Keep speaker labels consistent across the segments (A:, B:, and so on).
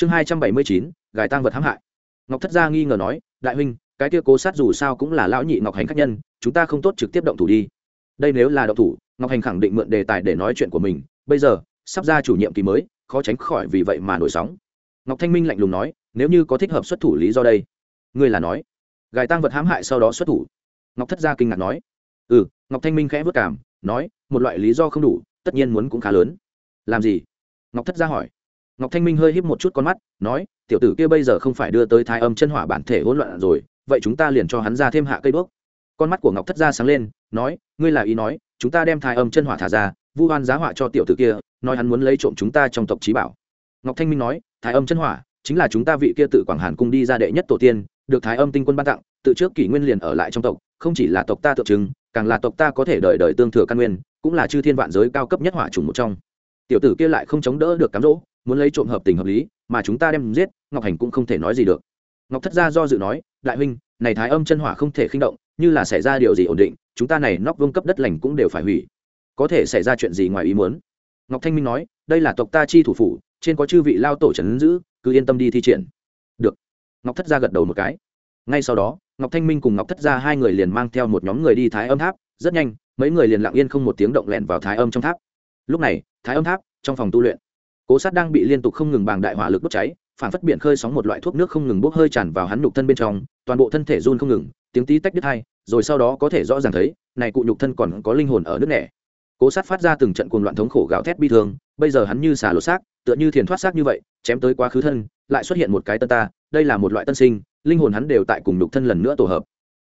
A: chương hai trăm bảy mươi chín, gài tăng vật hãm hại. Ngọc thất gia nghi ngờ nói, đại huynh, cái kia cố sát dù sao cũng là lão nhị ngọc hành khách nhân, chúng ta không tốt trực tiếp động thủ đi. Đây nếu là động thủ, ngọc hành khẳng định mượn đề tài để nói chuyện của mình. Bây giờ, sắp ra chủ nhiệm kỳ mới, khó tránh khỏi vì vậy mà nổi sóng. Ngọc thanh minh lạnh lùng nói, nếu như có thích hợp xuất thủ lý do đây. Ngươi là nói, gài tăng vật hãm hại sau đó xuất thủ. Ngọc thất gia kinh ngạc nói ừ ngọc thanh minh khẽ vất cảm nói, một loại lý do không đủ, tất nhiên muốn cũng khá lớn. Làm gì? Ngọc thất gia hỏi ngọc thanh minh hơi híp một chút con mắt, nói, tiểu tử kia bây giờ không phải đưa tới thái âm chân hỏa bản thể hỗn loạn rồi, vậy chúng ta liền cho hắn ra thêm hạ cây đuốc. Con mắt của ngọc thất gia sáng lên, nói, ngươi là ý nói, chúng ta đem thái âm chân hỏa thả ra, vu hoan giá họa cho tiểu tử kia, nói hắn muốn lấy trộm chúng ta trong tộc trí bảo. Ngọc thanh minh nói, thái âm chân hỏa, chính là chúng ta vị kia tự quảng hàn cung đi ra đệ nhất tổ tiên, được thái âm tinh quân ban tặng, tự trước kỷ nguyên liền ở lại trong tộc, không chỉ là tộc ta tượng trưng, càng là tộc ta có thể đợi đợi tương thừa căn nguyên, cũng là chư thiên vạn giới cao cấp nhất hỏa chủng một trong. Tiểu tử kia lại không chống đỡ được cám dỗ muốn lấy trộm hợp tình hợp lý, mà chúng ta đem giết, ngọc hành cũng không thể nói gì được. Ngọc thất gia do dự nói, đại huynh, này thái âm chân hỏa không thể khinh động, như là xảy ra điều gì ổn định, chúng ta này nóc vương cấp đất lành cũng đều phải hủy. Có thể xảy ra chuyện gì ngoài ý muốn? Ngọc thanh minh nói, đây là tộc ta chi thủ phủ, trên có chư vị lao tổ trấn giữ, cứ yên tâm đi thi triển. Được. Ngọc thất gia gật đầu một cái. Ngay sau đó, ngọc thanh minh cùng ngọc thất gia hai người liền mang theo một nhóm người đi thái âm tháp, rất nhanh, mấy người liền lặng yên không một tiếng động lẹn vào thái âm trong tháp. Lúc này, thái âm tháp trong phòng tu luyện cố sát đang bị liên tục không ngừng bàng đại hỏa lực đốt cháy, phản phất biển khơi sóng một loại thuốc nước không ngừng bốc hơi tràn vào hắn nhục thân bên trong, toàn bộ thân thể run không ngừng, tiếng tí tách đứt hai, rồi sau đó có thể rõ ràng thấy, này cụ nhục thân còn có linh hồn ở nước nẻ. Cố sát phát ra từng trận cuồng loạn thống khổ gào thét bi thương, bây giờ hắn như xà lột xác, tựa như thiền thoát xác như vậy, chém tới quá khứ thân, lại xuất hiện một cái tân ta, đây là một loại tân sinh, linh hồn hắn đều tại cùng nhục thân lần nữa tổ hợp.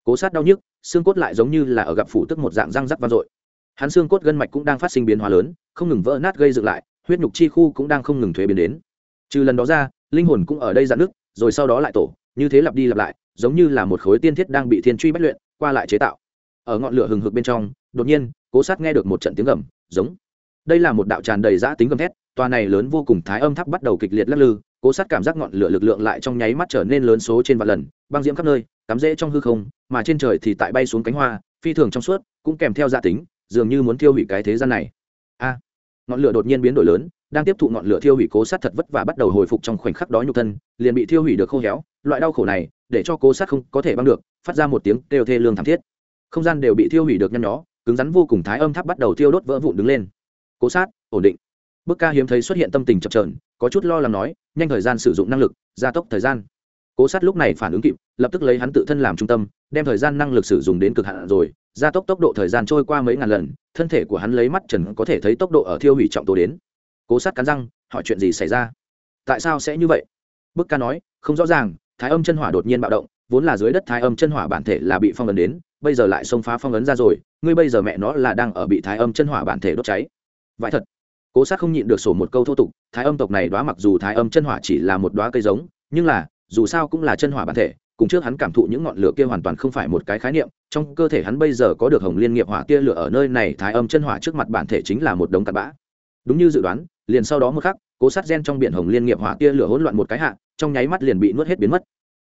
A: Cố sát đau nhức, xương cốt lại giống như là ở gặp phủ tức một dạng răng rắc vang dội. Hắn xương cốt gân mạch cũng đang phát sinh biến hóa lớn, không ngừng vỡ nát gây dựng lại huyết nhục chi khu cũng đang không ngừng thuế biến đến. Trừ lần đó ra, linh hồn cũng ở đây dạn nước, rồi sau đó lại tổ, như thế lặp đi lặp lại, giống như là một khối tiên thiết đang bị thiên truy bất luyện, qua lại chế tạo. Ở ngọn lửa hừng hực bên trong, đột nhiên, cố sát nghe được một trận tiếng gầm, giống. Đây là một đạo tràn đầy giã tính gầm thét, tòa này lớn vô cùng thái âm tháp bắt đầu kịch liệt lắc lư, cố sát cảm giác ngọn lửa lực lượng lại trong nháy mắt trở nên lớn số trên vạn lần, băng diễm khắp nơi, cắm rễ trong hư không, mà trên trời thì tại bay xuống cánh hoa, phi thường trong suốt, cũng kèm theo gia tính, dường như muốn thiêu hủy cái thế gian này. A! Ngọn lửa đột nhiên biến đổi lớn, đang tiếp thụ ngọn lửa thiêu hủy cố sát thật vất và bắt đầu hồi phục trong khoảnh khắc đó nhục thân, liền bị thiêu hủy được khô héo. Loại đau khổ này, để cho cố sát không có thể băng được, phát ra một tiếng kêu thê lương thảm thiết. Không gian đều bị thiêu hủy được nhăn nhó, cứng rắn vô cùng thái âm tháp bắt đầu thiêu đốt vỡ vụn đứng lên. Cố sát, ổn định. Bức ca hiếm thấy xuất hiện tâm tình chập trờn có chút lo lắng nói, nhanh thời gian sử dụng năng lực, gia tốc thời gian cố sát lúc này phản ứng kịp, lập tức lấy hắn tự thân làm trung tâm, đem thời gian năng lực sử dụng đến cực hạn rồi, gia tốc tốc độ thời gian trôi qua mấy ngàn lần, thân thể của hắn lấy mắt trần có thể thấy tốc độ ở thiêu hủy trọng tố đến. Cố sát cắn răng, hỏi chuyện gì xảy ra? Tại sao sẽ như vậy? Bức ca nói, không rõ ràng, thái âm chân hỏa đột nhiên bạo động, vốn là dưới đất thái âm chân hỏa bản thể là bị phong ấn đến, bây giờ lại xông phá phong ấn ra rồi, ngươi bây giờ mẹ nó là đang ở bị thái âm chân hỏa bản thể đốt cháy. Vậy thật. Cố sát không nhịn được sổ một câu thô tục, thái âm tộc này đoá mặc dù thái âm chân hỏa chỉ là một đoá cây giống, nhưng là dù sao cũng là chân hỏa bản thể, cùng trước hắn cảm thụ những ngọn lửa kia hoàn toàn không phải một cái khái niệm, trong cơ thể hắn bây giờ có được hồng liên nghiệp hỏa tia lửa ở nơi này thái âm chân hỏa trước mặt bản thể chính là một đống cặn bã. Đúng như dự đoán, liền sau đó một khắc, cố sát gen trong biển hồng liên nghiệp hỏa tia lửa hỗn loạn một cái hạ, trong nháy mắt liền bị nuốt hết biến mất.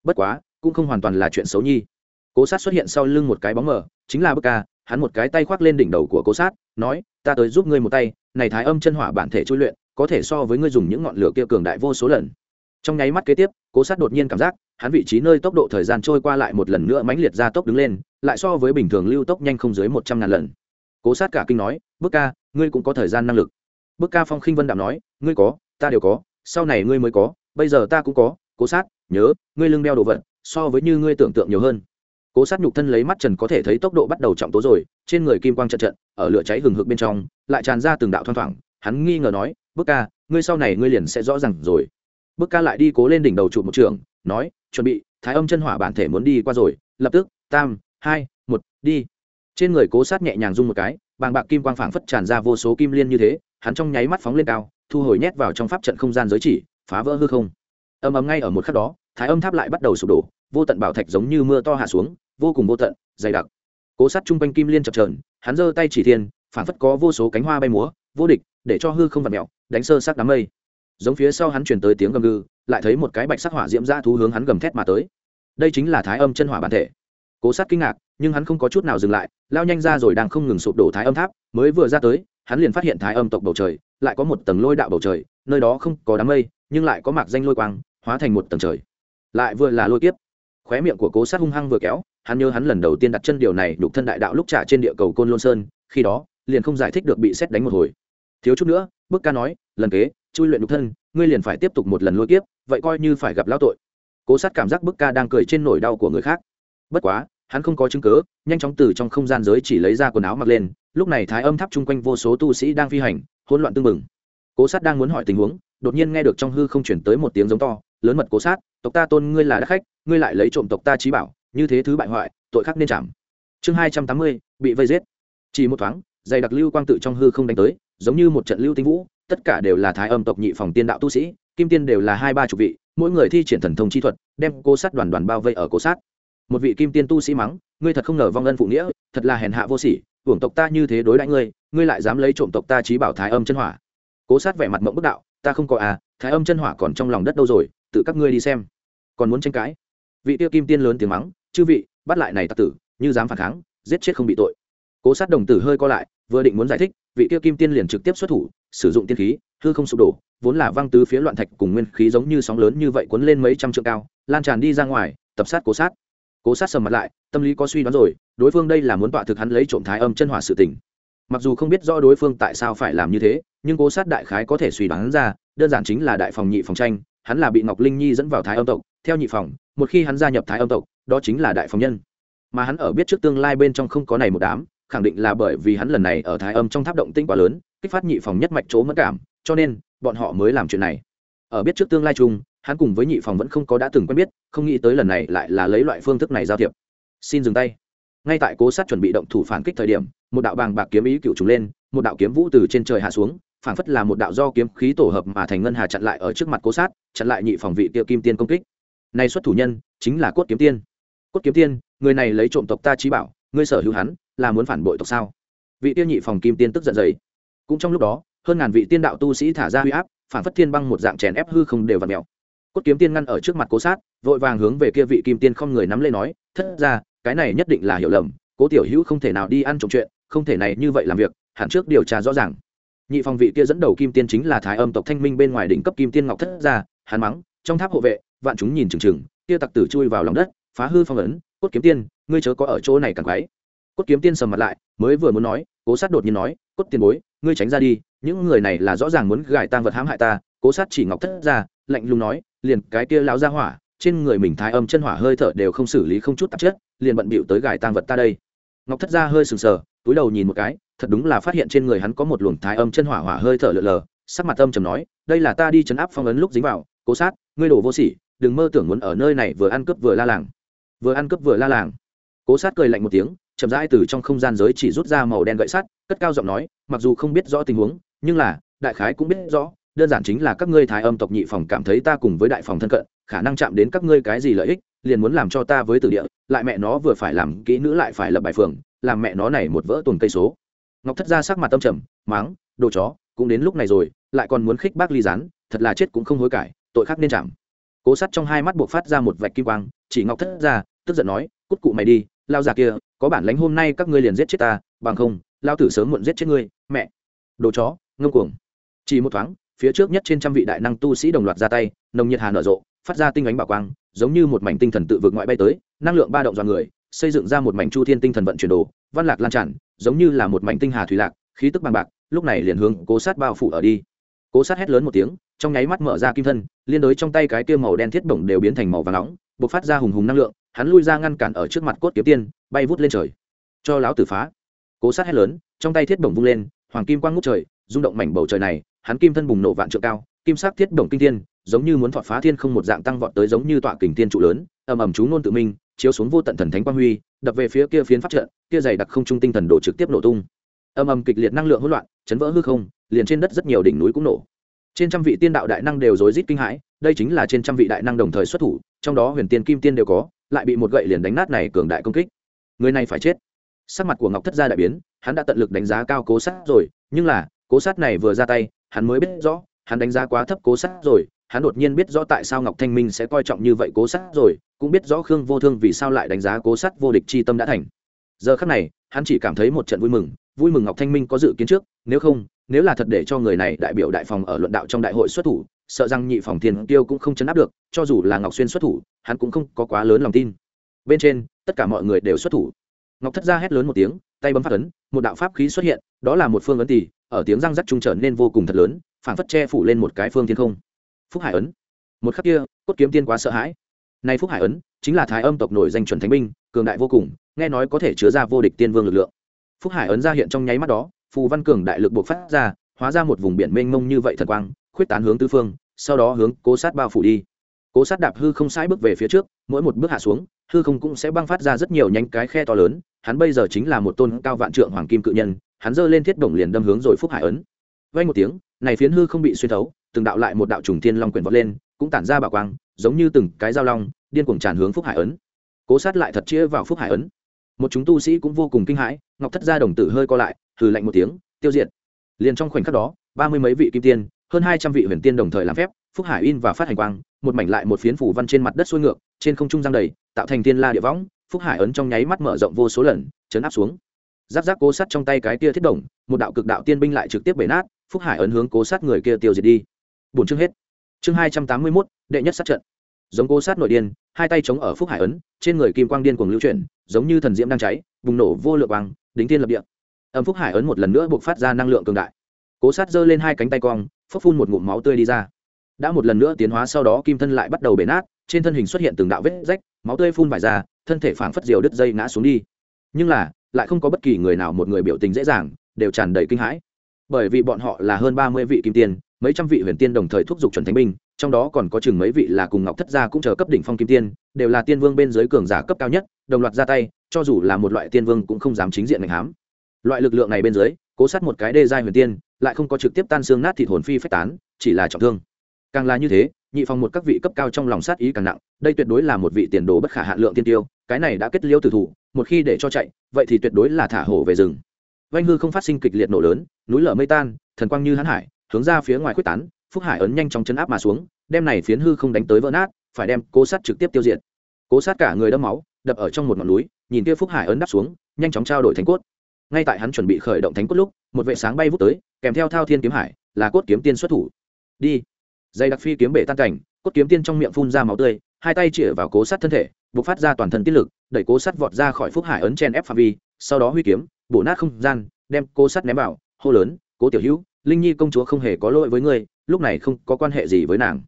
A: Bất quá, cũng không hoàn toàn là chuyện xấu nhi. Cố sát xuất hiện sau lưng một cái bóng mờ, chính là bức ca, hắn một cái tay khoác lên đỉnh đầu của cố sát, nói, ta tới giúp ngươi một tay, này thái âm chân hỏa bản thể chui luyện, có thể so với ngươi dùng những ngọn lửa kia cường đại vô số lần trong nháy mắt kế tiếp, cố sát đột nhiên cảm giác, hắn vị trí nơi tốc độ thời gian trôi qua lại một lần nữa mãnh liệt ra tốc đứng lên, lại so với bình thường lưu tốc nhanh không dưới một trăm ngàn lần. Cố sát cả kinh nói bước ca, ngươi cũng có thời gian năng lực. Bước ca phong khinh vân đạm nói, ngươi có, ta đều có, sau này ngươi mới có, bây giờ ta cũng có. Cố sát, nhớ, ngươi lưng đeo đồ vật, so với như ngươi tưởng tượng nhiều hơn. Cố sát nhục thân lấy mắt trần có thể thấy tốc độ bắt đầu trọng tố rồi, trên người kim quang trận trận, ở lửa cháy hừng hực bên trong, lại tràn ra từng đạo thoang thoảng. Hắn nghi ngờ nói bước ca, ngươi sau này ngươi liền sẽ rõ ràng rồi bức ca lại đi cố lên đỉnh đầu trụ một trường, nói, chuẩn bị, thái âm chân hỏa bản thể muốn đi qua rồi, lập tức, tam, hai, một, đi. Trên người cố sát nhẹ nhàng rung một cái, bàng bạc kim quang phảng phất tràn ra vô số kim liên như thế, hắn trong nháy mắt phóng lên cao, thu hồi nhét vào trong pháp trận không gian giới chỉ, phá vỡ hư không. Ầm ầm ngay ở một khắc đó, thái âm tháp lại bắt đầu sụp đổ, vô tận bảo thạch giống như mưa to hạ xuống, vô cùng vô tận, dày đặc. Cố sát chung quanh kim liên chập trờn hắn giơ tay chỉ thiên, phảng phất có vô số cánh hoa bay múa, vô địch, để cho hư không vặt mẹo đánh sơ sát đám mây giống phía sau hắn truyền tới tiếng gầm gừ, lại thấy một cái bạch sắc hỏa diễm ra thú hướng hắn gầm thét mà tới. Đây chính là thái âm chân hỏa bản thể. Cố sát kinh ngạc, nhưng hắn không có chút nào dừng lại, lao nhanh ra rồi đang không ngừng sụp đổ thái âm tháp, mới vừa ra tới, hắn liền phát hiện thái âm tộc bầu trời, lại có một tầng lôi đạo bầu trời, nơi đó không có đám mây, nhưng lại có mạc danh lôi quang, hóa thành một tầng trời. Lại vừa là lôi kiếp. Khóe miệng của cố sát hung hăng vừa kéo, hắn nhớ hắn lần đầu tiên đặt chân điều này đục thân đại đạo lúc trả trên địa cầu côn lôn sơn, khi đó, liền không giải thích được bị xét đánh một hồi. Thiếu chút nữa, bức ca nói, lần kế chui luyện nhục thân, ngươi liền phải tiếp tục một lần lôi kiếp, vậy coi như phải gặp lao tội. Cố sát cảm giác bức ca đang cười trên nỗi đau của người khác. Bất quá, hắn không có chứng cớ nhanh chóng từ trong không gian giới chỉ lấy ra quần áo mặc lên, lúc này thái âm tháp chung quanh vô số tu sĩ đang phi hành, hỗn loạn tưng bừng. Cố sát đang muốn hỏi tình huống, đột nhiên nghe được trong hư không chuyển tới một tiếng giống to, lớn mật cố sát, tộc ta tôn ngươi là đắc khách, ngươi lại lấy trộm tộc ta trí bảo, như thế thứ bại hoại, tội khắc nên chạm. Chương hai trăm tám mươi, bị vây giết. Chỉ một thoáng, dày đặc lưu quang tự trong hư không đánh tới, giống như một trận lưu tinh vũ tất cả đều là thái âm tộc nhị phòng tiên đạo tu sĩ, kim tiên đều là hai ba chục vị, mỗi người thi triển thần thông chi thuật, đem cố sát đoàn đoàn bao vây ở cố sát. Một vị kim tiên tu sĩ mắng, ngươi thật không ngờ vong ân phụ nghĩa, thật là hèn hạ vô sỉ, hưởng tộc ta như thế đối đãi ngươi ngươi lại dám lấy trộm tộc ta trí bảo thái âm chân hỏa. Cố sát vẻ mặt mộng bức đạo, ta không có à thái âm chân hỏa còn trong lòng đất đâu rồi, tự các ngươi đi xem. Còn muốn tranh cãi, vị tiêu kim tiên lớn tiếng mắng, chư vị, bắt lại này tặc tử, như dám phản kháng, giết chết không bị tội cố sát đồng tử hơi co lại, vừa định muốn giải thích, vị kia kim tiên liền trực tiếp xuất thủ, sử dụng tiên khí, hư không sụp đổ, vốn là văng tứ phía loạn thạch cùng nguyên khí giống như sóng lớn như vậy cuốn lên mấy trăm trượng cao, lan tràn đi ra ngoài, tập sát cố sát. Cố sát sầm mặt lại, tâm lý có suy đoán rồi, đối phương đây là muốn tọa thực hắn lấy trộm thái âm chân hỏa sự tình. Mặc dù không biết rõ đối phương tại sao phải làm như thế, nhưng cố sát đại khái có thể suy đoán ra, đơn giản chính là đại phòng nhị phòng tranh, hắn là bị ngọc linh nhi dẫn vào thái âm tộc, theo nhị phòng, một khi hắn gia nhập thái âm tộc, đó chính là đại phòng nhân. Mà hắn ở biết trước tương lai bên trong không có này một đám khẳng định là bởi vì hắn lần này ở thái âm trong tháp động tinh quá lớn, kích phát nhị phòng nhất mạch chỗ mất cảm, cho nên, bọn họ mới làm chuyện này. Ở biết trước tương lai chung, hắn cùng với nhị phòng vẫn không có đã từng quen biết, không nghĩ tới lần này lại là lấy loại phương thức này giao thiệp. Xin dừng tay. Ngay tại cố sát chuẩn bị động thủ phản kích thời điểm, một đạo bàng bạc kiếm ý cựu trùng lên, một đạo kiếm vũ từ trên trời hạ xuống phảng phất là một đạo do kiếm khí tổ hợp mà thành ngân hà chặn lại ở trước mặt cố sát, chặn lại nhị phòng vị tiệ kim tiên công kích. Nay xuất thủ nhân, chính là cốt kiếm tiên. Cốt kiếm tiên, người này lấy trộm tộc ta trí bảo ngươi sở hữu hắn, là muốn phản bội tộc sao? Vị tiêu nhị phòng kim tiên tức giận dày cũng trong lúc đó, hơn ngàn vị tiên đạo tu sĩ thả ra huy áp, phản phất thiên băng một dạng chèn ép hư không đều và mèo. Cốt kiếm tiên ngăn ở trước mặt cố sát, vội vàng hướng về kia vị kim tiên không người nắm lên nói, thất ra cái này nhất định là hiểu lầm, cố tiểu hữu không thể nào đi ăn trộm chuyện, không thể này như vậy làm việc, hẳn trước điều tra rõ ràng. Nhị phòng vị kia dẫn đầu kim tiên chính là thái âm tộc thanh minh bên ngoài đỉnh cấp kim tiên ngọc thất ra hắn mắng, trong tháp hộ vệ, vạn chúng nhìn chừng chừng, kia tặc tử chui vào lòng đất, phá hư phong ấn cốt kiếm tiên, ngươi chớ có ở chỗ này càng quái. Cốt kiếm tiên sầm mặt lại, mới vừa muốn nói, cố sát đột nhiên nói, cốt tiền bối, ngươi tránh ra đi, những người này là rõ ràng muốn gài tang vật hãm hại ta. Cố sát chỉ ngọc thất ra, lạnh lùng nói, liền cái kia lão ra hỏa, trên người mình thái âm chân hỏa hơi thở đều không xử lý không chút tạp chất, liền bận bịu tới gài tang vật ta đây. Ngọc thất ra hơi sừng sờ, túi đầu nhìn một cái, thật đúng là phát hiện trên người hắn có một luồng thái âm chân hỏa hỏa hơi thở lờ lờ, sắc mặt âm trầm nói, đây là ta đi chấn áp phong ấn lúc dính vào, cố sát, ngươi đổ vô sỉ, đừng mơ tưởng muốn ở nơi này vừa ăn cướp vừa la làng vừa ăn cướp vừa la làng. Cố sát cười lạnh một tiếng, chậm rãi từ trong không gian giới chỉ rút ra màu đen gậy sắt, cất cao giọng nói, mặc dù không biết rõ tình huống, nhưng là, đại khái cũng biết rõ, đơn giản chính là các ngươi thái âm tộc nhị phòng cảm thấy ta cùng với đại phòng thân cận, khả năng chạm đến các ngươi cái gì lợi ích, liền muốn làm cho ta với tử địa, lại mẹ nó vừa phải làm kỹ nữ lại phải lập bài phường, làm mẹ nó này một vỡ tuần cây số. Ngọc thất ra sắc mặt tâm trầm máng đồ chó, cũng đến lúc này rồi, lại còn muốn khích bác ly rán thật là chết cũng không hối cải, tội khác nên chạm. Cố sắt trong hai mắt buộc phát ra một vạch kim quang, chỉ ngọc thất ra tức giận nói, cút cụ mày đi, lao già kia, có bản lánh hôm nay các ngươi liền giết chết ta, bằng không, lao tử sớm muộn giết chết ngươi, mẹ. Đồ chó ngâm cuồng. Chỉ một thoáng, phía trước nhất trên trăm vị đại năng tu sĩ đồng loạt ra tay, nồng nhiệt hà nở rộ, phát ra tinh ánh bảo quang, giống như một mảnh tinh thần tự vượt ngoại bay tới, năng lượng ba động dọa người, xây dựng ra một mảnh chu thiên tinh thần vận chuyển đồ, văn lạc lan tràn, giống như là một mảnh tinh hà thủy lạc, khí tức bằng bạc, lúc này liền hướng cố sát bao phủ ở đi. Cố sát hét lớn một tiếng, trong nháy mắt mở ra kim thân, liên đối trong tay cái kia màu đen thiết bổng đều biến thành màu vàng nóng, bộc phát ra hùng hùng năng lượng hắn lui ra ngăn cản ở trước mặt cốt kiếm tiên, bay vút lên trời. Cho lão tử phá. Cố sát hét lớn, trong tay thiết bổng vung lên, hoàng kim quang ngút trời, rung động mảnh bầu trời này, hắn kim thân bùng nổ vạn trượng cao, kim sắc thiết bổng kinh thiên, giống như muốn thọt phá thiên không một dạng tăng vọt tới giống như tọa kình thiên trụ lớn, ầm ầm chú ngôn tự minh, chiếu xuống vô tận thần thánh quang huy, đập về phía kia phiến pháp trận, kia dày đặc không trung tinh thần đổ trực tiếp nổ tung. Ầm ầm kịch liệt năng lượng hỗn loạn, chấn vỡ hư không, liền trên đất rất nhiều đỉnh núi cũng nổ. Trên trăm vị tiên đạo đại năng đều rối rít kinh hãi, đây chính là trên trăm vị đại năng đồng thời xuất thủ, trong đó huyền tiên kim tiên đều có lại bị một gậy liền đánh nát này cường đại công kích. Người này phải chết. Sắc mặt của ngọc thất gia đại biến, hắn đã tận lực đánh giá cao cố sát rồi, nhưng là, cố sát này vừa ra tay, hắn mới biết rõ, hắn đánh giá quá thấp cố sát rồi, hắn đột nhiên biết rõ tại sao ngọc thanh minh sẽ coi trọng như vậy cố sát rồi, cũng biết rõ khương vô thương vì sao lại đánh giá cố sát vô địch chi tâm đã thành. Giờ khắc này, hắn chỉ cảm thấy một trận vui mừng vui mừng ngọc thanh minh có dự kiến trước, nếu không, nếu là thật để cho người này đại biểu đại phòng ở luận đạo trong đại hội xuất thủ sợ rằng nhị phòng thiên tiêu cũng không chấn áp được, cho dù là ngọc xuyên xuất thủ, hắn cũng không có quá lớn lòng tin. Bên trên, tất cả mọi người đều xuất thủ. Ngọc thất ra hét lớn một tiếng, tay bấm phát ấn, một đạo pháp khí xuất hiện, đó là một phương ấn tỷ ở tiếng răng rắc trung trở nên vô cùng thật lớn, phảng phất che phủ lên một cái phương thiên không. Phúc hải ấn. Một khắc kia, cốt kiếm tiên quá sợ hãi. Nay phúc hải ấn, chính là thái âm tộc nổi danh chuẩn thánh binh, cường đại vô cùng, nghe nói có thể chứa ra vô địch tiên vương lực lượng. Phúc hải ấn ra hiện trong nháy mắt đó, phù văn cường đại lực buộc phát ra hóa ra một vùng biển mênh mông như vậy thần quang, khuyết tán hướng tứ phương, sau đó hướng cố sát bao phủ đi. Cố sát đạp hư không sai bước về phía trước, mỗi một bước hạ xuống, hư không cũng sẽ băng phát ra rất nhiều nhánh cái khe to lớn, hắn bây giờ chính là một tôn cao vạn trượng hoàng kim cự nhân, hắn giơ lên thiết động liền đâm hướng rồi phúc hải ấn. Vay một tiếng, này phiến hư không bị xuyên thấu, từng đạo lại một đạo trùng thiên long quyển vọt lên, cũng tản ra bảo quang, giống như từng cái dao long, điên cuồng tràn hướng phúc hải ấn. Cố sát lại thật chia vào phúc hải ấn. Một chúng tu sĩ cũng vô cùng kinh hãi, ngọc thất gia đồng tử hơi co lại, hừ lạnh một tiếng, tiêu diệt liền trong khoảnh khắc đó, ba mươi mấy vị kim tiên, hơn hai trăm vị huyền tiên đồng thời làm phép, phúc hải in và phát hành quang, một mảnh lại một phiến phủ văn trên mặt đất xuôi ngược, trên không trung giang đầy, tạo thành tiên la địa võng, phúc hải ấn trong nháy mắt mở rộng vô số lần, chấn áp xuống. Giáp giáp cố sắt trong tay cái kia thiết đồng, một đạo cực đạo tiên binh lại trực tiếp bể nát, phúc hải ấn hướng cố sát người kia tiêu diệt đi. Bốn chương hết. Chương hai trăm tám mươi mốt, đệ nhất sát trận. Giống cố sát nội điên, hai tay chống ở phúc hải ấn, trên người kim quang điên cuồng lưu chuyển, giống như thần diễm đang cháy, bùng nổ vô lượng quang, đính tiên lập địa âm phúc hải ấn một lần nữa buộc phát ra năng lượng cường đại. Cố sát giơ lên hai cánh tay cong phấp phun một ngụm máu tươi đi ra. Đã một lần nữa tiến hóa sau đó kim thân lại bắt đầu bể nát, trên thân hình xuất hiện từng đạo vết rách, máu tươi phun vải ra, thân thể phảng phất diều đứt dây ngã xuống đi. Nhưng là, lại không có bất kỳ người nào một người biểu tình dễ dàng, đều tràn đầy kinh hãi. Bởi vì bọn họ là hơn ba mươi vị kim tiên, mấy trăm vị huyền tiên đồng thời thúc giục chuẩn thánh binh, trong đó còn có chừng mấy vị là cùng ngọc thất gia cũng chờ cấp đỉnh phong kim tiên, đều là tiên vương bên dưới cường giả cấp cao nhất, đồng loạt ra tay, cho dù là một loại tiên vương cũng không dám chính diện ngành hám loại lực lượng này bên dưới, cố sát một cái đê giai huyền tiên, lại không có trực tiếp tan xương nát thịt hồn phi phách tán, chỉ là trọng thương. Càng là như thế, nhị phòng một các vị cấp cao trong lòng sát ý càng nặng, đây tuyệt đối là một vị tiền đồ bất khả hạn lượng tiên tiêu, cái này đã kết liêu tử thủ, một khi để cho chạy, vậy thì tuyệt đối là thả hổ về rừng. Vanh hư không phát sinh kịch liệt nổ lớn, núi lở mây tan, thần quang như hãn hải, hướng ra phía ngoài quyết tán, phúc hải ấn nhanh chóng chấn áp mà xuống, đem này phiến hư không đánh tới vỡ nát, phải đem cố sát trực tiếp tiêu diệt. Cố sát cả người đâm máu, đập ở trong một ngọn núi, nhìn kia phúc hải ấn đắp xuống, nhanh chóng trao đổi thành cốt ngay tại hắn chuẩn bị khởi động thánh cốt lúc, một vệ sáng bay vút tới, kèm theo thao thiên kiếm hải, là cốt kiếm tiên xuất thủ. Đi. Dây đặc phi kiếm bể tan cảnh, cốt kiếm tiên trong miệng phun ra máu tươi, hai tay chĩa vào cố sát thân thể buộc phát ra toàn thân tiết lực, đẩy cố sát vọt ra khỏi phúc hải ấn chen ép phạm vi, sau đó huy kiếm, bổ nát không gian, đem cố sát ném vào, hô lớn, cố tiểu hữu, linh nhi công chúa không hề có lỗi với ngươi, lúc này không có quan hệ gì với nàng.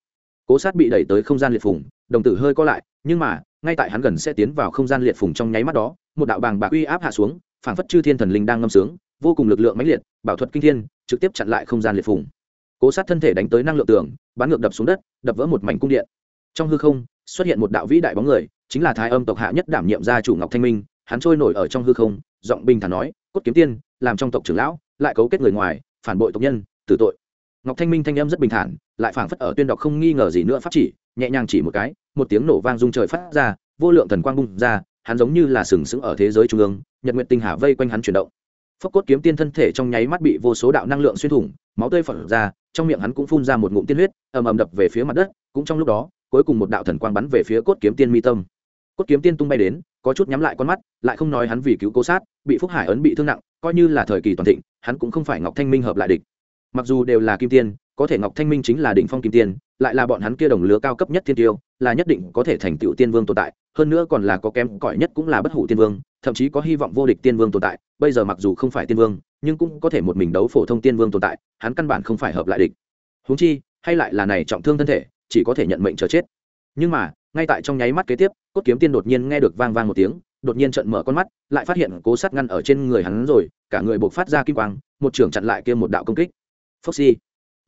A: Cố sát bị đẩy tới không gian liệt phủng đồng tử hơi co lại, nhưng mà, ngay tại hắn gần sẽ tiến vào không gian liệt phủng trong nháy mắt đó, một đạo bàng bạc uy áp hạ xuống phảng phất chư thiên thần linh đang ngâm sướng vô cùng lực lượng mãnh liệt bảo thuật kinh thiên trực tiếp chặn lại không gian liệt phùng, cố sát thân thể đánh tới năng lượng tường bắn ngược đập xuống đất đập vỡ một mảnh cung điện. Trong hư không xuất hiện một đạo vĩ đại bóng người chính là thái âm tộc hạ nhất đảm nhiệm gia chủ ngọc thanh minh hắn trôi nổi ở trong hư không giọng bình thản nói cốt kiếm tiên làm trong tộc trưởng lão lại cấu kết người ngoài phản bội tộc nhân tử tội. Ngọc thanh minh thanh âm rất bình thản lại phảng phất ở tuyên đọc không nghi ngờ gì nữa pháp chỉ nhẹ nhàng chỉ một cái một tiếng nổ vang rung trời phát ra vô lượng thần quang bung ra hắn giống như là sừng sững ở thế giới trung ương nhật nguyện tinh hà vây quanh hắn chuyển động. Phốc cốt kiếm tiên thân thể trong nháy mắt bị vô số đạo năng lượng xuyên thủng, máu tươi phật ra, trong miệng hắn cũng phun ra một ngụm tiên huyết, ầm ầm đập về phía mặt đất, cũng trong lúc đó, cuối cùng một đạo thần quang bắn về phía cốt kiếm tiên mi tâm. Cốt kiếm tiên tung bay đến, có chút nhắm lại con mắt, lại không nói hắn vì cứu cố sát, bị phúc hải ấn bị thương nặng, coi như là thời kỳ toàn thịnh, hắn cũng không phải ngọc thanh minh hợp lại địch. Mặc dù đều là kim tiên có thể ngọc thanh minh chính là đỉnh phong kim tiên, lại là bọn hắn kia đồng lứa cao cấp nhất thiên tiêu, là nhất định có thể thành tựu tiên vương tồn tại, hơn nữa còn là có kém cỏi nhất cũng là bất hủ tiên vương, thậm chí có hy vọng vô địch tiên vương tồn tại, bây giờ mặc dù không phải tiên vương, nhưng cũng có thể một mình đấu phổ thông tiên vương tồn tại, hắn căn bản không phải hợp lại địch. Huống chi, hay lại là này trọng thương thân thể, chỉ có thể nhận mệnh chờ chết. Nhưng mà, ngay tại trong nháy mắt kế tiếp, cốt kiếm tiên đột nhiên nghe được vang vang một tiếng, đột nhiên trận mở con mắt, lại phát hiện cố sát ngăn ở trên người hắn rồi, cả người buộc phát ra kim quang, một trưởng chặn lại kia một đạo công kích. Phốc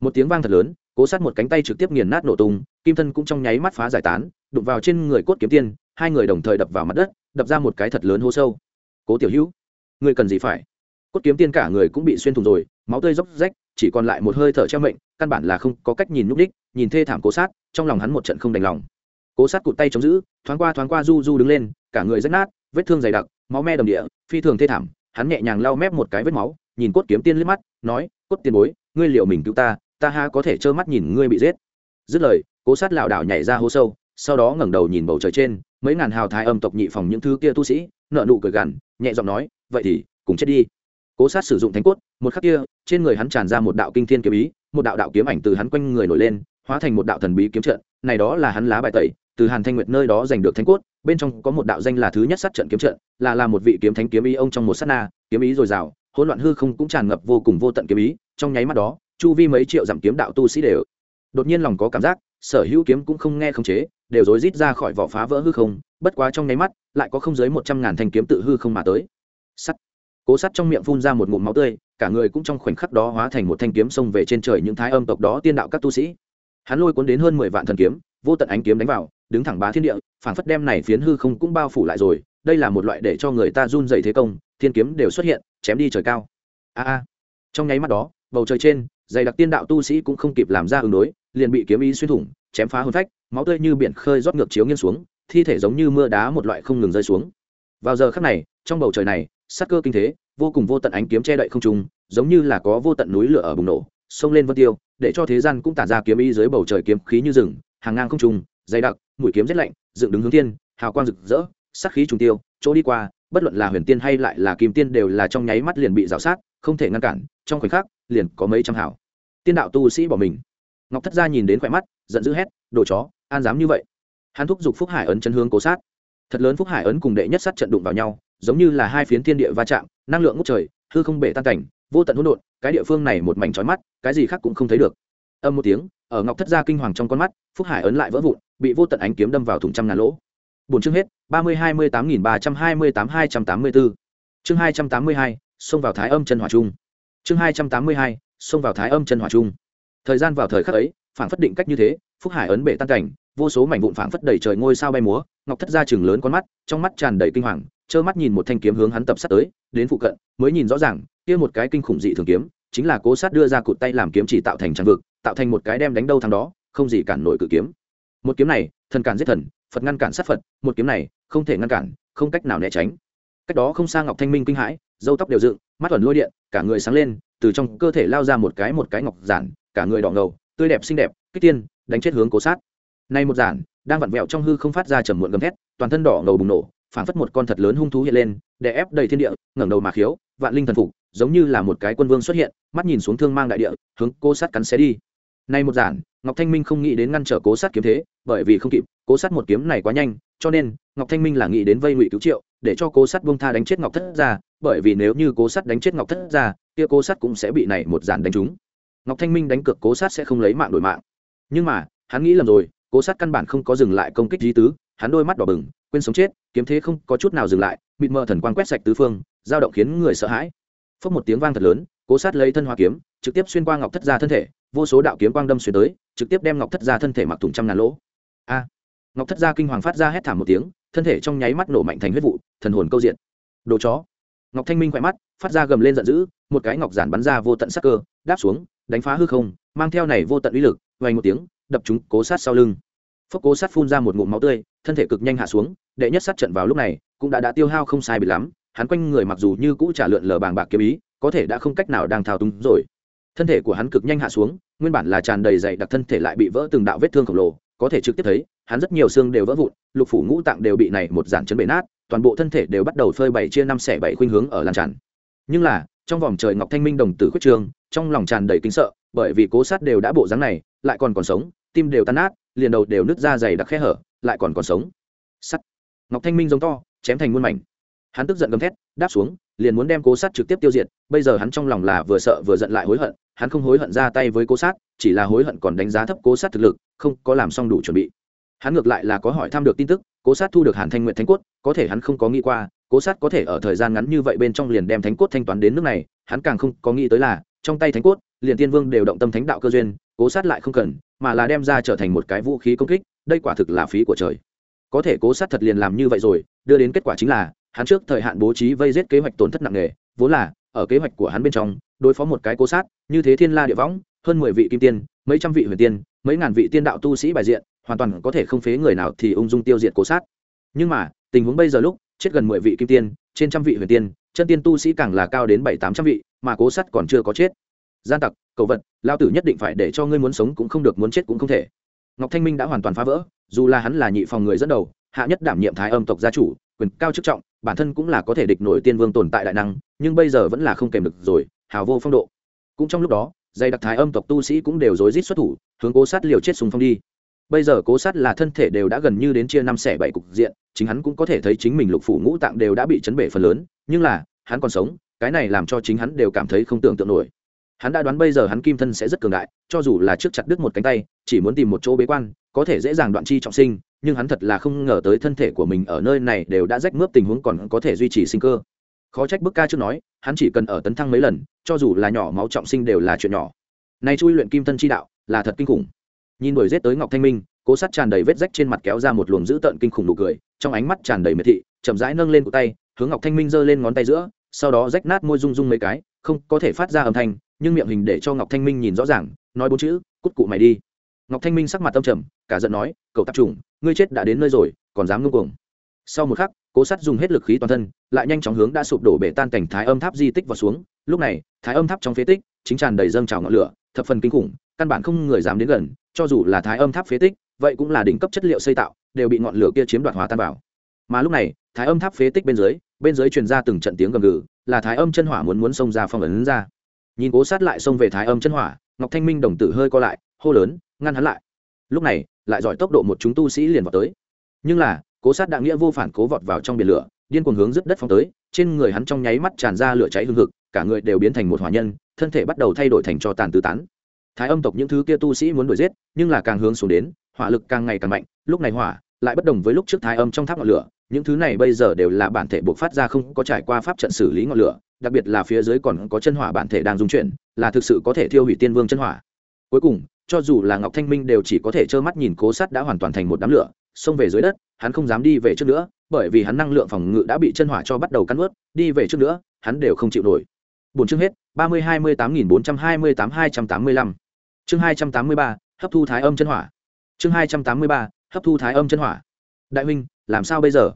A: một tiếng vang thật lớn, cố sát một cánh tay trực tiếp nghiền nát nổ tung, kim thân cũng trong nháy mắt phá giải tán, đụng vào trên người cốt kiếm tiên, hai người đồng thời đập vào mặt đất, đập ra một cái thật lớn hô sâu. Cố tiểu hữu người cần gì phải? Cốt kiếm tiên cả người cũng bị xuyên thủng rồi, máu tươi róc rách, chỉ còn lại một hơi thở treo mệnh, căn bản là không có cách nhìn núp đích, nhìn thê thảm cố sát, trong lòng hắn một trận không đành lòng. Cố sát cụt tay chống giữ, thoáng qua thoáng qua du du đứng lên, cả người rách nát, vết thương dày đặc, máu me đầm địa, phi thường thê thảm, hắn nhẹ nhàng lau mép một cái vết máu, nhìn cốt kiếm tiên liếc mắt, nói, cốt tiền bối, ngươi liệu mình cứu ta ta ha có thể trơ mắt nhìn ngươi bị giết. Dứt lời, cố sát lảo đảo nhảy ra hố sâu, sau đó ngẩng đầu nhìn bầu trời trên, mấy ngàn hào thái âm tộc nhị phòng những thứ kia tu sĩ nợ nụ cười gằn, nhẹ giọng nói, vậy thì, cùng chết đi. Cố sát sử dụng thánh cốt, một khắc kia, trên người hắn tràn ra một đạo kinh thiên kiếm ý, một đạo đạo kiếm ảnh từ hắn quanh người nổi lên, hóa thành một đạo thần bí kiếm trận, này đó là hắn lá bài tẩy, từ hàn thanh nguyệt nơi đó giành được thánh cốt, bên trong có một đạo danh là thứ nhất sát trận kiếm trận, là là một vị kiếm thánh kiếm ý ông trong một sát na, kiếm ý dồi dào, hỗn loạn hư không cũng tràn ngập vô cùng vô tận kiếm ý, trong nháy mắt đó chu vi mấy triệu dặm kiếm đạo tu sĩ đều. Đột nhiên lòng có cảm giác, sở hữu kiếm cũng không nghe khống chế, đều rối rít ra khỏi vỏ phá vỡ hư không, bất quá trong nháy mắt, lại có không dưới một trăm ngàn thanh kiếm tự hư không mà tới. Sắt. Cố sắt trong miệng phun ra một ngụm máu tươi, cả người cũng trong khoảnh khắc đó hóa thành một thanh kiếm xông về trên trời những thái âm tộc đó tiên đạo các tu sĩ. Hắn lôi cuốn đến hơn mười vạn thần kiếm, vô tận ánh kiếm đánh vào, đứng thẳng bá thiên địa, phảng phất đem này phiến hư không cũng bao phủ lại rồi, đây là một loại để cho người ta run dày thế công, thiên kiếm đều xuất hiện, chém đi trời cao. A a. Trong nháy mắt đó, bầu trời trên dày đặc tiên đạo tu sĩ cũng không kịp làm ra ứng đối, liền bị kiếm ý xuyên thủng, chém phá hôn phách, máu tươi như biển khơi rót ngược chiếu nghiêng xuống, thi thể giống như mưa đá một loại không ngừng rơi xuống. Vào giờ khắc này, trong bầu trời này, sắc cơ kinh thế, vô cùng vô tận ánh kiếm che đậy không trung, giống như là có vô tận núi lửa ở bùng nổ xông lên vân tiêu, để cho thế gian cũng tản ra kiếm ý dưới bầu trời kiếm khí như rừng, hàng ngang không trung, dày đặc, mũi kiếm rét lạnh, dựng đứng hướng tiên hào quang rực rỡ, sắc khí trùng tiêu, chỗ đi qua, bất luận là huyền tiên hay lại là kim tiên đều là trong nháy mắt liền bị rào sát, không thể ngăn cản, trong khoảnh khắc liền có mấy trăm hảo. Tiên đạo tu sĩ bỏ mình. Ngọc thất gia nhìn đến khỏe mắt, giận dữ hét, đồ chó, an dám như vậy? Hắn thúc giục phúc hải ấn chân hướng cố sát. Thật lớn phúc hải ấn cùng đệ nhất sát trận đụng vào nhau, giống như là hai phiến thiên địa va chạm, năng lượng ngút trời, hư không bể tan cảnh, vô tận hỗn độn, cái địa phương này một mảnh trói mắt, cái gì khác cũng không thấy được. Âm một tiếng, ở ngọc thất gia kinh hoàng trong con mắt, phúc hải ấn lại vỡ vụn, bị vô tận ánh kiếm đâm vào thùng trăm ngàn lỗ. Bốn chương hết, ba mươi hai mươi tám nghìn ba trăm hai mươi tám hai trăm tám mươi bốn. Chương hai trăm tám mươi hai, xông vào thái âm chân hỏa trung chương hai trăm tám mươi hai, xông vào thái âm chân hỏa trung. Thời gian vào thời khắc ấy phản phất định cách như thế, phúc hải ấn bể tan cảnh, vô số mảnh vụn phảng phất đầy trời ngôi sao bay múa, ngọc thất ra chừng lớn con mắt, trong mắt tràn đầy kinh hoàng, trơ mắt nhìn một thanh kiếm hướng hắn tập sát tới, đến phụ cận, mới nhìn rõ ràng, kia một cái kinh khủng dị thường kiếm, chính là cố sát đưa ra cụt tay làm kiếm chỉ tạo thành trang vực, tạo thành một cái đem đánh đâu thằng đó, không gì cản nổi cự kiếm. Một kiếm này, thần cản giết thần, phật ngăn cản sát phật, một kiếm này, không thể ngăn cản, không cách nào né tránh. Cách đó không xa ngọc thanh minh kinh hãi, dâu tóc đều dựng mắt thuần lôi điện, cả người sáng lên, từ trong cơ thể lao ra một cái một cái ngọc giản, cả người đỏ ngầu, tươi đẹp xinh đẹp, kích tiên, đánh chết hướng cố sát. Nay một giản, đang vặn vẹo trong hư không phát ra trầm muộn gầm thét, toàn thân đỏ ngầu bùng nổ, phảng phất một con thật lớn hung thú hiện lên để ép đầy thiên địa, ngẩng đầu mà khiếu, vạn linh thần phục, giống như là một cái quân vương xuất hiện, mắt nhìn xuống thương mang đại địa, hướng cố sát cắn xé đi. Nay một giản, ngọc thanh minh không nghĩ đến ngăn trở cố sát kiếm thế, bởi vì không kịp, cố sát một kiếm này quá nhanh, cho nên ngọc thanh minh là nghĩ đến vây ngụy cứu triệu để cho cố sát buông tha đánh chết ngọc thất ra bởi vì nếu như cố sát đánh chết ngọc thất ra kia cố sát cũng sẽ bị này một giản đánh trúng. Ngọc thanh minh đánh cược cố sát sẽ không lấy mạng đổi mạng. Nhưng mà, hắn nghĩ lầm rồi, cố sát căn bản không có dừng lại công kích di tứ, hắn đôi mắt đỏ bừng, quên sống chết, kiếm thế không có chút nào dừng lại, mịt mờ thần quang quét sạch tứ phương, dao động khiến người sợ hãi. Phốc một tiếng vang thật lớn, cố sát lấy thân hoa kiếm, trực tiếp xuyên qua ngọc thất ra thân thể, vô số đạo kiếm quang đâm xuyên tới, trực tiếp đem ngọc thất ra thân thể mặc thủng trăm ngàn lỗ. A! Ngọc thất ra kinh hoàng phát ra hét thảm một tiếng thân thể trong nháy mắt nổ mạnh thành huyết vụ, thần hồn câu diện. Đồ chó. Ngọc thanh minh khỏe mắt, phát ra gầm lên giận dữ, một cái ngọc giản bắn ra vô tận sắc cơ, đáp xuống, đánh phá hư không, mang theo này vô tận uy lực vay một tiếng, đập chúng cố sát sau lưng. Phốc cố sát phun ra một ngụm máu tươi, thân thể cực nhanh hạ xuống, đệ nhất sát trận vào lúc này, cũng đã đã tiêu hao không sai bị lắm, hắn quanh người mặc dù như cũ trả lượn lờ bàng bạc kiếm ý, có thể đã không cách nào đang thao túng rồi. Thân thể của hắn cực nhanh hạ xuống, nguyên bản là tràn đầy dày đặc thân thể lại bị vỡ từng đạo vết thương khổng lồ, có thể trực tiếp thấy hắn rất nhiều xương đều vỡ vụn, lục phủ ngũ tạng đều bị này một giản chấn bể nát, toàn bộ thân thể đều bắt đầu phơi bày chia năm xẻ bảy khuynh hướng ở lan tràn. Nhưng là, trong vòng trời ngọc thanh minh đồng tử khuyết trương, trong lòng tràn đầy kính sợ, bởi vì cố sát đều đã bộ dáng này, lại còn còn sống, tim đều tan nát, liền đầu đều nứt ra dày đặc khe hở, lại còn còn sống. Sắt. Ngọc thanh minh giống to, chém thành muôn mảnh. Hắn tức giận gầm thét, đáp xuống, liền muốn đem cố sát trực tiếp tiêu diệt, bây giờ hắn trong lòng là vừa sợ vừa giận lại hối hận, hắn không hối hận ra tay với cố sát, chỉ là hối hận còn đánh giá thấp cố sát thực lực, không có làm xong đủ chuẩn bị hắn ngược lại là có hỏi thăm được tin tức, cố sát thu được hàn thanh nguyện thánh cốt, có thể hắn không có nghĩ qua, cố sát có thể ở thời gian ngắn như vậy bên trong liền đem thánh cốt thanh toán đến nước này, hắn càng không có nghĩ tới là, trong tay thánh cốt, liền tiên vương đều động tâm thánh đạo cơ duyên, cố sát lại không cần, mà là đem ra trở thành một cái vũ khí công kích, đây quả thực là phí của trời. Có thể cố sát thật liền làm như vậy rồi, đưa đến kết quả chính là, hắn trước thời hạn bố trí vây giết kế hoạch tổn thất nặng nề, vốn là, ở kế hoạch của hắn bên trong, đối phó một cái cố sát, như thế thiên la địa võng, hơn mười vị kim tiên, mấy trăm vị huyền tiên, mấy ngàn vị tiên đạo tu sĩ bài diện hoàn toàn có thể không phế người nào thì ung dung tiêu diệt cố sát. Nhưng mà, tình huống bây giờ lúc, chết gần mười vị kim tiên, trên trăm vị huyền tiên, chân tiên tu sĩ càng là cao đến bảy, tám trăm vị, mà cố sát còn chưa có chết. Gian tặc cầu vật, lao tử nhất định phải để cho ngươi muốn sống cũng không được, muốn chết cũng không thể. Ngọc thanh minh đã hoàn toàn phá vỡ, dù là hắn là nhị phòng người dẫn đầu, hạ nhất đảm nhiệm thái âm tộc gia chủ, quyền cao chức trọng, bản thân cũng là có thể địch nổi tiên vương tồn tại đại năng, nhưng bây giờ vẫn là không kèm được rồi, hào vô phong độ. Cũng trong lúc đó, dây đặc thái âm tộc tu sĩ cũng đều rối rít xuất thủ, hướng cố sát liều chết xung phong đi bây giờ cố sát là thân thể đều đã gần như đến chia năm xẻ bảy cục diện, chính hắn cũng có thể thấy chính mình lục phủ ngũ tạng đều đã bị chấn bể phần lớn, nhưng là, hắn còn sống, cái này làm cho chính hắn đều cảm thấy không tưởng tượng nổi. Hắn đã đoán bây giờ hắn kim thân sẽ rất cường đại, cho dù là trước chặt đứt một cánh tay, chỉ muốn tìm một chỗ bế quan, có thể dễ dàng đoạn chi trọng sinh, nhưng hắn thật là không ngờ tới thân thể của mình ở nơi này đều đã rách mướp tình huống còn có thể duy trì sinh cơ. Khó trách bức ca trước nói, hắn chỉ cần ở tấn thăng mấy lần, cho dù là nhỏ máu trọng sinh đều là chuyện nhỏ. Nay chui luyện kim thân chi đạo là thật kinh khủng nhìn đuổi rết tới ngọc thanh minh, cố sắt tràn đầy vết rách trên mặt kéo ra một luồng dữ tợn kinh khủng nụ cười, trong ánh mắt tràn đầy miệt thị, chậm rãi nâng lên cổ tay, hướng ngọc thanh minh giơ lên ngón tay giữa, sau đó rách nát môi rung rung mấy cái, không có thể phát ra âm thanh, nhưng miệng hình để cho ngọc thanh minh nhìn rõ ràng, nói bốn chữ, cút cụ mày đi. Ngọc thanh minh sắc mặt tâm trầm, cả giận nói, cậu tạp trùng ngươi chết đã đến nơi rồi, còn dám ngưng cuồng. Sau một khắc, cố sắt dùng hết lực khí toàn thân, lại nhanh chóng hướng đã sụp đổ bể tan cảnh thái âm tháp di tích vào xuống. Lúc này, thái âm tháp trong phế tích, chính tràn đầy dâng trào ngọn lửa, thập phần kinh khủng căn bản không người dám đến gần, cho dù là thái âm tháp phế tích, vậy cũng là đỉnh cấp chất liệu xây tạo, đều bị ngọn lửa kia chiếm đoạt hòa tan vào. Mà lúc này, thái âm tháp phế tích bên dưới bên dưới truyền ra từng trận tiếng gầm gừ, là thái âm chân hỏa muốn muốn xông ra phong ấn ra. Nhìn cố sát lại xông về thái âm chân hỏa, ngọc thanh minh đồng tử hơi co lại, hô lớn, ngăn hắn lại. Lúc này, lại giỏi tốc độ một chúng tu sĩ liền vào tới. Nhưng là, cố sát đã nghĩa vô phản cố vọt vào trong biển lửa, điên cuồng hướng dứt đất phong tới, trên người hắn trong nháy mắt tràn ra lửa cháy hương hực, cả người đều biến thành một hỏa nhân, thân thể bắt đầu thay đổi thành cho tàn tứ tán thái âm tộc những thứ kia tu sĩ muốn đuổi giết, nhưng là càng hướng xuống đến, hỏa lực càng ngày càng mạnh, lúc này hỏa lại bất đồng với lúc trước thái âm trong tháp ngọn lửa, những thứ này bây giờ đều là bản thể buộc phát ra không có trải qua pháp trận xử lý ngọn lửa, đặc biệt là phía dưới còn có chân hỏa bản thể đang dung chuyển, là thực sự có thể thiêu hủy tiên vương chân hỏa. Cuối cùng, cho dù là ngọc thanh minh đều chỉ có thể trơ mắt nhìn cố sắt đã hoàn toàn thành một đám lửa, xông về dưới đất, hắn không dám đi về trước nữa, bởi vì hắn năng lượng phòng ngự đã bị chân hỏa cho bắt đầu cắn ướt đi về trước nữa, hắn đều không chịu nổi. Bốn chương hết, ba mươi hai mươi tám nghìn bốn trăm hai mươi tám hai trăm tám mươi lăm chương hai trăm tám mươi ba, hấp thu thái âm chân hỏa. Chương hai trăm tám mươi ba, hấp thu thái âm chân hỏa. Đại huynh, làm sao bây giờ?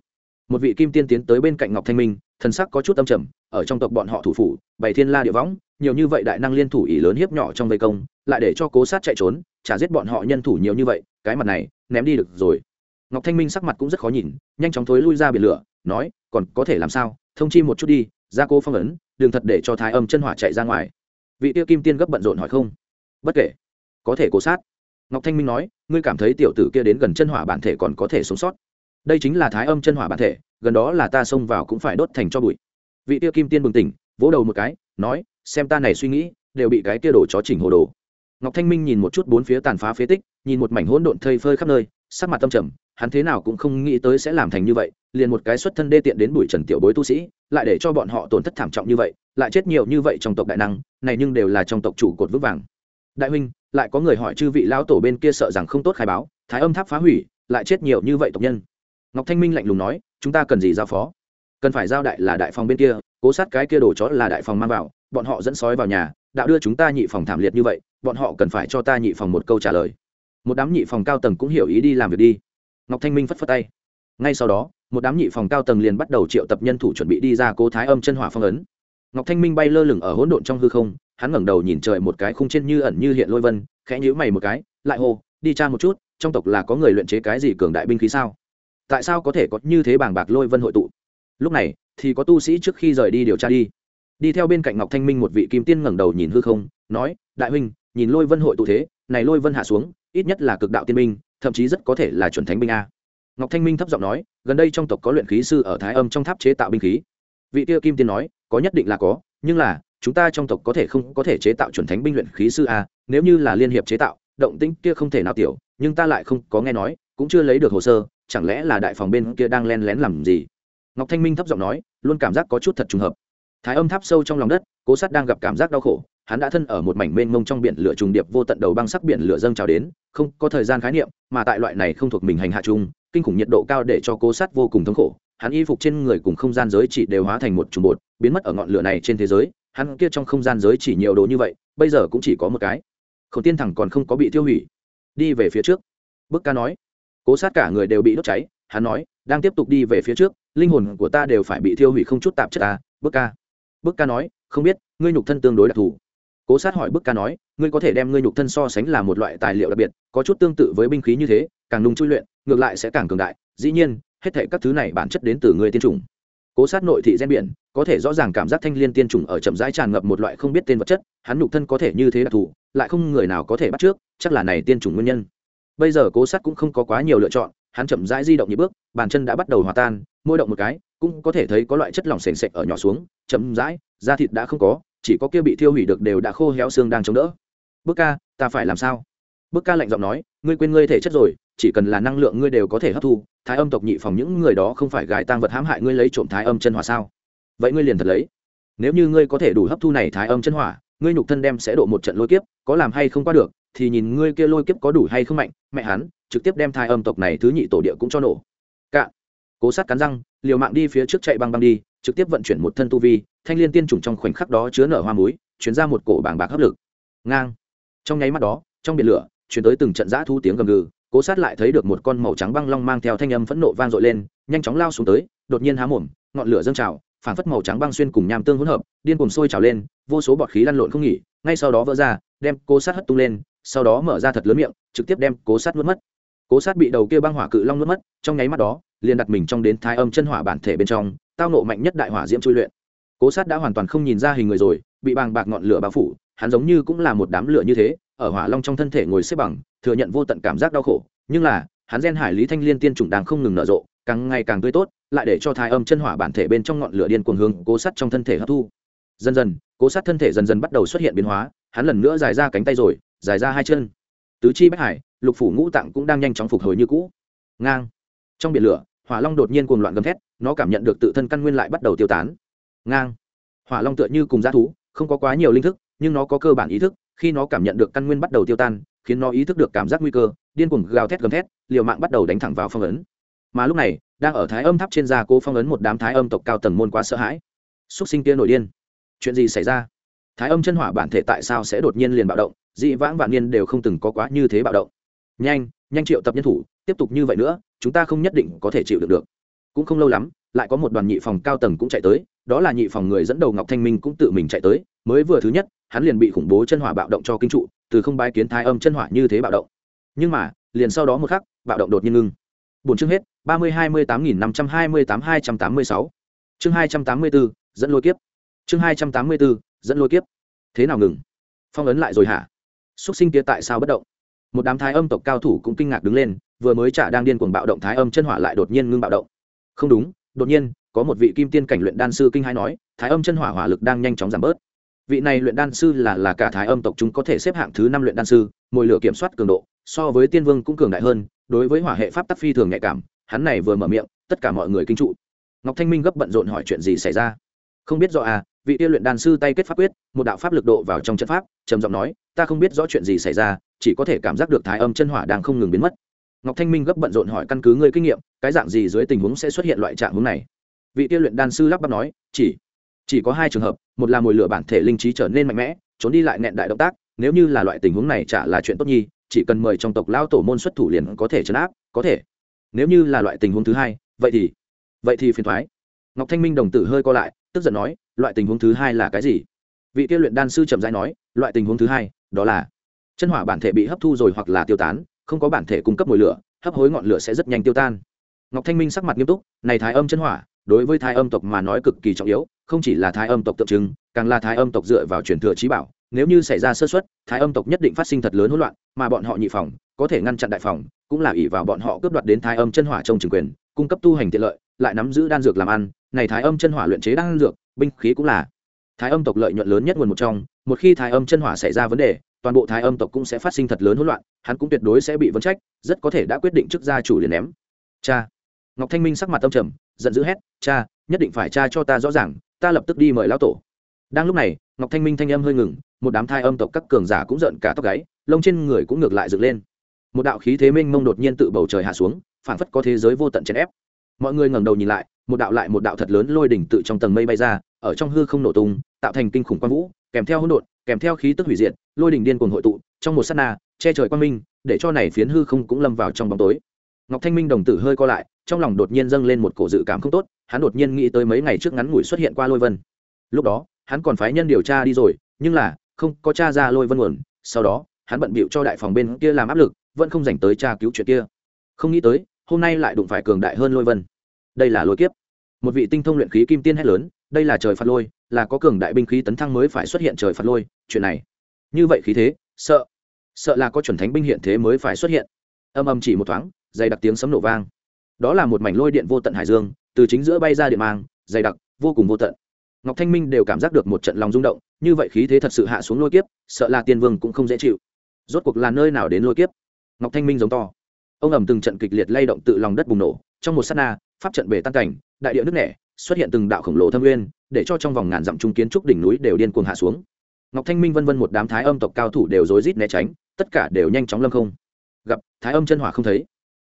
A: Một vị kim tiên tiến tới bên cạnh ngọc thanh minh, thần sắc có chút âm trầm, ở trong tộc bọn họ thủ phủ bảy thiên la địa võng, nhiều như vậy đại năng liên thủ ý lớn hiếp nhỏ trong vây công, lại để cho cố sát chạy trốn trả giết bọn họ nhân thủ nhiều như vậy, cái mặt này, ném đi được rồi. Ngọc thanh minh sắc mặt cũng rất khó nhìn, nhanh chóng thối lui ra biển lửa, nói, còn có thể làm sao? Thông chi một chút đi, ra cô phong ấn, đừng thật để cho thái âm chân hỏa chạy ra ngoài. Vị tiêu kim tiên gấp bận rộn hỏi không? Bất kể. Có thể cố sát. Ngọc thanh minh nói, ngươi cảm thấy tiểu tử kia đến gần chân hỏa bản thể còn có thể sống sót. Đây chính là thái âm chân hỏa bản thể, gần đó là ta xông vào cũng phải đốt thành cho bụi. Vị tiêu kim tiên bừng tỉnh, vỗ đầu một cái, nói, xem ta này suy nghĩ, đều bị cái kia đổ chó chỉnh hồ đồ. Ngọc thanh minh nhìn một chút bốn phía tàn phá phế tích, nhìn một mảnh hỗn độn thây phơi khắp nơi, sắc mặt tâm trầm, hắn thế nào cũng không nghĩ tới sẽ làm thành như vậy, liền một cái xuất thân đê tiện đến bụi trần tiểu bối tu sĩ, lại để cho bọn họ tổn thất thảm trọng như vậy, lại chết nhiều như vậy trong tộc đại năng, này nhưng đều là trong tộc chủ cột vững vàng đại huynh, lại có người hỏi chư vị lão tổ bên kia sợ rằng không tốt khai báo, thái âm tháp phá hủy, lại chết nhiều như vậy tộc nhân. Ngọc thanh minh lạnh lùng nói, chúng ta cần gì giao phó? Cần phải giao đại là đại phòng bên kia, cố sát cái kia đổ chó là đại phòng mang vào, bọn họ dẫn sói vào nhà, đạo đưa chúng ta nhị phòng thảm liệt như vậy, bọn họ cần phải cho ta nhị phòng một câu trả lời. Một đám nhị phòng cao tầng cũng hiểu ý đi làm việc đi. Ngọc thanh minh phất phất tay. Ngay sau đó, một đám nhị phòng cao tầng liền bắt đầu triệu tập nhân thủ chuẩn bị đi ra cố thái âm chân hỏa phong ấn. Ngọc thanh minh bay lơ lửng ở hỗn độn trong hư không hắn ngẩng đầu nhìn trời một cái khung trên như ẩn như hiện lôi vân, khẽ nhíu mày một cái, lại hô, đi tra một chút, trong tộc là có người luyện chế cái gì cường đại binh khí sao? Tại sao có thể có như thế bàng bạc lôi vân hội tụ? Lúc này, thì có tu sĩ trước khi rời đi điều tra đi. Đi theo bên cạnh ngọc thanh minh một vị kim tiên ngẩng đầu nhìn hư không, nói, đại huynh, nhìn lôi vân hội tụ thế, này lôi vân hạ xuống, ít nhất là cực đạo tiên minh thậm chí rất có thể là chuẩn thánh binh a. Ngọc thanh minh thấp giọng nói, gần đây trong tộc có luyện khí sư ở thái âm trong tháp chế tạo binh khí. Vị tiêu kim tiên nói, có nhất định là có, nhưng là chúng ta trong tộc có thể không có thể chế tạo chuẩn thánh binh luyện khí sư a, nếu như là liên hiệp chế tạo, động tĩnh kia không thể nào tiểu, nhưng ta lại không có nghe nói, cũng chưa lấy được hồ sơ, chẳng lẽ là đại phòng bên kia đang len lén làm gì? Ngọc thanh minh thấp giọng nói, luôn cảm giác có chút thật trùng hợp. Thái âm tháp sâu trong lòng đất, cố sát đang gặp cảm giác đau khổ, hắn đã thân ở một mảnh mênh mông trong biển lửa trùng điệp vô tận đầu băng sắc biển lửa dâng trào đến, không có thời gian khái niệm, mà tại loại này không thuộc mình hành hạ chung, kinh khủng nhiệt độ cao để cho cố sát vô cùng thống khổ, hắn y phục trên người cùng không gian giới chỉ đều hóa thành một trùng bột, biến mất ở ngọn lửa này trên thế giới hắn kia trong không gian giới chỉ nhiều đồ như vậy, bây giờ cũng chỉ có một cái. Khổng tiên thẳng còn không có bị tiêu hủy. Đi về phía trước. Bức ca nói. Cố sát cả người đều bị đốt cháy, hắn nói, đang tiếp tục đi về phía trước, linh hồn của ta đều phải bị tiêu hủy không chút tạp chất ta bức ca. Bức ca nói, không biết, ngươi nhục thân tương đối đặc thù. Cố sát hỏi bức ca nói, ngươi có thể đem ngươi nhục thân so sánh là một loại tài liệu đặc biệt, có chút tương tự với binh khí như thế, càng nung chui luyện, ngược lại sẽ càng cường đại, dĩ nhiên, hết thể các thứ này bản chất đến từ ngươi tiên chủng cố sát nội thị gen biển, có thể rõ ràng cảm giác thanh liên tiên trùng ở chậm rãi tràn ngập một loại không biết tên vật chất, hắn nhục thân có thể như thế đặc thù, lại không người nào có thể bắt trước, chắc là này tiên trùng nguyên nhân. Bây giờ cố sát cũng không có quá nhiều lựa chọn, hắn chậm rãi di động nhịp bước, bàn chân đã bắt đầu hòa tan mỗi động một cái, cũng có thể thấy có loại chất lỏng sền sệt ở nhỏ xuống, chậm rãi, da thịt đã không có, chỉ có kia bị thiêu hủy được đều đã khô héo xương đang chống đỡ. Bước ca, ta phải làm sao? Bước ca lạnh giọng nói ngươi quên ngươi thể chất rồi, chỉ cần là năng lượng ngươi đều có thể hấp thu, thái âm tộc nhị phòng những người đó không phải gài tang vật hãm hại ngươi lấy trộm thái âm chân hỏa sao? Vậy ngươi liền thật lấy. Nếu như ngươi có thể đủ hấp thu này thái âm chân hỏa, ngươi nhục thân đem sẽ độ một trận lôi kiếp, có làm hay không qua được, thì nhìn ngươi kia lôi kiếp có đủ hay không mạnh. Mẹ hắn, trực tiếp đem thái âm tộc này thứ nhị tổ địa cũng cho nổ. Cạn cố sát cắn răng, liều mạng đi phía trước chạy băng băng đi, trực tiếp vận chuyển một thân tu vi, thanh liên tiên trùng trong khoảnh khắc đó chứa nở hoa muối, chuyển ra một cổ bảng bạc hấp lực. Ngang. Trong nháy mắt đó, trong biển lửa chuyển tới từng trận giã thu tiếng gầm gừ, cố sát lại thấy được một con màu trắng băng long mang theo thanh âm phẫn nộ vang dội lên, nhanh chóng lao xuống tới, đột nhiên há mồm, ngọn lửa dâng trào, phảng phất màu trắng băng xuyên cùng nham tương hỗn hợp, điên cùng sôi trào lên, vô số bọt khí lăn lộn không nghỉ, ngay sau đó vỡ ra, đem cố sát hất tung lên, sau đó mở ra thật lớn miệng, trực tiếp đem cố sát nuốt mất. Cố sát bị đầu kia băng hỏa cự long nuốt mất, trong nháy mắt đó, liền đặt mình trong đến thái âm chân hỏa bản thể bên trong, tao nộ mạnh nhất đại hỏa diễm chui luyện. Cố sát đã hoàn toàn không nhìn ra hình người rồi, bị bàng bạc ngọn lửa bao phủ, hắn giống như cũng là một đám lửa như thế ở hỏa long trong thân thể ngồi xếp bằng, thừa nhận vô tận cảm giác đau khổ, nhưng là, hắn gen hải lý thanh liên tiên chủng đang không ngừng nở rộ, càng ngày càng tươi tốt, lại để cho thái âm chân hỏa bản thể bên trong ngọn lửa điên cuồng hướng cố sát trong thân thể hấp thu. Dần dần, cố sát thân thể dần dần bắt đầu xuất hiện biến hóa, hắn lần nữa dài ra cánh tay rồi, dài ra hai chân. Tứ chi bách hải, lục phủ ngũ tạng cũng đang nhanh chóng phục hồi như cũ. Ngang. Trong biển lửa, hỏa long đột nhiên cuồng loạn gầm thét, nó cảm nhận được tự thân căn nguyên lại bắt đầu tiêu tán. Ngang. Hỏa long tựa như cùng g thú, không có quá nhiều linh thức, nhưng nó có cơ bản ý thức khi nó cảm nhận được căn nguyên bắt đầu tiêu tan, khiến nó ý thức được cảm giác nguy cơ, điên cuồng gào thét gầm thét, liều mạng bắt đầu đánh thẳng vào phong ấn. Mà lúc này, đang ở thái âm tháp trên da cố phong ấn một đám thái âm tộc cao tầng môn quá sợ hãi. Xúc sinh kia nổi điên. Chuyện gì xảy ra? Thái âm chân hỏa bản thể tại sao sẽ đột nhiên liền bạo động? Dị vãng vạn niên đều không từng có quá như thế bạo động. Nhanh nhanh triệu tập nhân thủ, tiếp tục như vậy nữa, chúng ta không nhất định có thể chịu được được. Cũng không lâu lắm, lại có một đoàn nhị phòng cao tầng cũng chạy tới, đó là nhị phòng người dẫn đầu ngọc thanh minh cũng tự mình chạy tới mới vừa thứ nhất, hắn liền bị khủng bố chân hỏa bạo động cho kinh trụ, từ không bái kiến thái âm chân hỏa như thế bạo động. Nhưng mà, liền sau đó một khắc, bạo động đột nhiên ngưng. Bốn chương hết, ba mươi hai mươi tám nghìn năm trăm hai mươi tám hai trăm tám mươi sáu. Chương hai trăm tám mươi bốn, dẫn lôi kiếp. Chương hai trăm tám mươi bốn, dẫn lôi kiếp. Thế nào ngừng? Phong ấn lại rồi hả? Xúc sinh kia tại sao bất động? Một đám thái âm tộc cao thủ cũng kinh ngạc đứng lên, vừa mới trả đang điên cuồng bạo động thái âm chân hỏa lại đột nhiên ngưng bạo động. Không đúng, đột nhiên, có một vị kim tiên cảnh luyện đan sư kinh hai nói thái âm chân hỏa hỏa lực đang nhanh chóng giảm bớt vị này luyện đan sư là là cả thái âm tộc chúng có thể xếp hạng thứ năm luyện đan sư, mồi lửa kiểm soát cường độ, so với tiên vương cũng cường đại hơn, đối với hỏa hệ pháp tắc phi thường nhạy cảm, hắn này vừa mở miệng, tất cả mọi người kinh trụ. Ngọc thanh minh gấp bận rộn hỏi chuyện gì xảy ra? Không biết rõ à vị tiên luyện đan sư tay kết pháp quyết, một đạo pháp lực độ vào trong chân pháp, trầm giọng nói, ta không biết rõ chuyện gì xảy ra, chỉ có thể cảm giác được thái âm chân hỏa đang không ngừng biến mất. Ngọc thanh minh gấp bận rộn hỏi căn cứ ngươi kinh nghiệm, cái dạng gì dưới tình huống sẽ xuất hiện loại trạng huống này? Vị tiên luyện đan sư lắp bắp nói, chỉ chỉ có hai trường hợp, một là mồi lửa bản thể linh trí trở nên mạnh mẽ, trốn đi lại nẹn đại động tác, nếu như là loại tình huống này chả là chuyện tốt nhi, chỉ cần mời trong tộc lao tổ môn xuất thủ liền có thể chấn áp, có thể. Nếu như là loại tình huống thứ hai, vậy thì vậy thì phiền thoái. Ngọc thanh minh đồng tử hơi co lại, tức giận nói, loại tình huống thứ hai là cái gì? Vị kia luyện đan sư trầm rãi nói, loại tình huống thứ hai, đó là, chân hỏa bản thể bị hấp thu rồi hoặc là tiêu tán, không có bản thể cung cấp mồi lửa, hấp hối ngọn lửa sẽ rất nhanh tiêu tan. Ngọc thanh minh sắc mặt nghiêm túc, này thái âm chân hỏa, đối với thái âm tộc mà nói cực kỳ trọng yếu không chỉ là thái âm tộc tượng trưng, càng là thái âm tộc dựa vào truyền thừa trí bảo. Nếu như xảy ra sơ xuất thái âm tộc nhất định phát sinh thật lớn hỗn loạn, mà bọn họ nhị phòng có thể ngăn chặn đại phòng, cũng là ỷ vào bọn họ cướp đoạt đến thái âm chân hỏa trong trường quyền, cung cấp tu hành tiện lợi, lại nắm giữ đan dược làm ăn. Này thái âm chân hỏa luyện chế đan dược, binh khí cũng là thái âm tộc lợi nhuận lớn nhất nguồn một trong. Một khi thái âm chân hỏa xảy ra vấn đề, toàn bộ thái âm tộc cũng sẽ phát sinh thật lớn hỗn loạn, hắn cũng tuyệt đối sẽ bị vấn trách, rất có thể đã quyết định trước gia chủ liền ném. Cha. Ngọc thanh minh sắc mặt tâm trầm giận dữ hét, cha, nhất định phải cha cho ta rõ ràng, ta lập tức đi mời lão tổ. Đang lúc này, ngọc thanh minh thanh âm hơi ngừng, một đám thai âm tộc các cường giả cũng giận cả tóc gáy, lông trên người cũng ngược lại dựng lên. Một đạo khí thế minh mông đột nhiên tự bầu trời hạ xuống, phảng phất có thế giới vô tận chèn ép. Mọi người ngẩng đầu nhìn lại, một đạo lại một đạo thật lớn lôi đỉnh tự trong tầng mây bay ra, ở trong hư không nổ tung, tạo thành kinh khủng quang vũ, kèm theo hỗn độn, kèm theo khí tức hủy diệt, lôi đỉnh điên cuồng hội tụ, trong một sát na, che trời quang minh, để cho này phiến hư không cũng lâm vào trong bóng tối ngọc thanh minh đồng tử hơi co lại, trong lòng đột nhiên dâng lên một cổ dự cảm không tốt, hắn đột nhiên nghĩ tới mấy ngày trước ngắn ngủi xuất hiện qua lôi vân. Lúc đó, hắn còn phái nhân điều tra đi rồi, nhưng là, không có tra ra lôi vân nguồn, sau đó, hắn bận bịu cho đại phòng bên kia làm áp lực, vẫn không dành tới tra cứu chuyện kia. Không nghĩ tới, hôm nay lại đụng phải cường đại hơn lôi vân. Đây là lôi kiếp. Một vị tinh thông luyện khí kim tiên hét lớn, đây là trời phạt lôi, là có cường đại binh khí tấn thăng mới phải xuất hiện trời phạt lôi, chuyện này. Như vậy khí thế, sợ sợ là có chuẩn thánh binh hiện thế mới phải xuất hiện. Âm âm chỉ một thoáng dày đặc tiếng sấm nổ vang. Đó là một mảnh lôi điện vô tận hải dương, từ chính giữa bay ra điện mang, dày đặc, vô cùng vô tận. Ngọc thanh minh đều cảm giác được một trận lòng rung động, như vậy khí thế thật sự hạ xuống lôi kiếp, sợ là tiên vương cũng không dễ chịu. Rốt cuộc là nơi nào đến lôi kiếp? Ngọc thanh minh giống to. Ông ẩm từng trận kịch liệt lay động tự lòng đất bùng nổ, trong một s á t na, pháp trận bể tan cảnh, đại địa nước nẻ, xuất hiện từng đạo khổng lồ thâm nguyên, để cho trong vòng ngàn dặm trung kiến trúc đỉnh núi đều điên cuồng hạ xuống. Ngọc thanh minh vân vân một đám thái âm tộc cao thủ đều rối rít né tránh, tất cả đều nhanh chóng lâm không. Gặp thái âm chân hỏa không thấy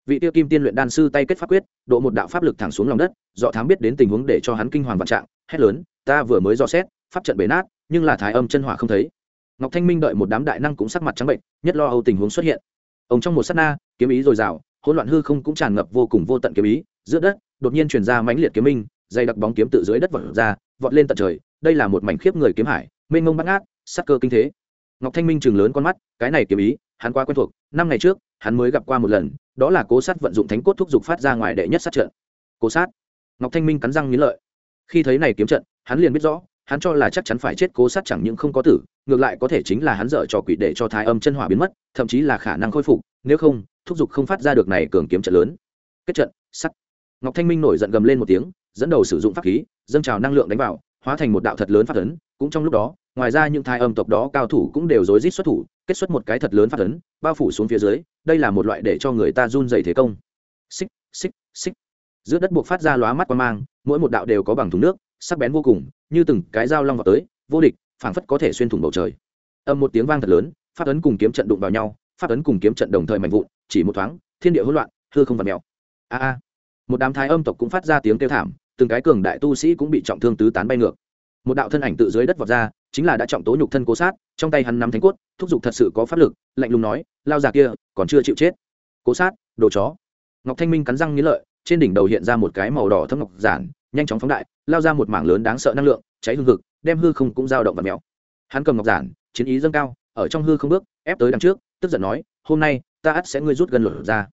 A: vị tiêu kim tiên luyện đan sư tay kết pháp quyết, độ một đạo pháp lực thẳng xuống lòng đất dọ thám biết đến tình huống để cho hắn kinh hoàng vạn trạng, hét lớn, ta vừa mới dò xét, pháp trận bể nát, nhưng là thái âm chân hỏa không thấy. Ngọc thanh minh đợi một đám đại năng cũng sắc mặt trắng bệnh, nhất lo âu tình huống xuất hiện. Ông trong một s á t na, kiếm ý dồi dào, hỗn loạn hư không cũng tràn ngập vô cùng vô tận kiếm ý, giữa đất, đột nhiên truyền ra mãnh liệt kiếm minh, dày đặc bóng kiếm tự dưới đất vọt ra, vọt lên tận trời, đây là một mảnh khiếp người kiếm hải, mênh mông bắt ngát, sắc cơ kinh thế. Ngọc thanh minh chừng lớn con mắt, cái này kiếm ý, hắn qua quen thuộc, năm ngày trước, hắn mới gặp qua một lần đó là cố sát vận dụng thánh cốt thúc giục phát ra ngoài đệ nhất sát trận. Cố sát. Ngọc thanh minh cắn răng nghiến lợi. Khi thấy này kiếm trận, hắn liền biết rõ, hắn cho là chắc chắn phải chết cố sát chẳng những không có tử, ngược lại có thể chính là hắn dở trò quỷ để cho thái âm chân hỏa biến mất, thậm chí là khả năng khôi phục, nếu không, thúc giục không phát ra được này cường kiếm trận lớn. Kết trận, sắt. Ngọc thanh minh nổi giận gầm lên một tiếng, dẫn đầu sử dụng pháp khí, dâng trào năng lượng đánh vào, hóa thành một đạo thật lớn pháp ấn, cũng trong lúc đó, ngoài ra những thái âm tộc đó cao thủ cũng đều rối rít xuất thủ kết xuất một cái thật lớn phát ấn, bao phủ xuống phía dưới, đây là một loại để cho người ta run dày thế công. Xích xích xích. Giữa đất buộc phát ra lóa mắt qua mang, mỗi một đạo đều có bằng thùng nước, sắc bén vô cùng, như từng cái dao long vào tới, vô địch, phảng phất có thể xuyên thủng bầu trời. Âm một tiếng vang thật lớn, phát ấn cùng kiếm trận đụng vào nhau, phát ấn cùng kiếm trận đồng thời mạnh vụn, chỉ một thoáng, thiên địa hỗn loạn, hư không vặt mèo. A a. Một đám thái âm tộc cũng phát ra tiếng kêu thảm, từng cái cường đại tu sĩ cũng bị trọng thương tứ tán bay ngược một đạo thân ảnh tự dưới đất vọt ra, chính là đã trọng tố nhục thân cố sát, trong tay hắn nắm thánh cốt, thúc giục thật sự có pháp lực, lạnh lùng nói, lao già kia, còn chưa chịu chết. Cố sát, đồ chó. Ngọc thanh minh cắn răng nghĩ lợi, trên đỉnh đầu hiện ra một cái màu đỏ thâm ngọc giản, nhanh chóng phóng đại, lao ra một mảng lớn đáng sợ năng lượng, cháy hương thực đem hư không cũng dao động và mèo. Hắn cầm ngọc giản, chiến ý dâng cao, ở trong hư không bước, ép tới đằng trước, tức giận nói, hôm nay, ta ắt sẽ ngươi rút gần lột ra.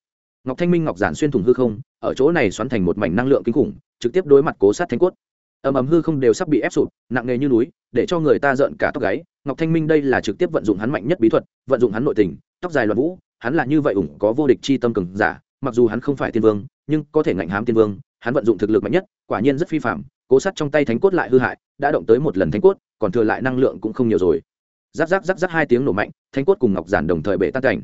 A: Ngọc thanh minh ngọc giản xuyên thủng hư không, ở chỗ này xoắn thành một mảnh năng lượng kinh khủng, trực tiếp đối mặt cố sát thánh cốt ầm ầm hư không đều sắp bị ép sụp, nặng nề như núi, để cho người ta giận cả tóc gáy. Ngọc thanh minh đây là trực tiếp vận dụng hắn mạnh nhất bí thuật, vận dụng hắn nội tình, tóc dài loạn vũ, hắn là như vậy ủng có vô địch chi tâm cường giả, mặc dù hắn không phải tiên vương, nhưng có thể ngạnh hám tiên vương, hắn vận dụng thực lực mạnh nhất, quả nhiên rất phi phạm cố sát trong tay thánh cốt lại hư hại, đã động tới một lần thánh cốt, còn thừa lại năng lượng cũng không nhiều rồi. Giáp giáp giáp giáp hai tiếng nổ mạnh, thánh cốt cùng ngọc giản đồng thời bể tan cảnh.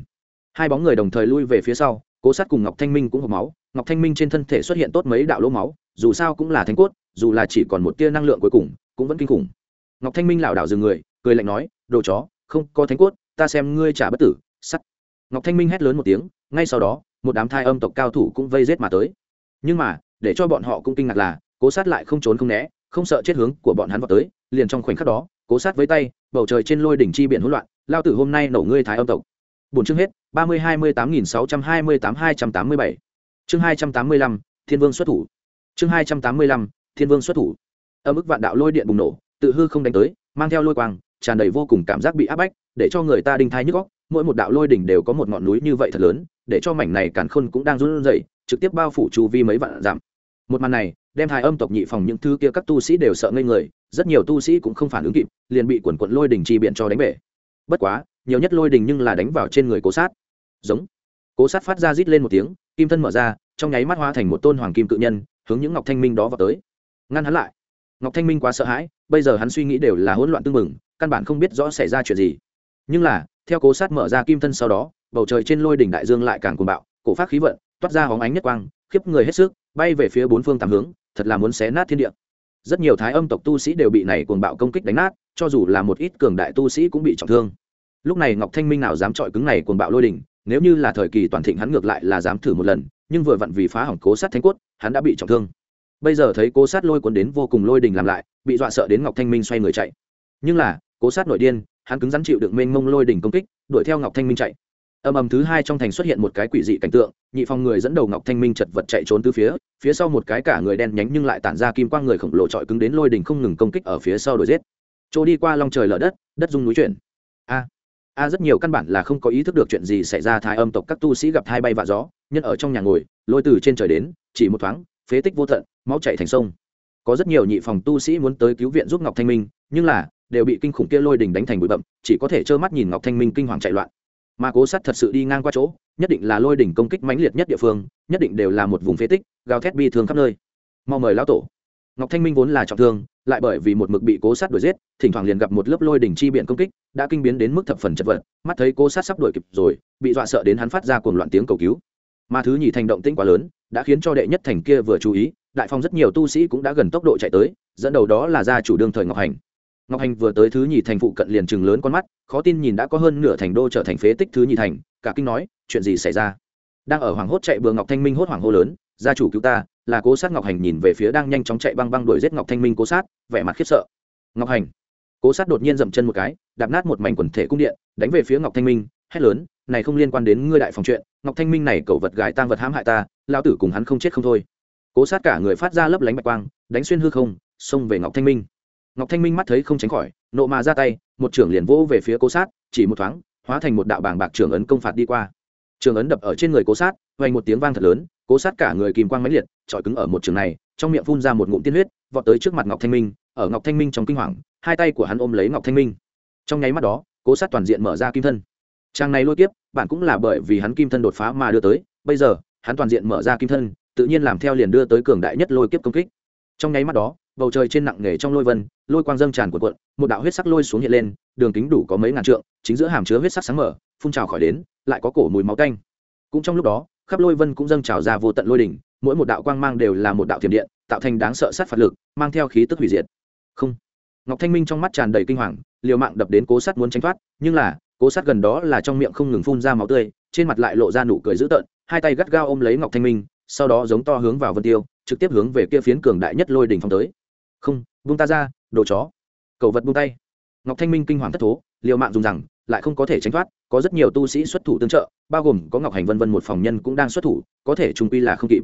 A: Hai bóng người đồng thời lui về phía sau cố sát cùng ngọc thanh minh cũng hộp máu, ngọc thanh minh trên thân thể xuất hiện tốt mấy đạo lỗ máu, dù sao cũng là thánh cốt, dù là chỉ còn một tia năng lượng cuối cùng, cũng vẫn kinh khủng. Ngọc thanh minh lảo đảo dừng người, cười lạnh nói, đồ chó, không có thánh cốt, ta xem ngươi trả bất tử, sắt. Ngọc thanh minh hét lớn một tiếng, ngay sau đó, một đám thai âm tộc cao thủ cũng vây rết mà tới. Nhưng mà, để cho bọn họ cũng kinh ngạc là, cố sát lại không trốn không né, không sợ chết hướng của bọn hắn vào tới, liền trong khoảnh khắc đó, cố sát với tay, bầu trời trên lôi đỉnh chi biển hỗn loạn, lao tử hôm nay nổ ngươi thái âm tộc bốn chương hết, ba mươi hai mươi tám nghìn sáu trăm hai mươi tám hai trăm tám mươi bảy. Chương hai trăm tám mươi lăm, thiên vương xuất thủ. Chương hai trăm tám mươi lăm, thiên vương xuất thủ. Ở mức vạn đạo lôi điện bùng nổ, tự hư không đánh tới, mang theo lôi quang, tràn đầy vô cùng cảm giác bị áp bách, để cho người ta đinh thai nhức góc mỗi một đạo lôi đỉnh đều có một ngọn núi như vậy thật lớn, để cho mảnh này càn khôn cũng đang run rẩy, trực tiếp bao phủ chu vi mấy vạn dặm. Một màn này, đem hai âm tộc nhị phòng những thứ kia các tu sĩ đều sợ ngây người, rất nhiều tu sĩ cũng không phản ứng kịp, liền bị quần quận lôi đỉnh chi biện cho đánh bể. Bất quá nhiều nhất lôi đình nhưng là đánh vào trên người cố sát. Giống. Cố sát phát ra rít lên một tiếng, kim thân mở ra, trong nháy mắt hóa thành một tôn hoàng kim cự nhân, hướng những ngọc thanh minh đó vào tới. Ngăn hắn lại. Ngọc thanh minh quá sợ hãi, bây giờ hắn suy nghĩ đều là hỗn loạn tương mừng, căn bản không biết rõ xảy ra chuyện gì. Nhưng là, theo cố sát mở ra kim thân sau đó, bầu trời trên lôi đỉnh đại dương lại càng cuồng bạo, cổ phát khí vận, toát ra hóng ánh nhất quang, khiếp người hết sức, bay về phía bốn phương tám hướng, thật là muốn xé nát thiên địa. Rất nhiều thái âm tộc tu sĩ đều bị này cuồng bạo công kích đánh nát, cho dù là một ít cường đại tu sĩ cũng bị trọng thương lúc này ngọc thanh minh nào dám chọi cứng này cuồng bạo lôi đỉnh nếu như là thời kỳ toàn thịnh hắn ngược lại là dám thử một lần, nhưng vừa vặn vì phá hỏng cố sát thánh cốt, hắn đã bị trọng thương. Bây giờ thấy cố sát lôi cuốn đến vô cùng lôi đình làm lại, bị dọa sợ đến ngọc thanh minh xoay người chạy. Nhưng là, cố sát nội điên, hắn cứng rắn chịu được mênh mông lôi đình công kích, đuổi theo ngọc thanh minh chạy. Âm ầm thứ hai trong thành xuất hiện một cái quỷ dị cảnh tượng, nhị phong người dẫn đầu ngọc thanh minh chật vật chạy trốn từ phía phía sau một cái cả người đen nhánh nhưng lại tản ra kim quang người khổng lồ trọi cứng đến lôi đình không ngừng công kích ở phía sau đuổi giết. Chỗ đi qua long trời lở đất đất dung núi chuyển. A! A rất nhiều căn bản là không có ý thức được chuyện gì xảy ra, thái âm tộc các tu sĩ gặp hai bay vạ gió, nhân ở trong nhà ngồi, lôi từ trên trời đến, chỉ một thoáng, phế tích vô tận, máu chảy thành sông. Có rất nhiều nhị phòng tu sĩ muốn tới cứu viện giúp ngọc thanh minh, nhưng là, đều bị kinh khủng kia lôi đình đánh thành bụi bậm chỉ có thể trơ mắt nhìn ngọc thanh minh kinh hoàng chạy loạn. Mà cố sát thật sự đi ngang qua chỗ, nhất định là lôi đỉnh công kích mãnh liệt nhất địa phương, nhất định đều là một vùng phế tích, gào thét bi thương khắp nơi. Mau mời lão tổ. Ngọc thanh minh vốn là trọng thương lại bởi vì một mực bị cố sát đuổi giết, thỉnh thoảng liền gặp một lớp lôi đỉnh chi biển công kích, đã kinh biến đến mức thập phần chật vật, mắt thấy cố sát sắp đuổi kịp rồi, bị dọa sợ đến hắn phát ra cuồng loạn tiếng cầu cứu. Mà thứ nhì thành động tĩnh quá lớn, đã khiến cho đệ nhất thành kia vừa chú ý, đại phong rất nhiều tu sĩ cũng đã gần tốc độ chạy tới, dẫn đầu đó là gia chủ đương thời ngọc hành. Ngọc hành vừa tới thứ nhì thành phụ cận liền chừng lớn con mắt, khó tin nhìn đã có hơn nửa thành đô trở thành phế tích thứ nhì thành, cả kinh nói, chuyện gì xảy ra? Đang ở hoàng hốt chạy bừa ngọc thanh minh hốt hoảng hô lớn, gia chủ cứu ta là cố sát ngọc hành nhìn về phía đang nhanh chóng chạy băng băng đuổi giết ngọc thanh minh cố sát, vẻ mặt khiếp sợ. Ngọc hành. Cố sát đột nhiên dậm chân một cái, đạp nát một mảnh quần thể cung điện, đánh về phía ngọc thanh minh, hét lớn, này không liên quan đến ngươi đại phòng chuyện, ngọc thanh minh này cẩu vật gài tang vật hãm hại ta lao tử cùng hắn không chết không thôi. Cố sát cả người phát ra lấp lánh bạch quang, đánh xuyên hư không, xông về ngọc thanh minh. Ngọc thanh minh mắt thấy không tránh khỏi, nộ mà ra tay, một trưởng liền vỗ về phía cố sát, chỉ một thoáng, hóa thành một đạo bảng bạc trưởng ấn công phạt đi qua trường ấn đập ở trên người cố sát, vang một tiếng vang thật lớn, cố sát cả người kìm quang mãnh liệt trọi cứng ở một trường này, trong miệng phun ra một ngụm tiên huyết, vọt tới trước mặt ngọc thanh minh, ở ngọc thanh minh trong kinh hoàng, hai tay của hắn ôm lấy ngọc thanh minh. Trong nháy mắt đó, cố sát toàn diện mở ra kim thân. Trang này lôi kiếp, bạn cũng là bởi vì hắn kim thân đột phá mà đưa tới, bây giờ, hắn toàn diện mở ra kim thân, tự nhiên làm theo liền đưa tới cường đại nhất lôi kiếp công kích. Trong nháy mắt đó, bầu trời trên nặng nề trong lôi vân, lôi quang dâng tràn của quận một đạo huyết sắc lôi xuống hiện lên, đường kính đủ có mấy ngàn trượng, chính giữa hàm chứa huyết sắc sáng mở, phun trào khỏi đến lại có cổ mùi máu canh. Cũng trong lúc đó, khắp lôi vân cũng dâng trào ra vô tận lôi đỉnh, mỗi một đạo quang mang đều là một đạo thiểm điện, tạo thành đáng sợ sát phạt lực, mang theo khí tức hủy diệt. Không. Ngọc thanh minh trong mắt tràn đầy kinh hoàng, liều mạng đập đến cố sát muốn tránh thoát, nhưng là, cố sát gần đó là trong miệng không ngừng phun ra máu tươi, trên mặt lại lộ ra nụ cười dữ tợn, hai tay gắt gao ôm lấy ngọc thanh minh, sau đó giống to hướng vào vân tiêu, trực tiếp hướng về kia phiến cường đại nhất lôi đỉnh phong tới. Không, buông ta ra, đồ chó. Cầu vật buông tay. Ngọc thanh minh kinh hoàng thất thố, liều mạng dùng rằng lại không có thể tránh thoát, có rất nhiều tu sĩ xuất thủ tương trợ, bao gồm có ngọc hành vân vân một phòng nhân cũng đang xuất thủ, có thể trung quy là không kịp.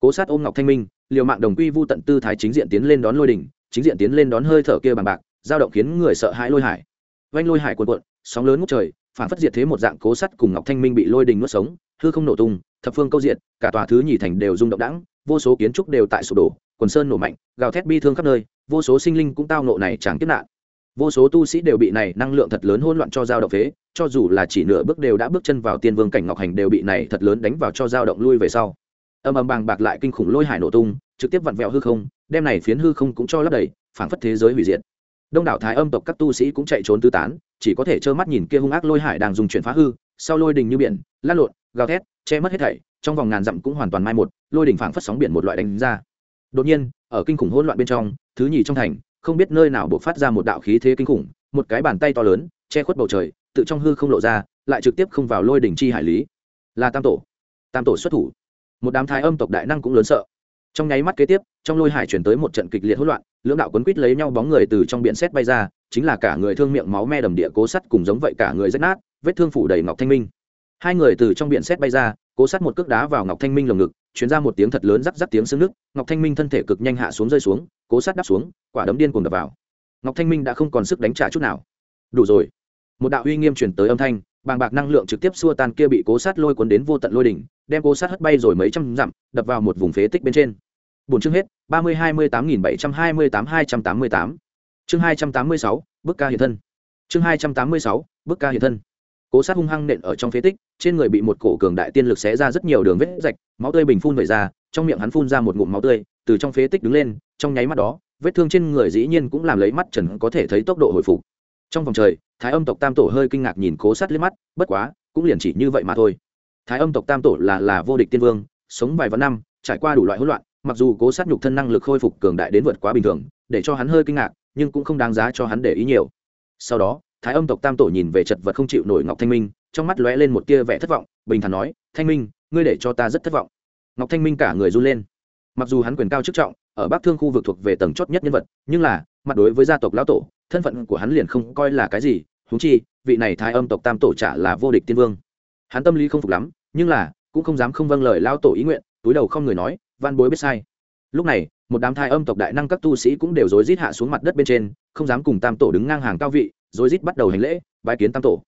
A: Cố sát ôm ngọc thanh minh, liều mạng đồng quy vu tận tư thái chính diện tiến lên đón lôi đỉnh, chính diện tiến lên đón hơi thở kia bằng bạc, dao động khiến người sợ hãi lôi hải. Vanh lôi hải cuồn cuộn, sóng lớn ngút trời, phản phất diệt thế một dạng cố sắt cùng ngọc thanh minh bị lôi đình nuốt sống, hư không nổ tung, thập phương câu diện cả tòa thứ nhì thành đều rung động đãng, vô số kiến trúc đều tại sụp đổ, quần sơn nổ mạnh, gào thét bi thương khắp nơi, vô số sinh linh cũng tao nộ này chẳng kiếp nạn vô số tu sĩ đều bị này năng lượng thật lớn hỗn loạn cho dao động phế, cho dù là chỉ nửa bước đều đã bước chân vào tiên vương cảnh ngọc hành đều bị này thật lớn đánh vào cho dao động lui về sau. Âm âm bàng bạc lại kinh khủng lôi hải nổ tung, trực tiếp vặn vẹo hư không, đem này phiến hư không cũng cho lấp đầy, phảng phất thế giới hủy diệt. Đông đảo thái âm tộc các tu sĩ cũng chạy trốn tứ tán, chỉ có thể trơ mắt nhìn kia hung ác lôi hải đang dùng chuyển phá hư, sau lôi đình như biển, lăn lộn, gào thét, che mất hết thảy, trong vòng ngàn dặm cũng hoàn toàn mai một, lôi đình phảng phất sóng biển một loại đánh ra. Đột nhiên, ở kinh khủng hỗn loạn bên trong, thứ nhì trong thành không biết nơi nào buộc phát ra một đạo khí thế kinh khủng, một cái bàn tay to lớn, che khuất bầu trời, tự trong hư không lộ ra, lại trực tiếp không vào lôi đỉnh chi hải lý. Là tam tổ. Tam tổ xuất thủ. Một đám thái âm tộc đại năng cũng lớn sợ. Trong nháy mắt kế tiếp, trong lôi hải chuyển tới một trận kịch liệt hỗn loạn, lưỡng đạo quấn quýt lấy nhau bóng người từ trong biển xét bay ra, chính là cả người thương miệng máu me đầm địa cố sắt cùng giống vậy cả người rách nát, vết thương phủ đầy ngọc thanh minh. Hai người từ trong biển xét bay ra cố sát một cước đá vào ngọc thanh minh lồng ngực chuyển ra một tiếng thật lớn rắc rắc tiếng xương nước, ngọc thanh minh thân thể cực nhanh hạ xuống rơi xuống, cố sát đắp xuống, quả đấm điên cùng đập vào. Ngọc thanh minh đã không còn sức đánh trả chút nào. Đủ rồi. Một đạo uy nghiêm chuyển tới âm thanh, bàng bạc năng lượng trực tiếp xua tan kia bị cố sát lôi cuốn đến vô tận lôi đỉnh, đem cố sát hất bay rồi mấy trăm dặm, đập vào một vùng phế tích bên trên. Bốn chương hết, ba mươi hai mươi tám nghìn bảy trăm hai mươi tám hai trăm tám mươi tám. Chương hai trăm tám mươi sáu, bức ca hiện thân. Chương hai trăm tám mươi sáu, bức ca hiện thân cố sát hung hăng nện ở trong phế tích, trên người bị một cổ cường đại tiên lực xé ra rất nhiều đường vết rạch, máu tươi bình phun vẩy ra, trong miệng hắn phun ra một ngụm máu tươi, từ trong phế tích đứng lên, trong nháy mắt đó, vết thương trên người dĩ nhiên cũng làm lấy mắt trần có thể thấy tốc độ hồi phục. Trong vòng trời, thái âm tộc tam tổ hơi kinh ngạc nhìn cố sát liếc mắt, bất quá, cũng liền chỉ như vậy mà thôi. Thái âm tộc tam tổ là là vô địch tiên vương, sống vài vạn năm, trải qua đủ loại hỗn loạn, mặc dù cố sát nhục thân năng lực khôi phục cường đại đến vượt quá bình thường, để cho hắn hơi kinh ngạc, nhưng cũng không đáng giá cho hắn để ý nhiều. Sau đó thái âm tộc tam tổ nhìn về chật vật không chịu nổi ngọc thanh minh, trong mắt lóe lên một tia vẻ thất vọng, bình thản nói, thanh minh, ngươi để cho ta rất thất vọng. Ngọc thanh minh cả người run lên. Mặc dù hắn quyền cao chức trọng, ở bắc thương khu vực thuộc về tầng chót nhất nhân vật, nhưng là, mặt đối với gia tộc lão tổ, thân phận của hắn liền không coi là cái gì húng chi, vị này thái âm tộc tam tổ trả là vô địch tiên vương. Hắn tâm lý không phục lắm, nhưng là, cũng không dám không vâng lời lao tổ ý nguyện, túi đầu không người nói van bối biết sai. Lúc này, một đám thai âm tộc đại năng các tu sĩ cũng đều rối rít hạ xuống mặt đất bên trên, không dám cùng tam tổ đứng ngang hàng cao vị rồi rít bắt đầu hành lễ, bái kiến tam tổ.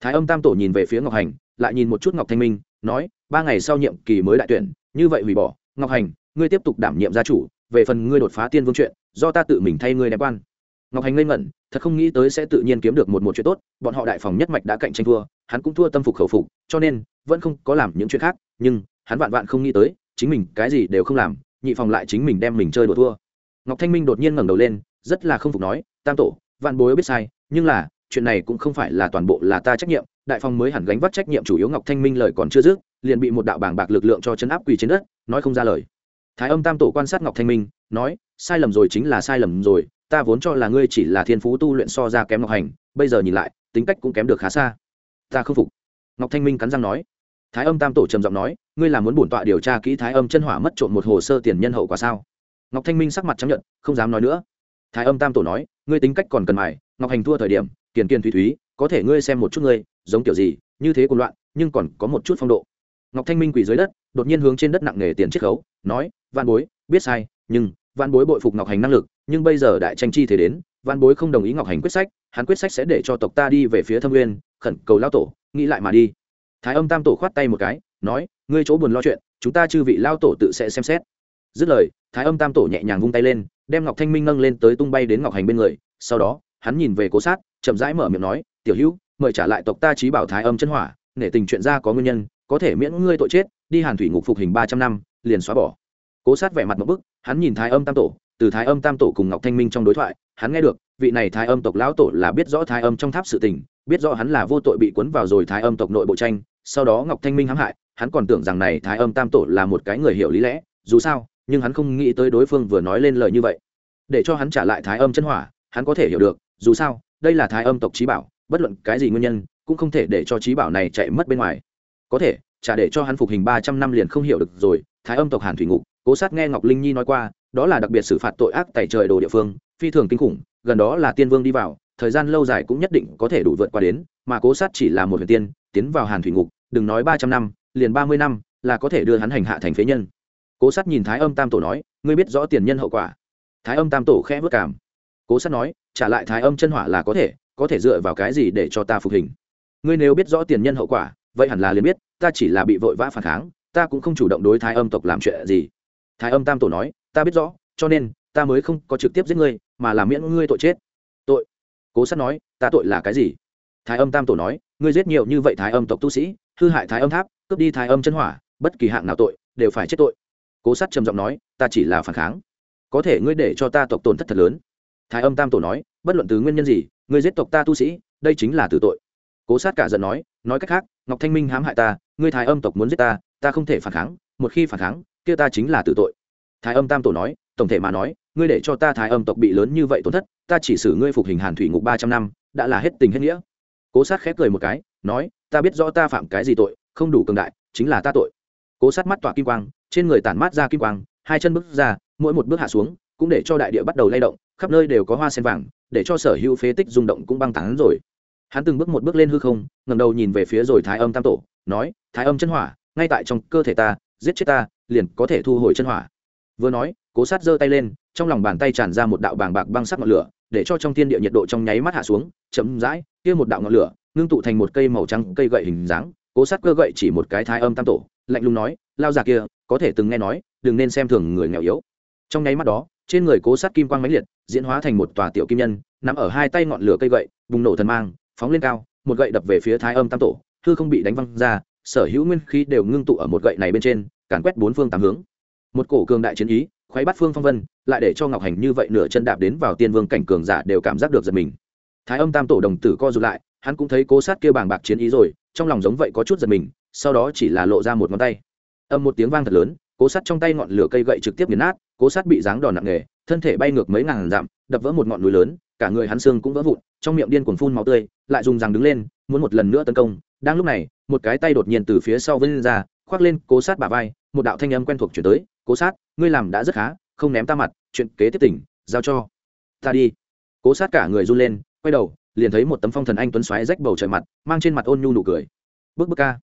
A: Thái âm tam tổ nhìn về phía ngọc hành, lại nhìn một chút ngọc thanh minh, nói, ba ngày sau nhiệm kỳ mới đại tuyển, như vậy hủy bỏ, ngọc hành, ngươi tiếp tục đảm nhiệm gia chủ, về phần ngươi đột phá tiên vương chuyện, do ta tự mình thay ngươi đem quan. Ngọc hành ngây ngẩn, thật không nghĩ tới sẽ tự nhiên kiếm được một một chuyện tốt, bọn họ đại phòng nhất mạch đã cạnh tranh thua, hắn cũng thua tâm phục khẩu phục, cho nên, vẫn không có làm những chuyện khác, nhưng, hắn vạn vạn không nghĩ tới, chính mình cái gì đều không làm, nhị phòng lại chính mình đem mình chơi đùa thua. Ngọc thanh minh đột nhiên ngẩng đầu lên, rất là không phục nói, tam tổ, vạn bối biết sai nhưng là, chuyện này cũng không phải là toàn bộ là ta trách nhiệm, đại phong mới hẳn gánh vác trách nhiệm chủ yếu ngọc thanh minh lời còn chưa dứt, liền bị một đạo bảng bạc lực lượng cho chấn áp quỳ trên đất, nói không ra lời. Thái âm tam tổ quan sát ngọc thanh minh, nói, sai lầm rồi chính là sai lầm rồi, ta vốn cho là ngươi chỉ là thiên phú tu luyện so ra kém ngọc hành, bây giờ nhìn lại, tính cách cũng kém được khá xa. Ta không phục. Ngọc thanh minh cắn răng nói. Thái âm tam tổ trầm giọng nói, ngươi là muốn bổn tọa điều tra kỹ thái âm chân hỏa mất trộm một hồ sơ tiền nhân hậu quả sao? Ngọc thanh minh sắc mặt chấp nhận, không dám nói nữa. Thái âm tam tổ nói, ngươi tính cách còn cần mài ngọc hành thua thời điểm, kiền kiền thủy thúy, có thể ngươi xem một chút ngươi, giống kiểu gì, như thế cùng loạn, nhưng còn có một chút phong độ. Ngọc thanh minh quỳ dưới đất, đột nhiên hướng trên đất nặng nề tiền chiết khấu, nói văn bối, biết sai, nhưng văn bối bội phục ngọc hành năng lực, nhưng bây giờ đại tranh chi thế đến văn bối không đồng ý ngọc hành quyết sách, hắn quyết sách sẽ để cho tộc ta đi về phía thâm nguyên, khẩn cầu lao tổ, nghĩ lại mà đi. Thái âm tam tổ khoát tay một cái, nói, ngươi chỗ buồn lo chuyện, chúng ta chư vị lao tổ tự sẽ xem xét. Dứt lời, thái âm tam tổ nhẹ nhàng vung tay lên, đem ngọc thanh minh nâng lên tới tung bay đến ngọc hành bên người, sau đó hắn nhìn về cố sát, chậm rãi mở miệng nói, tiểu hữu, mời trả lại tộc ta trí bảo thái âm chân hỏa, nể tình chuyện ra có nguyên nhân, có thể miễn ngươi tội chết, đi hàn thủy ngục phục hình ba trăm năm, liền xóa bỏ. Cố sát vẻ mặt một bức, hắn nhìn thái âm tam tổ, từ thái âm tam tổ cùng ngọc thanh minh trong đối thoại, hắn nghe được, vị này thái âm tộc lão tổ là biết rõ thái âm trong tháp sự tình, biết rõ hắn là vô tội bị cuốn vào rồi thái âm tộc nội bộ tranh, sau đó ngọc thanh minh hãm hại, hắn còn tưởng rằng này thái âm tam tổ là một cái người hiểu lý lẽ, dù sao, nhưng hắn không nghĩ tới đối phương vừa nói lên lời như vậy. Để cho hắn trả lại thái âm chân hỏa, hắn có thể hiểu được dù sao, đây là thái âm tộc trí bảo, bất luận cái gì nguyên nhân, cũng không thể để cho trí bảo này chạy mất bên ngoài. Có thể, chả để cho hắn phục hình ba trăm năm liền không hiểu được rồi, thái âm tộc hàn thủy ngục, cố sát nghe ngọc linh nhi nói qua, đó là đặc biệt xử phạt tội ác tại trời đồ địa phương, phi thường kinh khủng, gần đó là tiên vương đi vào, thời gian lâu dài cũng nhất định có thể đủ vượt qua đến, mà cố sát chỉ là một huyền tiên, tiến vào hàn thủy ngục, đừng nói ba trăm năm, liền ba mươi năm, là có thể đưa hắn hành hạ thành phế nhân. Cố sát nhìn thái âm tam tổ nói, ngươi biết rõ tiền nhân hậu quả. Thái âm tam tổ khẽ vất cảm cố sát nói, trả lại thái âm chân hỏa là có thể có thể dựa vào cái gì để cho ta phục hình? Ngươi nếu biết rõ tiền nhân hậu quả, vậy hẳn là liền biết, ta chỉ là bị vội vã phản kháng, ta cũng không chủ động đối thái âm tộc làm chuyện gì. Thái âm tam tổ nói, ta biết rõ, cho nên ta mới không có trực tiếp giết ngươi, mà làm miễn ngươi tội chết. Tội? Cố sát nói, ta tội là cái gì? Thái âm tam tổ nói, ngươi giết nhiều như vậy thái âm tộc tu sĩ, hư hại thái âm tháp, cướp đi thái âm chân hỏa, bất kỳ hạng nào tội đều phải chết tội. Cố sát trầm giọng nói, ta chỉ là phản kháng. Có thể ngươi để cho ta tộc tổn thất thật lớn thái âm tam tổ nói, bất luận từ nguyên nhân gì ngươi giết tộc ta tu sĩ, đây chính là tử tội. Cố sát cả giận nói nói cách khác, ngọc thanh minh hãm hại ta, ngươi thái âm tộc muốn giết ta ta không thể phản kháng, một khi phản kháng, kia ta chính là tử tội. Thái âm tam tổ nói, tổng thể mà nói, ngươi để cho ta thái âm tộc bị lớn như vậy tổn thất, ta chỉ xử ngươi phục hình hàn thủy ngục ba trăm năm, đã là hết tình hết nghĩa. Cố sát khép cười một cái, nói, ta biết rõ ta phạm cái gì tội, không đủ cường đại, chính là ta tội. Cố sát mắt tỏa kim quang, trên người tản mát ra kim quang, hai chân bước ra, mỗi một bước hạ xuống, cũng để cho đại địa bắt đầu lay động khắp nơi đều có hoa sen vàng, để cho sở hữu phế tích rung động cũng băng tán rồi. Hắn từng bước một bước lên hư không ngầm đầu nhìn về phía rồi thái âm tam tổ, nói, thái âm chân hỏa, ngay tại trong cơ thể ta, giết chết ta, liền có thể thu hồi chân hỏa. Vừa nói, cố sát giơ tay lên, trong lòng bàn tay tràn ra một đạo bàng bạc băng sắc ngọn lửa, để cho trong thiên địa nhiệt độ trong nháy mắt hạ xuống chấm dãi kia một đạo ngọn lửa, ngưng tụ thành một cây màu trắng cây gậy hình dáng, cố sát cơ gậy chỉ một cái thái âm tam tổ, lạnh lùng nói, lao già kia, có thể từng nghe nói, đừng nên xem thường người nghèo yếu. Trong nháy mắt đó trên người cố sát kim quang mãnh liệt, diễn hóa thành một tòa tiểu kim nhân, nằm ở hai tay ngọn lửa cây gậy, bùng nổ thần mang, phóng lên cao, một gậy đập về phía thái âm tam tổ, hư không bị đánh văng ra, sở hữu nguyên khí đều ngưng tụ ở một gậy này bên trên, càn quét bốn phương tám hướng. Một cổ cường đại chiến ý khoáy bắt phương phong vân, lại để cho ngọc hành như vậy nửa chân đạp đến vào tiên vương cảnh cường giả đều cảm giác được giật mình. Thái âm tam tổ đồng tử co rụt lại, hắn cũng thấy cố sát kia bàng bạc chiến ý rồi, trong lòng giống vậy có chút giật mình, sau đó chỉ là lộ ra một ngón tay. Âm một tiếng vang thật lớn, cố sát trong tay ngọn lửa cây gậy trực tiếp nghiền nát cố sát bị giáng đòn nặng nề, thân thể bay ngược mấy ngàn dặm, đập vỡ một ngọn núi lớn, cả người hắn xương cũng vỡ vụn, trong miệng điên cuồng phun máu tươi, lại dùng răng đứng lên, muốn một lần nữa tấn công. Đang lúc này, một cái tay đột nhiên từ phía sau vươn ra, khoác lên cố sát bả vai, một đạo thanh âm quen thuộc chuyển tới, cố sát, ngươi làm đã rất khá, không ném ta mặt, chuyện kế tiếp tỉnh, giao cho ta đi. Cố sát cả người run lên, quay đầu, liền thấy một tấm phong thần anh tuấn xoáy rách bầu trời mặt, mang trên mặt ôn nhu nụ cười. Bước bước ca.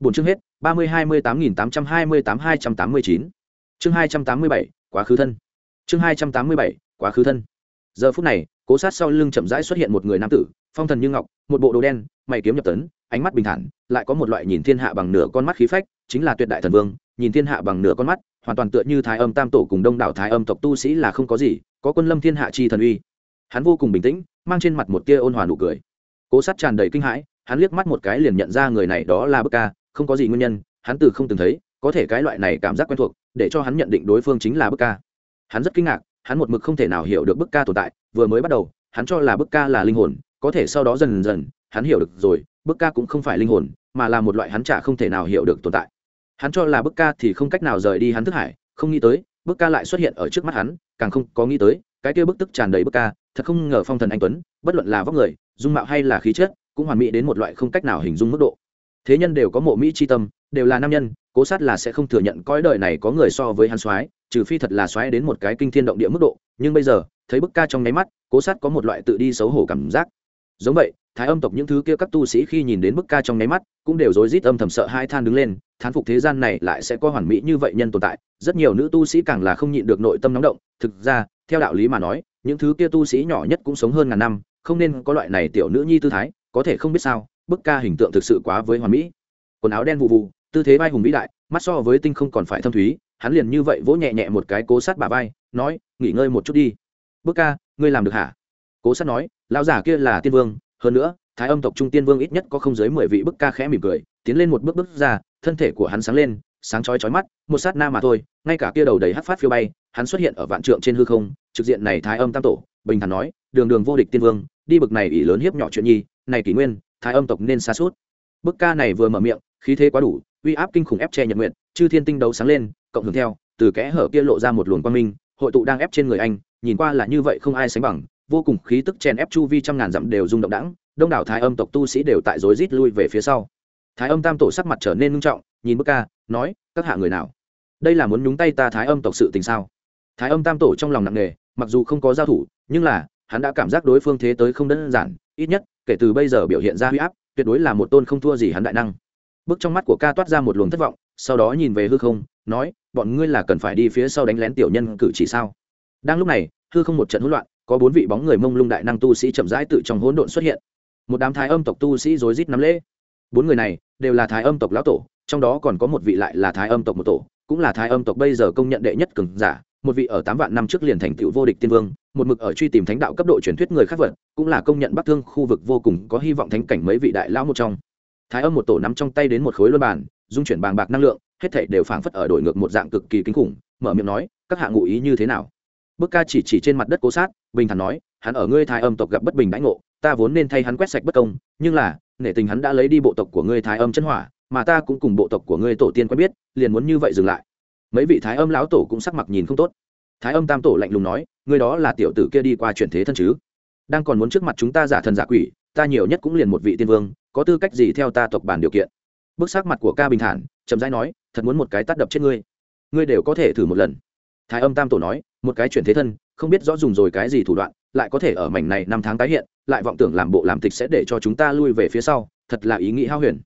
A: Bốn chương hết, ba mươi hai mươi tám nghìn tám trăm hai mươi tám hai trăm tám mươi chín. Chương hai trăm tám mươi bảy quá khứ thân. Chương hai trăm tám mươi bảy, quá khứ thân. Giờ phút này, cố sát sau lưng chậm rãi xuất hiện một người nam tử, phong thần như ngọc, một bộ đồ đen, mày kiếm nhập tấn, ánh mắt bình thản, lại có một loại nhìn thiên hạ bằng nửa con mắt khí phách, chính là tuyệt đại thần vương, nhìn thiên hạ bằng nửa con mắt, hoàn toàn tựa như thái âm tam tổ cùng đông đảo thái âm tộc tu sĩ là không có gì, có quân lâm thiên hạ chi thần uy. Hắn vô cùng bình tĩnh, mang trên mặt một tia ôn hòa nụ cười. Cố sát tràn đầy kinh hãi, hắn liếc mắt một cái liền nhận ra người này đó là bức ca, không có gì nguyên nhân, hắn từ không từng thấy có thể cái loại này cảm giác quen thuộc, để cho hắn nhận định đối phương chính là bức ca. Hắn rất kinh ngạc, hắn một mực không thể nào hiểu được bức ca tồn tại, vừa mới bắt đầu, hắn cho là bức ca là linh hồn, có thể sau đó dần dần, hắn hiểu được rồi, bức ca cũng không phải linh hồn, mà là một loại hắn chả không thể nào hiểu được tồn tại. Hắn cho là bức ca thì không cách nào rời đi hắn thức hải, không nghĩ tới, bức ca lại xuất hiện ở trước mắt hắn, càng không có nghĩ tới, cái kia bức tức tràn đầy bức ca, thật không ngờ phong thần anh tuấn, bất luận là vóc người, dung mạo hay là khí chất, cũng hoàn mỹ đến một loại không cách nào hình dung mức độ. Thế nhân đều có mộ mỹ c h i tâm, đều là nam nhân cố sát là sẽ không thừa nhận cõi đời này có người so với hắn soái, trừ phi thật là soái đến một cái kinh thiên động địa mức độ, nhưng bây giờ, thấy bức ca trong nháy mắt, cố sát có một loại tự đi xấu hổ cảm giác. Giống vậy, thái âm tộc những thứ kia các tu sĩ khi nhìn đến bức ca trong nháy mắt, cũng đều rối rít âm thầm sợ hai than đứng lên, thán phục thế gian này lại sẽ có hoàn mỹ như vậy nhân tồn tại, rất nhiều nữ tu sĩ càng là không nhịn được nội tâm nóng động, thực ra, theo đạo lý mà nói, những thứ kia tu sĩ nhỏ nhất cũng sống hơn ngàn năm, không nên có loại này tiểu nữ nhi tư thái, có thể không biết sao, bức ca hình tượng thực sự quá với hoàn mỹ. Quần áo đen vụ vụ tư thế vai hùng vĩ đại, mắt so với tinh không còn phải thâm thúy, hắn liền như vậy vỗ nhẹ nhẹ một cái cố sát bà vai, nói, nghỉ ngơi một chút đi. Bức ca, ngươi làm được hả? Cố sát nói, lão giả kia là tiên vương, hơn nữa, thái âm tộc trung tiên vương ít nhất có không dưới mười vị bức ca khẽ mỉm cười, tiến lên một bước bước ra, thân thể của hắn sáng lên, sáng chói chói mắt, một sát na mà thôi, ngay cả kia đầu đầy hắc phát phiêu bay, hắn xuất hiện ở vạn trượng trên hư không, trực diện này thái âm tam tổ, bình thản nói, đường đường vô địch tiên vương, đi bực này ỷ lớn hiếp nhỏ chuyện nhi, này kỷ nguyên, thái âm tộc nên xa suốt bức ca này vừa mở miệng khí thế quá đủ, uy áp kinh khủng ép che nhật nguyện, chư thiên tinh đấu sáng lên, cộng hưởng theo, từ kẽ hở kia lộ ra một luồng quang minh, hội tụ đang ép trên người anh, nhìn qua là như vậy không ai sánh bằng, vô cùng khí tức chèn ép chu vi trăm ngàn dặm đều rung động đẳng đông đảo thái âm tộc tu sĩ đều tại rối rít lui về phía sau. Thái âm tam tổ sắc mặt trở nên nghiêm trọng, nhìn bức ca, nói, các hạ người nào? Đây là muốn nhúng tay ta thái âm tộc sự tình sao? Thái âm tam tổ trong lòng nặng nề, mặc dù không có giao thủ, nhưng là, hắn đã cảm giác đối phương thế tới không đơn giản, ít nhất, kể từ bây giờ biểu hiện ra huy áp, tuyệt đối là một tôn không thua gì hắn đại năng bước trong mắt của ca toát ra một luồng thất vọng, sau đó nhìn về hư không, nói, bọn ngươi là cần phải đi phía sau đánh lén tiểu nhân cử chỉ sao? Đang lúc này, hư không một trận hỗn loạn, có bốn vị bóng người mông lung đại năng tu sĩ chậm rãi tự trong hỗn độn xuất hiện. Một đám thái âm tộc tu sĩ rối rít nắm lễ. Bốn người này đều là thái âm tộc lão tổ, trong đó còn có một vị lại là thái âm tộc một tổ, cũng là thái âm tộc bây giờ công nhận đệ nhất cường giả, một vị ở tám vạn năm trước liền thành tựu vô địch tiên vương, một mực ở truy tìm thánh đạo cấp độ truyền thuyết người khác vật, cũng là công nhận bắc thương khu vực vô cùng có hy vọng thánh cảnh mấy vị đại lão một trong thái âm một tổ nắm trong tay đến một khối luân bàn, dung chuyển bàng bạc năng lượng, hết thảy đều phảng phất ở đổi ngược một dạng cực kỳ kinh khủng, mở miệng nói, các hạ ngụ ý như thế nào? Bức ca chỉ chỉ trên mặt đất cố sát, bình thản nói, hắn ở ngươi thái âm tộc gặp bất bình đãi ngộ, ta vốn nên thay hắn quét sạch bất công, nhưng là, nể tình hắn đã lấy đi bộ tộc của ngươi thái âm chân hỏa, mà ta cũng cùng bộ tộc của ngươi tổ tiên quen biết, liền muốn như vậy dừng lại. Mấy vị thái âm lão tổ cũng sắc mặt nhìn không tốt. Thái âm tam tổ lạnh lùng nói, ngươi đó là tiểu tử kia đi qua chuyển thế thân chứ? Đang còn muốn trước mặt chúng ta giả thần giả quỷ ta nhiều nhất cũng liền một vị tiên vương, có tư cách gì theo ta tộc bản điều kiện? Bức sắc mặt của ca bình thản, chậm rãi nói, thật muốn một cái tắt đập chết ngươi. Ngươi đều có thể thử một lần. Thái âm tam tổ nói, một cái chuyển thế thân, không biết rõ dùng rồi cái gì thủ đoạn, lại có thể ở mảnh này năm tháng tái hiện, lại vọng tưởng làm bộ làm tịch sẽ để cho chúng ta lui về phía sau, thật là ý nghĩ hao huyền.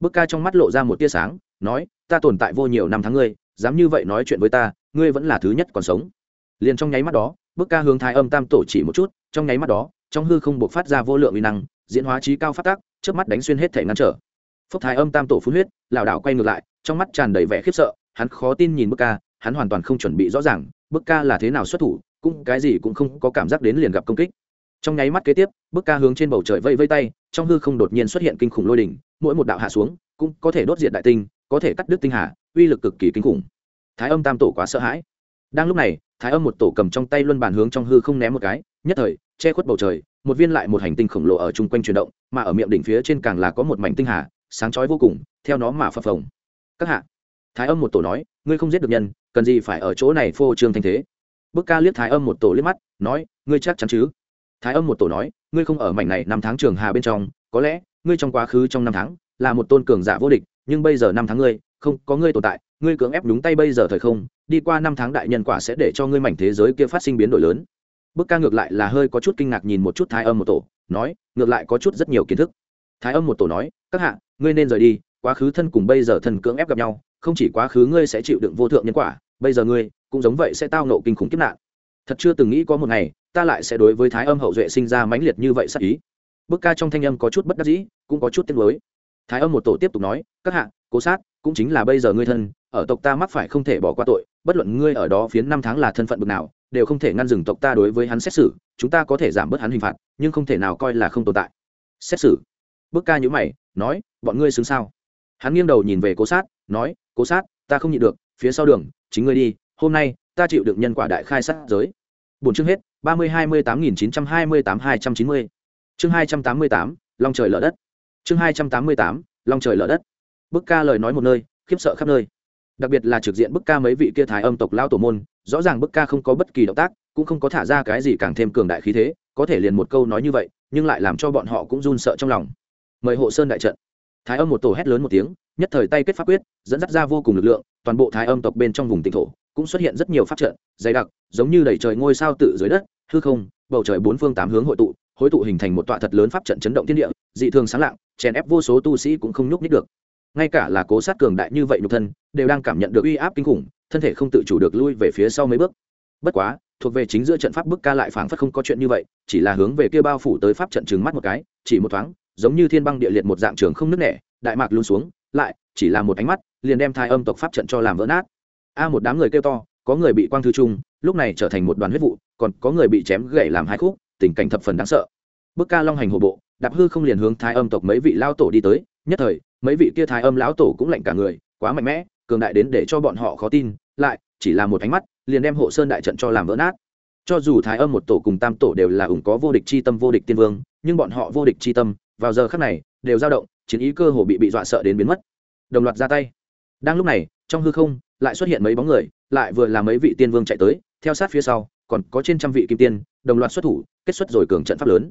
A: Bức ca trong mắt lộ ra một tia sáng, nói, ta tồn tại vô nhiều năm tháng ngươi, dám như vậy nói chuyện với ta, ngươi vẫn là thứ nhất còn sống. Liền trong nháy mắt đó bức ca hướng thái âm tam tổ chỉ một chút trong nháy mắt đó, trong hư không buộc phát ra vô lượng uy năng, diễn hóa trí cao phát tác trước mắt đánh xuyên hết thể ngăn trở. Phúc thái âm tam tổ phun huyết, lảo đảo quay ngược lại, trong mắt tràn đầy vẻ khiếp sợ, hắn khó tin nhìn bức ca, hắn hoàn toàn không chuẩn bị rõ ràng, bức ca là thế nào xuất thủ, cũng cái gì cũng không có cảm giác đến liền gặp công kích. Trong nháy mắt kế tiếp, bức ca hướng trên bầu trời vây vây tay, trong hư không đột nhiên xuất hiện kinh khủng lôi đỉnh, mỗi một đạo hạ xuống, cũng có thể đốt diện đại tinh, có thể cắt đứt tinh hà, uy lực cực kỳ kinh khủng. Thái âm tam tổ quá sợ hãi. Đang lúc này, thái âm một tổ cầm trong tay luân bàn hướng trong hư không ném một cái nhất thời, che khuất bầu trời, một viên lại một hành tinh khổng lồ ở chung quanh chuyển động, mà ở miệng đỉnh phía trên càng là có một mảnh tinh hà, sáng chói vô cùng, theo nó mà phập phồng. Các hạ, thái âm một tổ nói, ngươi không giết được nhân, cần gì phải ở chỗ này phô trương thanh thế? Bức ca liếc thái âm một tổ liếc mắt, nói, ngươi chắc chắn chứ? Thái âm một tổ nói, ngươi không ở mảnh này năm tháng trường hà bên trong, có lẽ, ngươi trong quá khứ trong năm tháng, là một tôn cường giả vô địch, nhưng bây giờ năm tháng ngươi, không có ngươi tồn tại, ngươi cưỡng ép đúng tay bây giờ thời không, đi qua năm tháng đại nhân quả sẽ để cho ngươi mảnh thế giới kia phát sinh biến đổi lớn bức ca ngược lại là hơi có chút kinh ngạc nhìn một chút thái âm một tổ, nói, ngược lại có chút rất nhiều kiến thức. Thái âm một tổ nói, các hạ, ngươi nên rời đi, quá khứ thân cùng bây giờ thân cưỡng ép gặp nhau, không chỉ quá khứ ngươi sẽ chịu đựng vô thượng nhân quả, bây giờ ngươi cũng giống vậy sẽ tao nộ kinh khủng kiếp nạn. Thật chưa từng nghĩ có một ngày, ta lại sẽ đối với thái âm hậu duệ sinh ra mãnh liệt như vậy sắc ý. Bức ca trong thanh âm có chút bất đắc dĩ, cũng có chút tiếc nuối. Thái âm một tổ tiếp tục nói, các hạ, cố sát, cũng chính là bây giờ ngươi thân, ở tộc ta mắc phải không thể bỏ qua tội, bất luận ngươi ở đó phiến năm tháng là thân phận bực nào đều không thể ngăn dừng tộc ta đối với hắn xét xử, chúng ta có thể giảm bớt hắn hình phạt, nhưng không thể nào coi là không tồn tại. Xét xử. Bức ca nhữ mày, nói, bọn ngươi xứng sao? Hắn nghiêng đầu nhìn về cố sát, nói, cố sát, ta không nhịn được, phía sau đường, chính ngươi đi, hôm nay, ta chịu được nhân quả đại khai sát giới. Bốn chương hết, ba mươi hai mươi tám nghìn chín trăm hai mươi tám hai trăm chín mươi. Chương hai trăm tám mươi tám, long trời lở đất. Chương hai trăm tám mươi tám, long trời lở đất. Bức ca lời nói một nơi, khiếp sợ khắp nơi. Đặc biệt là trực diện bức ca mấy vị kia thái âm tộc lao tổ môn rõ ràng bức ca không có bất kỳ động tác, cũng không có thả ra cái gì càng thêm cường đại khí thế, có thể liền một câu nói như vậy, nhưng lại làm cho bọn họ cũng run sợ trong lòng. Mời hộ sơn đại trận. Thái âm một tổ hét lớn một tiếng, nhất thời tay kết pháp quyết, dẫn dắt ra vô cùng lực lượng, toàn bộ thái âm tộc bên trong vùng tỉnh thổ, cũng xuất hiện rất nhiều pháp trận, dày đặc, giống như đẩy trời ngôi sao tự dưới đất, hư không, bầu trời bốn phương tám hướng hội tụ hội tụ hình thành một tọa thật lớn pháp trận chấn động thiên địa, dị thường sáng lạng, chèn ép vô số tu sĩ cũng không nhúc nhích được. Ngay cả là cố sát cường đại như vậy nhục thân, đều đang cảm nhận được uy áp kinh khủng thân thể không tự chủ được lui về phía sau mấy bước. Bất quá, thuộc về chính giữa trận pháp bức ca lại phảng phất không có chuyện như vậy, chỉ là hướng về kia bao phủ tới pháp trận trừng mắt một cái, chỉ một thoáng, giống như thiên băng địa liệt một dạng trường không nứt nẻ, đại mạc luôn xuống, lại, chỉ là một ánh mắt, liền đem thai âm tộc pháp trận cho làm vỡ nát. A một đám người kêu to, có người bị quang thư trung, lúc này trở thành một đoàn huyết vụ, còn có người bị chém gãy làm hai khúc, tình cảnh thập phần đáng sợ. Bức ca long hành hộ bộ, đạp hư không liền hướng thái âm tộc mấy vị lao tổ đi tới, nhất thời, mấy vị kia thái âm lão tổ cũng lạnh cả người, quá mạnh mẽ cường đại đến để cho bọn họ khó tin, lại chỉ là một ánh mắt, liền đem hộ sơn đại trận cho làm vỡ nát. Cho dù thái âm một tổ cùng tam tổ đều là ủng có vô địch c h i tâm, vô địch tiên vương, nhưng bọn họ vô địch c h i tâm, vào giờ khắc này, đều dao động, chiến ý cơ hồ bị bị dọa sợ đến biến mất. Đồng loạt ra tay. Đang lúc này, trong hư không, lại xuất hiện mấy bóng người, lại vừa là mấy vị tiên vương chạy tới, theo sát phía sau, còn có trên trăm vị kim tiên, đồng loạt xuất thủ, kết xuất rồi cường trận pháp lớn.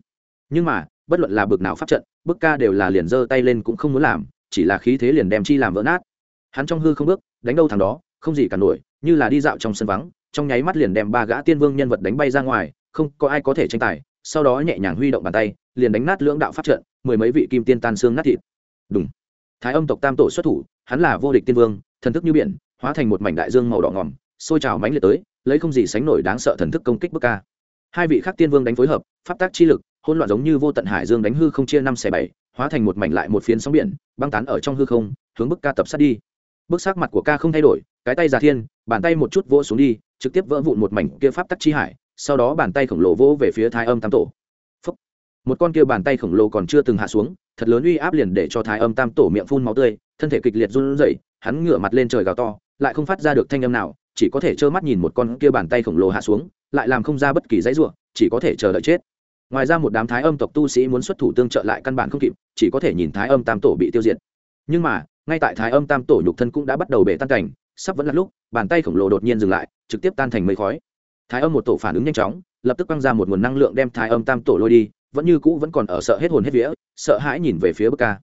A: Nhưng mà, bất luận là bực nào pháp trận, bức ca đều là liền giơ tay lên cũng không muốn làm, chỉ là khí thế liền đem chi làm vỡ nát hắn trong hư không bước, đánh đâu thằng đó, không gì cả nổi, như là đi dạo trong sân vắng, trong nháy mắt liền đem ba gã tiên vương nhân vật đánh bay ra ngoài, không có ai có thể tranh tài, sau đó nhẹ nhàng huy động bàn tay, liền đánh nát lưỡng đạo pháp trận, mười mấy vị kim tiên tan xương nát thịt. Đúng thái âm tộc tam tổ xuất thủ, hắn là vô địch tiên vương, thần thức như biển, hóa thành một mảnh đại dương màu đỏ ngòm xôi trào mãnh liệt tới, lấy không gì sánh nổi đáng sợ thần thức công kích bức ca hai vị khác tiên vương đánh phối hợp, pháp tác chi lực, hỗn loạn giống như vô tận hải dương đánh hư không chia năm xẻ bảy, hóa thành một mảnh lại một phiến sóng biển, băng tán ở trong hư không, hướng bức ca tập sát đi bước sắc mặt của ca không thay đổi, cái tay giả thiên, bàn tay một chút vỗ xuống đi, trực tiếp vỡ vụn một mảnh kia pháp tắc chi hải, sau đó bàn tay khổng lồ vỗ về phía thái âm tam tổ. Phúc. một con kia bàn tay khổng lồ còn chưa từng hạ xuống, thật lớn uy áp liền để cho thái âm tam tổ miệng phun máu tươi, thân thể kịch liệt run rẩy, hắn ngửa mặt lên trời gào to, lại không phát ra được thanh âm nào, chỉ có thể trơ mắt nhìn một con kia bàn tay khổng lồ hạ xuống, lại làm không ra bất kỳ dãy ruộng chỉ có thể chờ đợi chết. Ngoài ra một đám thái âm tộc tu sĩ muốn xuất thủ tương trợ lại căn bản không kịp, chỉ có thể nhìn thái âm tam tổ bị tiêu diệt. Nhưng mà ngay tại thái âm tam tổ nhục thân cũng đã bắt đầu bể tan cảnh, sắp vẫn là lúc, bàn tay khổng lồ đột nhiên dừng lại, trực tiếp tan thành mây khói. Thái âm một tổ phản ứng nhanh chóng, lập tức quăng ra một nguồn năng lượng đem thái âm tam tổ lôi đi, vẫn như cũ vẫn còn ở sợ hết hồn hết vía, sợ hãi nhìn về phía bức ca.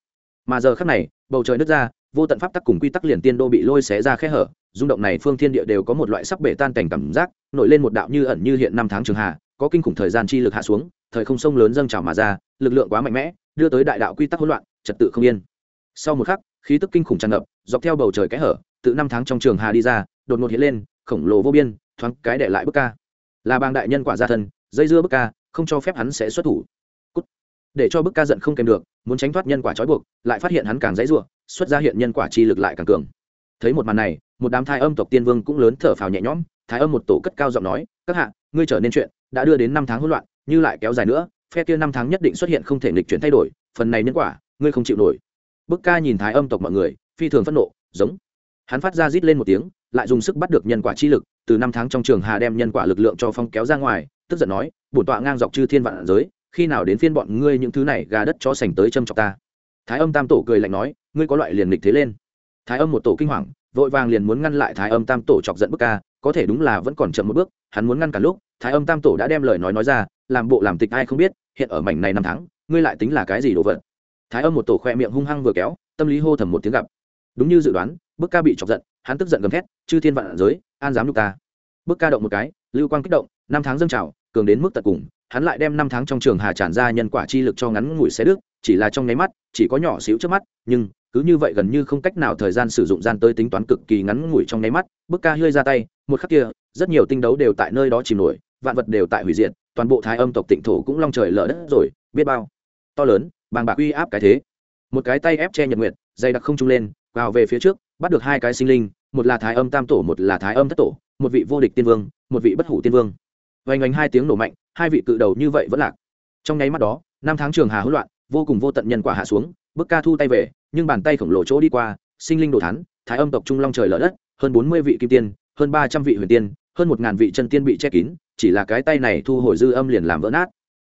A: Mà giờ khắc này, bầu trời nứt ra, vô tận pháp tắc cùng quy tắc liền tiên đô bị lôi xé ra khe hở, rung động này phương thiên địa đều có một loại sắc bể tan cảnh cảm giác, nổi lên một đạo như ẩn như hiện năm tháng trường hạ, có kinh khủng thời gian chi lực hạ xuống, thời không sông lớn dâng trào mà ra, lực lượng quá mạnh mẽ, đưa tới đại đạo quy tắc hỗn loạn, trật tự không yên. Sau một khắc khí tức kinh khủng tràn ngập, dọc theo bầu trời kẽ hở, tự năm tháng trong trường hà đi ra, đột ngột hiện lên, khổng lồ vô biên, thoáng cái để lại bức ca. Là bang đại nhân quả gia thân, dây dưa bức ca, không cho phép hắn sẽ xuất thủ. Cút. để cho bức ca giận không kèm được, muốn tránh thoát nhân quả trói buộc, lại phát hiện hắn càng dãy ruộng xuất ra hiện nhân quả chi lực lại càng cường. Thấy một màn này, một đám thai âm tộc tiên vương cũng lớn thở phào nhẹ nhõm, thái âm một tổ cất cao giọng nói, các hạ, ngươi trở nên chuyện, đã đưa đến năm tháng hỗn loạn, như lại kéo dài nữa, phe kia năm tháng nhất định xuất hiện không thể nghịch chuyển thay đổi, phần này nhân quả, ngươi không chịu nổi bức ca nhìn thái âm tộc mọi người, phi thường phẫn nộ, giống. Hắn phát ra rít lên một tiếng, lại dùng sức bắt được nhân quả chi lực, từ năm tháng trong trường hà đem nhân quả lực lượng cho phong kéo ra ngoài, tức giận nói, bổn tọa ngang dọc chư thiên vạn giới, khi nào đến phiên bọn ngươi những thứ này gà đất cho sành tới châm chọc ta? Thái âm tam tổ cười lạnh nói, ngươi có loại liền nghịch thế lên. Thái âm một tổ kinh hoàng, vội vàng liền muốn ngăn lại thái âm tam tổ chọc giận bức ca, có thể đúng là vẫn còn chậm một bước, hắn muốn ngăn cả lúc, thái âm tam tổ đã đem lời nói nói ra, làm bộ làm tịch ai không biết, hiện ở mảnh này năm tháng, ngươi lại tính là cái gì đồ vật? Thái âm một tổ khoe miệng hung hăng vừa kéo, tâm lý hô thầm một tiếng gặp. Đúng như dự đoán, bức ca bị chọc giận, hắn tức giận gầm thét, chư thiên vạn giới, an dám nhục ta. Bức ca động một cái, lưu quang kích động, năm tháng dâng trào, cường đến mức tận cùng, hắn lại đem năm tháng trong trường hà tràn ra nhân quả chi lực cho ngắn ngủi xé đức chỉ là trong nháy mắt, chỉ có nhỏ xíu trước mắt, nhưng cứ như vậy gần như không cách nào thời gian sử dụng gian tới tính toán cực kỳ ngắn ngủi trong nháy mắt, bức ca hơi ra tay, một khắc kia, rất nhiều tinh đấu đều tại nơi đó chìm nổi, vạn vật đều tại hủy diệt, toàn bộ thái âm tộc tịnh thổ cũng long trời lở đất rồi, biết bao to lớn bàng bạc uy áp cái thế. Một cái tay ép che nhật nguyện, dày đặc không trung lên vào về phía trước bắt được hai cái sinh linh một là thái âm tam tổ một là thái âm thất tổ một vị vô địch tiên vương một vị bất hủ tiên vương. Vành oanh hai tiếng nổ mạnh hai vị cự đầu như vậy vẫn lạc. Trong nháy mắt đó năm tháng trường hà hỗn loạn vô cùng vô tận nhân quả hạ xuống bức ca thu tay về nhưng bàn tay khổng lồ chỗ đi qua sinh linh đồ thán thái âm tộc trung long trời lở đất hơn bốn mươi vị kim tiên hơn ba trăm vị huyền tiên hơn một ngàn vị chân tiên bị che kín chỉ là cái tay này thu hồi dư âm liền làm vỡ nát.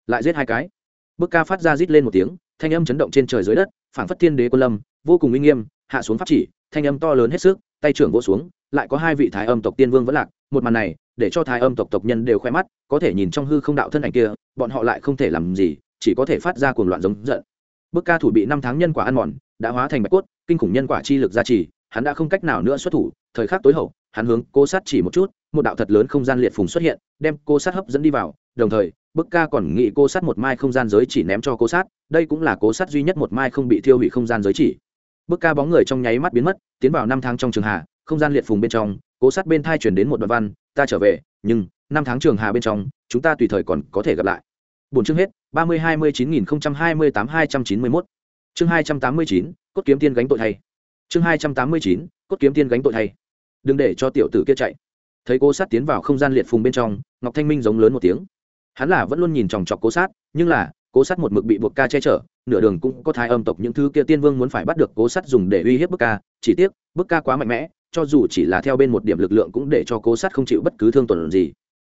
A: Lại giết hai cái. Bức ca phát ra rít lên một tiếng thanh âm chấn động trên trời dưới đất, phảng phất thiên đế quân lâm, vô cùng uy nghiêm, hạ xuống pháp chỉ, thanh âm to lớn hết sức, tay trưởng vỗ xuống, lại có hai vị thái âm tộc tiên vương vẫn lạc, một màn này, để cho thái âm tộc tộc nhân đều khoe mắt, có thể nhìn trong hư không đạo thân ảnh kia, bọn họ lại không thể làm gì, chỉ có thể phát ra cuồng loạn giống giận. Bức ca thủ bị năm tháng nhân quả ăn mòn, đã hóa thành bạch cốt, kinh khủng nhân quả chi lực gia trì, hắn đã không cách nào nữa xuất thủ, thời khắc tối hậu, hắn hướng cô sát chỉ một chút, một đạo thật lớn không gian liệt phùng xuất hiện, đem cô sát hấp dẫn đi vào, đồng thời bức ca còn nghĩ cô sát một mai không gian giới chỉ ném cho cô sát, đây cũng là cố sát duy nhất một mai không bị thiêu hủy không gian giới chỉ. Bức ca bóng người trong nháy mắt biến mất, tiến vào năm tháng trong trường hà không gian liệt phùng bên trong cố sát bên thai chuyển đến một đoạn văn, ta trở về, nhưng năm tháng trường hà bên trong, chúng ta tùy thời còn có thể gặp lại. Bốn chương hết, ba mươi hai mươi chín nghìn hai mươi tám hai trăm chín mươi mốt. Chương hai trăm tám mươi chín, cốt kiếm tiên gánh tội thay. Chương hai trăm tám mươi chín, cốt kiếm tiên gánh tội thay. Đừng để cho tiểu tử kia chạy. Thấy cố sát tiến vào không gian liệt phùng bên trong, ngọc thanh minh giống lớn một tiếng hắn là vẫn luôn nhìn chòng chọc cố sát, nhưng là, cố sát một mực bị buộc ca che chở, nửa đường cũng có thái âm tộc những thứ kia tiên vương muốn phải bắt được cố sát dùng để uy hiếp bức ca, chỉ tiếc, bức ca quá mạnh mẽ, cho dù chỉ là theo bên một điểm lực lượng cũng để cho cố sát không chịu bất cứ thương tổn gì.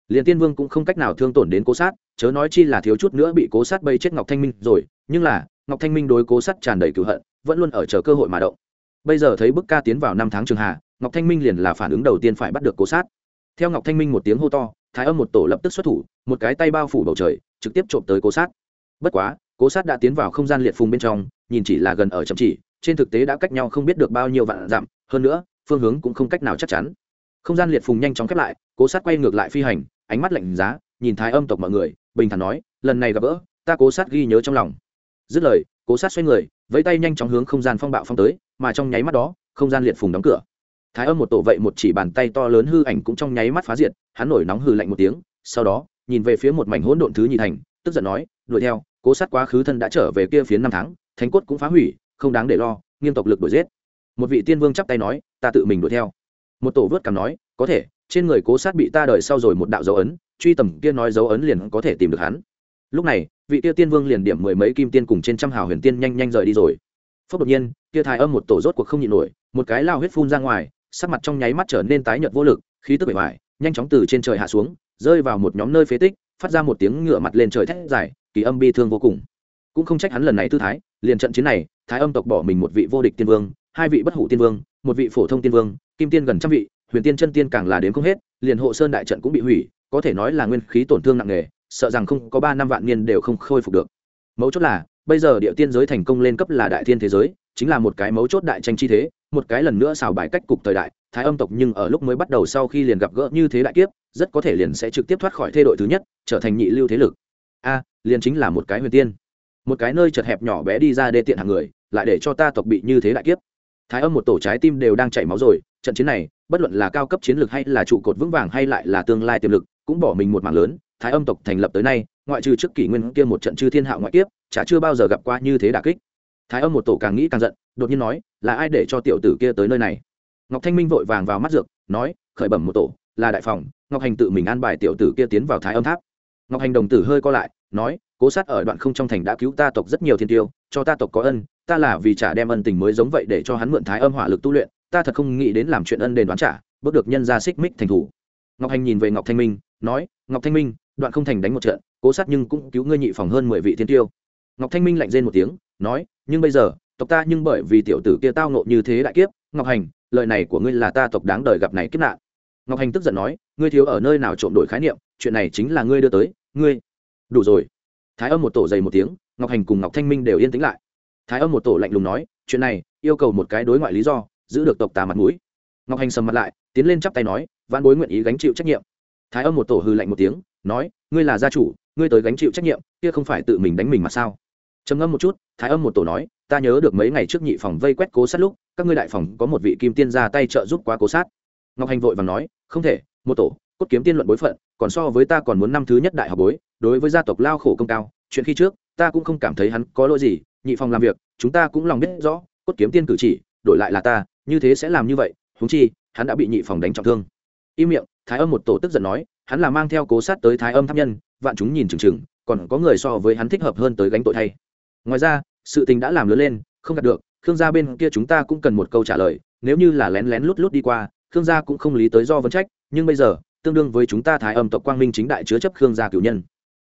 A: Liền tiên vương cũng không cách nào thương tổn đến cố sát, chớ nói chi là thiếu chút nữa bị cố sát bây chết ngọc thanh minh rồi, nhưng là, ngọc thanh minh đối cố sát tràn đầy cựu hận, vẫn luôn ở chờ cơ hội mà động. Bây giờ thấy bức ca tiến vào năm tháng trường hạ, ngọc thanh minh liền là phản ứng đầu tiên phải bắt được cố sát. Theo ngọc thanh minh một tiếng hô to thái âm một tổ lập tức xuất thủ, một cái tay bao phủ bầu trời, trực tiếp trộm tới cố sát. Bất quá, cố sát đã tiến vào không gian liệt phùng bên trong, nhìn chỉ là gần ở chậm chỉ, trên thực tế đã cách nhau không biết được bao nhiêu vạn dặm, hơn nữa, phương hướng cũng không cách nào chắc chắn. Không gian liệt phùng nhanh chóng khép lại, cố sát quay ngược lại phi hành, ánh mắt lạnh giá, nhìn thái âm tộc mọi người, bình thản nói, lần này gặp gỡ, ta cố sát ghi nhớ trong lòng. Dứt lời, cố sát xoay người, vẫy tay nhanh chóng hướng không gian phong bạo phong tới, mà trong nháy mắt đó, không gian liệt phùng đóng cửa thái âm một tổ vậy một chỉ bàn tay to lớn hư ảnh cũng trong nháy mắt phá diệt, hắn nổi nóng hư lạnh một tiếng, sau đó, nhìn về phía một mảnh hỗn độn thứ nhị thành, tức giận nói, đuổi theo, cố sát quá khứ thân đã trở về kia phía năm tháng, thánh cốt cũng phá hủy, không đáng để lo, nghiêm tộc lực đuổi giết. Một vị tiên vương chắp tay nói, ta tự mình đuổi theo. Một tổ vớt cảm nói, có thể, trên người cố sát bị ta đợi sau rồi một đạo dấu ấn, truy tầm kia nói dấu ấn liền có thể tìm được hắn. Lúc này, vị kia tiên vương liền điểm mười mấy kim tiên cùng trên trăm hào huyền tiên nhanh nhanh rời đi rồi. Phốc đột nhiên, kia thái âm một tổ rốt cuộc không nhịn nổi, một cái lao huyết phun ra ngoài sắc mặt trong nháy mắt trở nên tái nhợt vô lực, khí tức bể hoài nhanh chóng từ trên trời hạ xuống, rơi vào một nhóm nơi phế tích, phát ra một tiếng ngựa mặt lên trời thét dài, kỳ âm bi thương vô cùng. Cũng không trách hắn lần này tư thái, liền trận chiến này, thái âm tộc bỏ mình một vị vô địch tiên vương, hai vị bất hủ tiên vương, một vị phổ thông tiên vương, kim tiên gần trăm vị, huyền tiên chân tiên càng là đến không hết, liền hộ sơn đại trận cũng bị hủy, có thể nói là nguyên khí tổn thương nặng nề, sợ rằng không có ba năm vạn niên đều không khôi phục được. Mấu chốt là, bây giờ địa tiên giới thành công lên cấp là đại thiên thế giới, chính là một cái mấu chốt đại tranh chi thế một cái lần nữa xào bài cách cục thời đại, thái âm tộc nhưng ở lúc mới bắt đầu sau khi liền gặp gỡ như thế đại kiếp, rất có thể liền sẽ trực tiếp thoát khỏi thê đội thứ nhất, trở thành nhị lưu thế lực. A, liền chính là một cái huyền tiên. Một cái nơi chật hẹp nhỏ bé đi ra đê tiện hàng người, lại để cho ta tộc bị như thế đại kiếp. Thái âm một tổ trái tim đều đang chảy máu rồi, trận chiến này, bất luận là cao cấp chiến lược hay là trụ cột vững vàng hay lại là tương lai tiềm lực, cũng bỏ mình một mảng lớn, thái âm tộc thành lập tới nay, ngoại trừ trước kỷ nguyên kia một trận chư thiên hạ ngoại kiếp, chả chưa bao giờ gặp qua như thế đà kích thái âm một tổ càng nghĩ càng giận, đột nhiên nói, là ai để cho tiểu tử kia tới nơi này? Ngọc thanh minh vội vàng vào mắt dược, nói, khởi bẩm một tổ, là đại phòng, ngọc hành tự mình an bài tiểu tử kia tiến vào thái âm tháp. Ngọc hành đồng tử hơi co lại, nói, cố sát ở đoạn không trong thành đã cứu ta tộc rất nhiều thiên tiêu, cho ta tộc có ân, ta là vì trả đem ân tình mới giống vậy để cho hắn mượn thái âm hỏa lực tu luyện, ta thật không nghĩ đến làm chuyện ân đền đoán trả, bước được nhân ra xích mích thành thủ. Ngọc hành nhìn về ngọc thanh minh, nói, ngọc thanh minh, đoạn không thành đánh một trận, cố sát nhưng cũng cứu ngươi nhị phòng hơn mười vị thiên tiêu. Ngọc thanh minh lạnh rên một tiếng nói, nhưng bây giờ, tộc ta nhưng bởi vì tiểu tử kia tao nộ như thế đại kiếp, ngọc hành, lời này của ngươi là ta tộc đáng đời gặp này kiếp nạn. Ngọc hành tức giận nói, ngươi thiếu ở nơi nào trộm đổi khái niệm, chuyện này chính là ngươi đưa tới, ngươi đủ rồi. Thái âm một tổ dày một tiếng, ngọc hành cùng ngọc thanh minh đều yên tĩnh lại. Thái âm một tổ lạnh lùng nói, chuyện này, yêu cầu một cái đối ngoại lý do, giữ được tộc ta mặt mũi. Ngọc hành sầm mặt lại, tiến lên chắp tay nói văn bối nguyện ý gánh chịu trách nhiệm. Thái âm một tổ hư lạnh một tiếng, nói, ngươi là gia chủ, ngươi tới gánh chịu trách nhiệm, kia không phải tự mình đánh mình mà sao? Trầm ngâm một chút, thái âm một tổ nói, ta nhớ được mấy ngày trước nhị phòng vây quét cố sát lúc, các ngươi đại phòng có một vị kim tiên ra tay trợ giúp quá cố sát. Ngọc hành vội và nói, không thể, một tổ, cốt kiếm tiên luận bối phận, còn so với ta còn muốn năm thứ nhất đại học bối, đối với gia tộc lao khổ công cao, chuyện khi trước, ta cũng không cảm thấy hắn có lỗi gì, nhị phòng làm việc, chúng ta cũng lòng biết rõ, cốt kiếm tiên cử chỉ, đổi lại là ta, như thế sẽ làm như vậy húng chi, hắn đã bị nhị phòng đánh trọng thương. Im miệng, thái âm một tổ tức giận nói, hắn là mang theo cố sát tới thái âm tháp nhân, vạn chúng nhìn chừng chừng, còn có người so với hắn thích hợp hơn tới gánh tội thay ngoài ra, sự tình đã làm lớn lên, không đạt được, khương gia bên kia chúng ta cũng cần một câu trả lời, nếu như là lén lén lút lút đi qua, khương gia cũng không lý tới do vấn trách, nhưng bây giờ, tương đương với chúng ta thái âm tộc quang minh chính đại chứa chấp khương gia cửu nhân.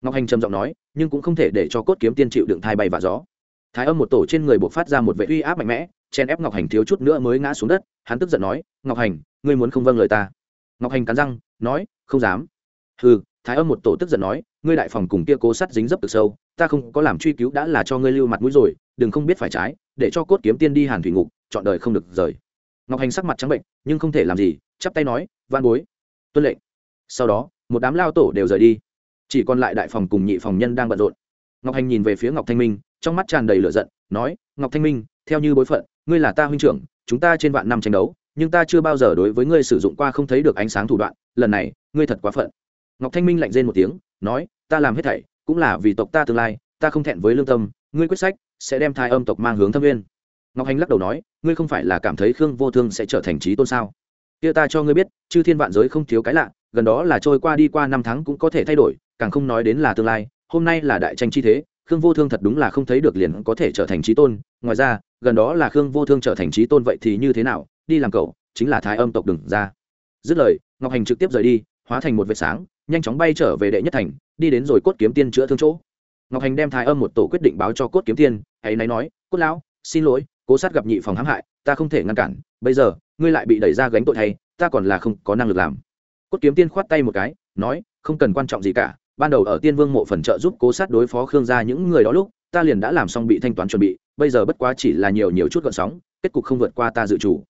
A: Ngọc hành trầm giọng nói, nhưng cũng không thể để cho cốt kiếm tiên chịu đựng thai bay và gió. Thái âm một tổ trên người buộc phát ra một vệ uy áp mạnh mẽ chen ép ngọc hành thiếu chút nữa mới ngã xuống đất, hắn tức giận nói, ngọc hành, ngươi muốn không vâng lời ta? Ngọc hành cắn răng, nói, không dám. Ừ thái âm một tổ tức giận nói, ngươi đại phòng cùng kia cố sắt dính dấp từ sâu ta không có làm truy cứu đã là cho ngươi lưu mặt mũi rồi, đừng không biết phải trái, để cho cốt kiếm tiên đi hàn thủy ngục, chọn đời không được rời. Ngọc hành sắc mặt trắng bệnh, nhưng không thể làm gì, chắp tay nói van bối, tuân lệnh. Sau đó, một đám lao tổ đều rời đi. Chỉ còn lại đại phòng cùng nhị phòng nhân đang bận rộn. Ngọc hành nhìn về phía ngọc thanh minh, trong mắt tràn đầy lửa giận, nói, ngọc thanh minh, theo như bối phận, ngươi là ta huynh trưởng, chúng ta trên vạn năm tranh đấu, nhưng ta chưa bao giờ đối với ngươi sử dụng qua không thấy được ánh sáng thủ đoạn, lần này, ngươi thật quá phận. Ngọc thanh minh lạnh rên một tiếng, nói, ta làm hết thảy cũng là vì tộc ta tương lai, ta không thẹn với lương tâm, ngươi quyết sách sẽ đem thai âm tộc mang hướng thâm viên. Ngọc hành lắc đầu nói, ngươi không phải là cảm thấy khương vô thương sẽ trở thành trí tôn sao? Kia ta cho ngươi biết, chư thiên vạn giới không thiếu cái lạ, gần đó là trôi qua đi qua năm tháng cũng có thể thay đổi, càng không nói đến là tương lai, hôm nay là đại tranh chi thế, khương vô thương thật đúng là không thấy được liền có thể trở thành trí tôn. Ngoài ra, gần đó là khương vô thương trở thành trí tôn vậy thì như thế nào? Đi làm cậu, chính là thái âm tộc đừng ra. Dứt lời, ngọc hành trực tiếp rời đi hóa thành một vệt sáng, nhanh chóng bay trở về đệ nhất thành, đi đến rồi cốt kiếm tiên chữa thương chỗ. Ngọc hành đem thái âm một tổ quyết định báo cho cốt kiếm tiên ấy náy nói, cốt lão, xin lỗi, cố sát gặp nhị phòng hãm hại, ta không thể ngăn cản, bây giờ, ngươi lại bị đẩy ra gánh tội thay, ta còn là không có năng lực làm. Cốt kiếm tiên khoát tay một cái, nói, không cần quan trọng gì cả, ban đầu ở tiên vương mộ phần trợ giúp cố sát đối phó khương gia những người đó lúc, ta liền đã làm xong bị thanh toán chuẩn bị, bây giờ bất quá chỉ là nhiều nhiều chút gọn sóng, kết cục không vượt qua ta dự chủ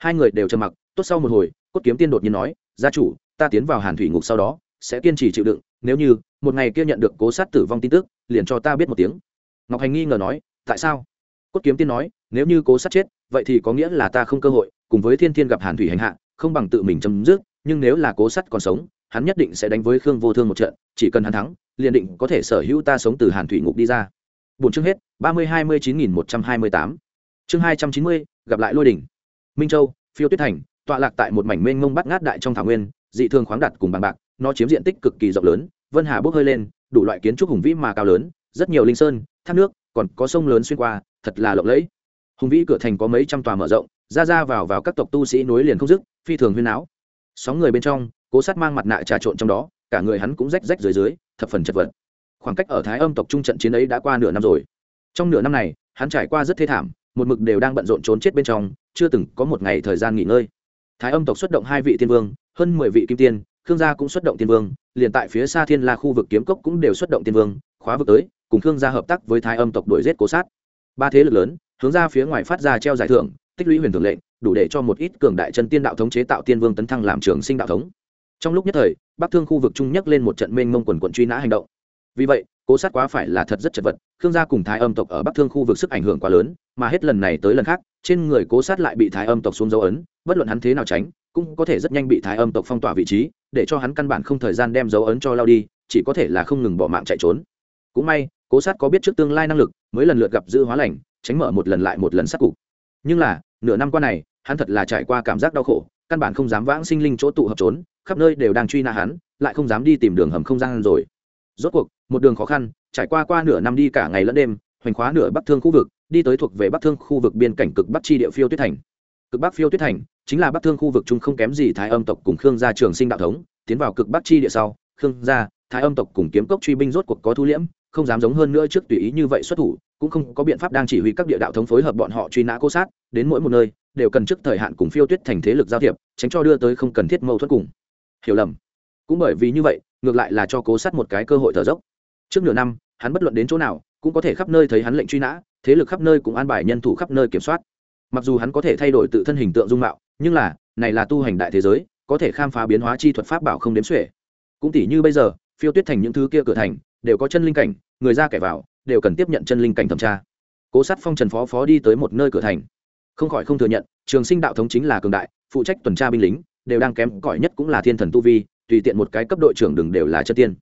A: hai người đều trầm mặc, tốt sau một hồi, cốt kiếm tiên đột nhiên nói, gia chủ ta tiến vào hàn thủy ngục sau đó, sẽ kiên trì chịu đựng, nếu như, một ngày kia nhận được cố sát tử vong tin tức, liền cho ta biết một tiếng. Ngọc hành nghi ngờ nói, tại sao? Cốt kiếm tiên nói, nếu như cố sát chết, vậy thì có nghĩa là ta không cơ hội, cùng với thiên thiên gặp hàn thủy hành hạ, không bằng tự mình chấm dứt, nhưng nếu là cố sát còn sống, hắn nhất định sẽ đánh với khương vô thương một trận, chỉ cần hắn thắng, liền định có thể sở hữu ta sống từ hàn thủy ngục đi ra. Bốn chương hết, ba mươi hai mươi chín nghìn một trăm hai mươi tám. Chương hai trăm chín mươi, gặp lại lôi đỉnh. Minh châu, phiêu tuyết thành, tọa lạc tại một mảnh mênh mông bắt ngát đại trong thảo nguyên dị thường khoáng đặt cùng bằng bạc, nó chiếm diện tích cực kỳ rộng lớn, vân hà bốc hơi lên, đủ loại kiến trúc hùng vĩ mà cao lớn, rất nhiều linh sơn, thác nước, còn có sông lớn xuyên qua, thật là lộng lẫy. Hùng vĩ cửa thành có mấy trăm tòa mở rộng, ra ra vào vào các tộc tu sĩ nối liền không dứt, phi thường huyên áo sóng người bên trong, cố sát mang mặt nạ trà trộn trong đó, cả người hắn cũng rách rách dưới dưới, thập phần chật vật. Khoảng cách ở thái âm tộc trung trận chiến ấy đã qua nửa năm rồi. Trong nửa năm này, hắn trải qua rất thê thảm, một mực đều đang bận rộn trốn chết bên trong, chưa từng có một ngày thời gian nghỉ ngơi. Thái âm tộc xuất động hai vị tiên vương hơn mười vị kim tiên, khương gia cũng xuất động tiên vương, liền tại phía xa thiên la khu vực kiếm cốc cũng đều xuất động tiên vương, khóa vực tới, cùng khương gia hợp tác với thái âm tộc đuổi giết cố sát. Ba thế lực lớn, hướng ra phía ngoài phát ra treo giải thưởng, tích lũy huyền thường lệnh, đủ để cho một ít cường đại chân tiên đạo thống chế tạo tiên vương tấn thăng làm trường sinh đạo thống. Trong lúc nhất thời, bắc thương khu vực trung nhắc lên một trận mênh mông quần quận truy nã hành động. Vì vậy, cố sát quá phải là thật rất chật vật, khương gia cùng thái âm tộc ở bắc thương khu vực sức ảnh hưởng quá lớn, mà hết lần này tới lần khác, trên người cố sát lại bị thái âm tộc xuống dấu ấn, bất luận hắn thế nào tránh cũng có thể rất nhanh bị thái âm tộc phong tỏa vị trí, để cho hắn căn bản không thời gian đem dấu ấn cho lao đi, chỉ có thể là không ngừng bỏ mạng chạy trốn. Cũng may, cố sát có biết trước tương lai năng lực, mới lần lượt gặp dư hóa lành, tránh mở một lần lại một lần sát cục. Nhưng là, nửa năm qua này, hắn thật là trải qua cảm giác đau khổ, căn bản không dám vãng sinh linh chỗ tụ hợp trốn, khắp nơi đều đang truy nã hắn, lại không dám đi tìm đường hầm không gian rồi. Rốt cuộc, một đường khó khăn, trải qua qua nửa năm đi cả ngày lẫn đêm, hoành khóa nửa bắc thương khu vực, đi tới thuộc về bắc thương khu vực biên cảnh cực bắc chi địa phiêu tuyết thành. Cực bắc phiêu tuyết thành chính là bắc thương khu vực chung không kém gì thái âm tộc cùng khương gia trường sinh đạo thống, tiến vào cực bắc chi địa sau, khương gia, thái âm tộc cùng kiếm cốc truy binh rốt cuộc có thu liễm, không dám giống hơn nữa trước tùy ý như vậy xuất thủ, cũng không có biện pháp đang chỉ huy các địa đạo thống phối hợp bọn họ truy nã cố sát, đến mỗi một nơi, đều cần trước thời hạn cùng phiêu tuyết thành thế lực giao thiệp, tránh cho đưa tới không cần thiết mâu thuẫn cùng. Hiểu lầm. Cũng bởi vì như vậy, ngược lại là cho cố sát một cái cơ hội thở dốc. Trước nửa năm, hắn bất luận đến chỗ nào, cũng có thể khắp nơi thấy hắn lệnh truy nã, thế lực khắp nơi cũng an bài nhân thủ khắp nơi kiểm soát. Mặc dù hắn có thể thay đổi tự thân hình tượng dung mạo nhưng là, này là tu hành đại thế giới, có thể khám phá biến hóa chi thuật pháp bảo không đếm xuể. Cũng tỷ như bây giờ, phiêu tuyết thành những thứ kia cửa thành, đều có chân linh cảnh, người ra kẻ vào, đều cần tiếp nhận chân linh cảnh thẩm tra. Cố sát phong trần phó phó đi tới một nơi cửa thành. Không khỏi không thừa nhận, trường sinh đạo thống chính là cường đại, phụ trách tuần tra binh lính, đều đang kém cỏi nhất cũng là thiên thần tu vi, tùy tiện một cái cấp đội trưởng đừng đều là chân tiên.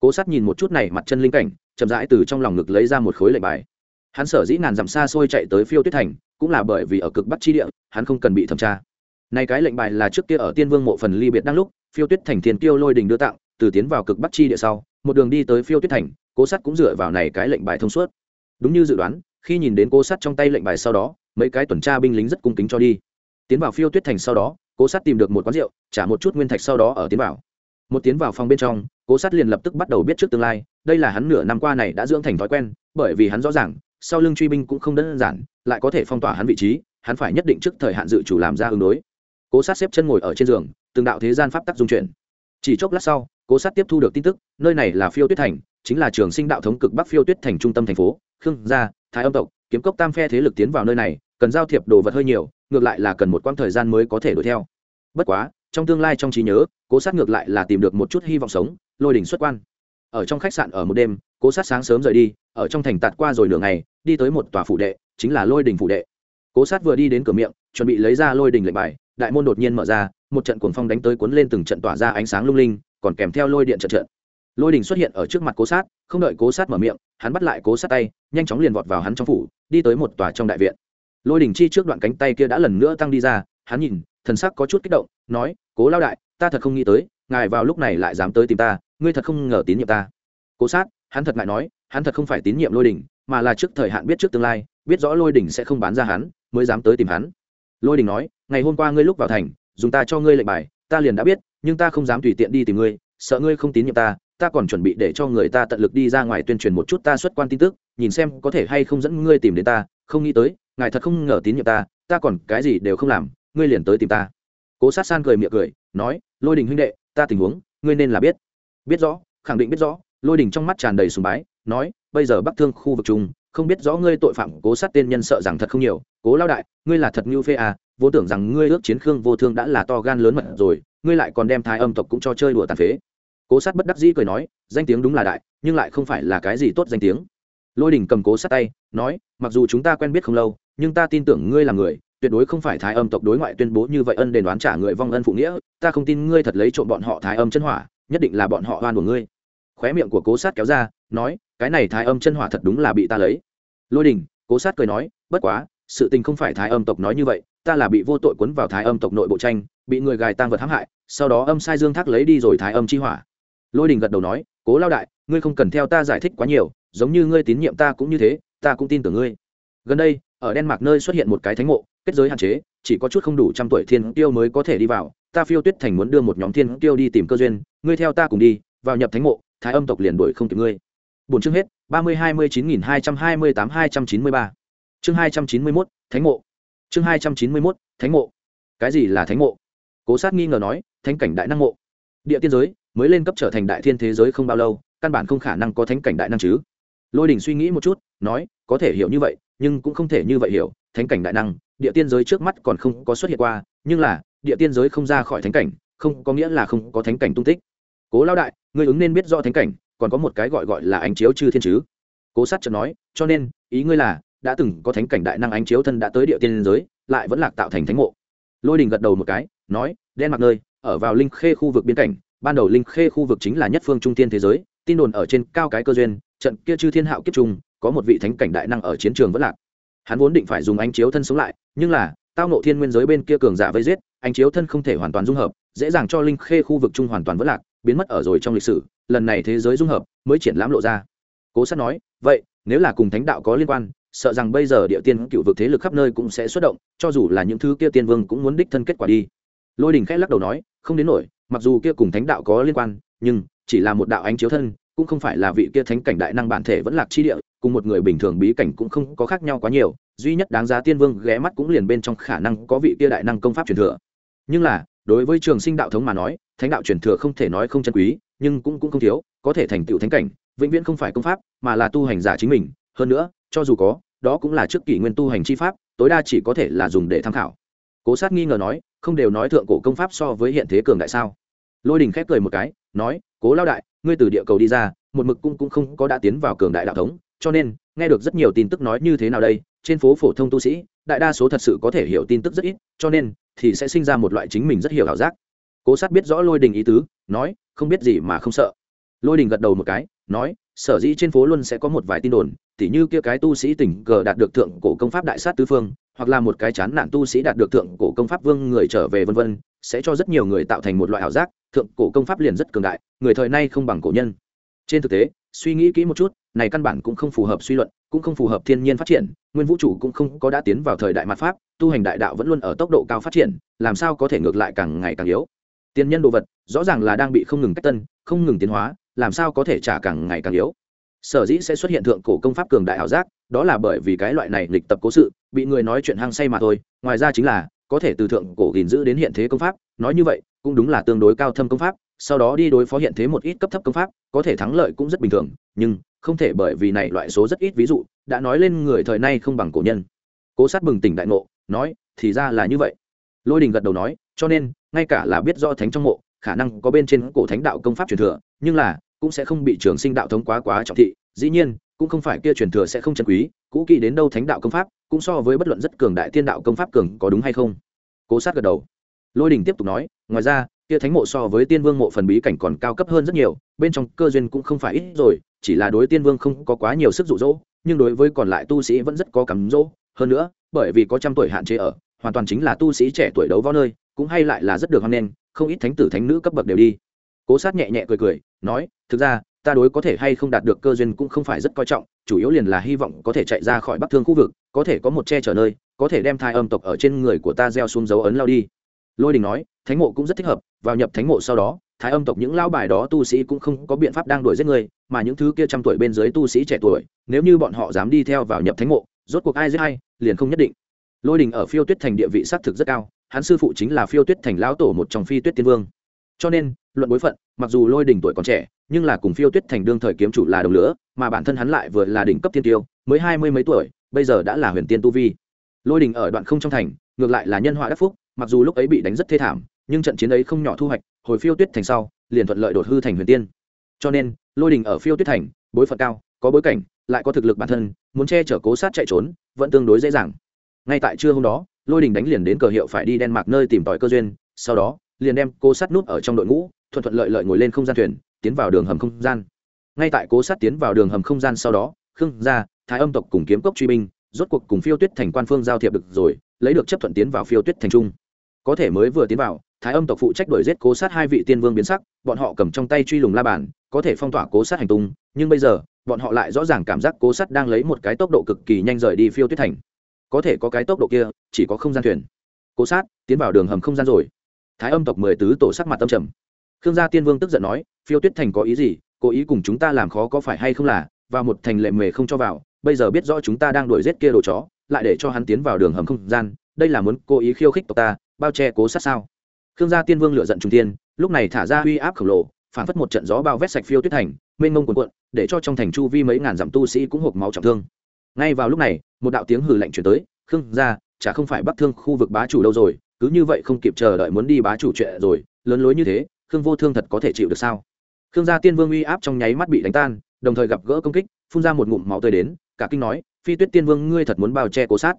A: Cố sát nhìn một chút này mặt chân linh cảnh, chậm rãi từ trong lòng ngực lấy ra một khối lệnh bài. Hắn sở dĩ ngàn dặm xa xôi chạy tới phiêu tuyết thành, cũng là bởi vì ở cực bắc chi địa, hắn không cần bị thẩm tra này cái lệnh bài là trước kia ở tiên vương mộ phần ly biệt đang lúc, phiêu tuyết thành thiên tiêu lôi đình đưa tặng, từ tiến vào cực bắc chi địa sau, một đường đi tới phiêu tuyết thành, cố sắt cũng dựa vào này cái lệnh bài thông suốt. Đúng như dự đoán, khi nhìn đến cố sắt trong tay lệnh bài sau đó, mấy cái tuần tra binh lính rất cung kính cho đi. Tiến vào phiêu tuyết thành sau đó, cố sắt tìm được một quán rượu, trả một chút nguyên thạch sau đó ở tiến vào. Một tiến vào phòng bên trong, cố sát liền lập tức bắt đầu biết trước tương lai, đây là hắn nửa năm qua này đã dưỡng thành thói quen, bởi vì hắn rõ ràng, sau lưng truy binh cũng không đơn giản, lại có thể phong tỏa hắn vị trí, hắn phải nhất định trước thời hạn dự chủ làm ra ứng đối cố sát xếp chân ngồi ở trên giường, từng đạo thế gian pháp tắc dung chuyển. Chỉ chốc lát sau, cố sát tiếp thu được tin tức, nơi này là phiêu tuyết thành, chính là trường sinh đạo thống cực bắc phiêu tuyết thành trung tâm thành phố, khương gia, thái âm tộc, kiếm cốc tam phe thế lực tiến vào nơi này, cần giao thiệp đồ vật hơi nhiều, ngược lại là cần một quãng thời gian mới có thể đuổi theo. Bất quá, trong tương lai trong trí nhớ, cố sát ngược lại là tìm được một chút hy vọng sống, lôi đỉnh xuất quan. Ở trong khách sạn ở một đêm, cố sát sáng sớm rời đi, ở trong thành tạt qua rồi nửa ngày, đi tới một tòa phủ đệ, chính là lôi đình phủ đệ. Cố sát vừa đi đến cửa miệng, chuẩn bị lấy ra lôi đình lệnh bài đại môn đột nhiên mở ra, một trận cuồng phong đánh tới cuốn lên từng trận tỏa ra ánh sáng lung linh, còn kèm theo lôi điện trận trận. Lôi đình xuất hiện ở trước mặt cố sát, không đợi cố sát mở miệng, hắn bắt lại cố sát tay, nhanh chóng liền vọt vào hắn trong phủ, đi tới một tòa trong đại viện. Lôi đình chi trước đoạn cánh tay kia đã lần nữa tăng đi ra, hắn nhìn, thần sắc có chút kích động, nói, cố lao đại, ta thật không nghĩ tới, ngài vào lúc này lại dám tới tìm ta, ngươi thật không ngờ tín nhiệm ta. Cố sát, hắn thật ngại nói, hắn thật không phải tín nhiệm lôi đình, mà là trước thời hạn biết trước tương lai, biết rõ lôi đình sẽ không bán ra hắn, mới dám tới tìm hắn. Lôi đình nói ngày hôm qua ngươi lúc vào thành, dùng ta cho ngươi lệnh bài, ta liền đã biết, nhưng ta không dám tùy tiện đi tìm ngươi, sợ ngươi không tín nhiệm ta ta còn chuẩn bị để cho người ta tận lực đi ra ngoài tuyên truyền một chút ta xuất quan tin tức, nhìn xem có thể hay không dẫn ngươi tìm đến ta, không nghĩ tới, ngài thật không ngờ tín nhiệm ta ta còn cái gì đều không làm, ngươi liền tới tìm ta. Cố sát san cười miệng cười, nói, lôi đình huynh đệ, ta tình huống, ngươi nên là biết. Biết rõ, khẳng định biết rõ. Lôi đình trong mắt tràn đầy sùng bái, nói, bây giờ bắc thương khu vực chung không biết rõ ngươi tội phạm cố sát tên nhân sợ rằng thật không nhiều cố lao đại, ngươi là thật như phê à vô tưởng rằng ngươi ước chiến khương vô thương đã là to gan lớn mật rồi, ngươi lại còn đem thái âm tộc cũng cho chơi đùa tàn phế. Cố sát bất đắc dĩ cười nói, danh tiếng đúng là đại, nhưng lại không phải là cái gì tốt danh tiếng. Lôi đình cầm cố sát tay, nói, mặc dù chúng ta quen biết không lâu, nhưng ta tin tưởng ngươi là người, tuyệt đối không phải thái âm tộc đối ngoại tuyên bố như vậy ân đền đoán trả người vong ân phụ nghĩa, ta không tin ngươi thật lấy trộm bọn họ thái âm chân hỏa, nhất định là bọn họ oan của ngươi. Khóe miệng của cố sát kéo ra, nói, cái này thái âm chân hỏa thật đúng là bị ta lấy. Lôi đình, cố sát cười nói, bất quá sự tình không phải thái âm tộc nói như vậy, ta là bị vô tội quấn vào thái âm tộc nội bộ tranh, bị người gài tang vật hãm hại, sau đó âm sai dương thác lấy đi rồi thái âm chi hỏa. Lôi đình gật đầu nói, cố lao đại, ngươi không cần theo ta giải thích quá nhiều, giống như ngươi tín nhiệm ta cũng như thế, ta cũng tin tưởng ngươi. Gần đây, ở đen mạc nơi xuất hiện một cái thánh mộ, kết giới hạn chế, chỉ có chút không đủ trăm tuổi thiên tiêu mới có thể đi vào, ta phiêu tuyết thành muốn đưa một nhóm thiên tiêu đi tìm cơ duyên, ngươi theo ta cùng đi, vào nhập thánh mộ, thái âm tộc liền đuổi không kịp ngươi. Bốn chương hết, ba mươi hai mươi chín nghìn hai trăm hai mươi tám hai trăm chín mươi ba chương hai trăm chín mươi mốt, thánh mộ. Chương hai trăm chín mươi mốt, thánh mộ. Cái gì là thánh mộ? Cố sát nghi ngờ nói, thánh cảnh đại năng mộ. Địa tiên giới, mới lên cấp trở thành đại thiên thế giới không bao lâu, căn bản không khả năng có thánh cảnh đại năng chứ. Lôi đình suy nghĩ một chút, nói, có thể hiểu như vậy, nhưng cũng không thể như vậy hiểu, thánh cảnh đại năng, địa tiên giới trước mắt còn không có xuất hiện qua, nhưng là, địa tiên giới không ra khỏi thánh cảnh, không có nghĩa là không có thánh cảnh tung tích. Cố lao đại, ngươi ứng nên biết rõ thánh cảnh, còn có một cái gọi gọi là ánh chiếu chư thiên chứ? Cố sát chợt nói, cho nên, ý ngươi là đã từng có thánh cảnh đại năng ánh chiếu thân đã tới địa tiên giới, lại vẫn lạc tạo thành thánh mộ. Lôi đình gật đầu một cái, nói, đen mặc nơi, ở vào linh khê khu vực biên cảnh, ban đầu linh khê khu vực chính là nhất phương trung tiên thế giới, tin đồn ở trên cao cái cơ duyên, trận kia chư thiên hạo kiếp trung có một vị thánh cảnh đại năng ở chiến trường vẫn lạc. Hắn vốn định phải dùng ánh chiếu thân sống lại, nhưng là, tao nộ thiên nguyên giới bên kia cường giả vây giết, ánh chiếu thân không thể hoàn toàn dung hợp, dễ dàng cho linh khê khu vực trung hoàn toàn vẫn lạc, biến mất ở rồi trong lịch sử, lần này thế giới dung hợp mới triển lãm lộ ra. Cố sát nói, vậy, nếu là cùng thánh đạo có liên quan sợ rằng bây giờ địa tiên cựu vực thế lực khắp nơi cũng sẽ xuất động, cho dù là những thứ kia tiên vương cũng muốn đích thân kết quả đi. Lôi đình khẽ lắc đầu nói, không đến nổi mặc dù kia cùng thánh đạo có liên quan, nhưng chỉ là một đạo ánh chiếu thân, cũng không phải là vị kia thánh cảnh đại năng bản thể vẫn lạc chi địa, cùng một người bình thường bí cảnh cũng không có khác nhau quá nhiều, duy nhất đáng giá tiên vương ghé mắt cũng liền bên trong khả năng có vị kia đại năng công pháp truyền thừa. Nhưng là, đối với trường sinh đạo thống mà nói, thánh đạo truyền thừa không thể nói không chân quý, nhưng cũng cũng không thiếu, có thể thành tựu thánh cảnh, vĩnh viễn không phải công pháp, mà là tu hành giả chính mình. Hơn nữa cho dù có, đó cũng là trước kỷ nguyên tu hành chi pháp, tối đa chỉ có thể là dùng để tham khảo. Cố sát nghi ngờ nói, không đều nói thượng cổ công pháp so với hiện thế cường đại sao? Lôi đình khép cười một cái, nói, cố lao đại, ngươi từ địa cầu đi ra, một mực cung cũng không có đã tiến vào cường đại đạo thống, cho nên, nghe được rất nhiều tin tức nói như thế nào đây, trên phố phổ thông tu sĩ, đại đa số thật sự có thể hiểu tin tức rất ít, cho nên, thì sẽ sinh ra một loại chính mình rất hiểu ảo giác. Cố sát biết rõ lôi đình ý tứ, nói, không biết gì mà không sợ. Lôi đình gật đầu một cái, nói sở dĩ trên phố luôn sẽ có một vài tin đồn, tỉ như kia cái tu sĩ tình cờ đạt được thượng cổ công pháp đại sát tứ phương, hoặc là một cái chán nạn tu sĩ đạt được thượng cổ công pháp vương người trở về vân vân, sẽ cho rất nhiều người tạo thành một loại ảo giác, thượng cổ công pháp liền rất cường đại, người thời nay không bằng cổ nhân. Trên thực tế, suy nghĩ kỹ một chút, này căn bản cũng không phù hợp suy luận, cũng không phù hợp thiên nhiên phát triển, nguyên vũ trụ cũng không có đã tiến vào thời đại mặt pháp, tu hành đại đạo vẫn luôn ở tốc độ cao phát triển, làm sao có thể ngược lại càng ngày càng yếu. Tiên nhân đồ vật, rõ ràng là đang bị không ngừng cách tân, không ngừng tiến hóa làm sao có thể trả càng ngày càng yếu? Sở dĩ sẽ xuất hiện thượng cổ công pháp cường đại ảo giác, đó là bởi vì cái loại này lịch tập cố sự, bị người nói chuyện hăng say mà thôi. Ngoài ra chính là, có thể từ thượng cổ gìn giữ đến hiện thế công pháp, nói như vậy, cũng đúng là tương đối cao thâm công pháp, sau đó đi đối phó hiện thế một ít cấp thấp công pháp, có thể thắng lợi cũng rất bình thường, nhưng không thể bởi vì này loại số rất ít ví dụ, đã nói lên người thời nay không bằng cổ nhân. Cố sát bừng tỉnh đại ngộ, nói, thì ra là như vậy. Lôi đình gật đầu nói, cho nên, ngay cả là biết do thánh trong mộ khả năng có bên trên cổ thánh đạo công pháp truyền thừa, nhưng là, cũng sẽ không bị trường sinh đạo thống quá quá trọng thị. Dĩ nhiên, cũng không phải kia truyền thừa sẽ không chân quý, cũ kỹ đến đâu thánh đạo công pháp, cũng so với bất luận rất cường đại tiên đạo công pháp cường có đúng hay không? Cố sát gật đầu. Lôi đình tiếp tục nói, ngoài ra, kia thánh mộ so với tiên vương mộ phần bí cảnh còn cao cấp hơn rất nhiều, bên trong cơ duyên cũng không phải ít rồi, chỉ là đối tiên vương không có quá nhiều sức dụ dỗ, nhưng đối với còn lại tu sĩ vẫn rất có cắm dỗ. Hơn nữa, bởi vì có trăm tuổi hạn chế ở, hoàn toàn chính là tu sĩ trẻ tuổi đấu võ nơi cũng hay lại là rất được hoan nghênh, không ít thánh tử thánh nữ cấp bậc đều đi. Cố sát nhẹ nhẹ cười cười, nói, thực ra, ta đối có thể hay không đạt được cơ duyên cũng không phải rất coi trọng, chủ yếu liền là hy vọng có thể chạy ra khỏi bắc thương khu vực, có thể có một che chở nơi, có thể đem thai âm tộc ở trên người của ta gieo xuống dấu ấn lao đi. Lôi đình nói, thánh mộ cũng rất thích hợp, vào nhập thánh mộ sau đó thái âm tộc những lao bài đó tu sĩ cũng không có biện pháp đang đuổi giết người, mà những thứ kia trăm tuổi bên dưới tu sĩ trẻ tuổi, nếu như bọn họ dám đi theo vào nhập thánh mộ, rốt cuộc ai giết ai, liền không nhất định. Lôi đình ở phiêu tuyết thành địa vị xác thực rất cao hắn sư phụ chính là phiêu tuyết thành lão tổ một trong phi tuyết tiên vương. Cho nên, luận bối phận, mặc dù lôi đình tuổi còn trẻ, nhưng là cùng phiêu tuyết thành đương thời kiếm chủ là đồng lửa, mà bản thân hắn lại vừa là đỉnh cấp tiên tiêu, mới hai mươi mấy tuổi, bây giờ đã là huyền tiên tu vi. Lôi đình ở đoạn không trong thành, ngược lại là nhân họa đắc phúc, mặc dù lúc ấy bị đánh rất thê thảm, nhưng trận chiến ấy không nhỏ thu hoạch, hồi phiêu tuyết thành sau, liền thuận lợi đột hư thành huyền tiên. Cho nên, lôi đình ở phiêu tuyết thành, bối phận cao, có bối cảnh, lại có thực lực bản thân, muốn che chở cố sát chạy trốn, vẫn tương đối dễ dàng. Ngay tại trưa hôm đó lôi đình đánh liền đến cờ hiệu phải đi đen mạc nơi tìm tòi cơ duyên, sau đó, liền đem cố sát nút ở trong đội ngũ, thuận thuận lợi lợi ngồi lên không gian thuyền, tiến vào đường hầm không gian. Ngay tại cố sát tiến vào đường hầm không gian sau đó, khương gia, thái âm tộc cùng kiếm cốc truy binh, rốt cuộc cùng phiêu tuyết thành quan phương giao thiệp được rồi, lấy được chấp thuận tiến vào phiêu tuyết thành trung. Có thể mới vừa tiến vào, thái âm tộc phụ trách đuổi giết cố sát hai vị tiên vương biến sắc, bọn họ cầm trong tay truy lùng la bàn, có thể phong tỏa cố sát hành tung, nhưng bây giờ, bọn họ lại rõ ràng cảm giác cố sát đang lấy một cái tốc độ cực kỳ nhanh rời đi phiêu tuyết thành có thể có cái tốc độ kia, chỉ có không gian thuyền. Cố sát, tiến vào đường hầm không gian rồi. Thái âm tộc mười tứ tổ sắc mặt tâm trầm. Khương gia tiên vương tức giận nói, phiêu tuyết thành có ý gì, cố ý cùng chúng ta làm khó có phải hay không là và một thành lệ mề không cho vào, bây giờ biết rõ chúng ta đang đuổi giết kia đồ chó, lại để cho hắn tiến vào đường hầm không gian, đây là muốn cố ý khiêu khích tộc ta, bao che cố sát sao? Khương gia tiên vương lựa giận trung tiên lúc này thả ra uy áp khổng lồ, phản phất một trận gió bao vét sạch phiêu tuyết thành, mênh mông quần quận để cho trong thành chu vi mấy ngàn dặm tu sĩ cũng hộp máu trọng thương ngay vào lúc này, một đạo tiếng hử lạnh chuyển tới, khương gia, chả không phải bắc thương khu vực bá chủ đâu rồi, cứ như vậy không kịp chờ đợi muốn đi bá chủ chuyện rồi, lớn lối như thế, khương vô thương thật có thể chịu được sao? Khương gia tiên vương uy áp trong nháy mắt bị đánh tan, đồng thời gặp gỡ công kích, phun ra một ngụm máu tươi đến, cả kinh nói, phi tuyết tiên vương, ngươi thật muốn bao che cố sát.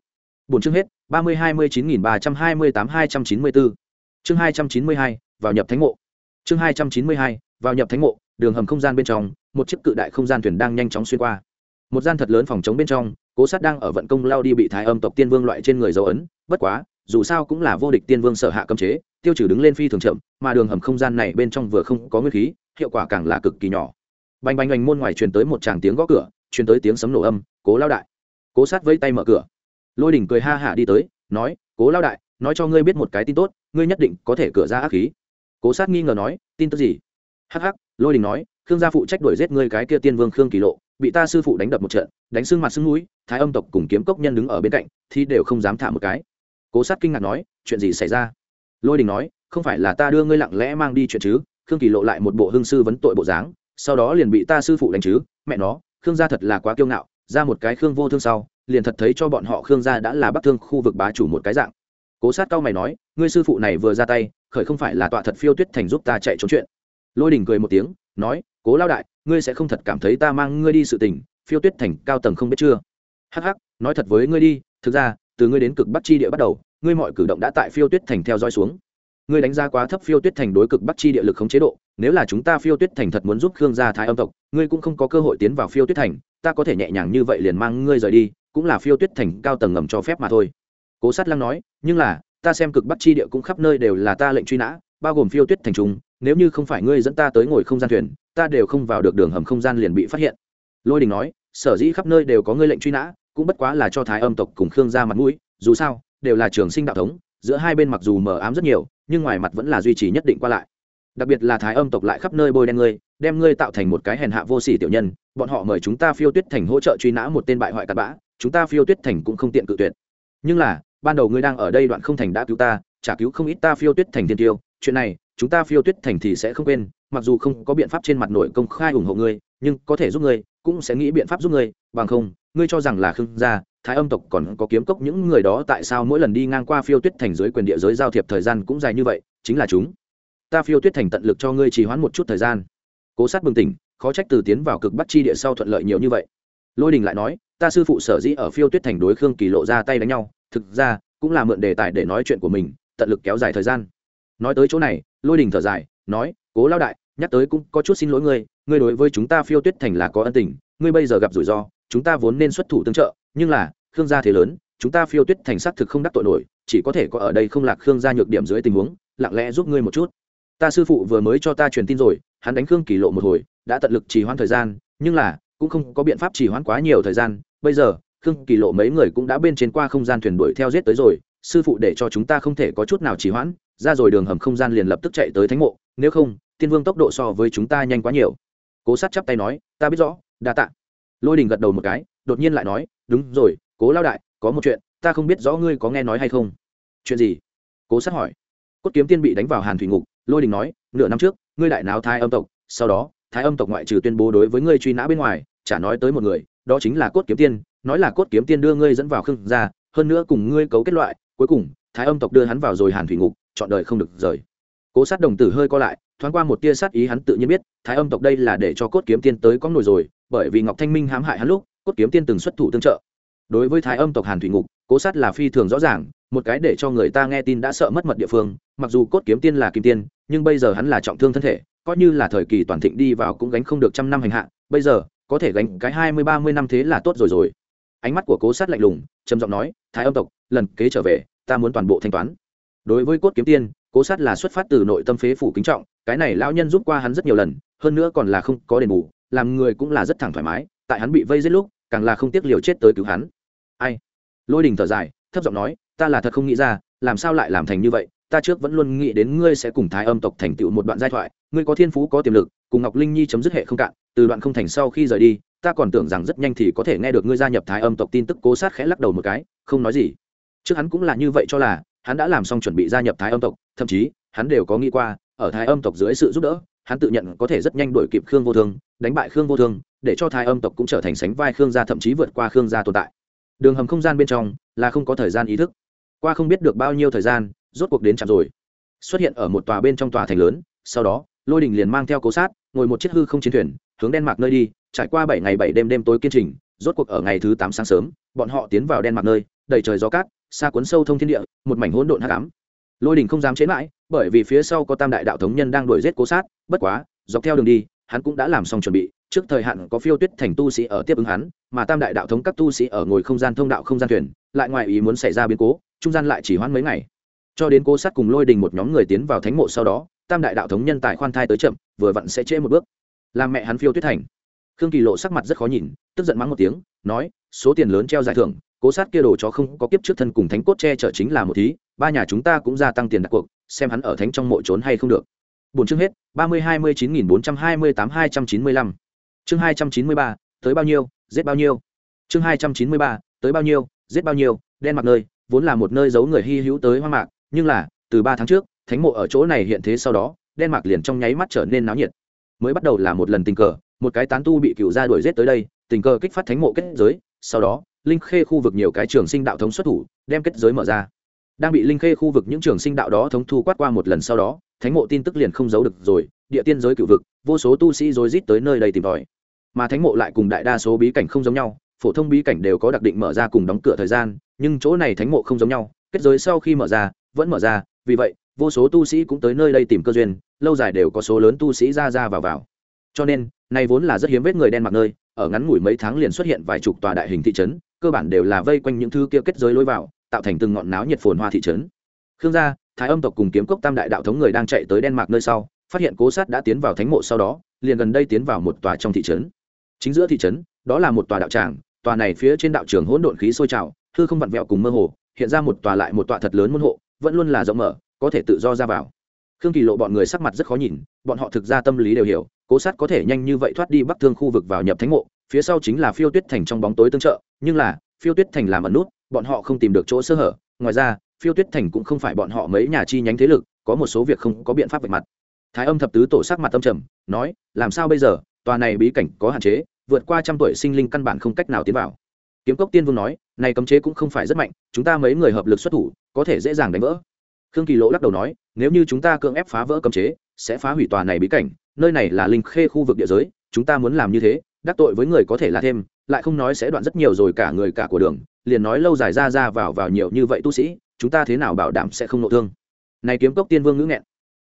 A: Bốn chương hết, ba mươi hai mươi chín nghìn ba trăm hai mươi tám hai trăm chín mươi bốn. Chương hai trăm chín mươi hai, vào nhập thánh mộ. Chương hai trăm chín mươi hai, vào nhập thánh mộ, đường hầm không gian bên trong, một chiếc cự đại không gian thuyền đang nhanh chóng xuyên qua một gian thật lớn phòng chống bên trong, cố sát đang ở vận công lao đi bị thái âm tộc tiên vương loại trên người dấu ấn, bất quá, dù sao cũng là vô địch tiên vương sở hạ cấm chế, tiêu trừ đứng lên phi thường chậm, mà đường hầm không gian này bên trong vừa không có nguyên khí, hiệu quả càng là cực kỳ nhỏ. Bành bành bành môn ngoài truyền tới một tràng tiếng gõ cửa, truyền tới tiếng sấm nổ âm, cố lao đại. Cố sát vẫy tay mở cửa. Lôi đỉnh cười ha hả đi tới, nói, cố lao đại, nói cho ngươi biết một cái tin tốt, ngươi nhất định có thể cửa ra ác khí. Cố sát nghi ngờ nói, tin tức gì? Hắc hắc, lôi đình nói khương gia phụ trách đuổi giết ngươi cái kia tiên vương khương kỳ lộ, bị ta sư phụ đánh đập một trận, đánh xương mặt xương núi thái âm tộc cùng kiếm cốc nhân đứng ở bên cạnh, thì đều không dám thả một cái. Cố sát kinh ngạc nói, chuyện gì xảy ra? Lôi đình nói, không phải là ta đưa ngươi lặng lẽ mang đi chuyện chứ, khương kỳ lộ lại một bộ hương sư vấn tội bộ dáng, sau đó liền bị ta sư phụ đánh chứ, mẹ nó, khương gia thật là quá kiêu ngạo, ra một cái khương vô thương sau, liền thật thấy cho bọn họ khương gia đã là bắc thương khu vực bá chủ một cái dạng. Cố sát cao mày nói, ngươi sư phụ này vừa ra tay, khởi không phải là tọa thật phiêu tuyết thành giúp ta chạy trốn chuyện. Lôi đình cười một tiếng, nói cố lao đại, ngươi sẽ không thật cảm thấy ta mang ngươi đi sự tình, phiêu tuyết thành cao tầng không biết chưa? Hắc hắc, nói thật với ngươi đi, thực ra, từ ngươi đến cực bắc chi địa bắt đầu, ngươi mọi cử động đã tại phiêu tuyết thành theo dõi xuống. Ngươi đánh giá quá thấp phiêu tuyết thành đối cực bắc chi địa lực không chế độ, nếu là chúng ta phiêu tuyết thành thật muốn giúp khương gia thái âm tộc, ngươi cũng không có cơ hội tiến vào phiêu tuyết thành, ta có thể nhẹ nhàng như vậy liền mang ngươi rời đi, cũng là phiêu tuyết thành cao tầng ngầm cho phép mà thôi. Cố sát lăng nói, nhưng là, ta xem cực bắc chi địa cũng khắp nơi đều là ta lệnh truy nã, bao gồm phiêu tuyết thành chúng, nếu như không phải ngươi dẫn ta tới ngồi không gian thuyền ta đều không vào được đường hầm không gian liền bị phát hiện. Lôi đình nói, sở dĩ khắp nơi đều có ngươi lệnh truy nã, cũng bất quá là cho thái âm tộc cùng khương gia mặt mũi, dù sao, đều là trường sinh đạo thống, giữa hai bên mặc dù mờ ám rất nhiều, nhưng ngoài mặt vẫn là duy trì nhất định qua lại. Đặc biệt là thái âm tộc lại khắp nơi bôi đen ngươi, đem ngươi tạo thành một cái hèn hạ vô sỉ tiểu nhân, bọn họ mời chúng ta phiêu tuyết thành hỗ trợ truy nã một tên bại hoại cặn bã, chúng ta phiêu tuyết thành cũng không tiện cự tuyệt. Nhưng là, ban đầu ngươi đang ở đây đoạn không thành đã cứu ta trả cứu không ít ta phiêu tuyết thành thiên tiêu, chuyện này, chúng ta phiêu tuyết thành thì sẽ không quên mặc dù không có biện pháp trên mặt nội công khai ủng hộ ngươi, nhưng có thể giúp ngươi, cũng sẽ nghĩ biện pháp giúp ngươi, bằng không, ngươi cho rằng là khương gia, thái âm tộc còn có kiếm cốc những người đó tại sao mỗi lần đi ngang qua phiêu tuyết thành dưới quyền địa giới giao thiệp thời gian cũng dài như vậy, chính là chúng. Ta phiêu tuyết thành tận lực cho ngươi trì hoãn một chút thời gian. Cố sát bừng tỉnh, khó trách từ tiến vào cực bắc chi địa sau thuận lợi nhiều như vậy. Lôi đình lại nói, ta sư phụ sở dĩ ở phiêu tuyết thành đối khương kỳ lộ ra tay đánh nhau, thực ra, cũng là mượn đề tài để nói chuyện của mình, tận lực kéo dài thời gian. Nói tới chỗ này, lôi đình thở dài, nói, cố lao đại nhắc tới cũng có chút xin lỗi ngươi ngươi đối với chúng ta phiêu tuyết thành là có ân tình, ngươi bây giờ gặp rủi ro, chúng ta vốn nên xuất thủ tương trợ, nhưng là, khương gia thế lớn, chúng ta phiêu tuyết thành xác thực không đắc tội nổi, chỉ có thể có ở đây không lạc khương gia nhược điểm dưới tình huống, lặng lẽ giúp ngươi một chút. Ta sư phụ vừa mới cho ta truyền tin rồi, hắn đánh khương kỳ lộ một hồi, đã tận lực trì hoãn thời gian, nhưng là, cũng không có biện pháp trì hoãn quá nhiều thời gian. Bây giờ, khương kỳ lộ mấy người cũng đã bên trên qua không gian thuyền đuổi theo giết tới rồi, sư phụ để cho chúng ta không thể có chút nào trì hoãn, ra rồi đường hầm không gian liền lập tức chạy tới thánh mộ, nếu không tiên vương tốc độ so với chúng ta nhanh quá nhiều. Cố sát chắp tay nói, ta biết rõ, đa tạ. Lôi đình gật đầu một cái, đột nhiên lại nói, đúng rồi, cố lao đại, có một chuyện, ta không biết rõ ngươi có nghe nói hay không. Chuyện gì? Cố sát hỏi. Cốt kiếm tiên bị đánh vào hàn thủy ngục, lôi đình nói, nửa năm trước, ngươi đại náo thái âm tộc, sau đó, thái âm tộc ngoại trừ tuyên bố đối với ngươi truy nã bên ngoài, chả nói tới một người, đó chính là cốt kiếm tiên, nói là cốt kiếm tiên đưa ngươi dẫn vào khương ra hơn nữa cùng ngươi cấu kết loại, cuối cùng, thái âm tộc đưa hắn vào rồi hàn thủy ngục, chọn đời không được rời. Cố sát đồng tử hơi co lại thoáng qua một tia sát ý hắn tự nhiên biết, thái âm tộc đây là để cho cốt kiếm tiên tới có nổi rồi, bởi vì ngọc thanh minh hãm hại hắn lúc, cốt kiếm tiên từng xuất thủ tương trợ. Đối với thái âm tộc hàn thủy ngục, cố sát là phi thường rõ ràng, một cái để cho người ta nghe tin đã sợ mất mật địa phương, mặc dù cốt kiếm tiên là kim tiên, nhưng bây giờ hắn là trọng thương thân thể, coi như là thời kỳ toàn thịnh đi vào cũng gánh không được trăm năm hành hạ, bây giờ, có thể gánh cái hai mươi, ba mươi năm thế là tốt rồi rồi. Ánh mắt của cố sát lạnh lùng, trầm giọng nói, thái âm tộc, lần kế trở về, ta muốn toàn bộ thanh toán. Đối với cốt kiếm tiên, cố sát là xuất phát từ nội tâm phế phủ kính trọng cái này lão nhân giúp qua hắn rất nhiều lần, hơn nữa còn là không có đền bù, làm người cũng là rất thẳng thoải mái, tại hắn bị vây giết lúc, càng là không tiếc liều chết tới cứu hắn. Ai? Lôi đình thở dài, thấp giọng nói, ta là thật không nghĩ ra, làm sao lại làm thành như vậy? Ta trước vẫn luôn nghĩ đến ngươi sẽ cùng thái âm tộc thành tựu một đoạn giai thoại, ngươi có thiên phú, có tiềm lực, cùng ngọc linh nhi chấm dứt hệ không cạn, từ đoạn không thành sau khi rời đi, ta còn tưởng rằng rất nhanh thì có thể nghe được ngươi gia nhập thái âm tộc tin tức, cố sát khẽ lắc đầu một cái, không nói gì. Trước hắn cũng là như vậy cho là, hắn đã làm xong chuẩn bị gia nhập thái âm tộc, thậm chí, hắn đều có nghĩ qua ở thái âm tộc dưới sự giúp đỡ, hắn tự nhận có thể rất nhanh đuổi kịp khương vô thương, đánh bại khương vô thương, để cho thái âm tộc cũng trở thành sánh vai khương gia thậm chí vượt qua khương gia tồn tại. Đường hầm không gian bên trong là không có thời gian ý thức. Qua không biết được bao nhiêu thời gian, rốt cuộc đến chạm rồi. Xuất hiện ở một tòa bên trong tòa thành lớn, sau đó, lôi đình liền mang theo cố sát, ngồi một chiếc hư không chiến thuyền, hướng đen mạc nơi đi, trải qua bảy ngày bảy đêm đêm tối kiên trình, rốt cuộc ở ngày thứ tám sáng sớm, bọn họ tiến vào đen mạc nơi, đầy trời gió cát, xa cuốn sâu thông thiên địa, một mảnh hỗn độn hắc ám. Lôi đình không dám chế mãi bởi vì phía sau có tam đại đạo thống nhân đang đuổi giết cố sát, bất quá, dọc theo đường đi, hắn cũng đã làm xong chuẩn bị, trước thời hạn có phiêu tuyết thành tu sĩ ở tiếp ứng hắn, mà tam đại đạo thống các tu sĩ ở ngồi không gian thông đạo không gian thuyền, lại ngoài ý muốn xảy ra biến cố, trung gian lại chỉ hoãn mấy ngày. Cho đến cố sát cùng lôi đình một nhóm người tiến vào thánh mộ sau đó, tam đại đạo thống nhân tài khoan thai tới chậm, vừa vặn sẽ trễ một bước. Làm mẹ hắn phiêu tuyết thành. Khương kỳ lộ sắc mặt rất khó nhìn, tức giận mắng một tiếng, nói, số tiền lớn treo giải thưởng, cố sát kia đồ chó không có kiếp trước thân cùng thánh cốt che chở chính là một thí ba nhà chúng ta cũng gia tăng tiền đặt cuộc, xem hắn ở thánh trong mộ trốn hay không được. Bốn chương hết, ba mươi hai mươi chín nghìn bốn trăm hai mươi tám hai trăm chín mươi lăm. Chương hai trăm chín mươi ba, tới bao nhiêu, giết bao nhiêu. Chương hai trăm chín mươi ba, tới bao nhiêu, giết bao nhiêu, đen mặc nơi, vốn là một nơi giấu người hy hữu tới hoang mạc, nhưng là, từ ba tháng trước, thánh mộ ở chỗ này hiện thế sau đó, đen Mặc liền trong nháy mắt trở nên náo nhiệt. Mới bắt đầu là một lần tình cờ, một cái tán tu bị cựu gia đuổi giết tới đây, tình cờ kích phát thánh mộ kết giới, sau đó, linh khê khu vực nhiều cái trường sinh đạo thống xuất thủ, đem kết giới mở ra đang bị linh khê khu vực những trường sinh đạo đó thống thu quát qua một lần sau đó, thánh mộ tin tức liền không giấu được rồi, địa tiên giới cựu vực, vô số tu sĩ rối rít tới nơi đây tìm tòi. Mà thánh mộ lại cùng đại đa số bí cảnh không giống nhau, phổ thông bí cảnh đều có đặc định mở ra cùng đóng cửa thời gian, nhưng chỗ này thánh mộ không giống nhau, kết giới sau khi mở ra, vẫn mở ra, vì vậy, vô số tu sĩ cũng tới nơi đây tìm cơ duyên, lâu dài đều có số lớn tu sĩ ra ra vào vào. Cho nên này vốn là rất hiếm vết người đen mặc nơi, ở ngắn ngủi mấy tháng liền xuất hiện vài chục tòa đại hình thị trấn, cơ bản đều là vây quanh những thứ kia kết giới lối vào tạo thành từng ngọn náo nhiệt phồn hoa thị trấn. Khương gia, thái âm tộc cùng kiếm cốc tam đại đạo thống người đang chạy tới đen mạc nơi sau, phát hiện cố sát đã tiến vào thánh mộ sau đó, liền gần đây tiến vào một tòa trong thị trấn. Chính giữa thị trấn, đó là một tòa đạo tràng, tòa này phía trên đạo trường hỗn độn khí sôi trào, hư không vặn vẹo cùng mơ hồ, hiện ra một tòa lại một tòa thật lớn môn hộ, vẫn luôn là rộng mở, có thể tự do ra vào. Khương kỳ lộ bọn người sắc mặt rất khó nhìn, bọn họ thực ra tâm lý đều hiểu, cố sát có thể nhanh như vậy thoát đi bắc thương khu vực vào nhập thánh mộ, phía sau chính là phiêu tuyết thành trong bóng tối tương trợ, nhưng là, phiêu tuyết thành làm ẩn nút bọn họ không tìm được chỗ sơ hở. Ngoài ra, phiêu tuyết thành cũng không phải bọn họ mấy nhà chi nhánh thế lực, có một số việc không có biện pháp vạch mặt. Thái âm thập tứ tổ sắc mặt tâm trầm, nói, làm sao bây giờ? Tòa này bí cảnh có hạn chế, vượt qua trăm tuổi sinh linh căn bản không cách nào tiến vào. Kiếm cốc tiên vương nói, này cấm chế cũng không phải rất mạnh, chúng ta mấy người hợp lực xuất thủ, có thể dễ dàng đánh vỡ. Khương kỳ lỗ lắc đầu nói, nếu như chúng ta cưỡng ép phá vỡ cấm chế, sẽ phá hủy tòa này bí cảnh, nơi này là linh khê khu vực địa giới, chúng ta muốn làm như thế, đắc tội với người có thể là thêm lại không nói sẽ đoạn rất nhiều rồi cả người cả của đường, liền nói lâu dài ra ra vào vào nhiều như vậy tu sĩ, chúng ta thế nào bảo đảm sẽ không nộ thương? Này kiếm cốc tiên vương ngữ nghẹn.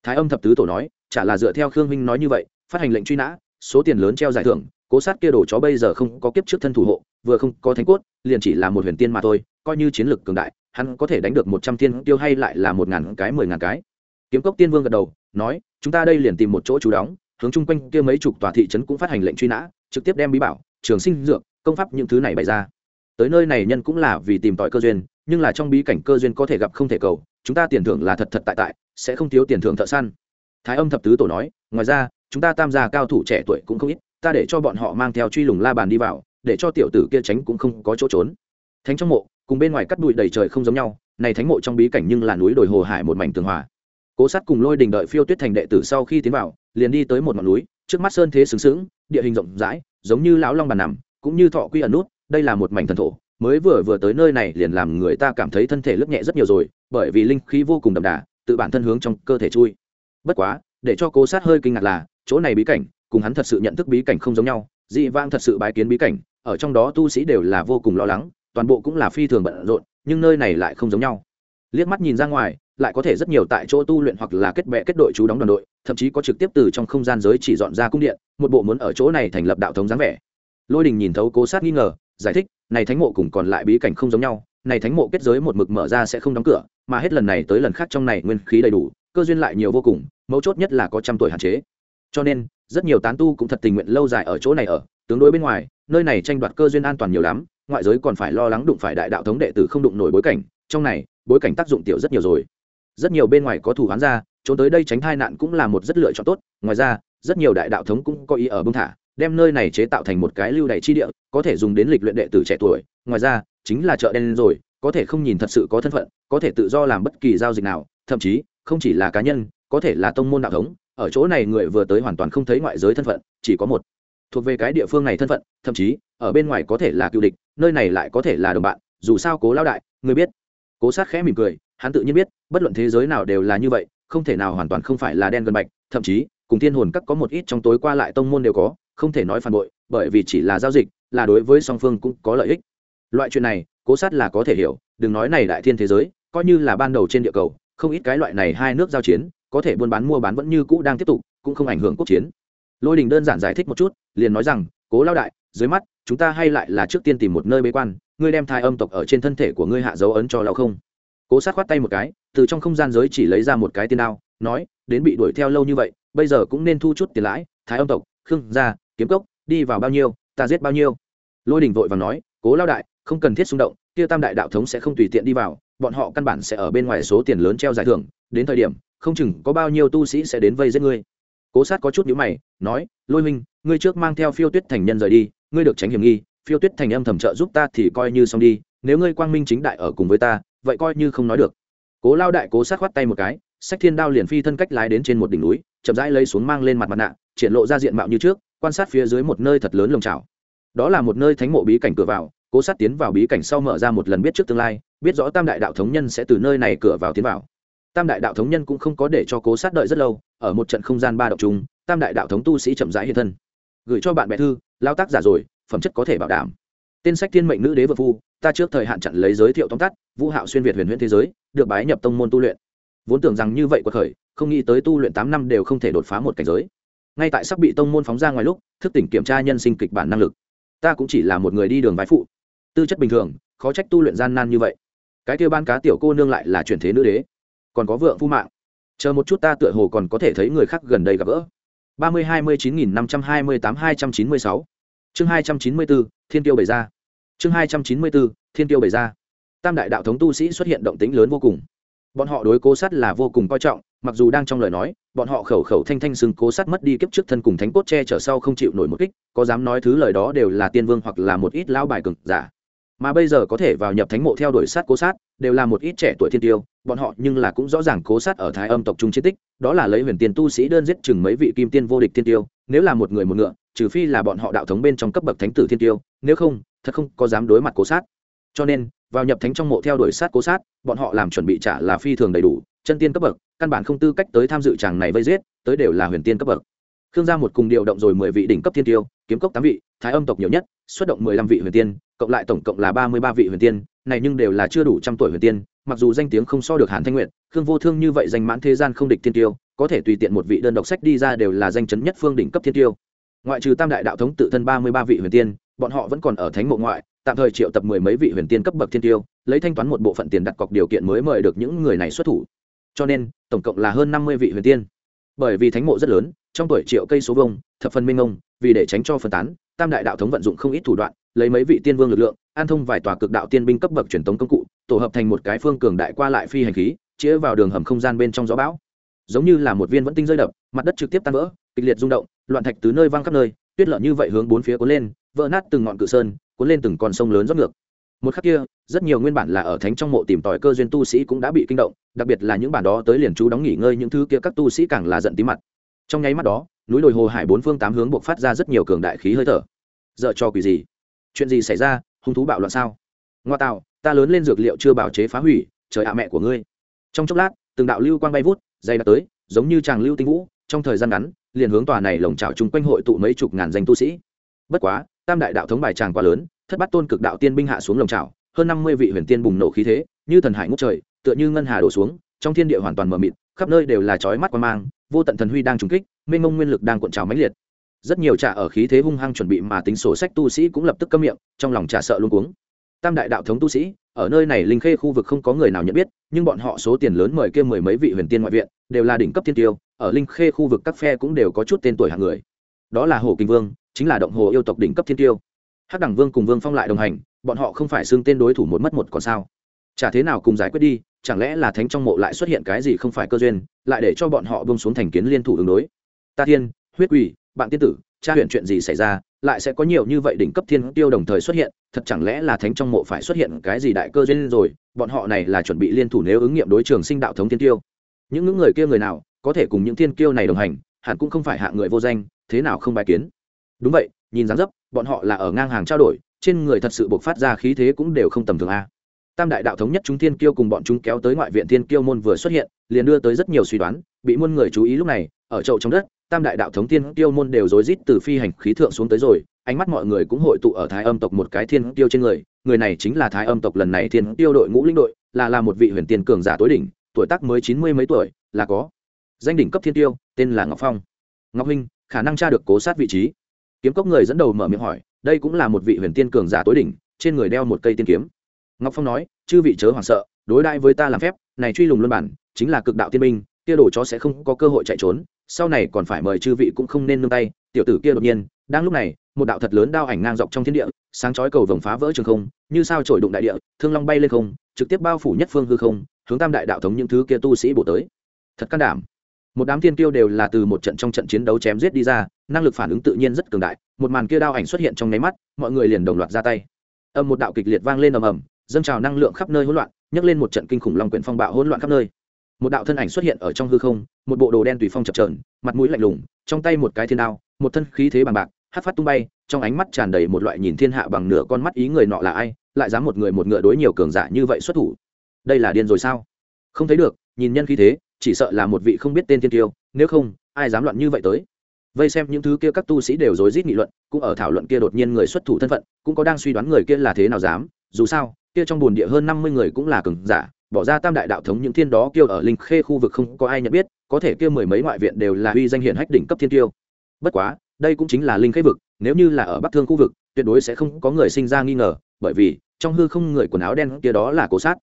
A: Thái âm thập tứ tổ nói, chả là dựa theo khương minh nói như vậy, phát hành lệnh truy nã, số tiền lớn treo giải thưởng, cố sát kia đồ chó bây giờ không có kiếp trước thân thủ hộ, vừa không có thánh cốt, liền chỉ là một huyền tiên mà thôi, coi như chiến lược cường đại, hắn có thể đánh được một trăm tiên tiêu hay lại là một ngàn cái, mười ngàn cái. Kiếm cốc tiên vương gật đầu, nói, chúng ta đây liền tìm một chỗ trú đóng, hướng chung quanh kia mấy chục tòa thị trấn cũng phát hành lệnh truy nã, trực tiếp đem bí bảo trường sinh dược, công pháp những thứ này bày ra. Tới nơi này nhân cũng là vì tìm tòi cơ duyên, nhưng là trong bí cảnh cơ duyên có thể gặp không thể cầu, chúng ta tiền thưởng là thật thật tại tại, sẽ không thiếu tiền thưởng thợ săn. Thái âm thập tứ tổ nói, ngoài ra, chúng ta tam gia cao thủ trẻ tuổi cũng không ít, ta để cho bọn họ mang theo truy lùng la bàn đi vào, để cho tiểu tử kia tránh cũng không có chỗ trốn. Thánh trong mộ, cùng bên ngoài cắt bụi đầy trời không giống nhau, này thánh mộ trong bí cảnh nhưng là núi đồi hồ hải một mảnh tường hòa. Cố sát cùng lôi đình đợi phiêu tuyết thành đệ tử sau khi tiến vào, liền đi tới một ngọn núi, trước mắt sơn thế sướng sướng địa hình rộng rãi giống như lão long bàn nằm, cũng như thọ quy ẩn nút, đây là một mảnh thần thổ, mới vừa vừa tới nơi này liền làm người ta cảm thấy thân thể lướt nhẹ rất nhiều rồi, bởi vì linh khí vô cùng đậm đà, tự bản thân hướng trong cơ thể chui. Bất quá, để cho cố sát hơi kinh ngạc là, chỗ này bí cảnh, cùng hắn thật sự nhận thức bí cảnh không giống nhau, dị vang thật sự bái kiến bí cảnh, ở trong đó tu sĩ đều là vô cùng lo lắng, toàn bộ cũng là phi thường bận rộn, nhưng nơi này lại không giống nhau. Liếc mắt nhìn ra ngoài lại có thể rất nhiều tại chỗ tu luyện hoặc là kết bè kết đội chú đóng đoàn đội, thậm chí có trực tiếp từ trong không gian giới chỉ dọn ra cung điện, một bộ muốn ở chỗ này thành lập đạo thống dáng vẻ. Lôi đình nhìn thấu cố sát nghi ngờ, giải thích, này thánh mộ cùng còn lại bí cảnh không giống nhau, này thánh mộ kết giới một mực mở ra sẽ không đóng cửa, mà hết lần này tới lần khác trong này nguyên khí đầy đủ, cơ duyên lại nhiều vô cùng, mấu chốt nhất là có trăm tuổi hạn chế. Cho nên, rất nhiều tán tu cũng thật tình nguyện lâu dài ở chỗ này ở, tương đối bên ngoài, nơi này tranh đoạt cơ duyên an toàn nhiều lắm, ngoại giới còn phải lo lắng đụng phải đại đạo thống đệ tử không đụng nổi bối cảnh, trong này, bối cảnh tác dụng tiểu rất nhiều rồi rất nhiều bên ngoài có thủ án ra, trốn tới đây tránh tai nạn cũng là một rất lựa chọn tốt. Ngoài ra, rất nhiều đại đạo thống cũng có ý ở bưng thả, đem nơi này chế tạo thành một cái lưu đày chi địa, có thể dùng đến lịch luyện đệ tử trẻ tuổi. Ngoài ra, chính là chợ đen rồi, có thể không nhìn thật sự có thân phận, có thể tự do làm bất kỳ giao dịch nào, thậm chí, không chỉ là cá nhân, có thể là tông môn đạo thống. Ở chỗ này người vừa tới hoàn toàn không thấy ngoại giới thân phận, chỉ có một. Thuộc về cái địa phương này thân phận, thậm chí, ở bên ngoài có thể là cựu địch, nơi này lại có thể là đồng bạn, dù sao cố lao đại, người biết. Cố sát khẽ mỉm cười hắn tự nhiên biết, bất luận thế giới nào đều là như vậy, không thể nào hoàn toàn không phải là đen gần bạch, thậm chí, cùng thiên hồn các có một ít trong tối qua lại tông môn đều có, không thể nói phản bội, bởi vì chỉ là giao dịch, là đối với song phương cũng có lợi ích. Loại chuyện này, cố sát là có thể hiểu, đừng nói này đại thiên thế giới, coi như là ban đầu trên địa cầu, không ít cái loại này hai nước giao chiến, có thể buôn bán mua bán vẫn như cũ đang tiếp tục, cũng không ảnh hưởng quốc chiến. Lôi đình đơn giản giải thích một chút, liền nói rằng, cố lao đại, dưới mắt, chúng ta hay lại là trước tiên tìm một nơi bế quan, ngươi đem thai âm tộc ở trên thân thể của ngươi hạ dấu ấn cho lao không? Cố sát khoát tay một cái, từ trong không gian giới chỉ lấy ra một cái tiền đao, nói, đến bị đuổi theo lâu như vậy, bây giờ cũng nên thu chút tiền lãi, thái âm tộc, khương gia, kiếm cốc, đi vào bao nhiêu, ta giết bao nhiêu. Lôi đình vội và nói, cố lao đại, không cần thiết xung động, kia tam đại đạo thống sẽ không tùy tiện đi vào, bọn họ căn bản sẽ ở bên ngoài số tiền lớn treo giải thưởng, đến thời điểm, không chừng có bao nhiêu tu sĩ sẽ đến vây giết ngươi. Cố sát có chút nhữ mày, nói, lôi minh ngươi trước mang theo phiêu tuyết thành nhân rời đi, ngươi được tránh hiểm nghi, phiêu tuyết thành âm thầm trợ giúp ta thì coi như xong đi, nếu ngươi quang minh chính đại ở cùng với ta vậy coi như không nói được. Cố lao đại cố sát khoát tay một cái, sách thiên đao liền phi thân cách lái đến trên một đỉnh núi, chậm rãi lấy xuống mang lên mặt mặt nạ, triển lộ ra diện mạo như trước, quan sát phía dưới một nơi thật lớn lồng trào đó là một nơi thánh mộ bí cảnh cửa vào, cố sát tiến vào bí cảnh sau mở ra một lần biết trước tương lai, biết rõ tam đại đạo thống nhân sẽ từ nơi này cửa vào tiến vào. Tam đại đạo thống nhân cũng không có để cho cố sát đợi rất lâu, ở một trận không gian ba độc chung, tam đại đạo thống tu sĩ chậm rãi hiện thân. Gửi cho bạn bè thư, lao tác giả rồi, phẩm chất có thể bảo đảm. Tên sách thiên mệnh nữ đế vợ phu ta trước thời hạn chặn lấy giới thiệu tóm tắt, vũ hạo xuyên việt huyền huyễn thế giới, được bái nhập tông môn tu luyện. Vốn tưởng rằng như vậy quật khởi, không nghĩ tới tu luyện tám năm đều không thể đột phá một cảnh giới. Ngay tại sắp bị tông môn phóng ra ngoài lúc, thức tỉnh kiểm tra nhân sinh kịch bản năng lực. Ta cũng chỉ là một người đi đường vái phụ. Tư chất bình thường, khó trách tu luyện gian nan như vậy. Cái kêu ban cá tiểu cô nương lại là chuyển thế nữ đế. Còn có vượng phu mạng. Chờ một chút ta tựa hồ còn có thể thấy người khác gần đây gặp gỡ. ba mươi hai mươi chín nghìn năm trăm hai mươi tám hai trăm chín mươi sáu. Chương hai trăm chín mươi bốn, thiên tiêu bày ra chương hai trăm chín mươi bốn, thiên tiêu bày ra. Tam đại đạo thống tu sĩ xuất hiện động tính lớn vô cùng. Bọn họ đối cố sát là vô cùng coi trọng, mặc dù đang trong lời nói, bọn họ khẩu khẩu thanh thanh xưng cố sát mất đi kiếp trước thân cùng thánh cốt che chở sau không chịu nổi một kích, có dám nói thứ lời đó đều là tiên vương hoặc là một ít lão bài cực giả. Mà bây giờ có thể vào nhập thánh mộ theo đuổi sát cố sát, đều là một ít trẻ tuổi thiên tiêu, bọn họ nhưng là cũng rõ ràng cố sát ở thái âm tộc trung chiến tích, đó là lấy huyền tiền tu sĩ đơn giết chừng mấy vị kim tiên vô địch thiên tiêu, nếu là một người một ngựa, trừ phi là bọn họ đạo thống bên trong cấp bậc thánh tử thiên tiêu, nếu không thật không có dám đối mặt cố sát. Cho nên, vào nhập thánh trong mộ theo đuổi sát cố sát, bọn họ làm chuẩn bị trả là phi thường đầy đủ, chân tiên cấp bậc, căn bản không tư cách tới tham dự chàng này vây giết, tới đều là huyền tiên cấp bậc. Khương gia một cùng điều động rồi mười vị đỉnh cấp thiên tiêu, kiếm cốc tám vị, thái âm tộc nhiều nhất, xuất động mười lăm vị huyền tiên, cộng lại tổng cộng là ba mươi ba vị huyền tiên, này nhưng đều là chưa đủ trăm tuổi huyền tiên, mặc dù danh tiếng không so được hàn thanh nguyện khương vô thương như vậy danh mãn thế gian không địch thiên tiêu, có thể tùy tiện một vị đơn độc sách đi ra đều là danh chấn nhất phương đỉnh cấp thiên tiêu. Ngoại trừ tam đại đạo thống tự thân ba mươi ba vị huyền tiên bọn họ vẫn còn ở thánh mộ ngoại, tạm thời triệu tập mười mấy vị huyền tiên cấp bậc thiên tiêu, lấy thanh toán một bộ phận tiền đặt cọc điều kiện mới mời được những người này xuất thủ. Cho nên, tổng cộng là hơn năm mươi vị huyền tiên. Bởi vì thánh mộ rất lớn, trong tuổi triệu cây số vông thập phân minh ông vì để tránh cho phân tán, tam đại đạo thống vận dụng không ít thủ đoạn, lấy mấy vị tiên vương lực lượng, an thông vài tòa cực đạo tiên binh cấp bậc truyền tống công cụ, tổ hợp thành một cái phương cường đại qua lại phi hành khí, chĩa vào đường hầm không gian bên trong gió bão. Giống như là một viên vẫn tinh rơi đập, mặt đất trực tiếp tan vỡ, kịch liệt rung động, loạn thạch từ nơi văng khắp nơi, tuyết lợn như vậy hướng bốn phía cuốn lên vỡ nát từng ngọn cự sơn, cuốn lên từng con sông lớn rót ngược. Một khắc kia, rất nhiều nguyên bản là ở thánh trong mộ tìm tòi cơ duyên tu sĩ cũng đã bị kinh động, đặc biệt là những bản đó tới liền chú đóng nghỉ ngơi những thứ kia các tu sĩ càng là giận tí mặt. Trong nháy mắt đó, núi đồi hồ hải bốn phương tám hướng buộc phát ra rất nhiều cường đại khí hơi thở. Dợ cho quỷ gì? Chuyện gì xảy ra? Hung thú bạo loạn sao? Ngoa tạo, ta lớn lên dược liệu chưa bảo chế phá hủy, trời ạ mẹ của ngươi. Trong chốc lát, từng đạo lưu quang bay vút, dày đặc tới, giống như chàng lưu tinh vũ, trong thời gian ngắn, liền hướng tòa này lồng trào chung quanh hội tụ mấy chục ngàn danh tu sĩ. Bất quá tam đại đạo thống bài tràng quá lớn, thất bát tôn cực đạo tiên binh hạ xuống lồng trào hơn năm mươi vị huyền tiên bùng nổ khí thế, như thần hải ngút trời, tựa như ngân hà đổ xuống, trong thiên địa hoàn toàn mờ mịt, khắp nơi đều là chói mắt quan mang, vô tận thần huy đang trùng kích, mênh mông nguyên lực đang cuộn trào mãnh liệt. Rất nhiều trà ở khí thế hung hăng chuẩn bị mà tính sổ sách tu sĩ cũng lập tức câm miệng, trong lòng trà sợ luôn cuống. Tam đại đạo thống tu sĩ, ở nơi này linh khê khu vực không có người nào nhận biết, nhưng bọn họ số tiền lớn mời kia mười mấy vị huyền tiên ngoại viện, đều là đỉnh cấp thiên tiêu, ở linh khê khu vực các phe cũng đều có chút tên tuổi hạng người. Đó là hồ kinh vương chính là động hồ yêu tộc đỉnh cấp thiên tiêu. Hắc đẳng vương cùng vương phong lại đồng hành, bọn họ không phải xưng tên đối thủ một mất một còn sao? Chả thế nào cùng giải quyết đi, chẳng lẽ là thánh trong mộ lại xuất hiện cái gì không phải cơ duyên, lại để cho bọn họ bông xuống thành kiến liên thủ ứng đối? Ta thiên, huyết quỷ, bạn tiên tử cha huyện chuyện gì xảy ra, lại sẽ có nhiều như vậy đỉnh cấp thiên tiêu đồng thời xuất hiện, thật chẳng lẽ là thánh trong mộ phải xuất hiện cái gì đại cơ duyên rồi, bọn họ này là chuẩn bị liên thủ nếu ứng nghiệm đối trường sinh đạo thống thiên tiêu. Những những người kia người nào, có thể cùng những thiên kiêu này đồng hành, hẳn cũng không phải hạ người vô danh, thế nào không bài kiến? Đúng vậy, nhìn dáng dấp, bọn họ là ở ngang hàng trao đổi, trên người thật sự buộc phát ra khí thế cũng đều không tầm thường a. Tam đại đạo thống nhất chúng thiên kiêu cùng bọn chúng kéo tới ngoại viện thiên kiêu môn vừa xuất hiện, liền đưa tới rất nhiều suy đoán, bị muôn người chú ý lúc này, ở chậu trong đất, tam đại đạo thống thiên kiêu môn đều rối rít từ phi hành khí thượng xuống tới rồi, ánh mắt mọi người cũng hội tụ ở thái âm tộc một cái thiên kiêu trên người người này chính là thái âm tộc lần này thiên kiêu đội ngũ linh đội, là là một vị huyền tiên cường giả tối đỉnh, tuổi tác mới chín mươi mấy tuổi, là có danh đỉnh cấp thiên tiêu tên là ngọc phong. Ngọc huynh, khả năng tra được cố sát vị trí kiếm cốc người dẫn đầu mở miệng hỏi, đây cũng là một vị huyền tiên cường giả tối đỉnh, trên người đeo một cây tiên kiếm. Ngọc phong nói, chư vị chớ hoảng sợ, đối đại với ta làm phép, này truy lùng luân bản, chính là cực đạo tiên minh, kia đổ chó sẽ không có cơ hội chạy trốn, sau này còn phải mời chư vị cũng không nên nương tay. Tiểu tử kia đột nhiên, đang lúc này, một đạo thật lớn đao ảnh ngang dọc trong thiên địa, sáng chói cầu vồng phá vỡ trường không, như sao trổi đụng đại địa, thương long bay lên không, trực tiếp bao phủ nhất phương hư không, hướng tam đại đạo thống những thứ kia tu sĩ bổ tới. Thật can đảm một đám thiên tiêu đều là từ một trận trong trận chiến đấu chém giết đi ra, năng lực phản ứng tự nhiên rất cường đại, một màn kia đao ảnh xuất hiện trong nháy mắt, mọi người liền đồng loạt ra tay. Âm một đạo kịch liệt vang lên ầm ầm, dâng trào năng lượng khắp nơi hỗn loạn, nhấc lên một trận kinh khủng long quyển phong bạo hỗn loạn khắp nơi. Một đạo thân ảnh xuất hiện ở trong hư không, một bộ đồ đen tùy phong chập trờn mặt mũi lạnh lùng, trong tay một cái thiên đao, một thân khí thế bằng bạc, hát phát tung bay, trong ánh mắt tràn đầy một loại nhìn thiên hạ bằng nửa con mắt ý người nọ là ai, lại dám một người một ngựa đối nhiều cường giả như vậy xuất thủ. Đây là điên rồi sao? Không thấy được, nhìn nhân khí thế chỉ sợ là một vị không biết tên thiên tiêu, nếu không, ai dám loạn như vậy tới. Vây xem những thứ kia các tu sĩ đều rối rít nghị luận, cũng ở thảo luận kia đột nhiên người xuất thủ thân phận, cũng có đang suy đoán người kia là thế nào dám, dù sao, kia trong bồn địa hơn năm mươi người cũng là cường giả, bỏ ra tam đại đạo thống những thiên đó kêu ở linh khê khu vực không có ai nhận biết, có thể kia mười mấy ngoại viện đều là uy danh hiển hách đỉnh cấp thiên tiêu. Bất quá, đây cũng chính là linh khê vực, nếu như là ở bắc thương khu vực, tuyệt đối sẽ không có người sinh ra nghi ngờ, bởi vì, trong hư không người quần áo đen kia đó là cố sát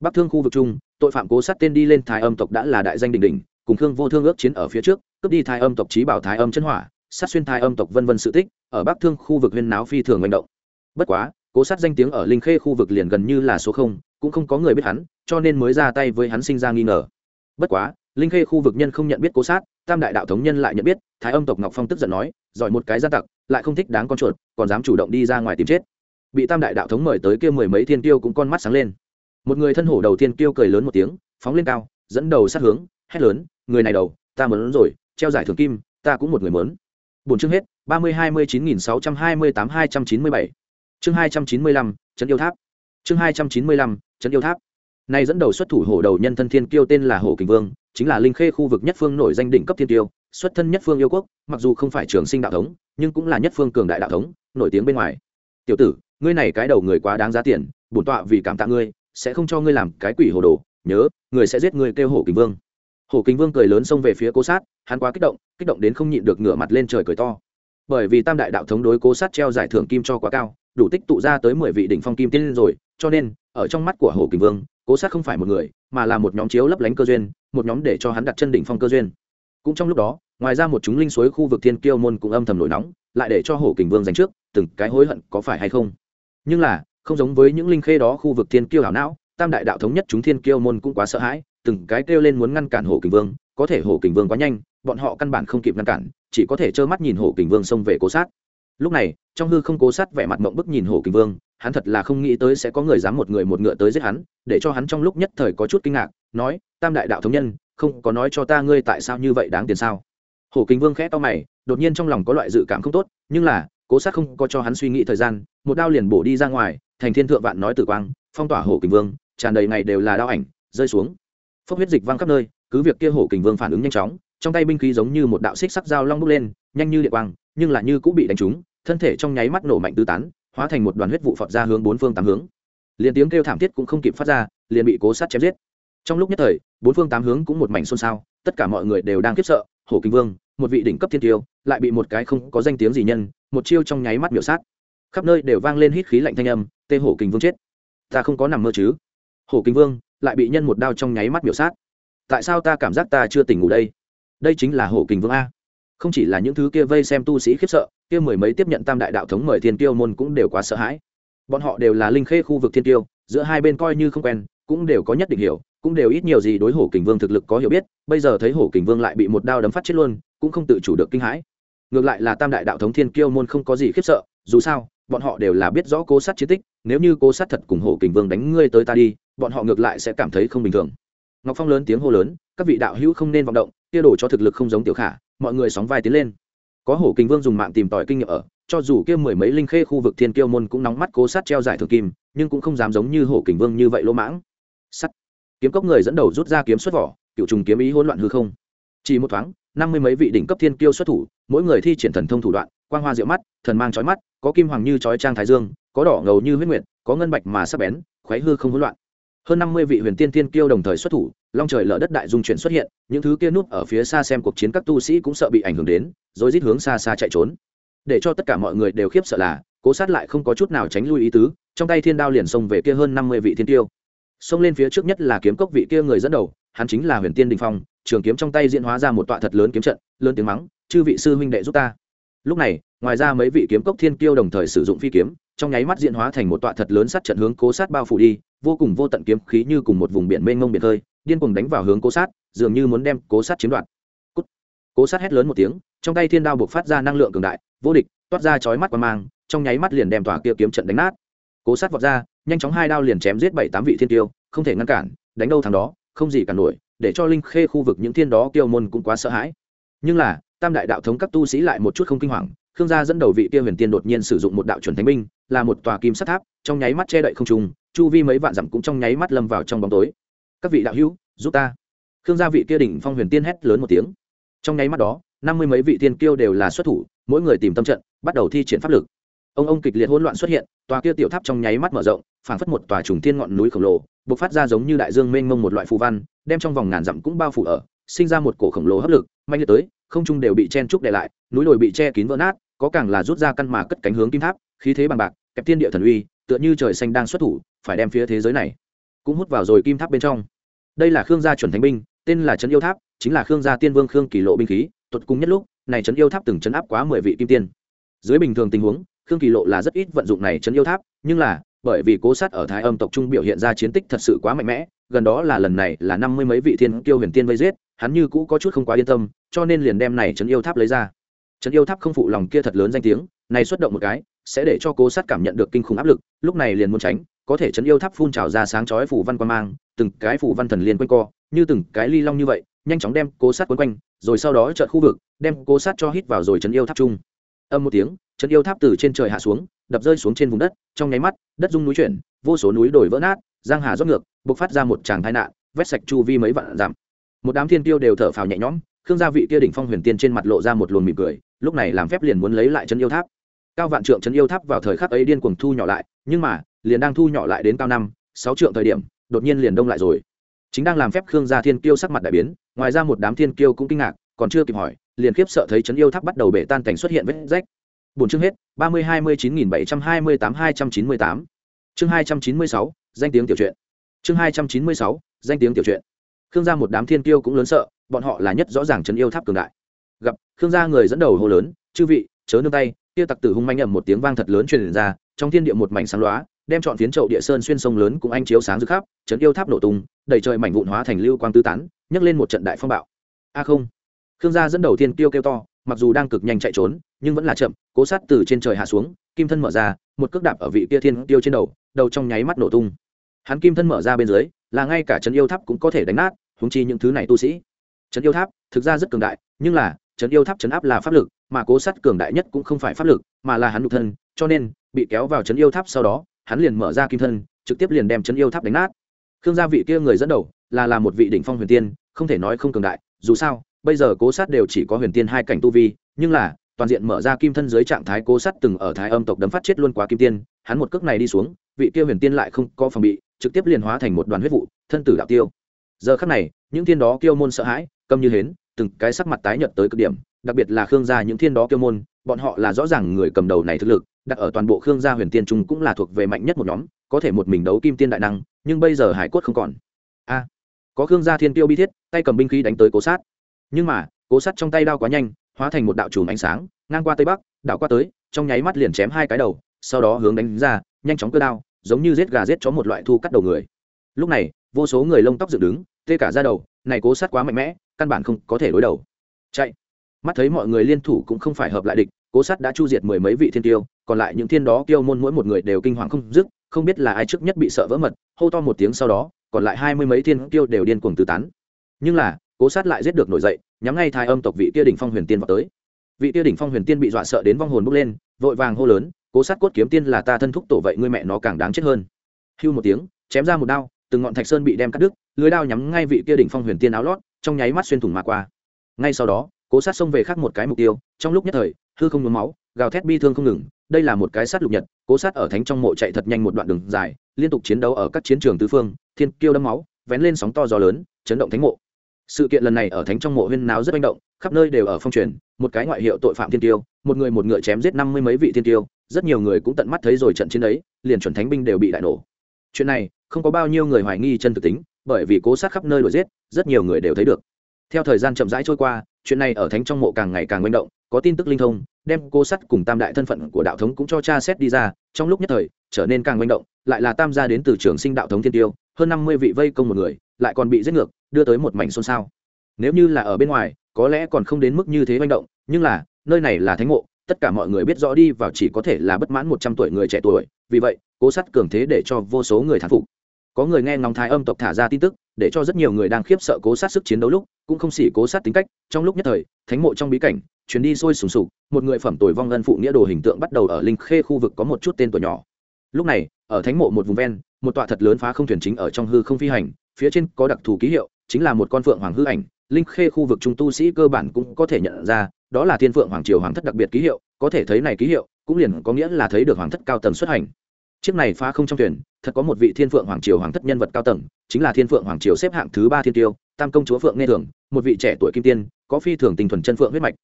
A: bắc thương khu vực chung, tội phạm cố sát tên đi lên thái âm tộc đã là đại danh đỉnh đỉnh, cùng thương vô thương ước chiến ở phía trước, cướp đi thái âm tộc trí bảo, thái âm chân hỏa, sát xuyên thái âm tộc vân vân sự tích, ở bắc thương khu vực huyên náo phi thường manh động. Bất quá, cố sát danh tiếng ở linh khê khu vực liền gần như là số không, cũng không có người biết hắn, cho nên mới ra tay với hắn sinh ra nghi ngờ. Bất quá, linh khê khu vực nhân không nhận biết cố sát, tam đại đạo thống nhân lại nhận biết, thái âm tộc ngọc phong tức giận nói, giỏi một cái gia tặc, lại không thích đáng con chuột, còn dám chủ động đi ra ngoài tìm chết. Bị tam đại đạo thống mời tới kia mười mấy thiên tiêu cũng con mắt sáng lên một người thân hổ đầu tiên kêu cười lớn một tiếng, phóng lên cao, dẫn đầu sát hướng, hét lớn, người này đầu, ta mớn rồi, treo giải thưởng kim, ta cũng một người mớn bốn chương hết, ba mươi hai mươi chín nghìn sáu trăm hai mươi tám hai trăm chín mươi bảy. Chương hai trăm chín mươi lăm, trấn yêu tháp. Chương hai trăm chín mươi lăm, trấn yêu tháp. Nay dẫn đầu xuất thủ hổ đầu nhân thân thiên kiêu tên là hổ kình vương, chính là linh khê khu vực nhất phương nổi danh đỉnh cấp thiên tiêu, xuất thân nhất phương yêu quốc, mặc dù không phải trường sinh đạo thống, nhưng cũng là nhất phương cường đại đạo thống, nổi tiếng bên ngoài. Tiểu tử, ngươi này cái đầu người quá đáng giá tiền, bổn tọa vì cảm tạ ngươi sẽ không cho ngươi làm cái quỷ hồ đồ, nhớ, người sẽ giết ngươi, kêu hổ kính vương. Hổ kính vương cười lớn xông về phía cố sát, hắn quá kích động kích động đến không nhịn được ngửa mặt lên trời cười to. Bởi vì tam đại đạo thống đối cố sát treo giải thưởng kim cho quá cao, đủ tích tụ ra tới mười vị đỉnh phong kim tiên rồi, cho nên, ở trong mắt của hổ kính vương, cố sát không phải một người, mà là một nhóm chiếu lấp lánh cơ duyên, một nhóm để cho hắn đặt chân đỉnh phong cơ duyên. Cũng trong lúc đó, ngoài ra một chúng linh suối khu vực thiên kiêu môn cũng âm thầm nổi nóng, lại để cho hổ kính vương giành trước, từng cái hối hận có phải hay không. Nhưng là không giống với những linh khê đó khu vực thiên kiêu hảo não, tam đại đạo thống nhất chúng thiên kiêu môn cũng quá sợ hãi, từng cái kêu lên muốn ngăn cản hổ kình vương, có thể hổ kình vương quá nhanh, bọn họ căn bản không kịp ngăn cản, chỉ có thể trơ mắt nhìn hổ kình vương xông về cố sát. Lúc này, trong hư không cố sát vẻ mặt mộng bức nhìn hổ kình vương, hắn thật là không nghĩ tới sẽ có người dám một người một ngựa tới giết hắn, để cho hắn trong lúc nhất thời có chút kinh ngạc, nói, tam đại đạo thống nhân, không có nói cho ta ngươi tại sao như vậy đáng tiền sao? Hổ kình vương khẽ to mày, đột nhiên trong lòng có loại dự cảm không tốt, nhưng là cố sát không có cho hắn suy nghĩ thời gian, một đao liền bổ đi ra ngoài, thành thiên thượng vạn nói tử quang, phong tỏa hổ kình vương, tràn đầy ngày đều là đao ảnh, rơi xuống. Phốc huyết dịch văng khắp nơi, cứ việc kia hổ kình vương phản ứng nhanh chóng, trong tay binh khí giống như một đạo xích sắc dao long bốc lên, nhanh như địa quang, nhưng là như cũng bị đánh trúng, thân thể trong nháy mắt nổ mạnh tứ tán, hóa thành một đoàn huyết vụ phọt ra hướng bốn phương tám hướng. Liền tiếng kêu thảm thiết cũng không kịp phát ra, liền bị cố sát chém giết. Trong lúc nhất thời, bốn phương tám hướng cũng một mảnh xôn xao, tất cả mọi người đều đang khiếp sợ, hổ kinh vương, một vị đỉnh cấp thiên tiêu, lại bị một cái không có danh tiếng gì nhân một chiêu trong nháy mắt biểu sát. Khắp nơi đều vang lên hít khí lạnh thanh âm, tê hổ kinh vương chết. Ta không có nằm mơ chứ? Hổ kinh vương, lại bị nhân một đao trong nháy mắt biểu sát. Tại sao ta cảm giác ta chưa tỉnh ngủ đây? Đây chính là hổ kinh vương a. Không chỉ là những thứ kia vây xem tu sĩ khiếp sợ, kia mười mấy tiếp nhận tam đại đạo thống mời thiên tiêu môn cũng đều quá sợ hãi. Bọn họ đều là linh khê khu vực thiên tiêu giữa hai bên coi như không quen, cũng đều có nhất định hiểu, cũng đều ít nhiều gì đối hổ kình vương thực lực có hiểu biết, bây giờ thấy hổ kình vương lại bị một đao đấm phát chết luôn, cũng không tự chủ được kinh hãi ngược lại là tam đại đạo thống thiên kiêu môn không có gì khiếp sợ, dù sao, bọn họ đều là biết rõ cố sát chiến tích, nếu như cố sát thật cùng hổ kình vương đánh ngươi tới ta đi, bọn họ ngược lại sẽ cảm thấy không bình thường. Ngọc phong lớn tiếng hô lớn, các vị đạo hữu không nên vọng động, kia đổ cho thực lực không giống tiểu khả, mọi người sóng vai tiến lên. Có hổ kình vương dùng mạng tìm tòi kinh nghiệm ở, cho dù kia mười mấy linh khê khu vực thiên kiêu môn cũng nóng mắt cố sát treo giải thường kim, nhưng cũng không dám giống như hổ kình vương như vậy lỗ mãng. Sắt. Kiếm cốc người dẫn đầu rút ra kiếm xuất vỏ, cựu trùng kiếm ý hỗn loạn hư không. Chỉ một thoáng năm mươi mấy vị đỉnh cấp thiên kiêu xuất thủ, mỗi người thi triển thần thông thủ đoạn, quang hoa diệu mắt, thần mang trói mắt, có kim hoàng như trói trang thái dương, có đỏ ngầu như huyết nguyệt, có ngân bạch mà sắc bén khoáy hư không hỗn loạn. Hơn năm mươi vị huyền tiên thiên kiêu đồng thời xuất thủ, long trời lở đất đại dung chuyển xuất hiện, những thứ kia núp ở phía xa xem cuộc chiến các tu sĩ cũng sợ bị ảnh hưởng đến, rồi rít hướng xa xa chạy trốn. Để cho tất cả mọi người đều khiếp sợ là, cố sát lại không có chút nào tránh lui ý tứ, trong tay thiên đao liền xông về kia hơn năm mươi vị thiên tiêu xông lên phía trước nhất là kiếm cốc vị kia người dẫn đầu, hắn chính là huyền tiên đình phong trường kiếm trong tay diễn hóa ra một tọa thật lớn kiếm trận lớn tiếng mắng chư vị sư huynh đệ giúp ta. Lúc này ngoài ra mấy vị kiếm cốc thiên kiêu đồng thời sử dụng phi kiếm trong nháy mắt diễn hóa thành một tọa thật lớn sát trận hướng cố sát bao phủ đi vô cùng vô tận kiếm khí như cùng một vùng biển mênh mông biển hơi, điên cuồng đánh vào hướng cố sát dường như muốn đem cố sát chiếm đoạt. Cút. cố sát hét lớn một tiếng trong tay thiên đao buộc phát ra năng lượng cường đại vô địch toát ra chói mắt qua mang trong nháy mắt liền đem tòa kia kiếm trận đánh nát. Cố sát vọt ra nhanh chóng hai đao liền chém giết bảy tám vị thiên tiêu không thể ngăn cản đánh đâu thằng đó không gì cản nổi để cho linh khê khu vực những thiên đó kiêu môn cũng quá sợ hãi. Nhưng là, tam đại đạo thống các tu sĩ lại một chút không kinh hoàng, khương gia dẫn đầu vị kia huyền tiên đột nhiên sử dụng một đạo chuẩn thánh binh, là một tòa kim sắt tháp, trong nháy mắt che đậy không trùng chu vi mấy vạn dặm cũng trong nháy mắt lâm vào trong bóng tối. Các vị đạo hữu, giúp ta. Khương gia vị kia đỉnh phong huyền tiên hét lớn một tiếng. Trong nháy mắt đó, năm mươi mấy vị tiên kiêu đều là xuất thủ, mỗi người tìm tâm trận, bắt đầu thi triển pháp lực ông ông kịch liệt hỗn loạn xuất hiện, tòa kia tiểu tháp trong nháy mắt mở rộng, phảng phất một tòa trùng thiên ngọn núi khổng lồ, bộc phát ra giống như đại dương mênh mông một loại phù văn, đem trong vòng ngàn dặm cũng bao phủ ở, sinh ra một cổ khổng lồ hấp lực, mạnh liệt tới, không trung đều bị chen trúc đè lại, núi đồi bị che kín vỡ nát, có càng là rút ra căn mà cất cánh hướng kim tháp, khí thế bằng bạc, kẹp thiên địa thần uy, tựa như trời xanh đang xuất thủ, phải đem phía thế giới này cũng hút vào rồi kim tháp bên trong. Đây là khương gia chuẩn thánh binh, tên là trấn yêu tháp, chính là khương gia tiên vương khương kỳ lộ binh khí tuột cùng nhất lúc, này trấn yêu tháp từng chấn áp quá mười vị kim tiên. Dưới bình thường tình huống khương kỳ lộ là rất ít vận dụng này chấn yêu tháp, nhưng là, bởi vì cố sát ở thái âm tộc trung biểu hiện ra chiến tích thật sự quá mạnh mẽ, gần đó là lần này là năm mươi mấy vị thiên kiêu huyền tiên vây giết, hắn như cũ có chút không quá yên tâm, cho nên liền đem này chấn yêu tháp lấy ra. Chấn yêu tháp không phụ lòng kia thật lớn danh tiếng, này xuất động một cái, sẽ để cho cố sát cảm nhận được kinh khủng áp lực, lúc này liền muốn tránh, có thể chấn yêu tháp phun trào ra sáng chói phủ văn quan mang, từng cái phủ văn thần liên quanh co, như từng cái ly long như vậy, nhanh chóng đem cố sát quấn quanh, rồi sau đó chợt khu vực, đem cố sát cho hít vào rồi chấn yêu tháp chung. Âm một tiếng trấn yêu tháp từ trên trời hạ xuống, đập rơi xuống trên vùng đất, trong nháy mắt, đất rung núi chuyển, vô số núi đồi vỡ nát, giang hà rót ngược, bộc phát ra một tràng tai nạn, vét sạch chu vi mấy vạn dặm. Một đám thiên tiêu đều thở phào nhẹ nhõm, khương gia vị kia đỉnh phong huyền tiên trên mặt lộ ra một luồng mỉm cười, lúc này làm phép liền muốn lấy lại chân yêu tháp. Cao vạn trượng chân yêu tháp vào thời khắc ấy điên cuồng thu nhỏ lại, nhưng mà, liền đang thu nhỏ lại đến cao năm, sáu trượng thời điểm, đột nhiên liền đông lại rồi. Chính đang làm phép khương gia thiên kiêu sắc mặt đại biến, ngoài ra một đám thiên kiêu cũng kinh ngạc, còn chưa kịp hỏi, liền khiếp sợ thấy chân yêu tháp bắt đầu bể tan cảnh xuất hiện vết rách bốn chương hết, ba mươi hai mươi chín nghìn bảy trăm hai mươi tám hai trăm chín mươi tám. Chương hai trăm chín mươi sáu, danh tiếng tiểu truyện. Chương hai trăm chín mươi sáu, danh tiếng tiểu truyện. Khương gia một đám thiên kiêu cũng lớn sợ, bọn họ là nhất rõ ràng chấn yêu tháp cường đại. Gặp, khương gia người dẫn đầu hô lớn, chư vị, chớ nương tay. Kia tặc tử hung manh ầm một tiếng vang thật lớn truyền ra, trong thiên địa một mảnh sáng loá đem chọn phiến chậu địa sơn xuyên sông lớn cũng anh chiếu sáng rực khắp chấn yêu tháp nổ tung, đầy trời mảnh vụn hóa thành lưu quang tứ tán, nhấc lên một trận đại phong bạo. A không. Khương gia dẫn đầu thiên tiêu kêu to, mặc dù đang cực nhanh chạy trốn nhưng vẫn là chậm, cố sát từ trên trời hạ xuống, kim thân mở ra, một cước đạp ở vị kia thiên tiêu trên đầu đầu trong nháy mắt nổ tung. Hắn kim thân mở ra bên dưới, là ngay cả trấn yêu tháp cũng có thể đánh nát húng chi những thứ này tu sĩ. Trấn yêu tháp thực ra rất cường đại, nhưng là, trấn yêu tháp trấn áp là pháp lực, mà cố sát cường đại nhất cũng không phải pháp lực, mà là hắn nhục thân, cho nên, bị kéo vào trấn yêu tháp sau đó, hắn liền mở ra kim thân, trực tiếp liền đem trấn yêu tháp đánh nát. Khương gia vị kia người dẫn đầu, là là một vị đỉnh phong huyền tiên, không thể nói không cường đại, dù sao, bây giờ cố sát đều chỉ có huyền tiên hai cảnh tu vi, nhưng là toàn diện mở ra kim thân dưới trạng thái cố sát từng ở thái âm tộc đấm phát chết luôn quá kim tiên, hắn một cước này đi xuống, vị kia huyền tiên lại không có phòng bị, trực tiếp liền hóa thành một đoàn huyết vụ, thân tử đạo tiêu. Giờ khắc này, những thiên đó kiêu môn sợ hãi, câm như hến, từng cái sắc mặt tái nhợt tới cực điểm, đặc biệt là khương gia những thiên đó kiêu môn, bọn họ là rõ ràng người cầm đầu này thực lực, đặt ở toàn bộ khương gia huyền tiên trung cũng là thuộc về mạnh nhất một nhóm, có thể một mình đấu kim tiên đại năng, nhưng bây giờ hải cốt không còn. A à, có khương gia thiên tiêu bi thiết, tay cầm binh khí đánh tới cố sát. Nhưng mà, cố sát trong tay đao quá nhanh hóa thành một đạo chùm ánh sáng, ngang qua tây bắc đạo qua tới, trong nháy mắt liền chém hai cái đầu, sau đó hướng đánh ra, nhanh chóng cơ đao, giống như giết gà giết chó một loại thu cắt đầu người. Lúc này, vô số người lông tóc dựng đứng, tê cả ra đầu, này cố sát quá mạnh mẽ, căn bản không có thể đối đầu. Chạy. Mắt thấy mọi người liên thủ cũng không phải hợp lại địch, cố sát đã chu diệt mười mấy vị thiên tiêu, còn lại những thiên đó tiêu môn mỗi một người đều kinh hoàng không dứt, không biết là ai trước nhất bị sợ vỡ mật, hô to một tiếng sau đó, còn lại hai mươi mấy thiên tiêu đều điên cuồng tứ tán. Nhưng là cố sát lại giết được nổi dậy, nhắm ngay thái âm tộc vị kia đỉnh phong huyền tiên vào tới. Vị kia đỉnh phong huyền tiên bị dọa sợ đến vong hồn bốc lên, vội vàng hô lớn, cố sát cốt kiếm tiên là ta thân thúc tổ, vậy ngươi mẹ nó càng đáng chết hơn. Hưu một tiếng, chém ra một đao, từng ngọn thạch sơn bị đem cắt đứt, lưới đao nhắm ngay vị kia đỉnh phong huyền tiên áo lót, trong nháy mắt xuyên thủng mà qua. Ngay sau đó, cố sát xông về khác một cái mục tiêu, trong lúc nhất thời, hư không nhuốm máu, gào thét bi thương không ngừng, đây là một cái sát lục nhật, cố sát ở thánh trong mộ chạy thật nhanh một đoạn đường dài, liên tục chiến đấu ở các chiến trường tứ phương, thiên kiêu đâm máu, vén lên sóng to gió lớn, chấn động thánh mộ sự kiện lần này ở thánh trong mộ huyên náo rất manh động khắp nơi đều ở phong truyền một cái ngoại hiệu tội phạm thiên tiêu một người một ngựa chém giết năm mươi mấy vị thiên tiêu rất nhiều người cũng tận mắt thấy rồi trận chiến đấy, liền chuẩn thánh binh đều bị đại nổ. Chuyện này không có bao nhiêu người hoài nghi chân thực tính bởi vì cố sát khắp nơi đuổi giết rất nhiều người đều thấy được. Theo thời gian chậm rãi trôi qua chuyện này ở thánh trong mộ càng ngày càng manh động có tin tức linh thông đem cố sát cùng tam đại thân phận của đạo thống cũng cho cha xét đi ra trong lúc nhất thời trở nên càng manh động lại là tam gia đến từ trường sinh đạo thống thiên tiêu hơn năm mươi vị vây công một người lại còn bị giết ngược, đưa tới một mảnh xôn xao. Nếu như là ở bên ngoài, có lẽ còn không đến mức như thế manh động, nhưng là, nơi này là thánh mộ, tất cả mọi người biết rõ đi vào chỉ có thể là bất mãn một trăm tuổi người trẻ tuổi, vì vậy, cố sát cường thế để cho vô số người thán phục. Có người nghe ngóng thái âm tộc thả ra tin tức, để cho rất nhiều người đang khiếp sợ cố sát sức chiến đấu lúc, cũng không xỉ cố sát tính cách, trong lúc nhất thời, thánh mộ trong bí cảnh chuyến đi sôi sùng sục, một người phẩm tuổi vong ân phụ nghĩa đồ hình tượng bắt đầu ở linh khê khu vực có một chút tên tuổi nhỏ. Lúc này, ở thánh mộ một vùng ven, một tọa thật lớn phá không thuyền chính ở trong hư không phi hành phía trên có đặc thù ký hiệu, chính là một con phượng hoàng hư ảnh, linh khê khu vực trung tu sĩ cơ bản cũng có thể nhận ra, đó là thiên phượng hoàng triều hoàng thất đặc biệt ký hiệu, có thể thấy này ký hiệu, cũng liền có nghĩa là thấy được hoàng thất cao tầng xuất hành. Chiếc này phá không trong thuyền, thật có một vị thiên phượng hoàng triều hoàng thất nhân vật cao tầng, chính là thiên phượng hoàng triều xếp hạng thứ ba thiên tiêu, tam công chúa phượng nghe thường, một vị trẻ tuổi kim tiên, có phi thường tình thuần chân phượng huyết mạch.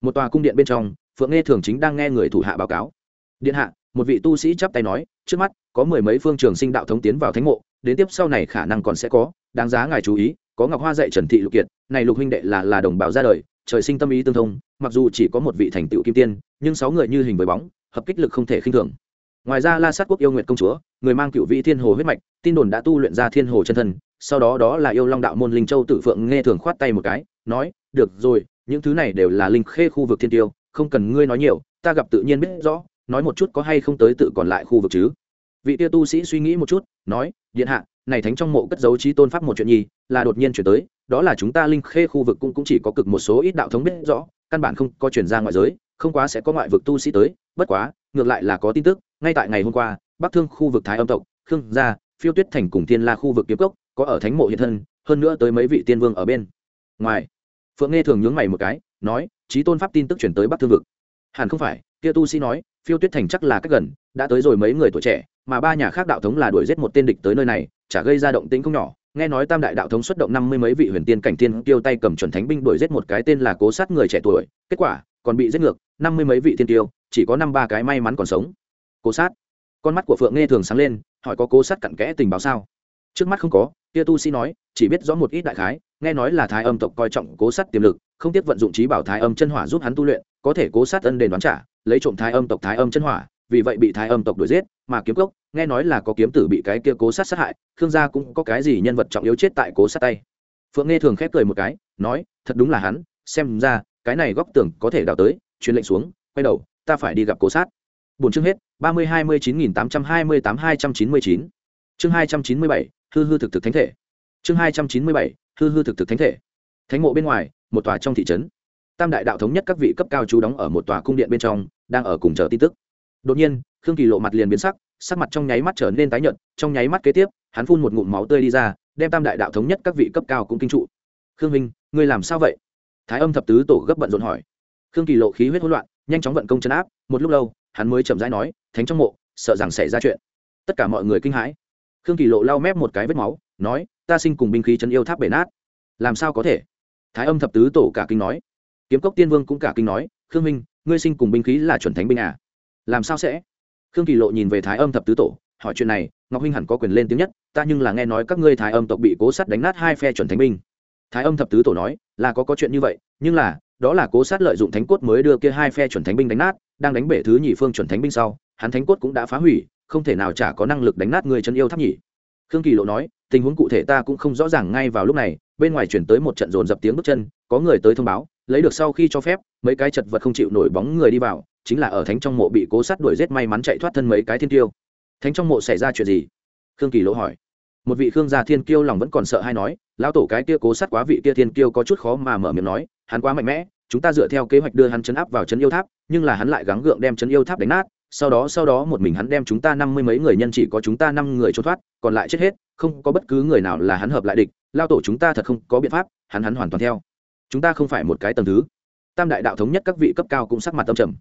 A: Một tòa cung điện bên trong, phượng nghe thường chính đang nghe người thủ hạ báo cáo. Điện hạ một vị tu sĩ chắp tay nói, trước mắt, có mười mấy phương trường sinh đạo thống tiến vào thánh mộ, đến tiếp sau này khả năng còn sẽ có. Đáng giá ngài chú ý, có ngọc hoa dạy trần thị lục kiệt, này lục huynh đệ là là đồng bào ra đời, trời sinh tâm ý tương thông, mặc dù chỉ có một vị thành tựu kim tiên, nhưng sáu người như hình với bóng, hợp kích lực không thể khinh thường. Ngoài ra la sát quốc yêu nguyện công chúa, người mang cựu vị thiên hồ huyết mạch, tin đồn đã tu luyện ra thiên hồ chân thân, sau đó đó là yêu long đạo môn linh châu tử phượng nghe thường khoát tay một cái, nói, được rồi, những thứ này đều là linh khê khu vực thiên tiêu, không cần ngươi nói nhiều, ta gặp tự nhiên biết rõ nói một chút có hay không tới tự còn lại khu vực chứ? Vị tia tu sĩ suy nghĩ một chút nói điện hạ này thánh trong mộ cất dấu trí tôn pháp một chuyện nhi là đột nhiên chuyển tới đó là chúng ta linh khê khu vực cũng, cũng chỉ có cực một số ít đạo thống biết rõ căn bản không có chuyển ra ngoại giới không quá sẽ có ngoại vực tu sĩ tới bất quá ngược lại là có tin tức ngay tại ngày hôm qua bắc thương khu vực thái âm tộc khương gia phiêu tuyết thành cùng thiên la khu vực kiếm cốc có ở thánh mộ hiện thân hơn nữa tới mấy vị tiên vương ở bên. Ngoài phượng nghe thường nhướng mày một cái nói trí tôn pháp tin tức chuyển tới bắc thương vực. Hẳn không phải kia tu sĩ nói phiêu tuyết thành chắc là cách gần, đã tới rồi mấy người tuổi trẻ, mà ba nhà khác đạo thống là đuổi giết một tên địch tới nơi này, chả gây ra động tĩnh không nhỏ. Nghe nói tam đại đạo thống xuất động năm mươi mấy vị huyền tiên cảnh tiên tiêu tay cầm chuẩn thánh binh đuổi giết một cái tên là cố sát người trẻ tuổi, kết quả, còn bị giết ngược, năm mươi mấy vị tiên tiêu chỉ có năm ba cái may mắn còn sống. Cố sát. Con mắt của phượng nghe thường sáng lên, hỏi có cố sát cặn kẽ tình báo sao? Trước mắt không có, kia tu sĩ nói, chỉ biết rõ một ít đại khái, nghe nói là thái âm tộc coi trọng cố sát tiềm lực, không tiếc vận dụng trí bảo thái âm chân hỏa giúp hắn tu luyện, có thể cố sát ân đền đoán trả lấy trộm thái âm tộc thái âm chân hỏa, vì vậy bị thái âm tộc đuổi giết, mà kiếm cốc, nghe nói là có kiếm tử bị cái kia cố sát sát hại, khương gia cũng có cái gì nhân vật trọng yếu chết tại cố sát tay. Phượng nghe thường khép cười một cái, nói, thật đúng là hắn, xem ra, cái này góc tường có thể đào tới, truyền lệnh xuống, quay đầu, ta phải đi gặp cố sát. Bốn chương hết, ba mươi hai mươi chín nghìn tám trăm hai mươi tám hai trăm chín mươi chín. Chương hai trăm chín mươi bảy, hư hư thực thực thánh thể. Chương hai trăm chín mươi bảy, hư hư thực thực thánh thể. Thánh mộ bên ngoài, một tòa trong thị trấn tam đại đạo thống nhất các vị cấp cao chú đóng ở một tòa cung điện bên trong, đang ở cùng chờ tin tức. Đột nhiên, khương kỳ lộ mặt liền biến sắc sắc mặt trong nháy mắt trở nên tái nhợt, trong nháy mắt kế tiếp, hắn phun một ngụm máu tươi đi ra, đem tam đại đạo thống nhất các vị cấp cao cũng kinh trụ. Khương minh ngươi làm sao vậy? Thái âm thập tứ tổ gấp bận rộn hỏi. Khương kỳ lộ khí huyết hỗn loạn, nhanh chóng vận công chấn áp, một lúc lâu, hắn mới chậm rãi nói, thánh trong mộ, sợ rằng xảy ra chuyện. Tất cả mọi người kinh hãi. Khương kỳ lộ lau mép một cái vết máu, nói, ta sinh cùng binh khí chân yêu tháp bể nát. Làm sao có thể? Thái âm thập tứ tổ cả kinh nói kiếm cốc tiên vương cũng cả kinh nói, khương minh ngươi sinh cùng binh khí là chuẩn thánh binh à? Làm sao sẽ? Khương kỳ lộ nhìn về thái âm thập tứ tổ, hỏi chuyện này, ngọc huynh hẳn có quyền lên tiếng nhất, ta nhưng là nghe nói các ngươi thái âm tộc bị cố sát đánh nát hai phe chuẩn thánh binh. Thái âm thập tứ tổ nói, là có có chuyện như vậy, nhưng là, đó là cố sát lợi dụng thánh cốt mới đưa kia hai phe chuẩn thánh binh đánh nát, đang đánh bể thứ nhị phương chuẩn thánh binh sau, hắn thánh cốt cũng đã phá hủy, không thể nào chả có năng lực đánh nát người chân yêu tháp nhỉ. Khương kỳ lộ nói, tình huống cụ thể ta cũng không rõ ràng ngay vào lúc này, bên ngoài chuyển tới một trận dồn dập tiếng bước chân, có người tới thông báo lấy được sau khi cho phép, mấy cái chật vật không chịu nổi bóng người đi vào, chính là ở thánh trong mộ bị cố sát đuổi giết may mắn chạy thoát thân mấy cái thiên tiêu thánh trong mộ xảy ra chuyện gì? Khương kỳ lỗ hỏi. Một vị khương gia thiên kiêu lòng vẫn còn sợ hay nói, lão tổ cái kia cố sát quá vị kia thiên kiêu có chút khó mà mở miệng nói, hắn quá mạnh mẽ, chúng ta dựa theo kế hoạch đưa hắn chấn áp vào chấn yêu tháp, nhưng là hắn lại gắng gượng đem chấn yêu tháp đánh nát, sau đó sau đó một mình hắn đem chúng ta năm mươi mấy người nhân chỉ có chúng ta năm người trốn thoát, còn lại chết hết, không có bất cứ người nào là hắn hợp lại địch lao tổ chúng ta thật không có biện pháp, hắn hắn hoàn toàn theo chúng ta không phải một cái tầng thứ. Tam đại đạo thống nhất các vị cấp cao cũng sắc mặt tâm trầm.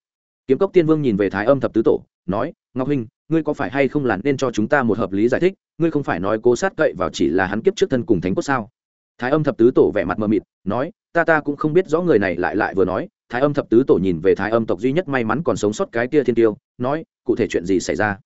A: Kiếm cốc tiên vương nhìn về thái âm thập tứ tổ, nói, ngọc huynh, ngươi có phải hay không là nên cho chúng ta một hợp lý giải thích? Ngươi không phải nói cố sát cậy vào chỉ là hắn kiếp trước thân cùng thánh cốt sao? Thái âm thập tứ tổ vẻ mặt mờ mịt, nói, ta ta cũng không biết rõ người này lại lại vừa nói. Thái âm thập tứ tổ nhìn về thái âm tộc duy nhất may mắn còn sống sót cái tia thiên tiêu nói, cụ thể chuyện gì xảy ra?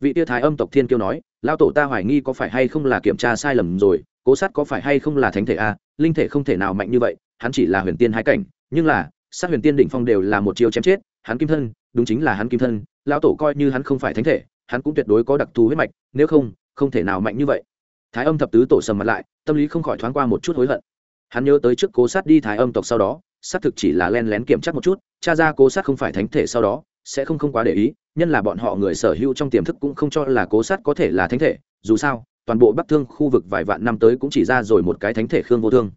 A: Vị tia thái âm tộc thiên kiêu nói lao tổ ta hoài nghi có phải hay không là kiểm tra sai lầm rồi, cố sát có phải hay không là thánh thể a? Linh thể không thể nào mạnh như vậy hắn chỉ là huyền tiên hai cảnh, nhưng là, sát huyền tiên đỉnh phong đều là một chiêu chém chết, hắn kim thân, đúng chính là hắn kim thân, lão tổ coi như hắn không phải thánh thể, hắn cũng tuyệt đối có đặc thù huyết mạch, nếu không không thể nào mạnh như vậy. Thái âm thập tứ tổ sầm mặt lại, tâm lý không khỏi thoáng qua một chút hối hận. Hắn nhớ tới trước cố sát đi thái âm tộc sau đó xác thực chỉ là len lén kiểm tra một chút, cha ra cố sát không phải thánh thể sau đó, sẽ không không quá để ý, nhân là bọn họ người sở hữu trong tiềm thức cũng không cho là cố sát có thể là thánh thể, dù sao, toàn bộ bắc thương khu vực vài vạn năm tới cũng chỉ ra rồi một cái thánh thể khương vô thương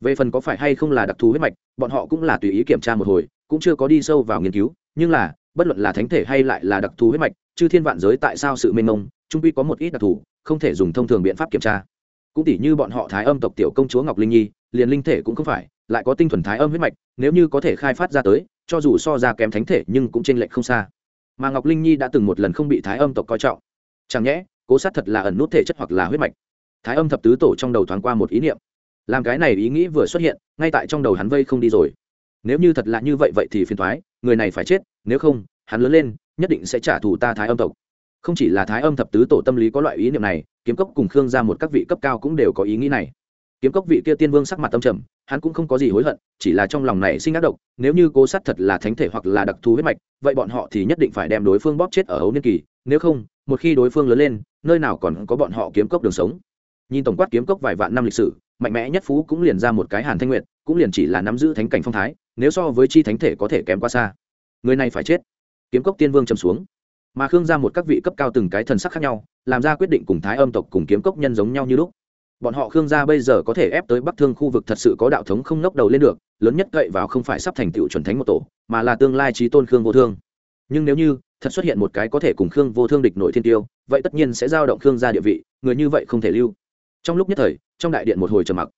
A: về phần có phải hay không là đặc thù huyết mạch, bọn họ cũng là tùy ý kiểm tra một hồi, cũng chưa có đi sâu vào nghiên cứu, nhưng là, bất luận là thánh thể hay lại là đặc thù huyết mạch chứ thiên vạn giới tại sao sự mênh mông trung quy có một ít đặc thù, không thể dùng thông thường biện pháp kiểm tra. Cũng tỉ như bọn họ thái âm tộc tiểu công chúa ngọc linh nhi, liền linh thể cũng không phải, lại có tinh thuần thái âm huyết mạch, nếu như có thể khai phát ra tới, cho dù so ra kém thánh thể nhưng cũng chênh lệch không xa. Mà ngọc linh nhi đã từng một lần không bị thái âm tộc coi trọng. Chẳng nhẽ, cố sát thật là ẩn nút thể chất hoặc là huyết mạch. Thái âm thập tứ tổ trong đầu thoáng qua một ý niệm làm cái này ý nghĩ vừa xuất hiện, ngay tại trong đầu hắn vây không đi rồi. Nếu như thật là như vậy vậy thì phiền thoái người này phải chết, nếu không, hắn lớn lên, nhất định sẽ trả thù ta thái âm tộc. Không chỉ là thái âm thập tứ tổ tâm lý có loại ý niệm này, kiếm cốc cùng khương ra một các vị cấp cao cũng đều có ý nghĩ này. Kiếm cốc vị kia tiên vương sắc mặt tâm trầm, hắn cũng không có gì hối hận, chỉ là trong lòng này sinh ác độc, nếu như cố sát thật là thánh thể hoặc là đặc thù huyết mạch, vậy bọn họ thì nhất định phải đem đối phương bóp chết ở hấu niên kỳ, nếu không, một khi đối phương lớn lên, nơi nào còn có bọn họ kiếm cốc đường sống. Nhìn tổng quát kiếm cốc vài vạn năm lịch sử mạnh mẽ nhất phú cũng liền ra một cái hàn thanh nguyệt, cũng liền chỉ là nắm giữ thánh cảnh phong thái, nếu so với chi thánh thể có thể kém quá xa. Người này phải chết. Kiếm cốc tiên vương trầm xuống. Mà khương ra một các vị cấp cao từng cái thần sắc khác nhau, làm ra quyết định cùng thái âm tộc cùng kiếm cốc nhân giống nhau như lúc. Bọn họ khương gia bây giờ có thể ép tới bắc thương khu vực thật sự có đạo thống không ngóc đầu lên được, lớn nhất cậy vào không phải sắp thành tựu chuẩn thánh một tổ, mà là tương lai trí tôn khương vô thương. Nhưng nếu như thật xuất hiện một cái có thể cùng khương vô thương địch nội thiên tiêu, vậy tất nhiên sẽ giao động khương gia địa vị, người như vậy không thể lưu trong lúc nhất thời, trong đại điện một hồi trầm mặc.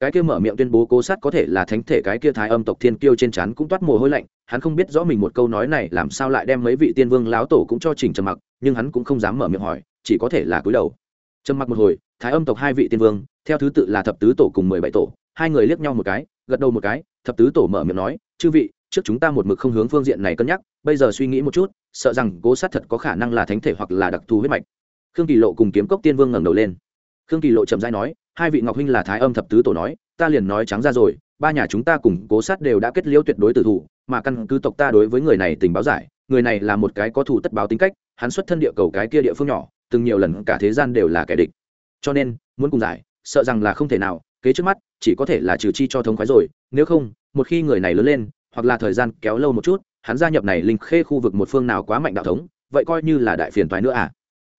A: Cái kia mở miệng tuyên bố cố sát có thể là thánh thể cái kia thái âm tộc thiên kiêu trên chắn cũng toát mồ hôi lạnh, hắn không biết rõ mình một câu nói này làm sao lại đem mấy vị tiên vương láo tổ cũng cho chỉnh trầm mặc, nhưng hắn cũng không dám mở miệng hỏi, chỉ có thể là cúi đầu. Trầm mặc một hồi, thái âm tộc hai vị tiên vương, theo thứ tự là thập tứ tổ cùng mười bảy tổ, hai người liếc nhau một cái, gật đầu một cái, thập tứ tổ mở miệng nói, chư vị, trước chúng ta một mực không hướng phương diện này cân nhắc, bây giờ suy nghĩ một chút, sợ rằng cố sát thật có khả năng là thánh thể hoặc là đặc thù huyết mạch. Khương kỳ lộ cùng kiếm cốc tiên vương ngẩng đầu lên khương kỳ lộ chậm dai nói, hai vị ngọc huynh là thái âm thập tứ tổ nói, ta liền nói trắng ra rồi, ba nhà chúng ta cùng cố sát đều đã kết liễu tuyệt đối tử thủ, mà căn cứ tộc ta đối với người này tình báo giải, người này là một cái có thủ tất báo tính cách, hắn xuất thân địa cầu cái kia địa phương nhỏ, từng nhiều lần cả thế gian đều là kẻ địch. Cho nên, muốn cùng giải, sợ rằng là không thể nào, kế trước mắt, chỉ có thể là trừ chi cho thống khoái rồi, nếu không, một khi người này lớn lên, hoặc là thời gian kéo lâu một chút, hắn gia nhập này linh khê khu vực một phương nào quá mạnh đạo thống, vậy coi như là đại phiền toái nữa à.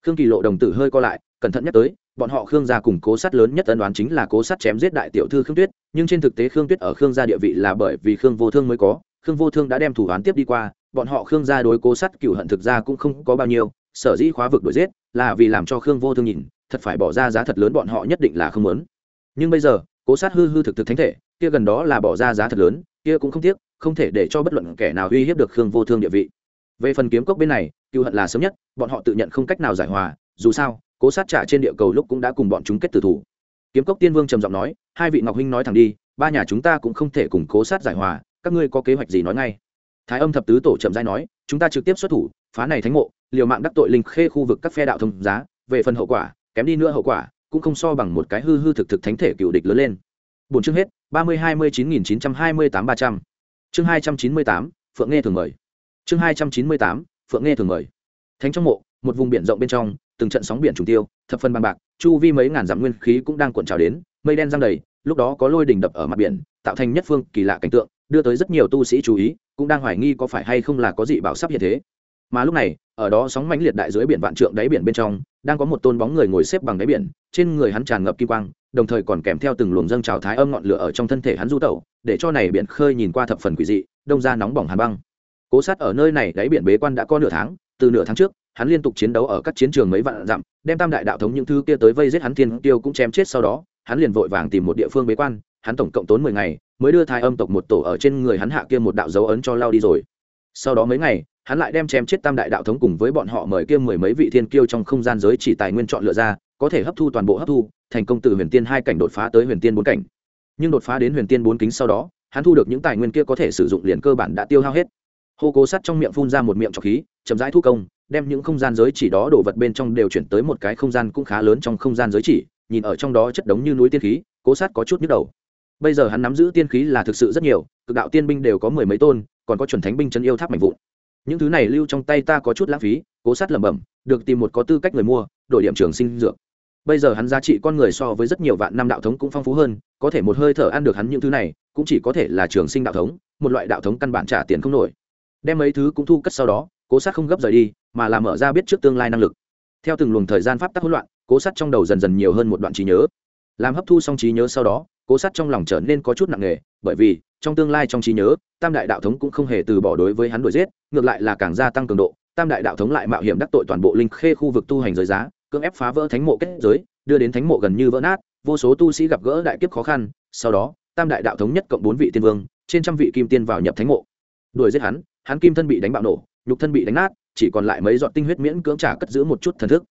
A: Khương kỳ lộ đồng tử hơi co lại, cẩn thận nhắc tới bọn họ khương gia cùng cố sát lớn nhất ân đoán chính là cố sát chém giết đại tiểu thư khương tuyết, nhưng trên thực tế khương tuyết ở khương gia địa vị là bởi vì khương vô thương mới có, khương vô thương đã đem thủ án tiếp đi qua, bọn họ khương gia đối cố sát cựu hận thực ra cũng không có bao nhiêu, sở dĩ khóa vực đuổi giết là vì làm cho khương vô thương nhìn, thật phải bỏ ra giá thật lớn bọn họ nhất định là không muốn. Nhưng bây giờ, cố sát hư hư thực thực thánh thể, kia gần đó là bỏ ra giá thật lớn, kia cũng không tiếc, không thể để cho bất luận kẻ nào uy hiếp được khương vô thương địa vị. Về phần kiếm cốc bên này, cựu hận là sớm nhất, bọn họ tự nhận không cách nào giải hòa, dù sao cố sát trả trên địa cầu lúc cũng đã cùng bọn chúng kết tử thủ. Kiếm cốc tiên vương trầm giọng nói, hai vị ngọc huynh nói thẳng đi, ba nhà chúng ta cũng không thể cùng cố sát giải hòa, các ngươi có kế hoạch gì nói ngay. Thái âm thập tứ tổ trầm giai nói, chúng ta trực tiếp xuất thủ, phá này thánh mộ, liều mạng đắc tội linh khê khu vực các phe đạo thông giá, về phần hậu quả, kém đi nữa hậu quả, cũng không so bằng một cái hư hư thực thực thánh thể cựu địch lớn lên. Bốn chương hết, ba mươi hai mươi chín nghìn chín trăm hai mươi tám ba trăm. Chương hai trăm chín mươi tám, phượng nghe thường mời. Chương hai trăm chín mươi tám, phượng nghe thường mời. Thánh trong mộ, một vùng biển rộng bên trong từng trận sóng biển trùng tiêu, thập phân bằng bạc, chu vi mấy ngàn dặm nguyên khí cũng đang cuộn trào đến, mây đen giăng đầy, lúc đó có lôi đỉnh đập ở mặt biển, tạo thành nhất phương kỳ lạ cảnh tượng, đưa tới rất nhiều tu sĩ chú ý, cũng đang hoài nghi có phải hay không là có dị bảo sắp hiện thế. Mà lúc này, ở đó sóng mãnh liệt đại dưới biển vạn trượng đáy biển bên trong, đang có một tôn bóng người ngồi xếp bằng đáy biển, trên người hắn tràn ngập kim quang, đồng thời còn kèm theo từng luồng dâng trào thái âm ngọn lửa ở trong thân thể hắn du tẩu, để cho này biển khơi nhìn qua thập phần quỷ dị, đông ra nóng bỏng hàn băng. Cố sát ở nơi này đáy biển bế quan đã có nửa tháng, từ nửa tháng trước hắn liên tục chiến đấu ở các chiến trường mấy vạn dặm, đem tam đại đạo thống những thứ kia tới vây giết hắn thiên tiêu cũng chém chết sau đó, hắn liền vội vàng tìm một địa phương bế quan, hắn tổng cộng tốn mười ngày, mới đưa thái âm tộc một tổ ở trên người hắn hạ kia một đạo dấu ấn cho lao đi rồi. Sau đó mấy ngày, hắn lại đem chém chết tam đại đạo thống cùng với bọn họ mời kia mười mấy vị thiên kiêu trong không gian giới chỉ tài nguyên chọn lựa ra, có thể hấp thu toàn bộ hấp thu, thành công từ huyền tiên hai cảnh đột phá tới huyền tiên bốn cảnh. Nhưng đột phá đến huyền tiên bốn kính sau đó, hắn thu được những tài nguyên kia có thể sử dụng liền cơ bản đã tiêu hao hết. Hô cố sắt trong miệng phun ra một miệng trọc khí, chậm rãi thu công đem những không gian giới chỉ đó đổ vật bên trong đều chuyển tới một cái không gian cũng khá lớn trong không gian giới chỉ, nhìn ở trong đó chất đống như núi tiên khí, cố sát có chút nhức đầu. Bây giờ hắn nắm giữ tiên khí là thực sự rất nhiều, cực đạo tiên binh đều có mười mấy tôn, còn có chuẩn thánh binh chân yêu tháp mạnh vụn. Những thứ này lưu trong tay ta có chút lãng phí, cố sát lẩm bẩm, được tìm một có tư cách người mua, đổi điểm trường sinh dược. Bây giờ hắn giá trị con người so với rất nhiều vạn năm đạo thống cũng phong phú hơn, có thể một hơi thở ăn được hắn những thứ này, cũng chỉ có thể là trường sinh đạo thống, một loại đạo thống căn bản trả tiền không nổi. Đem mấy thứ cũng thu cất sau đó cố sát không gấp rời đi, mà là mở ra biết trước tương lai năng lực. Theo từng luồng thời gian pháp tắc hỗn loạn, cố sát trong đầu dần dần nhiều hơn một đoạn trí nhớ. Làm hấp thu xong trí nhớ sau đó, cố sát trong lòng trở nên có chút nặng nề, bởi vì, trong tương lai trong trí nhớ, tam đại đạo thống cũng không hề từ bỏ đối với hắn đuổi giết, ngược lại là càng gia tăng cường độ, tam đại đạo thống lại mạo hiểm đắc tội toàn bộ linh khê khu vực tu hành giới giá, cưỡng ép phá vỡ thánh mộ kết giới, đưa đến thánh mộ gần như vỡ nát, vô số tu sĩ gặp gỡ đại kiếp khó khăn, sau đó, tam đại đạo thống nhất cộng bốn vị tiên vương, trên trăm vị kim tiên vào nhập thánh mộ. Đuổi giết hắn hắn kim thân bị đánh bạo nổ nhục thân bị đánh nát, chỉ còn lại mấy giọt tinh huyết miễn cưỡng trả cất giữ một chút thần thức.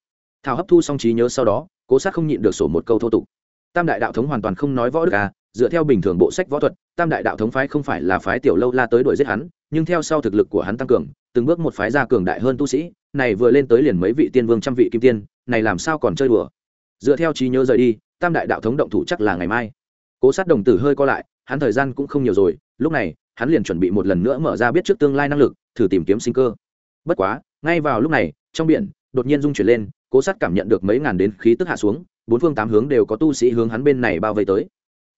A: Thảo hấp thu xong trí nhớ sau đó, cố sát không nhịn được sổ một câu thô tục. Tam đại đạo thống hoàn toàn không nói võ đức à dựa theo bình thường bộ sách võ thuật, tam đại đạo thống phái không phải là phái tiểu lâu la tới đuổi giết hắn, nhưng theo sau thực lực của hắn tăng cường, từng bước một phái ra cường đại hơn tu sĩ, này vừa lên tới liền mấy vị tiên vương trăm vị kim tiên, này làm sao còn chơi đùa? Dựa theo trí nhớ rời đi, tam đại đạo thống động thủ chắc là ngày mai. Cố sát đồng tử hơi co lại, hắn thời gian cũng không nhiều rồi, lúc này hắn liền chuẩn bị một lần nữa mở ra biết trước tương lai năng lực, thử tìm kiếm sinh cơ. Bất quá, ngay vào lúc này, trong biển, đột nhiên rung chuyển lên, cố sát cảm nhận được mấy ngàn đến khí tức hạ xuống, bốn phương tám hướng đều có tu sĩ hướng hắn bên này bao vây tới.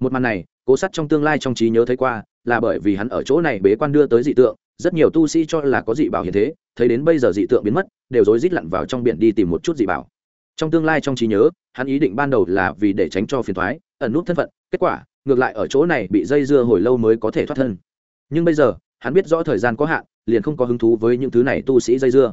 A: Một màn này, cố sát trong tương lai trong trí nhớ thấy qua, là bởi vì hắn ở chỗ này bế quan đưa tới dị tượng, rất nhiều tu sĩ cho là có dị bảo hiện thế, thấy đến bây giờ dị tượng biến mất, đều rối rít lặn vào trong biển đi tìm một chút dị bảo. Trong tương lai trong trí nhớ, hắn ý định ban đầu là vì để tránh cho phiền thoái ẩn nút thân phận, kết quả, ngược lại ở chỗ này bị dây dưa hồi lâu mới có thể thoát thân nhưng bây giờ, hắn biết rõ thời gian có hạn, liền không có hứng thú với những thứ này tu sĩ dây dưa.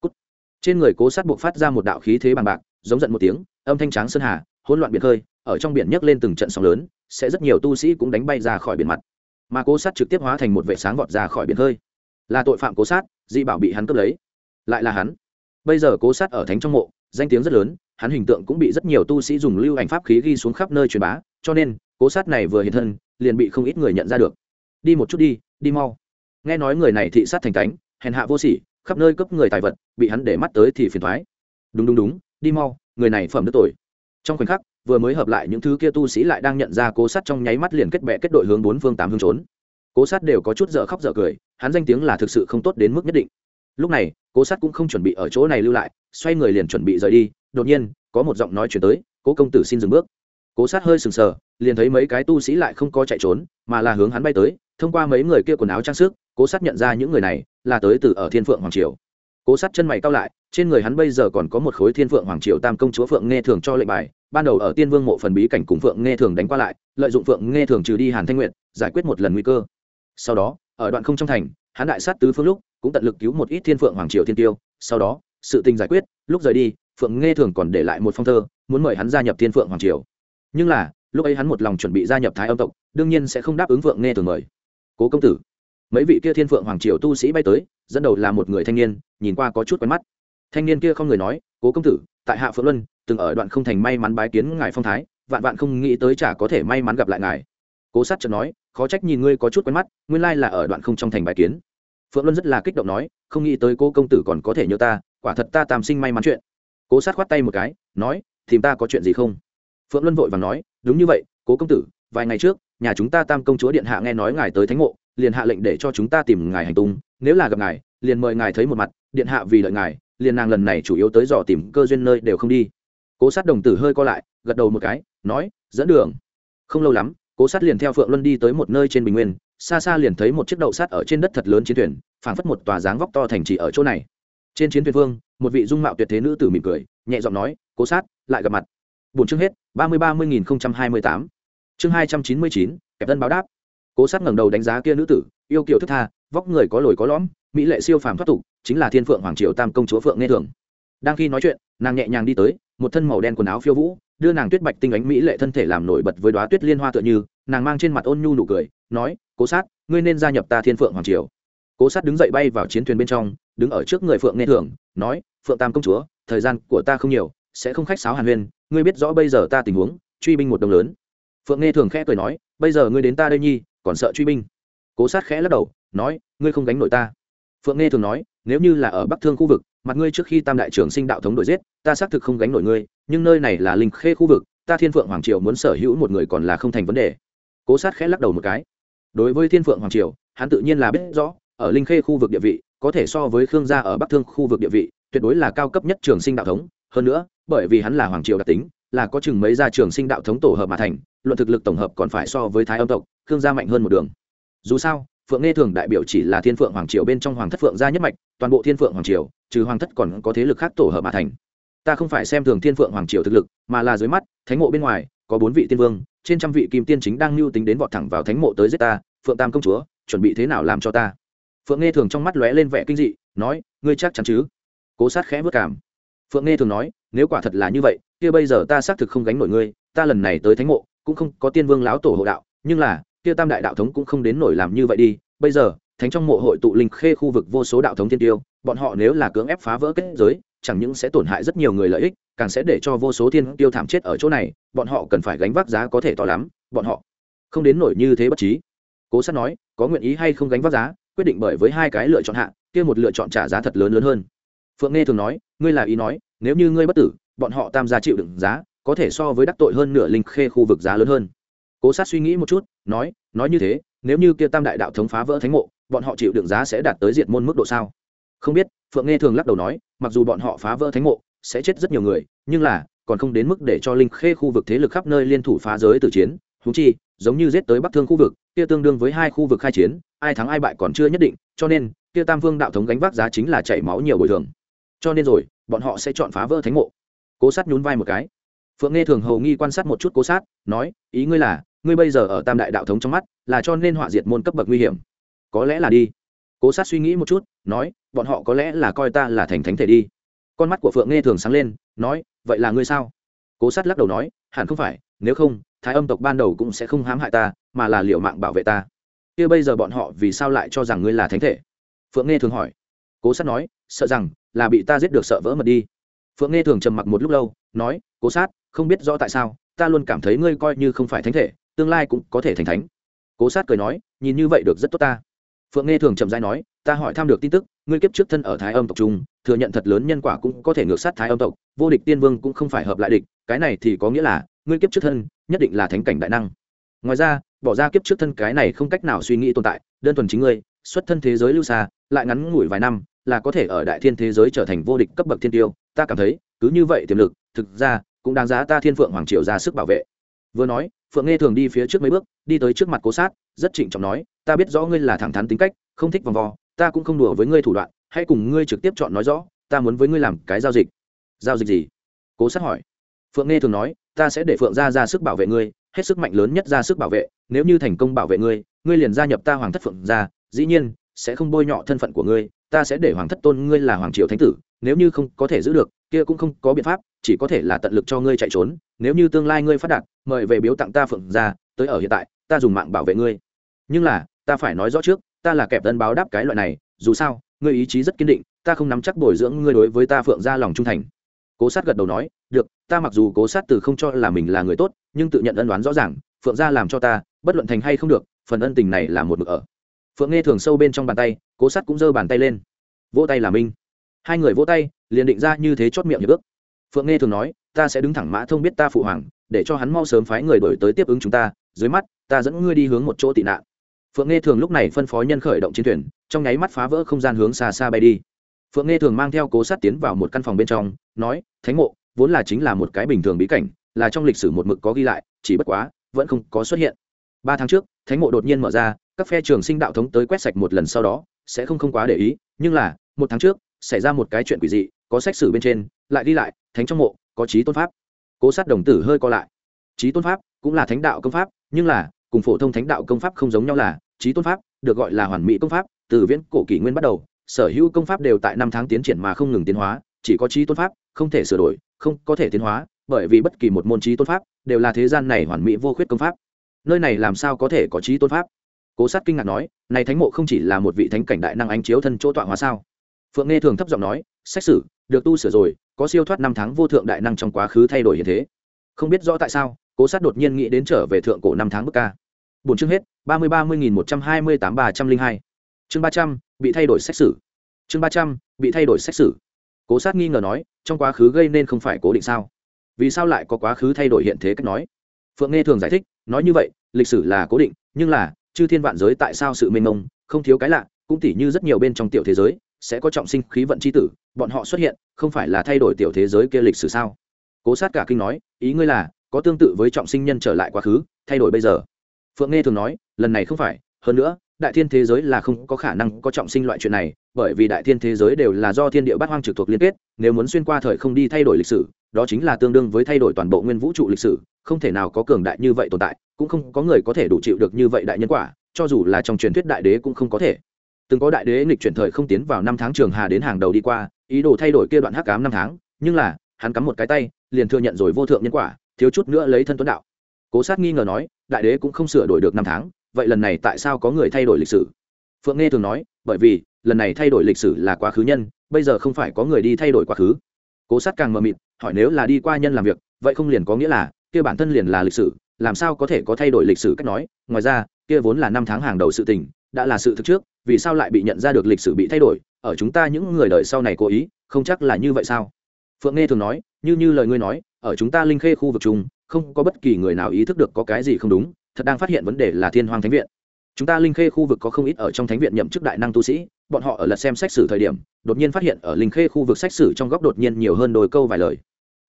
A: Cút. trên người cố sát buộc phát ra một đạo khí thế bằng bạc, giống giận một tiếng, âm thanh tráng sơn hà, hỗn loạn biển khơi, ở trong biển nhấc lên từng trận sóng lớn, sẽ rất nhiều tu sĩ cũng đánh bay ra khỏi biển mặt. Mà cố sát trực tiếp hóa thành một vệ sáng vọt ra khỏi biển khơi. Là tội phạm cố sát, Dị bảo bị hắn cướp lấy. Lại là hắn. Bây giờ cố sát ở thánh trong mộ, danh tiếng rất lớn, hắn hình tượng cũng bị rất nhiều tu sĩ dùng lưu ảnh pháp khí ghi xuống khắp nơi truyền bá, cho nên, cố sát này vừa hiện thân, liền bị không ít người nhận ra được đi một chút đi đi mau. Nghe nói người này thị sát thành cánh hèn hạ vô sỉ, khắp nơi cấp người tài vật, bị hắn để mắt tới thì phiền thoái đúng đúng đúng, đi mau, người này phẩm đức tội. Trong khoảnh khắc, vừa mới hợp lại những thứ kia tu sĩ lại đang nhận ra cố sát trong nháy mắt liền kết bệ kết đội hướng bốn phương tám hướng trốn. Cố sát đều có chút dở khóc dở cười, hắn danh tiếng là thực sự không tốt đến mức nhất định. Lúc này, cố sát cũng không chuẩn bị ở chỗ này lưu lại, xoay người liền chuẩn bị rời đi, đột nhiên, có một giọng nói chuyển tới, cố công tử xin dừng bước. Cố sát hơi sừng sờ, liền thấy mấy cái tu sĩ lại không có chạy trốn, mà là hướng hắn bay tới thông qua mấy người kia quần áo trang sức, cố sát nhận ra những người này là tới từ ở thiên phượng hoàng triều. Cố sát chân mày cao lại, trên người hắn bây giờ còn có một khối thiên phượng hoàng triều tam công chúa phượng nghe thường cho lệnh bài, ban đầu ở tiên vương mộ phần bí cảnh cùng phượng nghe thường đánh qua lại, lợi dụng phượng nghe thường trừ đi hàn thanh nguyện giải quyết một lần nguy cơ. Sau đó, ở đoạn không trong thành, hắn đại sát tứ phương lúc, cũng tận lực cứu một ít thiên phượng hoàng triều thiên tiêu. Sau đó, sự tình giải quyết, lúc rời đi, phượng nghe thường còn để lại một phong thơ, muốn mời hắn gia nhập thiên phượng hoàng triều. Nhưng là, lúc ấy hắn một lòng chuẩn bị gia nhập thái âm tộc, đương nhiên sẽ không đáp ứng phượng nghe thường mời cố công tử. Mấy vị kia thiên phượng hoàng triều tu sĩ bay tới, dẫn đầu là một người thanh niên, nhìn qua có chút quen mắt. Thanh niên kia không người nói, cố công tử, tại hạ phượng luân, từng ở đoạn không thành may mắn bái kiến ngài phong thái, vạn vạn không nghĩ tới chả có thể may mắn gặp lại ngài. Cố sát chợt nói, khó trách nhìn ngươi có chút quen mắt, nguyên lai là ở đoạn không trong thành bái kiến. Phượng luân rất là kích động nói, không nghĩ tới cô công tử còn có thể nhớ ta, quả thật ta tam sinh may mắn chuyện. Cố sát khoát tay một cái, nói, tìm ta có chuyện gì không? Phượng luân vội và nói, đúng như vậy, cố công tử, vài ngày trước nhà chúng ta tam công chúa điện hạ nghe nói ngài tới thánh mộ, liền hạ lệnh để cho chúng ta tìm ngài hành tung, nếu là gặp ngài, liền mời ngài thấy một mặt, điện hạ vì lợi ngài, liền nàng lần này chủ yếu tới dò tìm cơ duyên nơi đều không đi. Cố sát đồng tử hơi co lại, gật đầu một cái, nói, dẫn đường. Không lâu lắm, cố sát liền theo phượng luân đi tới một nơi trên bình nguyên, xa xa liền thấy một chiếc đậu sát ở trên đất thật lớn chiến thuyền, phảng phất một tòa dáng vóc to thành trì ở chỗ này. Trên chiến thuyền vương, một vị dung mạo tuyệt thế nữ tử mỉm cười, nhẹ giọng nói, cố sát, lại gặp mặt. Bốn chương hết, ba mươi ba mươi nghìn hai mươi tám chương hai trăm chín mươi chín kẹp tân báo đáp. Cố sát ngẩng đầu đánh giá kia nữ tử, yêu kiều thức tha, vóc người có lồi có lõm, mỹ lệ siêu phàm thoát tục, chính là thiên phượng hoàng triều tam công chúa phượng nghe thường. Đang khi nói chuyện, nàng nhẹ nhàng đi tới, một thân màu đen quần áo phiêu vũ, đưa nàng tuyết bạch tinh ánh mỹ lệ thân thể làm nổi bật với đoá tuyết liên hoa tựa như, nàng mang trên mặt ôn nhu nụ cười, nói, cố sát, ngươi nên gia nhập ta thiên phượng hoàng triều. Cố sát đứng dậy bay vào chiến thuyền bên trong, đứng ở trước người phượng nghe thường, nói, phượng tam công chúa, thời gian của ta không nhiều, sẽ không khách sáo hàn huyên, ngươi biết rõ bây giờ ta tình huống, truy binh một đồng lớn phượng nghe thường khẽ cười nói, bây giờ ngươi đến ta đây nhi, còn sợ truy binh. Cố sát khẽ lắc đầu, nói, ngươi không gánh nổi ta. Phượng nghe thường nói, nếu như là ở bắc thương khu vực, mặt ngươi trước khi tam đại trưởng sinh đạo thống đổi giết, ta xác thực không gánh nổi ngươi, nhưng nơi này là linh khê khu vực, ta thiên phượng hoàng triều muốn sở hữu một người còn là không thành vấn đề. Cố sát khẽ lắc đầu một cái. Đối với thiên phượng hoàng triều, hắn tự nhiên là biết rõ, ở linh khê khu vực địa vị, có thể so với khương gia ở bắc thương khu vực địa vị, tuyệt đối là cao cấp nhất trường sinh đạo thống. Hơn nữa, bởi vì hắn là hoàng triều đặc tính, là có chừng mấy gia trường sinh đạo thống tổ hợp mà thành luận thực lực tổng hợp còn phải so với thái âm tộc, khương gia mạnh hơn một đường. Dù sao, phượng nghe thường đại biểu chỉ là thiên phượng hoàng triều bên trong hoàng thất phượng gia nhất mạch, toàn bộ thiên phượng hoàng triều, trừ hoàng thất còn có thế lực khác tổ hợp mà thành. Ta không phải xem thường thiên phượng hoàng triều thực lực, mà là dưới mắt, thánh mộ bên ngoài, có bốn vị tiên vương, trên trăm vị kim tiên chính đang mưu tính đến vọt thẳng vào thánh mộ tới giết ta, phượng tam công chúa, chuẩn bị thế nào làm cho ta? Phượng nghe thường trong mắt lóe lên vẻ kinh dị, nói, ngươi chắc chắn chứ? Cố sát khẽ vất cảm. Phượng nghe thường nói, nếu quả thật là như vậy, kia bây giờ ta xác thực không gánh nổi ngươi, ta lần này tới thánh mộ cũng không có tiên vương lão tổ hộ đạo, nhưng là, kia tam đại đạo thống cũng không đến nổi làm như vậy đi. Bây giờ, thánh trong mộ hội tụ linh khê khu vực vô số đạo thống thiên tiêu, bọn họ nếu là cưỡng ép phá vỡ kết giới, chẳng những sẽ tổn hại rất nhiều người lợi ích, càng sẽ để cho vô số thiên tiêu thảm chết ở chỗ này, bọn họ cần phải gánh vác giá có thể to lắm, bọn họ không đến nổi như thế bất trí. Cố sát nói, có nguyện ý hay không gánh vác giá, quyết định bởi với hai cái lựa chọn hạ, kia một lựa chọn trả giá thật lớn lớn hơn. Phượng nghe thường nói, ngươi là ý nói, nếu như ngươi bất tử, bọn họ tam gia chịu đựng giá có thể so với đắc tội hơn nửa linh khê khu vực giá lớn hơn. Cố sát suy nghĩ một chút, nói nói như thế, nếu như kia tam đại đạo thống phá vỡ thánh mộ, bọn họ chịu đựng giá sẽ đạt tới diện môn mức độ sao? Không biết, phượng nghe thường lắc đầu nói, mặc dù bọn họ phá vỡ thánh mộ, sẽ chết rất nhiều người, nhưng là, còn không đến mức để cho linh khê khu vực thế lực khắp nơi liên thủ phá giới tử chiến. Húng chi, giống như giết tới bắc thương khu vực, kia tương đương với hai khu vực khai chiến, ai thắng ai bại còn chưa nhất định, cho nên, kia tam vương đạo thống gánh vác giá chính là chảy máu nhiều bồi thường. Cho nên rồi, bọn họ sẽ chọn phá vỡ thánh mộ. Cố sát nhún vai một cái phượng nghe thường hầu nghi quan sát một chút cố sát, nói, ý ngươi là, ngươi bây giờ ở tam đại đạo thống trong mắt, là cho nên họa diệt môn cấp bậc nguy hiểm. Có lẽ là đi. Cố sát suy nghĩ một chút, nói, bọn họ có lẽ là coi ta là thành thánh thể đi. Con mắt của phượng nghe thường sáng lên, nói, vậy là ngươi sao? Cố sát lắc đầu nói, hẳn không phải, nếu không, thái âm tộc ban đầu cũng sẽ không hãm hại ta, mà là liệu mạng bảo vệ ta. Kia bây giờ bọn họ vì sao lại cho rằng ngươi là thánh thể? Phượng nghe thường hỏi. Cố sát nói, sợ rằng, là bị ta giết được sợ vỡ mật đi. Phượng nghe thường trầm mặc một lúc lâu, nói, cố sát không biết rõ tại sao, ta luôn cảm thấy ngươi coi như không phải thánh thể, tương lai cũng có thể thành thánh. Cố sát cười nói, nhìn như vậy được rất tốt ta. Phượng nghe thường trầm dai nói, ta hỏi thăm được tin tức, ngươi kiếp trước thân ở thái âm tộc trung thừa nhận thật lớn nhân quả cũng có thể ngược sát thái âm tộc, vô địch tiên vương cũng không phải hợp lại địch, cái này thì có nghĩa là, ngươi kiếp trước thân, nhất định là thánh cảnh đại năng. Ngoài ra, bỏ ra kiếp trước thân cái này không cách nào suy nghĩ tồn tại, đơn thuần chính ngươi, xuất thân thế giới lưu xa, lại ngắn ngủi vài năm, là có thể ở đại thiên thế giới trở thành vô địch cấp bậc thiên tiêu, ta cảm thấy, cứ như vậy tiềm lực, thực ra cũng đáng giá ta thiên phượng hoàng triều ra sức bảo vệ. Vừa nói, phượng nghe thường đi phía trước mấy bước, đi tới trước mặt cố sát, rất trịnh trọng nói, ta biết rõ ngươi là thẳng thắn tính cách, không thích vòng vo, ta cũng không đùa với ngươi thủ đoạn, hãy cùng ngươi trực tiếp chọn nói rõ, ta muốn với ngươi làm cái giao dịch. Giao dịch gì? cố sát hỏi. Phượng nghe thường nói, ta sẽ để phượng ra ra sức bảo vệ ngươi, hết sức mạnh lớn nhất ra sức bảo vệ, nếu như thành công bảo vệ ngươi ngươi liền gia nhập ta hoàng thất phượng ra dĩ nhiên sẽ không bôi nhọ thân phận của ngươi, ta sẽ để hoàng thất tôn ngươi là hoàng triều thánh tử nếu như không có thể giữ được, kia cũng không có biện pháp, chỉ có thể là tận lực cho ngươi chạy trốn, nếu như tương lai ngươi phát đạt, mời về biếu tặng ta phượng ra tới ở hiện tại, ta dùng mạng bảo vệ ngươi. Nhưng là, ta phải nói rõ trước, ta là kẹp tân báo đáp cái loại này, dù sao, ngươi ý chí rất kiên định, ta không nắm chắc bồi dưỡng ngươi đối với ta phượng ra lòng trung thành. Cố sát gật đầu nói, được, ta mặc dù cố sát từ không cho là mình là người tốt, nhưng tự nhận ân đoán rõ ràng, phượng ra làm cho ta, bất luận thành hay không được, phần ân tình này là một mực ở. Phượng nghe thường sâu bên trong bàn tay, cố sát cũng giơ bàn tay lên. Vỗ tay là minh hai người vỗ tay, liền định ra như thế chót miệng hiệp ước. Phượng nghe thường nói, ta sẽ đứng thẳng mã thông biết ta phụ hoàng, để cho hắn mau sớm phái người đổi tới tiếp ứng chúng ta, dưới mắt, ta dẫn ngươi đi hướng một chỗ tị nạn. Phượng nghe thường lúc này phân phó nhân khởi động chiến thuyền, trong nháy mắt phá vỡ không gian hướng xa xa bay đi. Phượng nghe thường mang theo cố sát tiến vào một căn phòng bên trong, nói, thánh mộ, vốn là chính là một cái bình thường bí cảnh, là trong lịch sử một mực có ghi lại, chỉ bất quá, vẫn không có xuất hiện. Ba tháng trước, thánh mộ đột nhiên mở ra, các phe trường sinh đạo thống tới quét sạch một lần sau đó, sẽ không không quá để ý, nhưng là, một tháng trước xảy ra một cái chuyện quỷ dị, có sách sử bên trên, lại đi lại, thánh trong mộ, có trí tôn pháp. Cố sát đồng tử hơi co lại. Trí tôn pháp cũng là thánh đạo công pháp, nhưng là, cùng phổ thông thánh đạo công pháp không giống nhau là, trí tôn pháp được gọi là hoàn mỹ công pháp, từ viễn cổ kỷ nguyên bắt đầu, sở hữu công pháp đều tại năm tháng tiến triển mà không ngừng tiến hóa, chỉ có trí tôn pháp không thể sửa đổi, không có thể tiến hóa, bởi vì bất kỳ một môn trí tôn pháp đều là thế gian này hoàn mỹ vô khuyết công pháp. Nơi này làm sao có thể có trí tôn pháp? Cố sát kinh ngạc nói, này thánh mộ không chỉ là một vị thánh cảnh đại năng ánh chiếu thân chỗ tọa hóa sao? Phượng nghe thường thấp giọng nói xét xử được tu sửa rồi, có siêu thoát năm tháng vô thượng đại năng trong quá khứ thay đổi hiện thế. Không biết rõ tại sao, cố sát đột nhiên nghĩ đến trở về thượng cổ năm tháng bức ca. Bốn chương hết, ba mươi ba mươi nghìn một trăm hai mươi tám ba trăm linh hai. Chương ba trăm, bị thay đổi xét xử chương ba trăm, bị thay đổi xét xử cố sát nghi ngờ nói, trong quá khứ gây nên không phải cố định sao? Vì sao lại có quá khứ thay đổi hiện thế? Cách nói. Phượng nghe thường giải thích, nói như vậy, lịch sử là cố định, nhưng là, chư thiên vạn giới tại sao sự mênh mông, không thiếu cái lạ, cũng tỉ như rất nhiều bên trong tiểu thế giới sẽ có trọng sinh khí vận c h i tử, bọn họ xuất hiện, không phải là thay đổi tiểu thế giới kia lịch sử sao? Cố sát cả kinh nói, ý ngươi là, có tương tự với trọng sinh nhân trở lại quá khứ, thay đổi bây giờ. Phượng nghe thường nói, lần này không phải, hơn nữa, đại thiên thế giới là không có khả năng có trọng sinh loại chuyện này, bởi vì đại thiên thế giới đều là do thiên địa bát hoang trực thuộc liên kết, nếu muốn xuyên qua thời không đi thay đổi lịch sử, đó chính là tương đương với thay đổi toàn bộ nguyên vũ trụ lịch sử, không thể nào có cường đại như vậy tồn tại, cũng không có người có thể đủ chịu được như vậy đại nhân quả, cho dù là trong truyền thuyết đại đế cũng không có thể từng có đại đế nghịch chuyển thời không tiến vào năm tháng trường hà đến hàng đầu đi qua, ý đồ thay đổi kia đoạn hắc cám năm tháng, nhưng là, hắn cắm một cái tay, liền thừa nhận rồi vô thượng nhân quả, thiếu chút nữa lấy thân tuấn đạo. Cố sát nghi ngờ nói, đại đế cũng không sửa đổi được năm tháng, vậy lần này tại sao có người thay đổi lịch sử? Phượng nghe thường nói, bởi vì, lần này thay đổi lịch sử là quá khứ nhân, bây giờ không phải có người đi thay đổi quá khứ. Cố sát càng mờ mịt, hỏi nếu là đi qua nhân làm việc, vậy không liền có nghĩa là, kia bản thân liền là lịch sử, làm sao có thể có thay đổi lịch sử cách nói? Ngoài ra, kia vốn là năm tháng hàng đầu sự tình, đã là sự thực trước vì sao lại bị nhận ra được lịch sử bị thay đổi? Ở chúng ta những người đời sau này cố ý, không chắc là như vậy sao? Phượng nghe thường nói, như như lời ngươi nói, ở chúng ta linh khê khu vực chung, không có bất kỳ người nào ý thức được có cái gì không đúng, thật đang phát hiện vấn đề là thiên hoàng thánh viện. Chúng ta linh khê khu vực có không ít ở trong thánh viện nhậm chức đại năng tu sĩ, bọn họ ở lật xem sách sử thời điểm, đột nhiên phát hiện ở linh khê khu vực sách sử trong góc đột nhiên nhiều hơn đôi câu vài lời.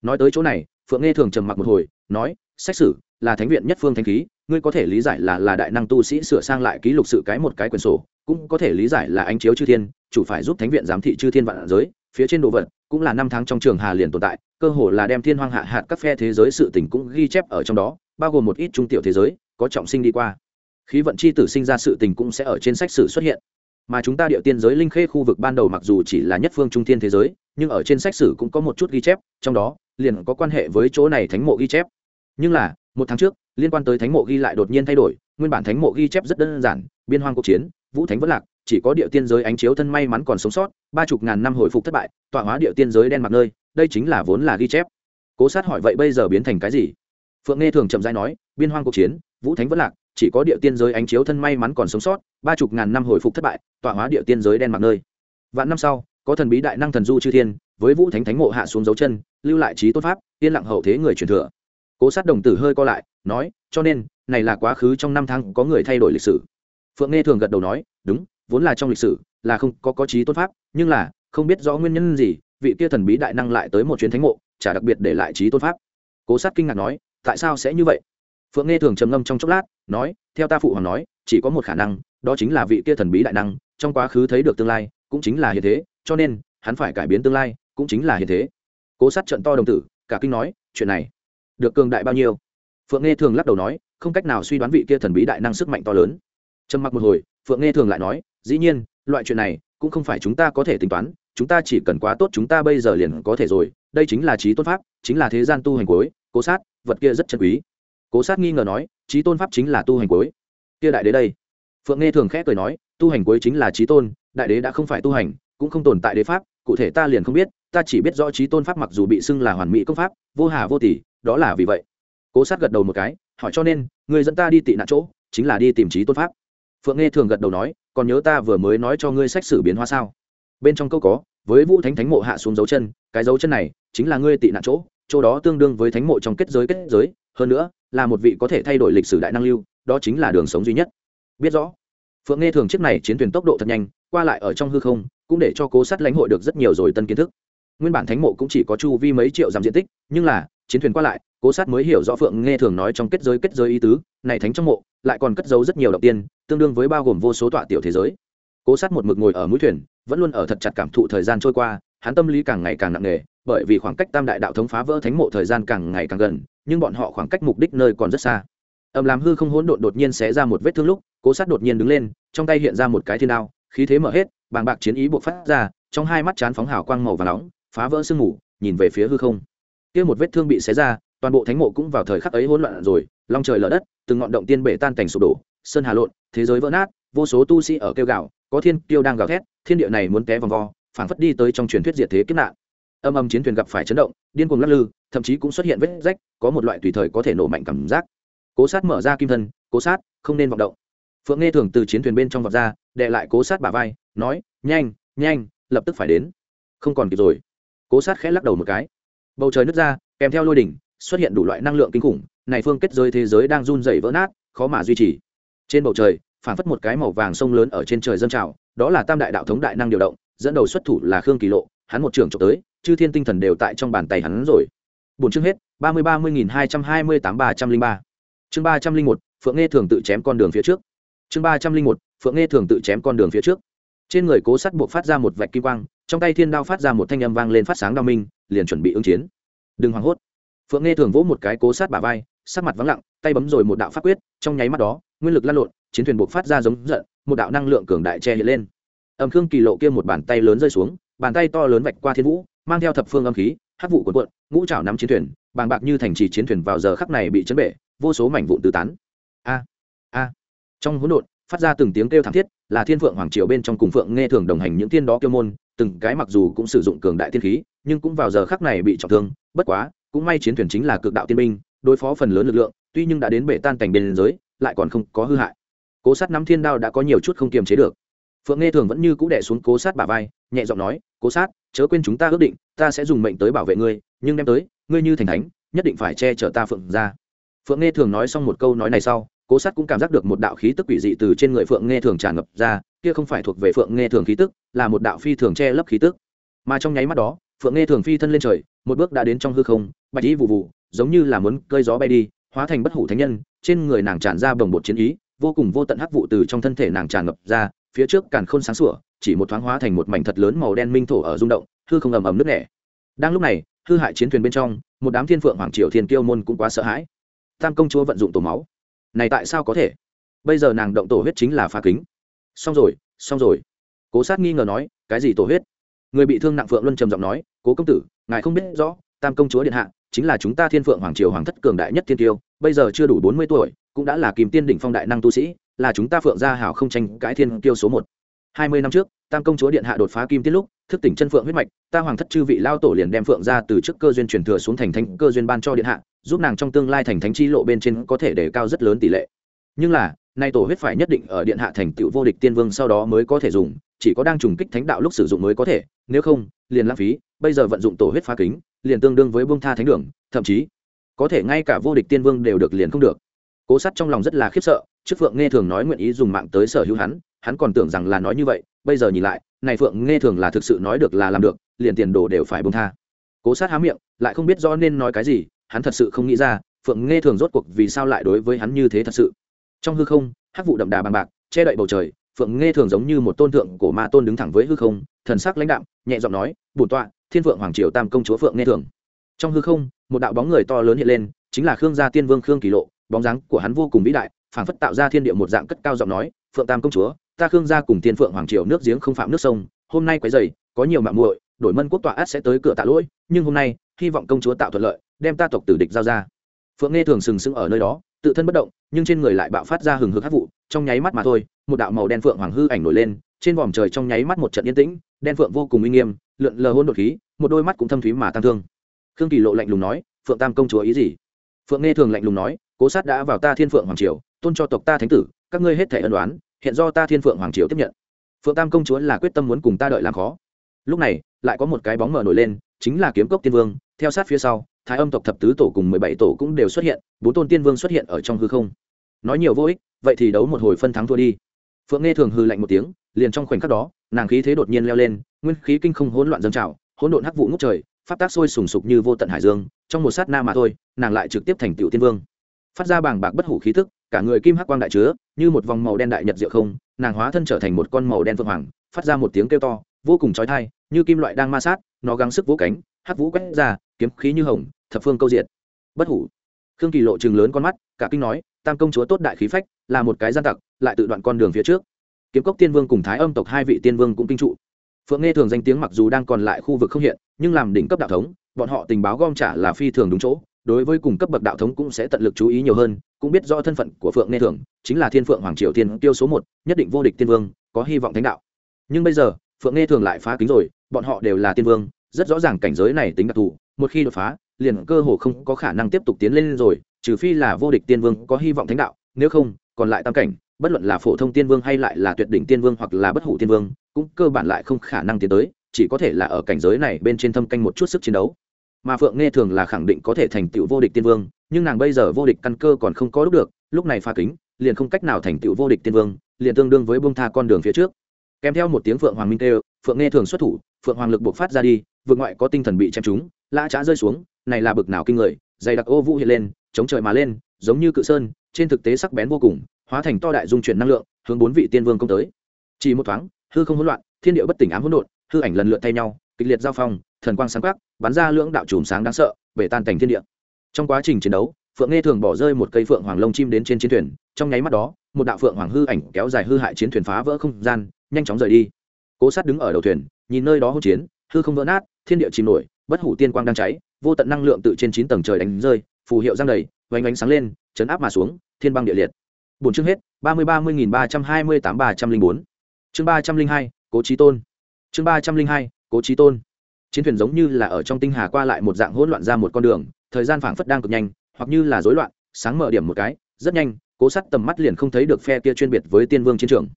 A: Nói tới chỗ này, phượng nghe thường trầm mặc một hồi, nói, sách sử là thánh viện nhất phương thánh khí, ngươi có thể lý giải là là đại năng tu sĩ sửa sang lại ký lục sự cái một cái quyển sổ cũng có thể lý giải là ánh chiếu chư thiên, chủ phải giúp thánh viện giám thị chư thiên vạn giới, phía trên đồ vật cũng là năm tháng trong trường hà liền tồn tại, cơ hồ là đem thiên hoang hạ hạt các phe thế giới sự tình cũng ghi chép ở trong đó, bao gồm một ít trung tiểu thế giới, có trọng sinh đi qua. Khí vận c h i tử sinh ra sự tình cũng sẽ ở trên sách sử xuất hiện. Mà chúng ta địa tiên giới linh khê khu vực ban đầu mặc dù chỉ là nhất phương trung thiên thế giới, nhưng ở trên sách sử cũng có một chút ghi chép, trong đó liền có quan hệ với chỗ này thánh mộ ghi chép. Nhưng là, một tháng trước, liên quan tới thánh mộ ghi lại đột nhiên thay đổi, nguyên bản thánh mộ ghi chép rất đơn giản, biên hoang cuộc chiến vũ thánh vẫn lạc, chỉ có địa tiên giới ánh chiếu thân may mắn còn sống sót, ba chục ngàn năm hồi phục thất bại, tọa hóa địa tiên giới đen mặc nơi, đây chính là vốn là ghi chép. Cố sát hỏi vậy bây giờ biến thành cái gì? Phượng nghe thường chậm dãi nói, biên hoang cuộc chiến, vũ thánh vẫn lạc, chỉ có địa tiên giới ánh chiếu thân may mắn còn sống sót, ba chục ngàn năm hồi phục thất bại, tọa hóa địa tiên giới đen mặc nơi. Vạn năm sau, có thần bí đại năng thần du chư thiên, với vũ thánh thánh mộ hạ xuống dấu chân, lưu lại trí tốt pháp, yên lặng hậu thế người truyền thừa. Cố sát đồng tử hơi co lại, nói, cho nên, này là quá khứ trong năm tháng có người thay đổi lịch sử phượng nghe thường gật đầu nói, đúng, vốn là trong lịch sử, là không có có trí tôn pháp, nhưng là, không biết rõ nguyên nhân gì, vị kia thần bí đại năng lại tới một chuyến thánh mộ, chả đặc biệt để lại trí tôn pháp. Cố sát kinh ngạc nói, tại sao sẽ như vậy? Phượng nghe thường trầm ngâm trong chốc lát, nói, theo ta phụ hoàng nói, chỉ có một khả năng, đó chính là vị kia thần bí đại năng, trong quá khứ thấy được tương lai, cũng chính là hiện thế, cho nên, hắn phải cải biến tương lai, cũng chính là hiện thế. Cố sát trận to đồng tử, cả kinh nói, chuyện này, được cường đại bao nhiêu? Phượng nghe thường lắc đầu nói, không cách nào suy đoán vị kia thần bí đại năng sức mạnh to lớn trầm mặc một hồi, phượng nghe thường lại nói, dĩ nhiên, loại chuyện này cũng không phải chúng ta có thể tính toán, chúng ta chỉ cần quá tốt chúng ta bây giờ liền có thể rồi, đây chính là trí tôn pháp, chính là thế gian tu hành cuối, cố sát, vật kia rất chân quý. Cố sát nghi ngờ nói, trí tôn pháp chính là tu hành cuối. Kia đại đế đây. Phượng nghe thường khẽ cười nói, tu hành cuối chính là trí tôn, đại đế đã không phải tu hành, cũng không tồn tại đế pháp, cụ thể ta liền không biết, ta chỉ biết rõ trí tôn pháp mặc dù bị xưng là hoàn mỹ công pháp, vô hà vô tỷ, đó là vì vậy. Cố sát gật đầu một cái, hỏi cho nên người dẫn ta đi tị nạn chỗ, chính là đi tìm trí tôn pháp phượng nghe thường gật đầu nói, còn nhớ ta vừa mới nói cho ngươi sách sử biến hóa sao? Bên trong câu có, với vũ thánh thánh mộ hạ xuống dấu chân, cái dấu chân này chính là ngươi tị nạn chỗ chỗ đó tương đương với thánh mộ trong kết giới kết giới, hơn nữa là một vị có thể thay đổi lịch sử đại năng lưu, đó chính là đường sống duy nhất. Biết rõ, phượng nghe thường chiếc này chiến thuyền tốc độ thật nhanh, qua lại ở trong hư không, cũng để cho cố sát lãnh hội được rất nhiều rồi tân kiến thức. Nguyên bản thánh mộ cũng chỉ có chu vi mấy triệu dặm diện tích, nhưng là, chiến thuyền qua lại cố sát mới hiểu rõ phượng nghe thường nói trong kết giới kết giới ý tứ, này thánh trong mộ, lại còn cất giấu rất nhiều động tiên, tương đương với bao gồm vô số tọa tiểu thế giới. Cố sát một mực ngồi ở mũi thuyền, vẫn luôn ở thật chặt cảm thụ thời gian trôi qua, hắn tâm lý càng ngày càng nặng nề, bởi vì khoảng cách tam đại đạo thống phá vỡ thánh mộ thời gian càng ngày càng gần, nhưng bọn họ khoảng cách mục đích nơi còn rất xa. Ầm làm hư không hỗn độn đột nhiên xé ra một vết thương lúc, cố sát đột nhiên đứng lên, trong tay hiện ra một cái thiên đao, khí thế mở hết, bàng bạc chiến ý buộc phát ra, trong hai mắt chán phóng hào quang màu và nóng, phá vỡ sương mù, nhìn về phía hư không. Kia một vết thương bị xé ra toàn bộ thánh mộ cũng vào thời khắc ấy hỗn loạn rồi, long trời lở đất, từng ngọn động tiên bể tan cảnh sụp đổ, sơn hà lộn, thế giới vỡ nát, vô số tu sĩ ở kêu gạo có thiên kiêu đang gào thét, thiên địa này muốn té vòng vo, phảng phất đi tới trong truyền thuyết diệt thế kiếp nạn. Âm âm chiến thuyền gặp phải chấn động, điên cuồng lắc lư, thậm chí cũng xuất hiện vết rách, có một loại tùy thời có thể nổ mạnh cảm giác. Cố sát mở ra kim thân, cố sát, không nên vọng động. Phượng nghe thường từ chiến thuyền bên trong vọt ra đệ lại cố sát bả vai, nói, nhanh nhanh, lập tức phải đến. Không còn kịp rồi. Cố sát khẽ lắc đầu một cái. Bầu trời nứt ra, kèm theo lôi đỉnh xuất hiện đủ loại năng lượng kinh khủng, này phương kết giới thế giới đang run rẩy vỡ nát, khó mà duy trì. Trên bầu trời phản phất một cái màu vàng sông lớn ở trên trời dâng trào, đó là tam đại đạo thống đại năng điều động, dẫn đầu xuất thủ là khương kỳ lộ, hắn một trường trộm tới, chư thiên tinh thần đều tại trong bàn tay hắn rồi. Bốn chương hết, ba mươi ba mươi nghìn hai trăm hai mươi tám ba trăm linh ba. Chương ba trăm linh một, phượng nghe thường tự chém con đường phía trước. Chương ba trăm linh một, phượng nghe thường tự chém con đường phía trước. Trên người cố sắt buộc phát ra một vạch kim quang, trong tay thiên đao phát ra một thanh âm vang lên phát sáng đao minh, liền chuẩn bị ứng chiến. Đừng hoảng hốt phượng nghe thường vỗ một cái cố sát bà vai, sắc mặt vắng lặng, tay bấm rồi một đạo pháp quyết, trong nháy mắt đó, nguyên lực lan lộn, chiến thuyền buộc phát ra giống giận, một đạo năng lượng cường đại che hiện lên. Âm khương kỳ lộ kia một bàn tay lớn rơi xuống, bàn tay to lớn vạch qua thiên vũ, mang theo thập phương âm khí, hắc vụ cuộn cuộn, ngũ trảo nắm chiến thuyền, bàng bạc như thành trì chiến thuyền vào giờ khắc này bị chấn bể, vô số mảnh vụn tứ tán. A a. Trong hỗn độn, phát ra từng tiếng kêu thảm thiết, là thiên phượng hoàng triều bên trong cùng phượng nghe thường đồng hành những tiên đó kêu môn, từng cái mặc dù cũng sử dụng cường đại thiên khí, nhưng cũng vào giờ khắc này bị trọng thương, bất quá cũng may chiến thuyền chính là cực đạo tiên binh, đối phó phần lớn lực lượng, tuy nhưng đã đến bể tan cảnh bên giới, lại còn không có hư hại. Cố sát nắm thiên đao đã có nhiều chút không kiềm chế được. Phượng nghe thường vẫn như cũ đẻ xuống cố sát bả vai, nhẹ giọng nói, cố sát, chớ quên chúng ta ước định, ta sẽ dùng mệnh tới bảo vệ ngươi, nhưng đem tới, ngươi như thành thánh, nhất định phải che chở ta phượng ra. Phượng nghe thường nói xong một câu nói này sau, cố sát cũng cảm giác được một đạo khí tức quỷ dị từ trên người phượng nghe thường tràn ngập ra, kia không phải thuộc về phượng nghe thường khí tức, là một đạo phi thường che lấp khí tức. Mà trong nháy mắt đó, phượng nghe thường phi thân lên trời một bước đã đến trong hư không, bạch ý vụ vụ giống như là muốn cơi gió bay đi, hóa thành bất hủ thánh nhân, trên người nàng tràn ra bồng bột chiến ý, vô cùng vô tận hắc vụ từ trong thân thể nàng tràn ngập ra, phía trước càn khôn sáng sủa, chỉ một thoáng hóa thành một mảnh thật lớn màu đen minh thổ ở rung động, hư không ầm ầm nước nẻ. Đang lúc này, hư hại chiến thuyền bên trong, một đám thiên phượng hoàng triều thiên kiêu môn cũng quá sợ hãi. Tam công chúa vận dụng tổ máu. Này tại sao có thể? Bây giờ nàng động tổ huyết chính là phá kính. Xong rồi xong rồi. Cố sát nghi ngờ nói, cái gì tổ huyết? Người bị thương nặng phượng luân trầm giọng nói, cố công tử, ngài không biết rõ, tam công chúa điện hạ chính là chúng ta thiên phượng hoàng triều hoàng thất cường đại nhất thiên tiêu, bây giờ chưa đủ bốn mươi tuổi, cũng đã là kìm tiên đỉnh phong đại năng tu sĩ, là chúng ta phượng gia hảo không tranh cãi thiên tiêu số một. Hai mươi năm trước, tam công chúa điện hạ đột phá kim tiết lúc, thức tỉnh chân phượng huyết mạch, ta hoàng thất chư vị lao tổ liền đem phượng ra từ trước cơ duyên truyền thừa xuống thành thánh cơ duyên ban cho điện hạ, giúp nàng trong tương lai thành thánh chi lộ bên trên có thể đề cao rất lớn tỷ lệ nhưng là, nay tổ huyết phải nhất định ở điện hạ thành tựu vô địch tiên vương sau đó mới có thể dùng, chỉ có đang trùng kích thánh đạo lúc sử dụng mới có thể, nếu không, liền lãng phí, bây giờ vận dụng tổ huyết phá kính, liền tương đương với bông tha thánh đường, thậm chí, có thể ngay cả vô địch tiên vương đều được liền không được. Cố sát trong lòng rất là khiếp sợ, trước phượng nghe thường nói nguyện ý dùng mạng tới sở hữu hắn hắn còn tưởng rằng là nói như vậy, bây giờ nhìn lại, này phượng nghe thường là thực sự nói được là làm được, liền tiền đồ đều phải bông tha. Cố sát há miệng, lại không biết rõ nên nói cái gì, hắn thật sự không nghĩ ra, phượng nghe thường rốt cuộc vì sao lại đối với hắn như thế thật sự trong hư không, hắc vụ đậm đà bằng bạc, che đậy bầu trời, phượng nghe thường giống như một tôn thượng cổ ma tôn đứng thẳng với hư không, thần sắc lãnh đạm, nhẹ giọng nói, bổn tọa, thiên phượng hoàng triều tam công chúa phượng nghe thường. Trong hư không, một đạo bóng người to lớn hiện lên, chính là khương gia tiên vương khương kỳ lộ, bóng dáng của hắn vô cùng vĩ đại, phảng phất tạo ra thiên địa một dạng cất cao giọng nói, phượng tam công chúa, ta khương gia cùng tiên phượng hoàng triều nước giếng không phạm nước sông, hôm nay quấy dày có nhiều mạng muội, đổi mân quốc tọa át sẽ tới cửa tạ lỗi, nhưng hôm nay, hy vọng công chúa tạo thuận lợi, đem ta tộc tử địch giao ra. Phượng nghe thường sừng sững ở nơi đó tự thân bất động, nhưng trên người lại bạo phát ra hừng hực hát vụ, trong nháy mắt mà thôi, một đạo màu đen phượng hoàng hư ảnh nổi lên, trên vòm trời trong nháy mắt một trận yên tĩnh, đen phượng vô cùng uy nghiêm, lượn lờ hôn đột khí, một đôi mắt cũng thâm thúy mà tăng thương. Khương kỳ lộ lạnh lùng nói, phượng tam công chúa ý gì? Phượng nghe thường lạnh lùng nói, cố sát đã vào ta thiên phượng hoàng triều, tôn cho tộc ta thánh tử, các ngươi hết thể ân đoán hiện do ta thiên phượng hoàng triều tiếp nhận. Phượng tam công chúa là quyết tâm muốn cùng ta đợi làm khó. Lúc này, lại có một cái bóng mở nổi lên, chính là kiếm cốc tiên vương, theo sát phía sau thái âm tộc thập tứ tổ cùng mười bảy tổ cũng đều xuất hiện, bốn tôn tiên vương xuất hiện ở trong hư không. Nói nhiều vô ích, vậy thì đấu một hồi phân thắng thua đi. Phượng nghe thường hư lạnh một tiếng, liền trong khoảnh khắc đó, nàng khí thế đột nhiên leo lên, nguyên khí kinh không hỗn loạn dâng trào, hỗn độn hắc vụ ngút trời, pháp tác sôi sùng sục như vô tận hải dương, trong một sát na mà thôi, nàng lại trực tiếp thành tựu tiên vương. Phát ra bàng bạc bất hủ khí tức, cả người kim hắc quang đại chứa, như một vòng màu đen đại nhật diệu không, nàng hóa thân trở thành một con màu đen phượng hoàng, phát ra một tiếng kêu to, vô cùng trói thai như kim loại đang ma sát, nó gắng sức vỗ cánh, hắc vũ quét ra, kiếm khí như hồng thập phương câu diệt. Bất hủ. Khương kỳ lộ chừng lớn con mắt, cả kinh nói, tam công chúa tốt đại khí phách, là một cái gian tặc, lại tự đoạn con đường phía trước. Kiếm cốc tiên vương cùng thái âm tộc hai vị tiên vương cũng kinh trụ. Phượng nghe thường danh tiếng mặc dù đang còn lại khu vực không hiện, nhưng làm đỉnh cấp đạo thống, bọn họ tình báo gom trả là phi thường đúng chỗ, đối với cùng cấp bậc đạo thống cũng sẽ tận lực chú ý nhiều hơn, cũng biết rõ thân phận của phượng nghe thường, chính là thiên phượng hoàng triều tiên tiêu số một, nhất định vô địch tiên vương, có hy vọng thánh đạo. Nhưng bây giờ, phượng nghe thường lại phá kính rồi, bọn họ đều là tiên vương, rất rõ ràng cảnh giới này tính đặc thù, một khi đột phá liền cơ hồ không có khả năng tiếp tục tiến lên rồi, trừ phi là vô địch tiên vương có hy vọng thánh đạo, nếu không, còn lại tam cảnh, bất luận là phổ thông tiên vương hay lại là tuyệt đỉnh tiên vương hoặc là bất hủ tiên vương, cũng cơ bản lại không khả năng tiến tới, chỉ có thể là ở cảnh giới này bên trên thâm canh một chút sức chiến đấu. Mà phượng nghe thường là khẳng định có thể thành tựu vô địch tiên vương, nhưng nàng bây giờ vô địch căn cơ còn không có đúc được, lúc này pha kính, liền không cách nào thành tựu vô địch tiên vương, liền tương đương với bông tha con đường phía trước. Kèm theo một tiếng phượng hoàng minh tê phượng nghe thường xuất thủ, phượng hoàng lực buộc phát ra đi, vượt ngoại có tinh thần bị chém trúng, lã trá rơi xuống này là bực nào kinh người, dày đặc ô vũ hiện lên, chống trời mà lên, giống như cự sơn, trên thực tế sắc bén vô cùng, hóa thành to đại dung chuyển năng lượng, hướng bốn vị tiên vương công tới. Chỉ một thoáng, hư không hỗn loạn, thiên địa bất tỉnh ám hỗn độn, hư ảnh lần lượt thay nhau, kịch liệt giao phong, thần quang sáng quắc, bắn ra lưỡng đạo chùm sáng đáng sợ về tan cảnh thiên địa. Trong quá trình chiến đấu, phượng nghe thường bỏ rơi một cây phượng hoàng lông chim đến trên chiến thuyền, trong nháy mắt đó, một đạo phượng hoàng hư ảnh kéo dài hư hại chiến thuyền phá vỡ không gian, nhanh chóng rời đi. Cố sát đứng ở đầu thuyền, nhìn nơi đó hỗn chiến, hư không vỡ nát, thiên địa chìm nổi, bất hủ tiên quang đang cháy vô tận năng lượng tự trên chín tầng trời đánh rơi, phù hiệu giang đầy vánh ánh sáng lên, chấn áp mà xuống, thiên băng địa liệt. Bốn chương hết, ba mươi ba mươi nghìn ba trăm hai mươi tám ba trăm linh bốn. Chương ba trăm linh hai, cố trí tôn. Chương ba trăm linh hai, cố trí tôn. Chiến thuyền giống như là ở trong tinh hà qua lại một dạng hỗn loạn ra một con đường, thời gian phảng phất đang cực nhanh, hoặc như là rối loạn, sáng mở điểm một cái, rất nhanh, cố sát tầm mắt liền không thấy được phe kia chuyên biệt với tiên vương chiến trường.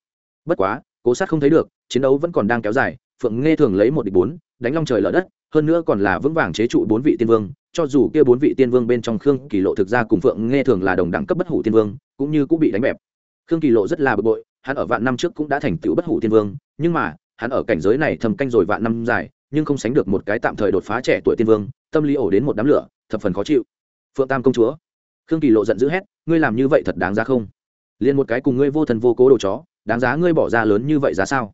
A: Bất quá, cố sát không thấy được, chiến đấu vẫn còn đang kéo dài, phượng nghe thường lấy một địch bốn, đánh long trời lở đất hơn nữa còn là vững vàng chế trụ bốn vị tiên vương, cho dù kia bốn vị tiên vương bên trong khương kỳ lộ thực ra cùng phượng nghe thường là đồng đẳng cấp bất hủ tiên vương, cũng như cũng bị đánh bẹp. Khương kỳ lộ rất là bực bội, hắn ở vạn năm trước cũng đã thành tựu bất hủ tiên vương, nhưng mà, hắn ở cảnh giới này thầm canh rồi vạn năm dài, nhưng không sánh được một cái tạm thời đột phá trẻ tuổi tiên vương, tâm lý ổ đến một đám lửa, thập phần khó chịu. Phượng tam công chúa, khương kỳ lộ giận dữ hét, ngươi làm như vậy thật đáng giá không? Liền một cái cùng ngươi vô thần vô cố đồ chó, đáng giá ngươi bỏ ra lớn như vậy giá sao?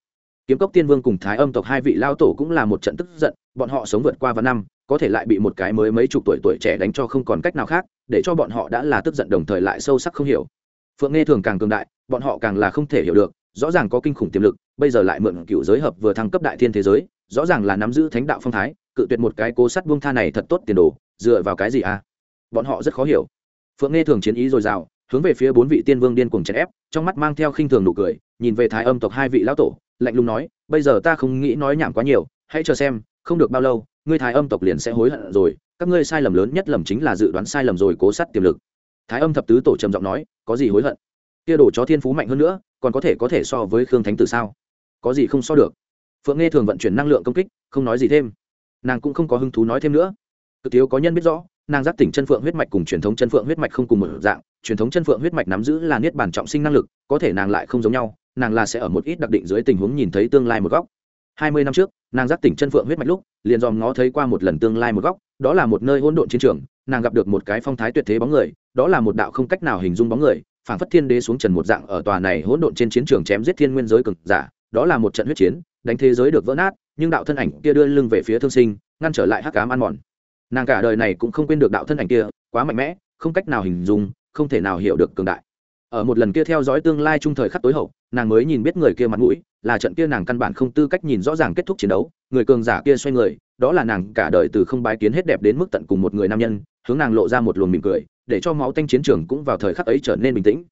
A: Kiếm cốc tiên vương cùng thái âm tộc hai vị lao tổ cũng là một trận tức giận, bọn họ sống vượt qua và năm, có thể lại bị một cái mới mấy chục tuổi tuổi trẻ đánh cho không còn cách nào khác, để cho bọn họ đã là tức giận đồng thời lại sâu sắc không hiểu. Phượng nghe thường càng cường đại, bọn họ càng là không thể hiểu được, rõ ràng có kinh khủng tiềm lực, bây giờ lại mượn cựu giới hợp vừa thăng cấp đại thiên thế giới, rõ ràng là nắm giữ thánh đạo phong thái, cự tuyệt một cái cố sắt buông tha này thật tốt tiền đồ, dựa vào cái gì à? Bọn họ rất khó hiểu. Phượng nghe thường chiến ý dồi dào, hướng về phía bốn vị tiên vương điên cuồng chèn ép, trong mắt mang theo khinh thường nụ cười, nhìn về thái âm tộc hai vị lão tổ lạnh lùng nói, bây giờ ta không nghĩ nói nhảm quá nhiều, hãy chờ xem, không được bao lâu, ngươi thái âm tộc liền sẽ hối hận rồi. Các ngươi sai lầm lớn nhất lầm chính là dự đoán sai lầm rồi, cố sát tiềm lực. Thái âm thập tứ tổ trầm giọng nói, có gì hối hận? Kia đồ chó thiên phú mạnh hơn nữa, còn có thể có thể so với khương thánh tử sao? Có gì không so được? Phượng nghe thường vận chuyển năng lượng công kích, không nói gì thêm. Nàng cũng không có hứng thú nói thêm nữa. Cực thiếu có nhân biết rõ, nàng giác tỉnh chân phượng huyết mạch cùng truyền thống chân phượng huyết mạch không cùng một dạng. Truyền thống chân phượng huyết mạch nắm giữ là niết bản trọng sinh năng lực, có thể nàng lại không giống nhau nàng là sẽ ở một ít đặc định dưới tình huống nhìn thấy tương lai một góc. Hai mươi năm trước, nàng giác tỉnh chân phượng huyết mạch lúc, liền dòm ngó thấy qua một lần tương lai một góc, đó là một nơi hỗn độn chiến trường, nàng gặp được một cái phong thái tuyệt thế bóng người, đó là một đạo không cách nào hình dung bóng người, phảng phất thiên đế xuống trần một dạng ở tòa này hỗn độn trên chiến trường chém giết thiên nguyên giới cực giả, đó là một trận huyết chiến, đánh thế giới được vỡ nát, nhưng đạo thân ảnh kia đưa lưng về phía thương sinh, ngăn trở lại hắc cám ăn mòn. Nàng cả đời này cũng không quên được đạo thân ảnh kia, quá mạnh mẽ, không cách nào hình dung, không thể nào hiểu được cường đại ở một lần kia theo dõi tương lai trung thời khắc tối hậu, nàng mới nhìn biết người kia mặt mũi, là trận kia nàng căn bản không tư cách nhìn rõ ràng kết thúc chiến đấu. Người cường giả kia xoay người, đó là nàng cả đời từ không bái kiến hết đẹp đến mức tận cùng một người nam nhân, hướng nàng lộ ra một luồng mỉm cười, để cho máu tanh chiến trường cũng vào thời khắc ấy trở nên bình tĩnh.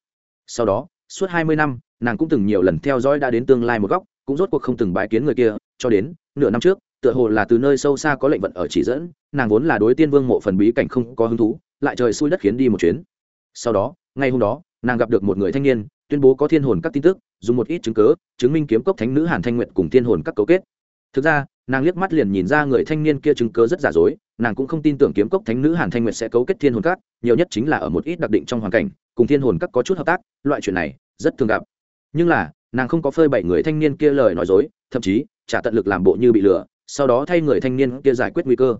A: Sau đó, suốt hai mươi năm, nàng cũng từng nhiều lần theo dõi đã đến tương lai một góc, cũng rốt cuộc không từng bái kiến người kia, cho đến nửa năm trước, tựa hồ là từ nơi sâu xa có lệnh vận ở chỉ dẫn, nàng vốn là đối tiên vương mộ phần bí cảnh không có hứng thú, lại trời xui đất khiến đi một chuyến. Sau đó, ngay hôm đó nàng gặp được một người thanh niên, tuyên bố có thiên hồn các tin tức, dùng một ít chứng cớ chứng minh kiếm cốc thánh nữ hàn thanh nguyện cùng thiên hồn các cấu kết. Thực ra, nàng liếc mắt liền nhìn ra người thanh niên kia chứng cớ rất giả dối, nàng cũng không tin tưởng kiếm cốc thánh nữ hàn thanh nguyệt sẽ cấu kết thiên hồn các, nhiều nhất chính là ở một ít đặc định trong hoàn cảnh, cùng thiên hồn các có chút hợp tác, loại chuyện này rất thường gặp. Nhưng là, nàng không có phơi bày người thanh niên kia lời nói dối, thậm chí, trả tận lực làm bộ như bị lừa, sau đó thay người thanh niên kia giải quyết nguy cơ.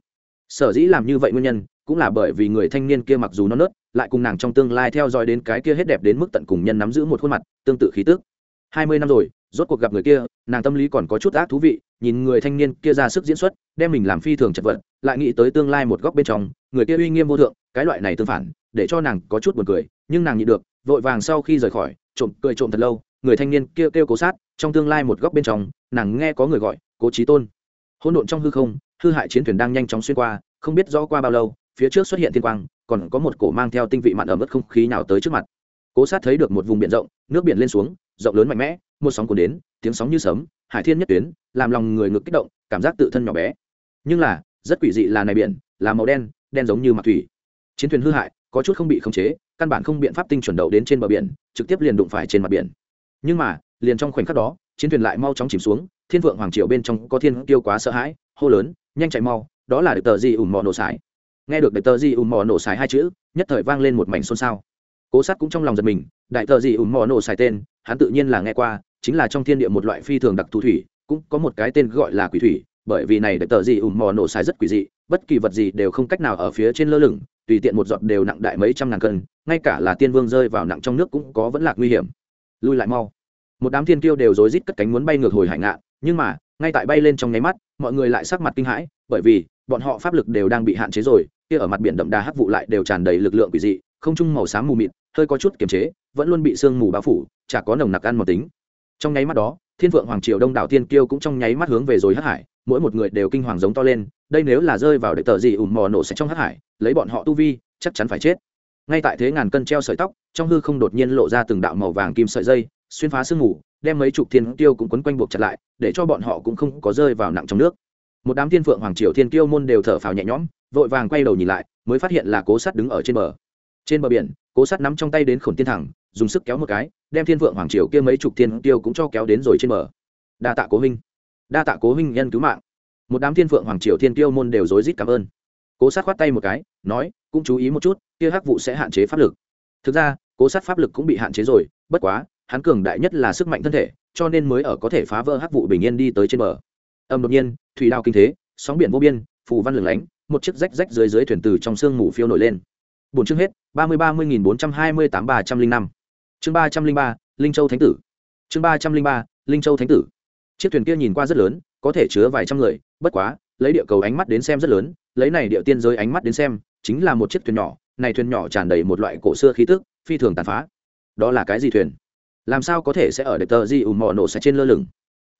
A: Sở dĩ làm như vậy nguyên nhân cũng là bởi vì người thanh niên kia mặc dù nó nớt lại cùng nàng trong tương lai theo dõi đến cái kia hết đẹp đến mức tận cùng nhân nắm giữ một khuôn mặt tương tự khí tức. Hai mươi năm rồi rốt cuộc gặp người kia nàng tâm lý còn có chút ác thú vị nhìn người thanh niên kia ra sức diễn xuất đem mình làm phi thường chật vật lại nghĩ tới tương lai một góc bên trong người kia uy nghiêm vô thượng cái loại này tương phản để cho nàng có chút buồn cười nhưng nàng nhịn được vội vàng sau khi rời khỏi trộm cười trộm thật lâu người thanh niên kia kêu, kêu cố sát trong tương lai một góc bên trong nàng nghe có người gọi cố trí tôn. Hỗn độn trong hư không hư hại chiến thuyền đang nhanh chóng xuyên qua không biết rõ qua bao lâu phía trước xuất hiện thiên quang, còn có một cổ mang theo tinh vị mặn ở mức không khí nào tới trước mặt. Cố sát thấy được một vùng biển rộng, nước biển lên xuống, rộng lớn mạnh mẽ, một sóng cuốn đến, tiếng sóng như sấm, hải thiên nhất tuyến, làm lòng người ngực kích động, cảm giác tự thân nhỏ bé. Nhưng là, rất quỷ dị là này biển, là màu đen đen giống như mặt thủy. Chiến thuyền hư hại, có chút không bị khống chế, căn bản không biện pháp tinh chuẩn đậu đến trên bờ biển, trực tiếp liền đụng phải trên mặt biển. Nhưng mà, liền trong khoảnh khắc đó, chiến thuyền lại mau chóng chìm xuống, thiên vượng hoàng triều bên trong có thiên tiêu quá sợ hãi, hô lớn, nhanh chạy mau, đó là được tờ gì ủng mò nổ sải nghe được đại tờ gì ủng mò nổ sải hai chữ, nhất thời vang lên một mảnh xôn xao. Cố sát cũng trong lòng giật mình, đại tờ gì ủng mò nổ sải tên, hắn tự nhiên là nghe qua, chính là trong thiên địa một loại phi thường đặc thù thủy, cũng có một cái tên gọi là quỷ thủy, bởi vì này đại tờ gì ủng mò nổ sải rất quỷ dị, bất kỳ vật gì đều không cách nào ở phía trên lơ lửng, tùy tiện một giọt đều nặng đại mấy trăm ngàn cân, ngay cả là tiên vương rơi vào nặng trong nước cũng có vẫn lạc nguy hiểm. Lui lại mau. Một đám thiên kiêu đều rối rít cất cánh muốn bay ngược hồi hải ngạn, nhưng mà, ngay tại bay lên trong nháy mắt, mọi người lại sắc mặt kinh hãi, bởi vì, bọn họ pháp lực đều đang bị hạn chế rồi kia ở mặt biển đậm đà hắc vụ lại đều tràn đầy lực lượng quỷ dị, không trung màu xám mù mịt, hơi có chút kiềm chế, vẫn luôn bị sương mù bao phủ, chả có nồng nặc ăn một tính. Trong nháy mắt đó, thiên vượng hoàng triều đông đảo tiên kiêu cũng trong nháy mắt hướng về rồi hắc hải, mỗi một người đều kinh hoàng giống to lên, đây nếu là rơi vào đệ tờ gì ủn mò nổ sẽ trong hắc hải, lấy bọn họ tu vi, chắc chắn phải chết. Ngay tại thế ngàn cân treo sợi tóc, trong hư không đột nhiên lộ ra từng đạo màu vàng kim sợi dây, xuyên phá sương mù, đem mấy chục thiên tiêu cũng quấn quanh buộc chặt lại, để cho bọn họ cũng không có rơi vào nặng trong nước một đám thiên phượng hoàng triều thiên tiêu môn đều thở phào nhẹ nhõm, vội vàng quay đầu nhìn lại, mới phát hiện là cố sắt đứng ở trên bờ. Trên bờ biển, cố sắt nắm trong tay đến khổn tiên thẳng, dùng sức kéo một cái, đem thiên phượng hoàng triều kia mấy chục thiên tiêu cũng cho kéo đến rồi trên bờ. Đa tạ cố huynh. Đa tạ cố huynh nhân cứu mạng. Một đám thiên phượng hoàng triều thiên tiêu môn đều rối rít cảm ơn. Cố sát khoát tay một cái, nói, cũng chú ý một chút, kia hắc vụ sẽ hạn chế pháp lực. Thực ra, cố sát pháp lực cũng bị hạn chế rồi, bất quá, hắn cường đại nhất là sức mạnh thân thể, cho nên mới ở có thể phá vỡ hắc vụ bình yên đi tới trên bờ âm đột nhiên, thủy đao kinh thế, sóng biển vô biên, phù văn lửng lánh, một chiếc rách rách dưới dưới thuyền từ trong sương mù phiêu nổi lên. Bốn chương hết, ba mươi ba mươi nghìn bốn trăm hai mươi tám ba trăm linh năm. Chương ba trăm linh ba, linh châu thánh tử. Chương ba trăm linh ba, linh châu thánh tử. Chiếc thuyền kia nhìn qua rất lớn, có thể chứa vài trăm người, bất quá, lấy địa cầu ánh mắt đến xem rất lớn, lấy này địa tiên giới ánh mắt đến xem, chính là một chiếc thuyền nhỏ, này thuyền nhỏ tràn đầy một loại cổ xưa khí tức, phi thường tàn phá. Đó là cái gì thuyền? Làm sao có thể sẽ ở đợt tờ gì ùm mò nổ sẽ trên lơ lửng?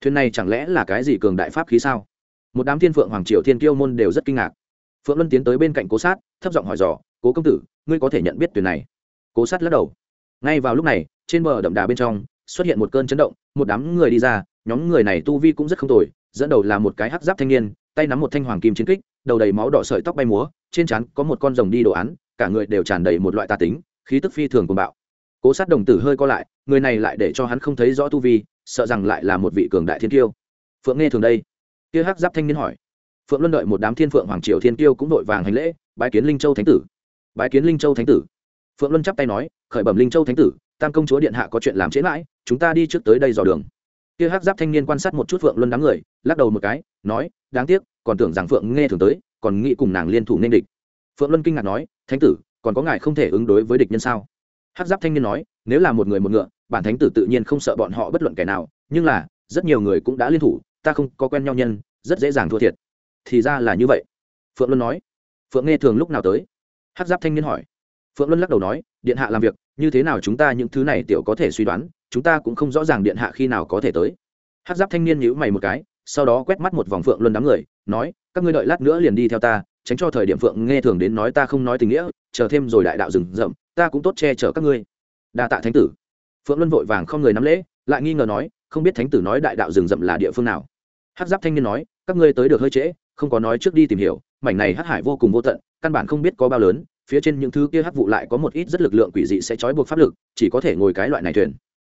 A: Thuyền này chẳng lẽ là cái gì cường đại pháp khí sao? Một đám thiên phượng hoàng triều thiên kiêu môn đều rất kinh ngạc. Phượng luân tiến tới bên cạnh cố sát, thấp giọng hỏi dò, cố công tử, ngươi có thể nhận biết thuyền này? Cố sát lắc đầu. Ngay vào lúc này, trên bờ đậm đà bên trong, xuất hiện một cơn chấn động, một đám người đi ra, nhóm người này tu vi cũng rất không tồi, dẫn đầu là một cái hắc giáp thanh niên, tay nắm một thanh hoàng kim chiến kích, đầu đầy máu đỏ sợi tóc bay múa, trên trán có một con rồng đi đồ án, cả người đều tràn đầy một loại tà tính, khí tức phi thường cuồng bạo. Cố sát đồng tử hơi co lại, người này lại để cho hắn không thấy rõ tu vi sợ rằng lại là một vị cường đại thiên tiêu phượng nghe thường đây. Kia hắc giáp thanh niên hỏi. Phượng luân đợi một đám thiên phượng hoàng triều thiên tiêu cũng đội vàng hành lễ, bái kiến linh châu thánh tử. Bái kiến linh châu thánh tử. Phượng luân chắp tay nói, khởi bẩm linh châu thánh tử, tam công chúa điện hạ có chuyện làm trễ mãi, chúng ta đi trước tới đây dò đường. Kia hắc giáp thanh niên quan sát một chút phượng luân đám người, lắc đầu một cái, nói, đáng tiếc, còn tưởng rằng phượng nghe thường tới, còn nghĩ cùng nàng liên thủ nên địch. Phượng luân kinh ngạc nói, thánh tử, còn có ngài không thể ứng đối với địch nhân sao? Hắc giáp thanh niên nói, nếu là một người một ngựa bản thánh tử tự nhiên không sợ bọn họ bất luận kẻ nào, nhưng là, rất nhiều người cũng đã liên thủ, ta không có quen nhau nhân, rất dễ dàng thua thiệt. Thì ra là như vậy. Phượng luân nói. Phượng nghe thường lúc nào tới? Hắc giáp thanh niên hỏi. Phượng luân lắc đầu nói, điện hạ làm việc, như thế nào chúng ta những thứ này tiểu có thể suy đoán, chúng ta cũng không rõ ràng điện hạ khi nào có thể tới. Hát giáp thanh niên nhíu mày một cái, sau đó quét mắt một vòng phượng luân đám người, nói, các ngươi đợi lát nữa liền đi theo ta, tránh cho thời điểm phượng nghe thường đến nói ta không nói tình nghĩa, chờ thêm rồi đại đạo rừng rậm, ta cũng tốt che chở các ngươi. Đa tạ thánh tử phượng luân vội vàng không người nắm lễ, lại nghi ngờ nói, không biết thánh tử nói đại đạo rừng rậm là địa phương nào. Hát giáp thanh niên nói, các ngươi tới được hơi trễ, không có nói trước đi tìm hiểu, mảnh này hát hải vô cùng vô tận, căn bản không biết có bao lớn, phía trên những thứ kia hắc vụ lại có một ít rất lực lượng quỷ dị sẽ trói buộc pháp lực, chỉ có thể ngồi cái loại này thuyền.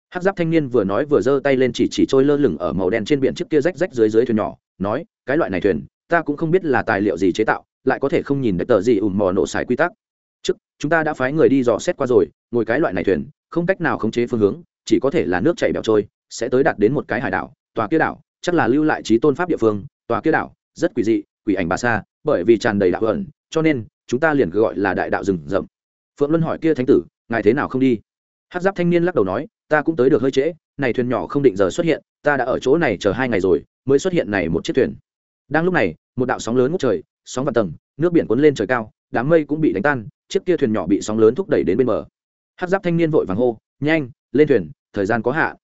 A: Hắc giáp thanh niên vừa nói vừa giơ tay lên chỉ chỉ trôi lơ lửng ở màu đen trên biển trước kia rách rách dưới dưới thuyền nhỏ, nói, cái loại này thuyền, ta cũng không biết là tài liệu gì chế tạo, lại có thể không nhìn được tờ gì ủm mò nổ xài quy tắc. Trước, chúng ta đã phái người đi dò xét qua rồi, ngồi cái loại này thuyền không cách nào khống chế phương hướng, chỉ có thể là nước chảy bẹo trôi, sẽ tới đạt đến một cái hải đảo, tòa kia đảo, chắc là lưu lại trí tôn pháp địa phương, tòa kia đảo, rất quỷ dị, quỷ ảnh bà sa, bởi vì tràn đầy đạo ẩn, cho nên, chúng ta liền gọi là đại đạo rừng rậm. Phượng luân hỏi kia thánh tử, ngài thế nào không đi? Hát giáp thanh niên lắc đầu nói, ta cũng tới được hơi trễ, này thuyền nhỏ không định giờ xuất hiện, ta đã ở chỗ này chờ hai ngày rồi, mới xuất hiện này một chiếc thuyền. Đang lúc này, một đạo sóng lớn ngút trời, sóng vạn tầng, nước biển cuốn lên trời cao, đám mây cũng bị đánh tan, chiếc kia thuyền nhỏ bị sóng lớn thúc đẩy đến bên bờ hát giáp thanh niên vội vàng hô, nhanh, lên thuyền, thời gian có hạ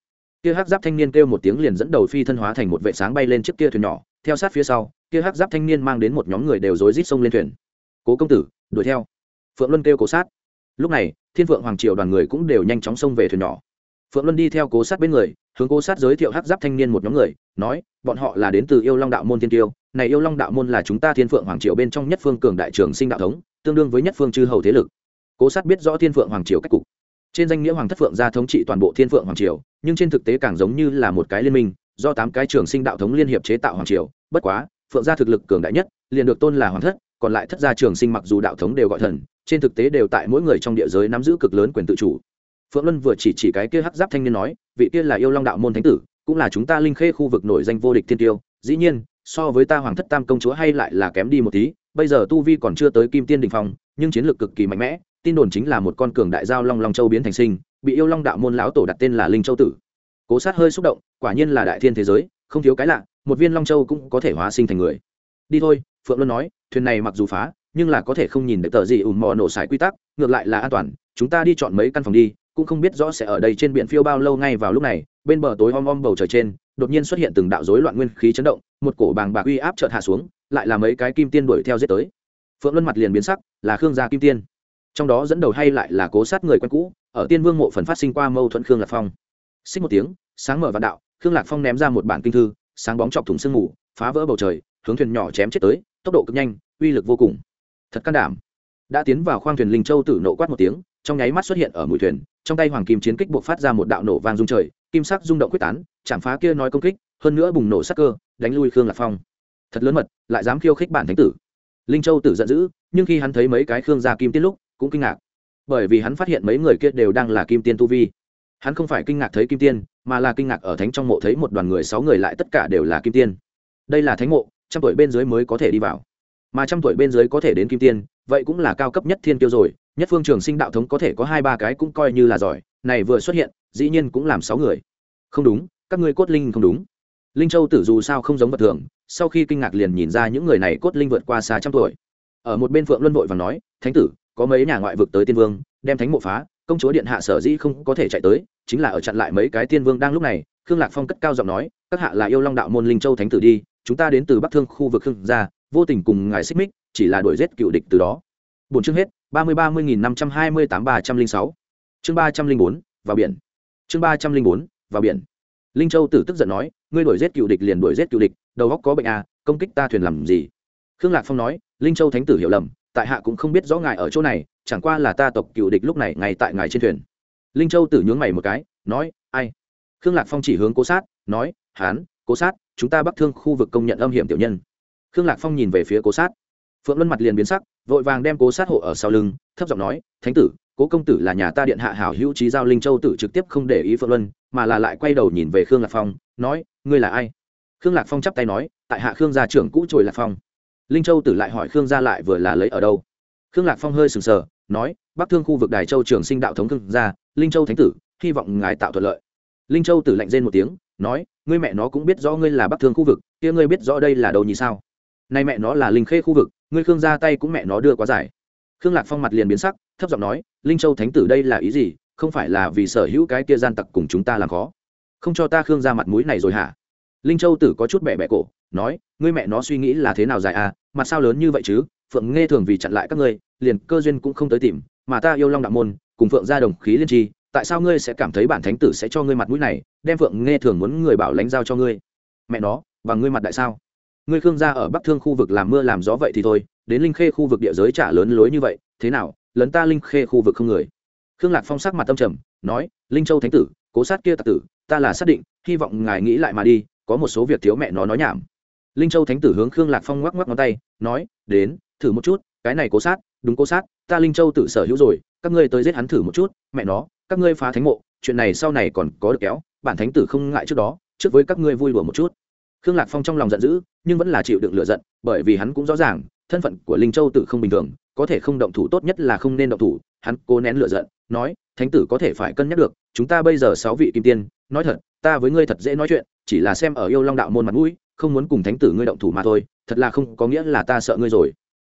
A: kia hát giáp thanh niên kêu một tiếng liền dẫn đầu phi thân hóa thành một vệ sáng bay lên chiếc kia thuyền nhỏ. Theo sát phía sau, kia hát giáp thanh niên mang đến một nhóm người đều rối rít sông lên thuyền. Cố công tử, đuổi theo. Phượng luân kêu cố sát. Lúc này, thiên phượng hoàng triều đoàn người cũng đều nhanh chóng xông về thuyền nhỏ. Phượng luân đi theo cố sát bên người, hướng cố sát giới thiệu hắc giáp thanh niên một nhóm người, nói, bọn họ là đến từ yêu long đạo môn thiên tiêu. Này yêu long đạo môn là chúng ta thiên phượng hoàng triều bên trong nhất phương cường đại trường sinh đạo thống, tương đương với nhất phương chư hầu thế lực cố sát biết rõ thiên phượng hoàng triều cách cục. Trên danh nghĩa hoàng thất phượng gia thống trị toàn bộ thiên phượng hoàng triều, nhưng trên thực tế càng giống như là một cái liên minh, do tám cái trường sinh đạo thống liên hiệp chế tạo hoàng triều. Bất quá, phượng gia thực lực cường đại nhất, liền được tôn là hoàng thất, còn lại thất gia trường sinh mặc dù đạo thống đều gọi thần, trên thực tế đều tại mỗi người trong địa giới nắm giữ cực lớn quyền tự chủ. Phượng luân vừa chỉ chỉ cái kia hắc giáp thanh niên nói, vị kia là yêu long đạo môn thánh tử, cũng là chúng ta linh khê khu vực nổi danh vô địch thiên tiêu, dĩ nhiên, so với ta hoàng thất tam công chúa hay lại là kém đi một tí, bây giờ tu vi còn chưa tới kim tiên đình phong, nhưng chiến lược cực kỳ mạnh mẽ tin đồn chính là một con cường đại giao long long châu biến thành sinh, bị yêu long đạo môn lão tổ đặt tên là linh châu tử. Cố sát hơi xúc động, quả nhiên là đại thiên thế giới, không thiếu cái lạ, một viên long châu cũng có thể hóa sinh thành người. Đi thôi, phượng luân nói, thuyền này mặc dù phá, nhưng là có thể không nhìn được tờ gì ùn mò nổ xài quy tắc, ngược lại là an toàn, chúng ta đi chọn mấy căn phòng đi, cũng không biết rõ sẽ ở đây trên biển phiêu bao lâu ngay vào lúc này, bên bờ tối om om bầu trời trên, đột nhiên xuất hiện từng đạo rối loạn nguyên khí chấn động, một cổ bàng bạc uy áp chợt hạ xuống, lại là mấy cái kim tiên đuổi theo giết tới. Phượng luân mặt liền biến sắc, là khương gia kim tiên trong đó dẫn đầu hay lại là cố sát người quen cũ, ở tiên vương mộ phần phát sinh qua mâu thuẫn khương lạc phong. Xích một tiếng, sáng mở vạn đạo, khương lạc phong ném ra một bản kinh thư, sáng bóng chọc thủng sương mù, phá vỡ bầu trời, hướng thuyền nhỏ chém chết tới, tốc độ cực nhanh, uy lực vô cùng. Thật can đảm. Đã tiến vào khoang thuyền linh châu tử nộ quát một tiếng, trong nháy mắt xuất hiện ở mũi thuyền, trong tay hoàng kim chiến kích buộc phát ra một đạo nổ vang rung trời, kim sắc rung động quyết tán, chạm phá kia nói công kích, hơn nữa bùng nổ sắc cơ, đánh lui khương lạc phong. Thật lớn mật, lại dám khiêu khích bản thánh tử. Linh châu tử giận dữ, nhưng khi hắn thấy mấy cái khương gia kim tiên lúc cũng kinh ngạc. Bởi vì hắn phát hiện mấy người kia đều đang là kim tiên tu vi. Hắn không phải kinh ngạc thấy kim tiên, mà là kinh ngạc ở thánh trong mộ thấy một đoàn người, sáu người lại tất cả đều là kim tiên. Đây là thánh mộ, trăm tuổi bên dưới mới có thể đi vào. Mà trăm tuổi bên dưới có thể đến kim tiên, vậy cũng là cao cấp nhất thiên tiêu rồi, nhất phương trường sinh đạo thống có thể có hai ba cái cũng coi như là giỏi, này vừa xuất hiện, dĩ nhiên cũng làm sáu người. Không đúng, các ngươi cốt linh không đúng. Linh châu tử dù sao không giống vật thường, sau khi kinh ngạc liền nhìn ra những người này cốt linh vượt qua xa trăm tuổi. Ở một bên phượng luân vội và nói, thánh tử có mấy nhà ngoại vực tới tiên vương, đem thánh mộ phá, công chúa điện hạ sở dĩ không có thể chạy tới, chính là ở chặn lại mấy cái tiên vương đang lúc này, khương lạc phong cất cao giọng nói, các hạ là yêu long đạo môn linh châu thánh tử đi, chúng ta đến từ bắc thương khu vực khương gia, vô tình cùng ngài xích mích, chỉ là đuổi giết cựu địch từ đó. Bốn chương hết, ba mươi ba mươi nghìn năm trăm hai mươi tám ba trăm linh sáu. Chương ba trăm linh bốn, vào biển. Chương ba trăm linh bốn, vào biển. Linh châu tử tức giận nói, ngươi đuổi giết cựu địch liền đuổi giết cựu địch, đầu góc có bệnh à công kích ta thuyền làm gì? Khương lạc phong nói, linh châu thánh tử hiểu lầm tại hạ cũng không biết rõ ngài ở chỗ này, chẳng qua là ta tộc cựu địch lúc này ngay tại ngài trên thuyền. Linh châu tử nhướng mày một cái, nói, ai? Khương lạc phong chỉ hướng cố sát, nói, hán, cố sát, chúng ta bắc thương khu vực công nhận âm hiểm tiểu nhân. Khương lạc phong nhìn về phía cố sát. Phượng luân mặt liền biến sắc, vội vàng đem cố sát hộ ở sau lưng, thấp giọng nói, thánh tử, cố công tử là nhà ta điện hạ hảo hữu trí giao linh châu tử trực tiếp không để ý phượng luân, mà là lại quay đầu nhìn về khương lạc phong, nói, ngươi là ai? Khương lạc phong chắp tay nói, tại hạ khương gia trưởng cũ trồi lạc phong linh châu tử lại hỏi khương gia lại vừa là lấy ở đâu? Khương lạc phong hơi sừng sờ, nói, bắc thương khu vực đài châu trường sinh đạo thống khương gia, linh châu thánh tử, hy vọng ngài tạo thuận lợi. Linh châu tử lạnh rên một tiếng, nói, ngươi mẹ nó cũng biết rõ ngươi là bắc thương khu vực, kia ngươi biết rõ đây là đâu như sao? Nay mẹ nó là linh khê khu vực, ngươi khương ra tay cũng mẹ nó đưa quá dài. Khương lạc phong mặt liền biến sắc, thấp giọng nói, linh châu thánh tử đây là ý gì? Không phải là vì sở hữu cái kia gian tặc cùng chúng ta làm khó? Không cho ta khương ra mặt mũi này rồi hả? Linh châu tử có chút bẻ bẻ cổ nói, ngươi mẹ nó suy nghĩ là thế nào dài à mặt sao lớn như vậy chứ? Phượng nghe thường vì chặn lại các ngươi, liền cơ duyên cũng không tới tìm, mà ta yêu long đạo môn, cùng phượng ra đồng khí liên tri, tại sao ngươi sẽ cảm thấy bản thánh tử sẽ cho ngươi mặt mũi này, đem phượng nghe thường muốn người bảo lãnh giao cho ngươi? Mẹ nó, và ngươi mặt đại sao? Ngươi khương gia ở bắc thương khu vực làm mưa làm gió vậy thì thôi, đến linh khê khu vực địa giới trả lớn lối như vậy, thế nào, lấn ta linh khê khu vực không người? Khương lạc phong sắc mặt tâm trầm, nói, linh châu thánh tử, cố sát kia tạc tử, ta là xác định, hy vọng ngài nghĩ lại mà đi, có một số việc thiếu mẹ nó nói nhảm linh châu thánh tử hướng khương lạc phong ngoắc ngoắc ngón tay, nói, đến, thử một chút, cái này cố sát, đúng cố sát, ta linh châu tự sở hữu rồi, các ngươi tới giết hắn thử một chút, mẹ nó, các ngươi phá thánh mộ, chuyện này sau này còn có được kéo, bản thánh tử không ngại trước đó, trước với các ngươi vui đùa một chút. Khương lạc phong trong lòng giận dữ, nhưng vẫn là chịu đựng lựa giận, bởi vì hắn cũng rõ ràng, thân phận của linh châu tự không bình thường, có thể không động thủ tốt nhất là không nên động thủ, hắn cố nén lựa giận, nói, thánh tử có thể phải cân nhắc được, chúng ta bây giờ sáu vị kim tiên, nói thật, ta với ngươi thật dễ nói chuyện, chỉ là xem ở yêu long đạo môn mặt mũi không muốn cùng thánh tử ngươi động thủ mà thôi, thật là không có nghĩa là ta sợ ngươi rồi.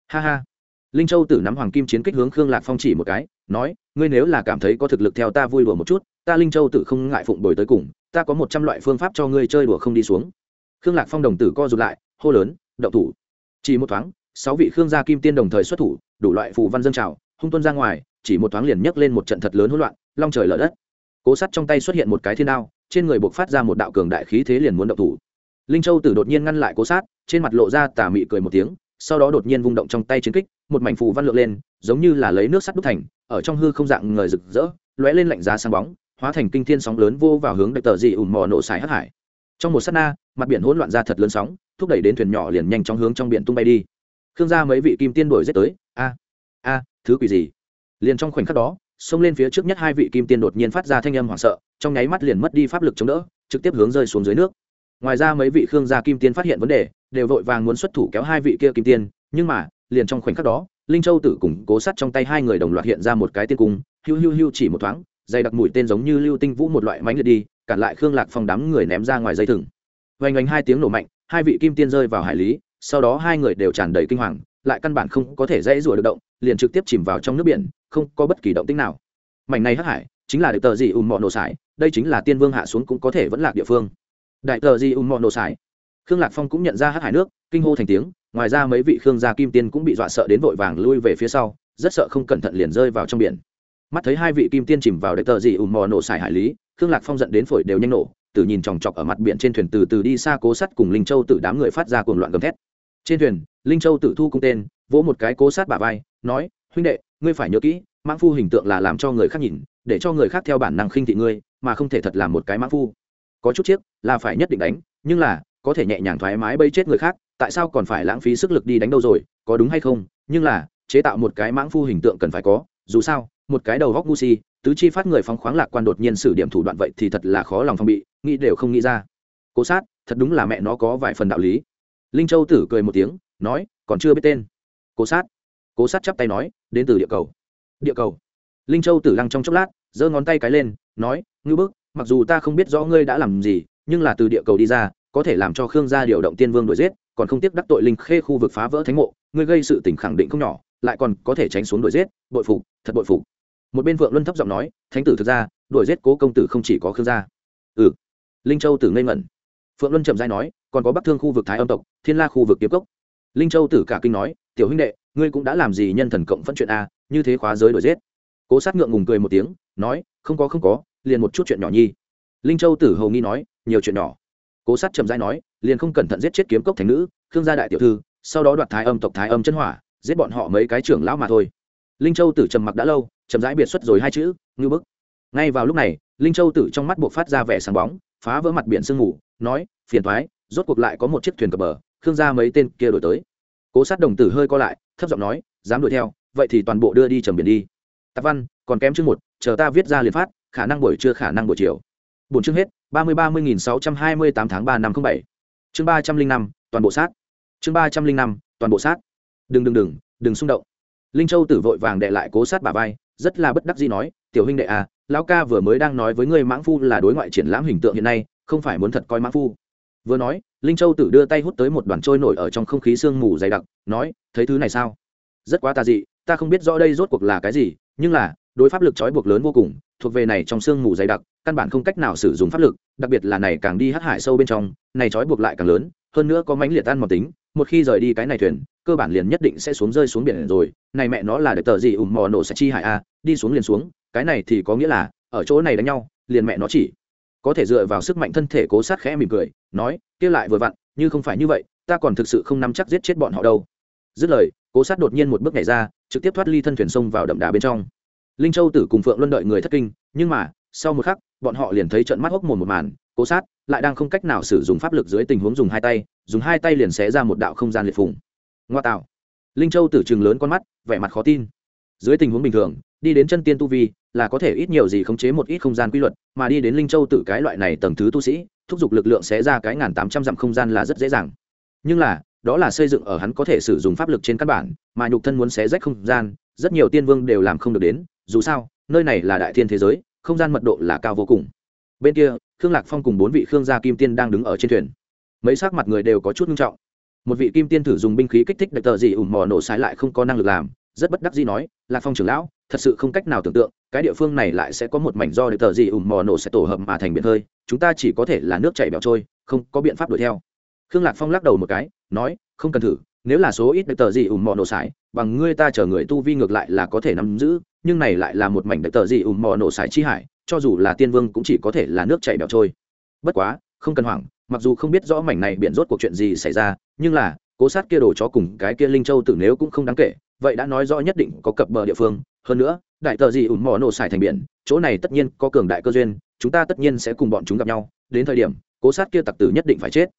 A: Ha ha. Linh châu tử nắm hoàng kim chiến kích hướng khương lạc phong chỉ một cái, nói, ngươi nếu là cảm thấy có thực lực theo ta vui đùa một chút, ta linh châu tử không ngại phụng bồi tới cùng, ta có một trăm loại phương pháp cho ngươi chơi đùa không đi xuống. Khương lạc phong đồng tử co rụt lại, hô lớn, động thủ. Chỉ một thoáng, sáu vị khương gia kim tiên đồng thời xuất thủ, đủ loại phù văn dân trào, hung tuân ra ngoài, chỉ một thoáng liền nhấc lên một trận thật lớn hỗn loạn, long trời lở đất. Cố sắt trong tay xuất hiện một cái thiên đao, trên người buộc phát ra một đạo cường đại khí thế liền muốn động thủ linh châu tử đột nhiên ngăn lại cố sát, trên mặt lộ ra tà mị cười một tiếng, sau đó đột nhiên vung động trong tay chiến kích, một mảnh phù văn lượn lên, giống như là lấy nước sắt đúc thành, ở trong hư không dạng người rực rỡ, lóe lên lạnh giá sáng bóng, hóa thành kinh thiên sóng lớn vô vào hướng đại tờ dị ủn mò nổ xài hắc hải. Trong một sát na, mặt biển hỗn loạn ra thật lớn sóng, thúc đẩy đến thuyền nhỏ liền nhanh chóng hướng trong biển tung bay đi. Khương gia mấy vị kim tiên đuổi giết tới, a a, thứ quỷ gì? Liền trong khoảnh khắc đó, xông lên phía trước nhất hai vị kim tiên đột nhiên phát ra thanh âm hoảng sợ, trong nháy mắt liền mất đi pháp lực chống đỡ, trực tiếp hướng rơi xuống dưới nước ngoài ra mấy vị khương gia kim tiên phát hiện vấn đề, đều vội vàng muốn xuất thủ kéo hai vị kia kim tiên, nhưng mà, liền trong khoảnh khắc đó, linh châu tử cùng cố sắt trong tay hai người đồng loạt hiện ra một cái tiên cung, hiu hiu hiu chỉ một thoáng, dày đặc mũi tên giống như lưu tinh vũ một loại mánh liệt đi, cản lại khương lạc phong đám người ném ra ngoài dây thừng. Vành oanh hai tiếng nổ mạnh, hai vị kim tiên rơi vào hải lý, sau đó hai người đều tràn đầy kinh hoàng, lại căn bản không có thể dễ rủa được động, liền trực tiếp chìm vào trong nước biển, không có bất kỳ động tích nào. Mảnh này hắc hải, chính là được tờ gì ùm mọ nổ sải, đây chính là tiên vương hạ xuống cũng có thể vẫn lạc địa phương đại tờ Di ùm mọ nổ sải khương lạc phong cũng nhận ra hát hải nước, kinh hô thành tiếng, ngoài ra mấy vị khương gia kim tiên cũng bị dọa sợ đến vội vàng lui về phía sau, rất sợ không cẩn thận liền rơi vào trong biển. Mắt thấy hai vị kim tiên chìm vào đại tờ Di ùm mò nổ xài hải lý, khương lạc phong giận đến phổi đều nhanh nổ từ nhìn chòng chọc ở mặt biển trên thuyền từ từ đi xa cố sắt cùng linh châu tử đám người phát ra cuồng loạn gầm thét. Trên thuyền, linh châu tử thu cung tên, vỗ một cái cố sát bả vai, nói, huynh đệ, ngươi phải nhớ kỹ, mãng phu hình tượng là làm cho người khác nhìn, để cho người khác theo bản năng khinh thị ngươi, mà không thể thật làm một cái mãng phu có chút chiếc, là phải nhất định đánh, nhưng là, có thể nhẹ nhàng thoải mái bây chết người khác, tại sao còn phải lãng phí sức lực đi đánh đâu rồi, có đúng hay không? Nhưng là, chế tạo một cái mãng phu hình tượng cần phải có, dù sao, một cái đầu góc ngu si tứ chi phát người phóng khoáng lạc quan đột nhiên sử điểm thủ đoạn vậy thì thật là khó lòng phong bị, nghĩ đều không nghĩ ra. Cố sát, thật đúng là mẹ nó có vài phần đạo lý. Linh châu tử cười một tiếng, nói, còn chưa biết tên. Cố sát cố sát chắp tay nói, đến từ địa cầu. Địa cầu. Linh châu tử lăng trong chốc lát, giơ ngón tay cái lên, nói ngư bức mặc dù ta không biết rõ ngươi đã làm gì, nhưng là từ địa cầu đi ra, có thể làm cho khương gia điều động tiên vương đuổi giết, còn không tiếp đắc tội linh khê khu vực phá vỡ thánh mộ, ngươi gây sự tình khẳng định không nhỏ, lại còn có thể tránh xuống đuổi giết, bội phục, thật bội phục. Một bên vượng luân thấp giọng nói, thánh tử thực ra, đuổi giết cố công tử không chỉ có khương gia. Ừ. Linh châu tử ngây ngẩn. Phượng luân chậm dai nói, còn có bắc thương khu vực thái âm tộc, thiên la khu vực kiếm cốc. Linh châu tử cả kinh nói, tiểu huynh đệ, ngươi cũng đã làm gì nhân thần cộng phân chuyện a, như thế khóa giới đuổi giết. Cố sát ngượng ngùng cười một tiếng, nói, không có không có liền một chút chuyện nhỏ nhi. Linh châu tử hầu nghi nói, nhiều chuyện nhỏ. Cố sát trầm dai nói, liền không cẩn thận giết chết kiếm cốc thành nữ, khương gia đại tiểu thư, sau đó đoạt thái âm tộc thái âm chân hỏa, giết bọn họ mấy cái trưởng lão mà thôi. Linh châu tử trầm mặc đã lâu trầm rãi biệt xuất rồi hai chữ, ngư bức. Ngay vào lúc này, linh châu tử trong mắt buộc phát ra vẻ sáng bóng, phá vỡ mặt biển sương mù, nói, phiền thoái rốt cuộc lại có một chiếc thuyền cập bờ, khương gia mấy tên kia đổi tới. Cố sát đồng tử hơi co lại, thấp giọng nói, dám đuổi theo, vậy thì toàn bộ đưa đi trầm biển đi. Tạp văn, còn kém chương một, chờ ta viết ra liền phát khả năng buổi trưa khả năng buổi chiều. Bốn chương hết, ba mươi ba mươi nghìn sáu trăm hai mươi tám tháng ba năm không bảy. Chương ba trăm linh năm, toàn bộ sát. Chương ba trăm linh năm, toàn bộ sát. Đừng đừng đừng đừng xung động. Linh châu tử vội vàng đệ lại cố sát bà vai, rất là bất đắc gì nói, tiểu huynh đệ à lão ca vừa mới đang nói với ngươi mãng phu là đối ngoại triển lãm hình tượng hiện nay, không phải muốn thật coi mãng phu. Vừa nói, linh châu tử đưa tay hút tới một đoàn trôi nổi ở trong không khí sương mù dày đặc, nói, thấy thứ này sao? Rất quá tà dị, ta không biết rõ đây rốt cuộc là cái gì, nhưng là, đối pháp lực trói buộc lớn vô cùng thuộc về này trong sương mù dày đặc, căn bản không cách nào sử dụng pháp lực, đặc biệt là này càng đi hắc hải sâu bên trong, này trói buộc lại càng lớn, hơn nữa có mãnh liệt tan mòn tính, một khi rời đi cái này thuyền, cơ bản liền nhất định sẽ xuống rơi xuống biển rồi, này mẹ nó là để tờ gì ủng mò nổ sẽ chi hại a à, đi xuống liền xuống, cái này thì có nghĩa là, ở chỗ này đánh nhau, liền mẹ nó chỉ, có thể dựa vào sức mạnh thân thể cố sát khẽ mỉm cười, nói, kia lại vừa vặn, như không phải như vậy, ta còn thực sự không nắm chắc giết chết bọn họ đâu. Dứt lời, cố sát đột nhiên một bước nhảy ra, trực tiếp thoát ly thân thuyền sông vào đậm đà bên trong linh châu tử cùng phượng luân đợi người thất kinh, nhưng mà, sau một khắc, bọn họ liền thấy trận mắt hốc mồm một màn, cố sát, lại đang không cách nào sử dụng pháp lực dưới tình huống dùng hai tay, dùng hai tay liền xé ra một đạo không gian liệt phùng. Ngoa tạo. Linh châu tử chừng lớn con mắt, vẻ mặt khó tin. Dưới tình huống bình thường, đi đến chân tiên tu vi, là có thể ít nhiều gì khống chế một ít không gian quy luật, mà đi đến linh châu tự cái loại này tầng thứ tu sĩ, thúc giục lực lượng xé ra cái ngàn tám trăm dặm không gian là rất dễ dàng. Nhưng là, đó là xây dựng ở hắn có thể sử dụng pháp lực trên căn bản, mà nhục thân muốn xé rách không gian, rất nhiều tiên vương đều làm không được đến dù sao, nơi này là đại thiên thế giới, không gian mật độ là cao vô cùng. Bên kia, khương lạc phong cùng bốn vị khương gia kim tiên đang đứng ở trên thuyền. Mấy sắc mặt người đều có chút nghiêm trọng. Một vị kim tiên thử dùng binh khí kích thích đặc tờ gì ủng mò nổ sai lại không có năng lực làm, rất bất đắc gì nói, lạc phong trưởng lão, thật sự không cách nào tưởng tượng, cái địa phương này lại sẽ có một mảnh do đặc tờ gì ủng mò nổ sẽ tổ hợp mà thành biển hơi, chúng ta chỉ có thể là nước chảy bẹo trôi, không có biện pháp đuổi theo. Khương lạc phong lắc đầu một cái, nói, không cần thử, nếu là số ít đặc tờ gì ủng mò nổ sải, bằng ngươi ta chở người tu vi ngược lại là có thể nắm giữ nhưng này lại là một mảnh đại tờ gì ủng mò nổ sải chi hải, cho dù là tiên vương cũng chỉ có thể là nước chảy bẹo trôi. Bất quá, không cần hoảng, mặc dù không biết rõ mảnh này biển rốt cuộc chuyện gì xảy ra, nhưng là, cố sát kia đồ chó cùng cái kia linh châu tử nếu cũng không đáng kể, vậy đã nói rõ nhất định có cập bờ địa phương. Hơn nữa, đại tờ gì ủn mò nổ xài thành biển, chỗ này tất nhiên có cường đại cơ duyên, chúng ta tất nhiên sẽ cùng bọn chúng gặp nhau, đến thời điểm, cố sát kia tặc tử nhất định phải chết.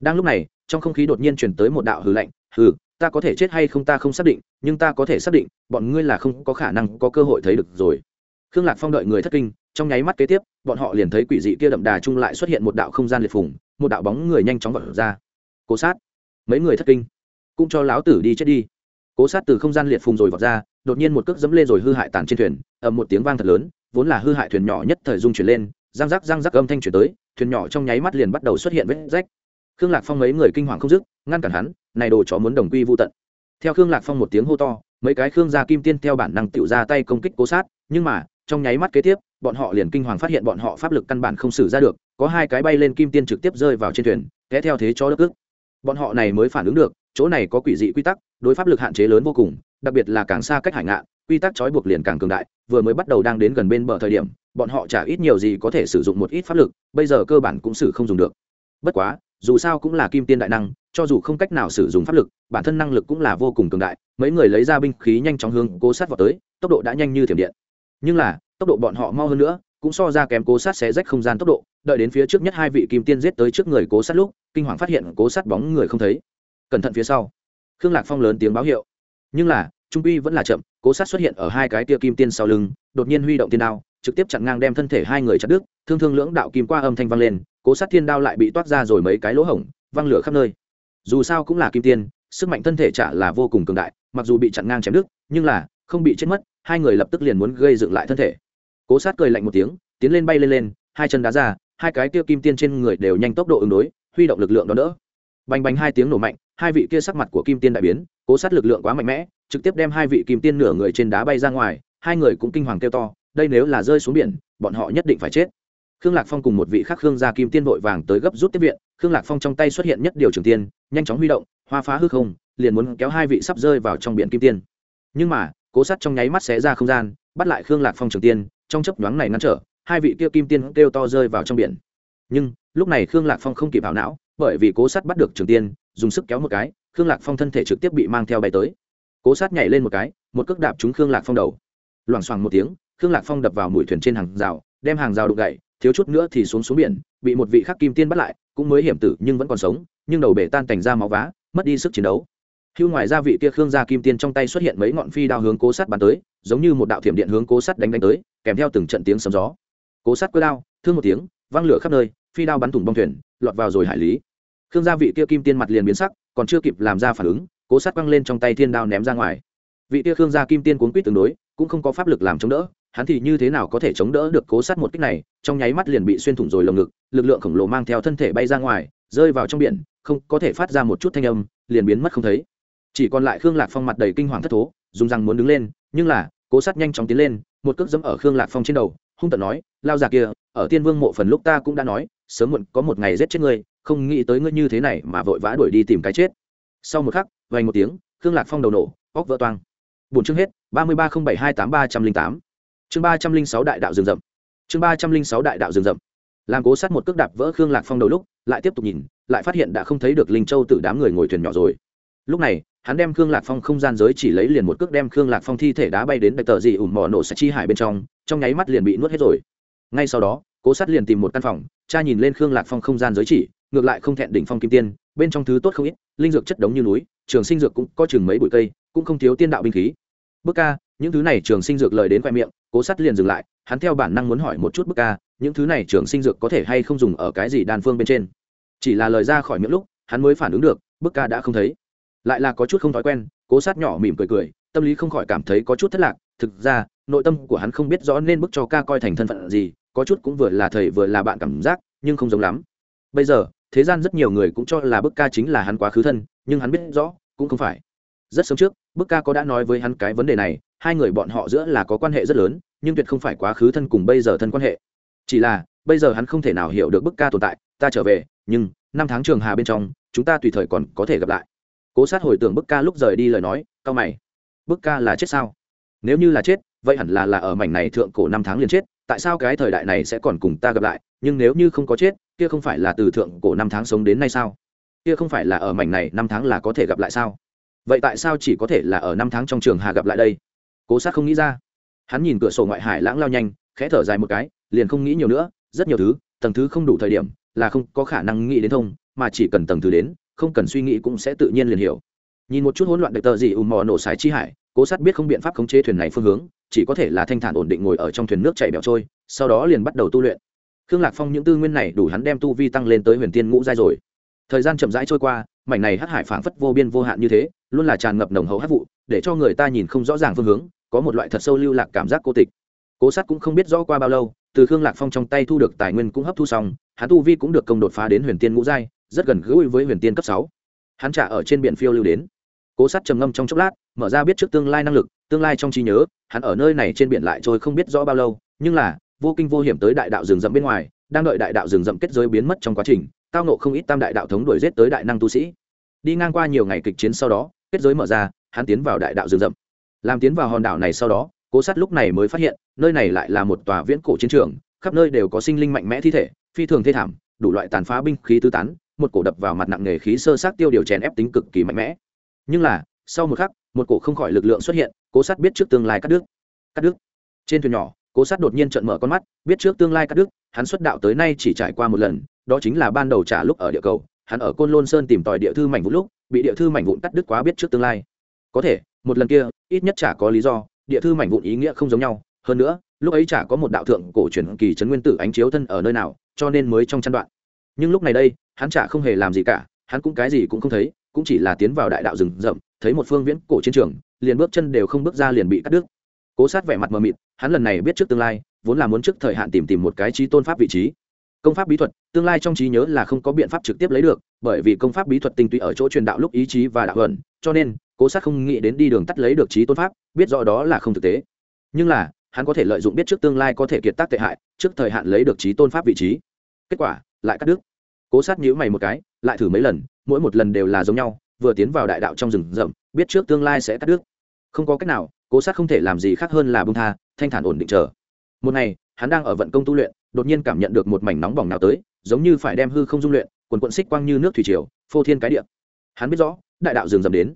A: Đang lúc này, trong không khí đột nhiên chuyển tới một đạo hư lạnh, hừ ta có thể chết hay không ta không xác định, nhưng ta có thể xác định, bọn ngươi là không có khả năng có cơ hội thấy được rồi. Khương lạc phong đợi người thất kinh, trong nháy mắt kế tiếp, bọn họ liền thấy quỷ dị kia đậm đà chung lại xuất hiện một đạo không gian liệt phùng, một đạo bóng người nhanh chóng vật ra. Cố sát. Mấy người thất kinh. Cũng cho láo tử đi chết đi. Cố sát từ không gian liệt phùng rồi vọt ra, đột nhiên một cước dẫm lên rồi hư hại tàn trên thuyền, ầm một tiếng vang thật lớn, vốn là hư hại thuyền nhỏ nhất thời dung chuyển lên, răng rắc răng rắc âm thanh chuyển tới, thuyền nhỏ trong nháy mắt liền bắt đầu xuất hiện vết rách khương lạc phong mấy người kinh hoàng không dứt, ngăn cản hắn, này đồ chó muốn đồng quy vô tận. Theo khương lạc phong một tiếng hô to, mấy cái khương gia kim tiên theo bản năng tựu ra tay công kích cố sát, nhưng mà, trong nháy mắt kế tiếp, bọn họ liền kinh hoàng phát hiện bọn họ pháp lực căn bản không xử ra được, có hai cái bay lên kim tiên trực tiếp rơi vào trên thuyền, té theo thế cho đất ức bọn họ này mới phản ứng được, chỗ này có quỷ dị quy tắc, đối pháp lực hạn chế lớn vô cùng, đặc biệt là càng xa cách hải ngạn, quy tắc trói buộc liền càng cường đại, vừa mới bắt đầu đang đến gần bên bờ thời điểm, bọn họ chả ít nhiều gì có thể sử dụng một ít pháp lực, bây giờ cơ bản cũng xử không dùng được. Bất quá dù sao cũng là kim tiên đại năng, cho dù không cách nào sử dụng pháp lực, bản thân năng lực cũng là vô cùng cường đại, mấy người lấy ra binh khí nhanh chóng hướng cố sát vào tới, tốc độ đã nhanh như thiểm điện. Nhưng là, tốc độ bọn họ mau hơn nữa, cũng so ra kém cố sát xé rách không gian tốc độ, đợi đến phía trước nhất hai vị kim tiên giết tới trước người cố sát lúc, kinh hoàng phát hiện cố sát bóng người không thấy. Cẩn thận phía sau. Khương lạc phong lớn tiếng báo hiệu. Nhưng là, trung uy vẫn là chậm, cố sát xuất hiện ở hai cái tia kim tiên sau lưng, đột nhiên huy động tiên đao, trực tiếp chặn ngang đem thân thể hai người chặt đứt, thương thương lưỡng đạo kim qua âm thanh vang lên cố sát thiên đao lại bị toát ra rồi mấy cái lỗ hổng, văng lửa khắp nơi. Dù sao cũng là kim tiên, sức mạnh thân thể chả là vô cùng cường đại, mặc dù bị chặn ngang chém đứt, nhưng là, không bị chết mất, hai người lập tức liền muốn gây dựng lại thân thể. Cố sát cười lạnh một tiếng, tiến lên bay lên lên, hai chân đá ra, hai cái kia kim tiên trên người đều nhanh tốc độ ứng đối, huy động lực lượng đó đỡ. Bành bành hai tiếng nổ mạnh, hai vị kia sắc mặt của kim tiên đại biến, cố sát lực lượng quá mạnh mẽ, trực tiếp đem hai vị kim tiên nửa người trên đá bay ra ngoài, hai người cũng kinh hoàng kêu to, đây nếu là rơi xuống biển, bọn họ nhất định phải chết khương lạc phong cùng một vị khác khương gia kim tiên vội vàng tới gấp rút tiếp viện, khương lạc phong trong tay xuất hiện nhất điều trường tiên, nhanh chóng huy động, hoa phá hư không, liền muốn kéo hai vị sắp rơi vào trong biển kim tiên. Nhưng mà, cố sát trong nháy mắt xé ra không gian, bắt lại khương lạc phong trường tiên, trong chấp nhoáng này ngăn trở, hai vị kia kim tiên kêu to rơi vào trong biển. Nhưng, lúc này khương lạc phong không kịp hảo não, bởi vì cố sát bắt được trường tiên, dùng sức kéo một cái, khương lạc phong thân thể trực tiếp bị mang theo bay tới. Cố sát nhảy lên một cái, một cước đạp trúng khương lạc phong đầu. Loảng xoảng một tiếng, khương lạc phong đập vào mũi thuyền trên hàng rào, đem hàng rào đục gậy thiếu chút nữa thì xuống xuống biển, bị một vị khắc kim tiên bắt lại, cũng mới hiểm tử nhưng vẫn còn sống, nhưng đầu bể tan thành ra máu vá, mất đi sức chiến đấu. Hưu ngoài ra vị kia khương gia kim tiên trong tay xuất hiện mấy ngọn phi đao hướng cố sát bắn tới, giống như một đạo thiểm điện hướng cố sát đánh đánh tới, kèm theo từng trận tiếng sấm gió. Cố sát cơ đao, thương một tiếng, văng lửa khắp nơi, phi đao bắn thủng bông thuyền, lọt vào rồi hải lý. Khương gia vị kia kim tiên mặt liền biến sắc, còn chưa kịp làm ra phản ứng, cố sát quăng lên trong tay thiên đao ném ra ngoài. Vị kia khương gia kim tiên cuốn quýt tương đối, cũng không có pháp lực làm chống đỡ hắn thì như thế nào có thể chống đỡ được cố sát một kích này? Trong nháy mắt liền bị xuyên thủng rồi lồng ngực, lực lượng khổng lồ mang theo thân thể bay ra ngoài, rơi vào trong biển, không có thể phát ra một chút thanh âm, liền biến mất không thấy. Chỉ còn lại khương lạc phong mặt đầy kinh hoàng thất thố, dùng răng muốn đứng lên, nhưng là, cố sát nhanh chóng tiến lên, một cước dẫm ở khương lạc phong trên đầu, hung tận nói, lao già kia, ở tiên vương mộ phần lúc ta cũng đã nói, sớm muộn có một ngày giết chết ngươi, không nghĩ tới ngươi như thế này mà vội vã đuổi đi tìm cái chết. Sau một khắc vành một tiếng, khương lạc phong đầu nổ, óc vỡ toang. Bốn chương hết, ba mươi ba không bảy hai tám ba trăm linh tám chương ba trăm linh sáu đại đạo rừng rậm. Chương ba trăm linh sáu đại đạo rừng rậm. Làm cố sát một cước đạp vỡ khương lạc phong đầu lúc, lại tiếp tục nhìn, lại phát hiện đã không thấy được linh châu từ đám người ngồi thuyền nhỏ rồi. Lúc này, hắn đem khương lạc phong không gian giới chỉ lấy liền một cước đem khương lạc phong thi thể đá bay đến đại tờ dị ủn mỏ nổ sạch chi hải bên trong trong nháy mắt liền bị nuốt hết rồi. Ngay sau đó, cố sát liền tìm một căn phòng, cha nhìn lên khương lạc phong không gian giới chỉ, ngược lại không thẹn đỉnh phong kim tiên, bên trong thứ tốt không ít, linh dược chất đống như núi, trường sinh dược cũng có chừng mấy bụi cây, cũng không thiếu tiên đạo binh khí. Bước ca, những thứ này trường sinh dược lời đến khoe miệng cố sát liền dừng lại, hắn theo bản năng muốn hỏi một chút bức ca, những thứ này trường sinh dược có thể hay không dùng ở cái gì đan phương bên trên. Chỉ là lời ra khỏi miệng lúc, hắn mới phản ứng được, bức ca đã không thấy. Lại là có chút không thói quen, cố sát nhỏ mỉm cười cười, tâm lý không khỏi cảm thấy có chút thất lạc, thực ra, nội tâm của hắn không biết rõ nên bức cho ca coi thành thân phận gì, có chút cũng vừa là thầy vừa là bạn cảm giác, nhưng không giống lắm. Bây giờ, thế gian rất nhiều người cũng cho là bức ca chính là hắn quá khứ thân, nhưng hắn biết rõ, cũng không phải rất sớm trước, bức ca có đã nói với hắn cái vấn đề này, hai người bọn họ giữa là có quan hệ rất lớn, nhưng tuyệt không phải quá khứ thân cùng bây giờ thân quan hệ. Chỉ là, bây giờ hắn không thể nào hiểu được bức ca tồn tại, ta trở về, nhưng, năm tháng trường hà bên trong, chúng ta tùy thời còn có thể gặp lại. Cố sát hồi tưởng bức ca lúc rời đi lời nói cao mày. Bức ca là chết sao? Nếu như là chết, vậy hẳn là là ở mảnh này thượng cổ năm tháng liền chết, tại sao cái thời đại này sẽ còn cùng ta gặp lại? Nhưng nếu như không có chết, kia không phải là từ thượng cổ năm tháng sống đến nay sao? Kia không phải là ở mảnh này năm tháng là có thể gặp lại sao? Vậy tại sao chỉ có thể là ở năm tháng trong trường hà gặp lại đây? Cố sát không nghĩ ra. Hắn nhìn cửa sổ ngoại hải lãng lao nhanh, khẽ thở dài một cái, liền không nghĩ nhiều nữa, rất nhiều thứ, tầng thứ không đủ thời điểm, là không có khả năng nghĩ đến thông, mà chỉ cần tầng thứ đến, không cần suy nghĩ cũng sẽ tự nhiên liền hiểu. Nhìn một chút hỗn loạn đặc tờ gì ùm mò nổ sái chi hải, cố sát biết không biện pháp khống chế thuyền này phương hướng, chỉ có thể là thanh thản ổn định ngồi ở trong thuyền nước chảy bẹo trôi, sau đó liền bắt đầu tu luyện. Khương lạc phong những tư nguyên này đủ hắn đem tu vi tăng lên tới huyền tiên ngũ giai rồi. Thời gian chậm rãi trôi qua mảnh này hắc hải phảng phất vô biên vô hạn như thế, luôn là tràn ngập nồng hậu hắc vụ, để cho người ta nhìn không rõ ràng phương hướng, có một loại thật sâu lưu lạc cảm giác cô tịch. Cố sát cũng không biết rõ qua bao lâu, từ khương lạc phong trong tay thu được tài nguyên cũng hấp thu xong, hắn tu vi cũng được công đột phá đến huyền tiên ngũ giai, rất gần gũi với huyền tiên cấp sáu. Hắn trả ở trên biển phiêu lưu đến. Cố sát trầm ngâm trong chốc lát, mở ra biết trước tương lai năng lực, tương lai trong trí nhớ, hắn ở nơi này trên biển lại trôi không biết rõ bao lâu, nhưng là, vô kinh vô hiểm tới đại đạo rừng rậm bên ngoài, đang đợi đại đạo rừng rậm kết giới biến mất trong quá trình tao nộ không ít tam đại đạo thống đuổi giết tới đại năng tu sĩ. Đi ngang qua nhiều ngày kịch chiến sau đó, kết giới mở ra, hắn tiến vào đại đạo rừng rậm. Làm tiến vào hòn đảo này sau đó, cố sát lúc này mới phát hiện, nơi này lại là một tòa viễn cổ chiến trường, khắp nơi đều có sinh linh mạnh mẽ thi thể, phi thường thê thảm, đủ loại tàn phá binh khí tứ tán, một cổ đập vào mặt nặng nghề khí sơ sát tiêu điều chèn ép tính cực kỳ mạnh mẽ. Nhưng là, sau một khắc, một cổ không khỏi lực lượng xuất hiện, cố sát biết trước tương lai cắt đứt. Cắt đứt. Trên thuyền nhỏ, cố sát đột nhiên trợn mở con mắt, biết trước tương lai cắt đứt, hắn xuất đạo tới nay chỉ trải qua một lần đó chính là ban đầu trả lúc ở địa cầu, hắn ở côn lôn sơn tìm tòi địa thư mảnh vụn lúc, bị địa thư mảnh vụn cắt đứt quá biết trước tương lai. Có thể, một lần kia, ít nhất chả có lý do, địa thư mảnh vụn ý nghĩa không giống nhau. Hơn nữa, lúc ấy chả có một đạo thượng cổ truyền kỳ trấn nguyên tử ánh chiếu thân ở nơi nào, cho nên mới trong chăn đoạn. Nhưng lúc này đây, hắn chả không hề làm gì cả, hắn cũng cái gì cũng không thấy, cũng chỉ là tiến vào đại đạo rừng rậm, thấy một phương viễn cổ chiến trường, liền bước chân đều không bước ra liền bị cắt đứt. Cố sát vẻ mặt mờ mịt, hắn lần này biết trước tương lai, vốn là muốn trước thời hạn tìm tìm một cái trí tôn pháp vị trí công pháp bí thuật tương lai trong trí nhớ là không có biện pháp trực tiếp lấy được bởi vì công pháp bí thuật tinh túy ở chỗ truyền đạo lúc ý chí và đạo luận, cho nên cố sát không nghĩ đến đi đường tắt lấy được trí tôn pháp biết rõ đó là không thực tế. Nhưng là hắn có thể lợi dụng biết trước tương lai có thể kiệt tác tệ hại trước thời hạn lấy được trí tôn pháp vị trí. Kết quả lại cắt đứt. Cố sát nhíu mày một cái lại thử mấy lần mỗi một lần đều là giống nhau vừa tiến vào đại đạo trong rừng rậm biết trước tương lai sẽ cắt đứt. Không có cách nào cố sát không thể làm gì khác hơn là bông tha thanh thản ổn định chờ. Một ngày hắn đang ở vận công tu luyện đột nhiên cảm nhận được một mảnh nóng bỏng nào tới, giống như phải đem hư không dung luyện, quần quận xích quang như nước thủy triều, phô thiên cái địa. Hắn biết rõ, đại đạo dừng dầm đến.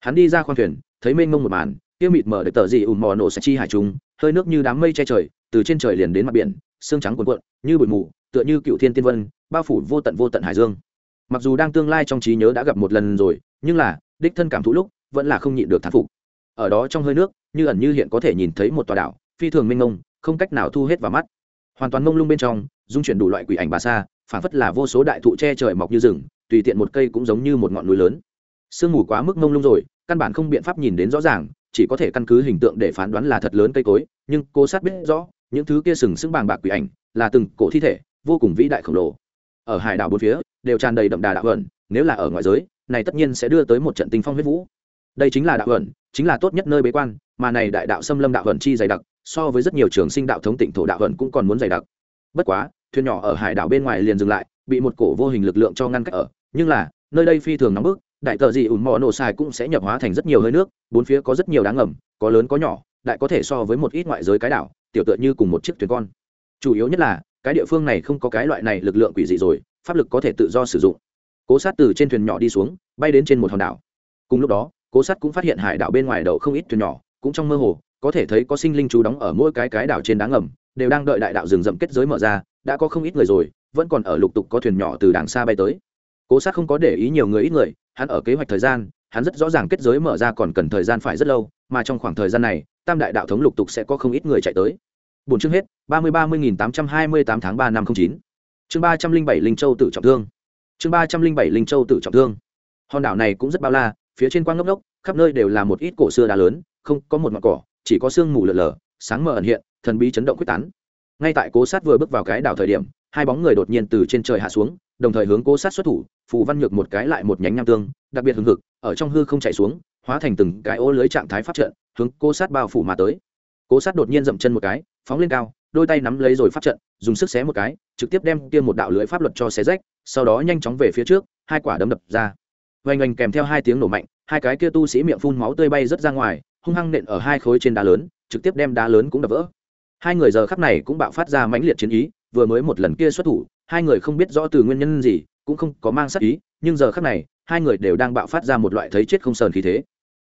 A: Hắn đi ra khoang thuyền, thấy mênh mông một màn, kia mịt mở để tờ gì ùm mò nổ sạch chi hải trùng, hơi nước như đám mây che trời, từ trên trời liền đến mặt biển, xương trắng cuồn cuộn, như bụi mù, tựa như cựu thiên tiên vân, bao phủ vô tận vô tận hải dương. Mặc dù đang tương lai trong trí nhớ đã gặp một lần rồi, nhưng là, đích thân cảm thụ lúc, vẫn là không nhịn được thán phục. Ở đó trong hơi nước, như ẩn như hiện có thể nhìn thấy một tòa đảo, phi thường mênh mông, không cách nào thu hết vào mắt hoàn toàn mông lung bên trong, dung chuyển đủ loại quỷ ảnh bà sa phản phất là vô số đại thụ che trời mọc như rừng, tùy tiện một cây cũng giống như một ngọn núi lớn. Sương mù quá mức mông lung rồi, căn bản không biện pháp nhìn đến rõ ràng, chỉ có thể căn cứ hình tượng để phán đoán là thật lớn cây cối, nhưng cô sát biết rõ, những thứ kia sừng sững bàng bạc quỷ ảnh là từng cổ thi thể, vô cùng vĩ đại khổng lồ. Ở hải đảo bốn phía, đều tràn đầy đậm đà đạo vẩn nếu là ở ngoại giới, này tất nhiên sẽ đưa tới một trận tinh phong huyết vũ. Đây chính là đạo vẩn chính là tốt nhất nơi bế quan, mà này đại đạo xâm lâm đạo vẩn chi dày đặc so với rất nhiều trường sinh đạo thống tỉnh thổ đạo vận cũng còn muốn dày đặc. Bất quá, thuyền nhỏ ở hải đảo bên ngoài liền dừng lại, bị một cổ vô hình lực lượng cho ngăn cách ở. Nhưng là, nơi đây phi thường nóng bức, đại tờ gì ủn mò nổ xài cũng sẽ nhập hóa thành rất nhiều hơi nước, bốn phía có rất nhiều đáng ngầm, có lớn có nhỏ, đại có thể so với một ít ngoại giới cái đảo, tiểu tựa như cùng một chiếc thuyền con. Chủ yếu nhất là, cái địa phương này không có cái loại này lực lượng quỷ dị rồi, pháp lực có thể tự do sử dụng. Cố sát từ trên thuyền nhỏ đi xuống, bay đến trên một hòn đảo. Cùng lúc đó, cố sát cũng phát hiện hải đảo bên ngoài đậu không ít thuyền nhỏ, cũng trong mơ hồ có thể thấy có sinh linh chú đóng ở mỗi cái cái đảo trên đá ngầm, đều đang đợi đại đạo rừng rậm kết giới mở ra, đã có không ít người rồi, vẫn còn ở lục tục có thuyền nhỏ từ đàng xa bay tới. Cố sát không có để ý nhiều người, ít người, hắn ở kế hoạch thời gian, hắn rất rõ ràng kết giới mở ra còn cần thời gian phải rất lâu, mà trong khoảng thời gian này, tam đại đạo thống lục tục sẽ có không ít người chạy tới. Bốn chương hết, ba mươi ba mươi nghìn tám trăm hai mươi tám tháng ba năm không chín. Chương ba trăm linh bảy linh châu tự trọng thương. Chương ba trăm linh bảy linh châu tự trọng thương. Hòn đảo này cũng rất bao la, phía trên quang ngốc ngốc, khắp nơi đều là một ít cổ xưa đá lớn, không có một ngọn cỏ chỉ có sương mù lở lở, sáng mờ ẩn hiện, thần bí chấn động quyết tán. Ngay tại cố sát vừa bước vào cái đảo thời điểm, hai bóng người đột nhiên từ trên trời hạ xuống, đồng thời hướng cố sát xuất thủ, phù văn nhược một cái lại một nhánh nham tương, đặc biệt hừng hực, ở trong hư không chạy xuống, hóa thành từng cái ô lưới trạng thái pháp trận, hướng cố sát bao phủ mà tới. Cố sát đột nhiên dậm chân một cái, phóng lên cao, đôi tay nắm lấy rồi pháp trận, dùng sức xé một cái, trực tiếp đem tiêm một đạo lưới pháp luật cho xé rách, sau đó nhanh chóng về phía trước, hai quả đấm đập ra. Oanh oanh kèm theo hai tiếng nổ mạnh, hai cái kia tu sĩ miệng phun máu tươi bay rớt ra ngoài hung hăng nện ở hai khối trên đá lớn, trực tiếp đem đá lớn cũng đập vỡ. Hai người giờ khắc này cũng bạo phát ra mãnh liệt chiến ý, vừa mới một lần kia xuất thủ, hai người không biết rõ từ nguyên nhân gì, cũng không có mang sát ý, nhưng giờ khắc này, hai người đều đang bạo phát ra một loại thấy chết không sờn khí thế.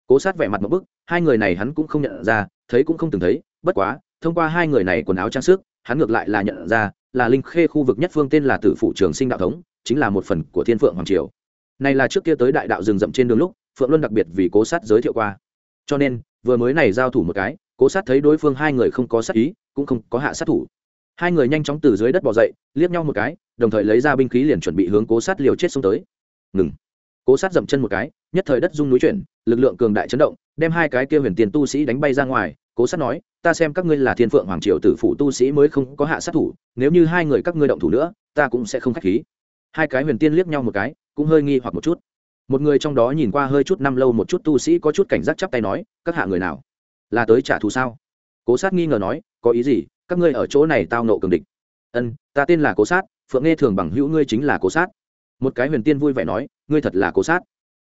A: Cố sát vẻ mặt một bức, hai người này hắn cũng không nhận ra, thấy cũng không từng thấy, bất quá, thông qua hai người này quần áo trang sức, hắn ngược lại là nhận ra, là linh khê khu vực nhất phương tên là tử phụ trường sinh đạo thống, chính là một phần của thiên phượng hoàng triều. Này là trước kia tới đại đạo rừng rậm trên đường lúc, phượng luân đặc biệt vì cố sát giới thiệu qua. Cho nên vừa mới này giao thủ một cái, cố sát thấy đối phương hai người không có sát ý, cũng không có hạ sát thủ. Hai người nhanh chóng từ dưới đất bỏ dậy, liếc nhau một cái, đồng thời lấy ra binh khí liền chuẩn bị hướng cố sát liều chết xông tới. Ngừng. Cố sát dậm chân một cái, nhất thời đất rung núi chuyển, lực lượng cường đại chấn động, đem hai cái kia huyền tiền tu sĩ đánh bay ra ngoài. Cố sát nói, ta xem các ngươi là thiên phượng hoàng triều tử phụ tu sĩ mới không có hạ sát thủ, nếu như hai người các ngươi động thủ nữa, ta cũng sẽ không k h á c h khí. Hai cái huyền tiên liếc nhau một cái, cũng hơi nghi hoặc một chút một người trong đó nhìn qua hơi chút năm lâu một chút tu sĩ có chút cảnh giác chắp tay nói, các hạ người nào? Là tới trả thù sao? Cố sát nghi ngờ nói, có ý gì? Các ngươi ở chỗ này tao nộ cường địch. Ân, ta tên là cố sát, phượng nghe thường bằng hữu ngươi chính là cố sát. Một cái huyền tiên vui vẻ nói, ngươi thật là cố sát.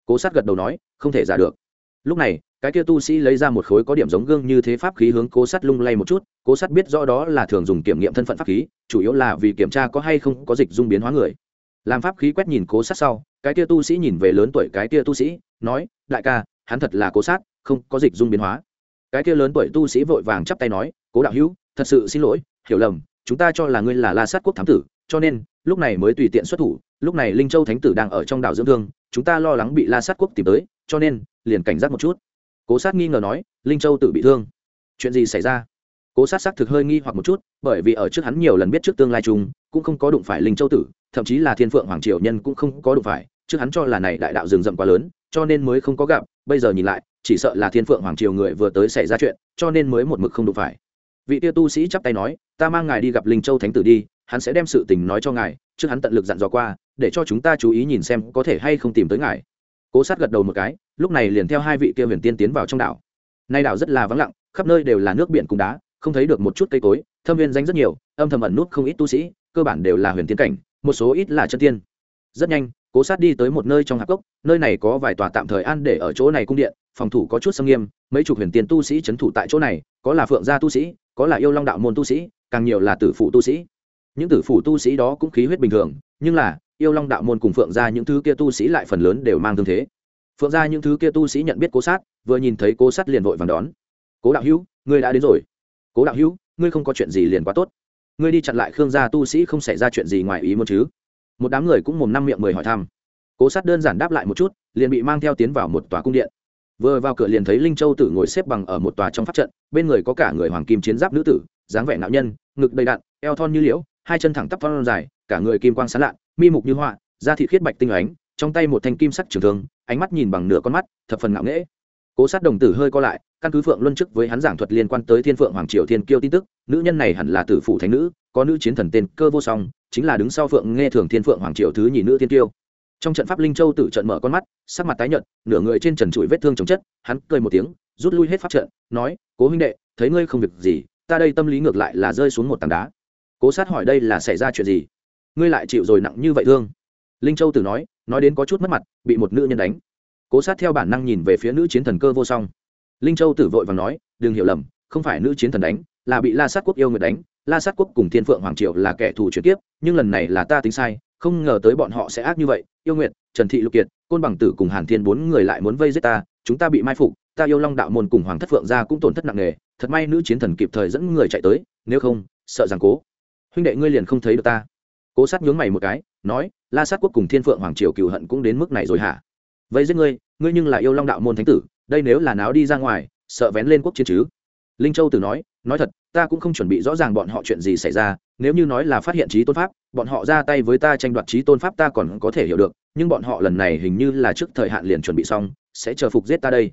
A: Cố sát gật đầu nói, không thể giả được. Lúc này, cái kia tu sĩ lấy ra một khối có điểm giống gương như thế pháp khí hướng cố sát lung lay một chút, cố sát biết rõ đó là thường dùng kiểm nghiệm thân phận pháp khí, chủ yếu là vì kiểm tra có hay không có dịch dung biến hóa người làm pháp khí quét nhìn cố sát sau, cái tia tu sĩ nhìn về lớn tuổi cái tia tu sĩ, nói, đại ca, hắn thật là cố sát, không có dịch dung biến hóa. Cái kia lớn tuổi tu sĩ vội vàng chắp tay nói, cố đạo hữu, thật sự xin lỗi, hiểu lầm, chúng ta cho là ngươi là la sát quốc thám tử, cho nên, lúc này mới tùy tiện xuất thủ, lúc này linh châu thánh tử đang ở trong đảo dưỡng thương, chúng ta lo lắng bị la sát quốc tìm tới, cho nên, liền cảnh giác một chút. Cố sát nghi ngờ nói, linh châu tự bị thương, chuyện gì xảy ra? Cố sát xác thực hơi nghi hoặc một chút, bởi vì ở trước hắn nhiều lần biết trước tương lai chung, cũng không có đụng phải linh châu tử, thậm chí là thiên phượng hoàng triều nhân cũng không có đụng phải, trước hắn cho là này đại đạo rừng rậm quá lớn, cho nên mới không có gặp, bây giờ nhìn lại, chỉ sợ là thiên phượng hoàng triều người vừa tới xảy ra chuyện, cho nên mới một mực không đụng phải. Vị Tiêu tu sĩ chắp tay nói, ta mang ngài đi gặp linh châu thánh tử đi, hắn sẽ đem sự tình nói cho ngài, trước hắn tận lực dặn dò qua, để cho chúng ta chú ý nhìn xem có thể hay không tìm tới ngài. Cố sát gật đầu một cái, lúc này liền theo hai vị kia huyền tiên tiến vào trong đảo. Nay đảo rất là vắng lặng, khắp nơi đều là nước biển cùng đá không thấy được một chút cây cối, thâm viên danh rất nhiều, âm thầm ẩn nút không ít tu sĩ, cơ bản đều là huyền tiên cảnh, một số ít là chân tiên. Rất nhanh, cố sát đi tới một nơi trong hạp cốc, nơi này có vài tòa tạm thời an để ở chỗ này cung điện, phòng thủ có chút xâm nghiêm, mấy chục huyền tiên tu sĩ c h ấ n thủ tại chỗ này, có là phượng gia tu sĩ, có là yêu long đạo môn tu sĩ, càng nhiều là tử phụ tu sĩ. Những tử phụ tu sĩ đó cũng khí huyết bình thường, nhưng là, yêu long đạo môn cùng phượng gia những thứ kia tu sĩ lại phần lớn đều mang thương thế. Phượng gia những thứ kia tu sĩ nhận biết cố sát, vừa nhìn thấy cố sát liền vội vàng đón. Cố đạo hữu, ngươi đã đến rồi cố đạo hữu, ngươi không có chuyện gì liền quá tốt. Ngươi đi chặn lại khương gia tu sĩ không xảy ra chuyện gì ngoài ý muốn chứ? Một đám người cũng mồm năm miệng mười hỏi thăm. Cố sát đơn giản đáp lại một chút, liền bị mang theo tiến vào một tòa cung điện. Vừa vào cửa liền thấy linh châu tử ngồi xếp bằng ở một tòa trong pháp trận, bên người có cả người hoàng kim chiến giáp nữ tử, dáng vẻ nạo nhân, ngực đầy đạn, eo thon như liễu, hai chân thẳng tắp thon dài, cả người kim quang sán lạ mi mục như họa, da thị khiết bạch tinh ánh, trong tay một thanh kim sắc trường thương, ánh mắt nhìn bằng nửa con mắt, thập phần ngạo nghễ cố sát đồng tử hơi co lại, căn cứ phượng luân chức với hắn giảng thuật liên quan tới thiên phượng hoàng triều thiên kiêu tin tức, nữ nhân này hẳn là tử phụ thánh nữ, có nữ chiến thần tên cơ vô song, chính là đứng sau phượng nghe thường thiên phượng hoàng triều thứ nhì nữ thiên kiêu. Trong trận pháp linh châu tử trận mở con mắt, sắc mặt tái nhợt, nửa người trên trần trụi vết thương chống chất, hắn cười một tiếng, rút lui hết pháp trận, nói, cố huynh đệ, thấy ngươi không việc gì, ta đây tâm lý ngược lại là rơi xuống một tảng đá. Cố sát hỏi đây là xảy ra chuyện gì? Ngươi lại chịu rồi nặng như vậy thương. Linh châu tử nói nói đến có chút mất mặt, bị một nữ nhân đánh cố sát theo bản năng nhìn về phía nữ chiến thần cơ vô song. Linh châu tử vội và nói, đừng hiểu lầm, không phải nữ chiến thần đánh, là bị la sát quốc yêu người đánh. La sát quốc cùng thiên phượng hoàng triều là kẻ thù chuyển tiếp nhưng lần này là ta tính sai, không ngờ tới bọn họ sẽ ác như vậy. Yêu nguyệt, trần thị lục kiệt, côn bằng tử cùng hàn thiên bốn người lại muốn vây giết ta, chúng ta bị mai phục, ta yêu long đạo môn cùng hoàng thất phượng gia cũng tổn thất nặng nề, thật may nữ chiến thần kịp thời dẫn người chạy tới, nếu không, sợ rằng cố. Huynh đệ ngươi liền không thấy được ta. Cố sát nhướng mày một cái, nói, la sát quốc cùng thiên phượng hoàng triều cựu hận cũng đến mức này rồi hả? Vậy giết ngươi ngươi nhưng là yêu long đạo môn thánh tử, đây nếu là náo đi ra ngoài, sợ vén lên quốc chiến chứ. Linh châu tử nói nói thật, ta cũng không chuẩn bị rõ ràng bọn họ chuyện gì xảy ra, nếu như nói là phát hiện trí tôn pháp, bọn họ ra tay với ta tranh đoạt trí tôn pháp ta còn có thể hiểu được, nhưng bọn họ lần này hình như là trước thời hạn liền chuẩn bị xong, sẽ chờ phục giết ta đây.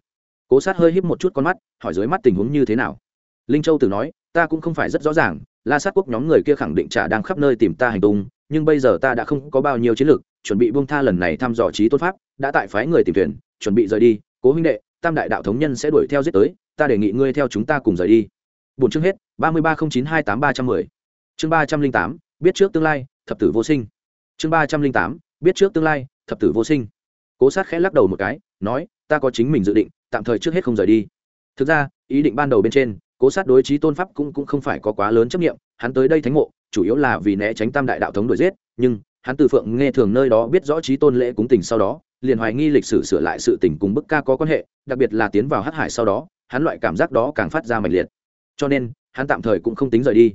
A: Cố sát hơi híp một chút con mắt, hỏi dưới mắt tình huống như thế nào. Linh châu tử nói, ta cũng không phải rất rõ ràng, la sát quốc nhóm người kia khẳng định trả đang khắp nơi tìm ta hành tung nhưng bây giờ ta đã không có bao nhiêu chiến lược chuẩn bị buông tha lần này thăm dò trí tôn pháp đã tại phái người tìm thuyền chuẩn bị rời đi. Cố huynh đệ tam đại đạo thống nhân sẽ đuổi theo giết tới ta đề nghị ngươi theo chúng ta cùng rời đi. Bốn chương hết ba mươi ba không chín hai tám ba trăm mười. Chương ba trăm linh tám biết trước tương lai thập tử vô sinh. Chương ba trăm linh tám biết trước tương lai thập tử vô sinh. Cố sát khẽ lắc đầu một cái nói ta có chính mình dự định tạm thời trước hết không rời đi. Thực ra ý định ban đầu bên trên cố sát đối trí tôn pháp cũng, cũng không phải có quá lớn chấp nghiệm hắn tới đây thánh mộ chủ yếu là vì né tránh tam đại đạo thống đuổi giết, nhưng hắn từ phượng nghe thường nơi đó biết rõ trí tôn lễ cúng tình sau đó, liền hoài nghi lịch sử sửa lại sự tình cùng bức ca có quan hệ, đặc biệt là tiến vào hát hải sau đó, hắn loại cảm giác đó càng phát ra mạnh liệt. Cho nên, hắn tạm thời cũng không tính rời đi.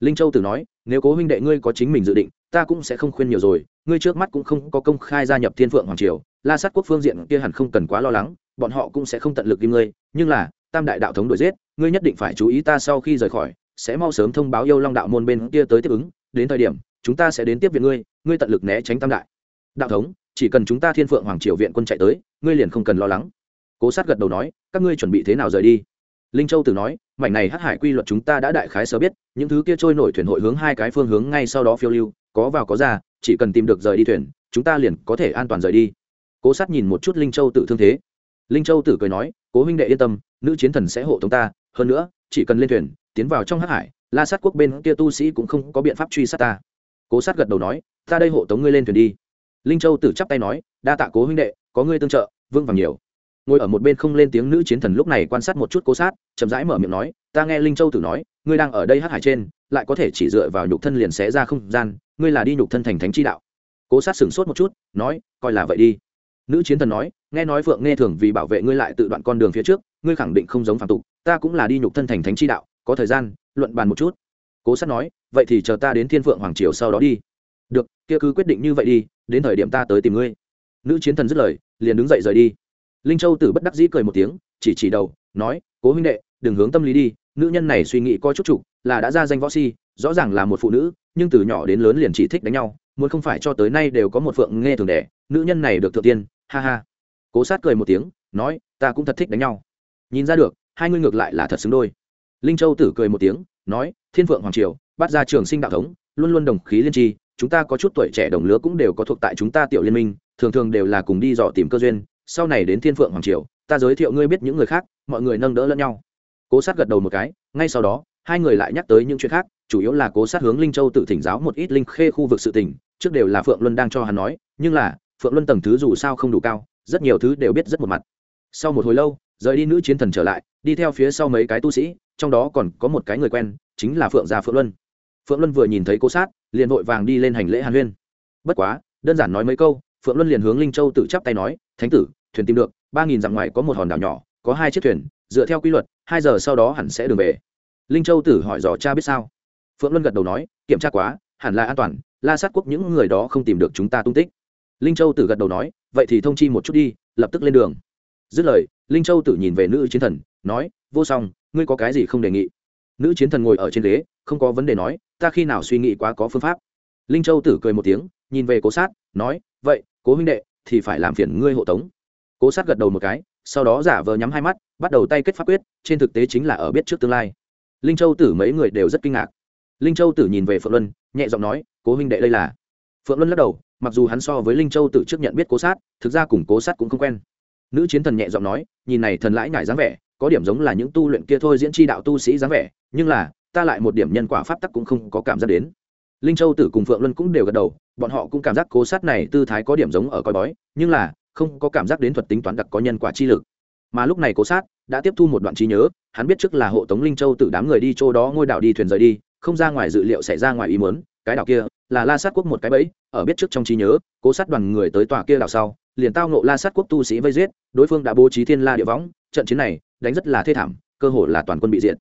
A: Linh châu tử nói, nếu cố huynh đệ ngươi có chính mình dự định, ta cũng sẽ không khuyên nhiều rồi, ngươi trước mắt cũng không có công khai gia nhập thiên phượng hoàng triều, la sát quốc phương diện kia hẳn không cần quá lo lắng, bọn họ cũng sẽ không tận lực đi ngươi, nhưng là, tam đại đạo thống đuổi giết, ngươi nhất định phải chú ý ta sau khi rời khỏi sẽ mau sớm thông báo yêu long đạo môn bên kia tới tiếp ứng, đến thời điểm, chúng ta sẽ đến tiếp viện ngươi ngươi tận lực né tránh tam đại. Đạo thống, chỉ cần chúng ta thiên phượng hoàng triều viện quân chạy tới, ngươi liền không cần lo lắng. Cố sát gật đầu nói, các ngươi chuẩn bị thế nào rời đi? Linh châu tử nói, mảnh này hắc hải quy luật chúng ta đã đại khái sơ biết, những thứ kia trôi nổi thuyền hội hướng hai cái phương hướng ngay sau đó phiêu lưu, có vào có ra, chỉ cần tìm được rời đi thuyền, chúng ta liền có thể an toàn rời đi. Cố sát nhìn một chút linh châu tự thương thế. Linh châu tử cười nói, cố huynh đệ yên tâm, nữ chiến thần sẽ hộ tống ta, hơn nữa, chỉ cần lên thuyền tiến vào trong hắc hải, la sát quốc bên kia tu sĩ cũng không có biện pháp truy sát ta. Cố sát gật đầu nói, ta đây hộ tống ngươi lên thuyền đi. Linh châu tử chắp tay nói, đa tạ cố huynh đệ, có ngươi tương trợ, vương vàng nhiều. Ngồi ở một bên không lên tiếng nữ chiến thần lúc này quan sát một chút cố sát, chậm rãi mở miệng nói, ta nghe linh châu tử nói, ngươi đang ở đây hắc hải trên, lại có thể chỉ dựa vào nhục thân liền xé ra không gian, ngươi là đi nhục thân thành thánh chi đạo. Cố sát sửng sốt một chút, nói, coi là vậy đi. Nữ chiến thần nói, nghe nói phượng nghe thường vì bảo vệ ngươi lại tự đoạn con đường phía trước, ngươi khẳng định không giống phản tục, ta cũng là đi nhục thân thành thánh chi đạo có thời gian, luận bàn một chút. Cố sát nói, vậy thì chờ ta đến thiên phượng hoàng triều sau đó đi. Được, kia cứ quyết định như vậy đi, đến thời điểm ta tới tìm ngươi. Nữ chiến thần dứt lời, liền đứng dậy rời đi. Linh châu tử bất đắc dĩ cười một tiếng, chỉ chỉ đầu, nói, cố huynh đệ, đừng hướng tâm lý đi, nữ nhân này suy nghĩ coi chút trục, là đã ra danh võ si, rõ ràng là một phụ nữ, nhưng từ nhỏ đến lớn liền chỉ thích đánh nhau, muốn không phải cho tới nay đều có một phượng nghe thường đẻ, nữ nhân này được thượng tiên, ha ha. Cố sát cười một tiếng, nói, ta cũng thật thích đánh nhau. Nhìn ra được, hai ngươi ngược lại là thật xứng đôi linh châu tử cười một tiếng, nói, thiên phượng hoàng triều, bắt ra trường sinh đạo thống, luôn luôn đồng khí liên tri, chúng ta có chút tuổi trẻ đồng lứa cũng đều có thuộc tại chúng ta tiểu liên minh, thường thường đều là cùng đi dò tìm cơ duyên, sau này đến thiên phượng hoàng triều, ta giới thiệu ngươi biết những người khác, mọi người nâng đỡ lẫn nhau. Cố sát gật đầu một cái, ngay sau đó, hai người lại nhắc tới những chuyện khác, chủ yếu là cố sát hướng linh châu tự thỉnh giáo một ít linh khê khu vực sự tình, trước đều là phượng luân đang cho hắn nói, nhưng là, phượng luân tầng thứ dù sao không đủ cao, rất nhiều thứ đều biết rất một mặt. Sau một hồi lâu, rời đi nữ chiến thần trở lại, đi theo phía sau mấy cái tu sĩ trong đó còn có một cái người quen, chính là phượng gia phượng luân. Phượng luân vừa nhìn thấy cố sát, liền vội vàng đi lên hành lễ hàn huyên. Bất quá, đơn giản nói mấy câu, phượng luân liền hướng linh châu tự chắp tay nói, thánh tử, thuyền tìm được, ba nghìn dặm ngoài có một hòn đảo nhỏ, có hai chiếc thuyền, dựa theo quy luật, hai giờ sau đó hẳn sẽ đường về. Linh châu tử hỏi dò cha biết sao? Phượng luân gật đầu nói, kiểm tra quá, hẳn là an toàn, la sát quốc những người đó không tìm được chúng ta tung tích. Linh châu tử gật đầu nói, vậy thì thông chi một chút đi, lập tức lên đường. Dứt lời, linh châu tử nhìn về nữ chiến thần, nói, vô song ngươi có cái gì không đề nghị? Nữ chiến thần ngồi ở trên ghế, không có vấn đề nói, ta khi nào suy nghĩ quá có phương pháp? Linh châu tử cười một tiếng, nhìn về cố sát, nói, vậy, cố huynh đệ, thì phải làm phiền ngươi hộ tống. Cố sát gật đầu một cái, sau đó giả vờ nhắm hai mắt, bắt đầu tay kết pháp quyết, trên thực tế chính là ở biết trước tương lai. Linh châu tử mấy người đều rất kinh ngạc. Linh châu tử nhìn về phượng luân, nhẹ giọng nói, cố huynh đệ đây là. Phượng luân lắc đầu, mặc dù hắn so với linh châu tử trước nhận biết cố sát, thực ra cùng cố sát cũng không quen. Nữ chiến thần nhẹ giọng nói, nhìn này thần lãi nhải dáng vẻ có điểm giống là những tu luyện kia thôi diễn chi đạo tu sĩ dáng vẻ, nhưng là, ta lại một điểm nhân quả pháp tắc cũng không có cảm giác đến. Linh châu tử cùng phượng luân cũng đều gật đầu, bọn họ cũng cảm giác cố sát này tư thái có điểm giống ở coi bói, nhưng là, không có cảm giác đến thuật tính toán đặc có nhân quả chi lực. Mà lúc này cố sát đã tiếp thu một đoạn trí nhớ, hắn biết trước là hộ tống linh châu tử đám người đi chỗ đó ngôi đảo đi thuyền rời đi, không ra ngoài dự liệu xảy ra ngoài ý muốn, cái đảo kia là la sát quốc một cái bẫy, ở biết trước trong trí nhớ, cố sát đoàn người tới tòa kia đảo sau, liền tao nộ la sát quốc tu sĩ vây giết, đối phương đã bố trí thiên la địa võng trận chiến này đánh rất là thê thảm, cơ hội là toàn quân bị diệt.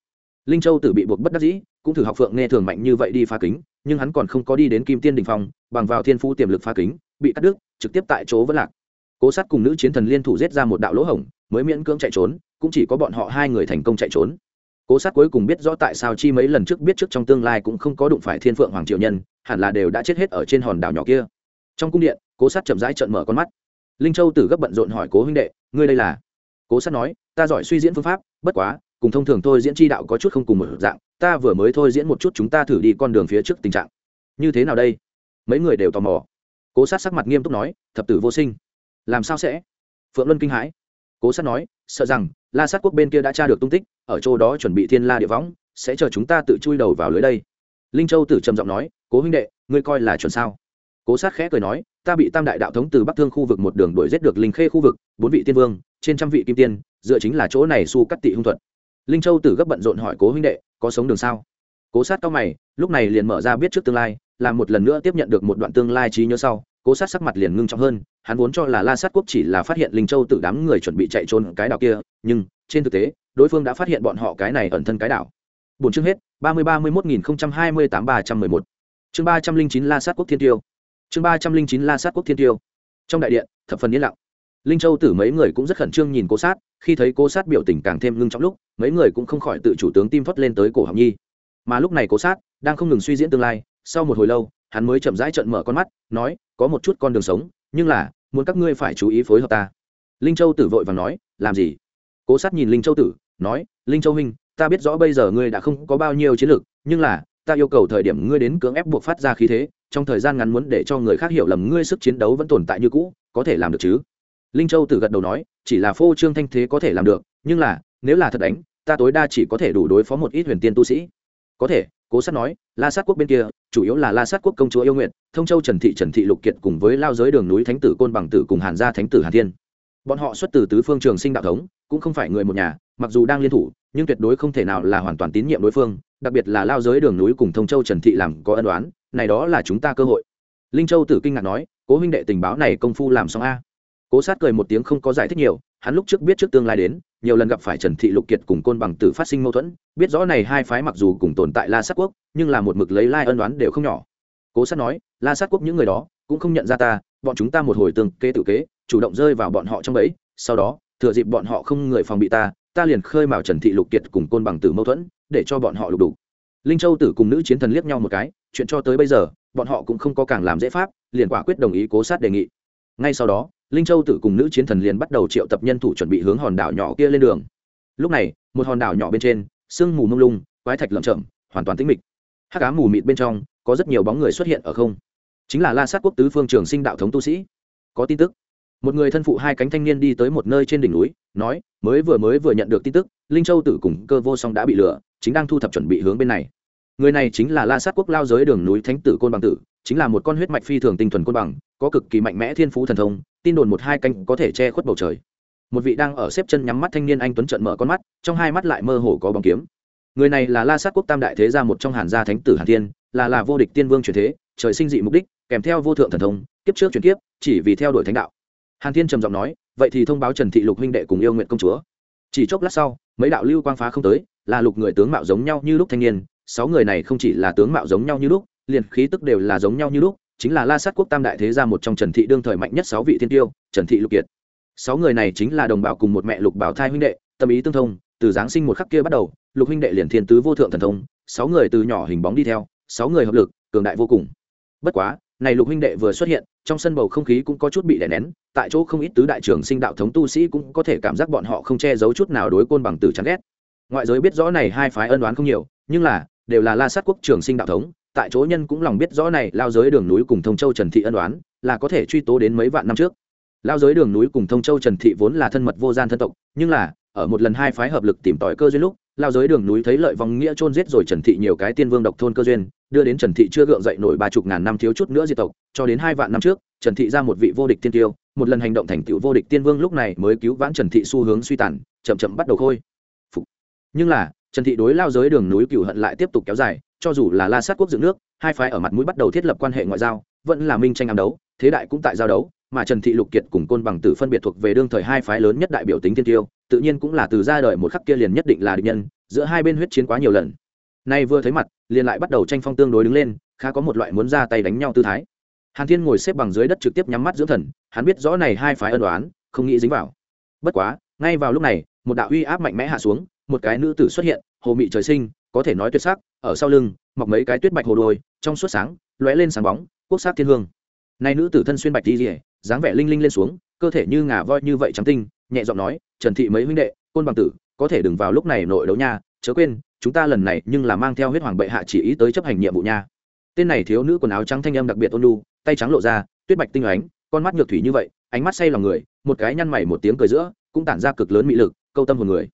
A: Linh châu tử bị buộc bất đắc dĩ, cũng thử học phượng nghe thường mạnh như vậy đi phá kính, nhưng hắn còn không có đi đến kim tiên đình phong, bằng vào thiên phú tiềm lực phá kính, bị cắt đứt, trực tiếp tại chỗ vẫn lạc. Cố sát cùng nữ chiến thần liên thủ giết ra một đạo lỗ hổng, mới miễn cưỡng chạy trốn, cũng chỉ có bọn họ hai người thành công chạy trốn. Cố sát cuối cùng biết rõ tại sao chi mấy lần trước biết trước trong tương lai cũng không có đụng phải thiên phượng hoàng triều nhân, hẳn là đều đã chết hết ở trên hòn đảo nhỏ kia. Trong cung điện, cố sát chậm rãi trợn mở con mắt. Linh châu tử gấp bận rộn hỏi cố huynh đệ, ngươi đây là cố sát nói, ta giỏi suy diễn phương pháp, bất quá, cùng thông thường thôi diễn tri đạo có chút không cùng một dạng, ta vừa mới thôi diễn một chút chúng ta thử đi con đường phía trước tình trạng. Như thế nào đây? Mấy người đều tò mò. Cố sát sắc mặt nghiêm túc nói, thập tử vô sinh, làm sao sẽ? Phượng luân kinh hãi. Cố sát nói, sợ rằng, la sát quốc bên kia đã tra được tung tích, ở chỗ đó chuẩn bị thiên la địa võng, sẽ chờ chúng ta tự chui đầu vào lưới đây. Linh châu tử trầm giọng nói, cố huynh đệ, ngươi coi là chuẩn sao? Cố sát khẽ cười nói, ta bị tam đại đạo thống từ bắc thương khu vực một đường đuổi giết được linh khê khu vực, bốn vị tiên vương trên trăm vị kim tiên, dựa chính là chỗ này su cắt tị hung thuật. Linh châu tử gấp bận rộn hỏi cố huynh đệ, có sống đường sao? Cố sát cao mày, lúc này liền mở ra biết trước tương lai, làm một lần nữa tiếp nhận được một đoạn tương lai trí nhớ sau, cố sát sắc mặt liền ngưng trọng hơn, hắn vốn cho là la sát quốc chỉ là phát hiện linh châu Tử đám người chuẩn bị chạy trốn cái đảo kia, nhưng, trên thực tế, đối phương đã phát hiện bọn họ cái này ẩn thân cái đảo. Bốn chương hết, ba mươi ba mươi một nghìn hai mươi tám ba trăm mười một. Chương ba trăm linh chín la sát quốc thiên tiêu. Chương ba trăm linh chín la sát quốc thiên tiêu. Trong đại điện, thập phần yên lặng linh châu tử mấy người cũng rất khẩn trương nhìn cố sát, khi thấy cố sát biểu tình càng thêm ngưng trong lúc, mấy người cũng không khỏi tự chủ tướng tim thoát lên tới cổ học nhi. Mà lúc này cố sát đang không ngừng suy diễn tương lai, sau một hồi lâu, hắn mới chậm rãi trận mở con mắt, nói, có một chút con đường sống, nhưng là, muốn các ngươi phải chú ý phối hợp ta. Linh châu tử vội và nói, làm gì? Cố sát nhìn linh châu tử, nói, linh châu huynh, ta biết rõ bây giờ ngươi đã không có bao nhiêu chiến lược, nhưng là, ta yêu cầu thời điểm ngươi đến cưỡng ép buộc phát ra khí thế, trong thời gian ngắn muốn để cho người khác hiểu lầm ngươi sức chiến đấu vẫn tồn tại như cũ, có thể làm được chứ? Linh châu tử gật đầu nói, chỉ là phô trương thanh thế có thể làm được, nhưng là, nếu là thật đánh, ta tối đa chỉ có thể đủ đối phó một ít huyền tiên tu sĩ. Có thể, cố sát nói, la sát quốc bên kia, chủ yếu là la sát quốc công chúa yêu nguyện thông châu trần thị trần thị lục kiệt cùng với lao giới đường núi thánh tử côn bằng tử cùng hàn gia thánh tử hàn thiên. Bọn họ xuất từ tứ phương trường sinh đạo thống, cũng không phải người một nhà, mặc dù đang liên thủ, nhưng tuyệt đối không thể nào là hoàn toàn tín nhiệm đối phương, đặc biệt là lao giới đường núi cùng thông châu trần thị làm có ân đoán này đó là chúng ta cơ hội. Linh châu tử kinh ngạc nói, cố huynh đệ tình báo này công phu làm xong a? Cố sát cười một tiếng không có giải thích nhiều, hắn lúc trước biết trước tương lai đến, nhiều lần gặp phải trần thị lục kiệt cùng côn bằng tử phát sinh mâu thuẫn, biết rõ này hai phái mặc dù cùng tồn tại la sát quốc, nhưng là một mực lấy lai ân đoán đều không nhỏ. Cố sát nói, la sát quốc những người đó cũng không nhận ra ta, bọn chúng ta một hồi tương kế tự kế, chủ động rơi vào bọn họ trong bẫy, sau đó, thừa dịp bọn họ không người phòng bị ta ta liền khơi mào trần thị lục kiệt cùng côn bằng tử mâu thuẫn, để cho bọn họ lục đủ linh châu tử cùng nữ chiến thần liếc nhau một cái, chuyện cho tới bây giờ, bọn họ cũng không có càng làm dễ pháp, liền quả quyết đồng ý cố sát đề nghị. Ngay sau đó linh châu tử cùng nữ chiến thần liền bắt đầu triệu tập nhân thủ chuẩn bị hướng hòn đảo nhỏ kia lên đường. Lúc này, một hòn đảo nhỏ bên trên, sương mù mông lung, quái thạch lởm chởm, hoàn toàn tĩnh mịch. Hắc cá mù mịt bên trong, có rất nhiều bóng người xuất hiện ở không. Chính là la sát quốc tứ phương trường sinh đạo thống tu sĩ. Có tin tức. Một người thân phụ hai cánh thanh niên đi tới một nơi trên đỉnh núi, nói, mới vừa mới vừa nhận được tin tức, linh châu tử cùng cơ vô song đã bị lừa, chính đang thu thập chuẩn bị hướng bên này người này chính là la sát quốc lao giới đường núi thánh tử côn bằng tử, chính là một con huyết mạch phi thường tinh thuần côn bằng, có cực kỳ mạnh mẽ thiên phú thần thông, tin đồn một hai canh có thể che khuất bầu trời. Một vị đang ở xếp chân nhắm mắt thanh niên anh tuấn trận mở con mắt, trong hai mắt lại mơ hồ có bóng kiếm. Người này là la sát quốc tam đại thế gia một trong hàn gia thánh tử hàn thiên, là là vô địch tiên vương truyền thế, trời sinh dị mục đích, kèm theo vô thượng thần thông, kiếp trước chuyển kiếp, chỉ vì theo đuổi thánh đạo. Hàn thiên trầm giọng nói, vậy thì thông báo trần thị lục huynh đệ cùng yêu nguyện công chúa. Chỉ chốc lát sau, mấy đạo lưu quang phá không tới, là lục người tướng mạo giống nhau như lúc thanh niên sáu người này không chỉ là tướng mạo giống nhau như lúc, liền khí tức đều là giống nhau như lúc, chính là la sát quốc tam đại thế gia một trong trần thị đương thời mạnh nhất sáu vị thiên tiêu, trần thị lục kiệt. Sáu người này chính là đồng bào cùng một mẹ lục bảo thai huynh đệ, tâm ý tương thông, từ giáng sinh một khắc kia bắt đầu, lục huynh đệ liền thiên tứ vô thượng thần thông, sáu người từ nhỏ hình bóng đi theo, sáu người hợp lực, cường đại vô cùng. Bất quá, này lục huynh đệ vừa xuất hiện, trong sân bầu không khí cũng có chút bị đè nén, tại chỗ không ít tứ đại trưởng sinh đạo thống tu sĩ cũng có thể cảm giác bọn họ không che giấu chút nào đối côn bằng tử chán ghét. Ngoại giới biết rõ này hai phái ân đoán không nhiều, nhưng là đều là la sát quốc trưởng sinh đạo thống, tại chỗ nhân cũng lòng biết rõ này, lao giới đường núi cùng thông châu trần thị ân đoán là có thể truy tố đến mấy vạn năm trước. Lao giới đường núi cùng thông châu trần thị vốn là thân mật vô gian thân tộc, nhưng là, ở một lần hai phái hợp lực tìm tòi cơ duyên lúc, lao giới đường núi thấy lợi vong nghĩa chôn giết rồi trần thị nhiều cái tiên vương độc thôn cơ duyên, đưa đến trần thị chưa gượng dậy nổi ba chục ngàn năm thiếu chút nữa diệt tộc, cho đến hai vạn năm trước, trần thị ra một vị vô địch tiên tiêu, một lần hành động thành tựu vô địch tiên vương lúc này mới cứu vãn trần thị xu hướng suy tàn, chậm chậm bắt đầu khôi phục. Nhưng là trần thị đối lao giới đường núi cựu hận lại tiếp tục kéo dài, cho dù là la sát quốc dựng nước, hai phái ở mặt mũi bắt đầu thiết lập quan hệ ngoại giao, vẫn là minh tranh ám đấu, thế đại cũng tại giao đấu, mà trần thị lục kiệt cùng côn bằng tử phân biệt thuộc về đương thời hai phái lớn nhất đại biểu tính tiên tiêu, tự nhiên cũng là từ ra đời một khắc kia liền nhất định là địch nhân, giữa hai bên huyết chiến quá nhiều lần. Nay vừa thấy mặt, liền lại bắt đầu tranh phong tương đối đứng lên, khá có một loại muốn ra tay đánh nhau tư thái. Hàn thiên ngồi xếp bằng dưới đất trực tiếp nhắm mắt dưỡng thần, hắn biết rõ này hai phái ân đoán không nghĩ dính vào. Bất quá, ngay vào lúc này, một đạo uy áp mạnh mẽ hạ xuống, một cái nữ tử xuất hiện hồ mị trời sinh, có thể nói tuyệt sắc, ở sau lưng, mọc mấy cái tuyết bạch hồ đôi, trong suốt sáng, lóe lên sáng bóng, quốc sắc thiên hương. Nay nữ tử thân xuyên bạch đi rỉa dáng vẻ linh linh lên xuống, cơ thể như ngà voi như vậy trắng tinh, nhẹ giọng nói, trần thị mấy huynh đệ, côn bằng tử, có thể đừng vào lúc này nội đấu nha, chớ quên, chúng ta lần này nhưng là mang theo huyết hoàng bệ hạ chỉ ý tới chấp hành nhiệm vụ nha. Tên này thiếu nữ quần áo trắng thanh âm đặc biệt ôn lu tay trắng lộ ra, tuyết bạch tinh ánh, con mắt nhược thủy như vậy, ánh mắt say lòng người, một cái nhăn mày một tiếng cười giữa, cũng tản ra cực lớn mị lực, câu tâm hồn người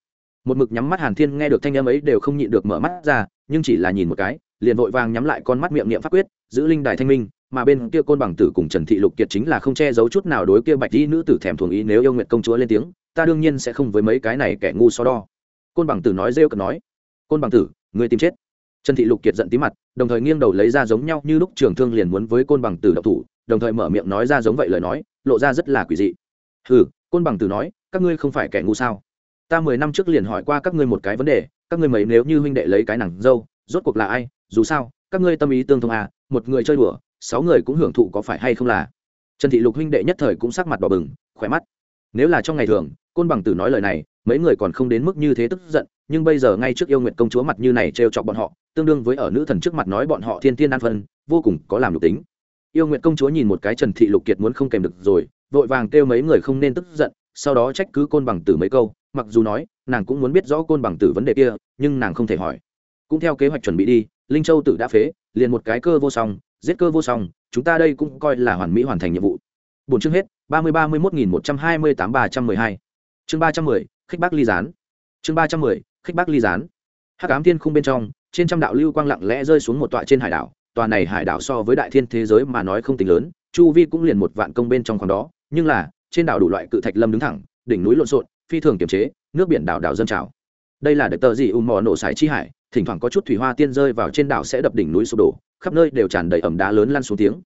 A: một mực nhắm mắt hàn thiên nghe được thanh âm ấy đều không nhịn được mở mắt ra, nhưng chỉ là nhìn một cái, liền vội vàng nhắm lại con mắt miệng niệm pháp quyết, giữ linh đài thanh minh, mà bên kia côn bằng tử cùng trần thị lục kiệt chính là không che giấu chút nào đối kia bạch y nữ tử thèm thuồng ý nếu yêu nguyện công chúa lên tiếng, ta đương nhiên sẽ không với mấy cái này kẻ ngu so đo. Côn bằng tử nói rêu cợt nói, côn bằng tử người tìm chết. Trần thị lục kiệt giận tí mặt, đồng thời nghiêng đầu lấy ra giống nhau như lúc trường thương liền muốn với côn bằng tử độc thủ, đồng thời mở miệng nói ra giống vậy lời nói, lộ ra rất là quỷ dị. Hừ, côn bằng tử nói, các ngươi không phải kẻ ngu sao? Ta mười năm trước liền hỏi qua các ngươi một cái vấn đề, các ngươi mấy nếu như huynh đệ lấy cái nàng dâu, rốt cuộc là ai, dù sao, các ngươi tâm ý tương thông à một người chơi đùa, sáu người cũng hưởng thụ có phải hay không là. Trần thị lục huynh đệ nhất thời cũng sắc mặt đỏ bừng, khỏe mắt. Nếu là trong ngày thường, côn bằng tử nói lời này, mấy người còn không đến mức như thế tức giận, nhưng bây giờ ngay trước yêu nguyện công chúa mặt như này trêu chọc bọn họ, tương đương với ở nữ thần trước mặt nói bọn họ thiên tiên an phân, vô cùng có làm lục tính. Yêu nguyện công chúa nhìn một cái trần thị lục kiệt muốn không kèm được rồi, vội vàng kêu mấy người không nên tức giận, sau đó trách cứ côn bằng tử mấy câu mặc dù nói, nàng cũng muốn biết rõ côn bằng tử vấn đề kia, nhưng nàng không thể hỏi. Cũng theo kế hoạch chuẩn bị đi, linh châu tử đã phế, liền một cái cơ vô song, giết cơ vô song, chúng ta đây cũng coi là hoàn mỹ hoàn thành nhiệm vụ. Bốn chương hết, ba mươi ba mươi một nghìn một trăm hai mươi tám ba trăm mười hai. Chương ba trăm mười, khích bác ly gián. Chương ba trăm mười, khích bác ly gián. Hắc ám thiên khung bên trong, trên trăm đạo lưu quang lặng lẽ rơi xuống một tọa trên hải đảo, tòa này hải đảo so với đại thiên thế giới mà nói không tính lớn, chu vi cũng liền một vạn công bên trong khoảng đó, nhưng là, trên đảo đủ loại cự thạch lâm đứng thẳng, đỉnh núi lộn xộn phi thường kiềm chế, nước biển đảo đảo dân trào. Đây là đợt tờ gì ùm mò nổ sải chi hải, thỉnh thoảng có chút thủy hoa tiên rơi vào trên đảo sẽ đập đỉnh núi sụp đổ, khắp nơi đều tràn đầy ẩm đá lớn lăn xuống tiếng.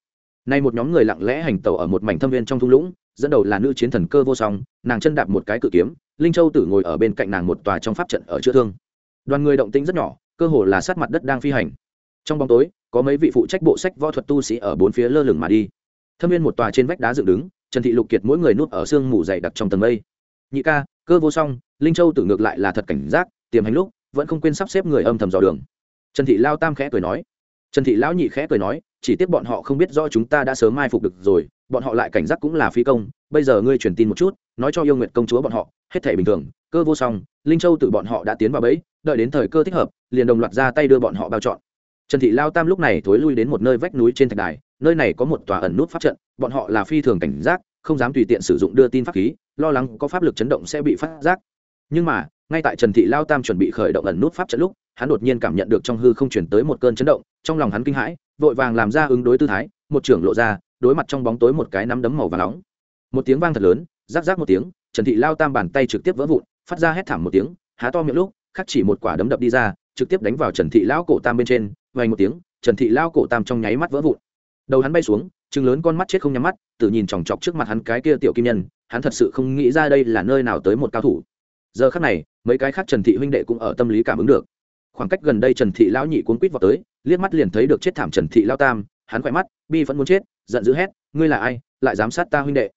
A: Nay một nhóm người lặng lẽ hành tàu ở một mảnh thâm viên trong thung lũng, dẫn đầu là nữ chiến thần cơ vô song, nàng chân đạp một cái cự kiếm, linh châu tử ngồi ở bên cạnh nàng một tòa trong pháp trận ở chữa thương. Đoàn người động tĩnh rất nhỏ, cơ hồ là sát mặt đất đang phi hành. Trong bóng tối, có mấy vị phụ trách bộ sách võ thuật tu sĩ ở bốn phía lơ lửng mà đi. Thâm viên một tòa trên vách đá dựng đứng, trần thị lục kiệt mỗi người nuốt ở sương mù dày đặc trong tầng mây nhị ca, cơ vô song, linh châu tử ngược lại là thật cảnh giác, tiềm hành lúc, vẫn không quên sắp xếp người âm thầm dò đường. Trần thị lao tam khẽ cười nói. Trần thị lão nhị khẽ cười nói, chỉ tiếc bọn họ không biết rõ chúng ta đã sớm mai phục được rồi, bọn họ lại cảnh giác cũng là phi công, bây giờ ngươi truyền tin một chút, nói cho yêu nguyện công chúa bọn họ, hết thể bình thường, cơ vô song, linh châu tự bọn họ đã tiến vào bẫy, đợi đến thời cơ thích hợp, liền đồng loạt ra tay đưa bọn họ bao chọn trần thị lao tam lúc này thối lui đến một nơi vách núi trên thạch đài, nơi này có một tòa ẩn nút pháp trận, bọn họ là phi thường cảnh giác, không dám tùy tiện sử dụng đưa tin pháp khí lo lắng có pháp lực chấn động sẽ bị phát giác. Nhưng mà, ngay tại trần thị lao tam chuẩn bị khởi động ẩn nút pháp trận lúc, hắn đột nhiên cảm nhận được trong hư không chuyển tới một cơn chấn động, trong lòng hắn kinh hãi, vội vàng làm ra ứng đối tư thái, một trưởng lộ ra, đối mặt trong bóng tối một cái nắm đấm màu và nóng. Một tiếng vang thật lớn rác rác một tiếng, trần thị lao tam bàn tay trực tiếp vỡ vụn, phát ra hét thảm một tiếng, há to miệng lúc, khắc chỉ một quả đấm đập đi ra, trực tiếp đánh vào trần thị Lão cổ tam bên trên, vang một tiếng, trần thị lao cổ tam trong nháy mắt vỡ vụn. Đầu hắn bay xuống chừng lớn con mắt chết không nhắm mắt, tự nhìn chòng chọc trước mặt hắn cái kia tiểu kim nhân hắn thật sự không nghĩ ra đây là nơi nào tới một cao thủ. Giờ khắc này, mấy cái khác trần thị huynh đệ cũng ở tâm lý cảm ứng được. Khoảng cách gần đây trần thị lão nhị cuốn quýt vào tới, liếc mắt liền thấy được chết thảm trần thị lao tam, hắn khỏe mắt, bi vẫn muốn chết, giận dữ hét, ngươi là ai? Lại dám sát ta huynh đệ?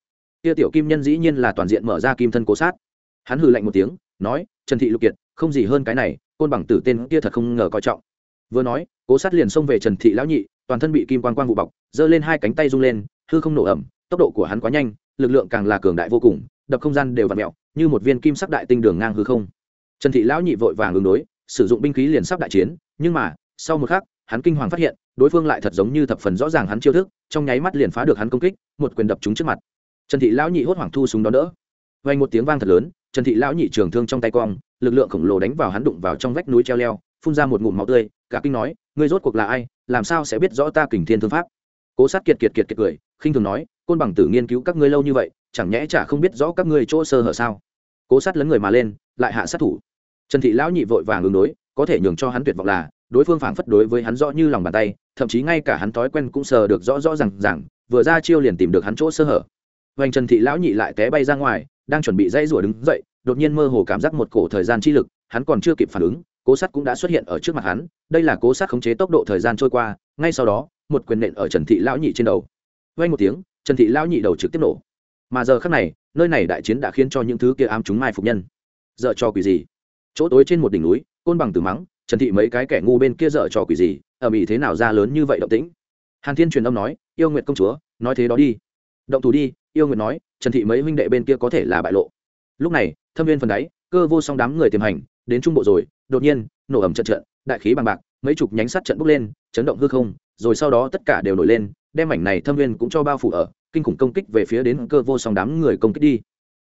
A: Kia tiểu kim nhân dĩ nhiên là toàn diện mở ra kim thân cố sát. Hắn hừ lạnh một tiếng, nói, trần thị lục kiệt, không gì hơn cái này, côn bằng tử tên kia thật không ngờ coi trọng. Vừa nói, cố sát liền xông về trần thị lão nhị, toàn thân bị kim quang quang vụ bọc, giơ lên hai cánh tay rung lên, hư không nổ ẩm, tốc độ của hắn quá nhanh lực lượng càng là cường đại vô cùng, đập không gian đều v ặ mẹo như một viên kim sắc đại tinh đường ngang hư không. Trần thị lão nhị vội vàng ứng đối, sử dụng binh khí liền sắp đại chiến, nhưng mà, sau một khắc, hắn kinh hoàng phát hiện, đối phương lại thật giống như thập phần rõ ràng hắn chiêu thức, trong nháy mắt liền phá được hắn công kích, một quyền đập chúng trước mặt. Trần thị lão nhị hốt hoảng thu súng đón đỡ. Vay một tiếng vang thật lớn, trần thị lão nhị trường thương trong tay cong, lực lượng khổng lồ đánh vào hắn đụng vào trong vách núi treo leo, phun ra một ngụm máu tươi, cả kinh nói, ngươi rốt cuộc là ai? Làm sao sẽ biết rõ ta kình thiên thương pháp? Cố sát kiệt kiệt kiệt kiệt cười, khinh thường nói côn bằng tử nghiên cứu các ngươi lâu như vậy, chẳng nhẽ chả không biết rõ các ngươi chỗ sơ hở sao? Cố sát lấn người mà lên, lại hạ sát thủ. Trần thị lão nhị vội vàng ứng đối, có thể nhường cho hắn tuyệt vọng là, đối phương phảng phất đối với hắn rõ như lòng bàn tay, thậm chí ngay cả hắn thói quen cũng sờ được rõ rõ rằng rằng vừa ra chiêu liền tìm được hắn chỗ sơ hở. Vành trần thị lão nhị lại té bay ra ngoài, đang chuẩn bị dây rủa đứng dậy, đột nhiên mơ hồ cảm giác một cổ thời gian chi lực, hắn còn chưa kịp phản ứng, cố sát cũng đã xuất hiện ở trước mặt hắn, đây là cố sát khống chế tốc độ thời gian trôi qua, ngay sau đó, một quyền nện ở trần thị lão nhị trên đầu. Vay một tiếng trần thị lão nhị đầu trực tiếp nổ. Mà giờ khác này, nơi này đại chiến đã khiến cho những thứ kia ám chúng mai phục nhân. Dợ cho quỷ gì? Chỗ tối trên một đỉnh núi, côn bằng từ mắng, trần thị mấy cái kẻ ngu bên kia dợ cho quỷ gì ở mỹ thế nào ra lớn như vậy động tĩnh? Hàn thiên truyền âm nói, yêu nguyệt công chúa, nói thế đó đi. Động thủ đi, yêu nguyệt nói, trần thị mấy huynh đệ bên kia có thể là bại lộ. Lúc này, thâm viên phần đáy, cơ vô song đám người tiềm hành, đến trung bộ rồi, đột nhiên, nổ ẩm trận trận, đại khí bằng bạc, mấy chục nhánh sắt trận bốc lên, chấn động hư không, rồi sau đó tất cả đều nổi lên đem mảnh này thâm viên cũng cho bao phủ ở, kinh khủng công kích về phía đến cơ vô song đám người công kích đi.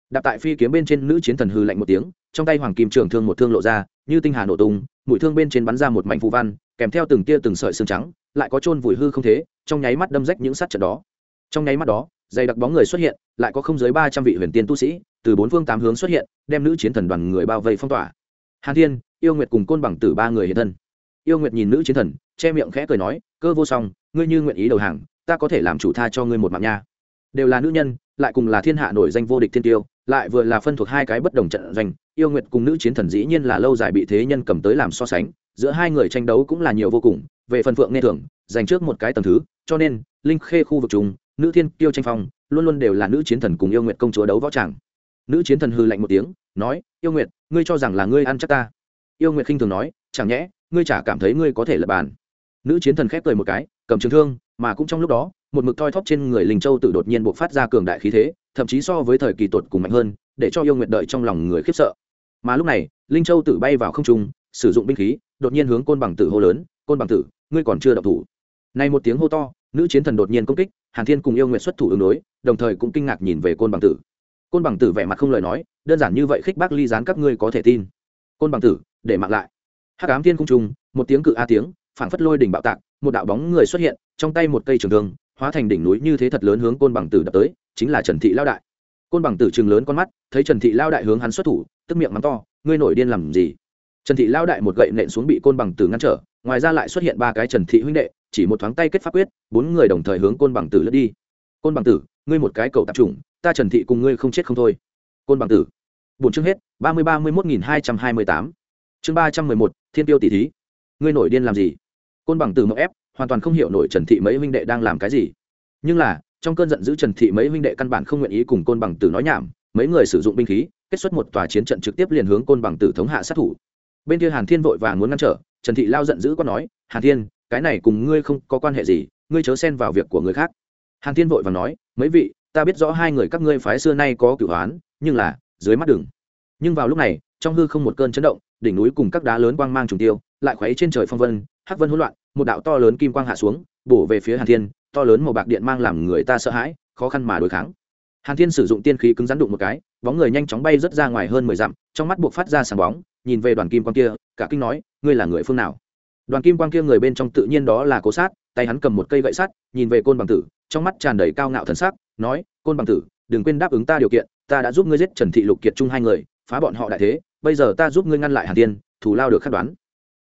A: Đạp tại phi kiếm bên trên nữ chiến thần hư lạnh một tiếng, trong tay hoàng kim trường thương một thương lộ ra, như tinh hà nổ tung, mũi thương bên trên bắn ra một mảnh phù văn, kèm theo từng tia từng sợi xương trắng, lại có chôn vùi hư không thế, trong nháy mắt đâm rách những sát trận đó. Trong nháy mắt đó, dày đặc bóng người xuất hiện, lại có không dưới ba trăm vị huyền tiên tu sĩ, từ bốn phương tám hướng xuất hiện, đem nữ chiến thần đoàn người bao vây phong tỏa. Hàn thiên, yêu nguyệt cùng côn bằng tử ba người hiện thân. Yêu nguyệt nhìn nữ chiến thần, che miệng khẽ cười nói, cơ vô song, ngươi như nguyện ý đầu hàng ta có thể làm chủ tha cho ngươi một mạng nha. Đều là nữ nhân, lại cùng là thiên hạ nổi danh vô địch thiên tiêu, lại vừa là phân thuộc hai cái bất đồng trận doanh, yêu nguyệt cùng nữ chiến thần dĩ nhiên là lâu dài bị thế nhân cầm tới làm so sánh, giữa hai người tranh đấu cũng là nhiều vô cùng, về phần phượng nghe thường dành trước một cái tầm thứ, cho nên, linh khê khu vực chúng nữ thiên tiêu tranh phong, luôn luôn đều là nữ chiến thần cùng yêu nguyệt công chúa đấu võ tràng. Nữ chiến thần hư lạnh một tiếng, nói, yêu nguyệt, ngươi cho rằng là ngươi ăn chắc ta? Yêu nguyệt khinh thường nói, chẳng nhẽ, ngươi chả cảm thấy ngươi có thể lập bàn nữ chiến thần khép cười một cái, cầm trường thương, mà cũng trong lúc đó, một mực thoi thóp trên người linh châu tự đột nhiên buộc phát ra cường đại khí thế, thậm chí so với thời kỳ tột cùng mạnh hơn, để cho yêu nguyện đợi trong lòng người khiếp sợ. Mà lúc này, linh châu tự bay vào không trung, sử dụng binh khí, đột nhiên hướng côn bằng tử hô lớn, côn bằng tử, ngươi còn chưa đập thủ. Này một tiếng hô to, nữ chiến thần đột nhiên công kích, hàn thiên cùng yêu nguyện xuất thủ ứng đối, đồng thời cũng kinh ngạc nhìn về côn bằng tử. Côn bằng tử vẻ mặt không lời nói, đơn giản như vậy khích bác ly gián các ngươi có thể tin. Côn bằng tử, để mặc lại. Hắc ám thiên cung trung, một tiếng cự a tiếng phảng phất lôi đỉnh bạo tạc, một đạo bóng người xuất hiện, trong tay một cây trường thương, hóa thành đỉnh núi như thế thật lớn hướng côn bằng tử đập tới, chính là trần thị lao đại. Côn bằng tử chừng lớn con mắt, thấy trần thị lao đại hướng hắn xuất thủ, tức miệng mắng to, ngươi nổi điên làm gì? Trần thị lao đại một gậy nện xuống bị côn bằng tử ngăn trở, ngoài ra lại xuất hiện ba cái trần thị huynh đệ, chỉ một thoáng tay kết pháp quyết, bốn người đồng thời hướng côn bằng tử lướt đi. Côn bằng tử, ngươi một cái cầu tạp chủng, ta trần thị cùng ngươi không chết không thôi. Côn bằng tử. Bốn chương hết, ba mươi ba mươi một nghìn hai trăm hai mươi tám. Chương ba trăm mười một, thiên tiêu tỷ thí. Ngươi nổi điên làm gì? Côn bằng tử mậu ép, hoàn toàn không hiểu nổi trần thị mấy huynh đệ đang làm cái gì. Nhưng là, trong cơn giận dữ trần thị mấy huynh đệ căn bản không nguyện ý cùng côn bằng tử nói nhảm, mấy người sử dụng binh khí, kết xuất một tòa chiến trận trực tiếp liền hướng côn bằng tử thống hạ sát thủ. Bên kia hàn thiên vội vàng muốn ngăn trở, trần thị lao giận dữ có nói, hàn thiên, cái này cùng ngươi không có quan hệ gì, ngươi chớ xen vào việc của người khác. Hàn thiên vội vàng nói, mấy vị, ta biết rõ hai người các ngươi phái xưa nay có cửu hoán nhưng là, dưới mắt đừng. Nhưng vào lúc này, trong hư không một cơn chấn động, đỉnh núi cùng các đá lớn quang mang trùng tiêu, lại khuấy trên trời phong vân, hắc vân hỗn loạn một đạo to lớn kim quang hạ xuống, bổ về phía hàn thiên, to lớn màu bạc điện mang làm người ta sợ hãi, khó khăn mà đối kháng. Hàn thiên sử dụng tiên khí cứng rắn đụng một cái, bóng người nhanh chóng bay rớt ra ngoài hơn mười dặm, trong mắt buộc phát ra sáng bóng, nhìn về đoàn kim quang kia, cả kinh nói, ngươi là người phương nào? Đoàn kim quang kia người bên trong tự nhiên đó là cố sát, tay hắn cầm một cây gậy sắt, nhìn về côn bằng tử, trong mắt tràn đầy cao ngạo thần sắc, nói, côn bằng tử, đừng quên đáp ứng ta điều kiện, ta đã giúp ngươi giết trần thị lục kiệt chung hai người, phá bọn họ đại thế, bây giờ ta giúp ngươi ngăn lại hàn thiên thủ lao được khắc đoán.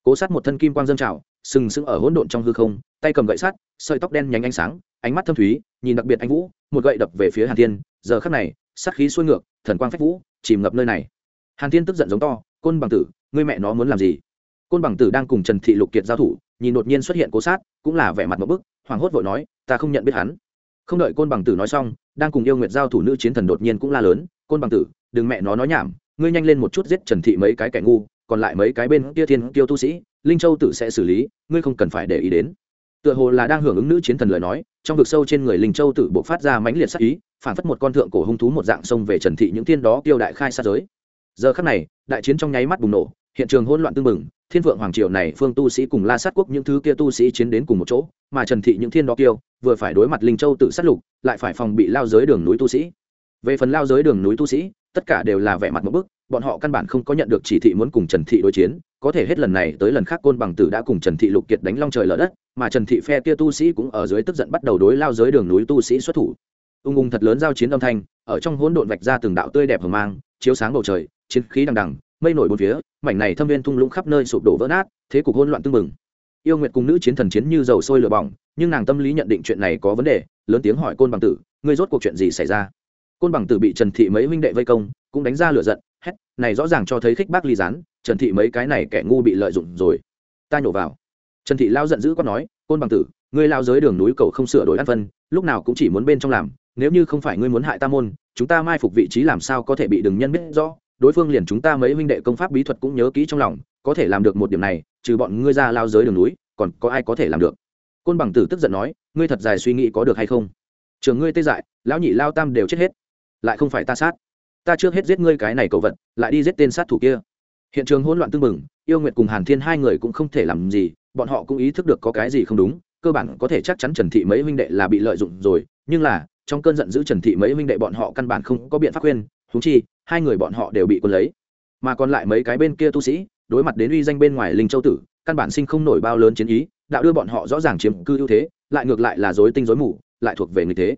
A: Cố sát một thân kim quang dâng trào sừng sững ở hỗn độn trong hư không, tay cầm gậy sắt, sợi tóc đen nhánh ánh sáng, ánh mắt thâm thúy, nhìn đặc biệt anh vũ, một gậy đập về phía hàn thiên, giờ khắc này, sát khí xuôi ngược, thần quang phách vũ, chìm ngập nơi này. Hàn thiên tức giận giống to, côn bằng tử, ngươi mẹ nó muốn làm gì? Côn bằng tử đang cùng trần thị lục kiệt giao thủ, nhìn đột nhiên xuất hiện cố sát, cũng là vẻ mặt một bức, hoảng hốt vội nói, ta không nhận biết hắn. Không đợi côn bằng tử nói xong, đang cùng yêu nguyệt giao thủ nữ chiến thần đột nhiên cũng la lớn, côn bằng tử, đừng mẹ nó nói nhảm, ngươi nhanh lên một chút giết trần thị mấy cái kẻ ngu còn lại mấy cái bên kia thiên tiêu tu sĩ, linh châu tử sẽ xử lý, ngươi không cần phải để ý đến. Tựa hồ là đang hưởng ứng nữ chiến thần lời nói, trong vực sâu trên người linh châu tử buộc phát ra mãnh liệt sắc ý, phản phất một con thượng cổ hung thú một dạng sông về trần thị những thiên đó tiêu đại khai sát giới. Giờ khắc này, đại chiến trong nháy mắt bùng nổ, hiện trường hỗn loạn tương mừng thiên vượng hoàng triều này phương tu sĩ cùng la sát quốc những thứ kia tu sĩ chiến đến cùng một chỗ, mà trần thị những thiên đó kiêu, vừa phải đối mặt linh châu tự sát lục, lại phải phòng bị lao giới đường núi tu sĩ. Về phần lao giới đường núi tu sĩ, tất cả đều là vẻ mặt một bức bọn họ căn bản không có nhận được chỉ thị muốn cùng trần thị đối chiến, có thể hết lần này tới lần khác côn bằng tử đã cùng trần thị lục kiệt đánh long trời lở đất, mà trần thị phe kia tu sĩ cũng ở dưới tức giận bắt đầu đối lao giới đường núi tu sĩ xuất thủ. Ung ung thật lớn giao chiến âm thanh, ở trong hỗn độn vạch ra từng đạo tươi đẹp hờ mang, chiếu sáng bầu trời, chiến khí đằng đằng, mây nổi bốn phía, mảnh này thâm viên thung lũng khắp nơi sụp đổ vỡ nát, thế cục hỗn loạn tưng bừng. Yêu nguyệt cùng nữ chiến thần chiến như dầu sôi lửa bỏng, nhưng nàng tâm lý nhận định chuyện này có vấn đề, lớn tiếng hỏi côn bằng tử, ngươi rốt cuộc chuyện gì xảy ra? Côn bằng tử bị trần thị mấy huynh đệ vây công, cũng đánh ra lửa giận hét, này rõ ràng cho thấy khích bác ly gián, trần thị mấy cái này kẻ ngu bị lợi dụng rồi. Ta nhổ vào. Trần thị lao giận dữ quát nói, côn bằng tử, ngươi lao giới đường núi cầu không sửa đổi ăn phân, lúc nào cũng chỉ muốn bên trong làm, nếu như không phải ngươi muốn hại ta môn, chúng ta mai phục vị trí làm sao có thể bị đừng nhân biết rõ, đối phương liền chúng ta mấy huynh đệ công pháp bí thuật cũng nhớ kỹ trong lòng, có thể làm được một điểm này, trừ bọn ngươi ra lao giới đường núi, còn có ai có thể làm được? Côn bằng tử tức giận nói, ngươi thật dài suy nghĩ có được hay không? Trường ngươi tê dại, lão nhị lao tam đều chết hết, lại không phải ta sát ta trước hết giết ngươi cái này cầu vật, lại đi giết tên sát thủ kia. Hiện trường hỗn loạn tưng bừng, yêu nguyệt cùng hàn thiên hai người cũng không thể làm gì, bọn họ cũng ý thức được có cái gì không đúng, cơ bản có thể chắc chắn trần thị mấy huynh đệ là bị lợi dụng rồi, nhưng là, trong cơn giận dữ trần thị mấy huynh đệ bọn họ căn bản không có biện pháp khuyên, huống chi, hai người bọn họ đều bị quân lấy. Mà còn lại mấy cái bên kia tu sĩ, đối mặt đến uy danh bên ngoài linh châu tử, căn bản sinh không nổi bao lớn chiến ý đạo đưa bọn họ rõ ràng chiếm cư ưu thế, lại ngược lại là dối tinh dối mù, lại thuộc về người thế.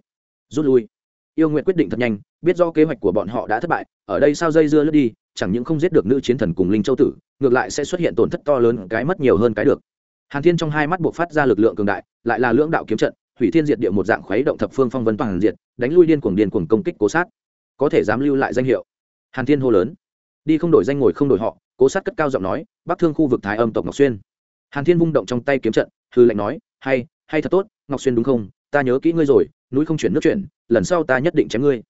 A: Rút lui. Yêu nguyện quyết định thật nhanh biết do kế hoạch của bọn họ đã thất bại, ở đây sao dây dưa lướt đi, chẳng những không giết được nữ chiến thần cùng linh châu tử, ngược lại sẽ xuất hiện tổn thất to lớn, cái mất nhiều hơn cái được. Hàn thiên trong hai mắt buộc phát ra lực lượng cường đại, lại là lưỡng đạo kiếm trận, hủy thiên diệt địa một dạng khuấy động thập phương phong vấn toàn diệt đánh lui điên cuồng điên cuồng công kích cố sát. Có thể dám lưu lại danh hiệu. Hàn thiên hô lớn. Đi không đổi danh ngồi không đổi họ, cố sát cất cao giọng nói, bắc thương khu vực thái âm tộc ngọc xuyên. Hàn thiên vung động trong tay kiếm trận, hư lệnh nói, hay hay thật tốt, ngọc xuyên đúng không? Ta nhớ kỹ ngươi rồi, núi không chuyển nước chuyển, lần sau ta nhất định chém ngươi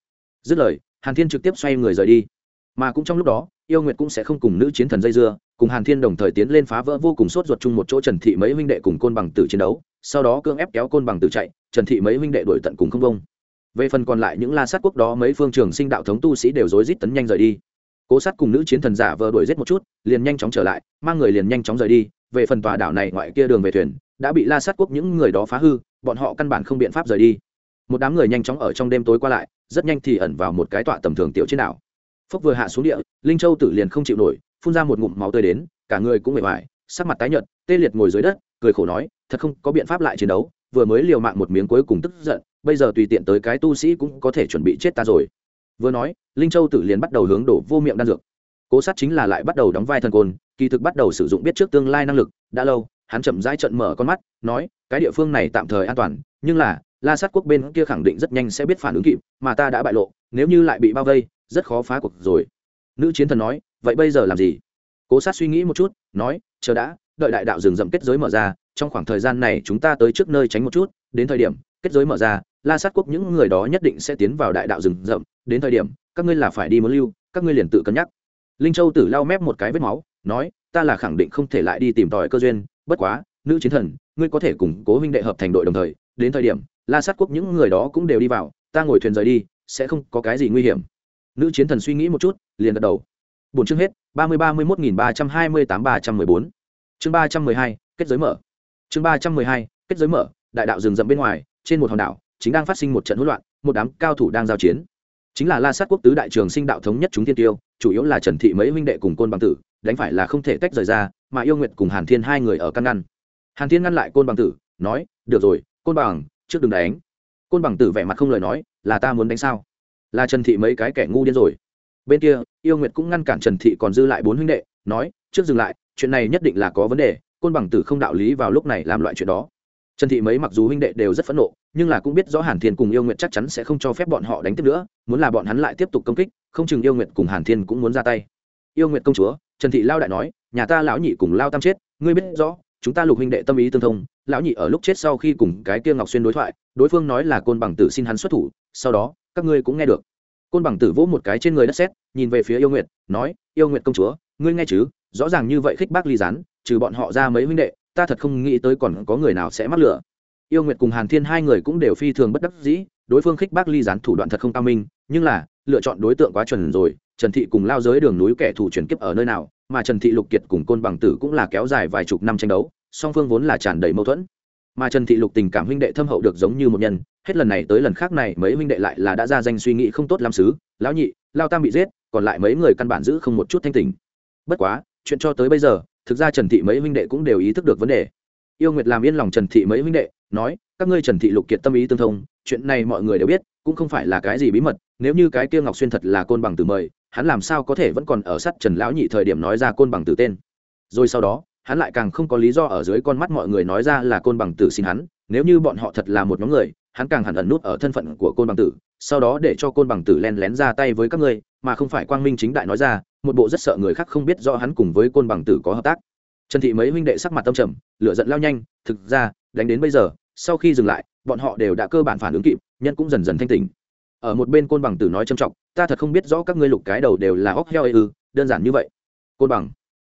A: dứt lời, hàn thiên trực tiếp xoay người rời đi. Mà cũng trong lúc đó, yêu nguyệt cũng sẽ không cùng nữ chiến thần dây dưa, cùng hàn thiên đồng thời tiến lên phá vỡ vô cùng sốt ruột chung một chỗ trần thị mấy huynh đệ cùng côn bằng tử chiến đấu, sau đó cưỡng ép kéo côn bằng tử chạy, trần thị mấy huynh đệ đổi tận cùng không công về phần còn lại những la sát quốc đó, mấy phương trường sinh đạo thống tu sĩ đều rối rít tấn nhanh rời đi. Cố sát cùng nữ chiến thần giả vờ đuổi giết một chút, liền nhanh chóng trở lại, mang người liền nhanh chóng rời đi, về phần tòa đảo này ngoại kia đường về thuyền, đã bị la sát quốc những người đó phá hư, bọn họ căn bản không biện pháp rời đi. Một đám người nhanh chóng ở trong đêm tối qua lại rất nhanh thì ẩn vào một cái tọa tầm thường tiểu trên đảo. Phốc vừa hạ xuống địa, linh châu tử liền không chịu nổi, phun ra một ngụm máu tươi đến, cả người cũng mệt mỏi, sắc mặt tái nhợt, tê liệt ngồi dưới đất, cười khổ nói, thật không có biện pháp lại chiến đấu, vừa mới liều mạng một miếng cuối cùng tức giận, bây giờ tùy tiện tới cái tu sĩ cũng có thể chuẩn bị chết ta rồi. Vừa nói, linh châu tử liền bắt đầu hướng đổ vô miệng đan dược. Cố sát chính là lại bắt đầu đóng vai thần côn, kỳ thực bắt đầu sử dụng biết trước tương lai năng lực, đã lâu, hắn chậm rãi trận mở con mắt, nói, cái địa phương này tạm thời an toàn, nhưng là la sát quốc bên kia khẳng định rất nhanh sẽ biết phản ứng kịp, mà ta đã bại lộ, nếu như lại bị bao vây, rất khó phá cuộc rồi. Nữ chiến thần nói, vậy bây giờ làm gì? Cố sát suy nghĩ một chút, nói, chờ đã, đợi đại đạo rừng rậm kết giới mở ra, trong khoảng thời gian này chúng ta tới trước nơi tránh một chút, đến thời điểm, kết giới mở ra, la sát quốc những người đó nhất định sẽ tiến vào đại đạo rừng rậm, đến thời điểm, các ngươi là phải đi muốn lưu, các ngươi liền tự cân nhắc. Linh châu tử lau mép một cái vết máu, nói, ta là khẳng định không thể lại đi tìm tòi cơ duyên, bất quá, nữ chiến thần, ngươi có thể củng cố huynh đệ hợp thành đội đồng thời, đến thời điểm la sát quốc những người đó cũng đều đi vào, ta ngồi thuyền rời đi, sẽ không có cái gì nguy hiểm. Nữ chiến thần suy nghĩ một chút, liền gật đầu. Bốn chương hết, ba mươi ba mươi một nghìn ba trăm hai mươi tám ba trăm mười bốn. Chương ba trăm mười hai, kết giới mở. Chương ba trăm mười hai, kết giới mở, đại đạo rừng rậm bên ngoài, trên một hòn đảo, chính đang phát sinh một trận hỗn loạn, một đám cao thủ đang giao chiến. Chính là la sát quốc tứ đại trường sinh đạo thống nhất chúng thiên tiêu, chủ yếu là trần thị mấy huynh đệ cùng côn bằng tử, đánh phải là không thể tách rời ra, mà yêu nguyệt cùng hàn thiên hai người ở căn ngăn. Hàn thiên ngăn lại côn bằng tử, nói, được rồi, côn bằng trước đừng đánh. Côn bằng tử vẻ mặt không lời nói, là ta muốn đánh sao? Là trần thị mấy cái kẻ ngu điên rồi. Bên kia, yêu nguyệt cũng ngăn cản trần thị còn dư lại bốn huynh đệ, nói, trước dừng lại, chuyện này nhất định là có vấn đề, côn bằng tử không đạo lý vào lúc này làm loại chuyện đó. Trần thị mấy mặc dù huynh đệ đều rất phẫn nộ, nhưng là cũng biết rõ hàn thiên cùng yêu nguyệt chắc chắn sẽ không cho phép bọn họ đánh tiếp nữa, muốn là bọn hắn lại tiếp tục công kích, không chừng yêu nguyệt cùng hàn thiên cũng muốn ra tay. Yêu nguyệt công chúa, trần thị lao đại nói, nhà ta lão nhị cùng lao tam chết, ngươi biết rõ chúng ta lục huynh đệ tâm ý tương thông, lão nhị ở lúc chết sau khi cùng cái kia ngọc xuyên đối thoại, đối phương nói là côn bằng tử xin hắn xuất thủ, sau đó, các ngươi cũng nghe được. Côn bằng tử vỗ một cái trên người đất xét nhìn về phía yêu nguyệt, nói, yêu nguyệt công chúa, ngươi nghe chứ? Rõ ràng như vậy khích bác ly rán trừ bọn họ ra mấy huynh đệ, ta thật không nghĩ tới còn có người nào sẽ mắc lửa. Yêu nguyệt cùng hàn thiên hai người cũng đều phi thường bất đắc dĩ, đối phương khích bác ly rán thủ đoạn thật không cao minh, nhưng là, lựa chọn đối tượng quá chuẩn rồi, trần thị cùng lao giới đường núi kẻ thù chuyển kiếp ở nơi nào mà trần thị lục kiệt cùng côn bằng tử cũng là kéo dài vài chục năm tranh đấu, song phương vốn là tràn đầy mâu thuẫn. Mà trần thị lục tình cảm huynh đệ thâm hậu được giống như một nhân, hết lần này tới lần khác này mấy huynh đệ lại là đã ra danh suy nghĩ không tốt lắm xứ, lão nhị, lao tam bị giết, còn lại mấy người căn bản giữ không một chút thanh tình. Bất quá, chuyện cho tới bây giờ, thực ra trần thị mấy huynh đệ cũng đều ý thức được vấn đề. Yêu nguyệt làm yên lòng trần thị mấy huynh đệ, nói, các ngươi trần thị lục kiệt tâm ý tương thông, chuyện này mọi người đều biết cũng không phải là cái gì bí mật, nếu như cái kia ngọc xuyên thật là côn bằng từ mời, hắn làm sao có thể vẫn còn ở sát trần lão nhị thời điểm nói ra côn bằng từ tên? Rồi sau đó, hắn lại càng không có lý do ở dưới con mắt mọi người nói ra là côn bằng tử xin hắn, nếu như bọn họ thật là một nhóm người, hắn càng hẳn ẩn nút ở thân phận của côn bằng tử, sau đó để cho côn bằng tử len lén ra tay với các ngươi, mà không phải quang minh chính đại nói ra, một bộ rất sợ người khác không biết rõ hắn cùng với côn bằng tử có hợp tác. Trần thị mấy huynh đệ sắc mặt tâm trầm, lửa giận lao nhanh, thực ra, đánh đến bây giờ, sau khi dừng lại, bọn họ đều đã cơ bản phản ứng kịp nhân cũng dần dần thanh tỉnh. Ở một bên côn bằng tử nói trầm trọng, ta thật không biết rõ các ngươi lục cái đầu đều là óc heo ư, đơn giản như vậy. Côn bằng.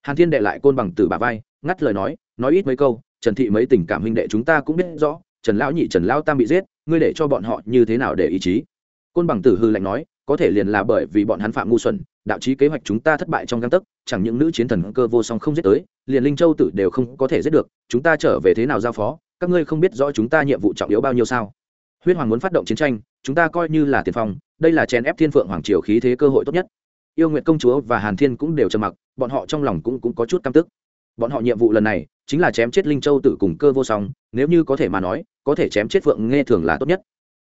A: Hàn thiên đệ lại côn bằng tử bà vai, ngắt lời nói nói ít mấy câu, trần thị mấy tình cảm huynh đệ chúng ta cũng biết rõ, trần lão nhị, trần lão tam bị giết, ngươi để cho bọn họ như thế nào để ý chí? Côn bằng tử hư lạnh nói, có thể liền là bởi vì bọn hắn phạm ngu xuẩn, đạo trí kế hoạch chúng ta thất bại trong găng tấc, chẳng những nữ chiến thần cơ vô song không giết tới, liền linh châu tử đều không có thể giết được, chúng ta trở về thế nào giao phó, các ngươi không biết rõ chúng ta nhiệm vụ trọng yếu bao nhiêu sao? Huyết hoàng muốn phát động chiến tranh chúng ta coi như là tiền phong đây là chèn ép thiên phượng hoàng triều khí thế cơ hội tốt nhất. Yêu nguyện công chúa và hàn thiên cũng đều trầm mặc bọn họ trong lòng cũng, cũng có chút căm tức. Bọn họ nhiệm vụ lần này chính là chém chết linh châu tử cùng cơ vô song nếu như có thể mà nói có thể chém chết phượng nghe thường là tốt nhất.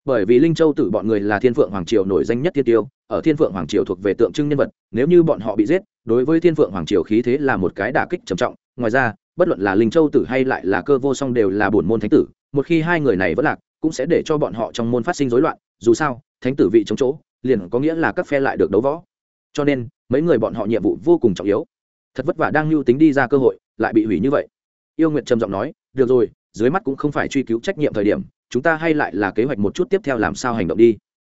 A: Bởi vì linh châu tử bọn người là thiên phượng hoàng triều nổi danh nhất thiên tiêu ở thiên phượng hoàng triều thuộc về tượng trưng nhân vật nếu như bọn họ bị giết đối với thiên phượng hoàng triều khí thế là một cái đả kích trầm trọng. Ngoài ra bất luận là linh châu tử hay lại là cơ vô song đều là bổn môn thánh tử một khi hai người này vẫn lạc cũng sẽ để cho bọn họ trong môn phát sinh rối loạn, dù sao, thánh tử vị chống chỗ, liền có nghĩa là các phe lại được đấu võ. Cho nên, mấy người bọn họ nhiệm vụ vô cùng trọng yếu. Thật vất vả đang lưu tính đi ra cơ hội, lại bị hủy như vậy. Yêu nguyệt trầm giọng nói, được rồi, dưới mắt cũng không phải truy cứu trách nhiệm thời điểm, chúng ta hay lại là kế hoạch một chút tiếp theo làm sao hành động đi.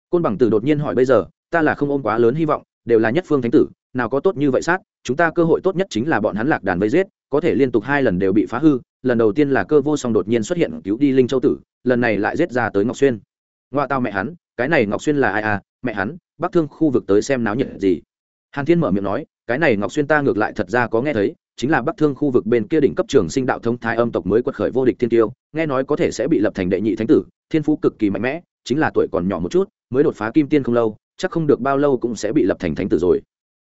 A: Côn bằng tử đột nhiên hỏi, bây giờ, ta là không ôm quá lớn hy vọng, đều là nhất phương thánh tử, nào có tốt như vậy sát, chúng ta cơ hội tốt nhất chính là bọn hắn lạc đàn vây giết, có thể liên tục hai lần đều bị phá hư, lần đầu tiên là cơ vô song đột nhiên xuất hiện cứu đi linh châu tử lần này lại giết ra tới ngọc xuyên. Ngoa tao mẹ hắn, cái này ngọc xuyên là ai à? Mẹ hắn, bắc thương khu vực tới xem náo nhiệt gì? Hàn thiên mở miệng nói, cái này ngọc xuyên ta ngược lại thật ra có nghe thấy, chính là bắc thương khu vực bên kia đỉnh cấp trường sinh đạo thông thái âm tộc mới quật khởi vô địch thiên tiêu, nghe nói có thể sẽ bị lập thành đệ nhị thánh tử, thiên phú cực kỳ mạnh mẽ, chính là tuổi còn nhỏ một chút, mới đột phá kim tiên không lâu, chắc không được bao lâu cũng sẽ bị lập thành thánh tử rồi.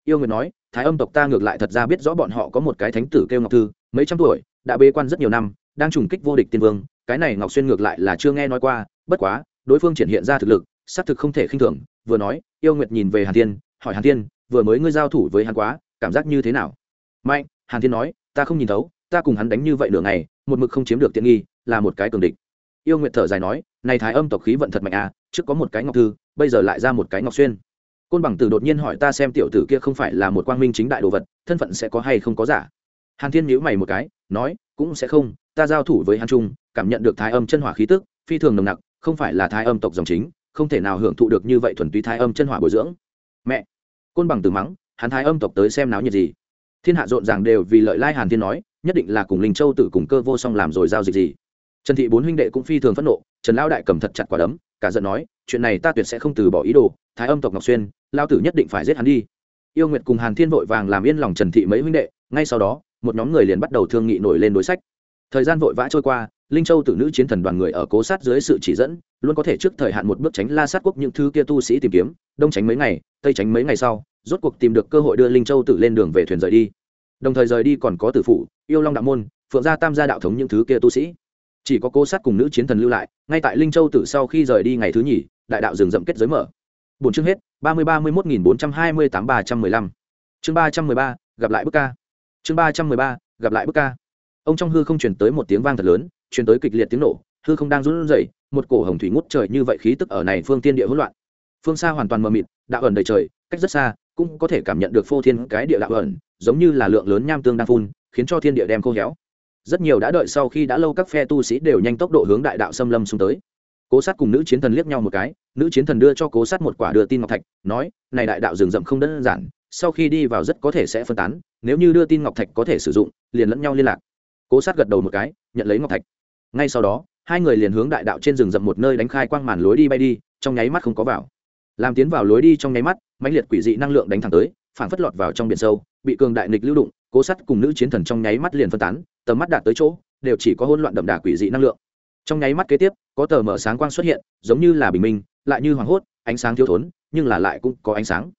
A: Yêu nguyệt nói, thái âm tộc ta ngược lại thật ra biết rõ bọn họ có một cái thánh tử kêu ngọc thư, mấy trăm tuổi, đã bế quan rất nhiều năm, đang trùng kích vô địch tiên vương cái này ngọc xuyên ngược lại là chưa nghe nói qua, bất quá, đối phương triển hiện ra thực lực, xác thực không thể khinh thường, vừa nói, yêu nguyệt nhìn về hàn thiên, hỏi hàn thiên, vừa mới ngươi giao thủ với hắn quá, cảm giác như thế nào? Mạnh, hàn thiên nói, ta không nhìn thấu, ta cùng hắn đánh như vậy nửa ngày, một mực không chiếm được tiện nghi, là một cái cường địch. Yêu nguyệt thở dài nói, này thái âm tộc khí vận thật mạnh à trước có một cái ngọc thư, bây giờ lại ra một cái ngọc xuyên. Côn bằng tử đột nhiên hỏi ta xem tiểu tử kia không phải là một quang minh chính đại đồ vật, thân phận sẽ có hay không có giả? Hàn thiên nhíu mày một cái, nói cũng sẽ không, ta giao thủ với hàn trung cảm nhận được thái âm chân hỏa khí tức, phi thường nồng nặc, không phải là thái âm tộc dòng chính, không thể nào hưởng thụ được như vậy thuần túy thái âm chân hỏa bồi dưỡng. Mẹ! Côn bằng từ mắng, hắn thái âm tộc tới xem náo nhiệt gì? Thiên hạ rộn ràng đều vì lợi lai hàn thiên nói, nhất định là cùng linh châu tử cùng cơ vô song làm rồi giao dịch gì. Trần thị bốn huynh đệ cũng phi thường phẫn nộ, trần lao đại cầm thật chặt quả đấm, cả giận nói, chuyện này ta tuyệt sẽ không từ bỏ ý đồ, thái âm tộc ngọc xuyên lao tử nhất định phải giết hắn đi. Yêu nguyệt cùng hàn thiên vội vàng làm yên lòng trần thị mấy huynh đệ, ngay sau đó một nhóm người liền bắt đầu thương nghị nổi lên đối sách. Thời gian vội vã trôi qua, linh châu tử nữ chiến thần đoàn người ở cố sát dưới sự chỉ dẫn, luôn có thể trước thời hạn một bước tránh la sát quốc những thứ kia tu sĩ tìm kiếm, đông tránh mấy ngày, tây tránh mấy ngày sau, rốt cuộc tìm được cơ hội đưa linh châu tử lên đường về thuyền rời đi. Đồng thời rời đi còn có tử phụ yêu long đạo môn, phượng gia tam gia đạo thống những thứ kia tu sĩ. Chỉ có cố sát cùng nữ chiến thần lưu lại, ngay tại linh châu tử sau khi rời đi ngày thứ nhì, đại đạo rừng rậm kết giới mở. Bốn chương hết, ba mươi ba mươi một nghìn bốn trăm hai mươi tám ba trăm mười lăm. Chương ba trăm mười ba, gặp lại bức ca chương ba trăm mười ba, gặp lại bức ca. Ông trong hư không chuyển tới một tiếng vang thật lớn chuyển tới kịch liệt tiếng nổ, hư không đang run rẩy, một cổ hồng thủy ngút trời như vậy khí tức ở này phương tiên địa hỗn loạn. Phương xa hoàn toàn mờ mịt, đạo ẩn đầy trời, cách rất xa, cũng có thể cảm nhận được phô thiên cái địa đạo ẩn, giống như là lượng lớn nham tương đang phun, khiến cho thiên địa đem khô héo. Rất nhiều đã đợi sau khi đã lâu các phe tu sĩ đều nhanh tốc độ hướng đại đạo xâm lâm xuống tới. Cố sát cùng nữ chiến thần liếc nhau một cái, nữ chiến thần đưa cho cố sát một quả đưa tin ngọc thạch, nói, này đại đạo rừng rậm không đơn giản, sau khi đi vào rất có thể sẽ phân tán nếu như đưa tin ngọc thạch có thể sử dụng, liền lẫn nhau liên lạc. Cố sát gật đầu một cái, nhận lấy ngọc thạch. Ngay sau đó, hai người liền hướng đại đạo trên rừng rậm một nơi đánh khai quang màn lối đi bay đi, trong nháy mắt không có vào. Làm tiến vào lối đi trong nháy mắt, mãnh liệt quỷ dị năng lượng đánh thẳng tới phản phất lọt vào trong biển sâu, bị cường đại nịch lưu đụng, cố sắt cùng nữ chiến thần trong nháy mắt liền phân tán, tầm mắt đạt tới chỗ, đều chỉ có hỗn loạn đậm đà quỷ dị năng lượng. Trong nháy mắt kế tiếp, có tờ mở sáng quang xuất hiện, giống như là bình minh, lại như hoàng hốt, ánh sáng thiếu thốn, nhưng là lại cũng có ánh sáng.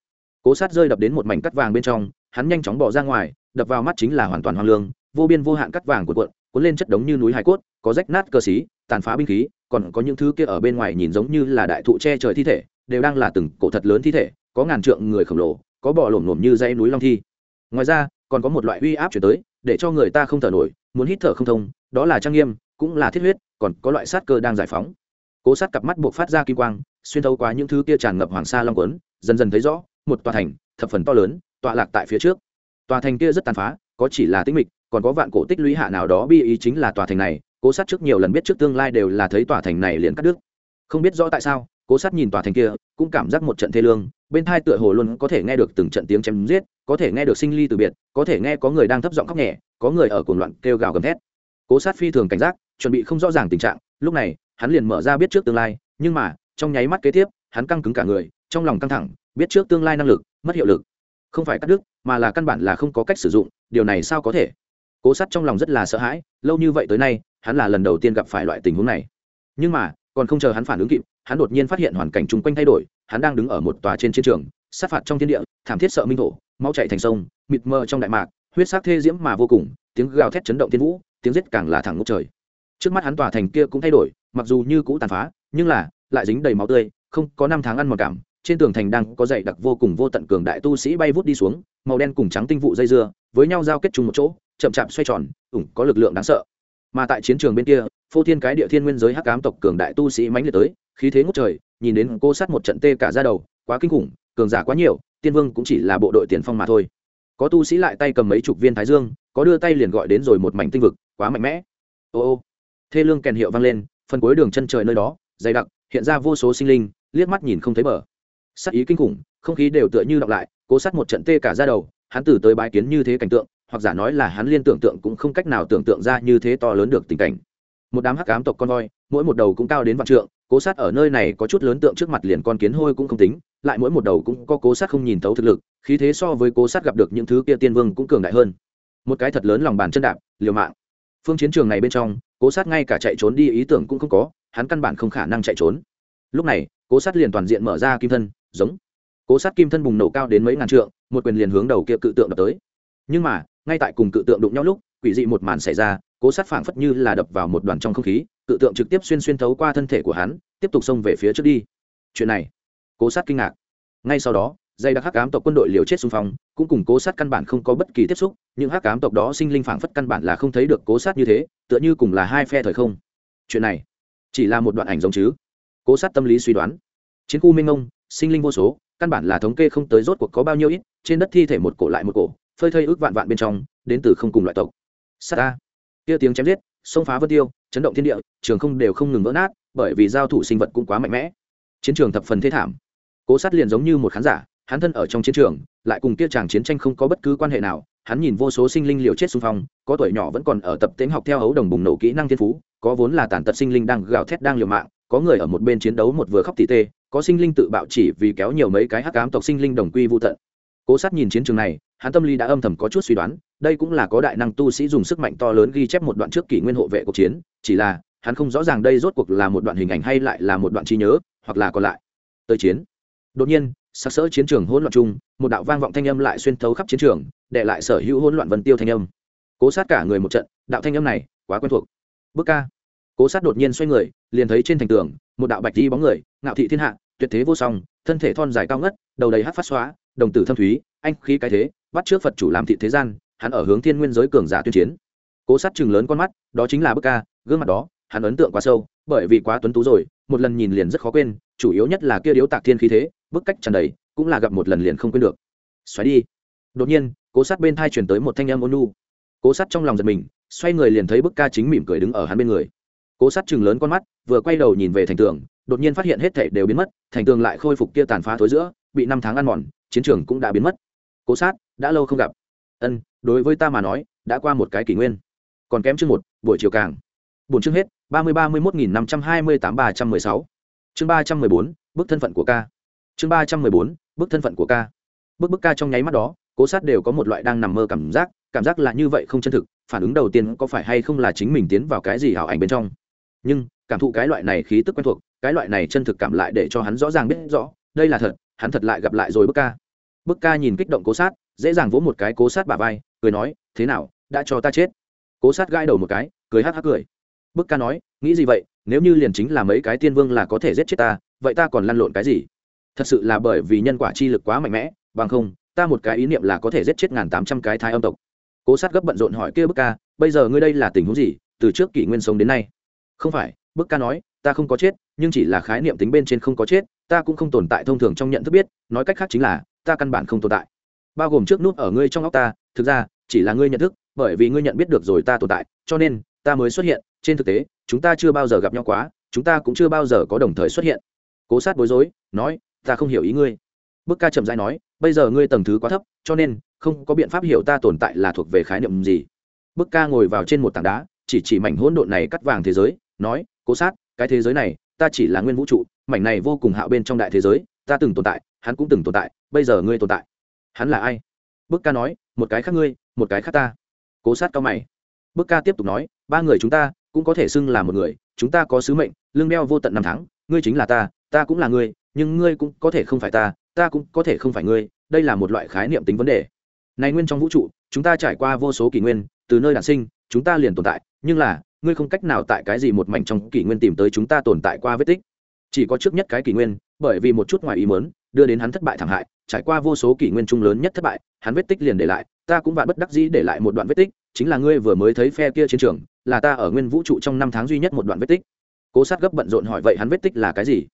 A: Cố sát rơi đập đến một mảnh cắt vàng bên trong hắn nhanh chóng bỏ ra ngoài, đập vào mắt chính là hoàn toàn hoang lương, vô biên vô hạn cắt vàng của cuộn, cuốn lên chất đống như núi hải cốt, có rách nát cơ xí, tàn phá binh khí, còn có những thứ kia ở bên ngoài nhìn giống như là đại thụ che trời thi thể, đều đang là từng cổ thật lớn thi thể, có ngàn trượng người khổng lồ, có bò lổm lổm như dãy núi long thi. Ngoài ra, còn có một loại uy áp chuyển tới, để cho người ta không thở nổi, muốn hít thở không thông, đó là trang nghiêm, cũng là thiết huyết, còn có loại sát cơ đang giải phóng. Cố sát cặp mắt buộc phát ra kim quang, xuyên thấu qua những thứ kia tràn ngập hoàng sa long quấn, dần dần thấy rõ, một tòa thành, thập phần to lớn tọa lạc tại phía trước. Tòa thành kia rất tàn phá, có chỉ là tĩnh mịch, còn có vạn cổ tích lũy hạ nào đó bi ý chính là tòa thành này, cố sát trước nhiều lần biết trước tương lai đều là thấy tòa thành này liền cắt đứt. Không biết rõ tại sao, cố sát nhìn tòa thành kia, cũng cảm giác một trận thê lương, bên thai tựa hồ luôn có thể nghe được từng trận tiếng chém giết, có thể nghe được sinh ly từ biệt, có thể nghe có người đang thấp giọng khóc nhẹ, có người ở cuồng loạn kêu gào gầm thét. Cố sát phi thường cảnh giác, chuẩn bị không rõ ràng tình trạng, lúc này, hắn liền mở ra biết trước tương lai, nhưng mà, trong nháy mắt kế tiếp, hắn căng cứng cả người, trong lòng căng thẳng, biết trước tương lai năng lực, mất hiệu lực không phải cắt đứt, mà là căn bản là không có cách sử dụng, điều này sao có thể? Cố sát trong lòng rất là sợ hãi, lâu như vậy tới nay, hắn là lần đầu tiên gặp phải loại tình huống này. Nhưng mà, còn không chờ hắn phản ứng kịp, hắn đột nhiên phát hiện hoàn cảnh chung quanh thay đổi, hắn đang đứng ở một tòa trên chiến trường, sát phạt trong thiên địa, thảm thiết sợ minh thổ, máu chạy thành sông, mịt mờ trong đại mạc, huyết sắc thê diễm mà vô cùng, tiếng gào thét chấn động thiên vũ, tiếng giết càng là thẳng ngốc trời. Trước mắt hắn tòa thành kia cũng thay đổi, mặc dù như cũ tàn phá, nhưng là, lại dính đầy máu tươi, không có năm tháng ăn mặc cảm trên tường thành đang có dày đặc vô cùng vô tận cường đại tu sĩ bay vút đi xuống, màu đen cùng trắng tinh vụ dây dưa, với nhau giao kết chung một chỗ, chậm chạp xoay tròn, ủng có lực lượng đáng sợ. Mà tại chiến trường bên kia, phô thiên cái địa thiên nguyên giới hắc ám tộc cường đại tu sĩ mãnh liệt tới, khí thế ngút trời, nhìn đến cô sát một trận tê cả ra đầu, quá kinh khủng, cường giả quá nhiều, tiên vương cũng chỉ là bộ đội tiền phong mà thôi. Có tu sĩ lại tay cầm mấy chục viên thái dương, có đưa tay liền gọi đến rồi một mảnh tinh vực, quá mạnh mẽ. Ô ô. Thê lương kèn hiệu vang lên, phần cuối đường chân trời nơi đó, dày đặc, hiện ra vô số sinh linh, liếc mắt nhìn không thấy bờ sắc ý kinh khủng, không khí đều tựa như đọc lại, cố sát một trận tê cả ra đầu, hắn từ tới bái kiến như thế cảnh tượng, hoặc giả nói là hắn liên tưởng tượng cũng không cách nào tưởng tượng ra như thế to lớn được tình cảnh. Một đám hắc ám tộc con voi, mỗi một đầu cũng cao đến vạn trượng, cố sát ở nơi này có chút lớn tượng trước mặt liền con kiến hôi cũng không tính, lại mỗi một đầu cũng có cố sát không nhìn thấu thực lực, khí thế so với cố sát gặp được những thứ kia tiên vương cũng cường đại hơn. Một cái thật lớn lòng bàn chân đạp, liều mạng. Phương chiến trường này bên trong, cố sát ngay cả chạy trốn đi ý tưởng cũng không có, hắn căn bản không khả năng chạy trốn. Lúc này, cố sát liền toàn diện mở ra kim thân giống. Cố sát kim thân bùng nổ cao đến mấy ngàn trượng, một quyền liền hướng đầu kia cự tượng đập tới. Nhưng mà, ngay tại cùng cự tượng đụng nhau lúc, quỷ dị một màn xảy ra, cố sát phảng phất như là đập vào một đoàn trong không khí, cự tượng trực tiếp xuyên xuyên thấu qua thân thể của hắn, tiếp tục xông về phía trước đi. Chuyện này, cố sát kinh ngạc. Ngay sau đó, dây đặc hắc ám tộc quân đội liều chết xung phong, cũng cùng cố sát căn bản không có bất kỳ tiếp xúc nhưng hắc ám tộc đó sinh linh phảng phất căn bản là không thấy được cố sát như thế, tựa như cùng là hai phe thời không. Chuyện này, chỉ là một đoạn ảnh giống chứ. Cố sát tâm lý suy đoán. Chiến khu minh ông sinh linh vô số, căn bản là thống kê không tới rốt cuộc có bao nhiêu ít, trên đất thi thể một cổ lại một cổ, phơi thây ước vạn vạn bên trong, đến từ không cùng loại tộc. Sát ta. Kia tiếng chém giết, xông phá vân tiêu, chấn động thiên địa, trường không đều không ngừng vỡ nát, bởi vì giao thủ sinh vật cũng quá mạnh mẽ. Chiến trường thập phần thế thảm. Cố sát liền giống như một khán giả, hắn thân ở trong chiến trường, lại cùng kia chàng chiến tranh không có bất cứ quan hệ nào, hắn nhìn vô số sinh linh liều chết xung phong, có tuổi nhỏ vẫn còn ở tập tễnh học theo hấu đồng bùng nổ kỹ năng thiên phú, có vốn là tàn tật sinh linh đang gào thét đang liều mạng, có người ở một bên chiến đấu một vừa khóc tỉ tê có sinh linh tự bạo chỉ vì kéo nhiều mấy cái hắc ám tộc sinh linh đồng quy vô tận. Cố sát nhìn chiến trường này, hắn tâm lý đã âm thầm có chút suy đoán, đây cũng là có đại năng tu sĩ dùng sức mạnh to lớn ghi chép một đoạn trước kỷ nguyên hộ vệ cuộc chiến, chỉ là, hắn không rõ ràng đây rốt cuộc là một đoạn hình ảnh hay lại là một đoạn trí nhớ, hoặc là còn lại. Tới chiến. Đột nhiên sắc sỡ chiến trường hỗn loạn chung, một đạo vang vọng thanh âm lại xuyên thấu khắp chiến trường, để lại sở hữu hỗn loạn vân tiêu thanh âm. Cố sát cả người một trận, đạo thanh âm này quá quen thuộc. Bước ca. Cố sát đột nhiên xoay người, liền thấy trên thành tường, một đạo bạch đi bóng người, ngạo thị thiên hạ tuyệt thế vô song, thân thể thon dài cao ngất, đầu đầy hát phát xóa, đồng tử thâm thúy, anh khí cái thế, bắt trước phật chủ làm thị thế gian, hắn ở hướng thiên nguyên giới cường giả tuyên chiến. Cố sát chừng lớn con mắt, đó chính là bức ca, gương mặt đó, hắn ấn tượng quá sâu, bởi vì quá tuấn tú rồi, một lần nhìn liền rất khó quên, chủ yếu nhất là kia điếu tạc thiên khí thế, bức cách tràn đầy, cũng là gặp một lần liền không quên được. Xoáy đi. Đột nhiên, cố sát bên thai chuyển tới một thanh âm ôn nu cố sát trong lòng giật mình, xoay người liền thấy bức ca chính mỉm cười đứng ở hắn bên người cố sát chừng lớn con mắt, vừa quay đầu nhìn về thành tường, đột nhiên phát hiện hết thể đều biến mất, thành tường lại khôi phục kia tàn phá thối giữa, bị năm tháng ăn mòn, chiến trường cũng đã biến mất. Cố sát, đã lâu không gặp. Ân, đối với ta mà nói, đã qua một cái kỷ nguyên. Còn kém chương một, buổi chiều càng. Bốn chương hết, ba mươi ba mươi một nghìn năm trăm hai mươi tám ba trăm mười sáu. Chương ba trăm mười bốn, bức thân phận của ca. Chương ba trăm mười bốn, bức thân phận của ca. Bức bức ca trong nháy mắt đó, cố sát đều có một loại đang nằm mơ cảm giác cảm giác là như vậy không chân thực, phản ứng đầu tiên có phải hay không là chính mình tiến vào cái gì ảo ảnh bên trong nhưng, cảm thụ cái loại này khí tức quen thuộc, cái loại này chân thực cảm lại để cho hắn rõ ràng biết rõ, đây là thật, hắn thật lại gặp lại rồi bức ca. Bức ca nhìn kích động cố sát, dễ dàng vỗ một cái cố sát bà vai, cười nói, thế nào, đã cho ta chết? Cố sát gãi đầu một cái, cười hắc hắc cười. Bức ca nói, nghĩ gì vậy, nếu như liền chính là mấy cái tiên vương là có thể giết chết ta, vậy ta còn lăn lộn cái gì? Thật sự là bởi vì nhân quả chi lực quá mạnh mẽ, bằng không, ta một cái ý niệm là có thể giết chết ngàn tám trăm cái thai âm tộc. Cố sát gấp bận rộn hỏi kia bức ca, bây giờ ngươi đây là tình huống gì, từ trước kỷ nguyên sống đến nay? Không phải, bức ca nói, ta không có chết, nhưng chỉ là khái niệm tính bên trên không có chết, ta cũng không tồn tại thông thường trong nhận thức biết, nói cách khác chính là, ta căn bản không tồn tại. Bao gồm trước nút ở ngươi trong óc ta, thực ra, chỉ là ngươi nhận thức, bởi vì ngươi nhận biết được rồi ta tồn tại, cho nên, ta mới xuất hiện, trên thực tế, chúng ta chưa bao giờ gặp nhau quá, chúng ta cũng chưa bao giờ có đồng thời xuất hiện. Cố sát bối rối, nói, ta không hiểu ý ngươi. Bức ca chậm dãi nói, bây giờ ngươi tầng thứ quá thấp, cho nên, không có biện pháp hiểu ta tồn tại là thuộc về khái niệm gì. Bức ca ngồi vào trên một tảng đá, chỉ chỉ mảnh hỗn độn này cắt vàng thế giới nói, cố sát, cái thế giới này, ta chỉ là nguyên vũ trụ, mảnh này vô cùng hạo bên trong đại thế giới, ta từng tồn tại, hắn cũng từng tồn tại, bây giờ ngươi tồn tại. Hắn là ai? Bức ca nói, một cái khác ngươi, một cái khác ta. Cố sát cao mày. Bức ca tiếp tục nói, ba người chúng ta cũng có thể xưng là một người, chúng ta có sứ mệnh, lương đeo vô tận năm tháng, ngươi chính là ta ta cũng là ngươi, nhưng ngươi cũng có thể không phải ta ta cũng có thể không phải ngươi, đây là một loại khái niệm tính vấn đề. Này nguyên trong vũ trụ, chúng ta trải qua vô số kỷ nguyên, từ nơi đản sinh, chúng ta liền tồn tại, nhưng là ngươi không cách nào tại cái gì một mảnh trong kỷ nguyên tìm tới chúng ta tồn tại qua vết tích. Chỉ có trước nhất cái kỷ nguyên, bởi vì một chút ngoài ý mớn đưa đến hắn thất bại thảm hại, trải qua vô số kỷ nguyên trung lớn nhất thất bại, hắn vết tích liền để lại, ta cũng vạn bất đắc dĩ để lại một đoạn vết tích, chính là ngươi vừa mới thấy phe kia chiến trường, là ta ở nguyên vũ trụ trong năm tháng duy nhất một đoạn vết tích. Cố sát gấp bận rộn hỏi vậy hắn vết tích là cái gì?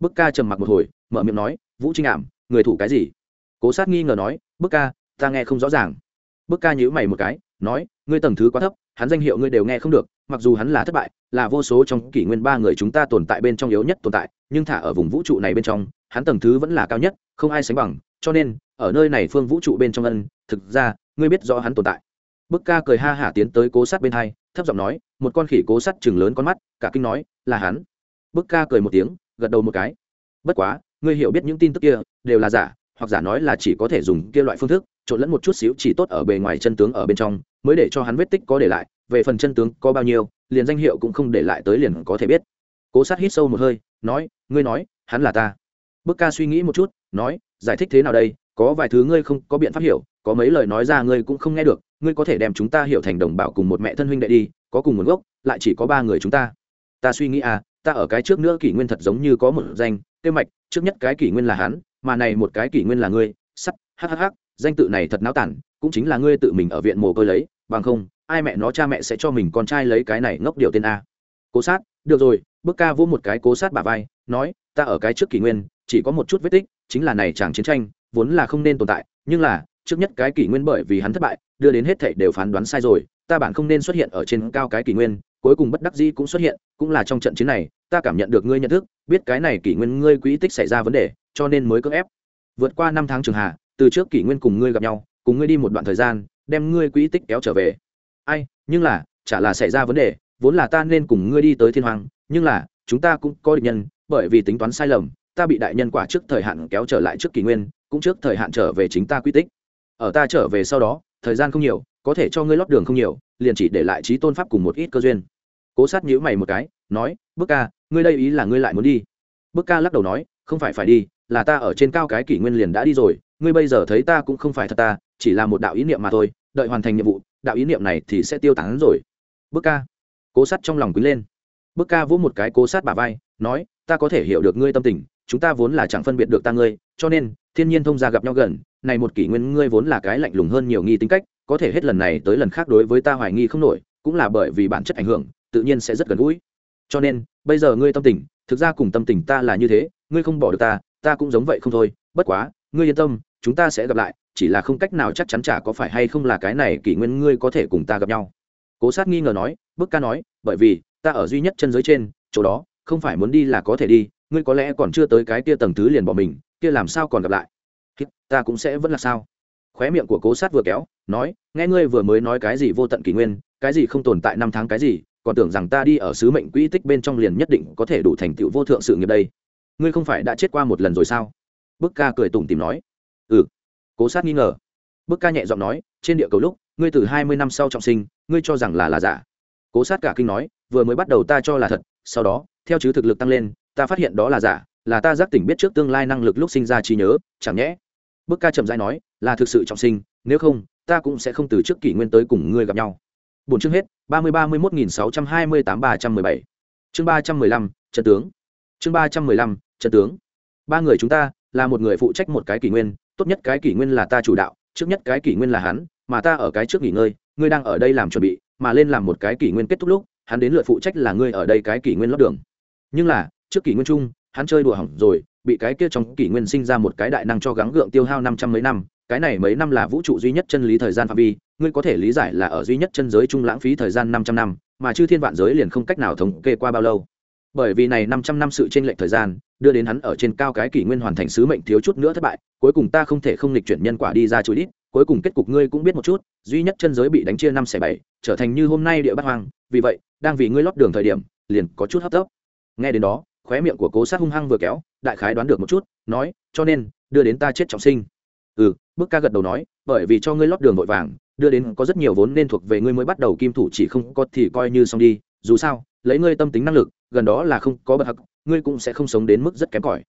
A: Bức ca trầm mặc một hồi, mở miệng nói, vũ trinh ảm, người thủ cái gì? Cố sát nghi ngờ nói, bức ca, ta nghe không rõ ràng. Bức ca nhíu mày một cái nói, ngươi tầng thứ quá thấp, hắn danh hiệu ngươi đều nghe không được, mặc dù hắn là thất bại, là vô số trong kỷ nguyên ba người chúng ta tồn tại bên trong yếu nhất tồn tại, nhưng thả ở vùng vũ trụ này bên trong, hắn tầng thứ vẫn là cao nhất, không ai sánh bằng, cho nên, ở nơi này phương vũ trụ bên trong ân, thực ra, ngươi biết rõ hắn tồn tại. Bức ca cười ha hả tiến tới cố sát bên hai, thấp giọng nói, một con khỉ cố sát chừng lớn con mắt, cả kinh nói, là hắn. Bức ca cười một tiếng, gật đầu một cái. Bất quá, ngươi hiểu biết những tin tức kia, đều là giả, hoặc giả nói là chỉ có thể dùng kia loại phương thức trộn lẫn một chút xíu chỉ tốt ở bề ngoài chân tướng ở bên trong, mới để cho hắn vết tích có để lại, về phần chân tướng có bao nhiêu, liền danh hiệu cũng không để lại tới liền có thể biết. Cố sát hít sâu một hơi, nói, ngươi nói, hắn là ta. Bức ca suy nghĩ một chút, nói, giải thích thế nào đây? Có vài thứ ngươi không, có biện pháp hiểu, có mấy lời nói ra ngươi cũng không nghe được, ngươi có thể đem chúng ta hiểu thành đồng bào cùng một mẹ thân huynh đệ đi, có cùng nguồn gốc, lại chỉ có ba người chúng ta. Ta suy nghĩ à ta ở cái trước nữa kỷ nguyên thật giống như có một danh, tiêu mạch, trước nhất cái kỷ nguyên là hắn, mà này một cái kỷ nguyên là ngươi, sắt hhh danh tự này thật náo tản, cũng chính là ngươi tự mình ở viện mồ côi lấy, bằng không, ai mẹ nó cha mẹ sẽ cho mình con trai lấy cái này ngốc điều tên a. Cố sát, được rồi, bước ca vỗ một cái cố sát bà vai, nói, ta ở cái trước kỷ nguyên, chỉ có một chút vết tích, chính là này chàng chiến tranh, vốn là không nên tồn tại, nhưng là, trước nhất cái kỷ nguyên bởi vì hắn thất bại, đưa đến hết thảy đều phán đoán sai rồi, ta bản không nên xuất hiện ở trên cao cái kỷ nguyên, cuối cùng bất đắc dĩ cũng xuất hiện, cũng là trong trận chiến này, ta cảm nhận được ngươi nhận thức, biết cái này kỷ nguyên ngươi quỹ tích xảy ra vấn đề, cho nên mới cưỡng ép. Vượt qua năm tháng trường hạ từ trước kỷ nguyên cùng ngươi gặp nhau, cùng ngươi đi một đoạn thời gian, đem ngươi quỹ tích kéo trở về. Ai, nhưng là, chả là xảy ra vấn đề, vốn là ta nên cùng ngươi đi tới thiên hoàng nhưng là, chúng ta cũng có địch nhân, bởi vì tính toán sai lầm, ta bị đại nhân quả trước thời hạn kéo trở lại trước kỷ nguyên, cũng trước thời hạn trở về chính ta quy tích. Ở ta trở về sau đó, thời gian không nhiều, có thể cho ngươi lót đường không nhiều, liền chỉ để lại trí tôn pháp cùng một ít cơ duyên. Cố sát nhữ mày một cái, nói, bức ca, ngươi đây ý là ngươi lại muốn đi? Bức ca lắc đầu nói không phải phải đi, là ta ở trên cao cái kỷ nguyên liền đã đi rồi, ngươi bây giờ thấy ta cũng không phải thật ta, chỉ là một đạo ý niệm mà thôi, đợi hoàn thành nhiệm vụ, đạo ý niệm này thì sẽ tiêu tán rồi. Bức ca. Cố sát trong lòng quý lên. Bức ca vỗ một cái cố sát bà vai, nói, ta có thể hiểu được ngươi tâm tình, chúng ta vốn là chẳng phân biệt được ta ngươi, cho nên, thiên nhiên thông gia gặp nhau gần, này một kỷ nguyên ngươi vốn là cái lạnh lùng hơn nhiều nghi tính cách, có thể hết lần này tới lần khác đối với ta hoài nghi không nổi, cũng là bởi vì bản chất ảnh hưởng, tự nhiên sẽ rất gần gũi. Cho nên, bây giờ ngươi tâm tình, thực ra cùng tâm tình ta là như thế ngươi không bỏ được ta ta cũng giống vậy không thôi, bất quá, ngươi yên tâm, chúng ta sẽ gặp lại, chỉ là không cách nào chắc chắn chả có phải hay không là cái này kỷ nguyên ngươi có thể cùng ta gặp nhau. Cố sát nghi ngờ nói, bức ca nói, bởi vì, ta ở duy nhất chân giới trên, chỗ đó, không phải muốn đi là có thể đi, ngươi có lẽ còn chưa tới cái kia tầng thứ liền bỏ mình, kia làm sao còn gặp lại? Ta cũng sẽ vẫn là sao? Khóe miệng của cố sát vừa kéo, nói, nghe ngươi vừa mới nói cái gì vô tận kỷ nguyên, cái gì không tồn tại năm tháng cái gì, còn tưởng rằng ta đi ở sứ mệnh quỹ tích bên trong liền nhất định có thể đủ thành tựu vô thượng sự nghiệp đây ngươi không phải đã chết qua một lần rồi sao? Bức ca cười tủm tìm nói. Ừ. Cố sát nghi ngờ. Bức ca nhẹ giọng nói, trên địa cầu lúc, ngươi từ hai mươi năm sau trọng sinh, ngươi cho rằng là là giả. Cố sát cả kinh nói, vừa mới bắt đầu ta cho là thật, sau đó, theo chứ thực lực tăng lên, ta phát hiện đó là giả, là ta giác tỉnh biết trước tương lai năng lực lúc sinh ra trí nhớ, chẳng nhẽ? Bức ca chậm dãi nói, là thực sự trọng sinh, nếu không, ta cũng sẽ không từ trước kỷ nguyên tới cùng ngươi gặp nhau. Bốn chương hết, ba mươi ba mươi một nghìn sáu trăm hai mươi tám ba trăm mười bảy. Chương ba trăm mười lăm, trận tướng. Chương ba trăm mười lăm trận tướng, ba người chúng ta là một người phụ trách một cái kỷ nguyên, tốt nhất cái kỷ nguyên là ta chủ đạo, trước nhất cái kỷ nguyên là hắn, mà ta ở cái trước nghỉ ngơi, ngươi đang ở đây làm chuẩn bị, mà lên làm một cái kỷ nguyên kết thúc lúc, hắn đến lượt phụ trách là ngươi ở đây cái kỷ nguyên lót đường. Nhưng là, trước kỷ nguyên chung, hắn chơi đùa hỏng rồi, bị cái kia trong kỷ nguyên sinh ra một cái đại năng cho gắng gượng tiêu hao năm trăm mấy năm, cái này mấy năm là vũ trụ duy nhất chân lý thời gian phạm vi, ngươi có thể lý giải là ở duy nhất chân giới chung lãng phí thời gian năm trăm năm, mà chư thiên vạn giới liền không cách nào thống kê qua bao lâu bởi vì này năm trăm năm sự chênh lệch thời gian, đưa đến hắn ở trên cao cái kỷ nguyên hoàn thành sứ mệnh thiếu chút nữa thất bại, cuối cùng ta không thể không nghịch chuyển nhân quả đi ra chối đít, cuối cùng kết cục ngươi cũng biết một chút, duy nhất chân giới bị đánh chia năm xẻ bảy, trở thành như hôm nay địa bát hoang, vì vậy, đang vì ngươi lót đường thời điểm, liền có chút hấp tấp. Nghe đến đó, khóe miệng của cố sát hung hăng vừa kéo, đại khái đoán được một chút, nói, cho nên, đưa đến ta chết trọng sinh. Ừ bức ca gật đầu nói, bởi vì cho ngươi lót đường vội vàng, đưa đến có rất nhiều vốn nên thuộc về ngươi mới bắt đầu kim thủ chỉ không có thì coi như xong đi, dù sao lấy ngươi tâm tính năng lực, gần đó là không có bậc hắc, ngươi cũng sẽ không sống đến mức rất kém cỏi.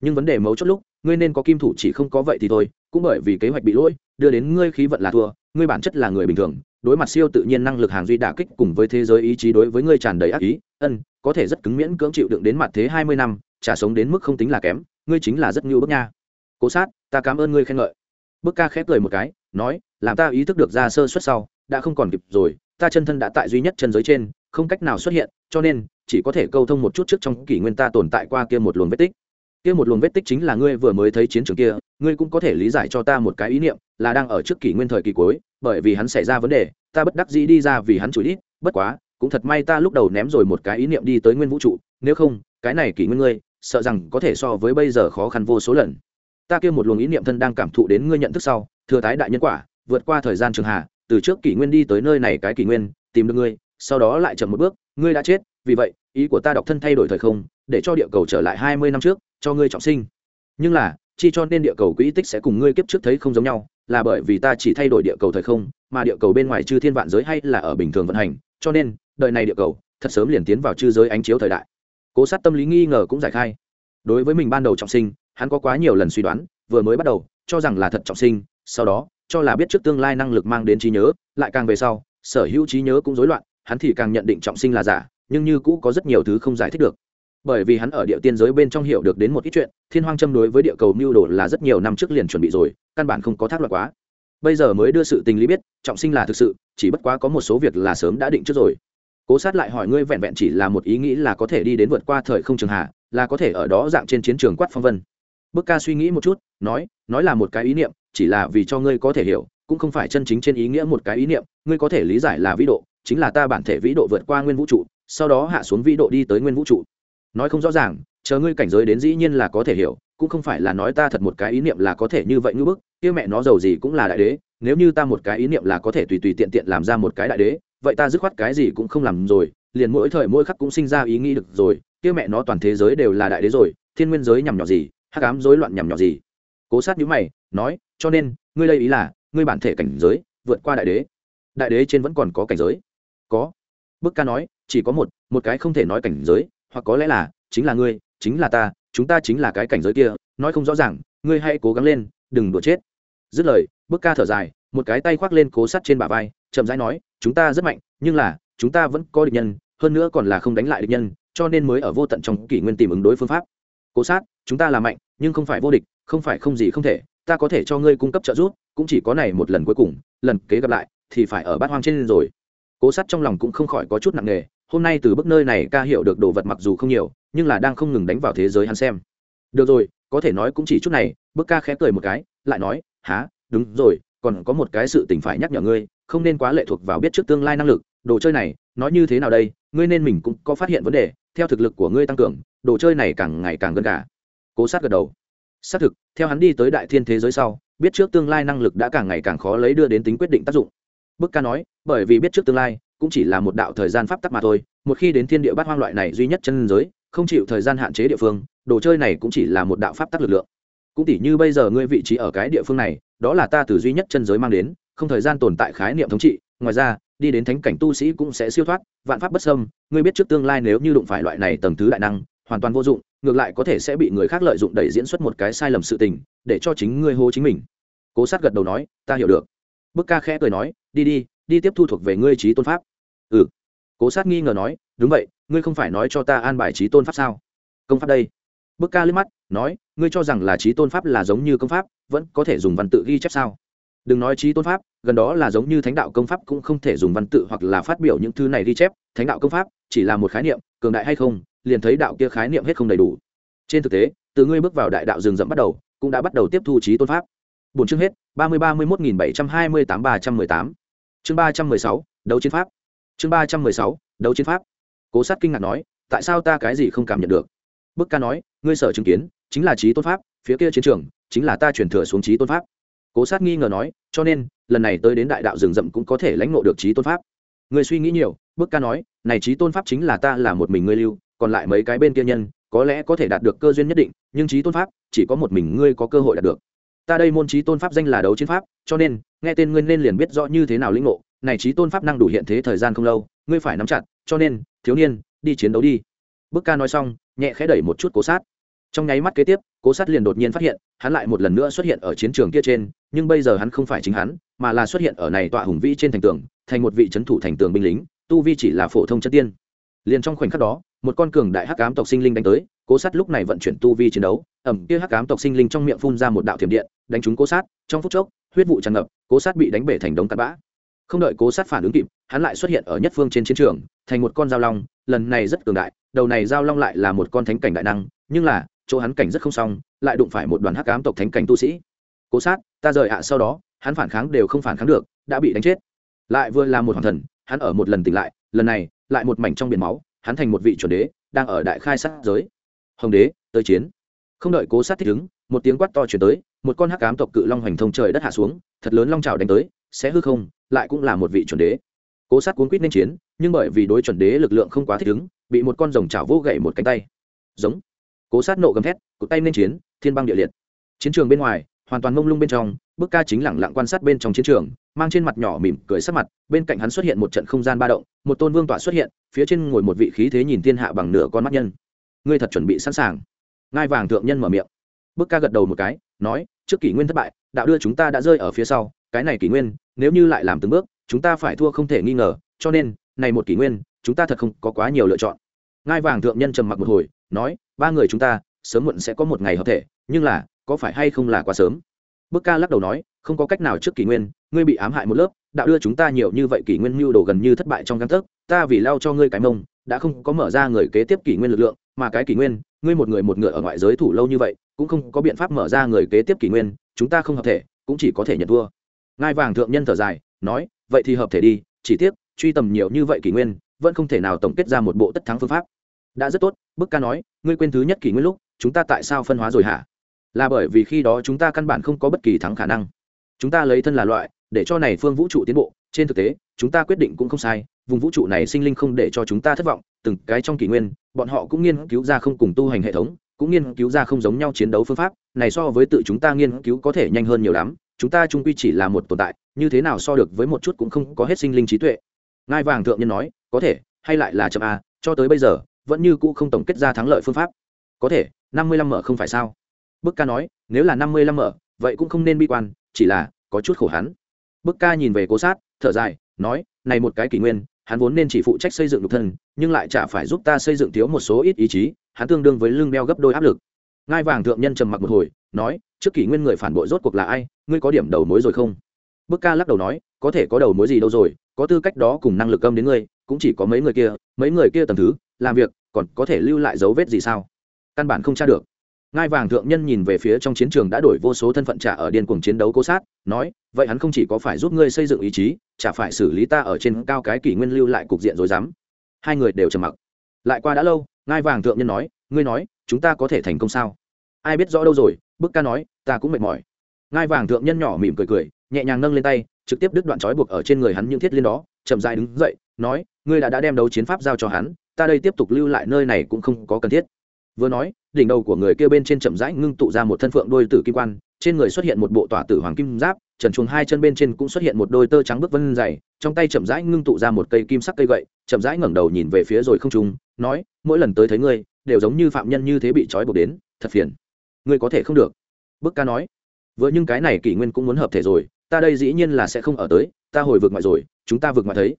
A: Nhưng vấn đề mấu chốt lúc, ngươi nên có kim thủ chỉ không có vậy thì thôi, cũng bởi vì kế hoạch bị lỗi, đưa đến ngươi khí vận là thua, ngươi bản chất là người bình thường, đối mặt siêu tự nhiên năng lực hàng duy đả kích cùng với thế giới ý chí đối với ngươi tràn đầy ác ý, ân, có thể rất cứng miễn cưỡng chịu đựng đến mặt thế hai mươi năm trả sống đến mức không tính là kém, ngươi chính là rất nhu bức nha. Cố sát, ta cảm ơn ngươi khen ngợi. Bức ca khép cười một cái, nói, làm ta ý thức được ra sơ suất sau, đã không còn kịp rồi, ta chân thân đã tại duy nhất chân giới trên, không cách nào xuất hiện cho nên, chỉ có thể câu thông một chút trước trong kỷ nguyên ta tồn tại qua kia một luồng vết tích. Kia một luồng vết tích chính là ngươi vừa mới thấy chiến trường kia, ngươi cũng có thể lý giải cho ta một cái ý niệm, là đang ở trước kỷ nguyên thời kỳ cuối, bởi vì hắn xảy ra vấn đề, ta bất đắc dĩ đi ra vì hắn chửi ít bất quá, cũng thật may ta lúc đầu ném rồi một cái ý niệm đi tới nguyên vũ trụ, nếu không, cái này kỷ nguyên ngươi, sợ rằng có thể so với bây giờ khó khăn vô số lần. Ta kia một luồng ý niệm thân đang cảm thụ đến ngươi nhận thức sau, thừa tái đại nhân quả, vượt qua thời gian trường hạ, từ trước kỷ nguyên đi tới nơi này cái kỷ nguyên, tìm được ngươi sau đó lại chậm một bước, ngươi đã chết, vì vậy, ý của ta đọc thân thay đổi thời không, để cho địa cầu trở lại hai mươi năm trước, cho ngươi trọng sinh. Nhưng là, chi cho nên địa cầu quỹ tích sẽ cùng ngươi kiếp trước thấy không giống nhau, là bởi vì ta chỉ thay đổi địa cầu thời không, mà địa cầu bên ngoài chư thiên vạn giới hay là ở bình thường vận hành, cho nên, đời này địa cầu, thật sớm liền tiến vào chư giới ánh chiếu thời đại. Cố sát tâm lý nghi ngờ cũng giải khai. Đối với mình ban đầu trọng sinh, hắn có quá nhiều lần suy đoán, vừa mới bắt đầu, cho rằng là thật trọng sinh, sau đó, cho là biết trước tương lai năng lực mang đến trí nhớ, lại càng về sau, sở hữu trí nhớ cũng rối loạn hắn thì càng nhận định trọng sinh là giả, nhưng như cũ có rất nhiều thứ không giải thích được. Bởi vì hắn ở địa tiên giới bên trong hiểu được đến một ít chuyện, thiên hoang châm đối với địa cầu mưu đồ là rất nhiều năm trước liền chuẩn bị rồi, căn bản không có thác loạn quá. Bây giờ mới đưa sự tình lý biết, trọng sinh là thực sự, chỉ bất quá có một số việc là sớm đã định trước rồi. Cố sát lại hỏi ngươi vẹn vẹn chỉ là một ý nghĩ là có thể đi đến vượt qua thời không trường hạ, là có thể ở đó dạng trên chiến trường quát phong vân. Bức ca suy nghĩ một chút, nói nói là một cái ý niệm, chỉ là vì cho ngươi có thể hiểu, cũng không phải chân chính trên ý nghĩa một cái ý niệm, ngươi có thể lý giải là vĩ độ chính là ta bản thể vĩ độ vượt qua nguyên vũ trụ, sau đó hạ xuống vĩ độ đi tới nguyên vũ trụ. Nói không rõ ràng, chờ ngươi cảnh giới đến dĩ nhiên là có thể hiểu, cũng không phải là nói ta thật một cái ý niệm là có thể như vậy ngưỡng bức, kia mẹ nó giàu gì cũng là đại đế, nếu như ta một cái ý niệm là có thể tùy tùy tiện tiện làm ra một cái đại đế, vậy ta dứt khoát cái gì cũng không làm rồi, liền mỗi thời mỗi khắc cũng sinh ra ý nghĩ được rồi, kia mẹ nó toàn thế giới đều là đại đế rồi, thiên nguyên giới nhằm nhỏ gì, hắc ám rối loạn nhằm nhỏ gì. Cố sát nhíu mày, nói, cho nên, ngươi đây ý là, ngươi bản thể cảnh giới vượt qua đại đế. Đại đế trên vẫn còn có cảnh giới có. Bức ca nói, chỉ có một một cái không thể nói cảnh giới, hoặc có lẽ là, chính là ngươi, chính là ta, chúng ta chính là cái cảnh giới kia, nói không rõ ràng, ngươi hãy cố gắng lên, đừng đùa chết. Dứt lời, bức ca thở dài, một cái tay khoác lên cố sắt trên bả vai, chậm rãi nói, chúng ta rất mạnh, nhưng là, chúng ta vẫn có địch nhân, hơn nữa còn là không đánh lại địch nhân, cho nên mới ở vô tận trong kỷ nguyên tìm ứng đối phương pháp. Cố sát, chúng ta là mạnh, nhưng không phải vô địch, không phải không gì không thể, ta có thể cho ngươi cung cấp trợ giúp, cũng chỉ có này một lần cuối cùng, lần kế gặp lại, thì phải ở bát hoang trên rồi cố sát trong lòng cũng không khỏi có chút nặng nề, hôm nay từ bức nơi này ca hiểu được đồ vật mặc dù không nhiều, nhưng là đang không ngừng đánh vào thế giới hắn xem. Được rồi, có thể nói cũng chỉ chút này bức ca khẽ cười một cái, lại nói há đúng rồi, còn có một cái sự tình phải nhắc nhở ngươi, không nên quá lệ thuộc vào biết trước tương lai năng lực, đồ chơi này, nói như thế nào đây, ngươi nên mình cũng có phát hiện vấn đề, theo thực lực của ngươi tăng cường, đồ chơi này càng ngày càng gần cả. Cố sát gật đầu. Xác thực, theo hắn đi tới đại thiên thế giới sau, biết trước tương lai năng lực đã càng ngày càng khó lấy đưa đến tính quyết định tác dụng bức ca nói, bởi vì biết trước tương lai, cũng chỉ là một đạo thời gian pháp tắc mà thôi, một khi đến thiên địa bát hoang loại này duy nhất chân giới, không chịu thời gian hạn chế địa phương, đồ chơi này cũng chỉ là một đạo pháp tắc lực lượng. Cũng tỉ như bây giờ ngươi vị trí ở cái địa phương này, đó là ta từ duy nhất chân giới mang đến, không thời gian tồn tại khái niệm thống trị, ngoài ra, đi đến thánh cảnh tu sĩ cũng sẽ siêu thoát, vạn pháp bất xâm, ngươi biết trước tương lai nếu như đụng phải loại này tầng thứ đại năng, hoàn toàn vô dụng, ngược lại có thể sẽ bị người khác lợi dụng đẩy diễn xuất một cái sai lầm sự tình, để cho chính ngươi hô chính mình. Cố sát gật đầu nói, ta hiểu được. Bức ca khẽ cười nói đi đi đi tiếp thu thuộc về ngươi trí tôn pháp. Ừ. Cố sát nghi ngờ nói, đúng vậy, ngươi không phải nói cho ta an bài trí tôn pháp sao? Công pháp đây. Bức ca liếc mắt, nói, ngươi cho rằng là trí tôn pháp là giống như công pháp, vẫn có thể dùng văn tự ghi chép sao? Đừng nói trí tôn pháp, gần đó là giống như thánh đạo công pháp cũng không thể dùng văn tự hoặc là phát biểu những thứ này ghi chép. Thánh đạo công pháp, chỉ là một khái niệm, cường đại hay không, liền thấy đạo kia khái niệm hết không đầy đủ. Trên thực tế, từ ngươi bước vào đại đạo rừng rậm bắt đầu, cũng đã bắt đầu tiếp thu trí tôn pháp. Bốn chương hết, ba mươi ba mươi một nghìn bảy trăm hai mươi tám ba trăm mười tám chương ba trăm mười sáu, đấu chiến pháp. Chương ba trăm mười sáu, đấu chiến pháp. Cố sát kinh ngạc nói, tại sao ta cái gì không cảm nhận được? Bức ca nói, ngươi sở chứng kiến, chính là trí tôn pháp, phía kia chiến trường, chính là ta chuyển thừa xuống trí tôn pháp. Cố sát nghi ngờ nói, cho nên, lần này tới đến đại đạo rừng rậm cũng có thể lãnh ngộ được trí tôn pháp. Người suy nghĩ nhiều, bức ca nói, này trí tôn pháp chính là ta là một mình ngươi lưu, còn lại mấy cái bên kia nhân, có lẽ có thể đạt được cơ duyên nhất định, nhưng trí tôn pháp, chỉ có một mình ngươi có cơ hội đạt được ta đây môn trí tôn pháp danh là đấu chiến pháp, cho nên, nghe tên ngươi nên liền biết rõ như thế nào lĩnh ngộ. Này trí tôn pháp năng đủ hiện thế thời gian không lâu, ngươi phải nắm chặt, cho nên, thiếu niên, đi chiến đấu đi. Bức ca nói xong, nhẹ khẽ đẩy một chút cố sát. Trong nháy mắt kế tiếp, cố sát liền đột nhiên phát hiện, hắn lại một lần nữa xuất hiện ở chiến trường kia trên, nhưng bây giờ hắn không phải chính hắn, mà là xuất hiện ở này tọa hùng vĩ trên thành tường, thành một vị c h ấ n thủ thành tường binh lính, tu vi chỉ là phổ thông chân tiên. Liền trong khoảnh khắc đó một con cường đại hắc ám tộc sinh linh đánh tới, cố sát lúc này vận chuyển tu vi chiến đấu, ẩm kia hắc ám tộc sinh linh trong miệng phun ra một đạo thiểm điện, đánh trúng cố sát, trong phút chốc, huyết vụ tràn ngập, cố sát bị đánh bể thành đống tạt bã. Không đợi cố sát phản ứng kịp, hắn lại xuất hiện ở nhất phương trên chiến trường, thành một con dao long, lần này rất cường đại, đầu này dao long lại là một con thánh cảnh đại năng, nhưng là, chỗ hắn cảnh rất không xong, lại đụng phải một đoàn hắc ám tộc thánh cảnh tu sĩ. Cố sát, ta rời ạ, sau đó, hắn phản kháng đều không phản kháng được, đã bị đánh chết. Lại vừa là một hoàng thần, hắn ở một lần tỉnh lại, lần này, lại một mảnh trong biển máu hắn thành một vị chuẩn đế, đang ở đại khai sát giới. Hồng đế, tới chiến. Không đợi cố sát thích ứng, một tiếng quát to chuyển tới, một con hắc ám tộc cự long hoành thông trời đất hạ xuống, thật lớn long trào đánh tới, sẽ hư không, lại cũng là một vị chuẩn đế. Cố sát cuốn quýt nên chiến, nhưng bởi vì đối chuẩn đế lực lượng không quá thích ứng, bị một con rồng trào vô gậy một cánh tay. Giống. Cố sát nộ gầm thét, cụt tay nên chiến, thiên băng địa liệt. Chiến trường bên ngoài, hoàn toàn mông lung bên trong bức ca chính lẳng lặng quan sát bên trong chiến trường mang trên mặt nhỏ mỉm cười sắc mặt, bên cạnh hắn xuất hiện một trận không gian ba động, một tôn vương tọa xuất hiện, phía trên ngồi một vị khí thế nhìn thiên hạ bằng nửa con mắt nhân. Ngươi thật chuẩn bị sẵn sàng. Ngai vàng thượng nhân mở miệng. Bức ca gật đầu một cái, nói, trước kỷ nguyên thất bại, đạo đưa chúng ta đã rơi ở phía sau, cái này kỷ nguyên, nếu như lại làm từng bước, chúng ta phải thua không thể nghi ngờ, cho nên, này một kỷ nguyên, chúng ta thật không có quá nhiều lựa chọn. Ngai vàng thượng nhân trầm mặc một hồi, nói, ba người chúng ta, sớm muộn sẽ có một ngày hợp thể, nhưng là, có phải hay không là quá sớm? Bức ca lắc đầu nói không có cách nào trước kỷ nguyên, ngươi bị ám hại một lớp, đạo đưa chúng ta nhiều như vậy kỷ nguyên mưu đồ gần như thất bại trong căn thức ta vì lao cho ngươi cái mông, đã không có mở ra người kế tiếp kỷ nguyên lực lượng, mà cái kỷ nguyên, ngươi một người một ngựa ở ngoại giới thủ lâu như vậy, cũng không có biện pháp mở ra người kế tiếp kỷ nguyên, chúng ta không hợp thể, cũng chỉ có thể nhận thua. Ngai vàng thượng nhân thở dài, nói, vậy thì hợp thể đi, chỉ tiếc, truy tầm nhiều như vậy kỷ nguyên, vẫn không thể nào tổng kết ra một bộ tất thắng phương pháp. Đã rất tốt, bức ca nói, ngươi quên thứ nhất kỷ nguyên lúc, chúng ta tại sao phân hóa rồi hả? Là bởi vì khi đó chúng ta căn bản không có bất kỳ thắng khả năng chúng ta lấy thân là loại, để cho này phương vũ trụ tiến bộ, trên thực tế, chúng ta quyết định cũng không sai, vùng vũ trụ này sinh linh không để cho chúng ta thất vọng, từng cái trong kỷ nguyên, bọn họ cũng nghiên cứu ra không cùng tu hành hệ thống, cũng nghiên cứu ra không giống nhau chiến đấu phương pháp, này so với tự chúng ta nghiên cứu có thể nhanh hơn nhiều lắm, chúng ta trung quy chỉ là một tồn tại, như thế nào so được với một chút cũng không có hết sinh linh trí tuệ. Ngai vàng thượng nhân nói, có thể, hay lại là chậm a cho tới bây giờ, vẫn như cũ không tổng kết ra thắng lợi phương pháp. Có thể, năm mươi lăm mở không phải sao? Bức ca nói, nếu là năm mươi lăm mở, vậy cũng không nên bi quan chỉ là có chút khổ hắn. Bức ca nhìn về cố sát, thở dài, nói, này một cái kỷ nguyên, hắn vốn nên chỉ phụ trách xây dựng lục thân, nhưng lại chả phải giúp ta xây dựng thiếu một số ít ý chí, hắn tương đương với lưng đeo gấp đôi áp lực. Ngai vàng thượng nhân trầm mặc một hồi, nói, trước kỷ nguyên người phản bội rốt cuộc là ai, ngươi có điểm đầu mối rồi không? Bức ca lắc đầu nói, có thể có đầu mối gì đâu rồi, có tư cách đó cùng năng lực âm đến ngươi, cũng chỉ có mấy người kia, mấy người kia tầm thứ, làm việc, còn có thể lưu lại dấu vết gì sao? Căn bản không tra được ngai vàng thượng nhân nhìn về phía trong chiến trường đã đổi vô số thân phận trả ở điên cuồng chiến đấu cố sát, nói, vậy hắn không chỉ có phải giúp ngươi xây dựng ý chí, chả phải xử lý ta ở trên cao cái kỷ nguyên lưu lại cục diện rồi dám hai người đều trầm mặc. Lại qua đã lâu, ngai vàng thượng nhân nói, ngươi nói, chúng ta có thể thành công sao? Ai biết rõ đâu rồi, bức ca nói, ta cũng mệt mỏi. Ngai vàng thượng nhân nhỏ mỉm cười cười, nhẹ nhàng nâng lên tay, trực tiếp đứt đoạn trói buộc ở trên người hắn những thiết liên đó, chậm dại đứng dậy, nói, ngươi đã đã đem đấu chiến pháp giao cho hắn, ta đây tiếp tục lưu lại nơi này cũng không có cần thiết vừa nói, đỉnh đầu của người kia bên trên chậm rãi ngưng tụ ra một thân phượng đôi tử kim quan, trên người xuất hiện một bộ tỏa tử hoàng kim giáp, trần chuồng hai chân bên trên cũng xuất hiện một đôi tơ trắng bước vân dày, trong tay chậm rãi ngưng tụ ra một cây kim sắc cây gậy, chậm rãi ngẩng đầu nhìn về phía rồi không trùng nói, mỗi lần tới thấy ngươi, đều giống như phạm nhân như thế bị trói buộc đến, thật phiền. Ngươi có thể không được. Bức ca nói, vừa nhưng cái này kỷ nguyên cũng muốn hợp thể rồi, ta đây dĩ nhiên là sẽ không ở tới, ta hồi vượt ngoại rồi, chúng ta vượt ngoại thấy.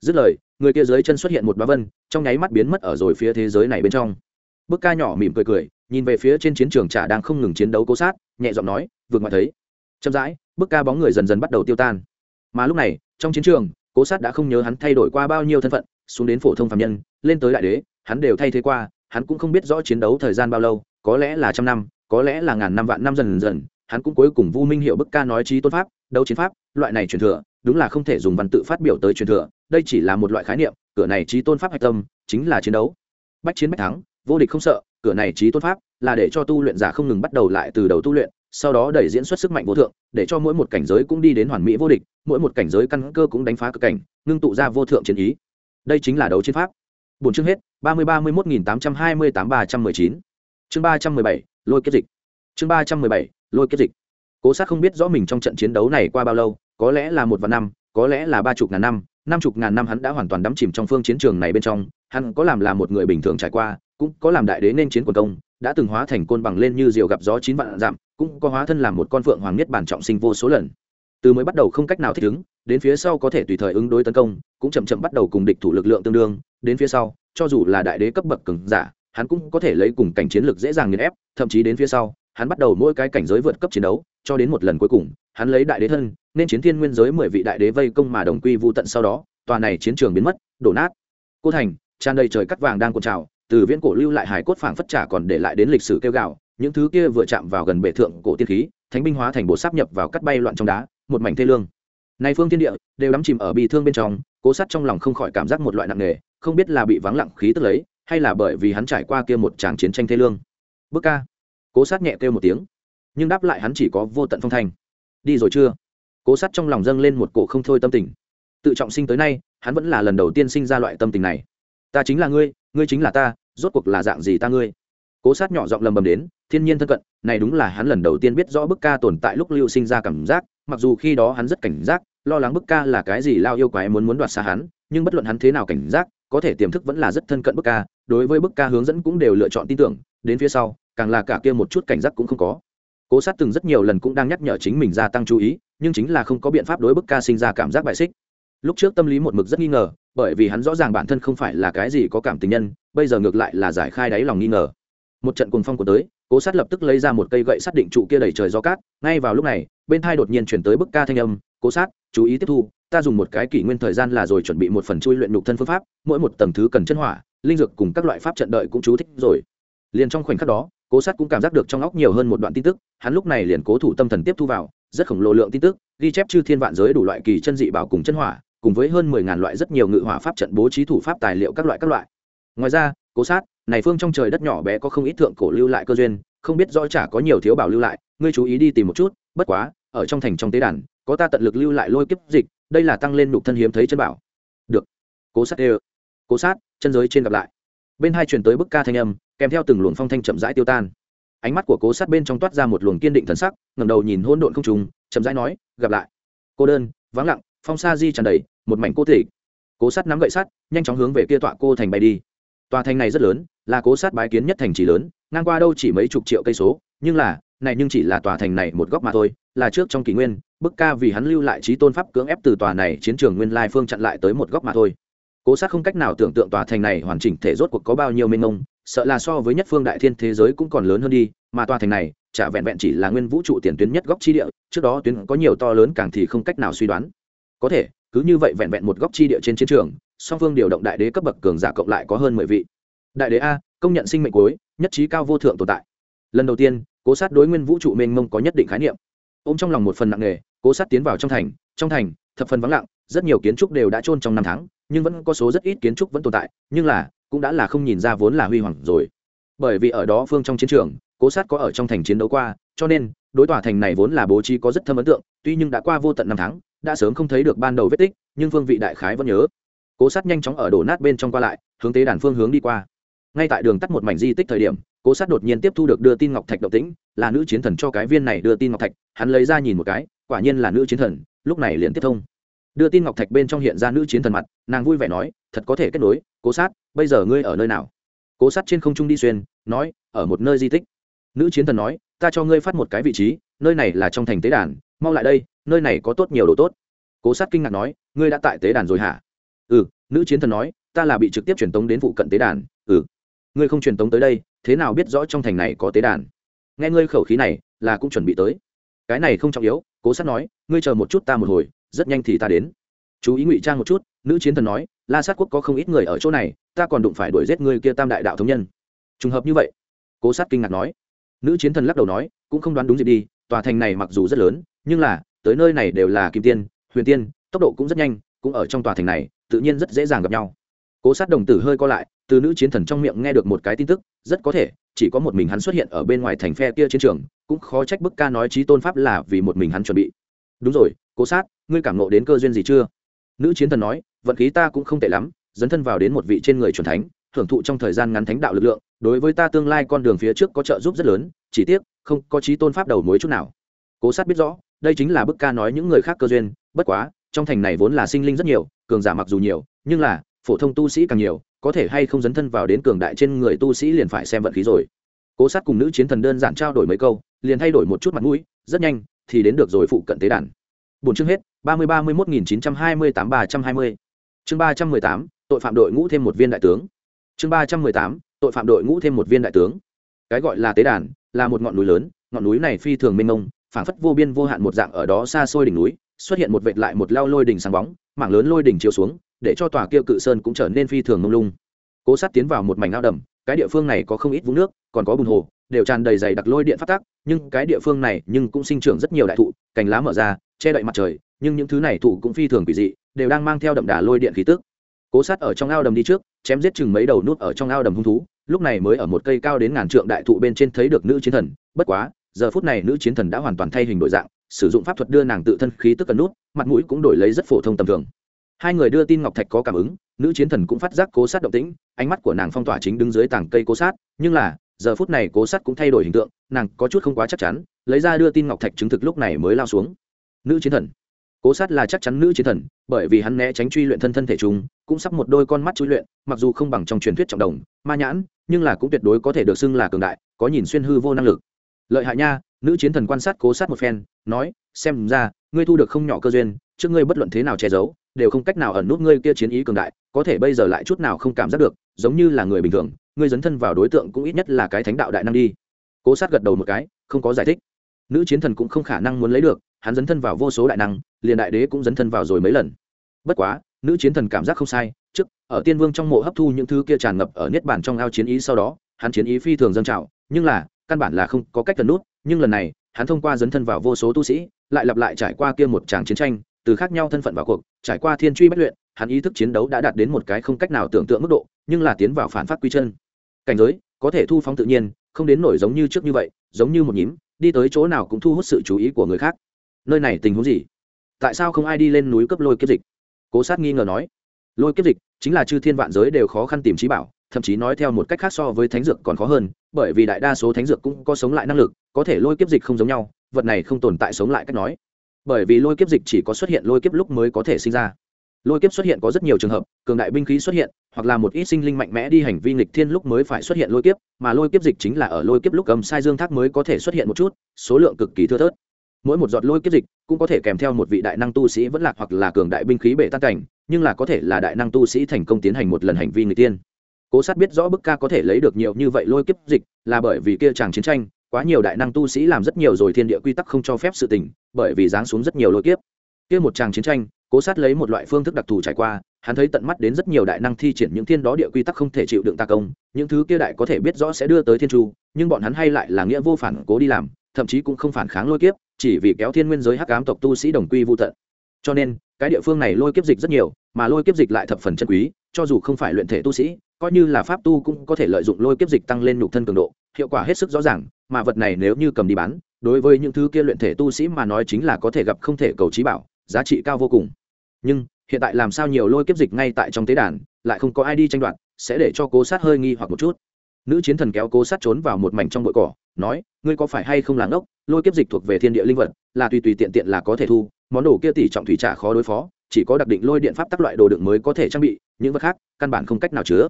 A: Dứt lời, người kia dưới chân xuất hiện một bá vân, trong nháy mắt biến mất ở rồi phía thế giới này bên trong bức ca nhỏ mỉm cười cười, nhìn về phía trên chiến trường chả đang không ngừng chiến đấu cố sát, nhẹ giọng nói, vượt ngoại thấy. Chậm rãi, bức ca bóng người dần dần bắt đầu tiêu tan. Mà lúc này, trong chiến trường, cố sát đã không nhớ hắn thay đổi qua bao nhiêu thân phận, xuống đến phổ thông phạm nhân, lên tới đại đế, hắn đều thay thế qua, hắn cũng không biết rõ chiến đấu thời gian bao lâu, có lẽ là trăm năm, có lẽ là ngàn năm vạn năm dần dần, hắn cũng cuối cùng vu minh hiệu bức ca nói trí tôn pháp, đấu chiến pháp, loại này truyền thừa, đúng là không thể dùng văn tự phát biểu tới truyền thừa, đây chỉ là một loại khái niệm, cửa này trí tôn pháp hạch tâm, chính là chiến đấu. Bách chiến bách thắng vô địch không sợ, cửa này trí tôn pháp là để cho tu luyện giả không ngừng bắt đầu lại từ đầu tu luyện, sau đó đẩy diễn xuất sức mạnh vô thượng, để cho mỗi một cảnh giới cũng đi đến hoàn mỹ vô địch, mỗi một cảnh giới căn cơ cũng đánh phá cực cảnh, ngưng tụ ra vô thượng chiến ý. Đây chính là đấu chiến pháp. Bốn chương hết, ba mươi ba mươi một nghìn tám trăm hai mươi tám ba trăm mười chín. Chương ba trăm mười bảy, lôi kết dịch. Chương ba trăm mười bảy, lôi kết dịch. Cố sát không biết rõ mình trong trận chiến đấu này qua bao lâu, có lẽ là một vạn năm, có lẽ là ba chục ngàn năm năm chục ngàn năm hắn đã hoàn toàn đắm chìm trong phương chiến trường này bên trong, hắn có làm là một người bình thường trải qua cũng có làm đại đế nên chiến quần công, đã từng hóa thành côn bằng lên như diều gặp gió chín vạn dặm, cũng có hóa thân làm một con phượng hoàng nhất bản trọng sinh vô số lần. Từ mới bắt đầu không cách nào thích ứng, đến phía sau có thể tùy thời ứng đối tấn công, cũng chậm chậm bắt đầu cùng địch thủ lực lượng tương đương, đến phía sau, cho dù là đại đế cấp bậc cường giả, hắn cũng có thể lấy cùng cảnh chiến lược dễ dàng nghiền ép, thậm chí đến phía sau, hắn bắt đầu mỗi cái cảnh giới vượt cấp chiến đấu, cho đến một lần cuối cùng, hắn lấy đại đế thân, nên chiến thiên nguyên giới mười vị đại đế vây công mà đồng quy vô tận sau đó, tòa này chiến trường biến mất, đổ nát. Cô thành, tràn đầy trời cắt vàng đang cuộn trào từ viễn cổ lưu lại hải cốt phảng phất trả còn để lại đến lịch sử kêu gạo, những thứ kia vừa chạm vào gần bệ thượng cổ tiên khí, thánh binh hóa thành bộ sáp nhập vào cắt bay loạn trong đá, một mảnh thê lương. Này phương thiên địa, đều đắm chìm ở bi thương bên trong, cố sát trong lòng không khỏi cảm giác một loại nặng nề, không biết là bị vắng lặng khí tức lấy, hay là bởi vì hắn trải qua kia một tràng chiến tranh thê lương. Bước ca. Cố sát nhẹ kêu một tiếng, nhưng đáp lại hắn chỉ có vô tận phong thành. đi rồi chưa? Cố sát trong lòng dâng lên một cổ không thôi tâm tình. Tự trọng sinh tới nay, hắn vẫn là lần đầu tiên sinh ra loại tâm tình này. Ta chính là ngươi ngươi chính là ta, rốt cuộc là dạng gì ta ngươi? Cố sát nhỏ giọng lầm bầm đến, thiên nhiên thân cận, này đúng là hắn lần đầu tiên biết rõ bức ca tồn tại lúc lưu sinh ra cảm giác, mặc dù khi đó hắn rất cảnh giác, lo lắng bức ca là cái gì lao yêu quái muốn muốn đoạt xa hắn, nhưng bất luận hắn thế nào cảnh giác, có thể tiềm thức vẫn là rất thân cận bức ca, đối với bức ca hướng dẫn cũng đều lựa chọn tin tưởng, đến phía sau, càng là cả kia một chút cảnh giác cũng không có. Cố sát từng rất nhiều lần cũng đang nhắc nhở chính mình gia tăng chú ý, nhưng chính là không có biện pháp đối bức ca sinh ra cảm giác bại xích lúc trước tâm lý một mực rất nghi ngờ, bởi vì hắn rõ ràng bản thân không phải là cái gì có cảm tình nhân, bây giờ ngược lại là giải khai đáy lòng nghi ngờ. Một trận cuồng phong của tới, cố sát lập tức lấy ra một cây gậy sát định trụ kia đẩy trời gió cát, ngay vào lúc này, bên thai đột nhiên chuyển tới bức ca thanh âm, cố sát, chú ý tiếp thu, ta dùng một cái kỷ nguyên thời gian là rồi chuẩn bị một phần chui luyện nhục thân phương pháp, mỗi một tầng thứ cần chân hỏa, linh dược cùng các loại pháp trận đợi cũng chú thích rồi. Liền trong khoảnh khắc đó, cố sát cũng cảm giác được trong óc nhiều hơn một đoạn tin tức, hắn lúc này liền cố thủ tâm thần tiếp thu vào, rất khổng lồ lượng tin tức, ghi chép chư thiên vạn giới đủ loại kỳ chân dị bảo cùng chân hỏa cùng với hơn mười ngàn loại rất nhiều ngự hỏa pháp trận bố trí thủ pháp tài liệu các loại các loại. Ngoài ra, cố sát, này phương trong trời đất nhỏ bé có không ít thượng cổ lưu lại cơ duyên, không biết rõ chả có nhiều thiếu bảo lưu lại, ngươi chú ý đi tìm một chút, bất quá, ở trong thành trong tế đàn, có ta tận lực lưu lại lôi kiếp dịch, đây là tăng lên nục thân hiếm thấy chân bảo. Được. Cố sát đều. Cố sát, chân giới trên gặp lại. Bên hai truyền tới bức ca thanh âm, kèm theo từng luồng phong thanh chậm rãi tiêu tan. Ánh mắt của cố sát bên trong toát ra một luồng kiên định thần sắc ngầm đầu nhìn hôn độn không trùng chậm rãi nói, gặp lại. Cô đơn, vắng lặng phong sa di tràn đầy, một mảnh cô thể cố sát nắm gậy sắt, nhanh chóng hướng về kia tọa cô thành bay đi. Tòa thành này rất lớn, là cố sát bái kiến nhất thành trì lớn, ngang qua đâu chỉ mấy chục triệu cây số, nhưng là, này nhưng chỉ là tòa thành này một góc mà thôi, là trước trong kỷ nguyên, bức ca vì hắn lưu lại trí tôn pháp cưỡng ép từ tòa này chiến trường nguyên lai phương chặn lại tới một góc mà thôi. Cố sát không cách nào tưởng tượng tòa thành này hoàn chỉnh thể rốt cuộc có bao nhiêu mênh mông, sợ là so với nhất phương đại thiên thế giới cũng còn lớn hơn đi, mà tòa thành này, chả vẹn vẹn chỉ là nguyên vũ trụ tiền tuyến nhất góc chi địa, trước đó tuyến có nhiều to lớn càng thì không cách nào suy đoán có thể, cứ như vậy vẹn vẹn một góc chi địa trên chiến trường, song phương điều động đại đế cấp bậc cường giả cộng lại có hơn mười vị. Đại đế a, công nhận sinh mệnh cuối, nhất trí cao vô thượng tồn tại. Lần đầu tiên, cố sát đối nguyên vũ trụ mênh mông có nhất định khái niệm. Ô m trong lòng một phần nặng nề, cố sát tiến vào trong thành trong thành, thập phần vắng lặng, rất nhiều kiến trúc đều đã trôn trong năm tháng, nhưng vẫn có số rất ít kiến trúc vẫn tồn tại, nhưng là, cũng đã là không nhìn ra vốn là huy hoàng rồi. Bởi vì ở đó phương trong chiến trường, cố sát có ở trong thành chiến đấu qua cho nên, đối tòa thành này vốn là bố trí có rất thâm ấn tượng, tuy nhưng đã qua vô tận năm tháng, đã sớm không thấy được ban đầu vết tích, nhưng phương vị đại khái vẫn nhớ. Cố sát nhanh chóng ở đổ nát bên trong qua lại, hướng tế đàn phương hướng đi qua. Ngay tại đường tắt một mảnh di tích thời điểm, cố sát đột nhiên tiếp thu được đưa tin ngọc thạch động tĩnh, là nữ chiến thần cho cái viên này đưa tin ngọc thạch, hắn lấy ra nhìn một cái, quả nhiên là nữ chiến thần, lúc này liền tiếp thông. Đưa tin ngọc thạch bên trong hiện ra nữ chiến thần mặt, nàng vui vẻ nói, thật có thể kết nối, cố sát, bây giờ ngươi ở nơi nào? Cố sát trên không trung đi xuyên, nói, ở một nơi di tích nữ chiến thần nói, ta cho ngươi phát một cái vị trí, nơi này là trong thành tế đàn, mau lại đây, nơi này có tốt nhiều đồ tốt. Cố sát kinh ngạc nói, ngươi đã tại tế đàn rồi hả? Ừ. Nữ chiến thần nói, ta là bị trực tiếp truyền tống đến vụ cận tế đàn. Ừ. Ngươi không truyền tống tới đây, thế nào biết rõ trong thành này có tế đàn? Nghe ngươi khẩu khí này, là cũng chuẩn bị tới. Cái này không trọng yếu. Cố sát nói, ngươi chờ một chút ta một hồi, rất nhanh thì ta đến. Chú ý ngụy trang một chút. Nữ chiến thần nói, la sát quốc có không ít người ở chỗ này, ta còn đụng phải đuổi giết ngươi kia tam đại đạo thống nhân. Trùng hợp như vậy. Cố sát kinh ngạc nói nữ chiến thần lắc đầu nói, cũng không đoán đúng gì đi, tòa thành này mặc dù rất lớn, nhưng là, tới nơi này đều là kim tiên, huyền tiên, tốc độ cũng rất nhanh, cũng ở trong tòa thành này, tự nhiên rất dễ dàng gặp nhau. Cố sát đồng tử hơi co lại, từ nữ chiến thần trong miệng nghe được một cái tin tức, rất có thể, chỉ có một mình hắn xuất hiện ở bên ngoài thành phe kia chiến trường, cũng khó trách bức ca nói trí tôn pháp là vì một mình hắn chuẩn bị. Đúng rồi, cố sát, ngươi cảm nộ đến cơ duyên gì chưa? Nữ chiến thần nói, vận khí ta cũng không tệ lắm, dấn thân vào đến một vị trên người c thánh, hưởng thụ trong thời gian ngắn thánh đạo lực lượng đối với ta tương lai con đường phía trước có trợ giúp rất lớn, chỉ tiếc, không có trí tôn pháp đầu mối chút nào. Cố sát biết rõ, đây chính là bức ca nói những người khác cơ duyên, bất quá, trong thành này vốn là sinh linh rất nhiều, cường giả mặc dù nhiều, nhưng là, phổ thông tu sĩ càng nhiều, có thể hay không dấn thân vào đến cường đại trên người tu sĩ liền phải xem vận khí rồi. Cố sát cùng nữ chiến thần đơn giản trao đổi mấy câu, liền thay đổi một chút mặt mũi, rất nhanh, thì đến được rồi phụ cận tế đàn. Bốn chương hết, ba mươi ba mươi một nghìn chín trăm hai mươi tám ba trăm hai mươi. Chương ba trăm mười tám, tội phạm đội ngũ thêm một viên đại tướng. Chương ba trăm mười tám tội phạm đội ngũ thêm một viên đại tướng. Cái gọi là tế đàn, là một ngọn núi lớn, ngọn núi này phi thường mênh mông, phảng phất vô biên vô hạn một dạng ở đó xa xôi đỉnh núi, xuất hiện một vệt lại một lao lôi đỉnh sáng bóng, mảng lớn lôi đỉnh chiếu xuống, để cho tòa kia cự sơn cũng trở nên phi thường mông lung. Cố sát tiến vào một mảnh ao đầm, cái địa phương này có không ít vũng nước, còn có bùn hồ, đều tràn đầy dày đặc lôi điện phát tác, nhưng cái địa phương này nhưng cũng sinh trưởng rất nhiều đại thụ, cành lá mở ra, che đậy mặt trời, nhưng những thứ này thụ cũng phi thường quỷ dị, đều đang mang theo đậm đà lôi điện khí tức cố sát ở trong ao đầm đi trước, chém giết chừng mấy đầu nút ở trong ao đầm hung thú, lúc này mới ở một cây cao đến ngàn trượng đại thụ bên trên thấy được nữ chiến thần, bất quá, giờ phút này nữ chiến thần đã hoàn toàn thay hình đổi dạng, sử dụng pháp thuật đưa nàng tự thân khí tức cần nút, mặt mũi cũng đổi lấy rất phổ thông tầm thường. Hai người đưa tin ngọc thạch có cảm ứng, nữ chiến thần cũng phát giác cố sát động tĩnh, ánh mắt của nàng phong tỏa chính đứng dưới tảng cây cố sát, nhưng là, giờ phút này cố sát cũng thay đổi hình tượng, nàng có chút không quá chắc chắn, lấy ra đưa tin ngọc thạch chứng thực lúc này mới lao xuống. Nữ chiến thần cố sát là chắc chắn nữ chiến thần, bởi vì hắn né tránh truy luyện thân thân thể chúng, cũng sắp một đôi con mắt truy luyện, mặc dù không bằng trong truyền thuyết trọng đồng, ma nhãn, nhưng là cũng tuyệt đối có thể được xưng là cường đại, có nhìn xuyên hư vô năng lực. Lợi hại nha, nữ chiến thần quan sát cố sát một phen, nói, xem ra, ngươi thu được không nhỏ cơ duyên, trước ngươi bất luận thế nào che giấu, đều không cách nào ẩn nút ngươi kia chiến ý cường đại, có thể bây giờ lại chút nào không cảm giác được, giống như là người bình thường, ngươi dấn thân vào đối tượng cũng ít nhất là cái thánh đạo đại năng đi. Cố sát gật đầu một cái, không có giải thích. Nữ chiến thần cũng không khả năng muốn lấy được hắn dấn thân vào vô số đại năng, liền đại đế cũng dấn thân vào rồi mấy lần. Bất quá, nữ chiến thần cảm giác không sai, trước, ở tiên vương trong mộ hấp thu những thứ kia tràn ngập ở niết bản trong ao chiến ý sau đó, hắn chiến ý phi thường dâng trào, nhưng là, căn bản là không có cách cần nút, nhưng lần này, hắn thông qua dấn thân vào vô số tu sĩ, lại lặp lại trải qua kia một tràng chiến tranh, từ khác nhau thân phận vào cuộc, trải qua thiên truy bất luyện, hắn ý thức chiến đấu đã đạt đến một cái không cách nào tưởng tượng mức độ, nhưng là tiến vào phản phát quy chân. Cảnh giới, có thể thu phóng tự nhiên, không đến nổi giống như trước như vậy, giống như một nhím, đi tới chỗ nào cũng thu hút sự chú ý của người khác nơi này tình huống gì? Tại sao không ai đi lên núi cấp lôi kiếp dịch? Cố sát nghi ngờ nói. Lôi kiếp dịch chính là chư thiên vạn giới đều khó khăn tìm trí bảo, thậm chí nói theo một cách khác so với thánh dược còn khó hơn, bởi vì đại đa số thánh dược cũng có sống lại năng lực, có thể lôi kiếp dịch không giống nhau, vật này không tồn tại sống lại cách nói. Bởi vì lôi kiếp dịch chỉ có xuất hiện lôi kiếp lúc mới có thể sinh ra. Lôi kiếp xuất hiện có rất nhiều trường hợp, cường đại binh khí xuất hiện, hoặc là một ít sinh linh mạnh mẽ đi hành vi nghịch thiên lúc mới phải xuất hiện lôi kiếp, mà lôi kiếp dịch chính là ở lôi kiếp lúc cầm sai dương thác mới có thể xuất hiện một chút, số lượng cực kỳ thưa thớt mỗi một giọt lôi kiếp dịch cũng có thể kèm theo một vị đại năng tu sĩ vẫn lạc hoặc là cường đại binh khí bể tan cảnh, nhưng là có thể là đại năng tu sĩ thành công tiến hành một lần hành vi người tiên. Cố sát biết rõ bức ca có thể lấy được nhiều như vậy lôi kiếp dịch là bởi vì kia chàng chiến tranh, quá nhiều đại năng tu sĩ làm rất nhiều rồi thiên địa quy tắc không cho phép sự tình, bởi vì giáng xuống rất nhiều lôi kiếp. Kia một chàng chiến tranh, cố sát lấy một loại phương thức đặc thù trải qua, hắn thấy tận mắt đến rất nhiều đại năng thi triển những thiên đó địa quy tắc không thể chịu đựng ta công, những thứ kia đại có thể biết rõ sẽ đưa tới thiên tru nhưng bọn hắn hay lại là nghĩa vô phản cố đi làm, thậm chí cũng không phản kháng lôi kiếp chỉ vì kéo thiên nguyên giới hắc ám tộc tu sĩ đồng quy vô tận. Cho nên, cái địa phương này lôi kiếp dịch rất nhiều, mà lôi kiếp dịch lại thập phần chân quý, cho dù không phải luyện thể tu sĩ, coi như là pháp tu cũng có thể lợi dụng lôi kiếp dịch tăng lên nhục thân cường độ, hiệu quả hết sức rõ ràng, mà vật này nếu như cầm đi bán, đối với những thứ kia luyện thể tu sĩ mà nói chính là có thể gặp không thể cầu trí bảo, giá trị cao vô cùng. Nhưng, hiện tại làm sao nhiều lôi kiếp dịch ngay tại trong tế đàn, lại không có ai đi tranh đoạt, sẽ để cho cố sát hơi nghi hoặc một chút. Nữ chiến thần kéo cố sát trốn vào một mảnh trong bụi cỏ nói, ngươi có phải hay không làng ốc lôi kiếp dịch thuộc về thiên địa linh vật, là tùy tùy tiện tiện là có thể thu. Món đồ kia tỷ trọng thủy trả khó đối phó, chỉ có đặc định lôi điện pháp tắc loại đồ đựng mới có thể trang bị, những vật khác, căn bản không cách nào chứa.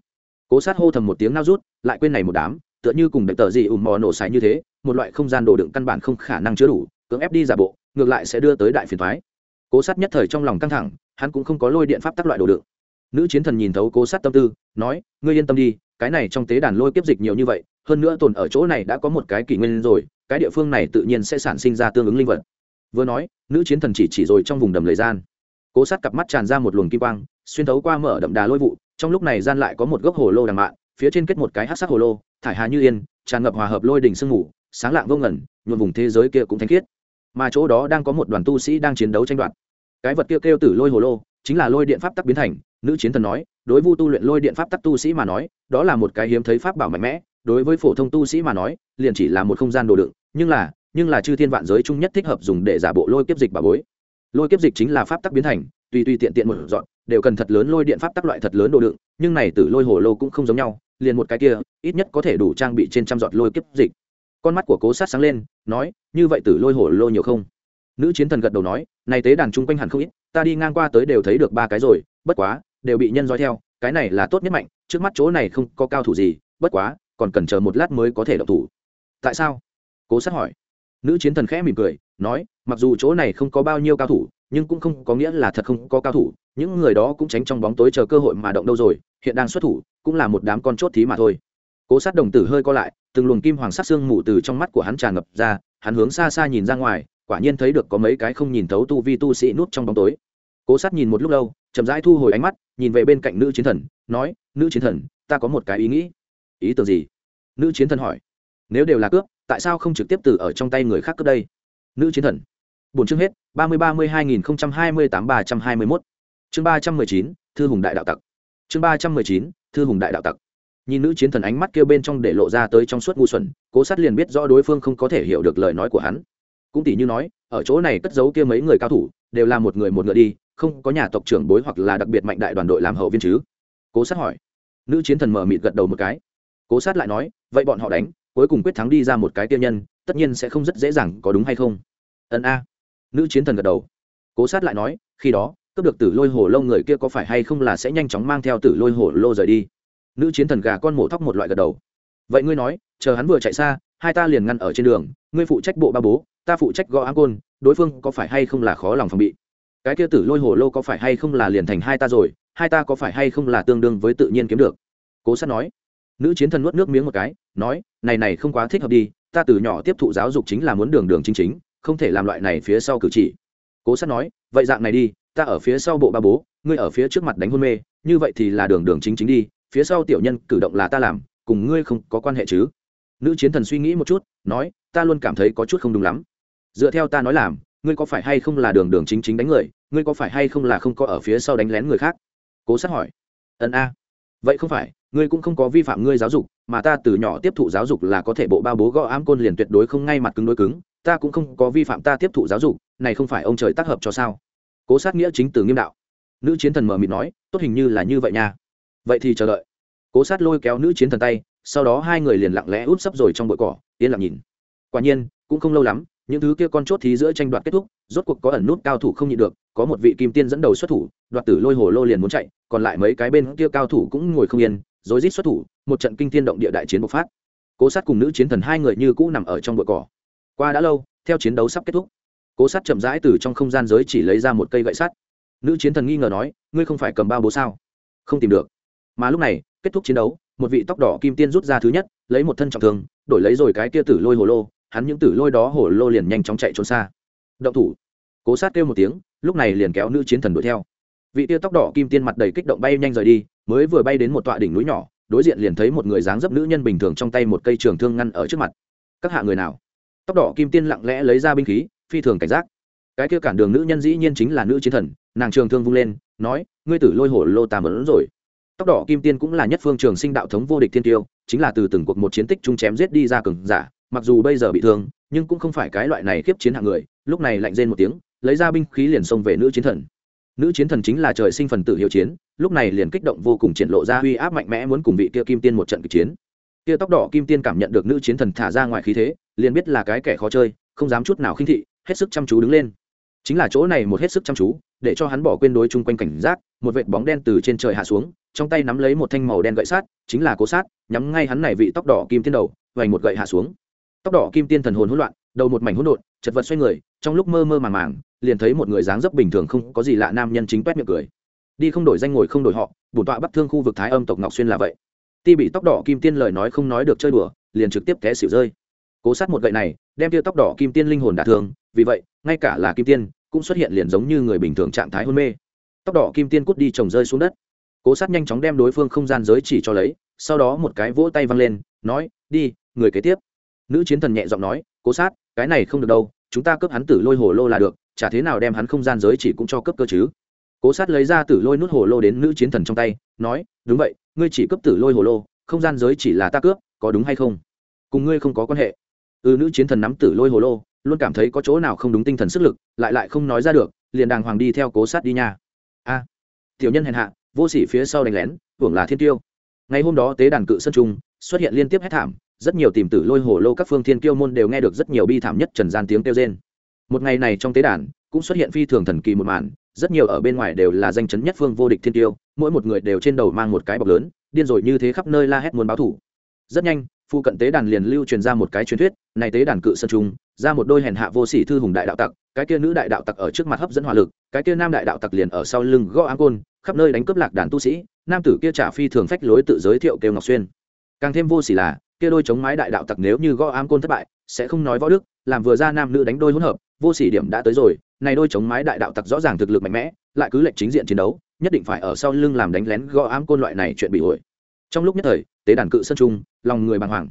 A: Cố sát hô thầm một tiếng nao rút, lại quên này một đám, tựa như cùng đợi tờ gì ùm mò nổ xài như thế, một loại không gian đồ đựng căn bản không khả năng chứa đủ, cưỡng ép đi giả bộ, ngược lại sẽ đưa tới đại phiền thoái cố sát nhất thời trong lòng căng thẳng, hắn cũng không có lôi điện pháp tắc loại đồ đựng. Nữ chiến thần nhìn thấu cố sát tâm tư, nói, ngươi yên tâm đi cái này trong tế đàn lôi kiếp dịch nhiều như vậy hơn nữa tồn ở chỗ này đã có một cái kỷ nguyên rồi cái địa phương này tự nhiên sẽ sản sinh ra tương ứng linh vật. Vừa nói nữ chiến thần chỉ chỉ rồi trong vùng đầm lầy gian. Cố sát cặp mắt tràn ra một luồng kim quang xuyên thấu qua mở đậm đà lôi vụ trong lúc này gian lại có một gốc hồ lô đằng mạn phía trên kết một cái hát sắc hồ lô thải hà như yên tràn ngập hòa hợp lôi đỉnh sương ngủ sáng lạng vô ngẩn nhuộm vùng thế giới kia cũng thanh khiết. Mà chỗ đó đang có một đoàn tu sĩ đang chiến đấu tranh đoạt. Cái vật kia kêu, kêu tử lôi hồ lô chính là lôi điện pháp tắc biến thành nữ chiến thần nói đối vu tu luyện lôi điện pháp tắc tu sĩ mà nói, đó là một cái hiếm thấy pháp bảo mạnh mẽ, đối với phổ thông tu sĩ mà nói, liền chỉ là một không gian đồ đựng, nhưng là nhưng là chư thiên vạn giới chung nhất thích hợp dùng để giả bộ lôi kiếp dịch bà bối. Lôi kiếp dịch chính là pháp tắc biến thành, tùy tùy tiện tiện một dọn, đều cần thật lớn lôi điện pháp tắc loại thật lớn đồ đựng, nhưng này tử lôi hồ lô cũng không giống nhau, liền một cái kia, ít nhất có thể đủ trang bị trên trăm giọt lôi kiếp dịch. Con mắt của cố sát sáng lên, nói, như vậy tử lôi hồ lô nhiều không? Nữ chiến thần gật đầu nói, này tế đàn chung quanh hẳn không ít, ta đi ngang qua tới đều thấy được ba cái rồi, bất quá đều bị nhân dõi theo, cái này là tốt nhất mạnh, trước mắt chỗ này không có cao thủ gì, bất quá, còn cần chờ một lát mới có thể động thủ. Tại sao? Cố sát hỏi. Nữ chiến thần khẽ mỉm cười, nói, mặc dù chỗ này không có bao nhiêu cao thủ, nhưng cũng không có nghĩa là thật không có cao thủ, những người đó cũng tránh trong bóng tối chờ cơ hội mà động đâu rồi, hiện đang xuất thủ, cũng là một đám con chốt thí mà thôi. Cố sát đồng tử hơi co lại, từng luồng kim hoàng sắc xương mù từ trong mắt của hắn tràn ngập ra, hắn hướng xa xa nhìn ra ngoài, quả nhiên thấy được có mấy cái không nhìn thấu tu vi tu sĩ nút trong bóng tối. Cố sát nhìn một lúc lâu, chậm rãi thu hồi ánh mắt nhìn về bên cạnh nữ chiến thần, nói, nữ chiến thần, ta có một cái ý nghĩ. Ý tưởng gì? Nữ chiến thần hỏi. Nếu đều là cướp, tại sao không trực tiếp từ ở trong tay người khác cướp đây? Nữ chiến thần. Bốn chương hết, ba mươi ba mươi hai nghìn hai mươi tám ba trăm hai mươi mốt. Chương ba trăm mười chín, thư hùng đại đạo tặc. Chương ba trăm mười chín, thư hùng đại đạo tặc. Nhìn nữ chiến thần ánh mắt kêu bên trong để lộ ra tới trong suốt ngu xuẩn, cố sát liền biết rõ đối phương không có thể hiểu được lời nói của hắn. Cũng tỷ như nói, ở chỗ này cất giấu kia mấy người cao thủ, đều là một người một ngựa đi không có nhà tộc trưởng bối hoặc là đặc biệt mạnh đại đoàn đội làm hậu viên chứ? Cố sát hỏi. Nữ chiến thần mở mịt gật đầu một cái. Cố sát lại nói, vậy bọn họ đánh, cuối cùng quyết thắng đi ra một cái tiêu nhân, tất nhiên sẽ không rất dễ dàng có đúng hay không? Ân a. Nữ chiến thần gật đầu. Cố sát lại nói, khi đó, cướp được tử lôi hồ lâu người kia có phải hay không là sẽ nhanh chóng mang theo tử lôi hồ lô rời đi? Nữ chiến thần gà con mổ thóc một loại gật đầu. Vậy ngươi nói, chờ hắn vừa chạy xa, hai ta liền ngăn ở trên đường, ngươi phụ trách bộ ba bố, ta phụ trách gõ á côn, đối phương có phải hay không là khó lòng phòng bị? Cái kia tử lôi hồ lô có phải hay không là liền thành hai ta rồi, hai ta có phải hay không là tương đương với tự nhiên kiếm được? Cố sát nói. Nữ chiến thần nuốt nước miếng một cái, nói, này này không quá thích hợp đi, ta từ nhỏ tiếp thụ giáo dục chính là muốn đường đường chính chính, không thể làm loại này phía sau cử chỉ. Cố sát nói, vậy dạng này đi, ta ở phía sau bộ ba bố, ngươi ở phía trước mặt đánh hôn mê, như vậy thì là đường đường chính chính đi, phía sau tiểu nhân cử động là ta làm, cùng ngươi không có quan hệ chứ? Nữ chiến thần suy nghĩ một chút, nói, ta luôn cảm thấy có chút không đúng lắm. Dựa theo ta nói làm, ngươi có phải hay không là đường đường chính chính đánh người ngươi có phải hay không là không có ở phía sau đánh lén người khác? Cố sát hỏi. Ân a. Vậy không phải, ngươi cũng không có vi phạm ngươi giáo dục, mà ta từ nhỏ tiếp thụ giáo dục là có thể bộ ba bố gõ ám côn liền tuyệt đối không ngay mặt cứng đối cứng, ta cũng không có vi phạm ta tiếp thụ giáo dục, này không phải ông trời tác hợp cho sao? Cố sát nghĩa chính từ nghiêm đạo. Nữ chiến thần mờ mịt nói, tốt hình như là như vậy nha. Vậy thì chờ đợi. Cố sát lôi kéo nữ chiến thần tay, sau đó hai người liền lặng lẽ úp sấp rồi trong bụi cỏ, yên lặng nhìn. Quả nhiên, cũng không lâu lắm, những thứ kia con chốt thí giữa tranh đoạt kết thúc, rốt cuộc có ẩn nút cao thủ không nhịn được có một vị kim tiên dẫn đầu xuất thủ, đoạt tử lôi hồ lô liền muốn chạy, còn lại mấy cái bên kia cao thủ cũng ngồi không yên, rối rít xuất thủ, một trận kinh thiên động địa đại chiến bộc phát. Cố sát cùng nữ chiến thần hai người như cũ nằm ở trong bụi cỏ. Qua đã lâu, theo chiến đấu sắp kết thúc, cố sát chậm rãi từ trong không gian giới chỉ lấy ra một cây gậy sắt. Nữ chiến thần nghi ngờ nói, ngươi không phải cầm bao bố sao? Không tìm được. Mà lúc này, kết thúc chiến đấu, một vị tóc đỏ kim tiên rút ra thứ nhất, lấy một thân trọng thương, đổi lấy rồi cái kia tử lôi hồ lô, hắn những tử lôi đó hồ lô liền nhanh chóng chạy trốn xa. Động thủ. Cố sát kêu một tiếng lúc này liền kéo nữ chiến thần đuổi theo. Vị tia tóc đỏ kim tiên mặt đầy kích động bay nhanh rời đi, mới vừa bay đến một tọa đỉnh núi nhỏ, đối diện liền thấy một người dáng dấp nữ nhân bình thường trong tay một cây trường thương ngăn ở trước mặt. Các hạ người nào? Tóc đỏ kim tiên lặng lẽ lấy ra binh khí, phi thường cảnh giác. Cái kia cản đường nữ nhân dĩ nhiên chính là nữ chiến thần, nàng trường thương vung lên, nói, ngươi tử lôi hổ lô tà mẫn rồi. Tóc đỏ kim tiên cũng là nhất phương trường sinh đạo thống vô địch thiên tiêu, chính là từ từng cuộc một chiến tích chung chém giết đi ra cường giả, mặc dù bây giờ bị thương, nhưng cũng không phải cái loại này khiếp chiến hạng người, lúc này lạnh rên một tiếng lấy ra binh khí liền xông về nữ chiến thần. Nữ chiến thần chính là trời sinh phần tử hiệu chiến, lúc này liền kích động vô cùng triển lộ ra uy áp mạnh mẽ muốn cùng vị kia kim tiên một trận kịch chiến. Kia tóc đỏ kim tiên cảm nhận được nữ chiến thần thả ra ngoài khí thế, liền biết là cái kẻ khó chơi, không dám chút nào khinh thị, hết sức chăm chú đứng lên. Chính là chỗ này một hết sức chăm chú, để cho hắn bỏ quên đối chung quanh cảnh giác, một vệt bóng đen từ trên trời hạ xuống, trong tay nắm lấy một thanh màu đen gậy sát, chính là cố sát, nhắm ngay hắn này vị tóc đỏ kim tiên đầu, vành một gậy hạ xuống. Tóc đỏ kim tiên thần hồn hỗn loạn, đầu một mảnh hỗn độn, chật vật xoay người trong lúc mơ mơ màng màng, liền thấy một người dáng dấp bình thường không có gì lạ nam nhân chính quét miệng cười. Đi không đổi danh ngồi không đổi họ bổn tọa bắt thương khu vực thái âm tộc ngọc xuyên là vậy. Ti bị tóc đỏ kim tiên lời nói không nói được chơi đùa, liền trực tiếp té xỉu rơi. Cố sát một gậy này, đem tia tóc đỏ kim tiên linh hồn đả thương, vì vậy, ngay cả là kim tiên, cũng xuất hiện liền giống như người bình thường trạng thái hôn mê. Tóc đỏ kim tiên cút đi trồng rơi xuống đất. Cố sát nhanh chóng đem đối phương không gian giới chỉ cho lấy, sau đó một cái vỗ tay văng lên, nói, đi, người kế tiếp. Nữ chiến thần nhẹ giọng nói, cố sát, cái này không được đâu chúng ta cướp hắn tử lôi hồ lô là được, chả thế nào đem hắn không gian giới chỉ cũng cho cướp cơ chứ? Cố sát lấy ra tử lôi nút hồ lô đến nữ chiến thần trong tay, nói, đúng vậy, ngươi chỉ cướp tử lôi hồ lô, không gian giới chỉ là ta cướp, có đúng hay không? Cùng ngươi không có quan hệ. Ừ nữ chiến thần nắm tử lôi hồ lô, luôn cảm thấy có chỗ nào không đúng tinh thần sức lực, lại lại không nói ra được, liền đàng hoàng đi theo cố sát đi nha. A, tiểu nhân hèn hạ, vô sỉ phía sau đánh lén, hưởng là thiên tiêu. Ngày hôm đó tế đàn cự sân trung, xuất hiện liên tiếp hết thảm rất nhiều tìm tử lôi hồ lô các phương thiên kiêu môn đều nghe được rất nhiều bi thảm nhất trần gian tiếng kêu rên. Một ngày này trong tế đàn, cũng xuất hiện phi thường thần kỳ một màn, rất nhiều ở bên ngoài đều là danh chấn nhất phương vô địch thiên tiêu mỗi một người đều trên đầu mang một cái bọc lớn, điên rồi như thế khắp nơi la hét muốn báo thủ. Rất nhanh phu cận tế đàn liền lưu truyền ra một cái truyền thuyết, này tế đàn cự sơn trung, ra một đôi hèn hạ vô sỉ thư hùng đại đạo tặc, cái kia nữ đại đạo tặc ở trước mặt hấp dẫn hỏa lực, cái kia nam đại đạo tặc liền ở sau lưng gõ áng côn, khắp nơi đánh cướp lạc đàn tu sĩ, nam tử kia trả phi thường phách lối tự giới thiệu kêu ngọc xuyên. Càng thêm vô sỉ là kia đôi chống mái đại đạo tặc nếu như gõ ám côn thất bại, sẽ không nói võ đức, làm vừa ra nam nữ đánh đôi hỗn hợp, vô sỉ điểm đã tới rồi, này đôi chống mái đại đạo tặc rõ ràng thực lực mạnh mẽ, lại cứ lệnh chính diện chiến đấu, nhất định phải ở sau lưng làm đánh lén gõ ám côn loại này chuyện bị ổi trong lúc nhất thời, tế đàn cự sân trung, lòng người bàng hoàng.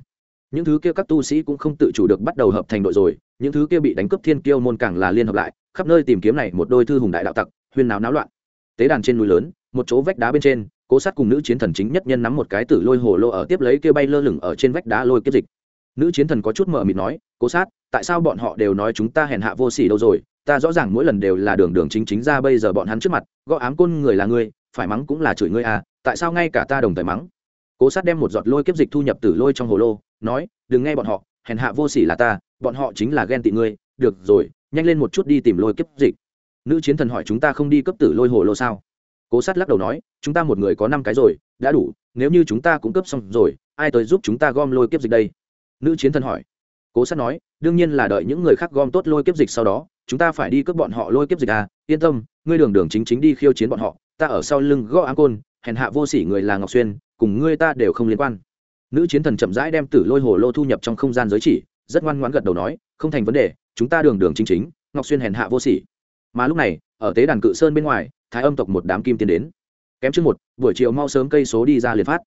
A: Những thứ kia các tu sĩ cũng không tự chủ được bắt đầu hợp thành đội rồi, những thứ kia bị đánh cướp thiên kiêu môn càng là liên hợp lại, khắp nơi tìm kiếm này một đôi thư hùng đại đạo tặc, huyên náo náo loạn. Tế đàn trên núi lớn, một chỗ vách đá bên trên cố sát cùng nữ chiến thần chính nhất nhân nắm một cái tử lôi hồ lô ở tiếp lấy kêu bay lơ lửng ở trên vách đá lôi kiếp dịch. Nữ chiến thần có chút mờ mịt nói, cố sát, tại sao bọn họ đều nói chúng ta hèn hạ vô sỉ đâu rồi? Ta rõ ràng mỗi lần đều là đường đường chính chính ra bây giờ bọn hắn trước mặt, gõ ám côn người là ngươi, phải mắng cũng là chửi ngươi à tại sao ngay cả ta đồng thời mắng? Cố sát đem một giọt lôi kiếp dịch thu nhập tử lôi trong hồ lô, nói, đừng nghe bọn họ, hèn hạ vô sỉ là ta, bọn họ chính là ghen tị ngươi, được rồi, nhanh lên một chút đi tìm lôi kiếp dịch. Nữ chiến thần hỏi, chúng ta không đi cấp tử lôi hồ lô sao? Cố sát lắc đầu nói, chúng ta một người có năm cái rồi, đã đủ, nếu như chúng ta cũng cấp xong rồi, ai tới giúp chúng ta gom lôi kiếp dịch đây? Nữ chiến thần hỏi. Cố sát nói, đương nhiên là đợi những người khác gom tốt lôi kiếp dịch sau đó, chúng ta phải đi cướp bọn họ lôi kiếp dịch à yên tâm, ngươi đường đường chính chính đi khiêu chiến bọn họ, ta ở sau lưng gõ áng côn, hèn hạ vô sỉ người là ngọc xuyên, cùng ngươi ta đều không liên quan. Nữ chiến thần chậm rãi đem tử lôi hồ lô thu nhập trong không gian giới chỉ, rất ngoan ngoãn gật đầu nói, không thành vấn đề, chúng ta đường đường chính chính, ngọc xuyên hèn hạ vô sỉ mà lúc này, ở tế đàn cự sơn bên ngoài, thái âm tộc một đám kim tiến đến. Kém chương một, buổi chiều mau sớm cây số đi ra liền phát.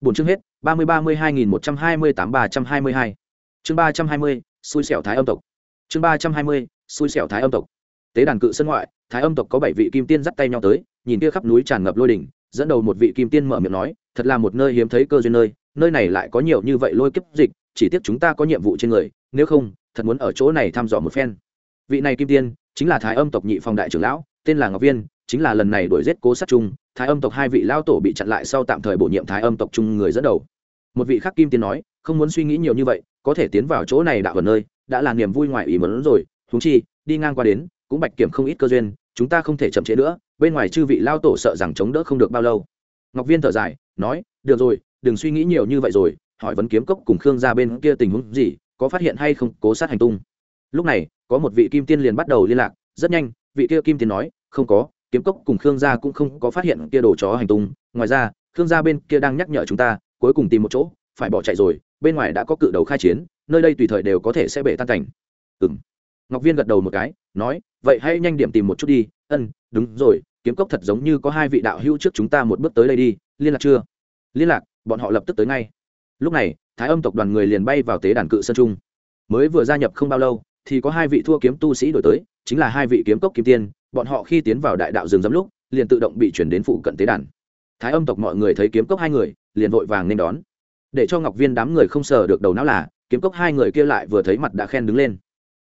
A: Bốn chương hết, ba mươi ba mươi hai nghìn một trăm hai mươi tám ba trăm hai mươi hai. Chương ba trăm hai mươi, xui xẻo thái âm tộc. Chương ba trăm hai mươi, xui xẻo thái âm tộc. Tế đàn cự sơn ngoại, thái âm tộc có bảy vị kim tiên dắt tay nhau tới, nhìn kia khắp núi tràn ngập lôi đỉnh, dẫn đầu một vị kim tiên mở miệng nói, thật là một nơi hiếm thấy cơ duyên nơi nơi này lại có nhiều như vậy lôi kiếp dịch, chỉ tiếc chúng ta có nhiệm vụ trên người, nếu không, thật muốn ở chỗ này thăm dò một phen. Vị này kim tiên chính là thái âm tộc nhị phong đại trưởng lão, tên là ngọc viên, chính là lần này đuổi giết cố sát trung. Thái âm tộc hai vị lao tổ bị chặn lại sau tạm thời bổ nhiệm thái âm tộc trung người dẫn đầu. Một vị khác kim tiên nói, không muốn suy nghĩ nhiều như vậy, có thể tiến vào chỗ này đạo ở nơi, đã là niềm vui ngoài ý muốn rồi. Húng chi, đi ngang qua đến, cũng bạch kiểm không ít cơ duyên, chúng ta không thể chậm trễ nữa, bên ngoài chư vị lao tổ sợ rằng chống đỡ không được bao lâu. Ngọc viên thở dài, nói, được rồi, đừng suy nghĩ nhiều như vậy rồi, hỏi vấn kiếm cốc cùng khương ra bên kia tình huống gì, có phát hiện hay không, cố sát hành tung. Lúc này có một vị kim tiên liền bắt đầu liên lạc, rất nhanh, vị kia kim tiên nói, không có, kiếm cốc cùng khương gia cũng không có phát hiện kia đồ chó hành tung. Ngoài ra, khương gia bên kia đang nhắc nhở chúng ta, cuối cùng tìm một chỗ, phải bỏ chạy rồi, bên ngoài đã có cự đầu khai chiến, nơi đây tùy thời đều có thể sẽ bể tan cảnh. Ừ m ngọc viên gật đầu một cái, nói, vậy hãy nhanh điểm tìm một chút đi. Ân, đúng rồi, kiếm cốc thật giống như có hai vị đạo hữu trước chúng ta một bước tới đây đi, liên lạc chưa? Liên lạc, bọn họ lập tức tới ngay. Lúc này, thái âm tộc đoàn người liền bay vào tế đàn cự sơn trung. Mới vừa gia nhập không bao lâu thì có hai vị thua kiếm tu sĩ đổi tới, chính là hai vị kiếm cốc kim tiên, bọn họ khi tiến vào đại đạo rừng dẫm lúc, liền tự động bị chuyển đến phụ cận tế đàn. Thái âm tộc mọi người thấy kiếm cốc hai người, liền vội vàng nên đón. Để cho ngọc viên đám người không sờ được đầu não là, kiếm cốc hai người kia lại vừa thấy mặt đã khen đứng lên.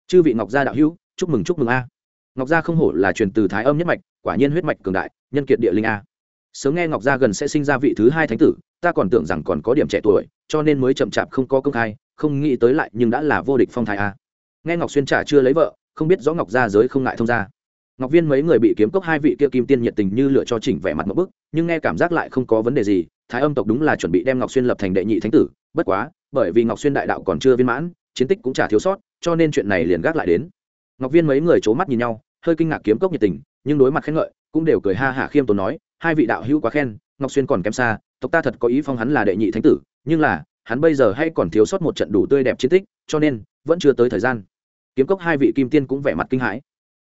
A: Chư vị ngọc gia đạo hữu, chúc mừng chúc mừng a. Ngọc gia không hổ là truyền từ thái âm nhất mạch, quả nhiên huyết mạch cường đại, nhân kiệt địa linh a. Sớm nghe ngọc gia gần sẽ sinh ra vị thứ hai thánh tử, ta còn tưởng rằng còn có điểm trẻ tuổi, cho nên mới chậm chạp không có công khai, không nghĩ tới lại nhưng đã là vô địch phong thái a nghe ngọc xuyên trả chưa lấy vợ, không biết rõ ngọc gia giới không ngại thông gia. Ngọc viên mấy người bị kiếm cốc hai vị kia kim tiên nhiệt tình như lựa cho chỉnh vẻ mặt một bức, nhưng nghe cảm giác lại không có vấn đề gì, thái âm tộc đúng là chuẩn bị đem ngọc xuyên lập thành đệ nhị thánh tử, bất quá, bởi vì ngọc xuyên đại đạo còn chưa viên mãn, chiến tích cũng chả thiếu sót, cho nên chuyện này liền gác lại đến. Ngọc viên mấy người c h ố mắt nhìn nhau, hơi kinh ngạc kiếm cốc nhiệt tình, nhưng đối mặt khen ngợi, cũng đều cười ha hả khiêm tốn nói, hai vị đạo hữu quá khen, ngọc xuyên còn kém xa, tộc ta thật có ý phong hắn là đệ nhị thánh tử, nhưng là, hắn bây giờ hay còn thiếu sót một trận đủ tươi đẹp chiến tích, cho nên, vẫn chưa tới thời gian kiếm cốc hai vị kim tiên cũng vẻ mặt kinh hãi.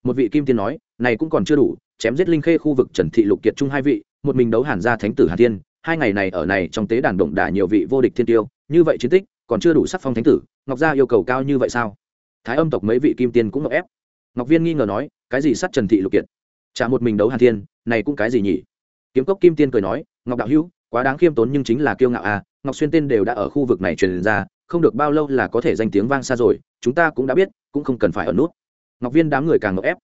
A: Một vị kim tiên nói, này cũng còn chưa đủ, chém giết linh khê khu vực trần thị lục kiệt trung hai vị, một mình đấu hàn gia thánh tử hàn thiên, hai ngày này ở này trong tế đàn động đả nhiều vị vô địch thiên tiêu, như vậy chiến tích, còn chưa đủ sắc phong thánh tử, ngọc gia yêu cầu cao như vậy sao? Thái âm tộc mấy vị kim tiên cũng ngọc ép. Ngọc viên nghi ngờ nói, cái gì sát trần thị lục kiệt? Chả một mình đấu hàn thiên, này cũng cái gì nhỉ? Kiếm cốc kim tiên cười nói, ngọc đạo hữu, quá đáng khiêm tốn nhưng chính là kiêu ngạo à ngọc xuyên tên đều đã ở khu vực này truyền ra, không được bao lâu là có thể danh tiếng vang xa rồi chúng ta cũng đã biết, cũng không cần phải ở nút. Ngọc viên đám người càng ngọc ép.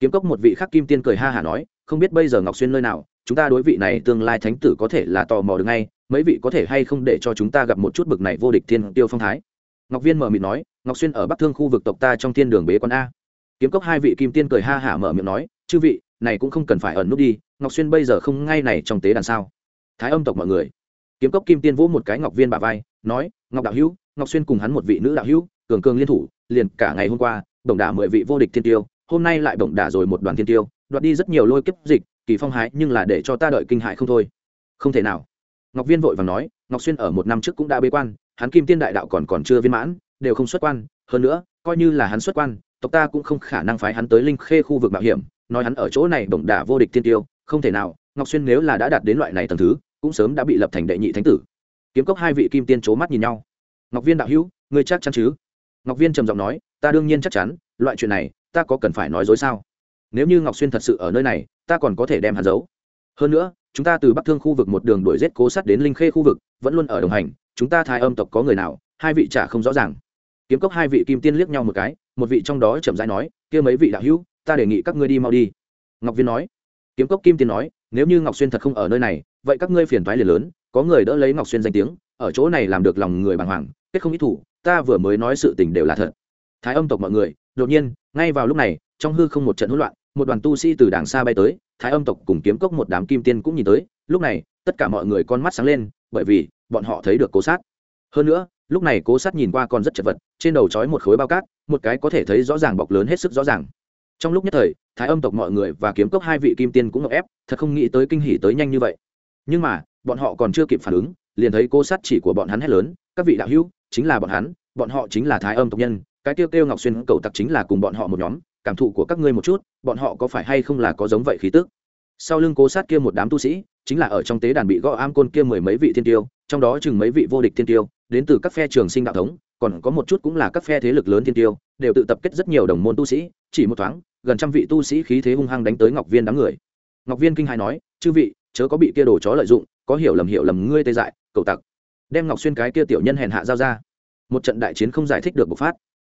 A: Kiếm cốc một vị khắc kim tiên cười ha hả nói, không biết bây giờ ngọc xuyên nơi nào, chúng ta đối vị này tương lai thánh tử có thể là tò mò được ngay, mấy vị có thể hay không để cho chúng ta gặp một chút bực này vô địch thiên tiêu phong thái. Ngọc viên mở miệng nói, ngọc xuyên ở bắc thương khu vực tộc ta trong thiên đường bế quan a. Kiếm cốc hai vị kim tiên cười ha hả mở miệng nói, chư vị, này cũng không cần phải ẩn nút đi, ngọc xuyên bây giờ không ngay này trong tế đàn sao? Thái âm tộc mọi người. Kiếm cốc kim tiên vỗ một cái ngọc viên bà vai, nói, ngọc đạo hữu, ngọc xuyên cùng hắn một vị nữ đạo hữu cường cường liên thủ, liền cả ngày hôm qua, bổng đả mười vị vô địch thiên tiêu, hôm nay lại bổng đả rồi một đoàn thiên tiêu, đoạt đi rất nhiều lôi kiếp dịch, kỳ phong hái, nhưng là để cho ta đợi kinh hại không thôi. Không thể nào. Ngọc viên vội vàng nói, ngọc xuyên ở một năm trước cũng đã bế quan, hắn kim tiên đại đạo còn còn chưa viên mãn, đều không xuất quan, hơn nữa, coi như là hắn xuất quan, tộc ta cũng không khả năng phái hắn tới linh khê khu vực mạo hiểm, nói hắn ở chỗ này bổng đả vô địch thiên tiêu, không thể nào, ngọc xuyên nếu là đã đạt đến loại này tầng thứ, cũng sớm đã bị lập thành đệ nhị thánh tử. Kiếm cốc hai vị kim tiên c mắt nhìn nhau. Ngọc viên đạo hữu, ngươi chắc chắn chứ? Ngọc viên trầm giọng nói, ta đương nhiên chắc chắn, loại chuyện này, ta có cần phải nói dối sao? Nếu như ngọc xuyên thật sự ở nơi này, ta còn có thể đem hắn giấu. Hơn nữa, chúng ta từ bắc thương khu vực một đường đuổi rết cố sát đến linh khê khu vực, vẫn luôn ở đồng hành, chúng ta thái âm tộc có người nào, hai vị trả không rõ ràng. Kiếm cốc hai vị kim tiên liếc nhau một cái, một vị trong đó chậm rãi nói, kia mấy vị đạo hữu, ta đề nghị các ngươi đi mau đi. Ngọc viên nói, kiếm cốc kim tiên nói, nếu như ngọc xuyên thật không ở nơi này, vậy các ngươi phiền thoái liền lớn, có người đỡ lấy ngọc xuyên danh tiếng, ở chỗ này làm được lòng người bàng hoàng kết không ít thủ, ta vừa mới nói sự tình đều là thật. Thái âm tộc mọi người, đột nhiên, ngay vào lúc này, trong hư không một trận hỗn loạn, một đoàn tu sĩ từ đàng xa bay tới, thái âm tộc cùng kiếm cốc một đám kim tiên cũng nhìn tới, lúc này, tất cả mọi người con mắt sáng lên, bởi vì, bọn họ thấy được cố sát. Hơn nữa, lúc này cố sát nhìn qua còn rất chật vật, trên đầu trói một khối bao cát, một cái có thể thấy rõ ràng bọc lớn hết sức rõ ràng. Trong lúc nhất thời, thái âm tộc mọi người và kiếm cốc hai vị kim tiên cũng ngọc ép, thật không nghĩ tới kinh hỉ tới nhanh như vậy. Nhưng mà, bọn họ còn chưa kịp phản ứng, liền thấy cố sát chỉ của bọn hắn hét lớn, các vị đạo hữu chính là bọn hắn, bọn họ chính là thái âm tộc nhân, cái tiêu kêu ngọc xuyên cầu tặc chính là cùng bọn họ một nhóm, cảm thụ của các ngươi một chút, bọn họ có phải hay không là có giống vậy khí tức? Sau lưng cố sát kia một đám tu sĩ, chính là ở trong tế đàn bị gõ am côn kia mười mấy vị thiên tiêu, trong đó chừng mấy vị vô địch thiên tiêu, đến từ các phe trường sinh đạo thống, còn có một chút cũng là các phe thế lực lớn thiên tiêu, đều tự tập kết rất nhiều đồng môn tu sĩ, chỉ một thoáng, gần trăm vị tu sĩ khí thế hung hăng đánh tới ngọc viên đám người. Ngọc viên kinh hai nói, chư vị, chớ có bị kia đồ chó lợi dụng, có hiểu lầm hiểu lầm ngươi tê dại, cầu tặc đem ngọc xuyên cái kia tiểu nhân hèn hạ giao ra. Một trận đại chiến không giải thích được bộc phát.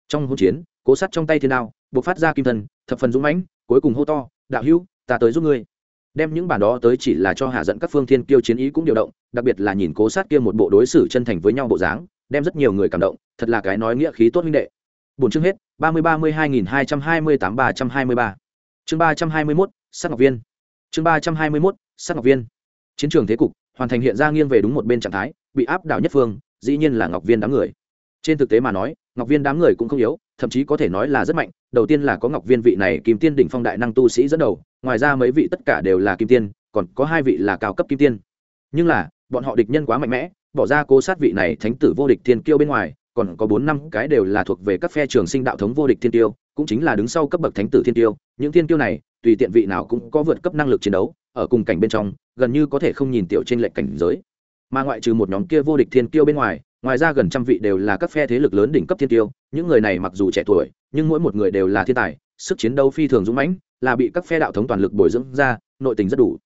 A: Trong hỗn chiến, cố sắt trong tay thiên đao, bộc phát ra kim thần thập phần dũng mãnh, cuối cùng hô to, đạo hữu, ta tới giúp ngươi. Đem những bản đó tới chỉ là cho hạ giận các phương thiên kiêu chiến ý cũng điều động, đặc biệt là nhìn cố sát kia một bộ đối xử chân thành với nhau bộ dáng, đem rất nhiều người cảm động, thật là cái nói nghĩa khí tốt minh đệ. Bốn chương hết, ba mươi ba mươi hai nghìn hai trăm hai mươi tám ba trăm hai mươi ba. Chương ba trăm hai mươi mốt sát ngọc viên. Chương ba trăm hai mươi mốt sát ngọc viên chiến trường thế cục hoàn thành hiện ra nghiêng về đúng một bên trạng thái, bị áp đảo nhất phương, dĩ nhiên là ngọc viên đám người. Trên thực tế mà nói, ngọc viên đám người cũng không yếu, thậm chí có thể nói là rất mạnh. Đầu tiên là có ngọc viên vị này kim tiên đỉnh phong đại năng tu sĩ dẫn đầu, ngoài ra mấy vị tất cả đều là kim tiên, còn có hai vị là cao cấp kim tiên. Nhưng là, bọn họ địch nhân quá mạnh mẽ, bỏ ra cố sát vị này thánh tử vô địch thiên kiêu bên ngoài, còn có bốn năm cái đều là thuộc về các phe trường sinh đạo thống vô địch thiên tiêu, cũng chính là đứng sau cấp bậc thánh tử thiên tiêu. Những thiên tiêu này, tùy tiện vị nào cũng có vượt cấp năng lực chiến đấu ở cùng cảnh bên trong, gần như có thể không nhìn tiểu trên lệnh cảnh giới. Mà ngoại trừ một nhóm kia vô địch thiên kiêu bên ngoài ngoài ra gần trăm vị đều là các phe thế lực lớn đỉnh cấp thiên tiêu những người này mặc dù trẻ tuổi, nhưng mỗi một người đều là thiên tài, sức chiến đấu phi thường dũng mãnh, là bị các phe đạo thống toàn lực bồi dưỡng ra, nội tình rất đủ.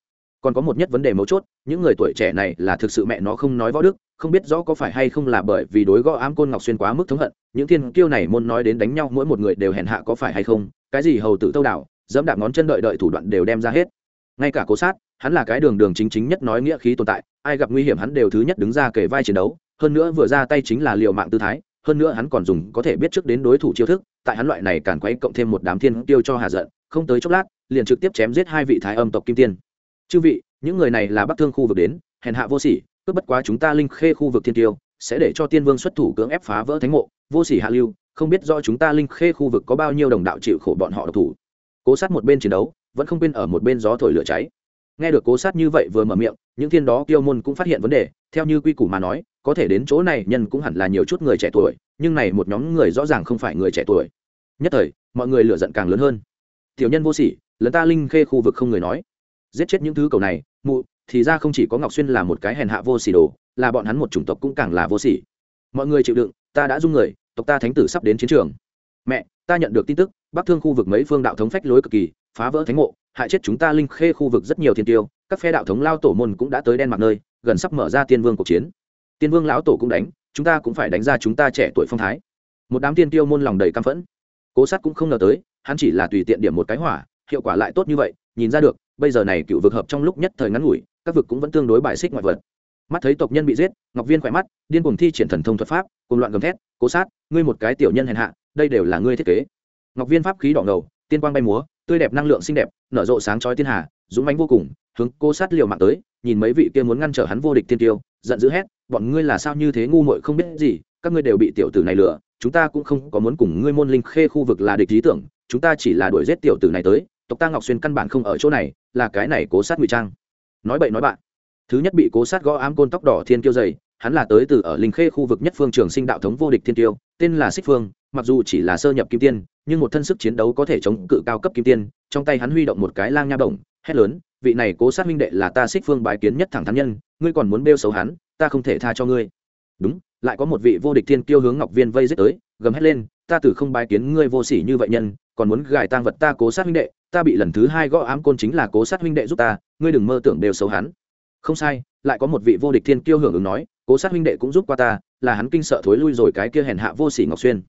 A: Còn có một nhất vấn đề mấu chốt, những người tuổi trẻ này là thực sự mẹ nó không nói võ đức, không biết rõ có phải hay không là bởi vì đối gõ ám côn ngọc xuyên quá mức thống hận, những thiên kiêu này môn nói đến đánh nhau mỗi một người đều hèn hạ có phải hay không, cái gì hầu tử tâu đảo, dẫm đạp ngón chân đợi đợi thủ đoạn đều đem ra hết ngay cả cố sát, hắn là cái đường đường chính chính nhất nói nghĩa khí tồn tại, ai gặp nguy hiểm hắn đều thứ nhất đứng ra kể vai chiến đấu, hơn nữa vừa ra tay chính là liều mạng tư thái, hơn nữa hắn còn dùng có thể biết trước đến đối thủ chiêu thức, tại hắn loại này càn quấy cộng thêm một đám thiên tiêu cho hà giận, không tới chốc lát, liền trực tiếp chém giết hai vị thái âm tộc kim tiên. Chư vị, những người này là bắc thương khu vực đến, hèn hạ vô sỉ, cướp bất quá chúng ta linh khê khu vực thiên tiêu, sẽ để cho tiên vương xuất thủ cưỡng ép phá vỡ thánh mộ, vô sỉ hạ lưu, không biết do chúng ta linh khê khu vực có bao nhiêu đồng đạo chịu khổ bọn họ độc thủ. Cố sát một bên chiến đấu vẫn không quên ở một bên gió thổi lửa cháy. Nghe được cố sát như vậy vừa mở miệng, những thiên đó kiêu môn cũng phát hiện vấn đề, theo như quy củ mà nói, có thể đến chỗ này nhân cũng hẳn là nhiều chút người trẻ tuổi, nhưng này một nhóm người rõ ràng không phải người trẻ tuổi. Nhất thời, mọi người lựa giận càng lớn hơn. Tiểu nhân vô sỉ, lần ta linh khê khu vực không người nói. Giết chết những thứ cầu này, mụ, thì ra không chỉ có ngọc xuyên là một cái hèn hạ vô sỉ đồ, là bọn hắn một chủng tộc cũng càng là vô sỉ. Mọi người chịu đựng, ta đã dung người, tộc ta thánh tử sắp đến chiến trường. Mẹ ta nhận được tin tức, bắc thương khu vực mấy phương đạo thống phách lối cực kỳ, phá vỡ thánh mộ, hại chết chúng ta linh khê khu vực rất nhiều thiên tiêu, các phe đạo thống lao tổ môn cũng đã tới đen mặt nơi, gần sắp mở ra tiên vương cuộc chiến. Tiên vương lão tổ cũng đánh, chúng ta cũng phải đánh ra chúng ta trẻ tuổi phong thái. Một đám tiên tiêu môn lòng đầy căm phẫn. Cố sát cũng không ngờ tới, hắn chỉ là tùy tiện điểm một cái hỏa, hiệu quả lại tốt như vậy, nhìn ra được, bây giờ này cựu vực hợp trong lúc nhất thời ngắn ngủi, các vực cũng vẫn tương đối bài xích ngoại vật mắt thấy tộc nhân bị giết, ngọc viên khỏe mắt, điên cuồng thi triển thần thông thuật pháp, cùng loạn gầm thét, cố sát, ngươi một cái tiểu nhân hèn hạ, đây đều là ngươi thiết kế. Ngọc viên pháp khí đỏ ngầu, tiên quang bay múa, tươi đẹp năng lượng xinh đẹp, nở rộ sáng chói thiên hà, dũng mãnh vô cùng, hướng cố sát liều mạng tới, nhìn mấy vị kia muốn ngăn trở hắn vô địch tiên tiêu, giận dữ hét, bọn ngươi là sao như thế ngu muội không biết gì, các ngươi đều bị tiểu tử này lừa, chúng ta cũng không có muốn cùng ngươi môn linh khê khu vực là địch lý tưởng, chúng ta chỉ là đuổi giết tiểu tử này tới, tộc ta ngọc xuyên căn bản không ở chỗ này, là cái này cố sát ngụy trang. Nói bậy nói bạn thứ nhất bị cố sát gõ ám côn tóc đỏ thiên kiêu dày, hắn là tới từ ở linh khê khu vực nhất phương trường sinh đạo thống vô địch thiên tiêu tên là xích phương, mặc dù chỉ là sơ nhập kim tiên, nhưng một thân sức chiến đấu có thể chống cự cao cấp kim tiên, trong tay hắn huy động một cái lang nha bổng, hét lớn, vị này cố sát minh đệ là ta xích phương bái kiến nhất thẳng thắn nhân, ngươi còn muốn bêu xấu hắn, ta không thể tha cho ngươi. Đúng, lại có một vị vô địch thiên kiêu hướng ngọc viên vây giết tới, gầm hét lên, ta từ không bái kiến ngươi vô sỉ như vậy nhân, còn muốn gài tang vật ta cố sát huynh đệ, ta bị lần thứ hai gõ ám côn chính là cố sát huynh đệ giúp ta, ngươi đừng mơ tưởng đều xấu hắn không sai, lại có một vị vô địch thiên kiêu hưởng ứng nói, cố sát huynh đệ cũng giúp qua ta, là hắn kinh sợ thối lui rồi cái kia hèn hạ vô sỉ ngọc xuyên.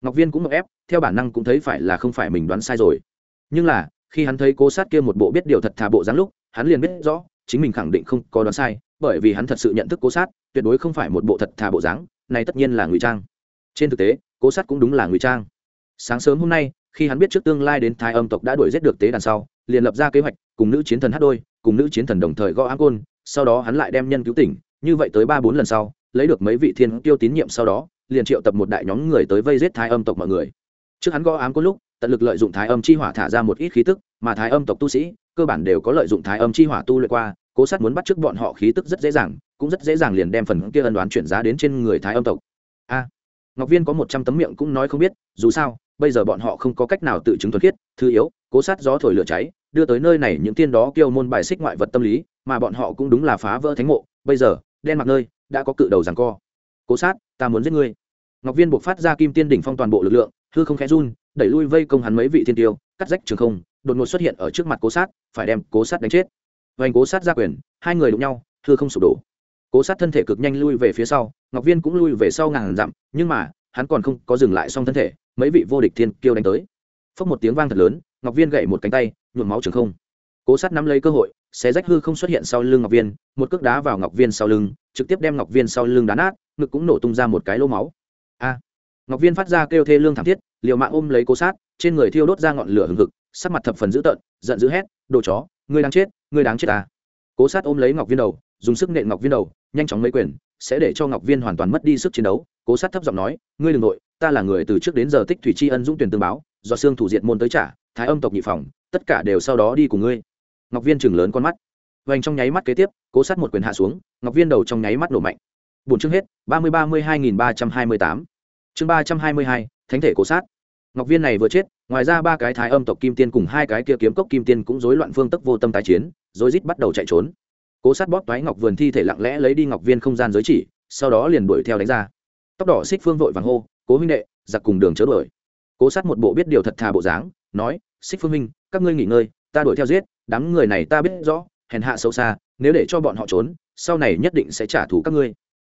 A: Ngọc viên cũng ngọc ép, theo bản năng cũng thấy phải là không phải mình đoán sai rồi. Nhưng là, khi hắn thấy cố sát kia một bộ biết điều thật thà bộ dáng lúc, hắn liền biết rõ, chính mình khẳng định không có đoán sai, bởi vì hắn thật sự nhận thức cố sát, tuyệt đối không phải một bộ thật thà bộ dáng, này tất nhiên là ngụy trang. Trên thực tế, cố sát cũng đúng là ngụy trang. Sáng sớm hôm nay, khi hắn biết trước tương lai đến thái âm tộc đã đuổi giết được tế đàn sau, liền lập ra kế hoạch, cùng nữ chiến thần hát đôi, cùng nữ chiến thần đồng thời gõ á côn sau đó hắn lại đem nhân cứu tỉnh, như vậy tới ba bốn lần sau, lấy được mấy vị thiên tiêu tín nhiệm sau đó, liền triệu tập một đại nhóm người tới vây giết thái âm tộc mọi người. Trước hắn gõ ám có lúc, tận lực lợi dụng thái âm chi hỏa thả ra một ít khí tức, mà thái âm tộc tu sĩ, cơ bản đều có lợi dụng thái âm chi hỏa tu luyện qua, cố sát muốn bắt trước bọn họ khí tức rất dễ dàng, cũng rất dễ dàng liền đem phần kia ân đoán chuyển giá đến trên người thái âm tộc. A, ngọc viên có một trăm tấm miệng cũng nói không biết, dù sao, bây giờ bọn họ không có cách nào tự chứng thuần khiết, thứ yếu, cố sát gió thổi lửa cháy, đưa tới nơi này những tiên đó kêu môn bài xích ngoại vật tâm lý mà bọn họ cũng đúng là phá vỡ thánh mộ. Bây giờ, đen mặc nơi, đã có cự đầu rằng co. Cố sát, ta muốn giết ngươi. Ngọc viên buộc phát ra kim tiên đỉnh phong toàn bộ lực lượng, hư không khẽ run, đẩy lui vây công hắn mấy vị thiên tiêu, cắt rách trường không, đột ngột xuất hiện ở trước mặt cố sát, phải đem cố sát đánh chết. Vành cố sát ra quyền, hai người đụng nhau, hư không sụp đổ. Cố sát thân thể cực nhanh lui về phía sau, ngọc viên cũng lui về sau ngàn dặm, nhưng mà, hắn còn không có dừng lại xong thân thể, mấy vị vô địch thiên kiêu đánh tới. Phốc một tiếng vang thật lớn, ngọc viên gậy một cánh tay, nhuộm máu trường không cố sát nắm lấy cơ hội, xé rách hư không xuất hiện sau lưng ngọc viên, một cước đá vào ngọc viên sau lưng, trực tiếp đem ngọc viên sau lưng đá nát, ngực cũng nổ tung ra một cái lỗ máu. A! Ngọc viên phát ra kêu thê lương thảm thiết, liều mạng ôm lấy cố sát, trên người thiêu đốt ra ngọn lửa hừng hực, sắc mặt thập phần dữ tợn, giận dữ hét, đồ chó, ngươi đang chết, ngươi đáng chết ta. Cố sát ôm lấy ngọc viên đầu, dùng sức nện ngọc viên đầu, nhanh chóng mấy quyền, sẽ để cho ngọc viên hoàn toàn mất đi sức chiến đấu. Cố sát thấp giọng nói, ngươi đ ừ n g nội, ta là người từ trước đến giờ tích thủy tri ân dũng tuyển tương báo, do xương thủ diệt môn tới trả, thái âm tộc nhị phòng, tất cả đều sau đó đi cùng ngươi ngọc viên chừng lớn con mắt. Vành trong nháy mắt kế tiếp, cố sát một quyền hạ xuống, ngọc viên đầu trong nháy mắt nổ mạnh. Bốn chương hết, ba mươi ba mươi hai nghìn ba trăm hai mươi tám. Chương ba trăm hai mươi hai, thánh thể cố sát. Ngọc viên này vừa chết, ngoài ra ba cái thái âm tộc kim tiên cùng hai cái kia kiếm cốc kim tiên cũng rối loạn phương tức vô tâm tái chiến, rối rít bắt đầu chạy trốn. Cố sát bóp toái ngọc vườn thi thể lặng lẽ lấy đi ngọc viên không gian giới chỉ, sau đó liền đuổi theo đánh ra. Tóc đỏ xích phương vội vàng hô, cố huynh đệ, giặc cùng đường chớ đuổi. Cố sát một bộ biết điều thật thà bộ dáng, nói, xích phương minh các ngươi nghỉ ngơi, ta đuổi theo giết đám người này ta biết rõ, hèn hạ sâu xa, nếu để cho bọn họ trốn, sau này nhất định sẽ trả thù các ngươi.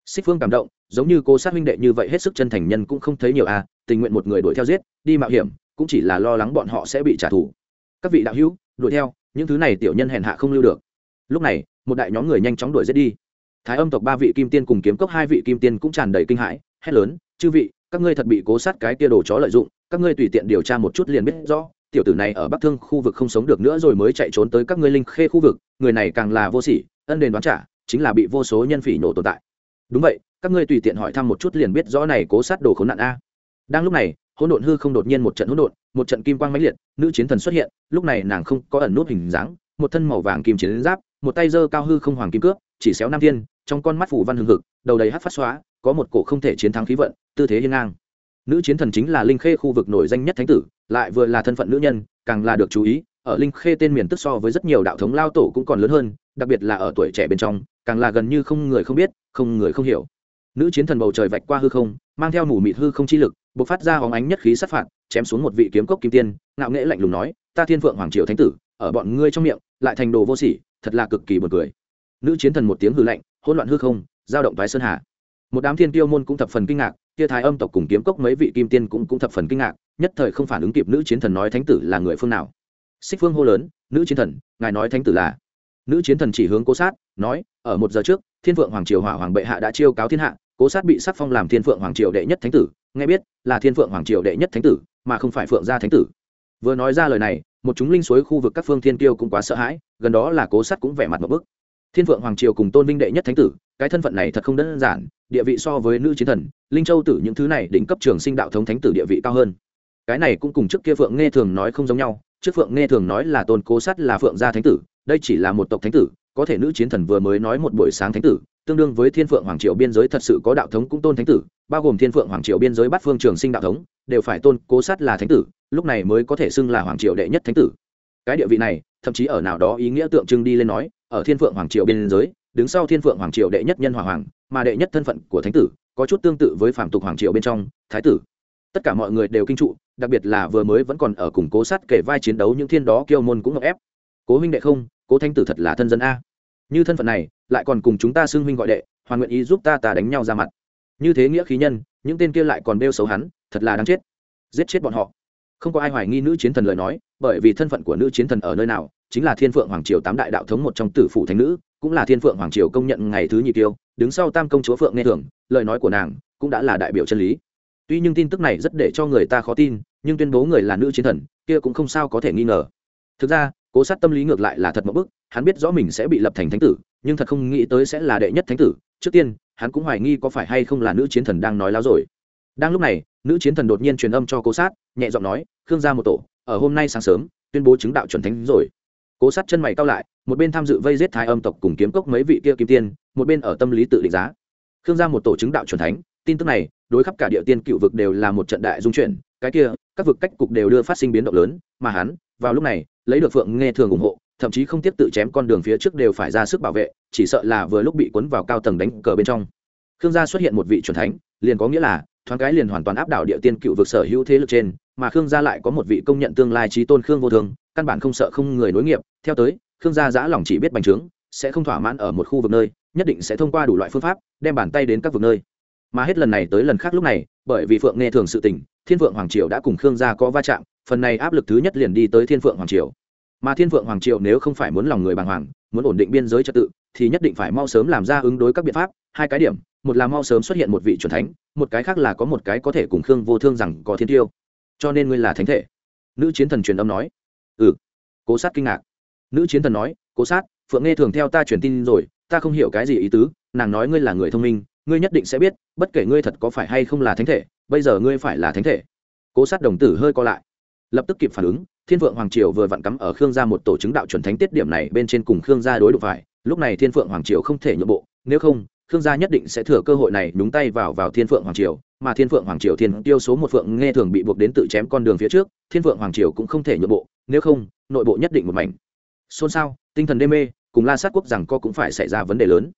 A: Xích phương cảm động, giống như cô sát huynh đệ như vậy hết sức chân thành nhân cũng không thấy nhiều à tình nguyện một người đuổi theo giết, đi mạo hiểm, cũng chỉ là lo lắng bọn họ sẽ bị trả thù. Các vị đạo hữu, đuổi theo, những thứ này tiểu nhân hèn hạ không lưu được. Lúc này, một đại nhóm người nhanh chóng đuổi giết đi. Thái âm tộc ba vị kim tiên cùng kiếm cốc hai vị kim tiên cũng tràn đầy kinh hãi, hét lớn, chư vị, các ngươi thật bị cố sát cái tia đồ chó lợi dụng, các ngươi tùy tiện điều tra một chút liền biết rõ tiểu tử này ở bắc thương khu vực không sống được nữa rồi mới chạy trốn tới các ngươi linh khê khu vực, người này càng là vô sỉ, ân đền đoán trả, chính là bị vô số nhân phỉ nổ tồn tại. Đúng vậy, các ngươi tùy tiện hỏi thăm một chút liền biết rõ này cố sát đồ khốn nạn a. Đang lúc này, hỗn độn hư không đột nhiên một trận hỗn độn, một trận kim quang mãnh liệt, nữ chiến thần xuất hiện, lúc này nàng không có ẩn nút hình dáng, một thân màu vàng kim chiến giáp, một tay giơ cao hư không hoàng kim cướp chỉ xéo nam thiên, trong con mắt phủ văn hưng hực, đầu đầy hát phát xóa, có một cổ không thể chiến thắng khí vận, tư thế hiên ngang nữ chiến thần chính là linh khê khu vực nổi danh nhất thánh tử, lại vừa là thân phận nữ nhân, càng là được chú ý, ở linh khê tên miền tức so với rất nhiều đạo thống lao tổ cũng còn lớn hơn, đặc biệt là ở tuổi trẻ bên trong, càng là gần như không người không biết, không người không hiểu. Nữ chiến thần bầu trời vạch qua hư không, mang theo mù mịt hư không chi lực, bộc phát ra hóng ánh nhất khí sát phạt, chém xuống một vị kiếm cốc kim tiên, ngạo nghễ lạnh lùng nói, ta thiên phượng hoàng triều thánh tử, ở bọn ngươi trong miệng, lại thành đồ vô sỉ, thật là cực kỳ buồn cười. Nữ chiến thần một tiếng hư lạnh, hỗn loạn hư không, giao động thoái sơn hà một đám thiên tiêu môn cũng thập phần kinh ngạc tia thái âm tộc cùng kiếm cốc mấy vị kim tiên cũng cũng thập phần kinh ngạc, nhất thời không phản ứng kịp nữ chiến thần nói thánh tử là người phương nào. Xích phương hô lớn, nữ chiến thần, ngài nói thánh tử là? Nữ chiến thần chỉ hướng cố sát, nói, ở một giờ trước, thiên vượng hoàng triều hỏa hoàng bệ hạ đã chiêu cáo thiên hạ, cố sát bị sắc phong làm thiên phượng hoàng triều đệ nhất thánh tử, nghe biết, là thiên phượng hoàng triều đệ nhất thánh tử, mà không phải phượng gia thánh tử. Vừa nói ra lời này, một chúng linh suối khu vực các phương thiên kiêu cũng quá sợ hãi, gần đó là cố sát cũng vẻ mặt một bức. Thiên phượng hoàng triều cùng tôn vinh đệ nhất thánh tử, cái thân phận này thật không đơn giản địa vị so với nữ chiến thần, linh châu tử những thứ này đỉnh cấp trường sinh đạo thống thánh tử địa vị cao hơn. Cái này cũng cùng trước kia phượng nghe thường nói không giống nhau, trước phượng nghe thường nói là tôn cố sát là phượng gia thánh tử, đây chỉ là một tộc thánh tử, có thể nữ chiến thần vừa mới nói một buổi sáng thánh tử, tương đương với thiên phượng hoàng triều biên giới thật sự có đạo thống cũng tôn thánh tử, bao gồm thiên phượng hoàng triều biên giới bát phương trường sinh đạo thống, đều phải tôn cố sát là thánh tử, lúc này mới có thể xưng là hoàng triều đệ nhất thánh tử. Cái địa vị này, thậm chí ở nào đó ý nghĩa tượng trưng đi lên nói, ở thiên phượng hoàng triều biên giới đứng sau thiên phượng hoàng triều đệ nhất nhân hoàng hoàng, mà đệ nhất thân phận của thánh tử có chút tương tự với phạm tục hoàng triều bên trong, thái tử. Tất cả mọi người đều kinh trụ, đặc biệt là vừa mới vẫn còn ở cùng cố sát kể vai chiến đấu những thiên đó kiêu môn cũng ngọc ép. Cố huynh đệ không, cố thánh tử thật là thân dân a. Như thân phận này, lại còn cùng chúng ta xưng huynh gọi đệ, hoàn nguyện ý giúp ta ta đánh nhau ra mặt. Như thế nghĩa khí nhân, những tên kia lại còn bêu xấu hắn, thật là đáng chết. Giết chết bọn họ. Không có ai hoài nghi nữ chiến thần lời nói, bởi vì thân phận của nữ chiến thần ở nơi nào, chính là thiên phượng hoàng triều tám đại đạo thống một trong tử phủ thánh nữ cũng là thiên phượng hoàng triều công nhận ngày thứ nhị tiêu, đứng sau tam công chúa phượng nghe thường, lời nói của nàng cũng đã là đại biểu chân lý. Tuy nhưng tin tức này rất để cho người ta khó tin, nhưng tuyên bố người là nữ chiến thần, kia cũng không sao có thể nghi ngờ. Thực ra, cố sát tâm lý ngược lại là thật một bức hắn biết rõ mình sẽ bị lập thành thánh tử, nhưng thật không nghĩ tới sẽ là đệ nhất thánh tử. Trước tiên, hắn cũng hoài nghi có phải hay không là nữ chiến thần đang nói láo rồi. Đang lúc này, nữ chiến thần đột nhiên truyền âm cho cố sát, nhẹ giọng nói, khương gia một tổ, ở hôm nay sáng sớm, tuyên bố chứng đạo chuẩn thánh rồi. Cố sát chân mày cao lại một bên tham dự vây giết thái âm tộc cùng kiếm cốc mấy vị kia kim tiên, một bên ở tâm lý tự định giá. Khương gia một tổ chứng đạo c thánh, tin tức này, đối khắp cả địa tiên cựu vực đều là một trận đại dung chuyển, cái kia, các vực cách cục đều đưa phát sinh biến động lớn, mà hắn, vào lúc này, lấy được phượng nghe thường ủng hộ, thậm chí không tiếp tự chém con đường phía trước đều phải ra sức bảo vệ, chỉ sợ là vừa lúc bị cuốn vào cao tầng đánh cờ bên trong. Khương gia xuất hiện một vị c thánh, liền có nghĩa là, thoáng cái liền hoàn toàn áp đảo địa tiên cựu vực sở hữu thế lực trên, mà khương gia lại có một vị công nhận tương lai trí tôn khương vô thường, căn bản không sợ không người nối nghiệp, theo tới thương gia giã lòng chỉ biết bành trướng, sẽ không thỏa mãn ở một khu vực nơi, nhất định sẽ thông qua đủ loại phương pháp, đem bàn tay đến các vực nơi. Mà hết lần này tới lần khác lúc này, bởi vì phượng nghe thường sự tình, thiên phượng hoàng triều đã cùng khương gia có va chạm, phần này áp lực thứ nhất liền đi tới thiên phượng hoàng triều. Mà thiên phượng hoàng triều nếu không phải muốn lòng người bàng hoàng, muốn ổn định biên giới trật tự, thì nhất định phải mau sớm làm ra ứng đối các biện pháp. Hai cái điểm, một là mau sớm xuất hiện một vị c thánh, một cái khác là có một cái có thể cùng khương vô thương rằng có thiên tiêu. Cho nên ngươi là thánh thể. Nữ chiến thần truyền âm nói. Ừ. Cố sát kinh ngạc nữ chiến thần nói, cố sát, phượng nghe thường theo ta truyền tin rồi, ta không hiểu cái gì ý tứ, nàng nói ngươi là người thông minh, ngươi nhất định sẽ biết, bất kể ngươi thật có phải hay không là thánh thể, bây giờ ngươi phải là thánh thể. Cố sát đồng tử hơi co lại, lập tức kịp phản ứng, thiên phượng hoàng triều vừa vặn cắm ở khương gia một tổ chứng đạo chuẩn thánh tiết điểm này bên trên cùng khương gia đối đụng phải, lúc này thiên phượng hoàng triều không thể nhượng bộ, nếu không, khương gia nhất định sẽ thừa cơ hội này nhúng tay vào vào thiên phượng hoàng triều, mà thiên phượng hoàng triều thiên tiêu số một phượng nghe thường bị buộc đến tự chém con đường phía trước, thiên phượng hoàng triều cũng không thể nhượng bộ, nếu không, nội bộ nhất định một mảnh xôn xao, tinh thần đê mê, cùng la sát quốc rằng co cũng phải xảy ra vấn đề lớn.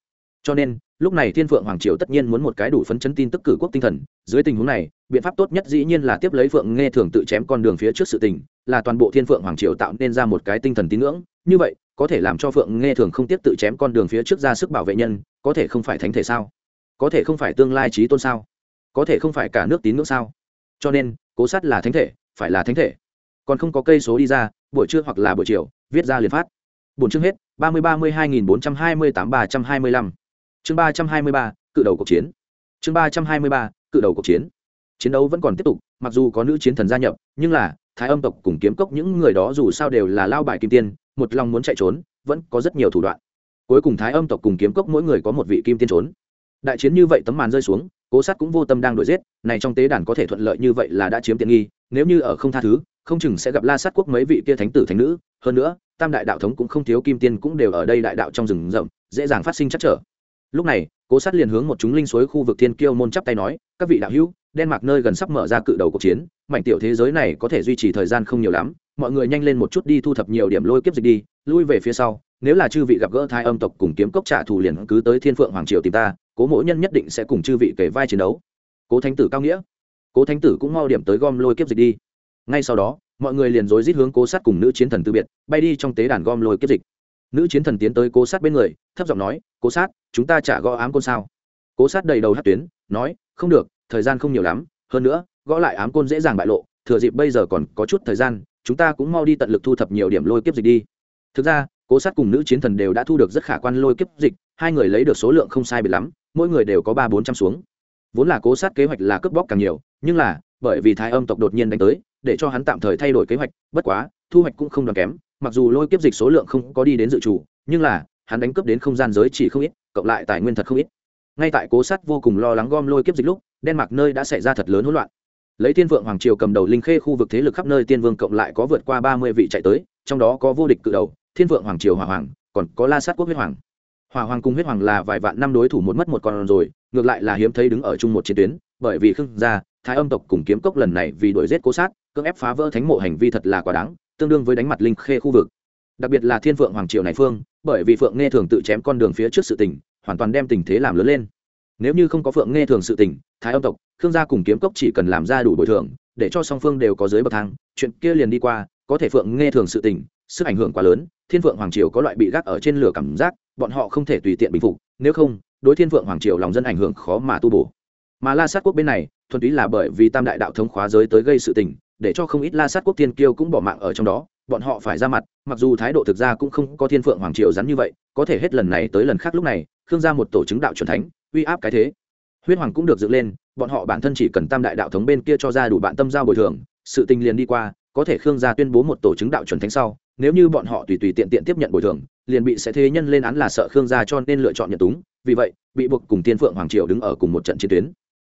A: Cho nên, lúc này thiên phượng hoàng triều tất nhiên muốn một cái đủ phấn chấn tin tức cử quốc tinh thần. Dưới tình huống này, biện pháp tốt nhất dĩ nhiên là tiếp lấy phượng nghe thường tự chém con đường phía trước sự tình, là toàn bộ thiên phượng hoàng triều tạo nên ra một cái tinh thần tín ngưỡng. Như vậy, có thể làm cho phượng nghe thường không tiếp tự chém con đường phía trước ra sức bảo vệ nhân, có thể không phải thánh thể sao? Có thể không phải tương lai trí tôn sao? Có thể không phải cả nước tín ngưỡng sao? Cho nên, cố sát là thánh thể, phải là thánh thể còn không có cây số đi ra, buổi trưa hoặc là buổi chiều, viết ra liền phát. Bốn chương hết, ba mươi ba mươi hai nghìn bốn trăm hai mươi tám ba trăm hai mươi lăm. Chương ba trăm hai mươi ba, cự đầu cuộc chiến. Chương ba trăm hai mươi ba, cự đầu cuộc chiến. Chiến đấu vẫn còn tiếp tục, mặc dù có nữ chiến thần gia nhập, nhưng là, thái âm tộc cùng kiếm cốc những người đó dù sao đều là lao bại kim tiên, một lòng muốn chạy trốn, vẫn có rất nhiều thủ đoạn. Cuối cùng thái âm tộc cùng kiếm cốc mỗi người có một vị kim tiên trốn. Đại chiến như vậy tấm màn rơi xuống, cố sát cũng vô tâm đang đuổi giết, này trong tế đàn có thể thuận lợi như vậy là đã chiếm tiện nghi, nếu như ở không tha thứ không chừng sẽ gặp la sát quốc mấy vị kia thánh tử thánh nữ. Hơn nữa, tam đại đạo thống cũng không thiếu kim tiên cũng đều ở đây đại đạo trong rừng rậm, dễ dàng phát sinh chắc trở. Lúc này, cố sát liền hướng một chúng linh suối khu vực thiên kiêu môn chắp tay nói, các vị đạo hữu, đen mạc nơi gần sắp mở ra cự đầu cuộc chiến, mảnh tiểu thế giới này có thể duy trì thời gian không nhiều lắm, mọi người nhanh lên một chút đi thu thập nhiều điểm lôi kiếp dịch đi, lui về phía sau, nếu là chư vị gặp gỡ thai âm tộc cùng kiếm cốc trả thù liền cứ tới thiên phượng hoàng triều tìm ta, cố mỗi nhân nhất định sẽ cùng chư vị kể vai chiến đấu. Cố thánh tử cao nghĩa. Cố thánh tử cũng mau điểm tới gom lôi kiếp dịch đi ngay sau đó, mọi người liền rối rít hướng cố sát cùng nữ chiến thần từ biệt, bay đi trong tế đàn gom lôi kiếp dịch. Nữ chiến thần tiến tới cố sát bên người, thấp giọng nói, cố sát, chúng ta trả gõ ám côn sao? Cố sát đầy đầu hát tuyến, nói, không được, thời gian không nhiều lắm, hơn nữa, gõ lại ám côn dễ dàng bại lộ, thừa dịp bây giờ còn có chút thời gian, chúng ta cũng mau đi tận lực thu thập nhiều điểm lôi kiếp dịch đi. Thực ra, cố sát cùng nữ chiến thần đều đã thu được rất khả quan lôi kiếp dịch, hai người lấy được số lượng không sai biệt lắm, mỗi người đều có ba bốn trăm xuống. Vốn là cố sát kế hoạch là cướp bóc càng nhiều, nhưng là, bởi vì thái âm tộc đột nhiên đánh tới để cho hắn tạm thời thay đổi kế hoạch, bất quá, thu hoạch cũng không đoàn kém, mặc dù lôi kiếp dịch số lượng không có đi đến dự chủ nhưng là, hắn đánh cướp đến không gian giới chỉ không ít, cộng lại tài nguyên thật không ít. Ngay tại cố sát vô cùng lo lắng gom lôi kiếp dịch lúc, đen mặc nơi đã xảy ra thật lớn hỗn loạn. Lấy thiên vượng hoàng triều cầm đầu linh khê khu vực thế lực khắp nơi tiên vương cộng lại có vượt qua ba mươi vị chạy tới, trong đó có vô địch cự đầu, thiên vượng hoàng triều hỏa hoàng, còn có la sát quốc huyết hoàng. Hỏa hoàng cùng huyết hoàng là vài vạn năm đối thủ một mất một con rồi, ngược lại là hiếm thấy đứng ở chung một chiến tuyến, bởi vì khương gia, thái âm tộc cùng kiếm cốc lần này vì đuổi giết cố sát cưỡng ép phá vỡ thánh mộ hành vi thật là quá đáng, tương đương với đánh mặt linh khê khu vực. Đặc biệt là thiên phượng hoàng triều này phương, bởi vì phượng nghe thường tự chém con đường phía trước sự tình, hoàn toàn đem tình thế làm lớn lên. Nếu như không có phượng nghe thường sự tình, thái âm tộc, khương gia cùng kiếm cốc chỉ cần làm ra đủ bồi thường, để cho song phương đều có dưới bậc thang, chuyện kia liền đi qua, có thể phượng nghe thường sự tình, sức ảnh hưởng quá lớn, thiên phượng hoàng triều có loại bị gác ở trên lửa cảm giác, bọn họ không thể tùy tiện bình phục, nếu không, đối thiên phượng hoàng triều lòng dân ảnh hưởng khó mà tu bổ. Mà la sát quốc bên này, thuần túy là bởi vì tam đại đạo thống khóa giới tới gây sự tình để cho không ít la sát quốc tiên kiêu cũng bỏ mạng ở trong đó, bọn họ phải ra mặt, mặc dù thái độ thực ra cũng không có thiên phượng hoàng triều rắn như vậy, có thể hết lần này tới lần khác lúc này, khương ra một tổ chứng đạo c thánh, uy áp cái thế. Huyết hoàng cũng được dựng lên, bọn họ bản thân chỉ cần tam đại đạo thống bên kia cho ra đủ bạn tâm giao bồi thường, sự tình liền đi qua, có thể khương gia tuyên bố một tổ chứng đạo chuẩn thánh sau, nếu như bọn họ tùy tùy tiện tiện tiếp nhận bồi thường, liền bị sẽ thế nhân lên án là sợ khương gia cho nên lựa chọn nhận túng, vì vậy, bị buộc cùng tiên phượng hoàng triều đứng ở cùng một trận chiến tuyến.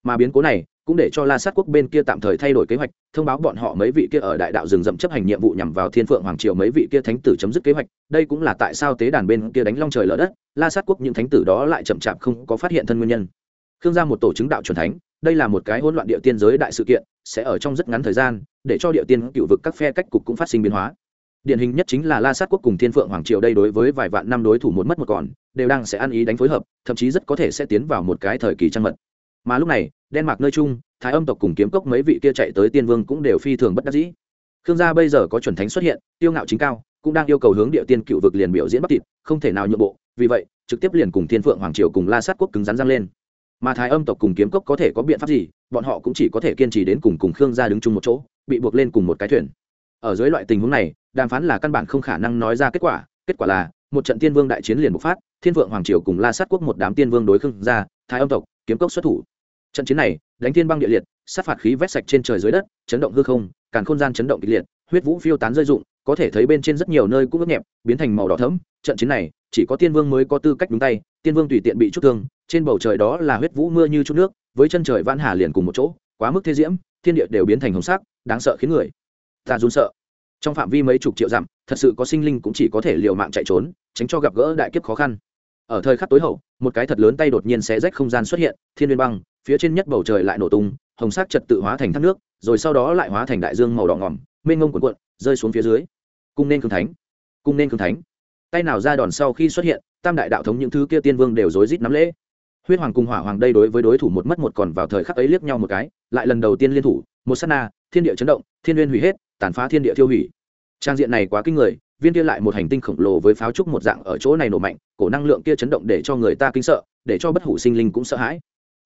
A: Mà biến cố này cũng để cho la sát quốc bên kia tạm thời thay đổi kế hoạch, thông báo bọn họ mấy vị kia ở đại đạo rừng rậm chấp hành nhiệm vụ nhằm vào thiên phượng hoàng triều mấy vị kia thánh tử chấm dứt kế hoạch. Đây cũng là tại sao tế đàn bên kia đánh long trời lở đất, la sát quốc những thánh tử đó lại chậm chạp không có phát hiện thân nguyên nhân. Khương gia một tổ chứng đạo c thánh, đây là một cái hỗn loạn địa tiên giới đại sự kiện, sẽ ở trong rất ngắn thời gian, để cho địa tiên cựu vực các phe cách cục cũng phát sinh biến hóa. Điển hình nhất chính là la sát quốc cùng thiên phượng hoàng triều đây đối với vài vạn năm đối thủ một mất một còn, đều đang sẽ ăn ý đánh phối hợp, thậm chí rất có thể sẽ tiến vào một cái thời kỳ trăng mật mà lúc này, đen mạc nơi chung, thái âm tộc cùng kiếm cốc mấy vị kia chạy tới tiên vương cũng đều phi thường bất đắc dĩ. Khương gia bây giờ có chuẩn thánh xuất hiện, tiêu ngạo chính cao, cũng đang yêu cầu hướng địa tiên cựu vực liền biểu diễn bắc thịt, không thể nào nhượng bộ, vì vậy, trực tiếp liền cùng thiên phượng hoàng triều cùng la sát quốc cứng rắn răng lên. Mà thái âm tộc cùng kiếm cốc có thể có biện pháp gì, bọn họ cũng chỉ có thể kiên trì đến cùng cùng khương gia đứng chung một chỗ, bị buộc lên cùng một cái thuyền. Ở dưới loại tình huống này, đàm phán là căn bản không khả năng nói ra kết quả kết quả là, một trận tiên vương đại chiến liền bộc phát, thiên vượng hoàng triều cùng la sát quốc một đám tiên vương đối khương gia, thái âm tộc, kiếm cốc xuất thủ trận chiến này, đánh thiên băng địa liệt, sát phạt khí vét sạch trên trời dưới đất, chấn động hư không, càn khôn gian chấn động kịch liệt, huyết vũ phiêu tán rơi rụng, có thể thấy bên trên rất nhiều nơi cũng ướt nhẹp, biến thành màu đỏ thẫm. Trận chiến này, chỉ có tiên vương mới có tư cách đúng tay, tiên vương tùy tiện bị chút thương, trên bầu trời đó là huyết vũ mưa như chút nước, với chân trời vãn hà liền cùng một chỗ, quá mức thế diễm, thiên địa đều biến thành hồng sắc, đáng sợ khiến người ta run sợ. Trong phạm vi mấy chục triệu dặm, thật sự có sinh linh cũng chỉ có thể liều mạng chạy trốn, tránh cho gặp gỡ đại kiếp khó khăn. Ở thời khắc tối hậu, một cái thật lớn tay đột nhiên xé rách không gian xuất hiện, thiên liên băng phía trên nhất bầu trời lại nổ tung, hồng sắc trật tự hóa thành thác nước, rồi sau đó lại hóa thành đại dương màu đỏ ngỏm mênh ngông cuộn cuộn, rơi xuống phía dưới. Cung nên cường thánh, cung nên cường thánh. Tay nào ra đòn sau khi xuất hiện, tam đại đạo thống những thứ kia tiên vương đều rối rít nắm lễ. Huyết hoàng cùng hỏa hoàng đây đối với đối thủ một mất một còn vào thời khắc ấy liếc nhau một cái, lại lần đầu tiên liên thủ, một sát na, thiên địa chấn động, thiên nguyên hủy hết, tàn phá thiên địa tiêu hủy. Trang diện này quá kinh người, viên kia lại một hành tinh khổng lồ với pháo trúc một dạng ở chỗ này nổ mạnh, cổ năng lượng kia chấn động để cho người ta kinh sợ, để cho bất hủ sinh linh cũng sợ hãi.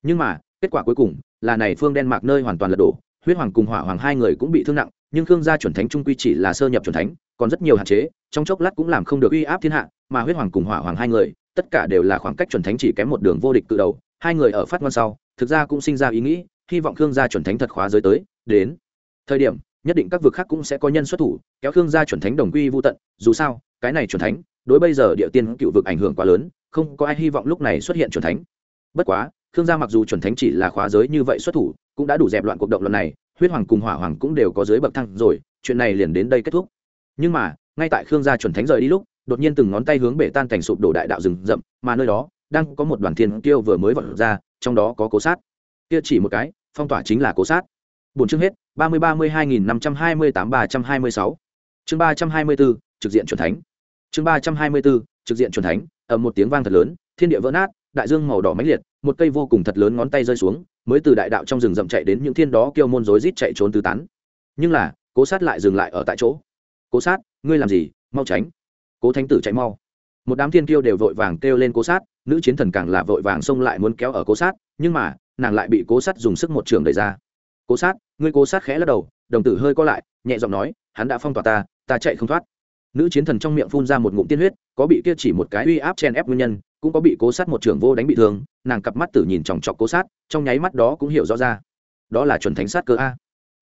A: Nhưng mà kết quả cuối cùng là này phương đen mạc nơi hoàn toàn lật đổ, huyết hoàng cùng hỏa hoàng hai người cũng bị thương nặng, nhưng khương gia chuẩn thánh trung quy chỉ là sơ nhập chuẩn thánh, còn rất nhiều hạn chế, trong chốc lát cũng làm không được uy áp thiên hạ, mà huyết hoàng cùng hỏa hoàng hai người, tất cả đều là khoảng cách chuẩn thánh chỉ kém một đường vô địch cự đầu, hai người ở phát ngon sau, thực ra cũng sinh ra ý nghĩ, hy vọng khương gia chuẩn thánh thật khóa giới tới, đến thời điểm, nhất định các vực khác cũng sẽ có nhân xuất thủ, kéo khương gia chuẩn thánh đồng quy vô tận, dù sao, cái này chuẩn thánh, đối bây giờ địa tiên cựu vực ảnh hưởng quá lớn, không có ai hy vọng lúc này xuất hiện chuẩn thánh. Bất quá khương gia mặc dù chuẩn thánh chỉ là khóa giới như vậy xuất thủ, cũng đã đủ dẹp loạn cuộc động lần này, huyết hoàng cùng hỏa hoàng cũng đều có giới bậc thăng rồi, chuyện này liền đến đây kết thúc. Nhưng mà, ngay tại khương gia chuẩn thánh rời đi lúc, đột nhiên từng ngón tay hướng bể tan cảnh sụp đổ đại đạo rừng rậm, mà nơi đó, đang có một đoàn thiên kiêu vừa mới vọt ra, trong đó có cố sát. Kia chỉ một cái, phong tỏa chính là cố sát. Bốn chương hết, ba mươi ba mươi hai nghìn năm trăm hai mươi tám ba trăm hai mươi sáu. Chương ba trăm hai mươi bốn, trực diện chuẩn thánh. Chương ba trăm hai mươi bốn, trực diện chuẩn thánh, Ầm một tiếng vang thật lớn, thiên địa vỡ nát, đại dương màu đỏ mãnh liệt một cây vô cùng thật lớn ngón tay rơi xuống, mới từ đại đạo trong rừng rậm chạy đến những thiên đó kêu môn rối rít chạy trốn tứ tán. Nhưng là, cố sát lại dừng lại ở tại chỗ. Cố sát, ngươi làm gì? Mau tránh. Cố thánh tử chạy mau. Một đám thiên kiêu đều vội vàng kêu lên cố sát, nữ chiến thần càng là vội vàng xông lại muốn kéo ở cố sát, nhưng mà, nàng lại bị cố sát dùng sức một trường đẩy ra. Cố sát, ngươi cố sát khẽ lắc đầu. Đồng tử hơi co lại, nhẹ giọng nói, hắn đã phong tỏa ta ta chạy không thoát. Nữ chiến thần trong miệng phun ra một ngụm tiên huyết, có bị kia chỉ một cái uy áp chen ép nguyên nhân cũng có bị cố sát một trưởng vô đánh bị thương, nàng cặp mắt tử nhìn chòng chọc cố sát, trong nháy mắt đó cũng hiểu rõ ra. Đó là chuẩn thánh sát cơ a.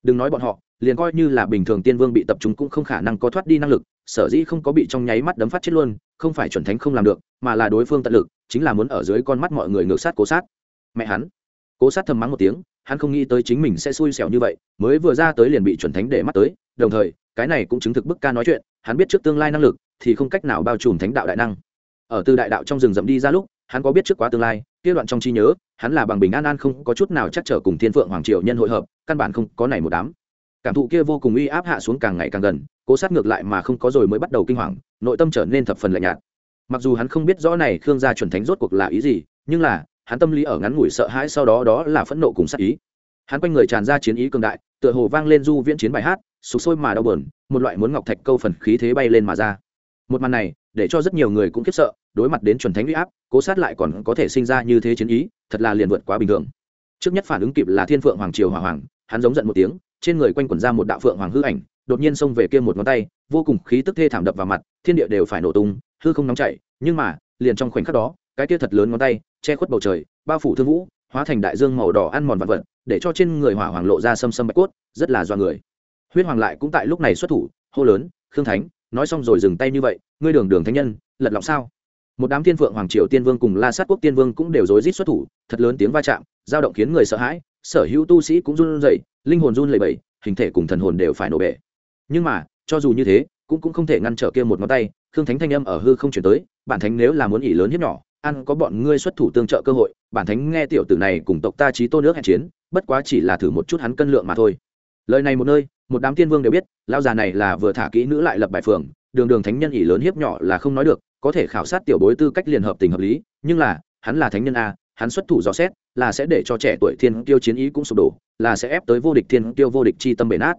A: Đừng nói bọn họ, liền coi như là bình thường tiên vương bị tập trung cũng không khả năng có thoát đi năng lực, sở dĩ không có bị trong nháy mắt đấm phát chết luôn, không phải chuẩn thánh không làm được, mà là đối phương tận lực, chính là muốn ở dưới con mắt mọi người ngược sát cố sát. Mẹ hắn. Cố sát thầm mắng một tiếng, hắn không nghĩ tới chính mình sẽ xui xẻo như vậy, mới vừa ra tới liền bị chuẩn thánh để mắt tới, đồng thời, cái này cũng chứng thực bức ca nói chuyện, hắn biết trước tương lai năng lực, thì không cách nào bao trùm thánh đạo đại năng ở từ đại đạo trong rừng rậm đi ra lúc, hắn có biết trước quá tương lai, kia đoạn trong trí nhớ, hắn là bằng bình an an không có chút nào chắc trở cùng thiên phượng hoàng triều nhân hội hợp, căn bản không có này một đám. Cảm thụ kia vô cùng uy áp hạ xuống càng ngày càng gần, cố sát ngược lại mà không có rồi mới bắt đầu kinh hoàng, nội tâm trở nên thập phần lạnh nhạt. Mặc dù hắn không biết rõ này khương gia chuẩn thánh rốt cuộc là ý gì, nhưng là, hắn tâm lý ở ngắn ngủi sợ hãi sau đó đó là phẫn nộ cùng sát ý. Hắn quanh người tràn ra chiến ý cường đại, tựa hồ vang lên du viễn chiến bài hát sụp sôi mà đau bờn một loại muốn ngọc thạch câu phần khí thế bay lên mà ra một màn này, để cho rất nhiều người cũng khiếp sợ, đối mặt đến chuẩn thánh huy áp, cố sát lại còn có thể sinh ra như thế chiến ý, thật là liền vượt quá bình thường. Trước nhất phản ứng kịp là thiên phượng hoàng triều hỏa hoàng, hắn giống giận một tiếng, trên người quanh quẩn ra một đạo phượng hoàng hư ảnh, đột nhiên xông về kia một ngón tay, vô cùng khí tức thê thảm đập vào mặt, thiên địa đều phải nổ tung, hư không nóng chảy, nhưng mà, liền trong khoảnh khắc đó, cái kia thật lớn ngón tay, che khuất bầu trời, bao phủ thương vũ, hóa thành đại dương màu đỏ ăn mòn vật vật, để cho trên người hỏa hoàng lộ ra xâm xâm bạch cốt, rất là do người. Huyết hoàng lại cũng tại lúc này xuất thủ, hô lớn, khương thánh! Nói xong rồi dừng tay như vậy, ngươi đường đường thánh nhân, lật lọng sao? Một đám thiên phượng hoàng triều tiên vương cùng la sát quốc tiên vương cũng đều rối rít xuất thủ, thật lớn tiếng va chạm, dao động khiến người sợ hãi, sở hữu tu sĩ cũng run rẩy, linh hồn run lẩy bẩy, hình thể cùng thần hồn đều phải nổ bể. Nhưng mà, cho dù như thế, cũng cũng không thể ngăn trở kia một ngón tay, khương thánh thanh âm ở hư không chuyển tới, bản thánh nếu là muốn ỉ lớn hiếp nhỏ, ăn có bọn ngươi xuất thủ tương trợ cơ hội, bản thánh nghe tiểu tử này cùng tộc ta trí tôn nước hẹn chiến, bất quá chỉ là thử một chút hắn cân lượng mà thôi. Lời này một nơi một đám tiên vương đều biết lao già này là vừa thả kỹ nữ lại lập bài phường, đường đường thánh nhân ỷ lớn hiếp nhỏ là không nói được, có thể khảo sát tiểu bối tư cách liền hợp tình hợp lý, nhưng là, hắn là thánh nhân a, hắn xuất thủ dò xét, là sẽ để cho trẻ tuổi thiên tiêu chiến ý cũng sụp đổ, là sẽ ép tới vô địch thiên tiêu vô địch chi tâm bể nát.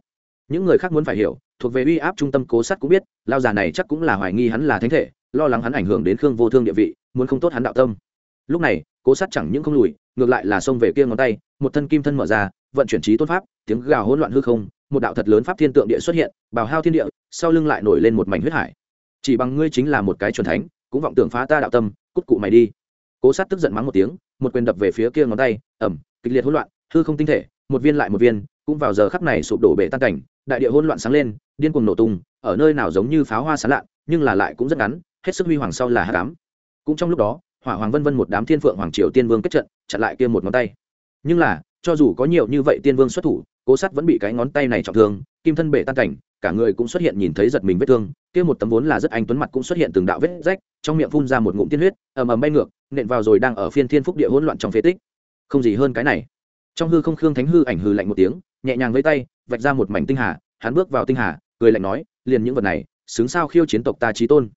A: Những người khác muốn phải hiểu, thuộc về uy áp trung tâm cố sát cũng biết lao già này chắc cũng là hoài nghi hắn là thánh thể, lo lắng hắn ảnh hưởng đến khương vô thương địa vị, muốn không tốt hắn đạo tâm. Lúc này, cố sát chẳng những không lùi, ngược lại là xông về kia ngón tay, một thân kim thân mở ra, vận chuyển trí tốt pháp, tiếng gào hỗn loạn hư không một đạo thật lớn pháp thiên tượng địa xuất hiện, bào hao thiên địa, sau lưng lại nổi lên một mảnh huyết hải. Chỉ bằng ngươi chính là một cái chuẩn thánh, cũng vọng tưởng phá ta đạo tâm, cút cụ mày đi. Cố sát tức giận mắng một tiếng, một quyền đập về phía kia ngón tay ẩm kịch liệt hỗn loạn, hư không tinh thể, một viên lại một viên, cũng vào giờ khắc này sụp đổ bể tan cảnh, đại địa hỗn loạn sáng lên, điên cuồng nổ tung, ở nơi nào giống như pháo hoa sáng lạ, nhưng là lại cũng rất ngắn, hết sức huy hoàng sau là hạ cám cũng trong lúc đó, hỏa hoàng vân vân một đám thiên phượng hoàng triều tiên vương kết trận, chặn lại kia một ngón tay. Nhưng là, cho dù có nhiều như vậy tiên vương xuất thủ cố sát vẫn bị cái ngón tay này trọng thương, kim thân bể tan cảnh, cả người cũng xuất hiện nhìn thấy giật mình vết thương, kia một tấm vốn là rất anh tuấn mặt cũng xuất hiện từng đạo vết rách, trong miệng phun ra một ngụm tiên huyết, ầm ầm bay ngược, nện vào rồi đang ở phiên thiên phúc địa hỗn loạn trong phế tích. Không gì hơn cái này. Trong hư không khương thánh hư ảnh hư lạnh một tiếng, nhẹ nhàng với tay, vạch ra một mảnh tinh hà, hắn bước vào tinh hà, cười lạnh nói, liền những vật này, xứng sao khiêu chiến tộc ta trí tôn.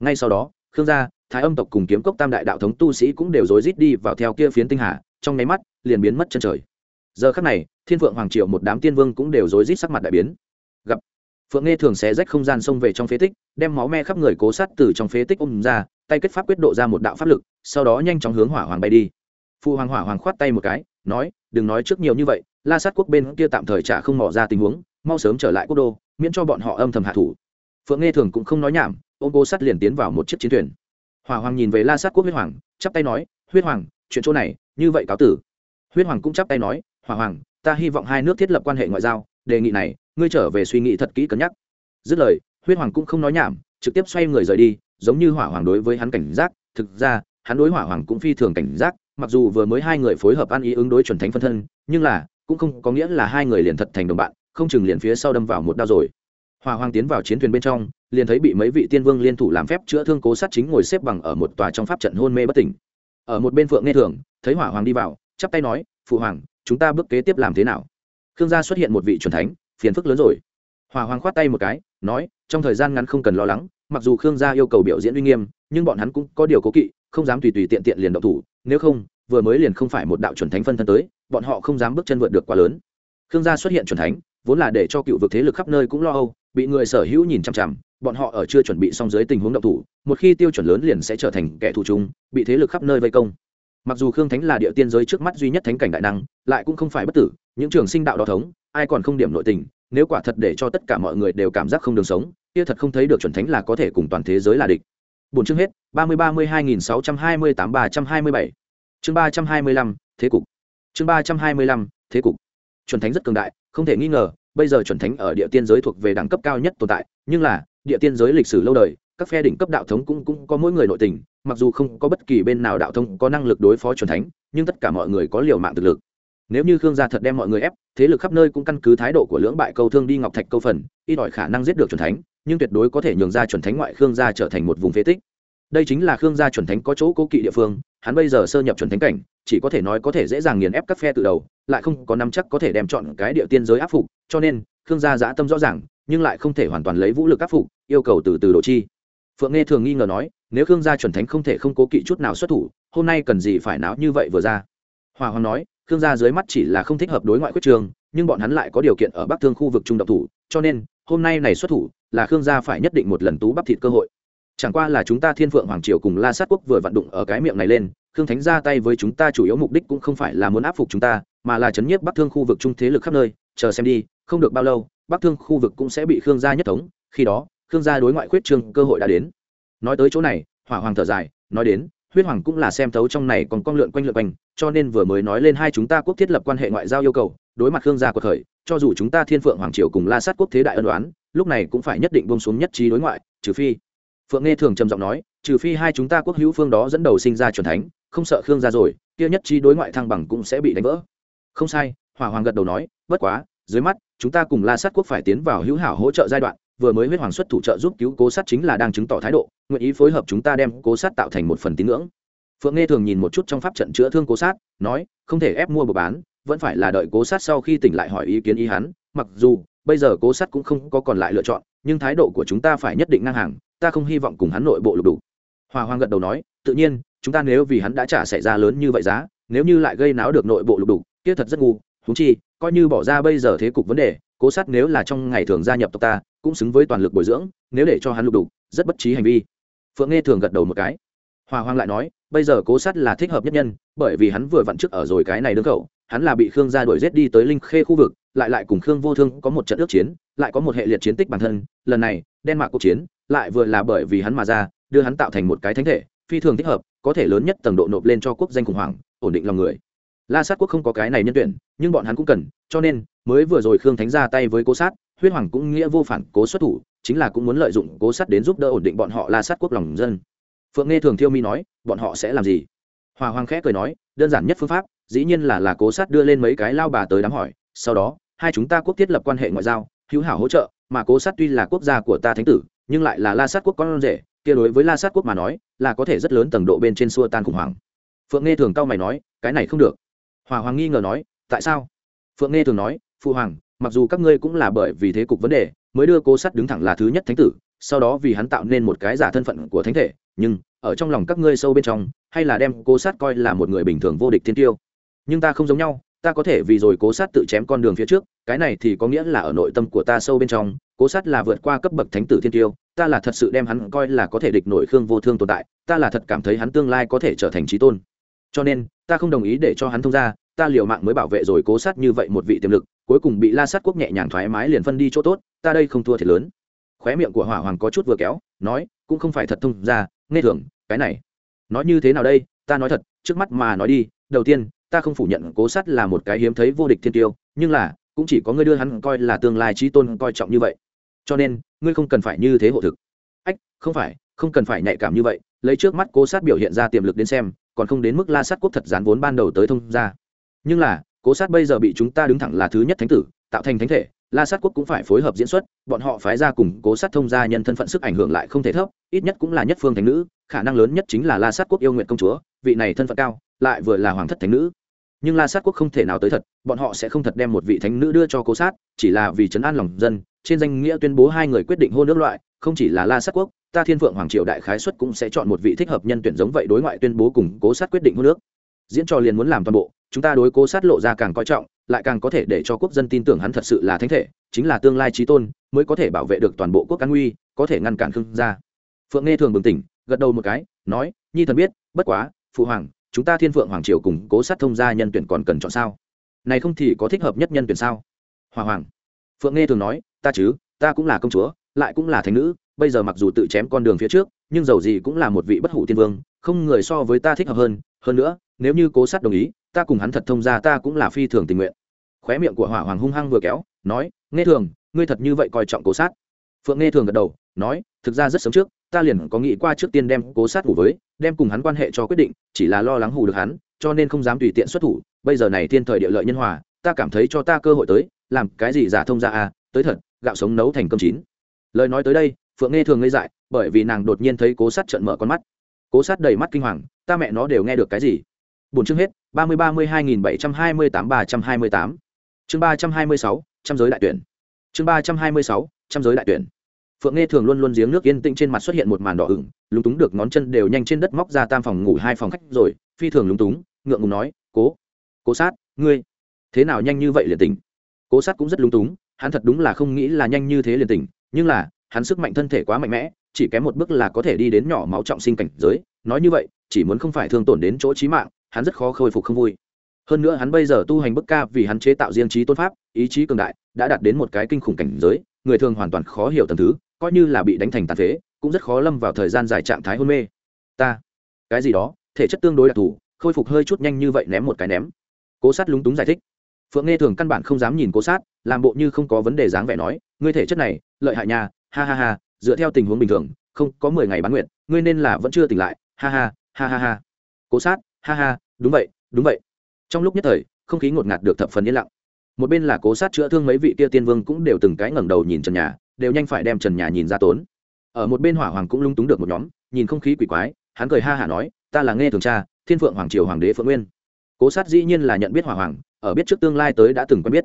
A: Ngay sau đó, khương gia, thái âm tộc cùng kiếm cốc tam đại đạo thống tu sĩ cũng đều rối rít đi vào theo kia phiến tinh hà, trong nháy mắt, liền biến mất chân trời. Giờ khắc này thiên phượng hoàng triều một đám tiên vương cũng đều rối rít sắc mặt đại biến. Gặp phượng nghe thường xé rách không gian xông về trong phế tích, đem máu me khắp người cố sát từ trong phế tích ôm ra, tay kết pháp quyết độ ra một đạo pháp lực, sau đó nhanh chóng hướng hỏa hoàng bay đi. Phụ hoàng hỏa hoàng khoát tay một cái, nói, đừng nói trước nhiều như vậy, la sát quốc bên kia tạm thời trả không mỏ ra tình huống, mau sớm trở lại quốc đô, miễn cho bọn họ âm thầm hạ thủ. Phượng nghe thường cũng không nói nhảm, ôm cố sát liền tiến vào một chiếc chiến thuyền. Hỏa hoàng nhìn về la sát quốc huyết hoàng, chắp tay nói, huyết hoàng, chuyện chỗ này, như vậy cáo tử. Huyết hoàng cũng chắp tay nói, hỏa hoàng ta hy vọng hai nước thiết lập quan hệ ngoại giao, đề nghị này, ngươi trở về suy nghĩ thật kỹ cân nhắc. Dứt lời, huyết hoàng cũng không nói nhảm, trực tiếp xoay người rời đi, giống như hỏa hoàng đối với hắn cảnh giác. Thực ra, hắn đối hỏa hoàng cũng phi thường cảnh giác, mặc dù vừa mới hai người phối hợp ăn ý ứng đối chuẩn thánh phân thân, nhưng là, cũng không có nghĩa là hai người liền thật thành đồng bạn, không chừng liền phía sau đâm vào một đao rồi. Hỏa hoàng tiến vào chiến thuyền bên trong, liền thấy bị mấy vị tiên vương liên thủ làm phép chữa thương cố sát chính ngồi xếp bằng ở một tòa trong pháp trận hôn mê bất tỉnh. Ở một bên phượng nghe thường, thấy hỏa hoàng đi vào, chắp tay nói, phụ hoàng chúng ta bước kế tiếp làm thế nào? Khương gia xuất hiện một vị c thánh, phiền phức lớn rồi. Hòa hoàng khoát tay một cái, nói, trong thời gian ngắn không cần lo lắng, mặc dù khương gia yêu cầu biểu diễn uy nghiêm, nhưng bọn hắn cũng có điều cố kỵ, không dám tùy tùy tiện tiện liền động thủ, nếu không, vừa mới liền không phải một đạo chuẩn thánh phân thân tới, bọn họ không dám bước chân vượt được quá lớn. Khương gia xuất hiện chuẩn thánh, vốn là để cho cựu vực thế lực khắp nơi cũng lo âu, bị người sở hữu nhìn chằm chằm, bọn họ ở chưa chuẩn bị xong dưới tình huống động thủ, một khi tiêu chuẩn lớn liền sẽ trở thành kẻ thù chung, bị thế lực khắp nơi vây công mặc dù khương thánh là địa tiên giới trước mắt duy nhất thánh cảnh đại năng, lại cũng không phải bất tử, những trường sinh đạo đ thống, ai còn không điểm nội tình, nếu quả thật để cho tất cả mọi người đều cảm giác không đường sống, kia thật không thấy được chuẩn thánh là có thể cùng toàn thế giới là địch. Bốn chương hết, ba mươi ba mươi hai nghìn sáu trăm hai mươi tám ba trăm hai mươi bảy. Chương ba trăm hai mươi lăm, thế cục. Chương ba trăm hai mươi lăm, thế cục. Chuẩn thánh rất cường đại, không thể nghi ngờ, bây giờ chuẩn thánh ở địa tiên giới thuộc về đẳng cấp cao nhất tồn tại, nhưng là, địa tiên giới lịch sử lâu đời, các phe đỉnh cấp đạo thống cũng cũng có mỗi người nội tình mặc dù không có bất kỳ bên nào đạo thông có năng lực đối phó chuẩn thánh, nhưng tất cả mọi người có liều mạng thực lực. Nếu như khương gia thật đem mọi người ép, thế lực khắp nơi cũng căn cứ thái độ của lưỡng bại câu thương đi ngọc thạch câu phần, ít ỏi khả năng giết được chuẩn thánh, nhưng tuyệt đối có thể nhường ra chuẩn thánh ngoại khương gia trở thành một vùng phế tích. Đây chính là khương gia chuẩn thánh có chỗ cố kỵ địa phương, hắn bây giờ sơ nhập chuẩn thánh cảnh, chỉ có thể nói có thể dễ dàng nghiền ép các phe từ đầu, lại không có nắm chắc có thể đem chọn cái địa tiên giới áp phục, cho nên khương gia giã tâm rõ ràng, nhưng lại không thể hoàn toàn lấy vũ lực áp phục, yêu cầu từ từ độ chi phượng nghe thường nghi ngờ nói, nếu khương gia chuẩn thánh không thể không cố kỵ chút nào xuất thủ, hôm nay cần gì phải náo như vậy vừa ra? Hòa hoàng nói, khương gia dưới mắt chỉ là không thích hợp đối ngoại quyết trường, nhưng bọn hắn lại có điều kiện ở bắc thương khu vực trung độc thủ, cho nên, hôm nay này xuất thủ, là khương gia phải nhất định một lần tú bắp thịt cơ hội. Chẳng qua là chúng ta thiên phượng hoàng triều cùng la sát quốc vừa vặn đụng ở cái miệng này lên, khương thánh ra tay với chúng ta chủ yếu mục đích cũng không phải là muốn áp phục chúng ta, mà là chấn nhiếp bắc thương khu vực trung thế lực khắp nơi. Chờ xem đi, không được bao lâu, bắc thương khu vực cũng sẽ bị khương gia nhất thống, khi đó khương gia đối ngoại khuyết trương cơ hội đã đến. Nói tới chỗ này, hỏa hoàng thở dài, nói đến, huyết hoàng cũng là xem thấu trong này còn con lượn quanh lượn quanh, cho nên vừa mới nói lên hai chúng ta quốc thiết lập quan hệ ngoại giao yêu cầu, đối mặt khương gia của thời, cho dù chúng ta thiên phượng hoàng triều cùng la sát quốc thế đại ân đoán lúc này cũng phải nhất định buông xuống nhất trí đối ngoại, trừ phi. Phượng nghe thường trầm giọng nói, trừ phi hai chúng ta quốc hữu phương đó dẫn đầu sinh ra c thánh, không sợ khương gia rồi, kia nhất trí đối ngoại thăng bằng cũng sẽ bị đánh vỡ. Không sai, hỏa hoàng gật đầu nói, bất quá, dưới mắt, chúng ta cùng la sát quốc phải tiến vào hữu hảo hỗ trợ giai đoạn vừa mới huyết hoàng xuất thủ trợ giúp cứu cố sát chính là đang chứng tỏ thái độ, nguyện ý phối hợp chúng ta đem cố sát tạo thành một phần tín ngưỡng. Phượng nghe thường nhìn một chút trong pháp trận chữa thương cố sát, nói, không thể ép mua buôn bán, vẫn phải là đợi cố sát sau khi tỉnh lại hỏi ý kiến ý hắn, mặc dù, bây giờ cố sát cũng không có còn lại lựa chọn, nhưng thái độ của chúng ta phải nhất định ngang hàng, ta không hy vọng cùng hắn nội bộ lục đủ hòa hoàng gật đầu nói, tự nhiên, chúng ta nếu vì hắn đã trả xảy ra lớn như vậy giá, nếu như lại gây náo được nội bộ lục đủ kia thật rất ngu húng chi, coi như bỏ ra bây giờ thế cục vấn đề cố sát nếu là trong ngày thường gia nhập tộc ta, cũng xứng với toàn lực bồi dưỡng, nếu để cho hắn lục đủ rất bất trí hành vi. Phượng nghe thường gật đầu một cái. Hòa hoang lại nói, bây giờ cố sát là thích hợp nhất nhân, bởi vì hắn vừa vặn trước ở rồi cái này đương khẩu, hắn là bị khương gia đuổi giết đi tới linh khê khu vực, lại lại cùng khương vô thương có một trận ước chiến, lại có một hệ liệt chiến tích bản thân, lần này, đen mạc cuộc chiến, lại vừa là bởi vì hắn mà ra, đưa hắn tạo thành một cái thánh thể, phi thường thích hợp, có thể lớn nhất tầng độ nộp lên cho quốc danh khủng hoảng, ổn định lòng người la sát quốc không có cái này nhân tuyển, nhưng bọn hắn cũng cần, cho nên, mới vừa rồi khương thánh ra tay với cố sát, huyết hoàng cũng nghĩa vô phản cố xuất thủ, chính là cũng muốn lợi dụng cố sát đến giúp đỡ ổn định bọn họ la sát quốc lòng dân. Phượng nghe thường thiêu mi nói, bọn họ sẽ làm gì? Hòa hoàng khẽ cười nói, đơn giản nhất phương pháp, dĩ nhiên là là cố sát đưa lên mấy cái lao bà tới đám hỏi, sau đó, hai chúng ta quốc thiết lập quan hệ ngoại giao, hữu hảo hỗ trợ, mà cố sát tuy là quốc gia của ta thánh tử, nhưng lại là la sát quốc con rể, kia đối với la sát quốc mà nói, là có thể rất lớn tầng độ bên trên xua tan khủng hoảng. Phượng nghe thường cao mày nói, cái này không được hòa hoàng nghi ngờ nói, tại sao? Phượng nghe thường nói phụ hoàng, mặc dù các ngươi cũng là bởi vì thế cục vấn đề, mới đưa cố Sắt đứng thẳng là thứ nhất thánh tử, sau đó vì hắn tạo nên một cái giả thân phận của thánh thể, nhưng ở trong lòng các ngươi sâu bên trong, hay là đem cố sát coi là một người bình thường vô địch thiên tiêu. Nhưng ta không giống nhau, ta có thể vì rồi cố sát tự chém con đường phía trước, cái này thì có nghĩa là ở nội tâm của ta sâu bên trong, cố sát là vượt qua cấp bậc thánh tử thiên tiêu, ta là thật sự đem hắn coi là có thể địch nổi khương vô thương tồn tại, ta là thật cảm thấy hắn tương lai có thể trở thành trí tôn cho nên, ta không đồng ý để cho hắn thông ra ta liều mạng mới bảo vệ rồi cố sát như vậy một vị tiềm lực, cuối cùng bị la sát quốc nhẹ nhàng thoải mái liền phân đi chỗ tốt, ta đây không thua thiệt lớn. Khóe miệng của hỏa hoàng có chút vừa kéo, nói, cũng không phải thật thông ra nghe thường cái này. Nói như thế nào đây, ta nói thật, trước mắt mà nói đi, đầu tiên, ta không phủ nhận cố sát là một cái hiếm thấy vô địch thiên tiêu, nhưng là, cũng chỉ có ngươi đưa hắn coi là tương lai trí tôn coi trọng như vậy. Cho nên, ngươi không cần phải như thế hộ thực. Ách, không phải, không cần phải nhạy cảm như vậy, lấy trước mắt cố sát biểu hiện ra tiềm lực đến xem còn không đến mức la sát quốc thật dán vốn ban đầu tới thông ra nhưng là, cố sát bây giờ bị chúng ta đứng thẳng là thứ nhất thánh tử, tạo thành thánh thể, la sát quốc cũng phải phối hợp diễn xuất, bọn họ phái ra cùng cố sát thông gia nhân thân phận sức ảnh hưởng lại không thể thấp, ít nhất cũng là nhất phương thánh nữ, khả năng lớn nhất chính là la sát quốc yêu nguyện công chúa, vị này thân phận cao, lại vừa là hoàng thất thánh nữ. Nhưng la sát quốc không thể nào tới thật, bọn họ sẽ không thật đem một vị thánh nữ đưa cho cố sát, chỉ là vì chấn an lòng dân, trên danh nghĩa tuyên bố hai người quyết định hôn nước loại, không chỉ là la sát quốc ta thiên phượng hoàng triều đại khái xuất cũng sẽ chọn một vị thích hợp nhân tuyển giống vậy đối ngoại tuyên bố cùng cố sát quyết định hôn nước diễn trò liền muốn làm toàn bộ, chúng ta đối cố sát lộ ra càng coi trọng, lại càng có thể để cho quốc dân tin tưởng hắn thật sự là thánh thể, chính là tương lai trí tôn, mới có thể bảo vệ được toàn bộ quốc an nguy, có thể ngăn cản khương gia. Phượng nghe thường bừng tỉnh, gật đầu một cái, nói, nhi thần biết, bất quá, phụ hoàng, chúng ta thiên phượng hoàng triều cùng cố sát thông gia nhân tuyển còn cần chọn sao? Này không thì có thích hợp nhất nhân tuyển sao? Hòa hoàng. Phượng nghe thường nói, ta chứ, ta cũng là công chúa, lại cũng là thánh nữ bây giờ mặc dù tự chém con đường phía trước, nhưng dầu gì cũng là một vị bất hủ tiên vương, không người so với ta thích hợp hơn. Hơn nữa, nếu như cố sát đồng ý, ta cùng hắn thật thông ra ta cũng là phi thường tình nguyện. Khóe miệng của hỏa hoàng hung hăng vừa kéo, nói, nghe thường, ngươi thật như vậy coi trọng cố sát. Phượng nghe thường gật đầu, nói, thực ra rất sớm trước, ta liền có nghĩ qua trước tiên đem cố sát ngủ với, đem cùng hắn quan hệ cho quyết định, chỉ là lo lắng hù được hắn, cho nên không dám tùy tiện xuất thủ. Bây giờ này thiên thời địa lợi nhân hòa, ta cảm thấy cho ta cơ hội tới, làm cái gì giả thông ra à tới thật, gạo sống nấu thành cơm chín. Lời nói tới đây phượng nghe thường ngây dại, bởi vì nàng đột nhiên thấy cố sát trận mở con mắt. Cố sát đầy mắt kinh hoàng, ta mẹ nó đều nghe được cái gì? Bốn chương hết, ba mươi ba mươi hai nghìn bảy trăm hai mươi tám, ba trăm hai mươi tám. Chương ba trăm hai mươi sáu, trăm giới đại tuyển. Chương ba trăm hai mươi sáu, trăm giới đại tuyển. Phượng nghe thường luôn luôn giếng nước yên tĩnh trên mặt xuất hiện một màn đỏ ửng, lúng túng được ngón chân đều nhanh trên đất móc ra tam phòng ngủ hai phòng khách rồi, phi thường lúng túng, ngượng ngùng nói, cố cố sát, ngươi, thế nào nhanh như vậy liền tỉnh? Cố sát cũng rất lúng túng, hắn thật đúng là không nghĩ là nhanh như thế liền tỉnh, nhưng là hắn sức mạnh thân thể quá mạnh mẽ, chỉ kém một bước là có thể đi đến nhỏ máu trọng sinh cảnh giới. Nói như vậy, chỉ muốn không phải thương tổn đến chỗ trí mạng, hắn rất khó khôi phục không vui. Hơn nữa hắn bây giờ tu hành bức ca vì hắn chế tạo riêng trí tôn pháp, ý chí cường đại, đã đạt đến một cái kinh khủng cảnh giới, người thường hoàn toàn khó hiểu tầm thứ, coi như là bị đánh thành tàn phế, cũng rất khó lâm vào thời gian dài trạng thái hôn mê. Ta, cái gì đó, thể chất tương đối đặc thù, khôi phục hơi chút nhanh như vậy ném một cái ném. Cố sát lúng túng giải thích. Phượng nghe thường căn bản không dám nhìn cố sát, làm bộ như không có vấn đề dáng vẻ nói, ngươi thể chất này, lợi hại nhà ha ha ha, dựa theo tình huống bình thường, không có mười ngày bán nguyện ngươi nên là vẫn chưa tỉnh lại, ha ha ha ha ha. Cố sát, ha ha, đúng vậy đúng vậy. Trong lúc nhất thời, không khí ngột ngạt được thập phần yên lặng. Một bên là cố sát chữa thương mấy vị kia tiên vương cũng đều từng cái ngẩng đầu nhìn trần nhà, đều nhanh phải đem trần nhà nhìn ra tốn. Ở một bên hỏa hoàng cũng lung túng được một nhóm, nhìn không khí quỷ quái, hắn cười ha hả nói, ta là nghe thường cha, thiên phượng hoàng triều hoàng đế phượng nguyên. Cố sát dĩ nhiên là nhận biết hỏa hoàng, ở biết trước tương lai tới đã từng quen biết.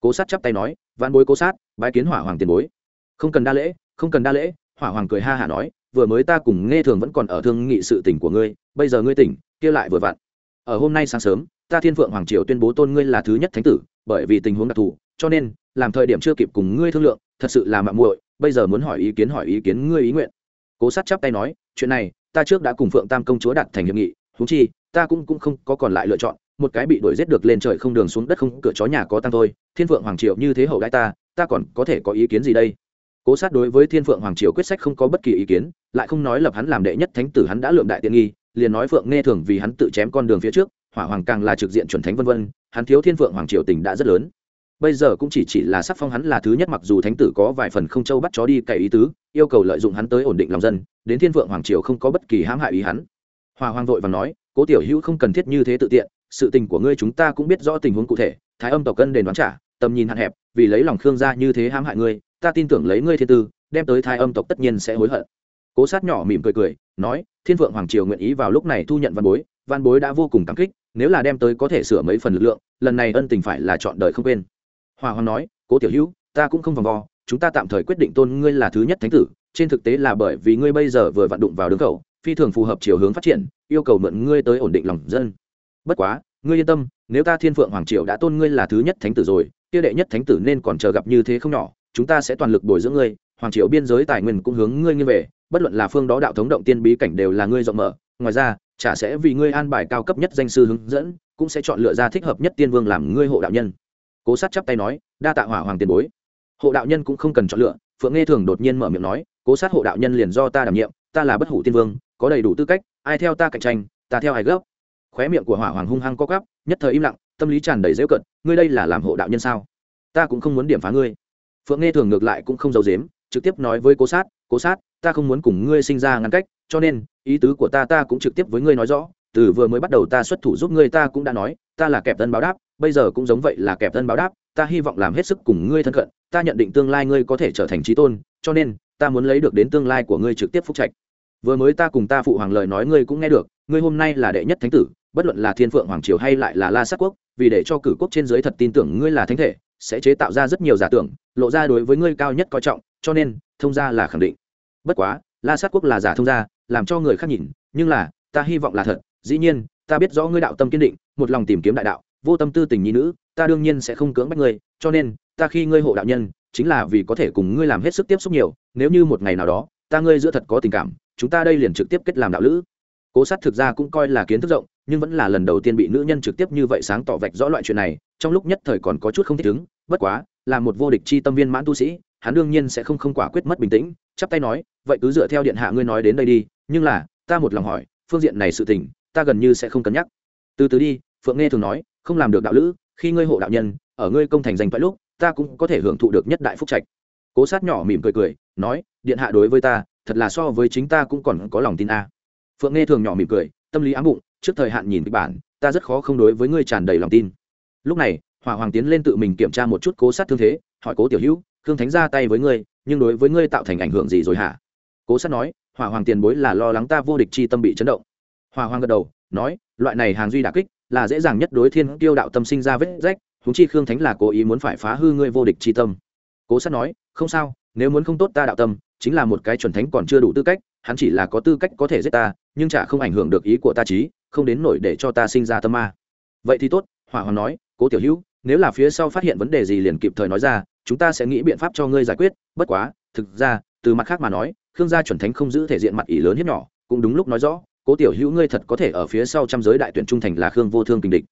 A: Cố sát chắp tay nói văn bối cố sát, bái kiến hỏa hoàng tiền bối không cần đa lễ, không cần đa lễ, hỏa hoàng cười ha hả nói, vừa mới ta cùng nghe thường vẫn còn ở thương nghị sự tỉnh của ngươi, bây giờ ngươi tỉnh, kia lại vừa vặn. Ở hôm nay sáng sớm, ta thiên phượng hoàng triều tuyên bố tôn ngươi là thứ nhất thánh tử, bởi vì tình huống đặc thù, cho nên, làm thời điểm chưa kịp cùng ngươi thương lượng, thật sự là mạng muội, bây giờ muốn hỏi ý kiến hỏi ý kiến ngươi ý nguyện. Cố sát chắp tay nói, chuyện này, ta trước đã cùng phượng tam công chúa đặt thành hiệp nghị thú chi, ta cũng cũng không có còn lại lựa chọn, một cái bị đuổi giết được lên trời không đường xuống đất không, cửa chó nhà có tăng thôi, thiên phượng hoàng triều như thế hậu đại ta ta còn có thể có ý kiến gì đây? Cố sát đối với thiên phượng hoàng triều quyết sách không có bất kỳ ý kiến, lại không nói lập hắn làm đệ nhất thánh tử hắn đã lượng đại tiện nghi, liền nói phượng nghe thường vì hắn tự chém con đường phía trước, hỏa hoàng càng là trực diện chuẩn thánh vân vân, hắn thiếu thiên phượng hoàng triều tình đã rất lớn. Bây giờ cũng chỉ chỉ là sắc phong hắn là thứ nhất mặc dù thánh tử có vài phần không châu bắt chó đi cày ý tứ, yêu cầu lợi dụng hắn tới ổn định lòng dân, đến thiên phượng hoàng triều không có bất kỳ hãm hại ý hắn. Hòa hoàng vội và nói, cố tiểu hữu không cần thiết như thế tự tiện, sự tình của ngươi chúng ta cũng biết rõ tình huống cụ thể, thái âm tộc cân đền đoán trả, tầm nhìn hạn hẹp, vì lấy lòng khương gia như thế hãm hại ngươi ta tin tưởng lấy ngươi thiên tư, đem tới thái âm tộc tất nhiên sẽ hối hận. Cố sát nhỏ mỉm cười cười, nói, thiên vượng hoàng triều nguyện ý vào lúc này thu nhận văn bối văn bối đã vô cùng cảm kích, nếu là đem tới có thể sửa mấy phần lực lượng, lần này ân tình phải là chọn đời không quên. Hòa hoàng nói, cố tiểu hữu, ta cũng không vòng vo, chúng ta tạm thời quyết định tôn ngươi là thứ nhất thánh tử, trên thực tế là bởi vì ngươi bây giờ vừa vặn đụng vào đường khẩu, phi thường phù hợp chiều hướng phát triển, yêu cầu mượn ngươi tới ổn định lòng dân. Bất quá, ngươi yên tâm, nếu ta thiên phượng hoàng triều đã tôn ngươi là thứ nhất thánh tử rồi, kia đệ nhất thánh tử nên còn chờ gặp như thế không nhỏ chúng ta sẽ toàn lực bồi dưỡng ngươi, hoàng triều biên giới tài nguyên cũng hướng ngươi nghiêng về, bất luận là phương đó đạo thống động tiên bí cảnh đều là ngươi rộng mở. Ngoài ra, chả sẽ vì ngươi an bài cao cấp nhất danh sư hướng dẫn, cũng sẽ chọn lựa ra thích hợp nhất tiên vương làm ngươi hộ đạo nhân. Cố sát chắp tay nói, đa tạ hỏa hoàng tiền bối. Hộ đạo nhân cũng không cần chọn lựa, phượng nghe thường đột nhiên mở miệng nói, cố sát hộ đạo nhân liền do ta đảm nhiệm, ta là bất hủ tiên vương, có đầy đủ tư cách, ai theo ta cạnh tranh, ta theo ai gấp. Khóe miệng của hỏa hoàng hung hăng co cắp nhất thời im lặng, tâm lý tràn đầy dễu cận ngươi đây là làm hộ đạo nhân sao? Ta cũng không muốn điểm phá ngươi phượng nghe thường ngược lại cũng không giấu dếm trực tiếp nói với cố sát cố sát, ta không muốn cùng ngươi sinh ra ngăn cách, cho nên, ý tứ của ta ta cũng trực tiếp với ngươi nói rõ. Từ vừa mới bắt đầu ta xuất thủ giúp ngươi ta cũng đã nói, ta là kẹp tân báo đáp, bây giờ cũng giống vậy là kẹp tân báo đáp, ta hy vọng làm hết sức cùng ngươi thân cận, ta nhận định tương lai ngươi có thể trở thành trí tôn, cho nên, ta muốn lấy được đến tương lai của ngươi trực tiếp phúc trạch. Vừa mới ta cùng ta phụ hoàng lời nói ngươi cũng nghe được, ngươi hôm nay là đệ nhất thánh tử, bất luận là thiên phượng hoàng triều hay lại là la sắc quốc, vì để cho cử quốc trên dưới thật tin tưởng ngươi là thánh thể sẽ chế tạo ra rất nhiều giả tưởng, lộ ra đối với ngươi cao nhất coi trọng, cho nên, thông gia là khẳng định. Bất quá, la sát quốc là giả thông gia, làm cho người khác nhìn, nhưng là, ta hy vọng là thật, dĩ nhiên, ta biết rõ ngươi đạo tâm kiên định, một lòng tìm kiếm đại đạo, vô tâm tư tình nhi nữ, ta đương nhiên sẽ không cưỡng bắt ngươi, cho nên, ta khi ngươi hộ đạo nhân, chính là vì có thể cùng ngươi làm hết sức tiếp xúc nhiều, nếu như một ngày nào đó, ta ngươi giữa thật có tình cảm, chúng ta đây liền trực tiếp kết làm đạo lữ. Cố sát thực ra cũng coi là kiến thức rộng nhưng vẫn là lần đầu tiên bị nữ nhân trực tiếp như vậy sáng tỏ vạch rõ loại chuyện này, trong lúc nhất thời còn có chút không thích ứng, bất quá, là một vô địch chi tâm viên mãn tu sĩ, hắn đương nhiên sẽ không không quả quyết mất bình tĩnh, chắp tay nói, vậy cứ dựa theo điện hạ ngươi nói đến đây đi, nhưng là, ta một lòng hỏi, phương diện này sự tình, ta gần như sẽ không cân nhắc. Từ từ đi, phượng nghe thường nói, không làm được đạo lữ, khi ngươi hộ đạo nhân, ở ngươi công thành danh toại lúc, ta cũng có thể hưởng thụ được nhất đại phúc trạch. Cố sát nhỏ mỉm cười cười, nói, điện hạ đối với ta, thật là so với chính ta cũng còn có lòng tin a. Phượng nghe thường nhỏ mỉm cười, tâm lý ám bụng trước thời hạn nhìn kịch bản, ta rất khó không đối với ngươi tràn đầy lòng tin. Lúc này, hỏa hoàng tiến lên tự mình kiểm tra một chút cố sát thương thế, hỏi cố tiểu hữu, khương thánh ra tay với ngươi, nhưng đối với ngươi tạo thành ảnh hưởng gì rồi hả? Cố sát nói, hỏa hoàng tiền bối là lo lắng ta vô địch chi tâm bị chấn động. Hỏa hoàng gật đầu, nói, loại này hàng duy đà kích là dễ dàng nhất đối thiên tiêu đạo tâm sinh ra vết rách húng chi khương thánh là cố ý muốn phải phá hư ngươi vô địch chi tâm. Cố sát nói, không sao, nếu muốn không tốt ta đạo tâm, chính là một cái chuẩn thánh còn chưa đủ tư cách, hắn chỉ là có tư cách có thể giết ta, nhưng chả không ảnh hưởng được ý của ta trí không đến nổi để cho ta sinh ra tâm ma. Vậy thì tốt, hỏa hoàng nói, cố tiểu hữu, nếu là phía sau phát hiện vấn đề gì liền kịp thời nói ra, chúng ta sẽ nghĩ biện pháp cho ngươi giải quyết. Bất quá, thực ra, từ mặt khác mà nói, khương gia chuẩn thánh không giữ thể diện mặt ỷ lớn hiếp nhỏ, cũng đúng lúc nói rõ, cố tiểu hữu ngươi thật có thể ở phía sau trăm giới đại tuyển trung thành là khương vô thương kình địch.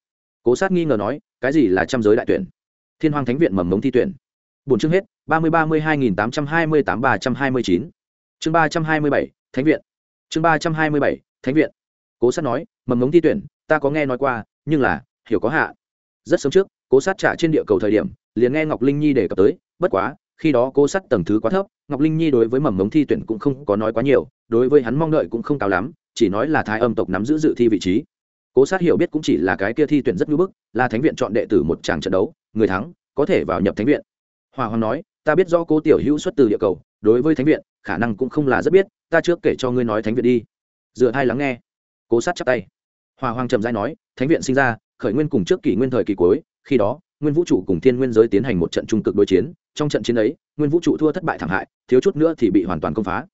A: Cố sát nghi ngờ nói, cái gì là trăm giới đại tuyển? Thiên hoàng thánh viện mầm mống thi tuyển. Bốn chương hết, ba mươi ba mươi hai nghìn tám trăm hai mươi tám ba trăm hai mươi chín. Chương ba trăm hai mươi bảy, thánh viện. Chương ba trăm hai mươi bảy, thánh viện cố sát nói, mầm ngống thi tuyển, ta có nghe nói qua, nhưng là, hiểu có hạ rất sớm trước, cố sát trả trên địa cầu thời điểm, liền nghe ngọc linh nhi đề cập tới, bất quá, khi đó cố sát tầng thứ quá thấp, ngọc linh nhi đối với mầm ngống thi tuyển cũng không có nói quá nhiều, đối với hắn mong đợi cũng không cao lắm, chỉ nói là thái âm tộc nắm giữ dự thi vị trí. Cố sát hiểu biết cũng chỉ là cái kia thi tuyển rất ngưỡng bức, là thánh viện chọn đệ tử một tràng trận đấu, người thắng, có thể vào nhập thánh viện. Hòa hoàng nói, ta biết do cố tiểu hữu xuất từ địa cầu, đối với thánh viện, khả năng cũng không là rất biết, ta trước kể cho ngươi nói thánh viện đi. Dựa hai lắng nghe cố sát chắp tay. Hòa hoàng trầm giai nói, thánh viện sinh ra, khởi nguyên cùng trước kỷ nguyên thời kỳ cuối, khi đó, nguyên vũ trụ cùng thiên nguyên giới tiến hành một trận trung cực đối chiến, trong trận chiến ấy, nguyên vũ trụ thua thất bại thảm hại, thiếu chút nữa thì bị hoàn toàn công phá.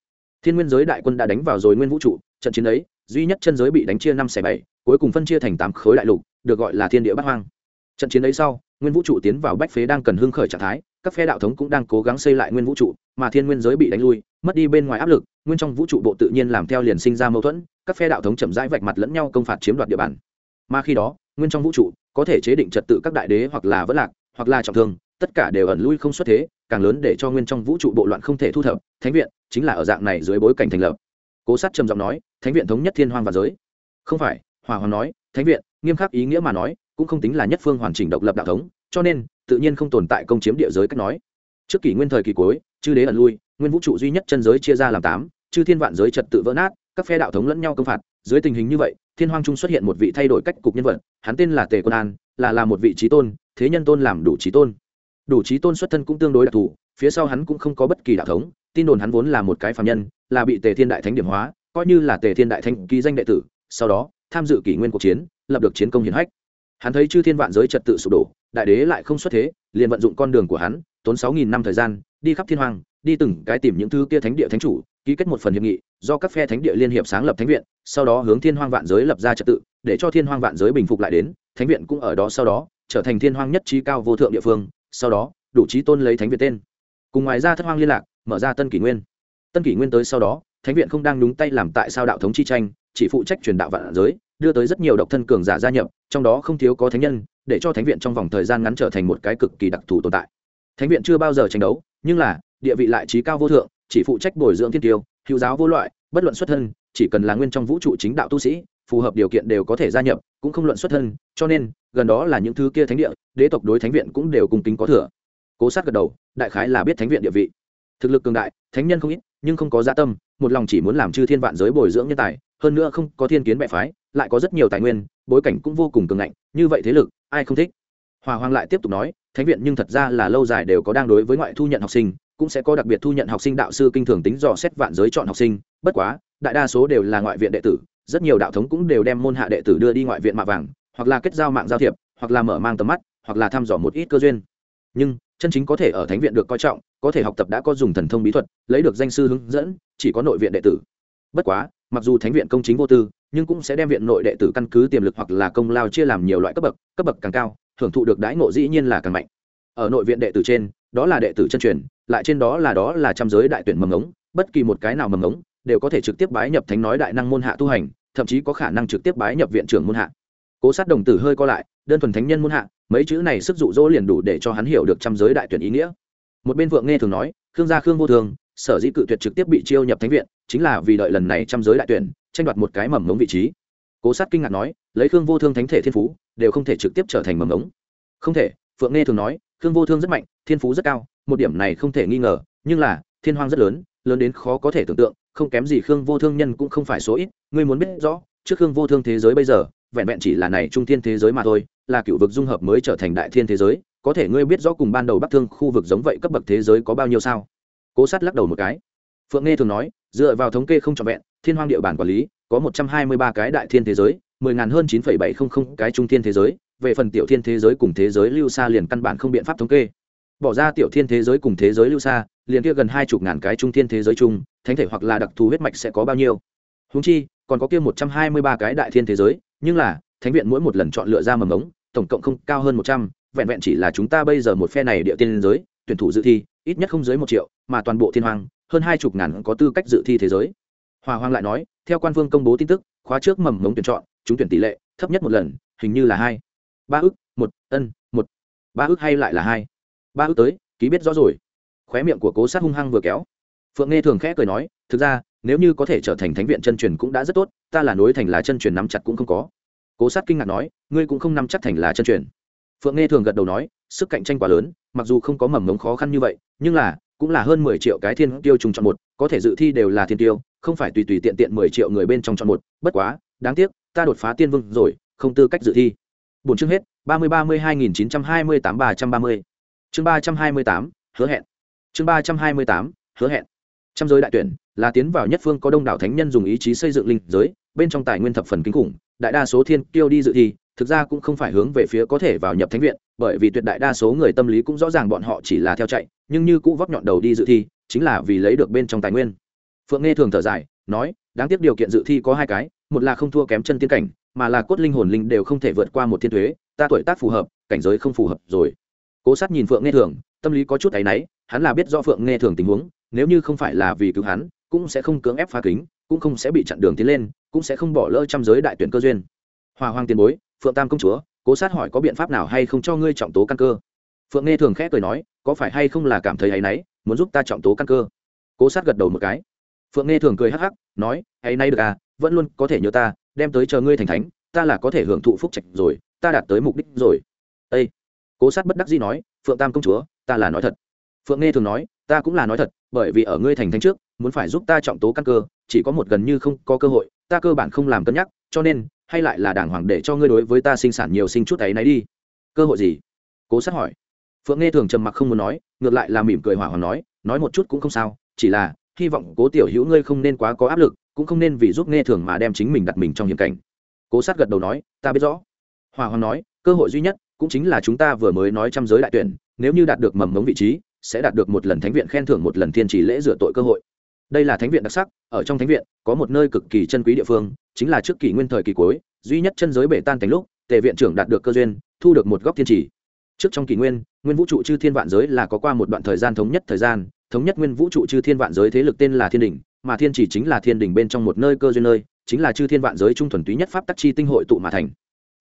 A: Thiên nguyên giới đại quân đã đánh vào rồi nguyên vũ trụ, trận chiến ấy, duy nhất chân giới bị đánh chia năm xẻ bảy, cuối cùng phân chia thành tám khối đại lục, được gọi là thiên địa bát hoang. Trận chiến ấy sau, nguyên vũ trụ tiến vào bách phế đang cần hưng khởi trạng thái, các phe đạo thống cũng đang cố gắng xây lại nguyên vũ trụ, mà thiên nguyên giới bị đánh lui mất đi bên ngoài áp lực, nguyên trong vũ trụ bộ tự nhiên làm theo liền sinh ra mâu thuẫn, các phe đạo thống chậm rãi vạch mặt lẫn nhau công phạt chiếm đoạt địa bàn. Mà khi đó, nguyên trong vũ trụ, có thể chế định trật tự các đại đế hoặc là vỡ lạc, hoặc là trọng thương, tất cả đều ẩn lui không xuất thế, càng lớn để cho nguyên trong vũ trụ bộ loạn không thể thu thập, thánh viện chính là ở dạng này dưới bối cảnh thành lập. Cố sát trầm giọng nói, thánh viện thống nhất thiên hoang và giới. Không phải, hòa hoàng nói, thánh viện, nghiêm khắc ý nghĩa mà nói, cũng không tính là nhất phương hoàn chỉnh độc lập đạo thống, cho nên tự nhiên không tồn tại công chiếm địa giới, cách nói trước kỷ nguyên thời kỳ cuối, chư đế ẩn lui, nguyên vũ trụ duy nhất chân giới chia ra làm tám, chư thiên vạn giới trật tự vỡ nát, các phe đạo thống lẫn nhau công phạt. Dưới tình hình như vậy, thiên hoang trung xuất hiện một vị thay đổi cách cục nhân vật, hắn tên là tề quân an, là là một vị trí tôn, thế nhân tôn làm đủ trí tôn. Đủ trí tôn xuất thân cũng tương đối đặc thù, phía sau hắn cũng không có bất kỳ đạo thống, tin đồn hắn vốn là một cái phạm nhân, là bị tề thiên đại thánh điểm hóa, coi như là tề thiên đại thánh ký danh đệ tử, sau đó, tham dự kỷ nguyên cuộc chiến, lập được chiến công hiển hách. Hắn thấy chư thiên vạn giới trật tự sụp đổ, đại đế lại không xuất thế, liền vận dụng con đường của hắn tốn sáu nghìn năm thời gian, đi khắp thiên hoàng đi từng cái tìm những thứ kia thánh địa thánh chủ, ký kết một phần hiệp nghị, do các phe thánh địa liên hiệp sáng lập thánh viện, sau đó hướng thiên hoang vạn giới lập ra trật tự, để cho thiên hoang vạn giới bình phục lại đến, thánh viện cũng ở đó sau đó, trở thành thiên hoang nhất trí cao vô thượng địa phương, sau đó, đủ trí tôn lấy thánh viện tên. Cùng ngoài ra thất hoang liên lạc, mở ra tân kỷ nguyên. Tân kỷ nguyên tới sau đó, thánh viện không đang đúng tay làm tại sao đạo thống chi tranh, chỉ phụ trách truyền đạo vạn giới, đưa tới rất nhiều độc thân cường giả gia nhập, trong đó không thiếu có thánh nhân, để cho thánh viện trong vòng thời gian ngắn trở thành một cái cực kỳ đặc thù tồn tại thánh viện chưa bao giờ tranh đấu, nhưng là, địa vị lại trí cao vô thượng, chỉ phụ trách bồi dưỡng thiên tiêu, hữu giáo vô loại, bất luận xuất thân, chỉ cần là nguyên trong vũ trụ chính đạo tu sĩ, phù hợp điều kiện đều có thể gia nhập, cũng không luận xuất thân, cho nên, gần đó là những thứ kia thánh địa, đế tộc đối thánh viện cũng đều cùng tính có thừa. Cố sát gật đầu, đại khái là biết thánh viện địa vị. Thực lực cường đại, thánh nhân không ít, nhưng không có gia dạ tâm, một lòng chỉ muốn làm chư thiên vạn giới bồi dưỡng nhân tài, hơn nữa không có thiên kiến bệ phái, lại có rất nhiều tài nguyên, bối cảnh cũng vô cùng cường ngạnh, như vậy thế lực, ai không thích? Hòa hoàng lại tiếp tục nói thánh viện nhưng thật ra là lâu dài đều có đang đối với ngoại thu nhận học sinh, cũng sẽ có đặc biệt thu nhận học sinh đạo sư kinh thường tính dò xét vạn giới chọn học sinh. Bất quá, đại đa số đều là ngoại viện đệ tử, rất nhiều đạo thống cũng đều đem môn hạ đệ tử đưa đi ngoại viện mạ vàng, hoặc là kết giao mạng giao thiệp, hoặc là mở mang tầm mắt, hoặc là thăm dò một ít cơ duyên. Nhưng, chân chính có thể ở thánh viện được coi trọng, có thể học tập đã có dùng thần thông bí thuật, lấy được danh sư hướng dẫn, chỉ có nội viện đệ tử. Bất quá, mặc dù thánh viện công chính vô tư, nhưng cũng sẽ đem viện nội đệ tử căn cứ tiềm lực hoặc là công lao chia làm nhiều loại cấp bậc cấp bậc càng cao hưởng thụ được đãi ngộ dĩ nhiên là càng mạnh. Ở nội viện đệ tử trên, đó là đệ tử chân truyền, lại trên đó là đó là trăm giới đại tuyển mầm ống bất kỳ một cái nào mầm ống đều có thể trực tiếp bái nhập thánh nói đại năng môn hạ tu hành, thậm chí có khả năng trực tiếp bái nhập viện trưởng môn hạ. Cố sát đồng tử hơi co lại, đơn thuần thánh nhân môn hạ, mấy chữ này sức dụ dỗ liền đủ để cho hắn hiểu được trăm giới đại tuyển ý nghĩa. Một bên vượng nghe thường nói, khương gia khương vô thường, sở dĩ cự tuyệt trực tiếp bị chiêu nhập thánh viện, chính là vì đợi lần này trăm giới đại tuyển, tranh đoạt một cái mầm ngống vị trí. Cố sát kinh ngạc nói lấy khương vô thương thánh thể thiên phú, đều không thể trực tiếp trở thành mầm ống. Không thể, phượng nghe thường nói, khương vô thương rất mạnh, thiên phú rất cao, một điểm này không thể nghi ngờ, nhưng là, thiên hoang rất lớn lớn đến khó có thể tưởng tượng, không kém gì khương vô thương nhân cũng không phải số ít, ngươi muốn biết rõ, trước khương vô thương thế giới bây giờ, vẹn vẹn chỉ là này trung thiên thế giới mà thôi, là cựu vực dung hợp mới trở thành đại thiên thế giới, có thể ngươi biết rõ cùng ban đầu bắc thương khu vực giống vậy cấp bậc thế giới có bao nhiêu sao? Cố sát lắc đầu một cái. Phượng nghe thường nói, dựa vào thống kê không trọn vẹn, thiên hoang địa bản quản lý, có một trăm hai mươi ba cái đại thiên thế giới mười ngàn hơn chín phẩy bảy không không cái trung thiên thế giới, về phần tiểu thiên thế giới cùng thế giới lưu xa liền căn bản không biện pháp thống kê. Bỏ ra tiểu thiên thế giới cùng thế giới lưu xa liền kia gần hai chục ngàn cái trung thiên thế giới chung, thánh thể hoặc là đặc thù huyết mạch sẽ có bao nhiêu? Húng chi, còn có kia một trăm hai mươi ba cái đại thiên thế giới, nhưng là, thánh viện mỗi một lần chọn lựa ra mầm ống, tổng cộng không cao hơn một trăm, vẹn vẹn chỉ là chúng ta bây giờ một phe này địa tiên giới, tuyển thủ dự thi, ít nhất không dưới một triệu, mà toàn bộ thiên hoàng hơn hai chục ngàn có tư cách dự thi thế giới. Hòa hoàng lại nói, theo quan vương công bố tin tức, khóa trước mầm mống tuyển chọn chúng tuyển tỷ lệ thấp nhất một lần, hình như là hai. Ba ước một, ân, một. Ba ước hay lại là hai? Ba ước tới, ký biết rõ rồi. Khóe miệng của cố sát hung hăng vừa kéo. Phượng nghe thường khẽ cười nói, thực ra, nếu như có thể trở thành thánh viện chân truyền cũng đã rất tốt, ta là nối thành là chân truyền nắm chặt cũng không có. Cố sát kinh ngạc nói, ngươi cũng không nắm chắc thành là chân truyền. Phượng nghe thường gật đầu nói, sức cạnh tranh quá lớn, mặc dù không có mầm ngống khó khăn như vậy, nhưng là, cũng là hơn mười triệu cái thiên tiêu trùng chọn một, có thể dự thi đều là thiên tiêu không phải tùy tùy tiện tiện mười triệu người bên trong chọn một, bất quá, đáng tiếc ta đột phá tiên vương rồi, không tư cách dự thi. Bốn chương hết, ba mươi ba mươi hai nghìn chín trăm hai mươi tám ba trăm ba mươi. Chương ba trăm hai mươi tám, hứa hẹn. Chương ba trăm hai mươi tám, hứa hẹn. Trăm giới đại tuyển, là tiến vào nhất phương có đông đảo thánh nhân dùng ý chí xây dựng linh giới, bên trong tài nguyên thập phần kinh khủng, đại đa số thiên kiêu đi dự thi, thực ra cũng không phải hướng về phía có thể vào nhập thánh viện, bởi vì tuyệt đại đa số người tâm lý cũng rõ ràng bọn họ chỉ là theo chạy, nhưng như cũ vóc nhọn đầu đi dự thi, chính là vì lấy được bên trong tài nguyên. Phượng nghe thường thở dài, nói, đáng tiếc điều kiện dự thi có hai cái một là không thua kém chân tiên cảnh, mà là cốt linh hồn linh đều không thể vượt qua một thiên thuế, ta tuổi tác phù hợp, cảnh giới không phù hợp rồi. Cố sát nhìn phượng nghe thường, tâm lý có chút áy náy, hắn là biết do phượng nghe thường tình huống, nếu như không phải là vì cứu hắn, cũng sẽ không cưỡng ép phá kính, cũng không sẽ bị chặn đường tiến lên, cũng sẽ không bỏ lỡ trăm giới đại tuyển cơ duyên. Hòa hoàng tiền bối, phượng tam công chúa, cố sát hỏi có biện pháp nào hay không cho ngươi trọng tố căn cơ? Phượng nghe thường khẽ cười nói, có phải hay không là cảm thấy áy náy, muốn giúp ta trọng tố căn cơ? Cố sát gật đầu một cái. Phượng nghe thường cười hắc hắc, nói hay nay được à vẫn luôn có thể nhớ ta, đem tới chờ ngươi thành thánh, ta là có thể hưởng thụ phúc trạch rồi, ta đạt tới mục đích rồi. Ây cố sát bất đắc dĩ nói, phượng tam công chúa, ta là nói thật. Phượng nghe thường nói, ta cũng là nói thật, bởi vì ở ngươi thành thánh trước, muốn phải giúp ta trọng tố căn cơ, chỉ có một gần như không có cơ hội, ta cơ bản không làm cân nhắc, cho nên, hay lại là đàng hoàng để cho ngươi đối với ta sinh sản nhiều sinh chút ấy nấy đi. Cơ hội gì? Cố sát hỏi. Phượng nghe thường trầm mặc không muốn nói, ngược lại là mỉm cười hỏa hoàng nói nói một chút cũng không sao, chỉ là hy vọng cố tiểu hữu ngươi không nên quá có áp lực, cũng không nên vì giúp nghe thường mà đem chính mình đặt mình trong hiểm cảnh. Cố sát gật đầu nói, ta biết rõ. Hòa hoàng nói, cơ hội duy nhất cũng chính là chúng ta vừa mới nói trăm giới đại tuyển, nếu như đạt được mầm mống vị trí, sẽ đạt được một lần thánh viện khen thưởng, một lần thiên chỉ lễ rửa tội cơ hội. Đây là thánh viện đặc sắc, ở trong thánh viện, có một nơi cực kỳ chân quý địa phương, chính là trước kỷ nguyên thời kỳ cuối, duy nhất chân giới bể tan thành lúc, tề viện trưởng đạt được cơ duyên, thu được một góc thiên chỉ trước trong kỷ nguyên nguyên vũ trụ chư thiên vạn giới là có qua một đoạn thời gian thống nhất thời gian, thống nhất nguyên vũ trụ chư thiên vạn giới thế lực tên là thiên đình mà thiên chỉ chính là thiên đình bên trong một nơi cơ duyên nơi, chính là chư thiên vạn giới trung thuần túy nhất pháp tắc chi tinh hội tụ mà thành.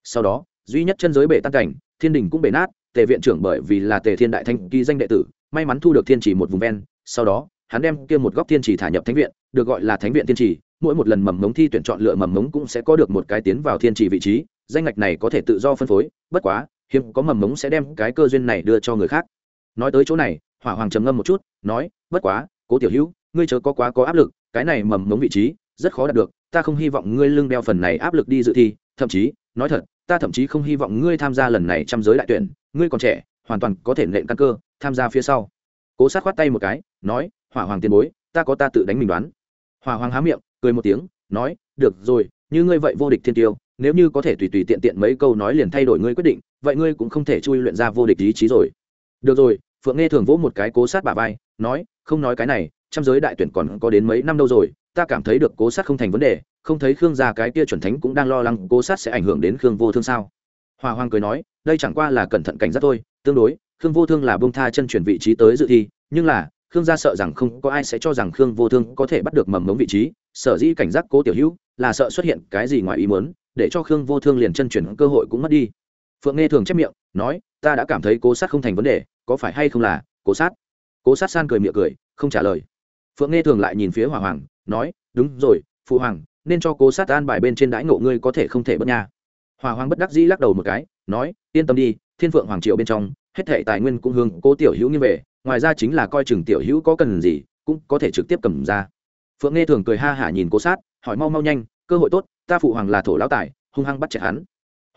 A: Sau đó, duy nhất chân giới bể tan cảnh, thiên đình cũng bể nát, tề viện trưởng bởi vì là tề thiên đại thanh ký danh đệ tử, may mắn thu được thiên chỉ một vùng ven, sau đó, hắn đem kia một góc thiên chỉ thả nhập thánh viện, được gọi là thánh viện thiên chỉ, mỗi một lần mầm mống thi tuyển chọn lựa mầm mống cũng sẽ có được một cái tiến vào thiên chỉ vị trí, danh ngạch này có thể tự do phân phối, bất quá hiếm có mầm mống sẽ đem cái cơ duyên này đưa cho người khác. Nói tới chỗ này, hỏa hoàng trầm ngâm một chút, nói, bất quá, cố tiểu hữu, ngươi chớ có quá có áp lực, cái này mầm mống vị trí rất khó đạt được, ta không hy vọng ngươi lưng đeo phần này áp lực đi dự thi, thậm chí, nói thật, ta thậm chí không hy vọng ngươi tham gia lần này trăm giới đại tuyển, ngươi còn trẻ, hoàn toàn có thể nện căn cơ, tham gia phía sau. Cố sát khoát tay một cái, nói, hỏa hoàng tiền bối, ta có ta tự đánh mình đoán. Hỏa hoàng há miệng, cười một tiếng, nói, được rồi, như ngươi vậy vô địch thiên tiêu, nếu như có thể tùy tùy tiện tiện mấy câu nói liền thay đổi ngươi quyết định vậy ngươi cũng không thể chui luyện ra vô địch ý chí rồi. Được rồi, phượng nghe thường vỗ một cái cố sát bà vai, nói, không nói cái này, trăm giới đại tuyển còn có đến mấy năm đâu rồi, ta cảm thấy được cố sát không thành vấn đề, không thấy khương gia cái kia chuẩn thánh cũng đang lo lắng cố sát sẽ ảnh hưởng đến khương vô thương sao. Hòa hoàng cười nói, đây chẳng qua là cẩn thận cảnh giác thôi, tương đối, khương vô thương là bông tha chân chuyển vị trí tới dự thi, nhưng là, khương gia sợ rằng không có ai sẽ cho rằng khương vô thương có thể bắt được mầm mống vị trí, sở dĩ cảnh giác cố tiểu hữu là sợ xuất hiện cái gì ngoài ý muốn, để cho khương vô thương liền chân chuyển cơ hội cũng mất đi phượng nghe thường chép miệng, nói, ta đã cảm thấy cố sát không thành vấn đề, có phải hay không là, cố sát? Cố sát san cười miệng cười, không trả lời. Phượng nghe thường lại nhìn phía hòa hoàng, nói, đúng rồi, phụ hoàng, nên cho cố sát an bài bên trên đãi ngộ ngươi có thể không thể bất nha. Hòa hoàng bất đắc dĩ lắc đầu một cái, nói, yên tâm đi, thiên phượng hoàng triệu bên trong, hết thệ tài nguyên cũng hướng cố tiểu hữu như về, ngoài ra chính là coi chừng tiểu hữu có cần gì, cũng có thể trực tiếp cầm ra. Phượng nghe thường cười ha hả nhìn cố sát, hỏi, mau mau nhanh, cơ hội tốt, ta phụ hoàng là thổ lão tài, hung hăng bắt chẹt hắn.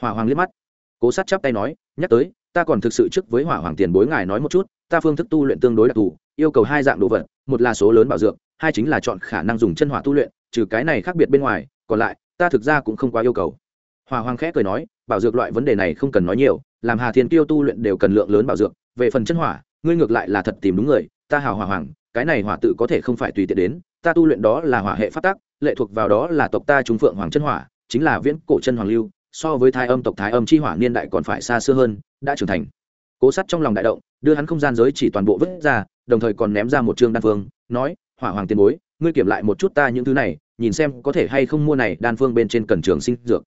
A: Hỏa hoàng liếc mắt cố sát chắp tay nói, nhắc tới, ta còn thực sự trước với hỏa hoàng tiền bối ngài nói một chút, ta phương thức tu luyện tương đối đặc thù, yêu cầu hai dạng đồ vật, một là số lớn bảo dược, hai chính là chọn khả năng dùng chân hỏa tu luyện, trừ cái này khác biệt bên ngoài, còn lại, ta thực ra cũng không quá yêu cầu. Hỏa hoàng khẽ cười nói, bảo dược loại vấn đề này không cần nói nhiều, làm hà thiên tiêu tu luyện đều cần lượng lớn bảo dược, về phần chân hỏa, ngươi ngược lại là thật tìm đúng người, ta hào hỏa hoàng, cái này hỏa tự có thể không phải tùy tiện đến, ta tu luyện đó là hỏa hệ phát tác lệ thuộc vào đó là tộc ta trung phượng hoàng chân hỏa, chính là viễn cổ chân hoàng lưu so với thái âm tộc thái âm chi hỏa niên đại còn phải xa xưa hơn, đã trưởng thành. Cố sắt trong lòng đại động, đưa hắn không gian giới chỉ toàn bộ vứt ra, đồng thời còn ném ra một chương đan phương, nói, hỏa hoàng tiền bối, ngươi kiểm lại một chút ta những thứ này, nhìn xem có thể hay không mua này đan phương bên trên cần trường sinh dược.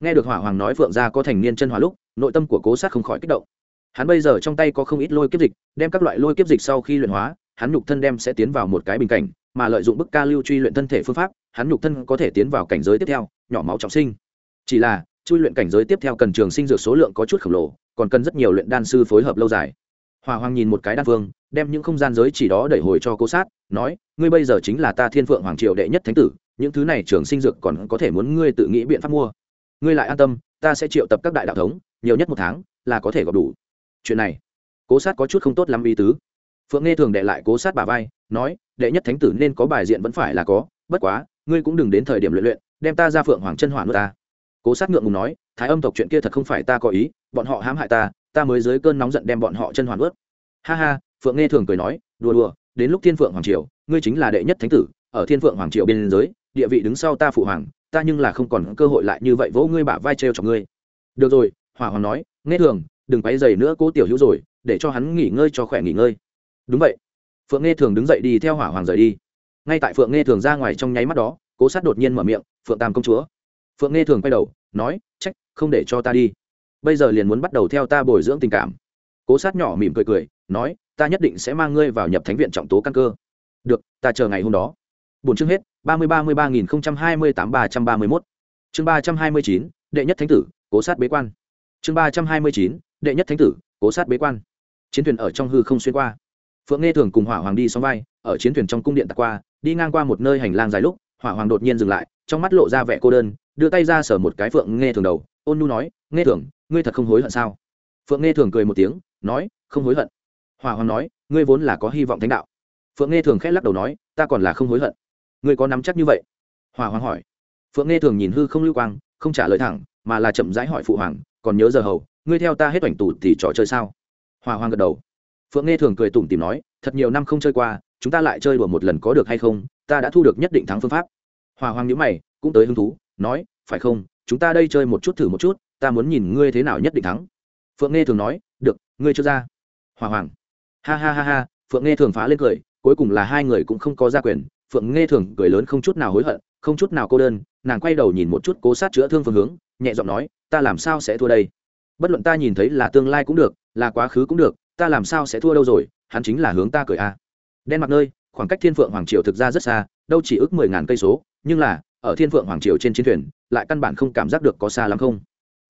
A: Nghe được hỏa hoàng nói phượng gia có thành niên chân hỏa lúc, nội tâm của cố sát không khỏi kích động. Hắn bây giờ trong tay có không ít lôi kiếp dịch, đem các loại lôi kiếp dịch sau khi luyện hóa, hắn nhục thân đem sẽ tiến vào một cái bình cảnh, mà lợi dụng bức ca lưu truy luyện thân thể phương pháp, hắn nhục thân có thể tiến vào cảnh giới tiếp theo, nhỏ máu trọng sinh. Chỉ là chui luyện cảnh giới tiếp theo cần trường sinh dược số lượng có chút khổng lồ, còn cần rất nhiều luyện đan sư phối hợp lâu dài. Hòa hoàng nhìn một cái đan phương đem những không gian giới chỉ đó đẩy hồi cho cố sát, nói, ngươi bây giờ chính là ta thiên phượng hoàng triều đệ nhất thánh tử, những thứ này trường sinh dược còn có thể muốn ngươi tự nghĩ biện pháp mua. Ngươi lại an tâm, ta sẽ triệu tập các đại đạo thống, nhiều nhất một tháng là có thể gặp đủ. Chuyện này, cố sát có chút không tốt lắm ý tứ. Phượng nghe thường đệ lại cố sát bà vai, nói, đệ nhất thánh tử nên có bài diện vẫn phải là có, bất quá, ngươi cũng đừng đến thời điểm luyện luyện, đem ta ra phượng hoàng chân hỏa nước ta cố sát ngượng ngùng nói, thái âm tộc chuyện kia thật không phải ta có ý, bọn họ hãm hại ta ta mới dưới cơn nóng giận đem bọn họ chân hoàn ướt. Ha ha, phượng nghe thường cười nói, đùa đùa, đến lúc thiên phượng hoàng triều, ngươi chính là đệ nhất thánh tử, ở thiên phượng hoàng triều bên giới, địa vị đứng sau ta phụ hoàng, ta nhưng là không còn cơ hội lại như vậy vỗ ngươi bả vai trêu cho ngươi. Được rồi, hỏa hoàng nói nghe thường, đừng quấy dày nữa cố tiểu hữu rồi, để cho hắn nghỉ ngơi cho khỏe nghỉ ngơi. Đúng vậy. Phượng nghe thường đứng dậy đi theo hỏa hoàng rời đi. Ngay tại phượng nghe thường ra ngoài trong nháy mắt đó, cố sát đột nhiên mở miệng, phượng tam công chúa. Phượng nghe thường quay đầu nói, trách, không để cho ta đi. Bây giờ liền muốn bắt đầu theo ta bồi dưỡng tình cảm. Cố sát nhỏ mỉm cười cười, nói, ta nhất định sẽ mang ngươi vào nhập thánh viện trọng tố căn cơ. Được, ta chờ ngày hôm đó. Bốn chương hết, ba mươi ba mươi ba nghìn không trăm hai mươi tám ba trăm ba mươi mốt. Chương ba trăm hai mươi chín, đệ nhất thánh tử, cố sát bế quan. Chương ba trăm hai mươi chín, đệ nhất thánh tử, cố sát bế quan. Chiến thuyền ở trong hư không xuyên qua. Phượng nghe thường cùng hỏa hoàng đi xóm vai, ở chiến thuyền trong cung điện tạc qua, đi ngang qua một nơi hành lang dài lúc, hỏa hoàng đột nhiên dừng lại, trong mắt lộ ra vẻ cô đơn đưa tay ra sở một cái phượng nghe thường đầu, ôn nhu nói, nghe thường, ngươi thật không hối hận sao? Phượng nghe thường cười một tiếng, nói, không hối hận. Hòa hoàng nói, ngươi vốn là có hy vọng thánh đạo. Phượng nghe thường khẽ lắc đầu nói, ta còn là không hối hận. Ngươi có nắm chắc như vậy? Hòa hoàng hỏi. Phượng nghe thường nhìn hư không lưu quang, không trả lời thẳng, mà là chậm rãi hỏi phụ hoàng, còn nhớ giờ hầu, ngươi theo ta hết oảnh tủ thì trò chơi sao? Hòa hoàng gật đầu. Phượng nghe thường cười tủm tìm nói, thật nhiều năm không chơi qua, chúng ta lại chơi đùa một lần có được hay không? Ta đã thu được nhất định thắng phương pháp. Hòa hoàng nhữ mày, cũng tới hứng thú nói, phải không? Chúng ta đây chơi một chút thử một chút, ta muốn nhìn ngươi thế nào nhất định thắng. Phượng nghe thường nói, được, ngươi chưa ra. Hòa hoàng. Ha ha ha ha, phượng nghe thường phá lên cười, cuối cùng là hai người cũng không có gia quyền. Phượng nghe thường cười lớn không chút nào hối hận, không chút nào cô đơn, nàng quay đầu nhìn một chút cố sát chữa thương phương hướng, nhẹ giọng nói, ta làm sao sẽ thua đây? Bất luận ta nhìn thấy là tương lai cũng được, là quá khứ cũng được, ta làm sao sẽ thua đâu rồi? Hắn chính là hướng ta cười a. Đen mặt nơi, khoảng cách thiên phượng hoàng triều thực ra rất xa, đâu chỉ ước mười ngàn cây số, nhưng là ở thiên phượng hoàng triều trên chiến thuyền, lại căn bản không cảm giác được có xa lắm không.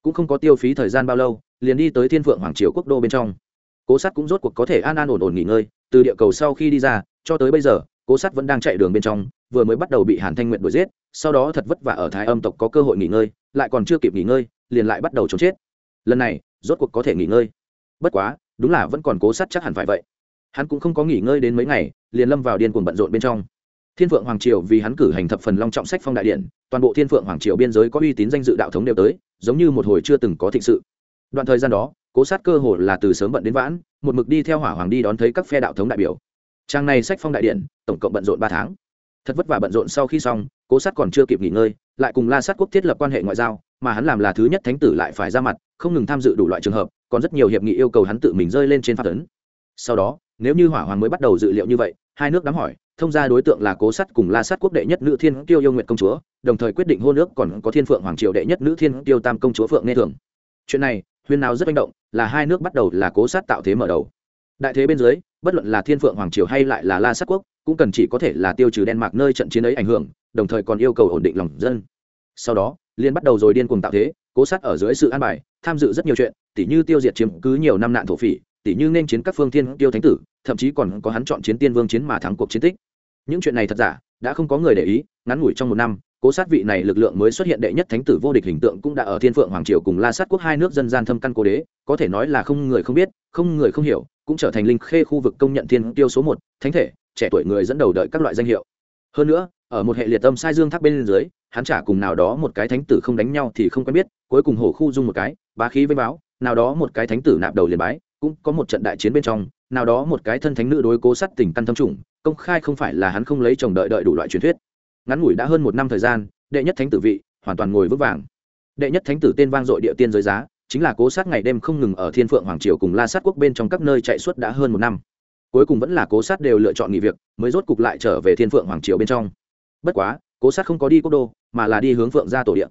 A: Cũng không có tiêu phí thời gian bao lâu, liền đi tới thiên phượng hoàng triều quốc đô bên trong. Cố sát cũng rốt cuộc có thể an an ổn ổn nghỉ ngơi, từ địa cầu sau khi đi ra, cho tới bây giờ, cố sát vẫn đang chạy đường bên trong, vừa mới bắt đầu bị hàn thanh nguyện đuổi giết, sau đó thật vất vả ở thái âm tộc có cơ hội nghỉ ngơi, lại còn chưa kịp nghỉ ngơi, liền lại bắt đầu trốn chết. Lần này, rốt cuộc có thể nghỉ ngơi. Bất quá, đúng là vẫn còn cố sát chắc hẳn phải vậy. Hắn cũng không có nghỉ ngơi đến mấy ngày, liền lâm vào điên cuồng bận rộn bên trong thiên phượng hoàng triều vì hắn cử hành thập phần long trọng sách phong đại điện, toàn bộ thiên phượng hoàng triều biên giới có uy tín danh dự đạo thống đều tới, giống như một hồi chưa từng có thịnh sự. Đoạn thời gian đó, cố sát cơ hồ là từ sớm bận đến vãn, một mực đi theo hỏa hoàng đi đón thấy các phe đạo thống đại biểu. Trang này sách phong đại điện, tổng cộng bận rộn ba tháng. Thật vất vả bận rộn sau khi xong, cố sát còn chưa kịp nghỉ ngơi, lại cùng la sát quốc thiết lập quan hệ ngoại giao, mà hắn làm là thứ nhất thánh tử lại phải ra mặt, không ngừng tham dự đủ loại trường hợp, còn rất nhiều hiệp nghị yêu cầu hắn tự mình rơi lên trên pháp tấn sau đó, nếu như hỏa hoàng mới bắt đầu dự liệu như vậy hai nước đám hỏi, thông ra đối tượng là cố sắt cùng la sát quốc đệ nhất nữ thiên tiêu yêu nguyện công chúa, đồng thời quyết định hôn ước còn có thiên phượng hoàng triều đệ nhất nữ thiên tiêu tam công chúa phượng nghe thường. Chuyện này, huyên nào rất manh động, là hai nước bắt đầu là cố sát tạo thế mở đầu. Đại thế bên dưới, bất luận là thiên phượng hoàng triều hay lại là la sát quốc, cũng cần chỉ có thể là tiêu trừ đen mạc nơi trận chiến ấy ảnh hưởng, đồng thời còn yêu cầu ổn định lòng dân. Sau đó liên bắt đầu rồi điên cuồng tạo thế, cố sát ở dưới sự an bài, tham dự rất nhiều chuyện, tỉ như tiêu diệt chiếm cứ nhiều năm nạn thổ phỉ tỉ như nên chiến các phương thiên tiêu thánh tử, thậm chí còn có hắn chọn chiến tiên vương chiến mà thắng cuộc chiến tích. Những chuyện này thật giả, đã không có người để ý, ngắn ngủi trong một năm, cố sát vị này lực lượng mới xuất hiện đệ nhất thánh tử vô địch hình tượng cũng đã ở thiên phượng hoàng triều cùng la sát quốc hai nước dân gian thâm căn cố đế, có thể nói là không người không biết, không người không hiểu, cũng trở thành linh khê khu vực công nhận thiên tiêu số một, thánh thể, trẻ tuổi người dẫn đầu đợi các loại danh hiệu. Hơn nữa, ở một hệ liệt tâm sai dương thác bên dưới, hắn trả cùng nào đó một cái thánh tử không đánh nhau thì không quen biết, cuối cùng hổ khu dung một cái, bá khí với báo, nào đó một cái thánh tử nạp đầu liền bái cũng có một trận đại chiến bên trong, nào đó một cái thân thánh nữ đối cố sát tình căn thâm trùng, công khai không phải là hắn không lấy chồng đợi đợi đủ loại truyền thuyết. Ngắn ngủi đã hơn một năm thời gian, đệ nhất thánh tử vị hoàn toàn ngồi vững vàng. Đệ nhất thánh tử tên vang dội địa tiên giới giá, chính là cố sát ngày đêm không ngừng ở thiên phượng hoàng triều cùng la sát quốc bên trong các nơi chạy suốt đã hơn một năm. Cuối cùng vẫn là cố sát đều lựa chọn nghỉ việc, mới rốt cục lại trở về thiên phượng hoàng triều bên trong. Bất quá, cố sát không có đi quốc đô, mà là đi hướng phượng gia tổ địa.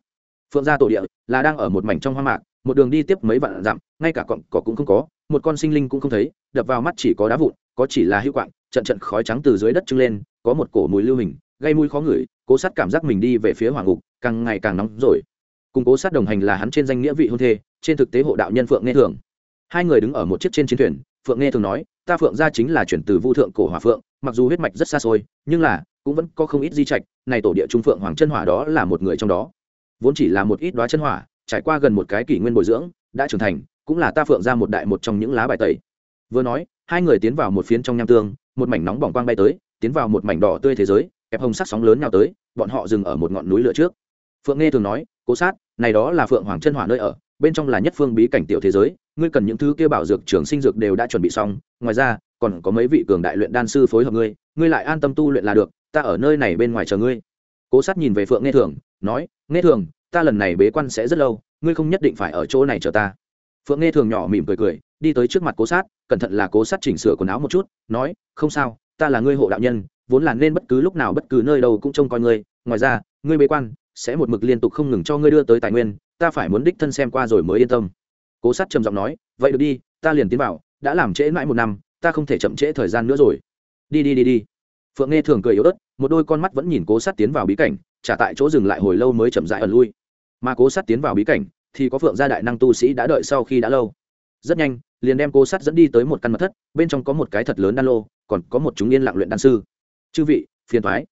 A: Phượng gia tổ địa là đang ở một mảnh trong hoang mạc, một đường đi tiếp mấy vạn dặm, ngay cả cọn cỏ cũng không có một con sinh linh cũng không thấy, đập vào mắt chỉ có đá vụn, có chỉ là hữu quạng, trận trận khói trắng từ dưới đất trưng lên, có một cổ mùi lưu hình, gây mùi khó ngửi, cố sát cảm giác mình đi về phía hoàng ngục, càng ngày càng nóng rồi. Cùng cố sát đồng hành là hắn trên danh nghĩa vị hôn thê, trên thực tế hộ đạo nhân phượng nghe thường hai người đứng ở một chiếc trên chiến thuyền, phượng nghe thường nói, ta phượng gia chính là chuyển từ vu thượng cổ hỏa phượng, mặc dù huyết mạch rất xa xôi, nhưng là, cũng vẫn có không ít di trạch, này tổ địa trung phượng hoàng chân hỏa đó là một người trong đó. Vốn chỉ là một ít đoá chân hỏa, trải qua gần một cái kỷ nguyên bồi dưỡng, đã trưởng thành cũng là ta phượng ra một đại một trong những lá bài tẩy. Vừa nói, hai người tiến vào một phiến trong nham tương, một mảnh nóng bỏng quang bay tới, tiến vào một mảnh đỏ tươi thế giới, kẹp hồng sắc sóng lớn nhau tới, bọn họ dừng ở một ngọn núi lửa trước. Phượng nghe thường nói, cố sát, này đó là phượng hoàng chân hỏa nơi ở, bên trong là nhất phương bí cảnh tiểu thế giới, ngươi cần những thứ kia bảo dược trường sinh dược đều đã chuẩn bị xong, ngoài ra, còn có mấy vị cường đại luyện đan sư phối hợp ngươi ngươi lại an tâm tu luyện là được, ta ở nơi này bên ngoài chờ ngươi. Cố sát nhìn về phượng nghe thường, nói nghe thường, ta lần này bế quan sẽ rất lâu, ngươi không nhất định phải ở chỗ này chờ ta phượng nghe thường nhỏ mỉm cười cười, đi tới trước mặt cố sát, cẩn thận là cố sát chỉnh sửa quần áo một chút, nói, không sao, ta là ngươi hộ đạo nhân, vốn là nên bất cứ lúc nào bất cứ nơi đâu cũng trông coi ngươi, ngoài ra, ngươi bế quan, sẽ một mực liên tục không ngừng cho ngươi đưa tới tài nguyên, ta phải muốn đích thân xem qua rồi mới yên tâm. Cố sát trầm giọng nói, vậy được đi, ta liền tiến vào, đã làm trễ mãi một năm, ta không thể chậm trễ thời gian nữa rồi. Đi đi đi đi. Phượng nghe thường cười yếu ớt, một đôi con mắt vẫn nhìn cố sát tiến vào bí cảnh, trả tại chỗ dừng lại hồi lâu mới chậm rãi ẩn lui. Mà cố sát tiến vào bí cảnh thì có phượng gia đại năng tu sĩ đã đợi sau khi đã lâu. Rất nhanh, liền đem cố sát dẫn đi tới một căn mật thất, bên trong có một cái thật lớn đan lô, còn có một chúng yên lặng luyện đan sư. Chư vị, phiền thoái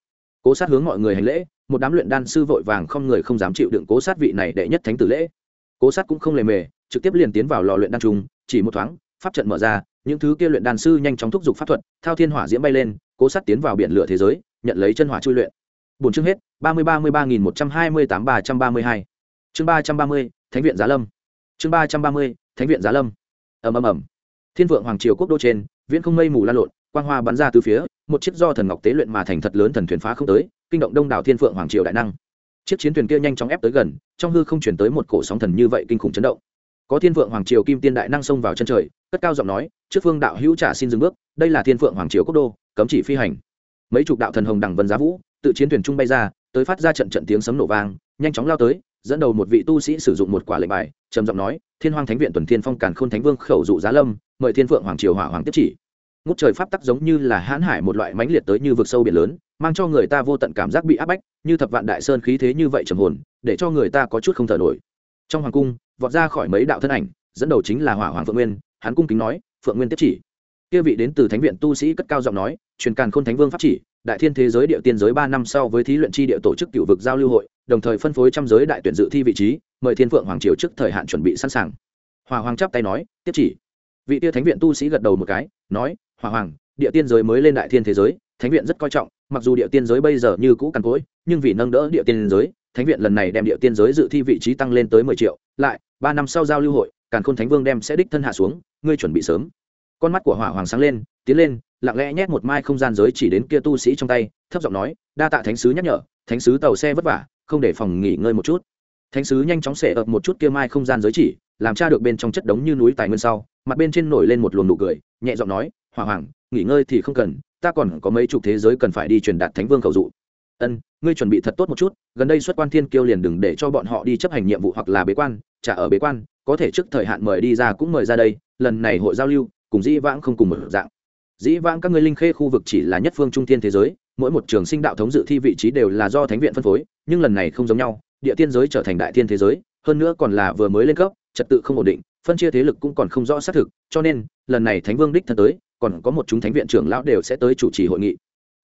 A: cố sát hướng mọi người hành lễ, một đám luyện đan sư vội vàng không người không dám chịu đựng cố sát vị này đệ nhất thánh tử lễ. Cố sát cũng không lề mề, trực tiếp liền tiến vào lò luyện đan trung, chỉ một thoáng, pháp trận mở ra, những thứ kia luyện đan sư nhanh chóng thúc giục pháp thuật, thao thiên hỏa diễm bay lên, cố sát tiến vào biển lửa thế giới, nhận lấy chân hỏa chui luyện. Bốn chương hết, ba mươi ba mươi ba nghìn một trăm hai mươi tám ba trăm ba mươi hai. Chương ba trăm ba mươi thánh viện giá lâm. Chương ba trăm ba mươi, thánh viện giá lâm. Ầm ầm ầm. Thiên vượng hoàng triều quốc đô trên, viễn không mây mù lan lộn, quang hoa bắn ra từ phía, một chiếc do thần ngọc tế luyện mà thành thật lớn thần thuyền phá không tới, kinh động đông đảo thiên phượng hoàng triều đại năng. Chiếc chiến thuyền kia nhanh chóng ép tới gần, trong hư không chuyển tới một cổ sóng thần như vậy kinh khủng chấn động. Có thiên phượng hoàng triều kim tiên đại năng xông vào chân trời, cất cao giọng nói, trước phương đạo hữu trả xin dừng bước, đây là thiên phượng hoàng triều quốc đô, cấm chỉ phi hành. Mấy chục đạo thần hồng đằng vân giá vũ, tự chiến thuyền trung bay ra, tới phát ra trận trận tiếng sấm nổ vang, nhanh chóng lao tới dẫn đầu một vị tu sĩ sử dụng một quả lệnh bài, trầm giọng nói, thiên hoàng thánh viện tuần thiên phong càn khôn thánh vương khẩu dụ giá lâm, mời thiên phượng hoàng triều hỏa hoàng tiếp chỉ. Ngút trời pháp tắc giống như là hãn hải một loại mãnh liệt tới như vực sâu biển lớn, mang cho người ta vô tận cảm giác bị áp bách, như thập vạn đại sơn khí thế như vậy trầm hồn, để cho người ta có chút không thở nổi. Trong hoàng cung, vọt ra khỏi mấy đạo thân ảnh, dẫn đầu chính là hỏa hoàng phượng nguyên, hắn cung kính nói, phượng nguyên tiếp chỉ. Kia vị đến từ thánh viện tu sĩ cất cao giọng nói, truyền càn khôn thánh vương pháp chỉ đại thiên thế giới địa tiên giới ba năm sau với thí luyện chi địa tổ chức cựu vực giao lưu hội, đồng thời phân phối trăm giới đại tuyển dự thi vị trí, mời thiên phượng hoàng triều trước thời hạn chuẩn bị sẵn sàng. Hòa hoàng chắp tay nói, tiếp chỉ. Vị tia thánh viện tu sĩ gật đầu một cái, nói, hòa hoàng, địa tiên giới mới lên đại thiên thế giới, thánh viện rất coi trọng, mặc dù địa tiên giới bây giờ như cũ cằn cỗi, nhưng vì nâng đỡ địa tiên giới, thánh viện lần này đem địa tiên giới dự thi vị trí tăng lên tới mười triệu, lại, ba năm sau giao lưu hội, càn khôn thánh vương đem sẽ đích thân hạ xuống, ngươi chuẩn bị sớm. Con mắt của hỏa hoàng sáng lên tiến lên, lặng lẽ nhét một mai không gian giới chỉ đến kia tu sĩ trong tay, thấp giọng nói, đa tạ thánh sứ nhắc nhở, thánh sứ tàu xe vất vả, không để phòng nghỉ ngơi một chút. Thánh sứ nhanh chóng xẻ ập một chút kia mai không gian giới chỉ, làm cha được bên trong chất đống như núi tài nguyên sau, mặt bên trên nổi lên một luồng nụ cười, nhẹ giọng nói, hỏa hoàng, nghỉ ngơi thì không cần, ta còn có mấy chục thế giới cần phải đi truyền đạt thánh vương cầu dụ. Ân, ngươi chuẩn bị thật tốt một chút, gần đây xuất quan thiên kiêu liền đừng để cho bọn họ đi chấp hành nhiệm vụ hoặc là bế quan, trả ở bế quan, có thể trước thời hạn mời đi ra cũng mời ra đây, lần này hội giao lưu, cùng dĩ vãng không cùng một dạng dĩ vãng các ngươi linh khê khu vực chỉ là nhất phương trung thiên thế giới, mỗi một trường sinh đạo thống dự thi vị trí đều là do thánh viện phân phối, nhưng lần này không giống nhau, địa tiên giới trở thành đại thiên thế giới, hơn nữa còn là vừa mới lên cấp, trật tự không ổn định, phân chia thế lực cũng còn không rõ xác thực, cho nên, lần này thánh vương đích thân tới, còn có một chúng thánh viện trưởng lão đều sẽ tới chủ trì hội nghị.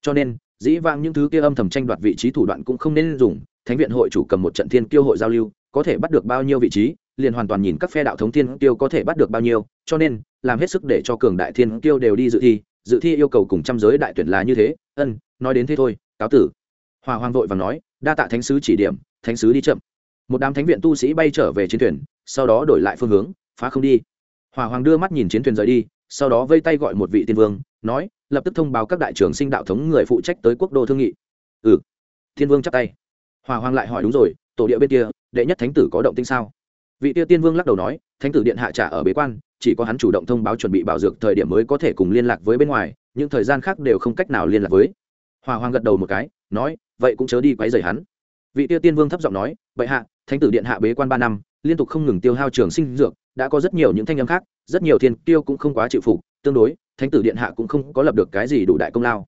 A: Cho nên, dĩ vãng những thứ kia âm thầm tranh đoạt vị trí thủ đoạn cũng không nên dùng, thánh viện hội chủ cầm một trận thiên kiêu hội giao lưu, có thể bắt được bao nhiêu vị trí, liền hoàn toàn nhìn các phe đạo thống thiên kiêu có thể bắt được bao nhiêu, cho nên làm hết sức để cho cường đại thiên kiêu đều đi dự thi dự thi yêu cầu cùng trăm giới đại tuyển là như thế, ân, nói đến thế thôi, cáo tử. Hòa hoàng vội và nói, đa tạ thánh sứ chỉ điểm, thánh sứ đi chậm. Một đám thánh viện tu sĩ bay trở về chiến thuyền, sau đó đổi lại phương hướng, phá không đi. Hòa hoàng đưa mắt nhìn chiến thuyền rời đi, sau đó vây tay gọi một vị tiên vương, nói, lập tức thông báo các đại trưởng sinh đạo thống người phụ trách tới quốc đô thương nghị. Ừ. Thiên vương chắp tay. Hòa hoàng lại hỏi, đúng rồi, tổ địa bên kia, đệ nhất thánh tử có động tinh sao? Vị tiêu tiên vương lắc đầu nói, thánh tử điện hạ trả ở bế quan chỉ có hắn chủ động thông báo chuẩn bị bảo dược thời điểm mới có thể cùng liên lạc với bên ngoài, những thời gian khác đều không cách nào liên lạc với. Hòa hoàng gật đầu một cái, nói, vậy cũng chớ đi quấy rầy hắn. Vị tiêu tiên vương thấp giọng nói vậy hạ, thánh tử điện hạ bế quan ba năm, liên tục không ngừng tiêu hao trường sinh dược, đã có rất nhiều những thanh âm khác, rất nhiều thiên tiêu cũng không quá chịu phục, tương đối, thánh tử điện hạ cũng không có lập được cái gì đủ đại công lao.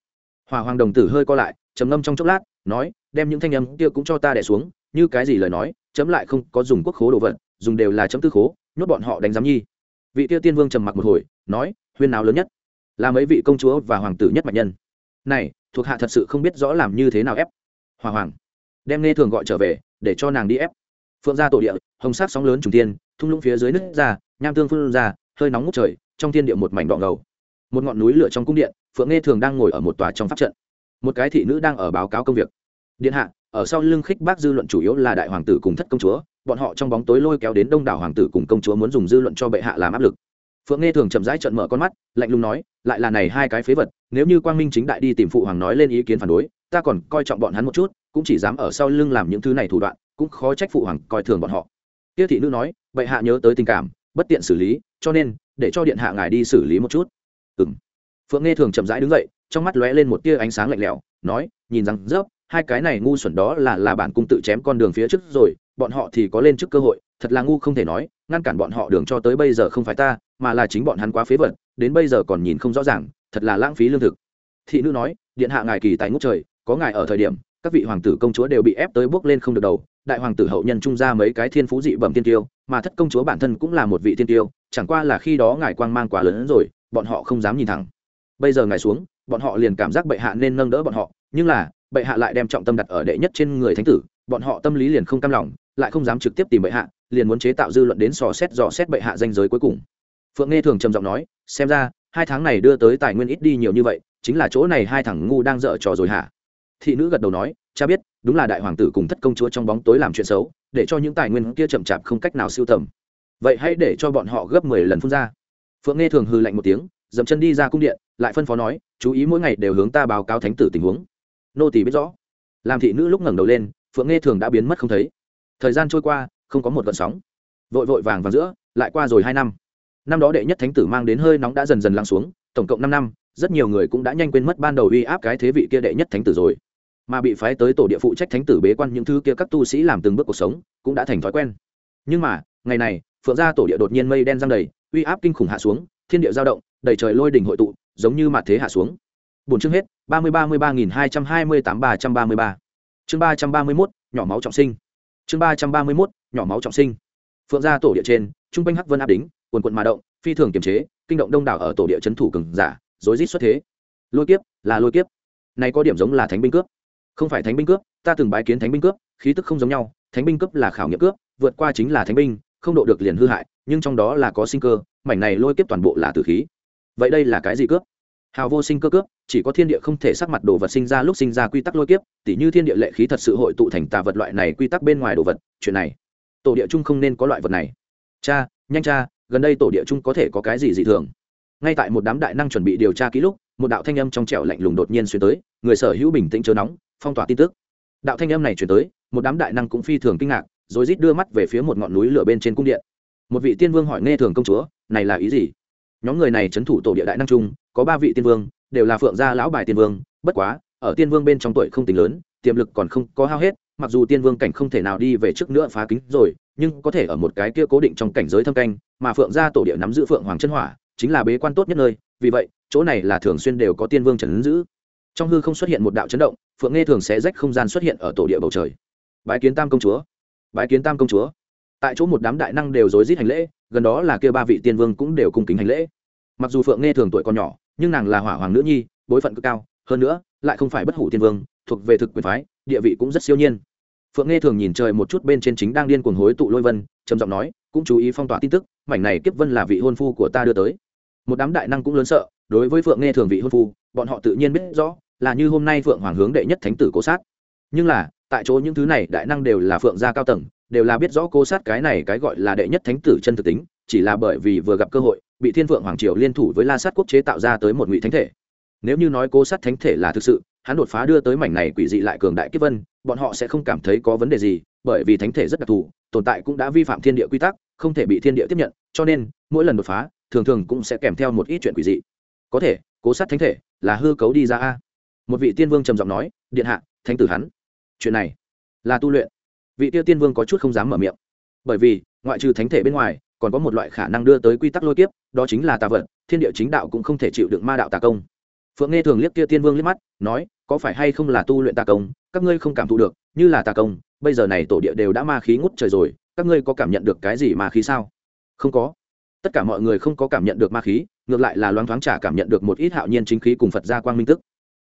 A: Hòa hoàng đồng tử hơi co lại, trầm ngâm trong chốc lát, nói, đem những thanh âm kia cũng cho ta đẻ xuống, như cái gì lời nói, chấm lại không có dùng quốc khố đồ vật, dùng đều là chấm tư khố, nhốt bọn họ đánh giám nhi vị tiêu tiên vương trầm mặc một hồi, nói, huyên nào lớn nhất là mấy vị công chúa và hoàng tử nhất mạnh nhân. Này, thuộc hạ thật sự không biết rõ làm như thế nào ép hòa hoàng. Đem nghe thường gọi trở về, để cho nàng đi ép. Phượng gia tổ địa, hồng sát sóng lớn trùng tiên thung lũng phía dưới nước ra, nham tương phương ra, hơi nóng ngút trời, trong thiên địa một mảnh đỏ ngầu. Một ngọn núi lửa trong cung điện, phượng nghe thường đang ngồi ở một tòa trong pháp trận. Một cái thị nữ đang ở báo cáo công việc. Điện hạ, ở sau lưng khích bác dư luận chủ yếu là đại hoàng tử cùng thất công chúa bọn họ trong bóng tối lôi kéo đến đông đảo hoàng tử cùng công chúa muốn dùng dư luận cho bệ hạ làm áp lực. Phượng nghe thường chậm rãi trận mở con mắt, lạnh lùng nói, lại là này hai cái phế vật, nếu như quang minh chính đại đi tìm phụ hoàng nói lên ý kiến phản đối, ta còn coi trọng bọn hắn một chút, cũng chỉ dám ở sau lưng làm những thứ này thủ đoạn, cũng khó trách phụ hoàng coi thường bọn họ. Tiết thị nữ nói, bệ hạ nhớ tới tình cảm, bất tiện xử lý, cho nên, để cho điện hạ ngài đi xử lý một chút. Ừ m phượng nghe thường chậm rãi đứng dậy, trong mắt lóe lên một tia ánh sáng lạnh lẽo, nói, nhìn rằng rớp, hai cái này ngu xuẩn đó là là bản cung tự chém con đường phía trước rồi bọn họ thì có lên trước cơ hội, thật là ngu không thể nói, ngăn cản bọn họ đường cho tới bây giờ không phải ta, mà là chính bọn hắn quá phế vật, đến bây giờ còn nhìn không rõ ràng, thật là lãng phí lương thực. Thị nữ nói, điện hạ ngài kỳ tại ngút trời, có ngài ở thời điểm, các vị hoàng tử công chúa đều bị ép tới bước lên không được đầu, đại hoàng tử hậu nhân trung ra mấy cái thiên phú dị bẩm tiên tiêu, mà thất công chúa bản thân cũng là một vị tiên tiêu, chẳng qua là khi đó ngài quang mang quá lớn hơn rồi, bọn họ không dám nhìn thẳng. Bây giờ ngài xuống, bọn họ liền cảm giác bệ hạ nên nâng đỡ bọn họ, nhưng là, bệ hạ lại đem trọng tâm đặt ở đệ nhất trên người thánh tử, bọn họ tâm lý liền không cam lòng lại không dám trực tiếp tìm bệ hạ, liền muốn chế tạo dư luận đến sò xét dò xét bệ hạ danh giới cuối cùng. Phượng nghe thường trầm giọng nói, xem ra, hai tháng này đưa tới tài nguyên ít đi nhiều như vậy, chính là chỗ này hai thằng ngu đang dở trò rồi hả? Thị nữ gật đầu nói, cha biết, đúng là đại hoàng tử cùng thất công chúa trong bóng tối làm chuyện xấu, để cho những tài nguyên kia chậm chạp không cách nào siêu tầm. Vậy hãy để cho bọn họ gấp mười lần phun ra. Phượng nghe thường hư lạnh một tiếng, dậm chân đi ra cung điện, lại phân phó nói, chú ý mỗi ngày đều hướng ta báo cáo thánh tử tình huống. Nô tỳ biết rõ. Làm thị nữ lúc ngẩng đầu lên, phượng nghe thường đã biến mất không thấy thời gian trôi qua, không có một vận sóng. Vội vội vàng vàng giữa, lại qua rồi hai năm. Năm đó đệ nhất thánh tử mang đến hơi nóng đã dần dần lắng xuống, tổng cộng năm năm, rất nhiều người cũng đã nhanh quên mất ban đầu uy áp cái thế vị kia đệ nhất thánh tử rồi. Mà bị phái tới tổ địa phụ trách thánh tử bế quan những thứ kia các tu sĩ làm từng bước cuộc sống, cũng đã thành thói quen. Nhưng mà, ngày này, phượng gia tổ địa đột nhiên mây đen giăng đầy, uy áp kinh khủng hạ xuống, thiên địa giao động, đầy trời lôi đỉnh hội tụ, giống như mặt thế hạ xuống. Bốn chương hết, ba mươi ba mươi ba nghìn hai trăm hai mươi tám ba trăm ba mươi ba. Chương ba trăm ba mươi mốt, nhỏ máu trọng sinh chương ba trăm ba mươi mốt, nhỏ máu trọng sinh. Phượng gia tổ địa trên, trung quanh hắc vân áp đính, quần quận mà động, phi thường kiềm chế, kinh động đông đảo ở tổ địa trấn thủ cường giả, rối rít xuất thế. Lôi kiếp, là lôi kiếp. Này có điểm giống là thánh binh cướp. Không phải thánh binh cướp, ta từng bái kiến thánh binh cướp, khí tức không giống nhau, thánh binh cướp là khảo nghiệm cướp, vượt qua chính là thánh binh, không độ được liền hư hại, nhưng trong đó là có sinh cơ, mảnh này lôi kiếp toàn bộ là tử khí. Vậy đây là cái gì cướp? Hào vô sinh cơ cướp chỉ có thiên địa không thể sắc mặt đồ vật sinh ra lúc sinh ra quy tắc lôi kiếp, tỉ như thiên địa lệ khí thật sự hội tụ thành tà vật loại này quy tắc bên ngoài đồ vật, chuyện này, tổ địa chung không nên có loại vật này. Cha, nhanh cha, gần đây tổ địa chung có thể có cái gì dị thường? Ngay tại một đám đại năng chuẩn bị điều tra kỹ lúc, một đạo thanh âm trong trẻo lạnh lùng đột nhiên xuyên tới, người sở hữu bình tĩnh chớ nóng, phong tỏa tin tức. Đạo thanh âm này chuyển tới, một đám đại năng cũng phi thường kinh ngạc rồi rít đưa mắt về phía một ngọn núi lửa bên trên cung điện. Một vị tiên vương hỏi nghe thường công chúa, này là ý gì? Nhóm người này trấn thủ tổ địa đại năng trung có ba vị tiên vương, đều là phượng gia lão bài tiên vương, bất quá, ở tiên vương bên trong tuổi không tính lớn, tiềm lực còn không có hao hết, mặc dù tiên vương cảnh không thể nào đi về trước nữa phá kính rồi, nhưng có thể ở một cái kia cố định trong cảnh giới thâm canh, mà phượng gia tổ địa nắm giữ phượng hoàng chân hỏa, chính là bế quan tốt nhất nơi, vì vậy, chỗ này là thường xuyên đều có tiên vương trấn giữ. Trong hư không xuất hiện một đạo chấn động, phượng nghe thường sẽ rách không gian xuất hiện ở tổ địa bầu trời. Bái kiến tam công chúa. Bái kiến tam công chúa. Tại chỗ một đám đại năng đều rối rít hành lễ, gần đó là kia ba vị tiên vương cũng đều cung kính hành lễ. Mặc dù phượng nghe thường tuổi còn nhỏ nhưng nàng là hỏa hoàng nữ nhi, bối phận cực cao, hơn nữa, lại không phải bất hủ tiên vương, thuộc về thực quyền phái, địa vị cũng rất siêu nhiên. Phượng nghe thường nhìn trời một chút bên trên chính đang điên cuồng hối tụ lôi vân, trầm giọng nói, cũng chú ý phong tỏa tin tức, mảnh này kiếp vân là vị hôn phu của ta đưa tới. Một đám đại năng cũng lớn sợ, đối với phượng nghe thường vị hôn phu, bọn họ tự nhiên biết rõ, là như hôm nay phượng hoàng hướng đệ nhất thánh tử cố sát. Nhưng là, tại chỗ những thứ này đại năng đều là phượng gia cao tầng, đều là biết rõ cố sát cái này cái gọi là đệ nhất thánh tử chân thực tính, chỉ là bởi vì vừa gặp cơ hội bị thiên phượng hoàng triều liên thủ với la sát quốc chế tạo ra tới một ngụy thánh thể. Nếu như nói cố sát thánh thể là thực sự, hắn đột phá đưa tới mảnh này quỷ dị lại cường đại kiếp vân, bọn họ sẽ không cảm thấy có vấn đề gì, bởi vì thánh thể rất đặc thù, tồn tại cũng đã vi phạm thiên địa quy tắc, không thể bị thiên địa tiếp nhận, cho nên, mỗi lần đột phá, thường thường cũng sẽ kèm theo một ít chuyện quỷ dị. Có thể, cố sát thánh thể là hư cấu đi ra a. Một vị tiên vương trầm giọng nói, điện hạ, thánh tử hắn. Chuyện này là tu luyện. Vị tiêu tiên vương có chút không dám mở miệng. Bởi vì, ngoại trừ thánh thể bên ngoài còn có một loại khả năng đưa tới quy tắc lôi kiếp, đó chính là tà vật, thiên địa chính đạo cũng không thể chịu đựng ma đạo tà công. Phượng nghe thường liếc kia tiên vương liếc mắt, nói, có phải hay không là tu luyện tà công, các ngươi không cảm thụ được, như là tà công, bây giờ này tổ địa đều đã ma khí ngút trời rồi, các ngươi có cảm nhận được cái gì ma khí sao? Không có. Tất cả mọi người không có cảm nhận được ma khí, ngược lại là loáng thoáng trả cảm nhận được một ít hạo nhiên chính khí cùng phật gia quang minh tức.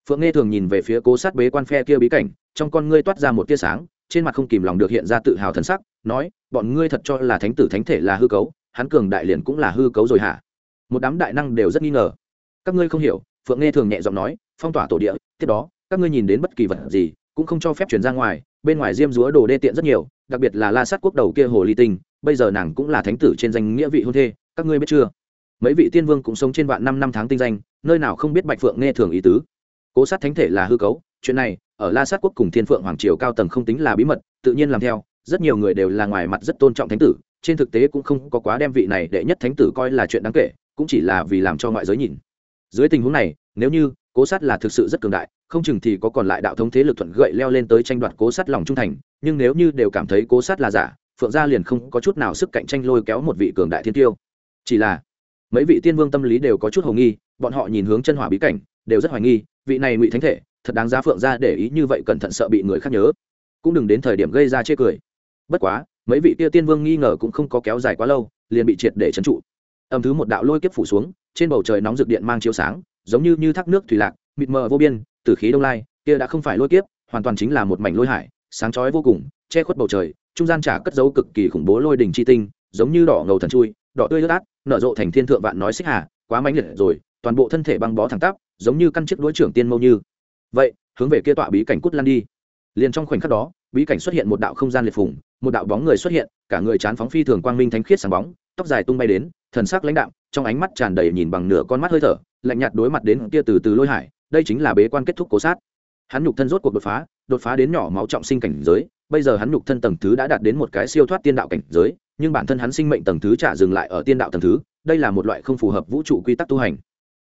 A: Phượng nghe thường nhìn về phía cố sát bế quan phe kia bí cảnh, trong con ngươi toát ra một tia sáng trên mặt không kìm lòng được hiện ra tự hào thần sắc, nói, bọn ngươi thật cho là thánh tử thánh thể là hư cấu, hắn cường đại liền cũng là hư cấu rồi hả? Một đám đại năng đều rất nghi ngờ. Các ngươi không hiểu, phượng nghe thường nhẹ giọng nói, phong tỏa tổ địa, tiếp đó, các ngươi nhìn đến bất kỳ vật gì, cũng không cho phép chuyển ra ngoài, bên ngoài diêm dúa đồ đê tiện rất nhiều, đặc biệt là la sát quốc đầu kia hồ ly tinh, bây giờ nàng cũng là thánh tử trên danh nghĩa vị hôn thê, các ngươi biết chưa? Mấy vị tiên vương cũng sống trên vạn năm năm tháng tinh danh, nơi nào không biết bạch phượng nghe thường ý tứ. Cố sát thánh thể là hư cấu chuyện này, ở la sát quốc cùng thiên phượng hoàng triều cao tầng không tính là bí mật, tự nhiên làm theo, rất nhiều người đều là ngoài mặt rất tôn trọng thánh tử, trên thực tế cũng không có quá đem vị này đệ nhất thánh tử coi là chuyện đáng kể, cũng chỉ là vì làm cho ngoại giới nhìn. Dưới tình huống này, nếu như cố sát là thực sự rất cường đại, không chừng thì có còn lại đạo thống thế lực thuận gậy leo lên tới tranh đoạt cố sát lòng trung thành, nhưng nếu như đều cảm thấy cố sát là giả, phượng gia liền không có chút nào sức cạnh tranh lôi kéo một vị cường đại thiên tiêu. Chỉ là, mấy vị tiên vương tâm lý đều có chút hồ nghi, bọn họ nhìn hướng chân hỏa bí cảnh, đều rất hoài nghi, vị này ngụy thánh thể thật đáng giá phượng ra để ý như vậy cẩn thận sợ bị người khác nhớ. Cũng đừng đến thời điểm gây ra chê cười. Bất quá, mấy vị kia tiên vương nghi ngờ cũng không có kéo dài quá lâu, liền bị triệt để trấn trụ. Âm thứ một đạo lôi kiếp phủ xuống, trên bầu trời nóng rực điện mang chiếu sáng, giống như như thác nước thủy lạc, mịt mờ vô biên, từ khí đông lai, kia đã không phải lôi kiếp, hoàn toàn chính là một mảnh lôi hải, sáng chói vô cùng, che khuất bầu trời, trung gian trả cất dấu cực kỳ khủng bố lôi đỉnh chi tinh, giống như đỏ ngầu thần chui, đỏ tươi ướt át, nở rộ thành thiên thượng vạn nói xích hà, quá mãnh liệt rồi, toàn bộ thân thể băng bó thẳng tắp, giống như căn chiếc đuối trưởng tiên mâu như vậy, hướng về kia tọa bí cảnh cút lan đi. Liền trong khoảnh khắc đó, bí cảnh xuất hiện một đạo không gian liệt phủng một đạo bóng người xuất hiện, cả người chán phóng phi thường quang minh thánh khiết sáng bóng, tóc dài tung bay đến, thần sắc lãnh đạm, trong ánh mắt tràn đầy nhìn bằng nửa con mắt hơi thở, lạnh nhạt đối mặt đến kia từ từ lôi hải, đây chính là bế quan kết thúc cố sát. Hắn nhục thân rốt cuộc đột phá đột phá đến nhỏ máu trọng sinh cảnh giới, bây giờ hắn nhục thân tầng thứ đã đạt đến một cái siêu thoát tiên đạo cảnh giới, nhưng bản thân hắn sinh mệnh tầng thứ trả dừng lại ở tiên đạo tầng thứ, đây là một loại không phù hợp vũ trụ quy tắc tu hành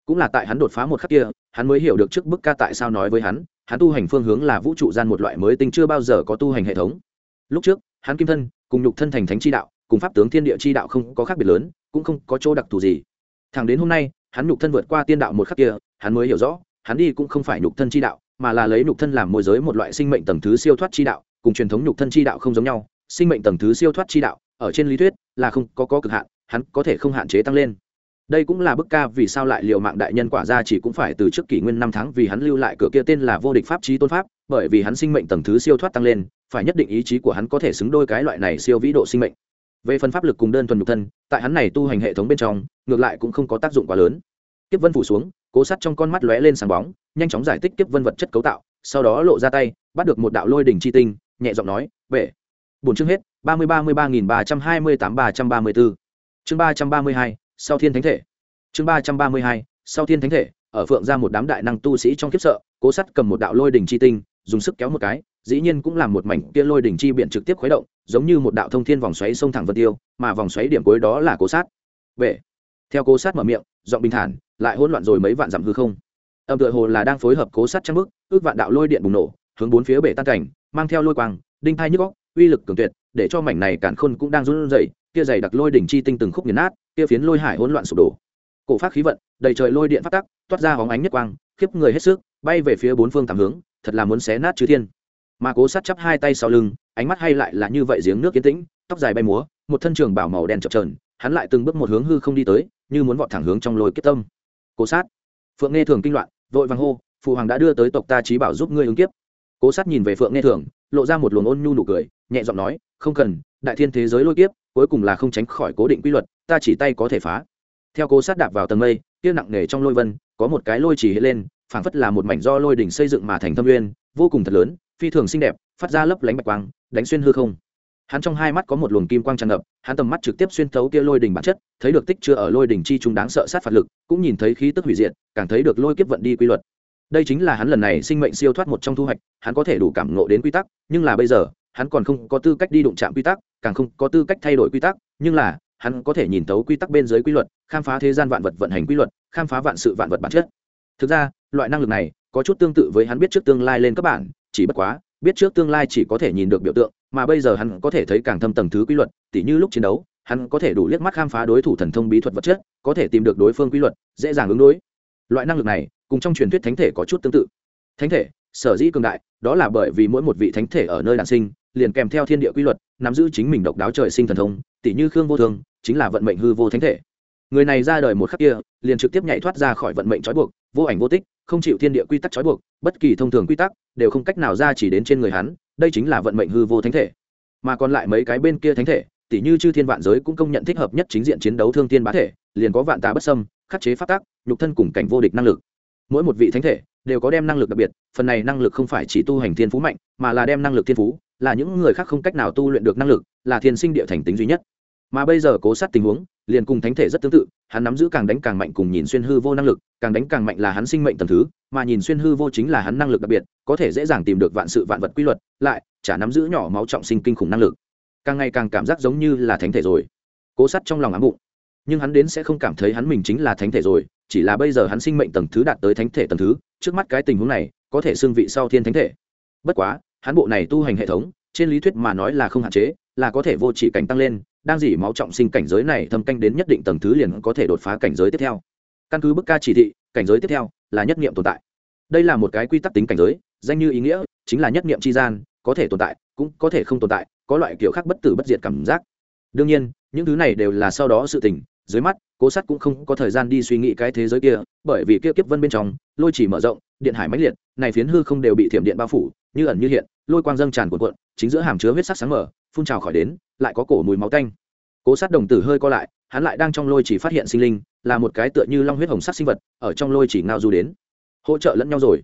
A: cũng là tại hắn đột phá một khắc kia hắn mới hiểu được trước bức ca tại sao nói với hắn hắn tu hành phương hướng là vũ trụ gian một loại mới tinh chưa bao giờ có tu hành hệ thống. Lúc trước hắn kim thân cùng nhục thân thành thánh chi đạo cùng pháp tướng thiên địa chi đạo không có khác biệt lớn cũng không có chỗ đặc thù gì. Thẳng đến hôm nay hắn nhục thân vượt qua tiên đạo một khắc kia hắn mới hiểu rõ hắn đi cũng không phải nhục thân chi đạo mà là lấy nhục thân làm môi giới một loại sinh mệnh tầng thứ siêu thoát chi đạo cùng truyền thống nhục thân chi đạo không giống nhau. Sinh mệnh tầng thứ siêu thoát chi đạo ở trên lý thuyết là không có, có cực hạn hắn có thể không hạn chế tăng lên đây cũng là bức ca vì sao lại liệu mạng đại nhân quả ra chỉ cũng phải từ trước kỷ nguyên năm tháng vì hắn lưu lại cửa kia tên là vô địch pháp trí tôn pháp, bởi vì hắn sinh mệnh tầng thứ siêu thoát tăng lên, phải nhất định ý chí của hắn có thể xứng đôi cái loại này siêu vĩ độ sinh mệnh. Về phần pháp lực cùng đơn thuần nhục thân, tại hắn này tu hành hệ thống bên trong, ngược lại cũng không có tác dụng quá lớn. Kiếp vân phủ xuống, cố sắt trong con mắt lóe lên sáng bóng, nhanh chóng giải thích kiếp vân vật chất cấu tạo, sau đó lộ ra tay, bắt được một đạo lôi đỉnh chi tinh, nhẹ giọng nói bể bốn chương hết, ba mươi ba mươi ba nghìn ba trăm hai mươi tám ba trăm ba mươi bốn. Chương ba trăm ba mươi hai sau thiên thánh thể. Chương ba trăm ba mươi hai, sau thiên thánh thể, ở phượng ra một đám đại năng tu sĩ trong kiếp sợ, cố sắt cầm một đạo lôi đỉnh chi tinh, dùng sức kéo một cái, dĩ nhiên cũng làm một mảnh kia lôi đỉnh chi biện trực tiếp khuấy động, giống như một đạo thông thiên vòng xoáy sông thẳng vân tiêu, mà vòng xoáy điểm cuối đó là cố sát vệ. Theo cố sát mở miệng, giọng bình thản, lại hỗn loạn rồi mấy vạn dặm hư không. Âm tựa hồ là đang phối hợp cố sát trang bức ước vạn đạo lôi điện bùng nổ, hướng bốn phía bể tan cảnh, mang theo lôi quang, đinh thai nhức góc uy lực cường tuyệt để cho mảnh này cản khôn cũng đang run rẩy, kia dày đặc lôi đỉnh chi tinh từng khúc nghiền nát, kia phiến lôi hải hỗn loạn sụp đổ. Cổ phát khí vận, đầy trời lôi điện phát tắc, toát ra hóng ánh nhất quang, khiếp người hết sức, bay về phía bốn phương tám hướng, thật là muốn xé nát chư thiên. Mà cố sát chắp hai tay sau lưng, ánh mắt hay lại là như vậy giếng nước yên tĩnh, tóc dài bay múa, một thân trường bảo màu đen chập trờn hắn lại từng bước một hướng hư không đi tới, như muốn vọt thẳng hướng trong lôi kiếp tâm. Cố sát, phượng Nghê thường kinh loạn, vội vàng hô, phụ hoàng đã đưa tới tộc ta trí bảo giúp ngươi ứng kiếp. Cố sát nhìn về phượng Nghê thường lộ ra một luồng ôn nhu nụ cười, nhẹ giọng nói, không cần, đại thiên thế giới lôi kiếp, cuối cùng là không tránh khỏi cố định quy luật, ta chỉ tay có thể phá. Theo cố sát đạp vào tầng mây, kia nặng nề trong lôi vân, có một cái lôi chỉ hiện lên, phảng phất là một mảnh do lôi đỉnh xây dựng mà thành thâm nguyên, vô cùng thật lớn, phi thường xinh đẹp, phát ra lấp lánh bạch quang, đánh xuyên hư không. Hắn trong hai mắt có một luồng kim quang tràn ngập, hắn tầm mắt trực tiếp xuyên thấu kia lôi đỉnh bản chất, thấy được tích chưa ở lôi đỉnh chi chúng đáng sợ sát phạt lực, cũng nhìn thấy khí tức hủy diệt, càng thấy được lôi kiếp vận đi quy luật đây chính là hắn lần này sinh mệnh siêu thoát một trong thu hoạch, hắn có thể đủ cảm ngộ đến quy tắc, nhưng là bây giờ, hắn còn không có tư cách đi đụng chạm quy tắc, càng không có tư cách thay đổi quy tắc, nhưng là, hắn có thể nhìn thấu quy tắc bên dưới quy luật, khám phá thế gian vạn vật vận hành quy luật, khám phá vạn sự vạn vật bản chất. Thực ra, loại năng lực này, có chút tương tự với hắn biết trước tương lai lên các bản chỉ bất quá, biết trước tương lai chỉ có thể nhìn được biểu tượng, mà bây giờ hắn có thể thấy càng thâm tầng thứ quy luật, tỉ như lúc chiến đấu, hắn có thể đủ liếc mắt khám phá đối thủ thần thông bí thuật vật chất, có thể tìm được đối phương quy luật, dễ dàng ứng đối. Loại năng lực này cùng trong truyền thuyết thánh thể có chút tương tự. Thánh thể, sở dĩ cường đại, đó là bởi vì mỗi một vị thánh thể ở nơi đàn sinh, liền kèm theo thiên địa quy luật, nắm giữ chính mình độc đáo trời sinh thần thông tỷ như khương vô thường, chính là vận mệnh hư vô thánh thể. Người này ra đời một khắc kia, liền trực tiếp nhảy thoát ra khỏi vận mệnh trói buộc, vô ảnh vô tích, không chịu thiên địa quy tắc trói buộc, bất kỳ thông thường quy tắc, đều không cách nào ra chỉ đến trên người hắn, đây chính là vận mệnh hư vô thánh thể. Mà còn lại mấy cái bên kia thánh thể tỷ như chư thiên vạn giới cũng công nhận thích hợp nhất chính diện chiến đấu thương thiên bá thể, liền có vạn tà bất sâm khắc chế phát tác nhục thân cùng cảnh vô địch năng lực mỗi một vị thánh thể đều có đem năng lực đặc biệt, phần này năng lực không phải chỉ tu hành thiên phú mạnh, mà là đem năng lực thiên phú, là những người khác không cách nào tu luyện được năng lực, là thiên sinh địa thành tính duy nhất. Mà bây giờ cố sát tình huống, liền cùng thánh thể rất tương tự, hắn nắm giữ càng đánh càng mạnh cùng nhìn xuyên hư vô năng lực, càng đánh càng mạnh là hắn sinh mệnh tầm thứ, mà nhìn xuyên hư vô chính là hắn năng lực đặc biệt, có thể dễ dàng tìm được vạn sự vạn vật quy luật, lại chả nắm giữ nhỏ máu trọng sinh kinh khủng năng lực. Càng ngày càng cảm giác giống như là thánh thể rồi. Cố sát trong lòng ám bụng, nhưng hắn đến sẽ không cảm thấy hắn mình chính là thánh thể rồi chỉ là bây giờ hắn sinh mệnh tầng thứ đạt tới thánh thể tầng thứ, trước mắt cái tình huống này, có thể xưng vị sau thiên thánh thể. Bất quá, hắn bộ này tu hành hệ thống, trên lý thuyết mà nói là không hạn chế, là có thể vô chỉ cảnh tăng lên, đang dỉ máu trọng sinh cảnh giới này thâm canh đến nhất định tầng thứ liền có thể đột phá cảnh giới tiếp theo. Căn cứ bức ca chỉ thị, cảnh giới tiếp theo là nhất niệm tồn tại. Đây là một cái quy tắc tính cảnh giới, danh như ý nghĩa, chính là nhất niệm chi gian, có thể tồn tại, cũng có thể không tồn tại, có loại kiểu khác bất tử bất diệt cảm giác. Đương nhiên, những thứ này đều là sau đó sự tình dưới mắt, cố sát cũng không có thời gian đi suy nghĩ cái thế giới kia, bởi vì kia kiếp vân bên trong, lôi chỉ mở rộng, điện hải mãnh liệt, này phiến hư không đều bị thiểm điện bao phủ, như ẩn như hiện, lôi quang dâng tràn cuộn cuộn, chính giữa hàm chứa huyết sắc sáng mở phun trào khỏi đến, lại có cổ mùi máu tanh. Cố sát đồng tử hơi co lại, hắn lại đang trong lôi chỉ phát hiện sinh linh, là một cái tựa như long huyết hồng sắc sinh vật, ở trong lôi chỉ ngao du đến. Hỗ trợ lẫn nhau rồi.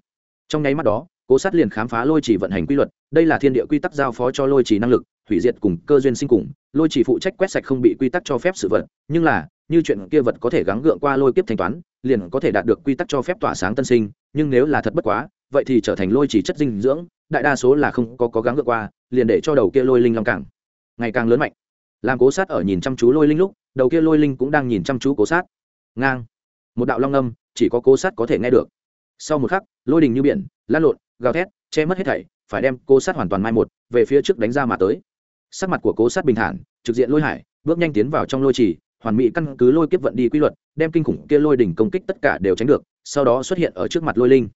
A: Trong nháy mắt đó, cố sát liền khám phá lôi chỉ vận hành quy luật, đây là thiên địa quy tắc giao phó cho lôi chỉ năng lực hủy diệt cùng cơ duyên sinh cùng, lôi chỉ phụ trách quét sạch không bị quy tắc cho phép sự vật, nhưng là, như chuyện kia vật có thể gắng gượng qua lôi kiếp thanh toán, liền có thể đạt được quy tắc cho phép tỏa sáng tân sinh, nhưng nếu là thật bất quá, vậy thì trở thành lôi chỉ chất dinh dưỡng, đại đa số là không có có gắng gượng qua, liền để cho đầu kia lôi linh long càng, ngày càng lớn mạnh. Làm cố sát ở nhìn chăm chú lôi linh lúc, đầu kia lôi linh cũng đang nhìn chăm chú cố sát. Ngang. Một đạo long âm, chỉ có cố sát có thể nghe được. Sau một khắc, lôi đình như biển lan lộn, gào thét, che mất hết thảy, phải đem cố sát hoàn toàn mai một, về phía trước đánh ra mà tới sắc mặt của cố sát bình thản, trực diện lôi hải, bước nhanh tiến vào trong lôi trì, hoàn mỹ căn cứ lôi kiếp vận đi quy luật, đem kinh khủng kia lôi đỉnh công kích tất cả đều tránh được, sau đó xuất hiện ở trước mặt lôi linh.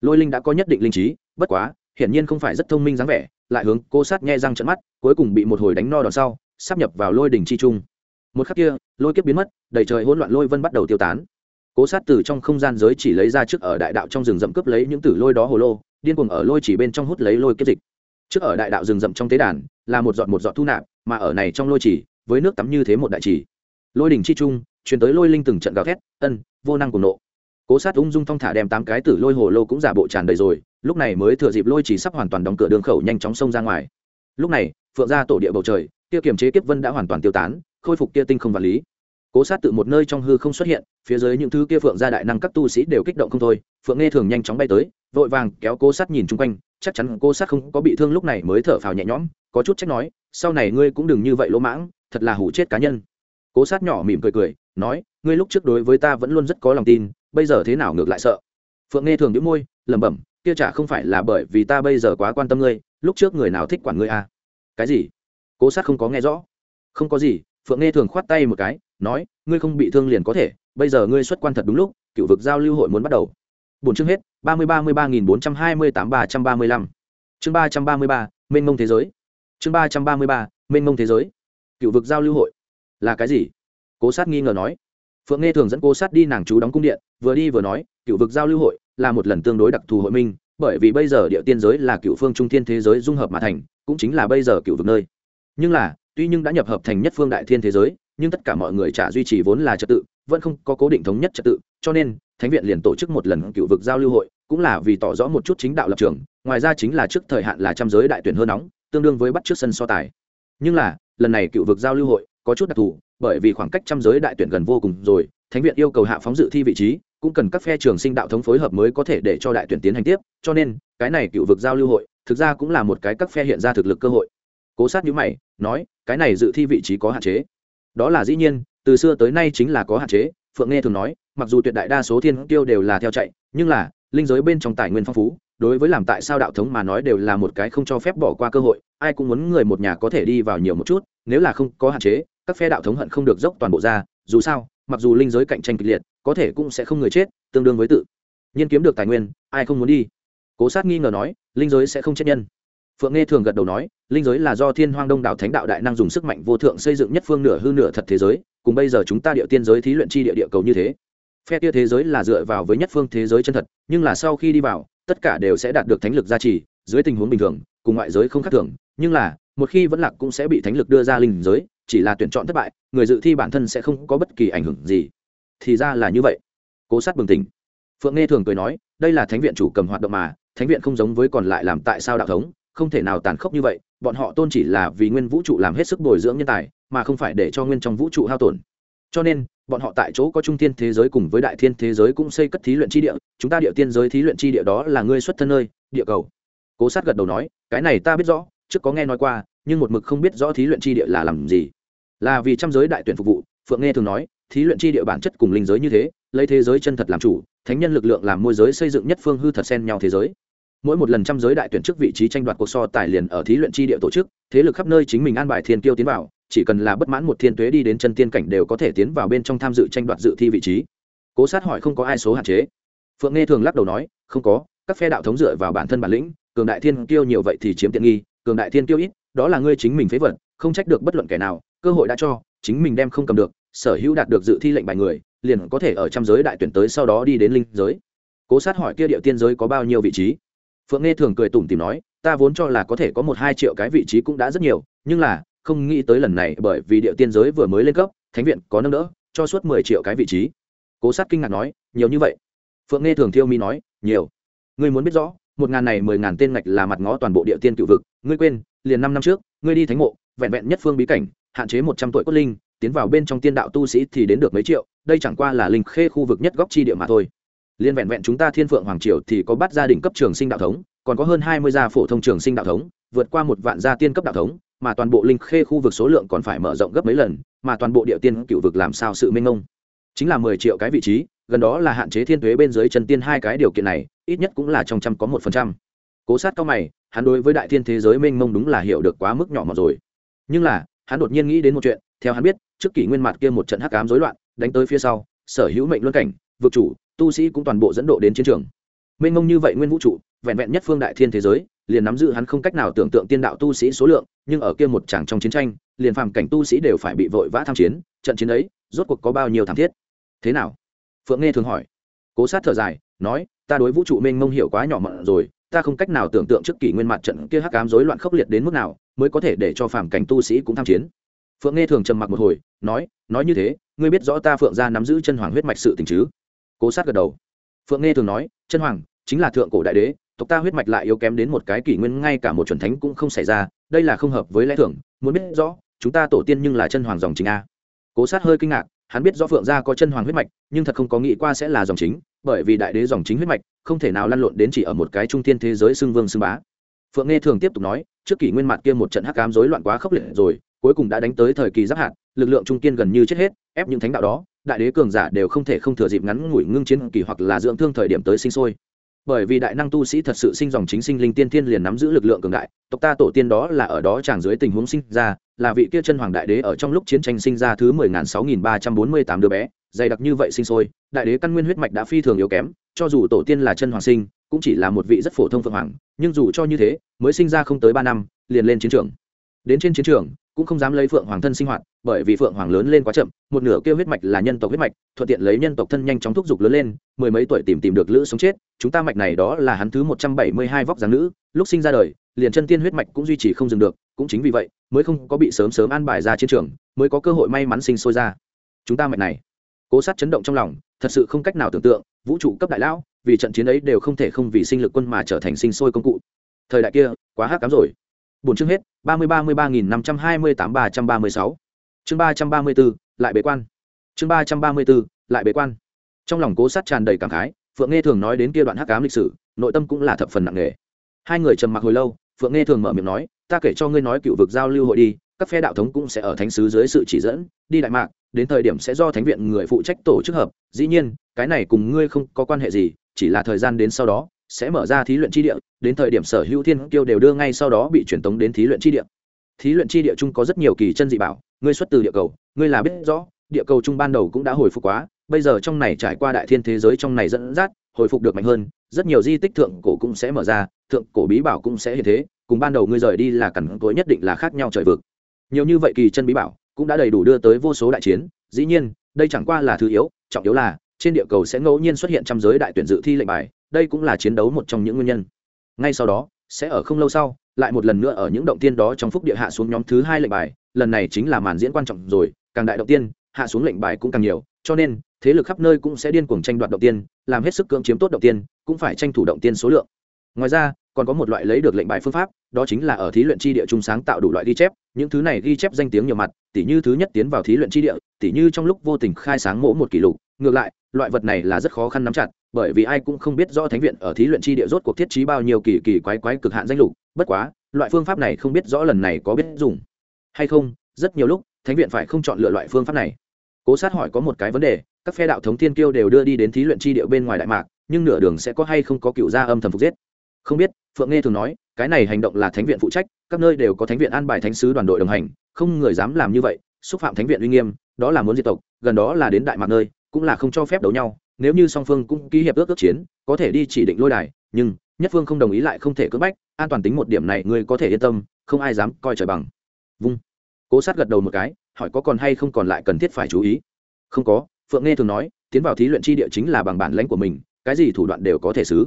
A: Lôi linh đã có nhất định linh trí, bất quá, hiển nhiên không phải rất thông minh dáng vẻ, lại hướng cô sát nghe răng trận mắt, cuối cùng bị một hồi đánh no đòn sau, sắp nhập vào lôi đỉnh chi trung. Một khắc kia, lôi kiếp biến mất, đầy trời hỗn loạn lôi vân bắt đầu tiêu tán. Cố sát từ trong không gian giới chỉ lấy ra trước ở đại đạo trong rừng rậm cướp lấy những tử lôi đó hồ lô, điên cuồng ở lôi chỉ bên trong hút lấy lôi kiếp dịch trước ở đại đạo rừng rậm trong tế đàn, là một giọt một giọt thu nạp, mà ở này trong lôi chỉ, với nước tắm như thế một đại chỉ. Lôi đỉnh chi trung, truyền tới lôi linh từng trận gào thét, ân, vô năng cùng nộ. Cố sát ung dung thong thả đem tám cái tử lôi hồ lô cũng giả bộ tràn đầy rồi, lúc này mới thừa dịp lôi chỉ sắp hoàn toàn đóng cửa đường khẩu nhanh chóng xông ra ngoài. Lúc này, phượng ra tổ địa bầu trời, kia kiềm chế kiếp vân đã hoàn toàn tiêu tán, khôi phục kia tinh không vật lý cố sát tự một nơi trong hư không xuất hiện, phía dưới những thứ kia phượng gia đại năng các tu sĩ đều kích động không thôi, phượng nghe thường nhanh chóng bay tới, vội vàng kéo cố sát nhìn chung quanh, chắc chắn cố sát không có bị thương lúc này mới thở phào nhẹ nhõm, có chút trách nói, sau này ngươi cũng đừng như vậy lỗ mãng, thật là hủ chết cá nhân. Cố sát nhỏ mỉm cười cười, nói, ngươi lúc trước đối với ta vẫn luôn rất có lòng tin, bây giờ thế nào ngược lại sợ? Phượng nghe thường đĩu môi, lẩm bẩm, kia chả không phải là bởi vì ta bây giờ quá quan tâm ngươi, lúc trước người nào thích quản ngươi à? Cái gì? Cố sát không có nghe rõ. Không có gì, phượng nghe thường khoát tay một cái nói, ngươi không bị thương liền có thể, bây giờ ngươi xuất quan thật đúng lúc, cựu vực giao lưu hội muốn bắt đầu. Bốn chương hết, ba mươi ba mươi ba nghìn bốn trăm hai mươi tám ba trăm ba mươi lăm. Chương ba trăm ba mươi ba, mênh mông thế giới. Chương ba trăm ba mươi ba, mênh mông thế giới. Cựu vực giao lưu hội. Là cái gì? Cố sát nghi ngờ nói. Phượng nghe thường dẫn cố sát đi nàng chú đóng cung điện, vừa đi vừa nói, cựu vực giao lưu hội là một lần tương đối đặc thù hội minh, bởi vì bây giờ địa tiên giới là cựu phương trung thiên thế giới dung hợp mà thành, cũng chính là bây giờ cựu vực nơi. Nhưng là tuy nhưng đã nhập hợp thành nhất phương đại thiên thế giới, nhưng tất cả mọi người trả duy trì vốn là trật tự, vẫn không có cố định thống nhất trật tự, cho nên, thánh viện liền tổ chức một lần cựu vực giao lưu hội, cũng là vì tỏ rõ một chút chính đạo lập trường, ngoài ra chính là trước thời hạn là trăm giới đại tuyển hơn nóng, tương đương với bắt trước sân so tài. Nhưng là, lần này cựu vực giao lưu hội có chút đặc thù, bởi vì khoảng cách trăm giới đại tuyển gần vô cùng rồi, thánh viện yêu cầu hạ phóng dự thi vị trí, cũng cần các phe trường sinh đạo thống phối hợp mới có thể để cho đại tuyển tiến hành tiếp, cho nên, cái này cựu vực giao lưu hội, thực ra cũng là một cái các phe hiện ra thực lực cơ hội cố sát nhữ mày, nói, cái này dự thi vị trí có hạn chế. Đó là dĩ nhiên, từ xưa tới nay chính là có hạn chế, phượng nghe thường nói, mặc dù tuyệt đại đa số thiên tiêu đều là theo chạy, nhưng là, linh giới bên trong tài nguyên phong phú, đối với làm tại sao đạo thống mà nói đều là một cái không cho phép bỏ qua cơ hội, ai cũng muốn người một nhà có thể đi vào nhiều một chút, nếu là không có hạn chế, các phe đạo thống hận không được dốc toàn bộ ra, dù sao, mặc dù linh giới cạnh tranh kịch liệt, có thể cũng sẽ không người chết, tương đương với tự nhiên kiếm được tài nguyên, ai không muốn đi? Cố sát nghi ngờ nói, linh giới sẽ không chết nhân phượng nghe thường gật đầu nói, linh giới là do thiên hoang đông đảo thánh đạo đại năng dùng sức mạnh vô thượng xây dựng nhất phương nửa hư nửa thật thế giới, cùng bây giờ chúng ta địa tiên giới thí luyện chi địa địa cầu như thế. Phe kia thế giới là dựa vào với nhất phương thế giới chân thật, nhưng là sau khi đi vào, tất cả đều sẽ đạt được thánh lực gia trì, dưới tình huống bình thường, cùng ngoại giới không khác thường, nhưng là, một khi vẫn lạc cũng sẽ bị thánh lực đưa ra linh giới, chỉ là tuyển chọn thất bại, người dự thi bản thân sẽ không có bất kỳ ảnh hưởng gì. Thì ra là như vậy. Cố sát bừng tỉnh. Phượng nghe thường cười nói, đây là thánh viện chủ cầm hoạt động mà, thánh viện không giống với còn lại làm tại sao đạo thống không thể nào tàn khốc như vậy, bọn họ tôn chỉ là vì nguyên vũ trụ làm hết sức bồi dưỡng nhân tài, mà không phải để cho nguyên trong vũ trụ hao tổn. Cho nên, bọn họ tại chỗ có trung thiên thế giới cùng với đại thiên thế giới cũng xây cất thí luyện tri địa, chúng ta địa tiên giới thí luyện tri địa đó là ngươi xuất thân nơi, địa cầu. Cố sát gật đầu nói, cái này ta biết rõ, trước có nghe nói qua, nhưng một mực không biết rõ thí luyện tri địa là làm gì. Là vì trăm giới đại tuyển phục vụ, phượng nghe thường nói, thí luyện tri địa bản chất cùng linh giới như thế, lấy thế giới chân thật làm chủ, thánh nhân lực lượng làm môi giới xây dựng nhất phương hư thật xen nhau thế giới mỗi một lần trăm giới đại tuyển trước vị trí tranh đoạt cuộc so tài liền ở thí luyện tri địa tổ chức, thế lực khắp nơi chính mình an bài thiên kiêu tiến vào, chỉ cần là bất mãn một thiên tuế đi đến chân tiên cảnh đều có thể tiến vào bên trong tham dự tranh đoạt dự thi vị trí. Cố sát hỏi không có ai số hạn chế. Phượng nghe thường lắc đầu nói, không có, các phe đạo thống dựa vào bản thân bản lĩnh, cường đại thiên kiêu nhiều vậy thì chiếm tiện nghi, cường đại thiên kiêu ít, đó là ngươi chính mình phế vật, không trách được bất luận kẻ nào, cơ hội đã cho, chính mình đem không cầm được, sở hữu đạt được dự thi lệnh bài người, liền có thể ở trăm giới đại tuyển tới sau đó đi đến linh giới. Cố sát hỏi kia địa tiên giới có bao nhiêu vị trí? Phượng nghe thường cười tủm tìm nói, ta vốn cho là có thể có một hai triệu cái vị trí cũng đã rất nhiều, nhưng là, không nghĩ tới lần này bởi vì địa tiên giới vừa mới lên cấp, thánh viện có nâng đỡ, cho suốt mười triệu cái vị trí. Cố sát kinh ngạc nói, nhiều như vậy? Phượng nghe thường thiêu mi nói, nhiều. Ngươi muốn biết rõ, một ngàn này mười ngàn tên ngạch là mặt ngó toàn bộ địa tiên cựu vực, ngươi quên, liền năm năm trước, ngươi đi thánh mộ, vẹn vẹn nhất phương bí cảnh, hạn chế một trăm tuổi cốt linh, tiến vào bên trong tiên đạo tu sĩ thì đến được mấy triệu, đây chẳng qua là linh khê khu vực nhất góc chi địa mà thôi liên vẹn vẹn chúng ta thiên phượng hoàng triều thì có bắt gia đình cấp trường sinh đạo thống, còn có hơn hai mươi gia phổ thông trường sinh đạo thống, vượt qua một vạn gia tiên cấp đạo thống, mà toàn bộ linh khê khu vực số lượng còn phải mở rộng gấp mấy lần, mà toàn bộ địa tiên cựu vực làm sao sự minh ngông chính là mười triệu cái vị trí, gần đó là hạn chế thiên thuế bên dưới chân tiên hai cái điều kiện này, ít nhất cũng là trong trăm có một phần trăm. Cố sát cao mày, hắn đối với đại thiên thế giới mênh mông đúng là hiểu được quá mức nhỏ mọt rồi. Nhưng là, hắn đột nhiên nghĩ đến một chuyện, theo hắn biết, trước kỷ nguyên mặt kia một trận hắc ám rối loạn, đánh tới phía sau, sở hữu mệnh luân cảnh, vực chủ tu sĩ cũng toàn bộ dẫn độ đến chiến trường. Mênh mông như vậy nguyên vũ trụ, vẹn vẹn nhất phương đại thiên thế giới, liền nắm giữ hắn không cách nào tưởng tượng tiên đạo tu sĩ số lượng, nhưng ở kia một tràng trong chiến tranh, liền phàm cảnh tu sĩ đều phải bị vội vã tham chiến, trận chiến ấy, rốt cuộc có bao nhiêu thảm thiết? Thế nào? Phượng nghe thường hỏi. Cố sát thở dài, nói, ta đối vũ trụ mênh mông hiểu quá nhỏ mọn rồi, ta không cách nào tưởng tượng trước kỷ nguyên mặt trận kia hắc ám rối loạn khốc liệt đến mức nào, mới có thể để cho phàm cảnh tu sĩ cũng tham chiến. Phượng nghe thường trầm mặc một hồi, nói nói như thế, ngươi biết rõ ta phượng gia nắm giữ chân hoàng huyết mạch sự tình chứ? Cố sát gật đầu. Phượng nghe thường nói, chân hoàng, chính là thượng cổ đại đế, tộc ta huyết mạch lại yếu kém đến một cái kỷ nguyên, ngay cả một chuẩn thánh cũng không xảy ra, đây là không hợp với lẽ thường, muốn biết rõ, chúng ta tổ tiên nhưng là chân hoàng dòng chính a. Cố sát hơi kinh ngạc, hắn biết rõ phượng gia có chân hoàng huyết mạch, nhưng thật không có nghĩ qua sẽ là dòng chính, bởi vì đại đế dòng chính huyết mạch, không thể nào lăn lộn đến chỉ ở một cái trung thiên thế giới xưng vương xưng bá. Phượng nghe thường tiếp tục nói, trước kỷ nguyên mặt kia một trận hắc cám rối loạn quá khốc liệt rồi cuối cùng đã đánh tới thời kỳ giáp hạt, lực lượng trung kiên gần như chết hết, ép những thánh đạo đó, đại đế cường giả đều không thể không thừa dịp ngắn ngủi ngưng chiến kỳ hoặc là dưỡng thương thời điểm tới sinh sôi. Bởi vì đại năng tu sĩ thật sự sinh dòng chính sinh linh tiên thiên liền nắm giữ lực lượng cường đại, tộc ta tổ tiên đó là ở đó chẳng dưới tình huống sinh ra, là vị kia chân hoàng đại đế ở trong lúc chiến tranh sinh ra thứ mười ngàn sáu nghìn ba trăm bốn mươi tám đứa bé, dày đặc như vậy sinh sôi, đại đế căn nguyên huyết mạch đã phi thường yếu kém, cho dù tổ tiên là chân hoàng sinh, cũng chỉ là một vị rất phổ thông phượng hoàng, nhưng dù cho như thế, mới sinh ra không tới ba năm, liền lên chiến trường. Đến trên chiến trường cũng không dám lấy phượng hoàng thân sinh hoạt, bởi vì phượng hoàng lớn lên quá chậm, một nửa kêu huyết mạch là nhân tộc huyết mạch, thuận tiện lấy nhân tộc thân nhanh chóng thúc giục lớn lên, mười mấy tuổi tìm tìm được lữ sống chết, chúng ta mạch này đó là hắn thứ một trăm bảy mươi hai vóc dáng nữ, lúc sinh ra đời, liền chân tiên huyết mạch cũng duy trì không dừng được, cũng chính vì vậy, mới không có bị sớm sớm an bài ra chiến trường, mới có cơ hội may mắn sinh sôi ra. Chúng ta mạch này, cố sát chấn động trong lòng, thật sự không cách nào tưởng tượng, vũ trụ cấp đại lão, vì trận chiến ấy đều không thể không vì sinh lực quân mà trở thành sinh sôi công cụ. Thời đại kia, quá hắc cám rồi bốn chương hết, ba mươi ba mươi ba nghìn năm trăm hai mươi tám ba trăm ba mươi sáu. Chương ba trăm ba mươi bốn, lại bế quan. Chương ba trăm ba mươi bốn, lại bế quan. Trong lòng cố sát tràn đầy cảm khái, phượng nghe thường nói đến kia đoạn hắc ám lịch sử, nội tâm cũng là thập phần nặng nề. Hai người trầm mặc hồi lâu, phượng nghe thường mở miệng nói, ta kể cho ngươi nói cựu vực giao lưu hội đi, các phe đạo thống cũng sẽ ở thánh sứ dưới sự chỉ dẫn, đi đại mạc, đến thời điểm sẽ do thánh viện người phụ trách tổ chức hợp. Dĩ nhiên, cái này cùng ngươi không có quan hệ gì, chỉ là thời gian đến sau đó sẽ mở ra thí luyện chi địa, đến thời điểm sở hữu thiên kiêu đều đưa ngay sau đó bị truyền tống đến thí luyện chi địa. Thí luyện chi địa chung có rất nhiều kỳ chân dị bảo, ngươi xuất từ địa cầu, ngươi là biết rõ, địa cầu chung ban đầu cũng đã hồi phục quá, bây giờ trong này trải qua đại thiên thế giới trong này dẫn dắt, hồi phục được mạnh hơn, rất nhiều di tích thượng cổ cũng sẽ mở ra, thượng cổ bí bảo cũng sẽ hiện thế, cùng ban đầu ngươi rời đi là cẩn tối nhất định là khác nhau trời vực. Nhiều như vậy kỳ chân bí bảo cũng đã đầy đủ đưa tới vô số đại chiến, dĩ nhiên, đây chẳng qua là thứ yếu, trọng yếu là, trên địa cầu sẽ ngẫu nhiên xuất hiện trăm giới đại tuyển dự thi lệnh bài đây cũng là chiến đấu một trong những nguyên nhân. Ngay sau đó, sẽ ở không lâu sau, lại một lần nữa ở những động tiên đó trong phúc địa hạ xuống nhóm thứ hai lệnh bài, lần này chính là màn diễn quan trọng rồi, càng đại động tiên, hạ xuống lệnh bài cũng càng nhiều, cho nên, thế lực khắp nơi cũng sẽ điên cuồng tranh đoạt động tiên, làm hết sức cưỡng chiếm tốt động tiên, cũng phải tranh thủ động tiên số lượng. Ngoài ra, còn có một loại lấy được lệnh bài phương pháp, đó chính là ở thí luyện tri địa trung sáng tạo đủ loại ghi chép, những thứ này ghi chép danh tiếng nhiều mặt, tỉ như thứ nhất tiến vào thí luyện tri địa, tỉ như trong lúc vô tình khai sáng mỗ một kỷ lục ngược lại, loại vật này là rất khó khăn nắm chặt, bởi vì ai cũng không biết rõ thánh viện ở thí luyện chi địa rốt cuộc thiết trí bao nhiêu kỳ kỳ quái quái cực hạn danh lục, bất quá, loại phương pháp này không biết rõ lần này có biết dùng hay không, rất nhiều lúc, thánh viện phải không chọn lựa loại phương pháp này. Cố sát hỏi có một cái vấn đề, các phe đạo thống thiên kiêu đều đưa đi đến thí luyện chi địa bên ngoài đại mạc, nhưng nửa đường sẽ có hay không có cựu gia âm thầm phục giết? Không biết, phượng nghe thường nói, cái này hành động là thánh viện phụ trách, các nơi đều có thánh viện an bài thánh sứ đoàn đội đồng hành, không người dám làm như vậy, xúc phạm thánh viện uy nghiêm, đó là muốn diệt tộc, gần đó là đến đại mạc nơi cũng là không cho phép đấu nhau, nếu như song phương cũng ký hiệp ước ước chiến, có thể đi chỉ định lôi đài, nhưng nhất phương không đồng ý lại không thể cưỡng bách, an toàn tính một điểm này ngươi có thể yên tâm, không ai dám coi trời bằng. Vung. Cố sát gật đầu một cái, hỏi có còn hay không còn lại cần thiết phải chú ý. Không có, phượng nghe thường nói, tiến vào thí luyện chi địa chính là bằng bản lãnh của mình, cái gì thủ đoạn đều có thể xứ.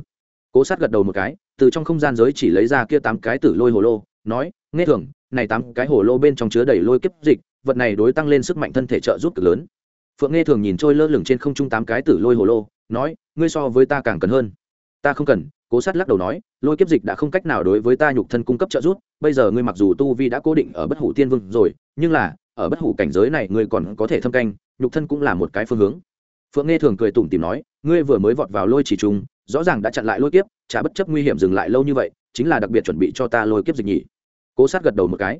A: Cố sát gật đầu một cái, từ trong không gian giới chỉ lấy ra kia tám cái tử lôi hồ lô, nói nghe thường, này tám cái hồ lô bên trong chứa đầy lôi kiếp dịch, vật này đối tăng lên sức mạnh thân thể trợ giúp cực lớn phượng nghe thường nhìn trôi lơ lửng trên không trung tám cái tử lôi hồ lô, nói, ngươi so với ta càng cần hơn. Ta không cần, cố sát lắc đầu nói, lôi kiếp dịch đã không cách nào đối với ta nhục thân cung cấp trợ giúp, bây giờ ngươi mặc dù tu vi đã cố định ở bất hủ tiên vương rồi, nhưng là, ở bất hủ cảnh giới này ngươi còn có thể thâm canh, nhục thân cũng là một cái phương hướng. Phượng nghe thường cười tủm tìm nói, ngươi vừa mới vọt vào lôi chỉ trùng, rõ ràng đã chặn lại lôi kiếp, chả bất chấp nguy hiểm dừng lại lâu như vậy, chính là đặc biệt chuẩn bị cho ta lôi kiếp dịch nhỉ. Cố sát gật đầu một cái.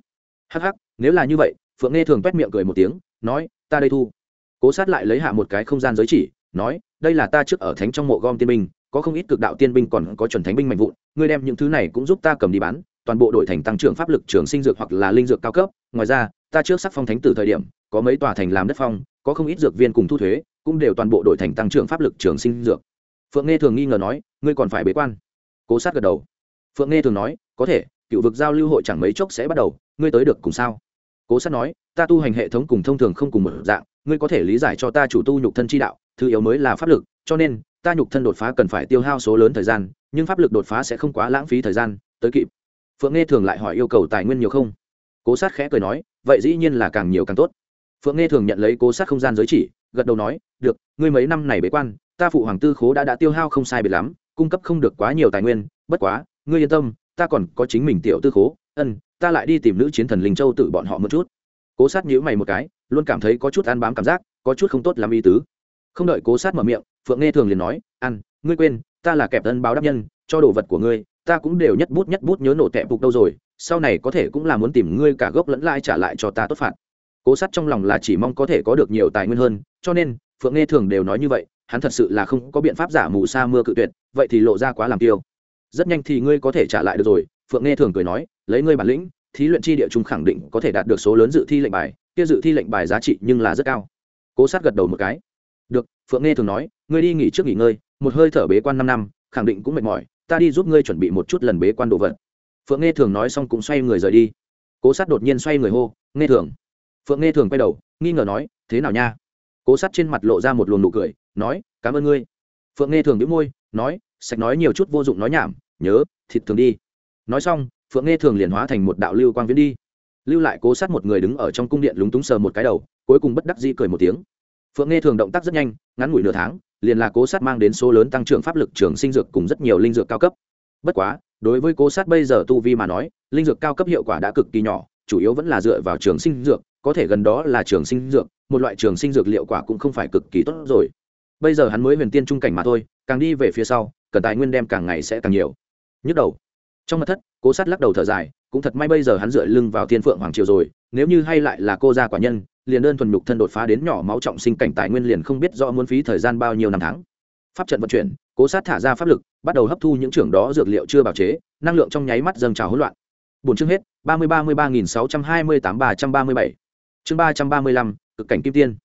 A: Hắc hắc, nếu là như vậy, phượng nghe thường quét miệng cười một tiếng, nói, ta đây thu cố sát lại lấy hạ một cái không gian giới chỉ, nói, đây là ta trước ở thánh trong mộ gom tiên binh, có không ít cực đạo tiên binh còn có chuẩn thánh binh mạnh vụn, ngươi đem những thứ này cũng giúp ta cầm đi bán, toàn bộ đổi thành tăng trưởng pháp lực, trường sinh dược hoặc là linh dược cao cấp. Ngoài ra, ta trước sắc phong thánh tử thời điểm, có mấy tòa thành làm đất phong, có không ít dược viên cùng thu thuế, cũng đều toàn bộ đổi thành tăng trưởng pháp lực, trường sinh dược. Phượng nghe thường nghi ngờ nói, ngươi còn phải bế quan. Cố sát gật đầu. Phượng nghe thường nói, có thể, cựu vực giao lưu hội chẳng mấy chốc sẽ bắt đầu, ngươi tới được cùng sao? Cố sát nói, ta tu hành hệ thống cùng thông thường không cùng một dạng ngươi có thể lý giải cho ta chủ tu nhục thân chi đạo, thứ yếu mới là pháp lực, cho nên, ta nhục thân đột phá cần phải tiêu hao số lớn thời gian, nhưng pháp lực đột phá sẽ không quá lãng phí thời gian, tới kịp. Phượng nghe thường lại hỏi yêu cầu tài nguyên nhiều không? Cố sát khẽ cười nói, vậy dĩ nhiên là càng nhiều càng tốt. Phượng nghe thường nhận lấy cố sát không gian giới chỉ, gật đầu nói, được, ngươi mấy năm này bế quan, ta phụ hoàng tư khố đã đã tiêu hao không sai biệt lắm, cung cấp không được quá nhiều tài nguyên, bất quá, ngươi yên tâm, ta còn có chính mình tiểu tư khố, ân, ta lại đi tìm nữ chiến thần linh châu tự bọn họ một chút. Cố sát nhíu mày một cái luôn cảm thấy có chút ăn bám cảm giác, có chút không tốt làm ý tứ. Không đợi cố sát mở miệng, phượng nghe thường liền nói, ăn, ngươi quên, ta là kẹp tân báo đáp nhân, cho đồ vật của ngươi, ta cũng đều nhất bút nhất bút nhớ nổ tẹp phục đâu rồi, sau này có thể cũng là muốn tìm ngươi cả gốc lẫn lai trả lại cho ta tốt phạt. Cố sát trong lòng là chỉ mong có thể có được nhiều tài nguyên hơn, cho nên, phượng nghe thường đều nói như vậy, hắn thật sự là không có biện pháp giả mù sa mưa cự tuyệt, vậy thì lộ ra quá làm tiêu. Rất nhanh thì ngươi có thể trả lại được rồi, phượng nghe thường cười nói, lấy ngươi bản lĩnh thí luyện chi địa trung khẳng định có thể đạt được số lớn dự thi lệnh bài, kia dự thi lệnh bài giá trị nhưng là rất cao. Cố sát gật đầu một cái. Được, phượng nghe thường nói, ngươi đi nghỉ trước nghỉ ngơi, một hơi thở bế quan năm năm, khẳng định cũng mệt mỏi, ta đi giúp ngươi chuẩn bị một chút lần bế quan đồ vật. Phượng nghe thường nói xong cũng xoay người rời đi. Cố sát đột nhiên xoay người hô nghe thường. Phượng nghe thường quay đầu, nghi ngờ nói, thế nào nha? Cố sát trên mặt lộ ra một luồng nụ cười, nói, cảm ơn ngươi. Phượng nghe thường đĩu môi, nói, sạch nói nhiều chút vô dụng nói nhảm, nhớ, thịt thường đi. Nói xong phượng nghe thường liền hóa thành một đạo lưu quang viễn đi. Lưu lại cố sát một người đứng ở trong cung điện lúng túng sờ một cái đầu, cuối cùng bất đắc dĩ cười một tiếng. Phượng nghe thường động tác rất nhanh, ngắn ngủi nửa tháng, liền là cố sát mang đến số lớn tăng trưởng pháp lực trường sinh dược cùng rất nhiều linh dược cao cấp. Bất quá, đối với cố sát bây giờ tu vi mà nói, linh dược cao cấp hiệu quả đã cực kỳ nhỏ, chủ yếu vẫn là dựa vào trường sinh dược, có thể gần đó là trường sinh dược, một loại trường sinh dược liệu quả cũng không phải cực kỳ tốt rồi. Bây giờ hắn mới huyền tiên trung cảnh mà thôi, càng đi về phía sau, cần tài nguyên đem càng ngày sẽ càng nhiều. Nhức đầu trong mặt thất, cố sát lắc đầu thở dài, cũng thật may bây giờ hắn dựa lưng vào thiên phượng hoàng triều rồi, nếu như hay lại là cô gia quả nhân, liền đơn thuần nhục thân đột phá đến nhỏ máu trọng sinh cảnh tài nguyên liền không biết do muốn phí thời gian bao nhiêu năm tháng. Pháp trận vận chuyển, cố sát thả ra pháp lực, bắt đầu hấp thu những trưởng đó dược liệu chưa bào chế, năng lượng trong nháy mắt dâng trào hỗn loạn. Bốn chương hết, ba mươi ba mươi ba nghìn sáu trăm hai mươi tám, ba trăm ba mươi bảy. Chương ba trăm ba mươi lăm, cực cảnh kim tiên.